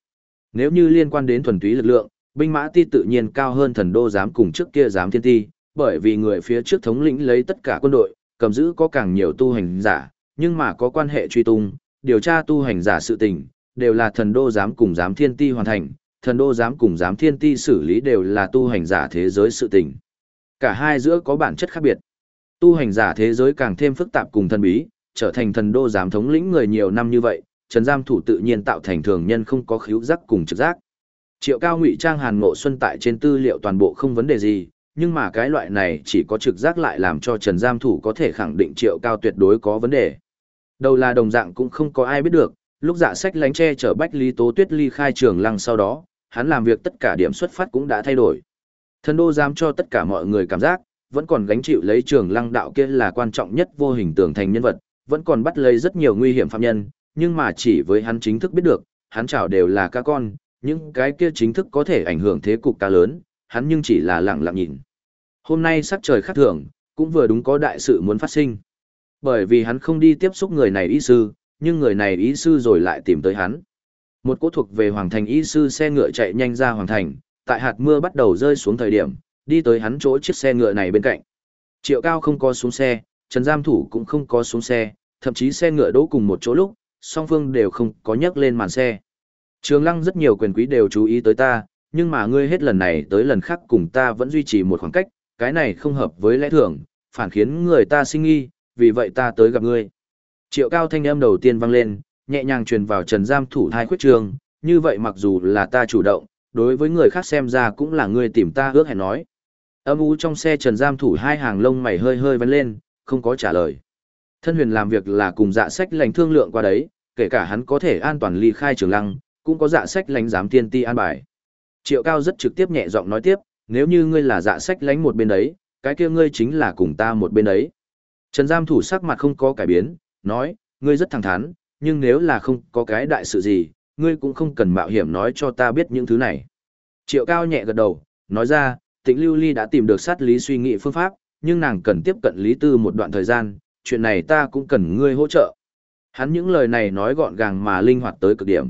Nếu như liên quan đến thuần túy lực lượng, binh mã ti tự nhiên cao hơn thần đô giám cùng trước kia giám thiên ti, bởi vì người phía trước thống lĩnh lấy tất cả quân đội, cầm giữ có càng nhiều tu hành giả, nhưng mà có quan hệ truy tung, điều tra tu hành giả sự tình, đều là thần đô giám cùng giám thiên ti hoàn thành, thần đô giám cùng giám thiên ti xử lý đều là tu hành giả thế giới sự tình. Cả hai giữa có bản chất khác biệt. Tu hành giả thế giới càng thêm phức tạp cùng thần bí, trở thành thần đô giám thống lĩnh người nhiều năm như vậy, trần giam thủ tự nhiên tạo thành thường nhân không có khiếu giác cùng trực giác. Triệu cao ngụy trang hàn ngộ xuân tại trên tư liệu toàn bộ không vấn đề gì, nhưng mà cái loại này chỉ có trực giác lại làm cho trần giam thủ có thể khẳng định triệu cao tuyệt đối có vấn đề. Đầu là đồng dạng cũng không có ai biết được, lúc dạ sách lánh che chở Bách Lý Tố Tuyết ly khai trường lăng sau đó, hắn làm việc tất cả điểm xuất phát cũng đã thay đổi. Thần đô dám cho tất cả mọi người cảm giác, vẫn còn gánh chịu lấy trường lăng đạo kia là quan trọng nhất vô hình tưởng thành nhân vật, vẫn còn bắt lấy rất nhiều nguy hiểm phạm nhân, nhưng mà chỉ với hắn chính thức biết được, hắn chào đều là ca con, những cái kia chính thức có thể ảnh hưởng thế cục ca lớn, hắn nhưng chỉ là lặng lặng nhìn. Hôm nay sắc trời khác thường, cũng vừa đúng có đại sự muốn phát sinh. Bởi vì hắn không đi tiếp xúc người này ý sư, nhưng người này ý sư rồi lại tìm tới hắn. Một cỗ thuộc về Hoàng Thành ý sư xe ngựa chạy nhanh ra Hoàng Thành, tại hạt mưa bắt đầu rơi xuống thời điểm, đi tới hắn chỗ chiếc xe ngựa này bên cạnh. Triệu Cao không có xuống xe, Trần Giam Thủ cũng không có xuống xe, thậm chí xe ngựa đỗ cùng một chỗ lúc, song phương đều không có nhấc lên màn xe. Trường Lăng rất nhiều quyền quý đều chú ý tới ta, nhưng mà ngươi hết lần này tới lần khác cùng ta vẫn duy trì một khoảng cách, cái này không hợp với lẽ thường, phản khiến người ta sinh nghi, vì vậy ta tới gặp ngươi. Triệu cao thanh âm đầu tiên vang lên, nhẹ nhàng truyền vào trần giam thủ thai khuyết trường, như vậy mặc dù là ta chủ động, đối với người khác xem ra cũng là ngươi tìm ta ước hẹn nói. Âm u trong xe trần giam thủ hai hàng lông mày hơi hơi vén lên, không có trả lời. Thân huyền làm việc là cùng dạ sách lành thương lượng qua đấy, kể cả hắn có thể an toàn ly khai trường lăng, cũng có dạ sách lánh giám tiên ti an bài. Triệu cao rất trực tiếp nhẹ giọng nói tiếp, nếu như ngươi là dạ sách lánh một bên đấy, cái kia ngươi chính là cùng ta một bên đấy. Trần giam thủ sắc mặt không có cải biến, nói, ngươi rất thẳng thắn, nhưng nếu là không có cái đại sự gì, ngươi cũng không cần mạo hiểm nói cho ta biết những thứ này. Triệu cao nhẹ gật đầu, nói ra, tịnh lưu ly đã tìm được sát lý suy nghĩ phương pháp, nhưng nàng cần tiếp cận lý tư một đoạn thời gian, chuyện này ta cũng cần ngươi hỗ trợ. Hắn những lời này nói gọn gàng mà linh hoạt tới cực điểm.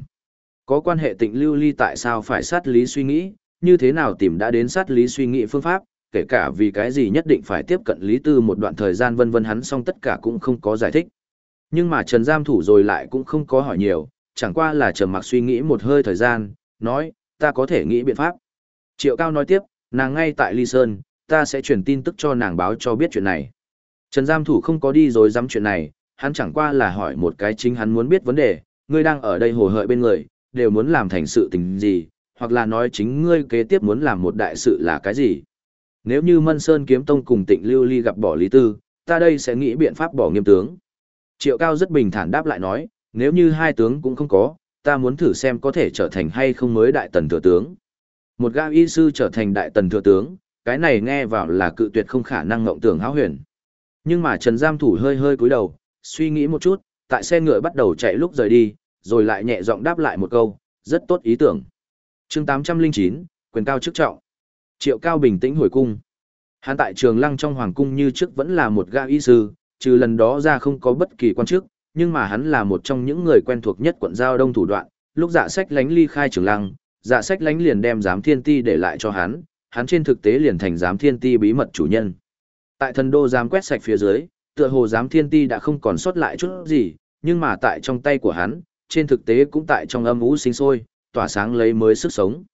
Có quan hệ tịnh lưu ly tại sao phải sát lý suy nghĩ, như thế nào tìm đã đến sát lý suy nghĩ phương pháp, kể cả vì cái gì nhất định phải tiếp cận lý tư một đoạn thời gian vân vân hắn xong tất cả cũng không có giải thích. Nhưng mà Trần Giam Thủ rồi lại cũng không có hỏi nhiều, chẳng qua là trầm mặc suy nghĩ một hơi thời gian, nói, ta có thể nghĩ biện pháp. Triệu Cao nói tiếp, nàng ngay tại Ly Sơn, ta sẽ truyền tin tức cho nàng báo cho biết chuyện này. Trần Giam Thủ không có đi rồi dám chuyện này, hắn chẳng qua là hỏi một cái chính hắn muốn biết vấn đề, ngươi đang ở đây hồ hợi bên người, đều muốn làm thành sự tình gì, hoặc là nói chính ngươi kế tiếp muốn làm một đại sự là cái gì. Nếu như Mân Sơn Kiếm Tông cùng Tịnh Lưu Ly gặp bỏ Lý Tư, ta đây sẽ nghĩ biện pháp bỏ nghiêm tướng. Triệu Cao rất bình thản đáp lại nói, nếu như hai tướng cũng không có, ta muốn thử xem có thể trở thành hay không mới đại tần thừa tướng. Một gã y sư trở thành đại tần thừa tướng, cái này nghe vào là cự tuyệt không khả năng ngộng tưởng háo huyền. Nhưng mà Trần Giam Thủ hơi hơi cúi đầu, suy nghĩ một chút, tại xe ngựa bắt đầu chạy lúc rời đi, rồi lại nhẹ giọng đáp lại một câu, rất tốt ý tưởng. chương 809, quyền cao chức trọng. Triệu Cao bình tĩnh hồi cung. Hắn tại trường lăng trong hoàng cung như trước vẫn là một gã y sư, trừ lần đó ra không có bất kỳ quan chức, nhưng mà hắn là một trong những người quen thuộc nhất quận giao đông thủ đoạn, lúc dạ sách lánh ly khai trường lăng, dạ sách lánh liền đem giám thiên ti để lại cho hắn, hắn trên thực tế liền thành giám thiên ti bí mật chủ nhân. Tại thần đô giám quét sạch phía dưới, tựa hồ giám thiên ti đã không còn sót lại chút gì, nhưng mà tại trong tay của hắn, trên thực tế cũng tại trong âm ú sinh sôi, tỏa sáng lấy mới sức sống.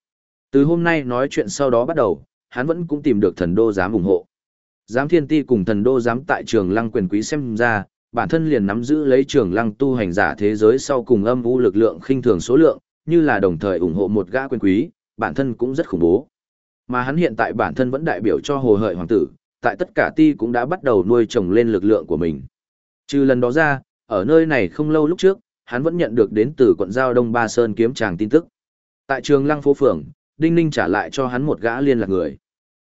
Từ hôm nay nói chuyện sau đó bắt đầu, hắn vẫn cũng tìm được thần đô giám ủng hộ. Giám thiên ti cùng thần đô giám tại trường lăng quyền quý xem ra, bản thân liền nắm giữ lấy trường lăng tu hành giả thế giới sau cùng âm u lực lượng khinh thường số lượng, như là đồng thời ủng hộ một gã quyền quý, bản thân cũng rất khủng bố. Mà hắn hiện tại bản thân vẫn đại biểu cho hồ hợi hoàng tử, tại tất cả ti cũng đã bắt đầu nuôi trồng lên lực lượng của mình. Trừ lần đó ra, ở nơi này không lâu lúc trước, hắn vẫn nhận được đến từ quận giao Đông Ba Sơn kiếm tràng tin tức. Tại trường lăng phố phường, Đinh Ninh trả lại cho hắn một gã liên lạc người.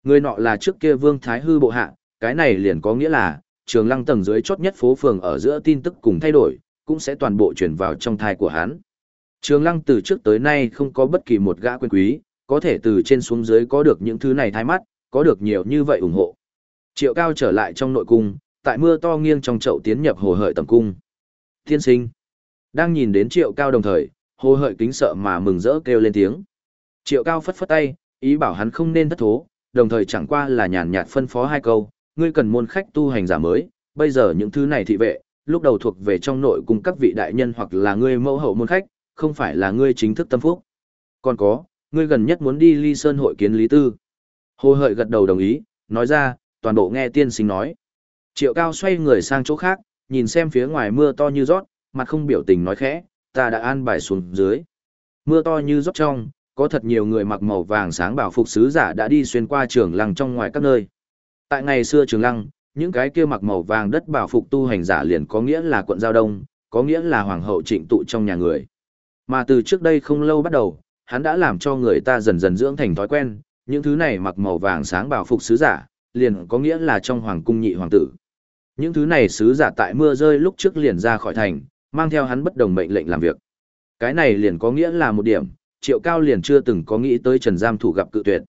Người nọ là trước kia Vương Thái Hư bộ hạ, cái này liền có nghĩa là, trường lăng tầng dưới chốt nhất phố phường ở giữa tin tức cùng thay đổi, cũng sẽ toàn bộ chuyển vào trong thai của hắn. Trường lăng từ trước tới nay không có bất kỳ một gã quyền quý, có thể từ trên xuống dưới có được những thứ này thay mắt, có được nhiều như vậy ủng hộ. Triệu cao trở lại trong nội cung, tại mưa to nghiêng trong chậu tiến nhập hồ hợi tầm cung. Thiên sinh. Đang nhìn đến triệu cao đồng thời, hồ hợi kính sợ mà mừng rỡ kêu lên tiếng. Triệu cao phất phất tay, ý bảo hắn không nên thất thố, đồng thời chẳng qua là nhàn nhạt phân phó hai câu, ngươi cần môn khách tu hành giả mới, bây giờ những thứ này thị vệ, lúc đầu thuộc về trong nội cung các vị đại nhân hoặc là ngươi mẫu hậu môn khách, không phải là ngươi chính thức tâm phúc. Còn có, ngươi gần nhất muốn đi ly sơn hội kiến lý tư. Hồ hợi gật đầu đồng ý, nói ra, toàn bộ nghe tiên sinh nói. Triệu cao xoay người sang chỗ khác, nhìn xem phía ngoài mưa to như rót, mặt không biểu tình nói khẽ, ta đã an bài xuống dưới. Mưa to như rót trong, có thật nhiều người mặc màu vàng sáng bảo phục sứ giả đã đi xuyên qua trường lăng trong ngoài các nơi. Tại ngày xưa trường lăng, những cái kia mặc màu vàng đất bảo phục tu hành giả liền có nghĩa là quận giao đông, có nghĩa là hoàng hậu trịnh tụ trong nhà người. Mà từ trước đây không lâu bắt đầu, hắn đã làm cho người ta dần dần dưỡng thành thói quen, những thứ này mặc màu vàng sáng bảo phục sứ giả, liền có nghĩa là trong hoàng cung nhị hoàng tử. Những thứ này sứ giả tại mưa rơi lúc trước liền ra khỏi thành, mang theo hắn bất đồng mệnh lệnh làm việc. Cái này liền có nghĩa là một điểm, triệu cao liền chưa từng có nghĩ tới trần giam thủ gặp cự tuyệt.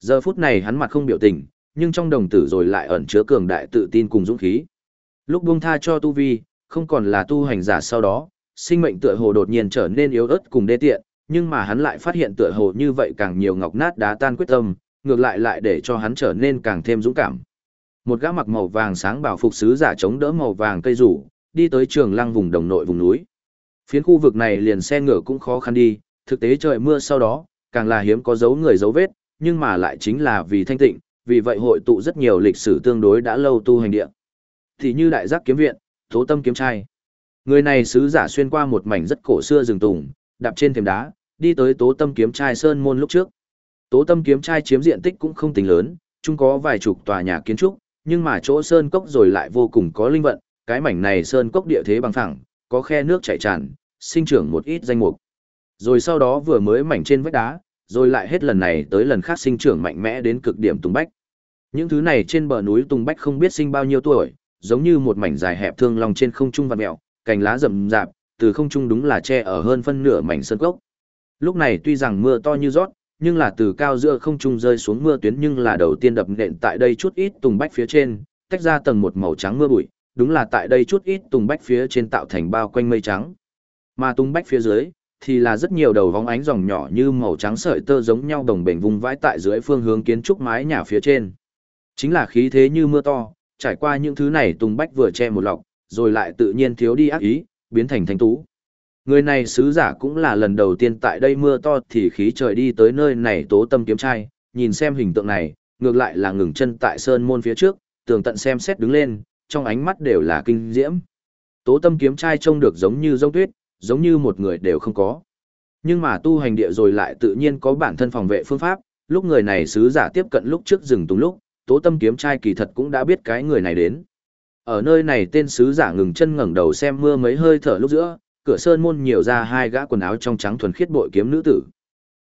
Giờ phút này hắn mặt không biểu tình, nhưng trong đồng tử rồi lại ẩn chứa cường đại tự tin cùng dũng khí. Lúc buông tha cho tu vi, không còn là tu hành giả sau đó, sinh mệnh tựa hồ đột nhiên trở nên yếu ớt cùng đê tiện, nhưng mà hắn lại phát hiện tựa hồ như vậy càng nhiều ngọc nát đá tan quyết tâm, ngược lại lại để cho hắn trở nên càng thêm dũng cảm. Một gã mặc màu vàng sáng bảo phục sứ giả chống đỡ màu vàng cây rủ, đi tới trường lăng vùng đồng nội vùng núi. Phiến khu vực này liền xe ngựa cũng khó khăn đi, thực tế trời mưa sau đó, càng là hiếm có dấu người dấu vết, nhưng mà lại chính là vì thanh tịnh, vì vậy hội tụ rất nhiều lịch sử tương đối đã lâu tu hành địa. Thì như đại giác kiếm viện, tố tâm kiếm trai. Người này sứ giả xuyên qua một mảnh rất cổ xưa rừng tùng, đạp trên thềm đá, đi tới tố tâm kiếm trai sơn môn lúc trước. Tố tâm kiếm trai chiếm diện tích cũng không tính lớn, chung có vài chục tòa nhà kiến trúc, nhưng mà chỗ sơn cốc rồi lại vô cùng có linh vận, cái mảnh này sơn cốc địa thế bằng phẳng, có khe nước chảy tràn, sinh trưởng một ít danh mục. Rồi sau đó vừa mới mảnh trên vách đá, rồi lại hết lần này tới lần khác sinh trưởng mạnh mẽ đến cực điểm tùng bách. Những thứ này trên bờ núi tùng bách không biết sinh bao nhiêu tuổi, giống như một mảnh dài hẹp thương lòng trên không trung vặn mèo, cành lá rậm rạp, từ không trung đúng là che ở hơn phân nửa mảnh sơn cốc. Lúc này tuy rằng mưa to như rót, nhưng là từ cao giữa không trung rơi xuống mưa tuyến nhưng là đầu tiên đập nện tại đây chút ít tùng bách phía trên, tách ra tầng một màu trắng mưa bụi, đúng là tại đây chút ít tùng bách phía trên tạo thành bao quanh mây trắng. Mà tùng bách phía dưới, thì là rất nhiều đầu vóng ánh dòng nhỏ như màu trắng sợi tơ giống nhau đồng bền vùng vãi tại dưới phương hướng kiến trúc mái nhà phía trên. Chính là khí thế như mưa to, trải qua những thứ này tùng bách vừa che một lọc, rồi lại tự nhiên thiếu đi ác ý, biến thành thanh tú. Người này sứ giả cũng là lần đầu tiên tại đây mưa to thì khí trời đi tới nơi này tố tâm kiếm trai, nhìn xem hình tượng này, ngược lại là ngừng chân tại sơn môn phía trước, tường tận xem xét đứng lên, trong ánh mắt đều là kinh diễm. Tố tâm kiếm trai trông được giống như rông tuyết, giống như một người đều không có. Nhưng mà tu hành địa rồi lại tự nhiên có bản thân phòng vệ phương pháp, lúc người này sứ giả tiếp cận lúc trước rừng tung lúc, tố tâm kiếm trai kỳ thật cũng đã biết cái người này đến. Ở nơi này tên sứ giả ngừng chân ngẩng đầu xem mưa mấy hơi thở lúc giữa, cửa sơn môn nhiều ra hai gã quần áo trong trắng thuần khiết bội kiếm nữ tử.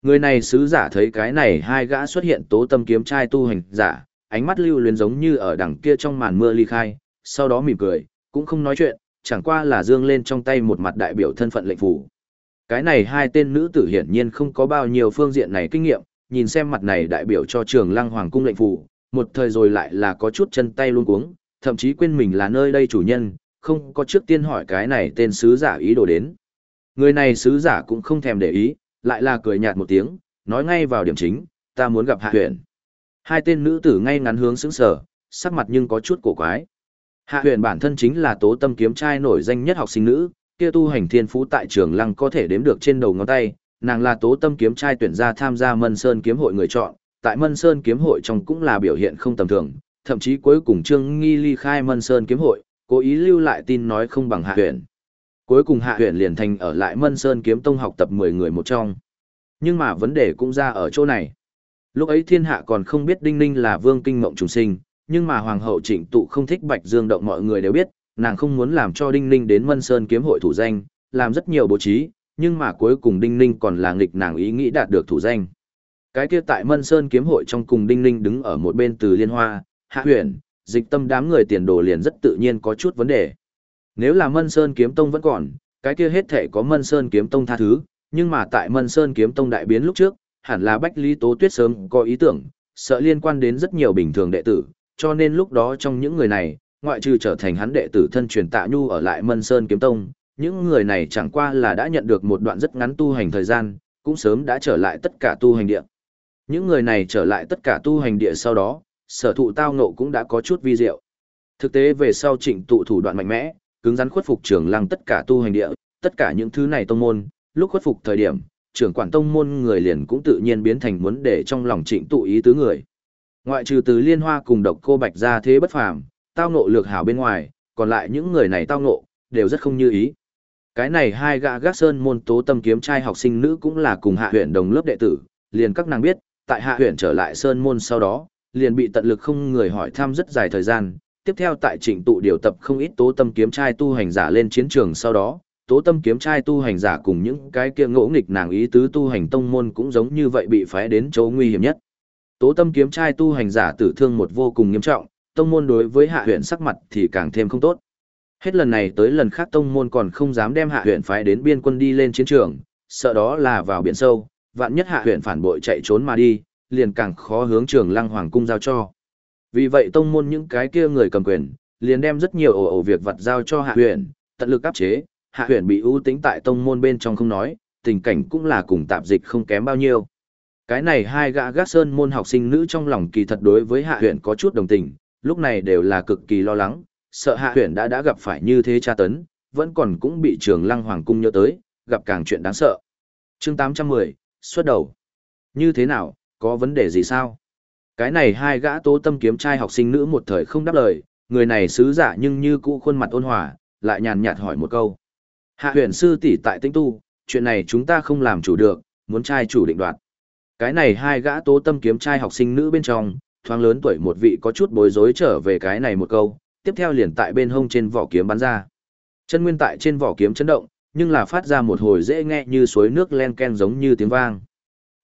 Người này sứ giả thấy cái này hai gã xuất hiện tố tâm kiếm trai tu hành giả, ánh mắt lưu luyến giống như ở đằng kia trong màn mưa ly khai, sau đó mỉm cười, cũng không nói chuyện, chẳng qua là dương lên trong tay một mặt đại biểu thân phận lệnh phủ. Cái này hai tên nữ tử hiển nhiên không có bao nhiêu phương diện này kinh nghiệm, nhìn xem mặt này đại biểu cho trường lăng hoàng cung lệnh phủ, một thời rồi lại là có chút chân tay luôn cuống, thậm chí quên mình là nơi đây chủ nhân, không có trước tiên hỏi cái này tên sứ giả ý đồ đến. Người này sứ giả cũng không thèm để ý, lại là cười nhạt một tiếng, nói ngay vào điểm chính, ta muốn gặp hạ huyền. Hai tên nữ tử ngay ngắn hướng sững sở, sắc mặt nhưng có chút cổ quái. Hạ huyền bản thân chính là tố tâm kiếm trai nổi danh nhất học sinh nữ, kia tu hành thiên phú tại trường lăng có thể đếm được trên đầu ngón tay, nàng là tố tâm kiếm trai tuyển ra tham gia Mân Sơn kiếm hội người chọn, tại Mân Sơn kiếm hội trong cũng là biểu hiện không tầm thường, thậm chí cuối cùng Trương Nghi ly khai Mân Sơn kiếm hội, cố ý lưu lại tin nói không bằng Hạ Huyền. Cuối cùng Hạ Huyền liền thành ở lại Mân Sơn kiếm tông học tập 10 người một trong. Nhưng mà vấn đề cũng ra ở chỗ này. Lúc ấy thiên hạ còn không biết Đinh Ninh là vương kinh mộng trùng sinh, nhưng mà hoàng hậu Trịnh Tụ không thích Bạch Dương động mọi người đều biết, nàng không muốn làm cho Đinh Ninh đến Mân Sơn kiếm hội thủ danh, làm rất nhiều bố trí, nhưng mà cuối cùng Đinh Ninh còn là nghịch nàng ý nghĩ đạt được thủ danh. Cái kia tại Mân Sơn kiếm hội trong cùng Đinh Ninh đứng ở một bên từ Liên Hoa, Hạ Huyền, dịch tâm đám người tiền đồ liền rất tự nhiên có chút vấn đề. Nếu là Mân Sơn kiếm tông vẫn còn, cái kia hết thể có Mân Sơn kiếm tông tha thứ, nhưng mà tại Mân Sơn kiếm tông đại biến lúc trước, hẳn là Bách Lý Tố Tuyết sớm có ý tưởng, sợ liên quan đến rất nhiều bình thường đệ tử, cho nên lúc đó trong những người này, ngoại trừ trở thành hắn đệ tử thân truyền Tạ Nhu ở lại Mân Sơn kiếm tông, những người này chẳng qua là đã nhận được một đoạn rất ngắn tu hành thời gian, cũng sớm đã trở lại tất cả tu hành địa. Những người này trở lại tất cả tu hành địa sau đó, sở thụ tao nộ cũng đã có chút vi diệu. Thực tế về sau trịnh tụ thủ đoạn mạnh mẽ, cứng rắn khuất phục trưởng lăng tất cả tu hành địa, tất cả những thứ này tông môn, lúc khuất phục thời điểm, trưởng quản tông môn người liền cũng tự nhiên biến thành muốn để trong lòng trịnh tụ ý tứ người. Ngoại trừ từ liên hoa cùng độc cô bạch ra thế bất phàm, tao nộ lược hảo bên ngoài, còn lại những người này tao nộ, đều rất không như ý. Cái này hai gã gác sơn môn tố tâm kiếm trai học sinh nữ cũng là cùng hạ huyện đồng lớp đệ tử, liền các nàng biết, tại hạ huyện trở lại sơn môn sau đó, liền bị tận lực không người hỏi thăm rất dài thời gian. Tiếp theo tại trịnh tụ điều tập không ít tố tâm kiếm trai tu hành giả lên chiến trường sau đó, tố tâm kiếm trai tu hành giả cùng những cái kia ngỗ nghịch nàng ý tứ tu hành tông môn cũng giống như vậy bị phái đến chỗ nguy hiểm nhất. Tố tâm kiếm trai tu hành giả tử thương một vô cùng nghiêm trọng, tông môn đối với hạ huyện sắc mặt thì càng thêm không tốt. Hết lần này tới lần khác tông môn còn không dám đem hạ huyện phái đến biên quân đi lên chiến trường, sợ đó là vào biển sâu, vạn nhất hạ huyện phản bội chạy trốn mà đi, liền càng khó hướng trường lăng hoàng cung giao cho. Vì vậy tông môn những cái kia người cầm quyền, liền đem rất nhiều ổ ổ việc vật giao cho hạ huyện, tận lực áp chế, hạ huyện bị ưu tính tại tông môn bên trong không nói, tình cảnh cũng là cùng tạp dịch không kém bao nhiêu. Cái này hai gã gác sơn môn học sinh nữ trong lòng kỳ thật đối với hạ huyện có chút đồng tình, lúc này đều là cực kỳ lo lắng, sợ hạ huyện đã đã gặp phải như thế tra tấn, vẫn còn cũng bị trường lăng hoàng cung nhớ tới, gặp càng chuyện đáng sợ. chương 810, xuất đầu. Như thế nào, có vấn đề gì sao? Cái này hai gã tố tâm kiếm trai học sinh nữ một thời không đáp lời, người này sứ giả nhưng như cũ khuôn mặt ôn hòa, lại nhàn nhạt hỏi một câu. Hạ huyền sư tỷ tại tinh tu, chuyện này chúng ta không làm chủ được, muốn trai chủ định đoạt. Cái này hai gã tố tâm kiếm trai học sinh nữ bên trong, thoáng lớn tuổi một vị có chút bối rối trở về cái này một câu, tiếp theo liền tại bên hông trên vỏ kiếm bắn ra. Chân nguyên tại trên vỏ kiếm chấn động, nhưng là phát ra một hồi dễ nghe như suối nước len ken giống như tiếng vang.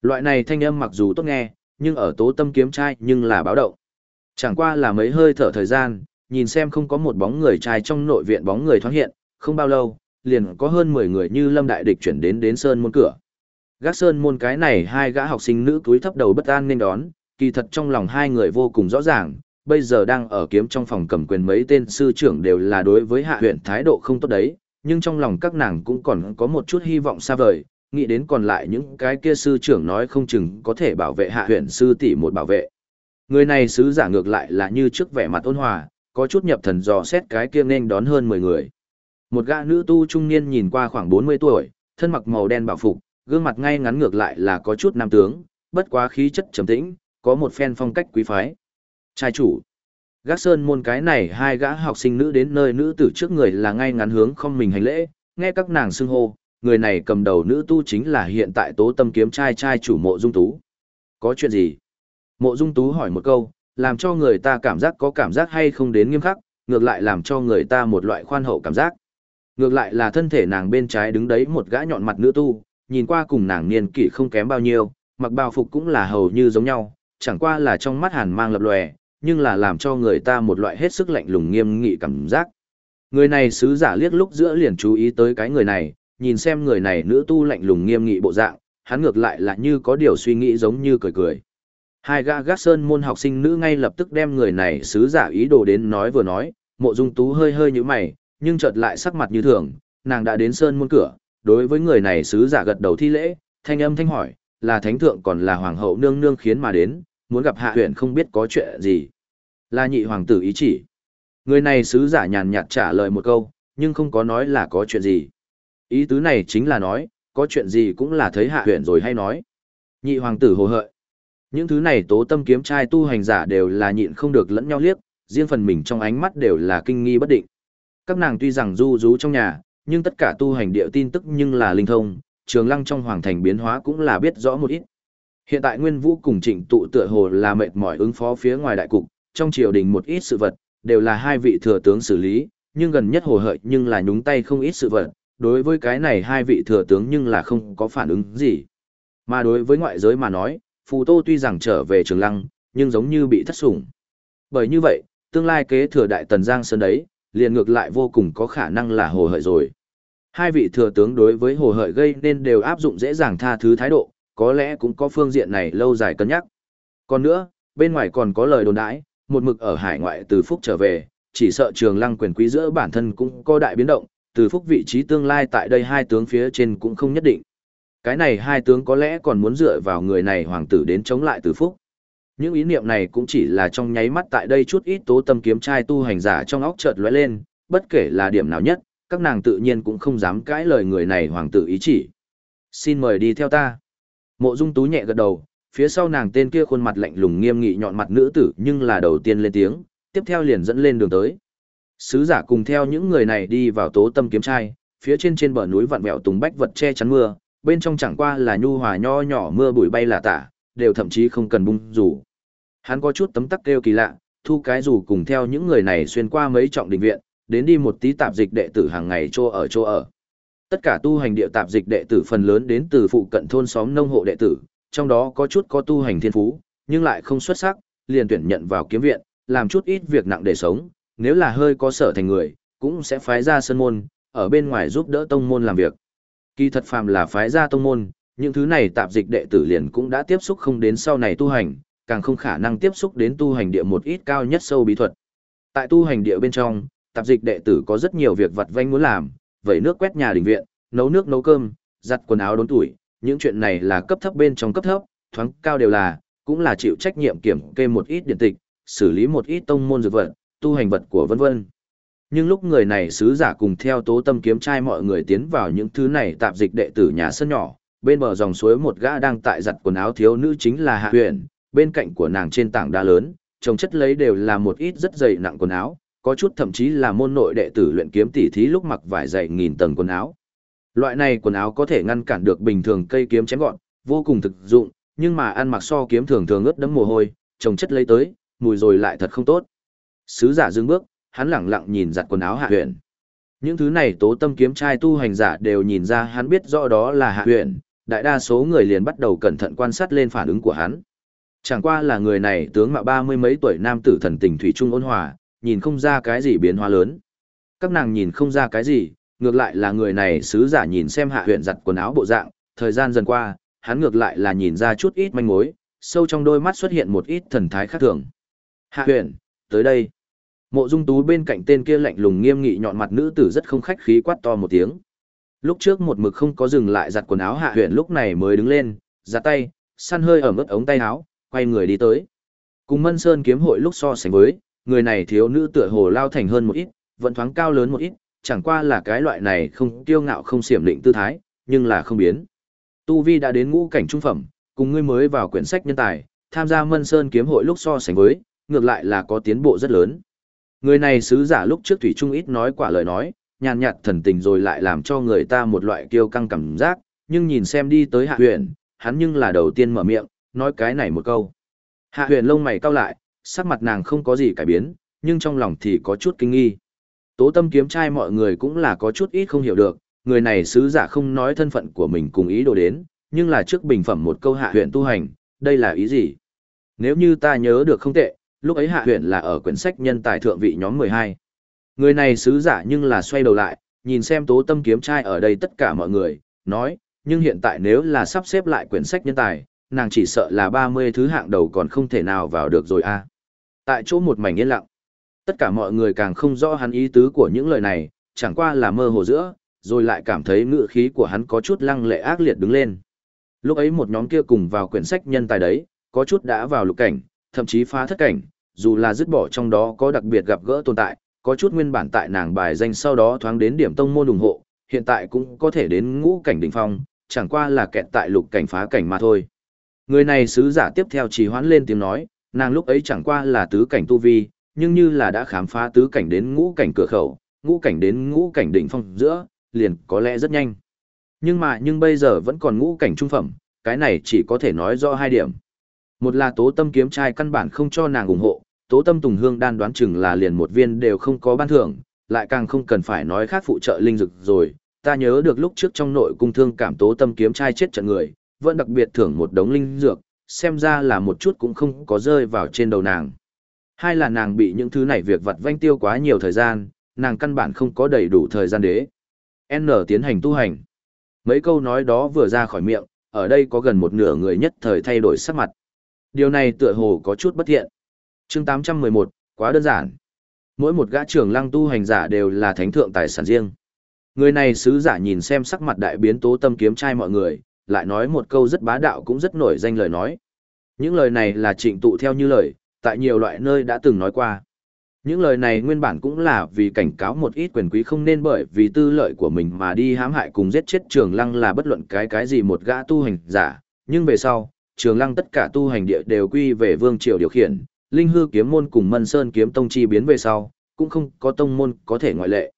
Loại này thanh âm mặc dù tốt nghe, nhưng ở tố tâm kiếm trai nhưng là báo động. Chẳng qua là mấy hơi thở thời gian, nhìn xem không có một bóng người trai trong nội viện bóng người thoáng hiện, không bao lâu, liền có hơn 10 người như lâm đại địch chuyển đến đến sơn môn cửa. Gác sơn môn cái này hai gã học sinh nữ túi thấp đầu bất an nên đón, kỳ thật trong lòng hai người vô cùng rõ ràng, bây giờ đang ở kiếm trong phòng cầm quyền mấy tên sư trưởng đều là đối với hạ huyện thái độ không tốt đấy, nhưng trong lòng các nàng cũng còn có một chút hy vọng xa vời, nghĩ đến còn lại những cái kia sư trưởng nói không chừng có thể bảo vệ hạ huyện sư tỷ một bảo vệ. Người này sứ giả ngược lại là như trước vẻ mặt ôn hòa, có chút nhập thần dò xét cái kia nên đón hơn 10 người. Một gã nữ tu trung niên nhìn qua khoảng 40 tuổi, thân mặc màu đen bảo phục, gương mặt ngay ngắn ngược lại là có chút nam tướng, bất quá khí chất trầm tĩnh, có một phen phong cách quý phái. Trai chủ. Gác sơn môn cái này hai gã học sinh nữ đến nơi nữ tử trước người là ngay ngắn hướng không mình hành lễ, nghe các nàng xưng hô, người này cầm đầu nữ tu chính là hiện tại tố tâm kiếm trai trai chủ mộ dung tú. Có chuyện gì? Mộ dung tú hỏi một câu, làm cho người ta cảm giác có cảm giác hay không đến nghiêm khắc, ngược lại làm cho người ta một loại khoan hậu cảm giác. Ngược lại là thân thể nàng bên trái đứng đấy một gã nhọn mặt nữ tu, nhìn qua cùng nàng niên kỷ không kém bao nhiêu, mặc bào phục cũng là hầu như giống nhau, chẳng qua là trong mắt hàn mang lập lòe, nhưng là làm cho người ta một loại hết sức lạnh lùng nghiêm nghị cảm giác. Người này sứ giả liếc lúc giữa liền chú ý tới cái người này, nhìn xem người này nữ tu lạnh lùng nghiêm nghị bộ dạng, hắn ngược lại là như có điều suy nghĩ giống như cười cười. Hai gã gác sơn môn học sinh nữ ngay lập tức đem người này sứ giả ý đồ đến nói vừa nói, mộ dung tú hơi hơi như mày, nhưng chợt lại sắc mặt như thường, nàng đã đến sơn môn cửa, đối với người này sứ giả gật đầu thi lễ, thanh âm thanh hỏi, là thánh thượng còn là hoàng hậu nương nương khiến mà đến, muốn gặp hạ huyện không biết có chuyện gì. Là nhị hoàng tử ý chỉ. Người này sứ giả nhàn nhạt trả lời một câu, nhưng không có nói là có chuyện gì. Ý tứ này chính là nói, có chuyện gì cũng là thấy hạ huyện rồi hay nói. Nhị hoàng tử hồ hợi. Những thứ này tố tâm kiếm trai tu hành giả đều là nhịn không được lẫn nhau liếc, riêng phần mình trong ánh mắt đều là kinh nghi bất định. Các nàng tuy rằng du rú trong nhà, nhưng tất cả tu hành địa tin tức nhưng là linh thông, trường lăng trong hoàng thành biến hóa cũng là biết rõ một ít. Hiện tại Nguyên Vũ cùng Trịnh tụ tựa hồ là mệt mỏi ứng phó phía ngoài đại cục, trong triều đình một ít sự vật, đều là hai vị thừa tướng xử lý, nhưng gần nhất hồ hợi nhưng là nhúng tay không ít sự vật, đối với cái này hai vị thừa tướng nhưng là không có phản ứng gì. Mà đối với ngoại giới mà nói, Phù Tô tuy rằng trở về Trường Lăng, nhưng giống như bị thất sủng. Bởi như vậy, tương lai kế thừa đại tần Giang Sơn đấy, liền ngược lại vô cùng có khả năng là hồ hợi rồi. Hai vị thừa tướng đối với hồ hợi gây nên đều áp dụng dễ dàng tha thứ thái độ, có lẽ cũng có phương diện này lâu dài cân nhắc. Còn nữa, bên ngoài còn có lời đồn đãi, một mực ở hải ngoại từ phúc trở về, chỉ sợ trường lăng quyền quý giữa bản thân cũng có đại biến động, từ phúc vị trí tương lai tại đây hai tướng phía trên cũng không nhất định. Cái này hai tướng có lẽ còn muốn dựa vào người này hoàng tử đến chống lại từ phúc. Những ý niệm này cũng chỉ là trong nháy mắt tại đây chút ít tố tâm kiếm trai tu hành giả trong óc chợt lóe lên, bất kể là điểm nào nhất, các nàng tự nhiên cũng không dám cãi lời người này hoàng tử ý chỉ. Xin mời đi theo ta. Mộ Dung Tú nhẹ gật đầu, phía sau nàng tên kia khuôn mặt lạnh lùng nghiêm nghị nhọn mặt nữ tử nhưng là đầu tiên lên tiếng, tiếp theo liền dẫn lên đường tới. Sứ giả cùng theo những người này đi vào tố tâm kiếm trai, phía trên trên bờ núi vặn vẹo tùng bách vật che chắn mưa, bên trong chẳng qua là nhu hòa nho nhỏ mưa bụi bay là tả, đều thậm chí không cần bung rủ. Hắn có chút tấm tắc kêu kỳ lạ, thu cái rủ cùng theo những người này xuyên qua mấy trọng đình viện, đến đi một tí tạp dịch đệ tử hàng ngày chỗ ở chỗ ở. Tất cả tu hành địa tạp dịch đệ tử phần lớn đến từ phụ cận thôn xóm nông hộ đệ tử, trong đó có chút có tu hành thiên phú, nhưng lại không xuất sắc, liền tuyển nhận vào kiếm viện, làm chút ít việc nặng để sống, nếu là hơi có sở thành người, cũng sẽ phái ra sân môn, ở bên ngoài giúp đỡ tông môn làm việc. Kỳ thật phàm là phái ra tông môn, những thứ này tạp dịch đệ tử liền cũng đã tiếp xúc không đến sau này tu hành, càng không khả năng tiếp xúc đến tu hành địa một ít cao nhất sâu bí thuật. Tại tu hành địa bên trong, tạp dịch đệ tử có rất nhiều việc vặt vanh muốn làm, vẩy nước quét nhà đình viện, nấu nước nấu cơm, giặt quần áo đốn tuổi, những chuyện này là cấp thấp bên trong cấp thấp, thoáng cao đều là, cũng là chịu trách nhiệm kiểm kê một ít điện tịch, xử lý một ít tông môn dược vật, tu hành vật của vân vân. Nhưng lúc người này sứ giả cùng theo tố tâm kiếm trai mọi người tiến vào những thứ này tạp dịch đệ tử nhà sân nhỏ, bên bờ dòng suối một gã đang tại giặt quần áo thiếu nữ chính là Hạ Huyền, bên cạnh của nàng trên tảng đá lớn, trồng chất lấy đều là một ít rất dày nặng quần áo, có chút thậm chí là môn nội đệ tử luyện kiếm tỉ thí lúc mặc vải dày nghìn tầng quần áo. Loại này quần áo có thể ngăn cản được bình thường cây kiếm chém gọn, vô cùng thực dụng, nhưng mà ăn mặc so kiếm thường thường ướt đẫm mồ hôi, trồng chất lấy tới, mùi rồi lại thật không tốt. Sứ giả dừng bước, hắn lẳng lặng nhìn giặt quần áo hạ huyền. Những thứ này tố tâm kiếm trai tu hành giả đều nhìn ra hắn biết rõ đó là hạ huyền, đại đa số người liền bắt đầu cẩn thận quan sát lên phản ứng của hắn. Chẳng qua là người này tướng mạo ba mươi mấy tuổi nam tử thần tình thủy trung ôn hòa, nhìn không ra cái gì biến hóa lớn. Các nàng nhìn không ra cái gì, ngược lại là người này sứ giả nhìn xem hạ huyện giặt quần áo bộ dạng, thời gian dần qua, hắn ngược lại là nhìn ra chút ít manh mối, sâu trong đôi mắt xuất hiện một ít thần thái khác thường. Hạ huyện, tới đây. Mộ dung tú bên cạnh tên kia lạnh lùng nghiêm nghị nhọn mặt nữ tử rất không khách khí quát to một tiếng. Lúc trước một mực không có dừng lại giặt quần áo hạ huyền lúc này mới đứng lên, giặt tay, săn hơi ở mức ống tay áo, quay người đi tới. Cùng Mân Sơn kiếm hội lúc so sánh với, người này thiếu nữ tựa hồ lao thành hơn một ít, vận thoáng cao lớn một ít, chẳng qua là cái loại này không kiêu ngạo không xiểm định tư thái, nhưng là không biến. Tu Vi đã đến ngũ cảnh trung phẩm, cùng ngươi mới vào quyển sách nhân tài, tham gia Mân Sơn kiếm hội lúc so sánh với, ngược lại là có tiến bộ rất lớn. Người này sứ giả lúc trước Thủy Trung ít nói quả lời nói, nhàn nhạt thần tình rồi lại làm cho người ta một loại kiêu căng cảm giác, nhưng nhìn xem đi tới hạ huyền, hắn nhưng là đầu tiên mở miệng, nói cái này một câu. Hạ huyền lông mày cau lại, sắc mặt nàng không có gì cải biến, nhưng trong lòng thì có chút kinh nghi. Tố tâm kiếm trai mọi người cũng là có chút ít không hiểu được, người này sứ giả không nói thân phận của mình cùng ý đồ đến, nhưng là trước bình phẩm một câu hạ huyền tu hành, đây là ý gì? Nếu như ta nhớ được không tệ, lúc ấy hạ huyện là ở quyển sách nhân tài thượng vị nhóm 12. Người này sứ giả nhưng là xoay đầu lại, nhìn xem tố tâm kiếm trai ở đây tất cả mọi người, nói, nhưng hiện tại nếu là sắp xếp lại quyển sách nhân tài, nàng chỉ sợ là 30 thứ hạng đầu còn không thể nào vào được rồi a. Tại chỗ một mảnh yên lặng, tất cả mọi người càng không rõ hắn ý tứ của những lời này, chẳng qua là mơ hồ giữa, rồi lại cảm thấy ngựa khí của hắn có chút lăng lệ ác liệt đứng lên. Lúc ấy một nhóm kia cùng vào quyển sách nhân tài đấy, có chút đã vào lục cảnh, thậm chí phá thất cảnh, dù là dứt bỏ trong đó có đặc biệt gặp gỡ tồn tại, có chút nguyên bản tại nàng bài danh sau đó thoáng đến điểm tông môn ủng hộ, hiện tại cũng có thể đến ngũ cảnh đỉnh phong, chẳng qua là kẹt tại lục cảnh phá cảnh mà thôi. Người này sứ giả tiếp theo trì hoãn lên tiếng nói, nàng lúc ấy chẳng qua là tứ cảnh tu vi, nhưng như là đã khám phá tứ cảnh đến ngũ cảnh cửa khẩu, ngũ cảnh đến ngũ cảnh đỉnh phong giữa, liền có lẽ rất nhanh. Nhưng mà nhưng bây giờ vẫn còn ngũ cảnh trung phẩm, cái này chỉ có thể nói rõ hai điểm. Một là tố tâm kiếm trai căn bản không cho nàng ủng hộ, tố tâm tùng hương đan đoán chừng là liền một viên đều không có ban thưởng, lại càng không cần phải nói khác phụ trợ linh dực rồi. Ta nhớ được lúc trước trong nội cung thương cảm tố tâm kiếm trai chết trận người, vẫn đặc biệt thưởng một đống linh dược, xem ra là một chút cũng không có rơi vào trên đầu nàng. Hai là nàng bị những thứ này việc vặt vanh tiêu quá nhiều thời gian, nàng căn bản không có đầy đủ thời gian đế. N tiến hành tu hành. Mấy câu nói đó vừa ra khỏi miệng, ở đây có gần một nửa người nhất thời thay đổi sắc mặt. Điều này tựa hồ có chút bất thiện. chương 811, quá đơn giản. Mỗi một gã trưởng lăng tu hành giả đều là thánh thượng tài sản riêng. Người này sứ giả nhìn xem sắc mặt đại biến tố tâm kiếm trai mọi người, lại nói một câu rất bá đạo cũng rất nổi danh lời nói. Những lời này là trịnh tụ theo như lời, tại nhiều loại nơi đã từng nói qua. Những lời này nguyên bản cũng là vì cảnh cáo một ít quyền quý không nên bởi vì tư lợi của mình mà đi hãm hại cùng giết chết trường lăng là bất luận cái cái gì một gã tu hành giả, nhưng về sau, trường lăng tất cả tu hành địa đều quy về vương triều điều khiển, linh hư kiếm môn cùng mân sơn kiếm tông chi biến về sau, cũng không có tông môn có thể ngoại lệ.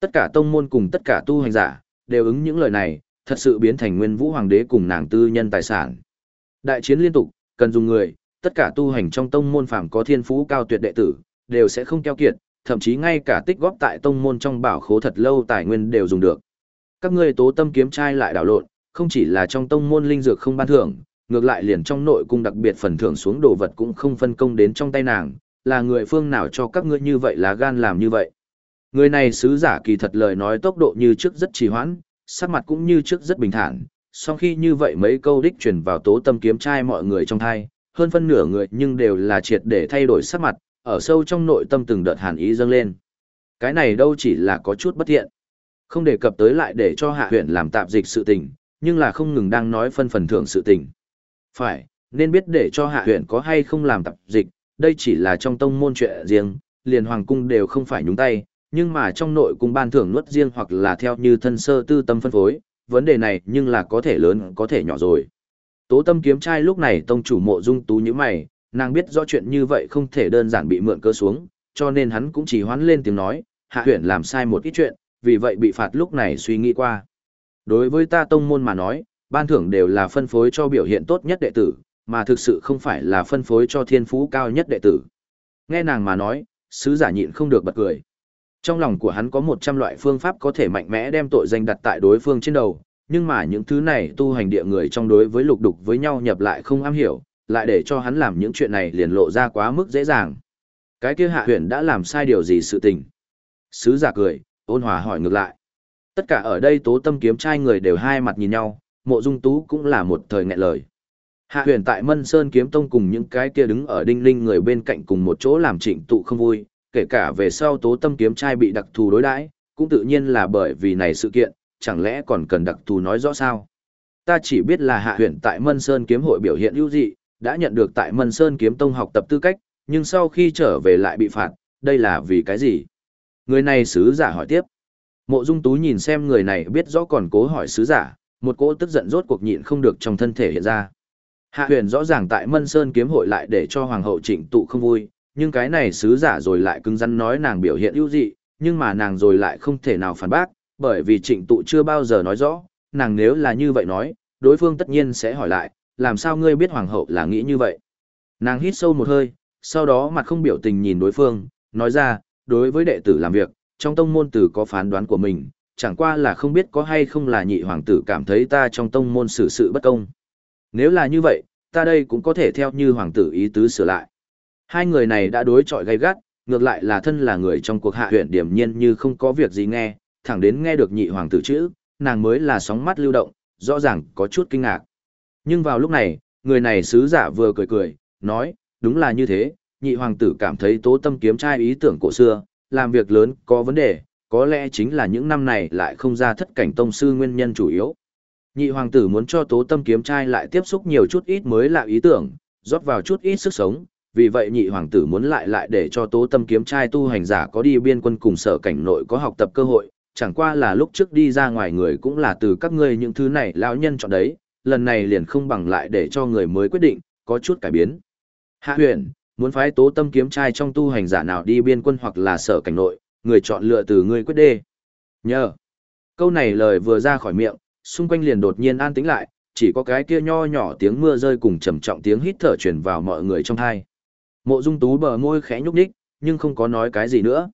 Tất cả tông môn cùng tất cả tu hành giả, đều ứng những lời này, thật sự biến thành nguyên vũ hoàng đế cùng nàng tư nhân tài sản. Đại chiến liên tục, cần dùng người, tất cả tu hành trong tông môn phàm có thiên phú cao tuyệt đệ tử, đều sẽ không keo kiệt, thậm chí ngay cả tích góp tại tông môn trong bảo khố thật lâu tài nguyên đều dùng được. Các ngươi tố tâm kiếm trai lại đảo lộn, không chỉ là trong tông môn linh dược không ban thưởng, ngược lại liền trong nội cung đặc biệt phần thưởng xuống đồ vật cũng không phân công đến trong tay nàng, là người phương nào cho các ngươi như vậy là gan làm như vậy. Người này sứ giả kỳ thật lời nói tốc độ như trước rất trì hoãn, sắc mặt cũng như trước rất bình thản, sau khi như vậy mấy câu đích truyền vào tố tâm kiếm trai mọi người trong thai, hơn phân nửa người nhưng đều là triệt để thay đổi sắc mặt, ở sâu trong nội tâm từng đợt hàn ý dâng lên. Cái này đâu chỉ là có chút bất thiện. Không đề cập tới lại để cho hạ huyện làm tạp dịch sự tình, nhưng là không ngừng đang nói phân phần thưởng sự tình. Phải, nên biết để cho hạ huyện có hay không làm tập dịch, đây chỉ là trong tông môn chuyện riêng, liền hoàng cung đều không phải nhúng tay, nhưng mà trong nội cung ban thưởng nuốt riêng hoặc là theo như thân sơ tư tâm phân phối, vấn đề này nhưng là có thể lớn có thể nhỏ rồi. Tố tâm kiếm trai lúc này tông chủ mộ dung tú như mày, nàng biết rõ chuyện như vậy không thể đơn giản bị mượn cơ xuống, cho nên hắn cũng chỉ hoán lên tiếng nói, hạ huyện làm sai một ít chuyện, vì vậy bị phạt lúc này suy nghĩ qua. Đối với ta tông môn mà nói, ban thưởng đều là phân phối cho biểu hiện tốt nhất đệ tử, mà thực sự không phải là phân phối cho thiên phú cao nhất đệ tử. Nghe nàng mà nói, sứ giả nhịn không được bật cười. Trong lòng của hắn có một trăm loại phương pháp có thể mạnh mẽ đem tội danh đặt tại đối phương trên đầu, nhưng mà những thứ này tu hành địa người trong đối với lục đục với nhau nhập lại không am hiểu, lại để cho hắn làm những chuyện này liền lộ ra quá mức dễ dàng. Cái kia hạ huyền đã làm sai điều gì sự tình? Sứ giả cười, ôn hòa hỏi ngược lại. Tất cả ở đây tố tâm kiếm trai người đều hai mặt nhìn nhau, mộ dung tú cũng là một thời nghẹn lời. Hạ huyền tại Mân Sơn kiếm tông cùng những cái kia đứng ở đinh linh người bên cạnh cùng một chỗ làm trịnh tụ không vui, kể cả về sau tố tâm kiếm trai bị đặc thù đối đãi cũng tự nhiên là bởi vì này sự kiện, chẳng lẽ còn cần đặc thù nói rõ sao? Ta chỉ biết là hạ huyền tại Mân Sơn kiếm hội biểu hiện ưu dị, đã nhận được tại Mân Sơn kiếm tông học tập tư cách, nhưng sau khi trở về lại bị phạt, đây là vì cái gì? Người này sứ giả hỏi tiếp. Mộ Dung Tú nhìn xem người này biết rõ còn cố hỏi sứ giả, một cỗ tức giận rốt cuộc nhịn không được trong thân thể hiện ra. Hạ huyền rõ ràng tại Mân Sơn kiếm hội lại để cho Hoàng hậu trịnh tụ không vui, nhưng cái này sứ giả rồi lại cứng rắn nói nàng biểu hiện ưu dị, nhưng mà nàng rồi lại không thể nào phản bác, bởi vì trịnh tụ chưa bao giờ nói rõ, nàng nếu là như vậy nói, đối phương tất nhiên sẽ hỏi lại, làm sao ngươi biết Hoàng hậu là nghĩ như vậy? Nàng hít sâu một hơi, sau đó mặt không biểu tình nhìn đối phương, nói ra, đối với đệ tử làm việc, trong tông môn tử có phán đoán của mình, chẳng qua là không biết có hay không là nhị hoàng tử cảm thấy ta trong tông môn xử sự bất công. Nếu là như vậy, ta đây cũng có thể theo như hoàng tử ý tứ sửa lại. Hai người này đã đối chọi gay gắt, ngược lại là thân là người trong cuộc hạ huyện điểm nhiên như không có việc gì nghe, thẳng đến nghe được nhị hoàng tử chữ, nàng mới là sóng mắt lưu động, rõ ràng có chút kinh ngạc. Nhưng vào lúc này, người này sứ giả vừa cười cười, nói, đúng là như thế, nhị hoàng tử cảm thấy tố tâm kiếm trai ý tưởng cổ xưa, làm việc lớn có vấn đề, có lẽ chính là những năm này lại không ra thất cảnh tông sư nguyên nhân chủ yếu. Nhị hoàng tử muốn cho tố tâm kiếm trai lại tiếp xúc nhiều chút ít mới là ý tưởng, rót vào chút ít sức sống, vì vậy nhị hoàng tử muốn lại lại để cho tố tâm kiếm trai tu hành giả có đi biên quân cùng sở cảnh nội có học tập cơ hội, chẳng qua là lúc trước đi ra ngoài người cũng là từ các ngươi những thứ này lão nhân chọn đấy, lần này liền không bằng lại để cho người mới quyết định, có chút cải biến. Hạ huyền, muốn phái tố tâm kiếm trai trong tu hành giả nào đi biên quân hoặc là sở cảnh nội, người chọn lựa từ ngươi quyết đê. Nhờ. Câu này lời vừa ra khỏi miệng, xung quanh liền đột nhiên an tĩnh lại, chỉ có cái kia nho nhỏ tiếng mưa rơi cùng trầm trọng tiếng hít thở truyền vào mọi người trong hai. Mộ Dung Tú bờ môi khẽ nhúc nhích, nhưng không có nói cái gì nữa.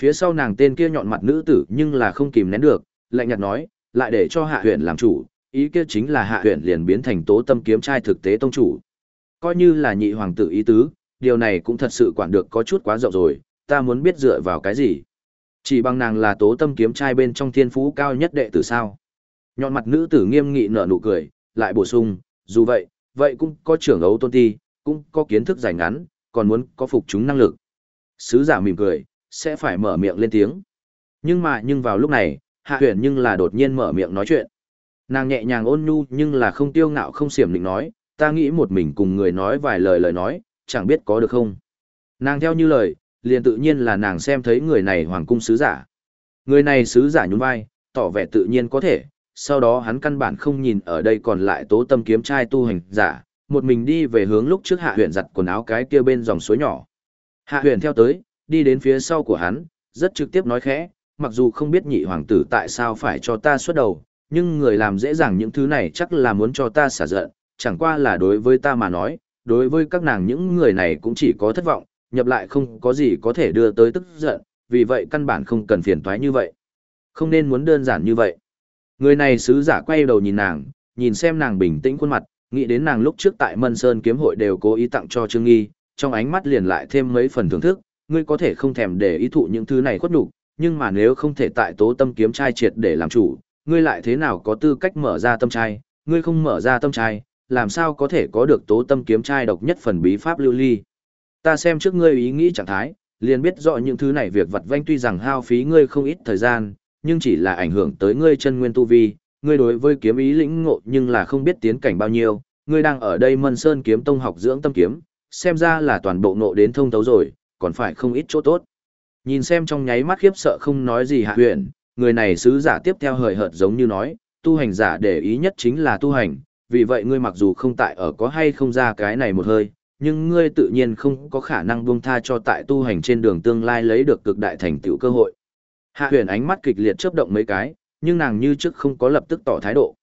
Phía sau nàng tên kia nhọn mặt nữ tử nhưng là không kìm nén được, lạnh nhạt nói, lại để cho Hạ Huyền làm chủ, ý kia chính là Hạ Huyền liền biến thành Tố Tâm kiếm trai thực tế tông chủ. Coi như là nhị hoàng tử ý tứ, điều này cũng thật sự quản được có chút quá rộng rồi, ta muốn biết dựa vào cái gì. Chỉ bằng nàng là Tố Tâm kiếm trai bên trong thiên phú cao nhất đệ tử sao? Nhọn mặt nữ tử nghiêm nghị nở nụ cười, lại bổ sung, dù vậy, vậy cũng có trưởng ấu tôn ti, cũng có kiến thức dài ngắn, còn muốn có phục chúng năng lực. Sứ giả mỉm cười, sẽ phải mở miệng lên tiếng. Nhưng mà nhưng vào lúc này, hạ huyền nhưng là đột nhiên mở miệng nói chuyện. Nàng nhẹ nhàng ôn nhu nhưng là không tiêu ngạo không xiểm định nói, ta nghĩ một mình cùng người nói vài lời lời nói, chẳng biết có được không. Nàng theo như lời, liền tự nhiên là nàng xem thấy người này hoàng cung sứ giả. Người này sứ giả nhún vai, tỏ vẻ tự nhiên có thể, sau đó hắn căn bản không nhìn ở đây còn lại tố tâm kiếm trai tu hành giả, một mình đi về hướng lúc trước hạ huyền giặt quần áo cái kia bên dòng suối nhỏ. Hạ huyền theo tới, đi đến phía sau của hắn, rất trực tiếp nói khẽ, mặc dù không biết nhị hoàng tử tại sao phải cho ta xuất đầu, nhưng người làm dễ dàng những thứ này chắc là muốn cho ta xả giận, chẳng qua là đối với ta mà nói, đối với các nàng những người này cũng chỉ có thất vọng, nhập lại không có gì có thể đưa tới tức giận, vì vậy căn bản không cần phiền toái như vậy. Không nên muốn đơn giản như vậy. Người này sứ giả quay đầu nhìn nàng, nhìn xem nàng bình tĩnh khuôn mặt, nghĩ đến nàng lúc trước tại Mân Sơn kiếm hội đều cố ý tặng cho Trương Nghi, trong ánh mắt liền lại thêm mấy phần thưởng thức, ngươi có thể không thèm để ý thụ những thứ này khuất nhục, nhưng mà nếu không thể tại tố tâm kiếm trai triệt để làm chủ, ngươi lại thế nào có tư cách mở ra tâm trai, ngươi không mở ra tâm trai, làm sao có thể có được tố tâm kiếm trai độc nhất phần bí pháp lưu ly. Ta xem trước ngươi ý nghĩ trạng thái, liền biết rõ những thứ này việc vật vanh tuy rằng hao phí ngươi không ít thời gian, nhưng chỉ là ảnh hưởng tới ngươi chân nguyên tu vi, ngươi đối với kiếm ý lĩnh ngộ nhưng là không biết tiến cảnh bao nhiêu, ngươi đang ở đây Mân Sơn kiếm tông học dưỡng tâm kiếm, xem ra là toàn bộ ngộ đến thông thấu rồi, còn phải không ít chỗ tốt. Nhìn xem trong nháy mắt khiếp sợ không nói gì hạ huyền, người này sứ giả tiếp theo hời hợt giống như nói, tu hành giả để ý nhất chính là tu hành, vì vậy ngươi mặc dù không tại ở có hay không ra cái này một hơi, nhưng ngươi tự nhiên không có khả năng buông tha cho tại tu hành trên đường tương lai lấy được cực đại thành tựu cơ hội. Hạ huyền ánh mắt kịch liệt chớp động mấy cái, nhưng nàng như trước không có lập tức tỏ thái độ.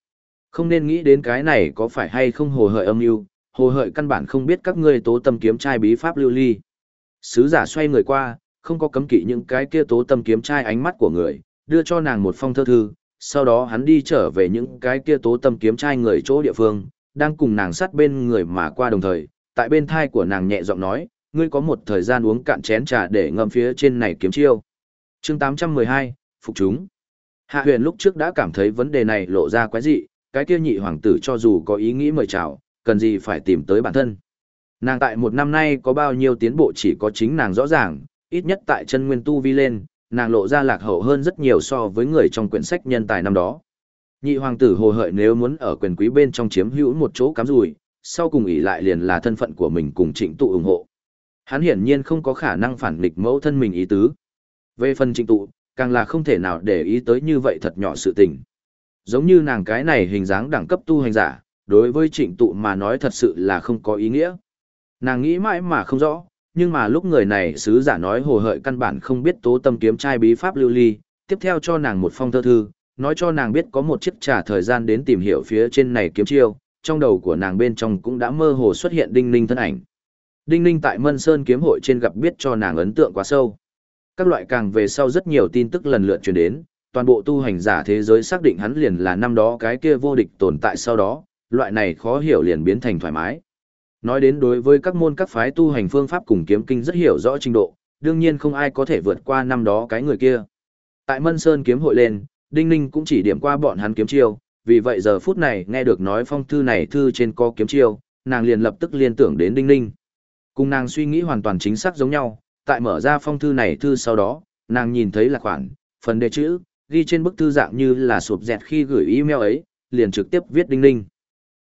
Không nên nghĩ đến cái này có phải hay không hồ hợi âm mưu hồ hợi căn bản không biết các ngươi tố tâm kiếm trai bí pháp lưu ly. Sứ giả xoay người qua, không có cấm kỵ những cái kia tố tâm kiếm trai ánh mắt của người, đưa cho nàng một phong thơ thư, sau đó hắn đi trở về những cái kia tố tâm kiếm trai người chỗ địa phương, đang cùng nàng sát bên người mà qua đồng thời, tại bên thai của nàng nhẹ giọng nói, ngươi có một thời gian uống cạn chén trà để ngâm phía trên này kiếm chiêu. chương 812, Phục chúng. Hạ huyền lúc trước đã cảm thấy vấn đề này lộ ra quái dị, cái kia nhị hoàng tử cho dù có ý nghĩ mời chào, cần gì phải tìm tới bản thân. Nàng tại một năm nay có bao nhiêu tiến bộ chỉ có chính nàng rõ ràng, ít nhất tại chân nguyên tu vi lên, nàng lộ ra lạc hậu hơn rất nhiều so với người trong quyển sách nhân tài năm đó. Nhị hoàng tử hồ hợi nếu muốn ở quyền quý bên trong chiếm hữu một chỗ cắm rùi, sau cùng ỷ lại liền là thân phận của mình cùng trịnh tụ ủng hộ. Hắn hiển nhiên không có khả năng phản nghịch mẫu thân mình ý tứ. Về phần trịnh tụ, càng là không thể nào để ý tới như vậy thật nhỏ sự tình. Giống như nàng cái này hình dáng đẳng cấp tu hành giả, đối với trịnh tụ mà nói thật sự là không có ý nghĩa. Nàng nghĩ mãi mà không rõ, nhưng mà lúc người này sứ giả nói hồ hợi căn bản không biết tố tâm kiếm trai bí pháp lưu ly, tiếp theo cho nàng một phong thơ thư, nói cho nàng biết có một chiếc trả thời gian đến tìm hiểu phía trên này kiếm chiêu, trong đầu của nàng bên trong cũng đã mơ hồ xuất hiện đinh ninh thân ảnh. Đinh ninh tại Mân Sơn kiếm hội trên gặp biết cho nàng ấn tượng quá sâu. Các loại càng về sau rất nhiều tin tức lần lượt truyền đến, toàn bộ tu hành giả thế giới xác định hắn liền là năm đó cái kia vô địch tồn tại sau đó, loại này khó hiểu liền biến thành thoải mái. Nói đến đối với các môn các phái tu hành phương pháp cùng kiếm kinh rất hiểu rõ trình độ, đương nhiên không ai có thể vượt qua năm đó cái người kia. Tại Mân Sơn kiếm hội lên, Đinh Ninh cũng chỉ điểm qua bọn hắn kiếm chiêu, vì vậy giờ phút này nghe được nói phong thư này thư trên có kiếm chiêu, nàng liền lập tức liên tưởng đến Đinh Ninh. Cùng nàng suy nghĩ hoàn toàn chính xác giống nhau, tại mở ra phong thư này thư sau đó, nàng nhìn thấy là khoản, phần đề chữ, ghi trên bức thư dạng như là sụp dẹt khi gửi email ấy, liền trực tiếp viết Đinh Ninh.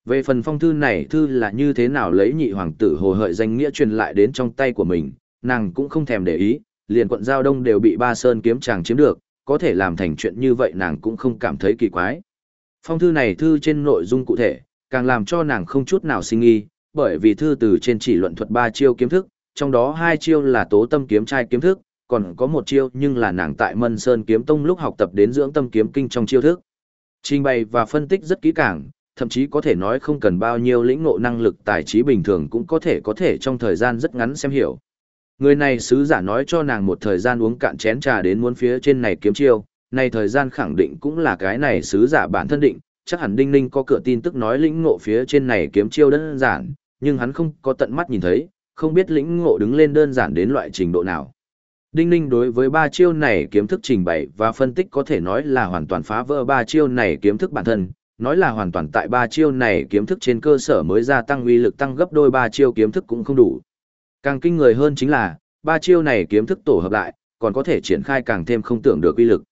Về phần phong thư này thư là như thế nào lấy nhị hoàng tử hồ hợi danh nghĩa truyền lại đến trong tay của mình, nàng cũng không thèm để ý, liền quận giao đông đều bị ba sơn kiếm chàng chiếm được, có thể làm thành chuyện như vậy nàng cũng không cảm thấy kỳ quái. Phong thư này thư trên nội dung cụ thể, càng làm cho nàng không chút nào sinh nghi, bởi vì thư từ trên chỉ luận thuật ba chiêu kiếm thức, trong đó hai chiêu là tố tâm kiếm trai kiếm thức, còn có một chiêu nhưng là nàng tại Mân Sơn kiếm tông lúc học tập đến dưỡng tâm kiếm kinh trong chiêu thức. Trình bày và phân tích rất kỹ càng, thậm chí có thể nói không cần bao nhiêu lĩnh ngộ năng lực tài trí bình thường cũng có thể có thể trong thời gian rất ngắn xem hiểu. Người này sứ giả nói cho nàng một thời gian uống cạn chén trà đến muốn phía trên này kiếm chiêu, này thời gian khẳng định cũng là cái này sứ giả bản thân định, chắc hẳn Đinh Ninh có cửa tin tức nói lĩnh ngộ phía trên này kiếm chiêu đơn giản, nhưng hắn không có tận mắt nhìn thấy, không biết lĩnh ngộ đứng lên đơn giản đến loại trình độ nào. Đinh Ninh đối với ba chiêu này kiếm thức trình bày và phân tích có thể nói là hoàn toàn phá vỡ ba chiêu này kiếm thức bản thân, nói là hoàn toàn tại ba chiêu này kiếm thức trên cơ sở mới gia tăng uy lực tăng gấp đôi ba chiêu kiếm thức cũng không đủ. Càng kinh người hơn chính là, ba chiêu này kiếm thức tổ hợp lại, còn có thể triển khai càng thêm không tưởng được uy lực.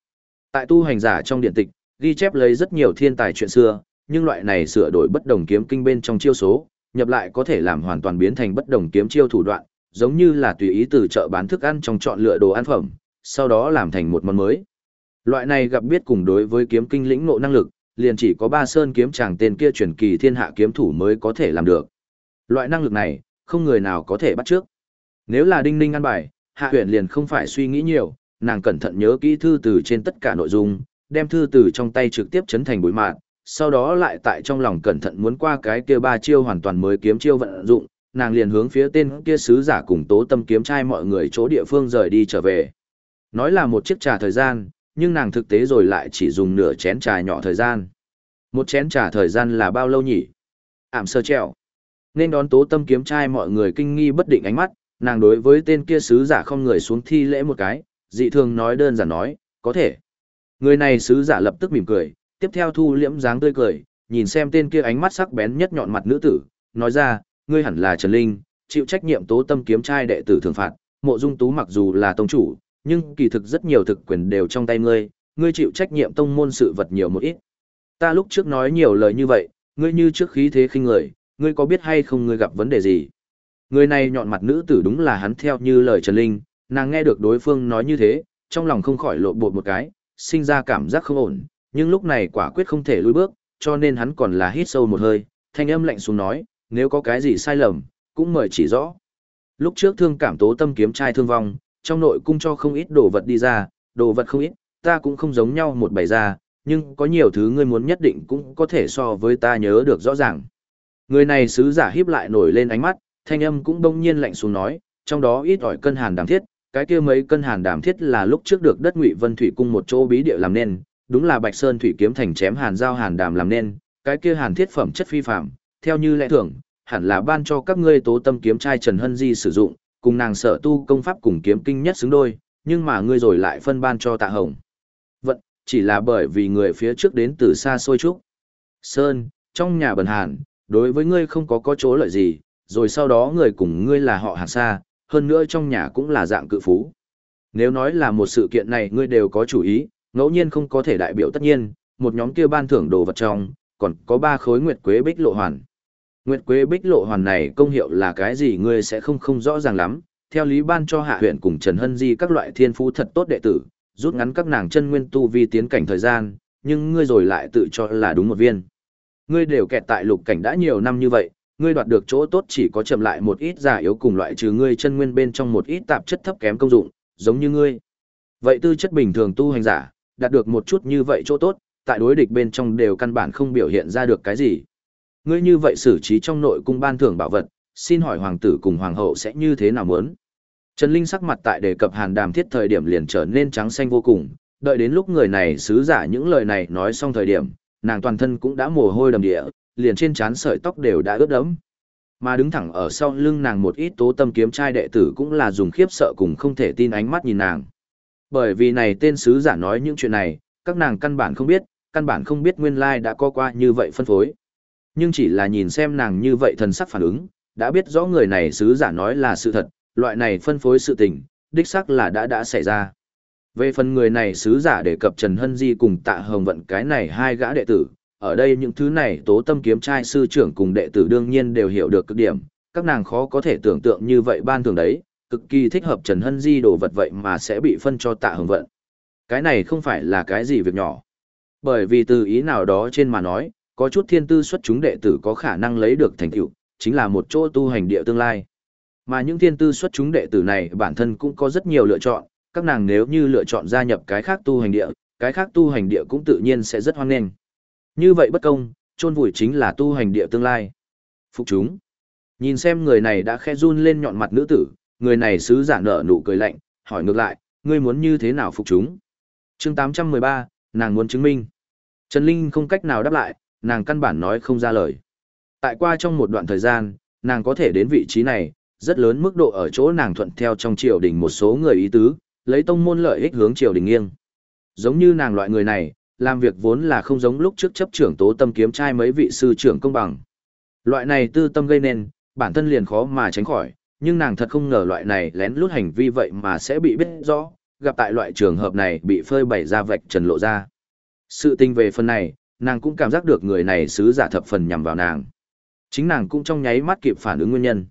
Tại tu hành giả trong điện tịch, ghi chép lấy rất nhiều thiên tài chuyện xưa, nhưng loại này sửa đổi bất đồng kiếm kinh bên trong chiêu số, nhập lại có thể làm hoàn toàn biến thành bất đồng kiếm chiêu thủ đoạn, giống như là tùy ý từ chợ bán thức ăn trong chọn lựa đồ ăn phẩm, sau đó làm thành một món mới. Loại này gặp biết cùng đối với kiếm kinh lĩnh ngộ năng lực, liền chỉ có ba sơn kiếm chàng tên kia truyền kỳ thiên hạ kiếm thủ mới có thể làm được. Loại năng lực này, không người nào có thể bắt trước. Nếu là đinh ninh ăn bài, hạ huyền liền không phải suy nghĩ nhiều, nàng cẩn thận nhớ kỹ thư từ trên tất cả nội dung, đem thư từ trong tay trực tiếp chấn thành bụi mạn, sau đó lại tại trong lòng cẩn thận muốn qua cái kia ba chiêu hoàn toàn mới kiếm chiêu vận dụng, nàng liền hướng phía tên kia sứ giả cùng tố tâm kiếm trai mọi người chỗ địa phương rời đi trở về. Nói là một chiếc trà thời gian, nhưng nàng thực tế rồi lại chỉ dùng nửa chén trà nhỏ thời gian. Một chén trà thời gian là bao lâu nhỉ? Ảm sơ treo. Nên đón tố tâm kiếm trai mọi người kinh nghi bất định ánh mắt, nàng đối với tên kia sứ giả không người xuống thi lễ một cái, dị thường nói đơn giản nói, có thể. Người này sứ giả lập tức mỉm cười, tiếp theo thu liễm dáng tươi cười, nhìn xem tên kia ánh mắt sắc bén nhất nhọn mặt nữ tử, nói ra, ngươi hẳn là Trần Linh, chịu trách nhiệm tố tâm kiếm trai đệ tử thường phạt, mộ dung tú mặc dù là tông chủ, nhưng kỳ thực rất nhiều thực quyền đều trong tay ngươi, ngươi chịu trách nhiệm tông môn sự vật nhiều một ít. Ta lúc trước nói nhiều lời như vậy, ngươi như trước khí thế khinh người, ngươi có biết hay không ngươi gặp vấn đề gì? Người này nhọn mặt nữ tử đúng là hắn theo như lời Trần Linh, nàng nghe được đối phương nói như thế, trong lòng không khỏi lộ bột một cái, sinh ra cảm giác không ổn, nhưng lúc này quả quyết không thể lùi bước, cho nên hắn còn là hít sâu một hơi, thanh âm lạnh xuống nói, nếu có cái gì sai lầm, cũng mời chỉ rõ. Lúc trước thương cảm tố tâm kiếm trai thương vong, trong nội cung cho không ít đồ vật đi ra, đồ vật không ít, ta cũng không giống nhau một bày ra, nhưng có nhiều thứ ngươi muốn nhất định cũng có thể so với ta nhớ được rõ ràng. Người này sứ giả híp lại nổi lên ánh mắt, thanh âm cũng bỗng nhiên lạnh xuống nói, trong đó ít ỏi cân hàn đàm thiết, cái kia mấy cân hàn đàm thiết là lúc trước được đất ngụy vân thủy cung một chỗ bí địa làm nên, đúng là bạch sơn thủy kiếm thành chém hàn giao hàn đàm làm nên, cái kia hàn thiết phẩm chất phi phạm, theo như lẽ thường, hẳn là ban cho các ngươi tố tâm kiếm trai Trần Hân Di sử dụng, cùng nàng sở tu công pháp cùng kiếm kinh nhất xứng đôi, nhưng mà ngươi rồi lại phân ban cho tạ hồng. Vận, chỉ là bởi vì người phía trước đến từ xa xôi trúc. Sơn, trong nhà bần hàn, Đối với ngươi không có có chỗ lợi gì, rồi sau đó người cùng ngươi là họ hàng xa, hơn nữa trong nhà cũng là dạng cự phú. Nếu nói là một sự kiện này ngươi đều có chủ ý, ngẫu nhiên không có thể đại biểu tất nhiên, một nhóm kia ban thưởng đồ vật trong, còn có ba khối nguyệt quế bích lộ hoàn. Nguyệt quế bích lộ hoàn này công hiệu là cái gì ngươi sẽ không không rõ ràng lắm, theo lý ban cho hạ huyện cùng Trần Hân Di các loại thiên phú thật tốt đệ tử, rút ngắn các nàng chân nguyên tu vi tiến cảnh thời gian, nhưng ngươi rồi lại tự cho là đúng một viên. Ngươi đều kẹt tại lục cảnh đã nhiều năm như vậy, ngươi đoạt được chỗ tốt chỉ có chậm lại một ít giả yếu cùng loại trừ ngươi chân nguyên bên trong một ít tạp chất thấp kém công dụng, giống như ngươi. Vậy tư chất bình thường tu hành giả, đạt được một chút như vậy chỗ tốt, tại đối địch bên trong đều căn bản không biểu hiện ra được cái gì. Ngươi như vậy xử trí trong nội cung ban thưởng bảo vật, xin hỏi hoàng tử cùng hoàng hậu sẽ như thế nào muốn? Trần Linh sắc mặt tại đề cập hàn đàm thiết thời điểm liền trở nên trắng xanh vô cùng, đợi đến lúc người này sứ giả những lời này nói xong thời điểm, nàng toàn thân cũng đã mồ hôi đầm địa, liền trên trán sợi tóc đều đã ướt đẫm. Mà đứng thẳng ở sau lưng nàng một ít tố tâm kiếm trai đệ tử cũng là dùng khiếp sợ cùng không thể tin ánh mắt nhìn nàng. Bởi vì này tên sứ giả nói những chuyện này, các nàng căn bản không biết, căn bản không biết nguyên lai đã có qua như vậy phân phối. Nhưng chỉ là nhìn xem nàng như vậy thần sắc phản ứng, đã biết rõ người này sứ giả nói là sự thật, loại này phân phối sự tình, đích xác là đã đã xảy ra. Về phần người này sứ giả đề cập Trần Hân Di cùng tạ hồng vận cái này hai gã đệ tử, ở đây những thứ này tố tâm kiếm trai sư trưởng cùng đệ tử đương nhiên đều hiểu được cực điểm, các nàng khó có thể tưởng tượng như vậy ban thường đấy, cực kỳ thích hợp Trần Hân Di đồ vật vậy mà sẽ bị phân cho tạ hồng vận. Cái này không phải là cái gì việc nhỏ. Bởi vì từ ý nào đó trên mà nói, có chút thiên tư xuất chúng đệ tử có khả năng lấy được thành tựu, chính là một chỗ tu hành địa tương lai. Mà những thiên tư xuất chúng đệ tử này bản thân cũng có rất nhiều lựa chọn, các nàng nếu như lựa chọn gia nhập cái khác tu hành địa, cái khác tu hành địa cũng tự nhiên sẽ rất hoan nghênh. Như vậy bất công, chôn vùi chính là tu hành địa tương lai. Phục chúng. Nhìn xem người này đã khe run lên nhọn mặt nữ tử, người này sứ giả nở nụ cười lạnh, hỏi ngược lại, ngươi muốn như thế nào phục chúng? chương 813, nàng muốn chứng minh. Trần Linh không cách nào đáp lại, nàng căn bản nói không ra lời. Tại qua trong một đoạn thời gian, nàng có thể đến vị trí này, rất lớn mức độ ở chỗ nàng thuận theo trong triều đình một số người ý tứ, lấy tông môn lợi ích hướng triều đình nghiêng. Giống như nàng loại người này, làm việc vốn là không giống lúc trước chấp trưởng tố tâm kiếm trai mấy vị sư trưởng công bằng. Loại này tư tâm gây nên, bản thân liền khó mà tránh khỏi, nhưng nàng thật không ngờ loại này lén lút hành vi vậy mà sẽ bị biết rõ, gặp tại loại trường hợp này bị phơi bày ra vạch trần lộ ra. Sự tình về phần này, nàng cũng cảm giác được người này sứ giả thập phần nhằm vào nàng. Chính nàng cũng trong nháy mắt kịp phản ứng nguyên nhân.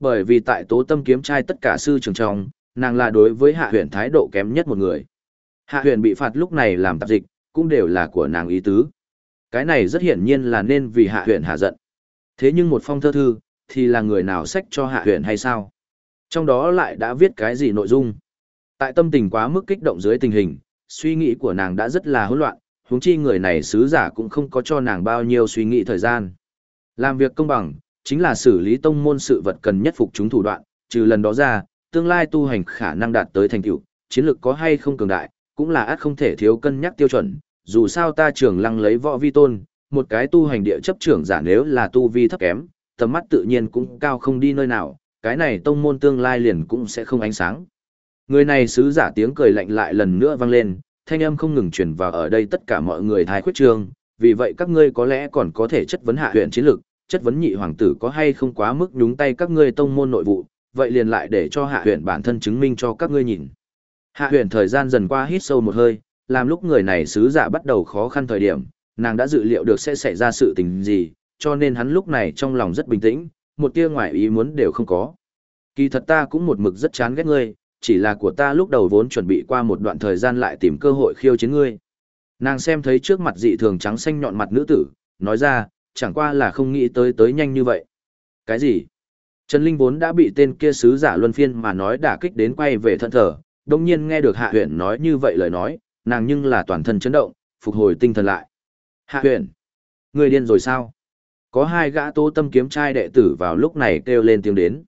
Bởi vì tại tố tâm kiếm trai tất cả sư trường trong, nàng là đối với hạ huyền thái độ kém nhất một người. Hạ huyền bị phạt lúc này làm tạp dịch, cũng đều là của nàng ý tứ. Cái này rất hiển nhiên là nên vì hạ huyện hạ giận. Thế nhưng một phong thơ thư, thì là người nào sách cho hạ huyện hay sao? Trong đó lại đã viết cái gì nội dung? Tại tâm tình quá mức kích động dưới tình hình, suy nghĩ của nàng đã rất là hỗn loạn, huống chi người này sứ giả cũng không có cho nàng bao nhiêu suy nghĩ thời gian. Làm việc công bằng, chính là xử lý tông môn sự vật cần nhất phục chúng thủ đoạn, trừ lần đó ra, tương lai tu hành khả năng đạt tới thành tựu, chiến lược có hay không cường đại, cũng là át không thể thiếu cân nhắc tiêu chuẩn, dù sao ta trưởng lăng lấy võ vi tôn, một cái tu hành địa chấp trưởng giả nếu là tu vi thấp kém, tầm mắt tự nhiên cũng cao không đi nơi nào, cái này tông môn tương lai liền cũng sẽ không ánh sáng. Người này sứ giả tiếng cười lạnh lại lần nữa vang lên, thanh âm không ngừng truyền vào ở đây tất cả mọi người thái khuyết trương, vì vậy các ngươi có lẽ còn có thể chất vấn hạ huyện chiến lược, chất vấn nhị hoàng tử có hay không quá mức nhúng tay các ngươi tông môn nội vụ, vậy liền lại để cho hạ huyện bản thân chứng minh cho các ngươi nhìn. Hạ Huyền thời gian dần qua hít sâu một hơi, làm lúc người này sứ giả bắt đầu khó khăn thời điểm, nàng đã dự liệu được sẽ xảy ra sự tình gì, cho nên hắn lúc này trong lòng rất bình tĩnh, một tia ngoại ý muốn đều không có. Kỳ thật ta cũng một mực rất chán ghét ngươi, chỉ là của ta lúc đầu vốn chuẩn bị qua một đoạn thời gian lại tìm cơ hội khiêu chiến ngươi. Nàng xem thấy trước mặt dị thường trắng xanh nhọn mặt nữ tử, nói ra, chẳng qua là không nghĩ tới tới nhanh như vậy. Cái gì? Trần Linh vốn đã bị tên kia sứ giả luân phiên mà nói đả kích đến quay về thân thở đông nhiên nghe được Hạ Huyền nói như vậy lời nói, nàng nhưng là toàn thân chấn động, phục hồi tinh thần lại. Hạ Huyền, người điên rồi sao? Có hai gã tố tâm kiếm trai đệ tử vào lúc này kêu lên tiếng đến.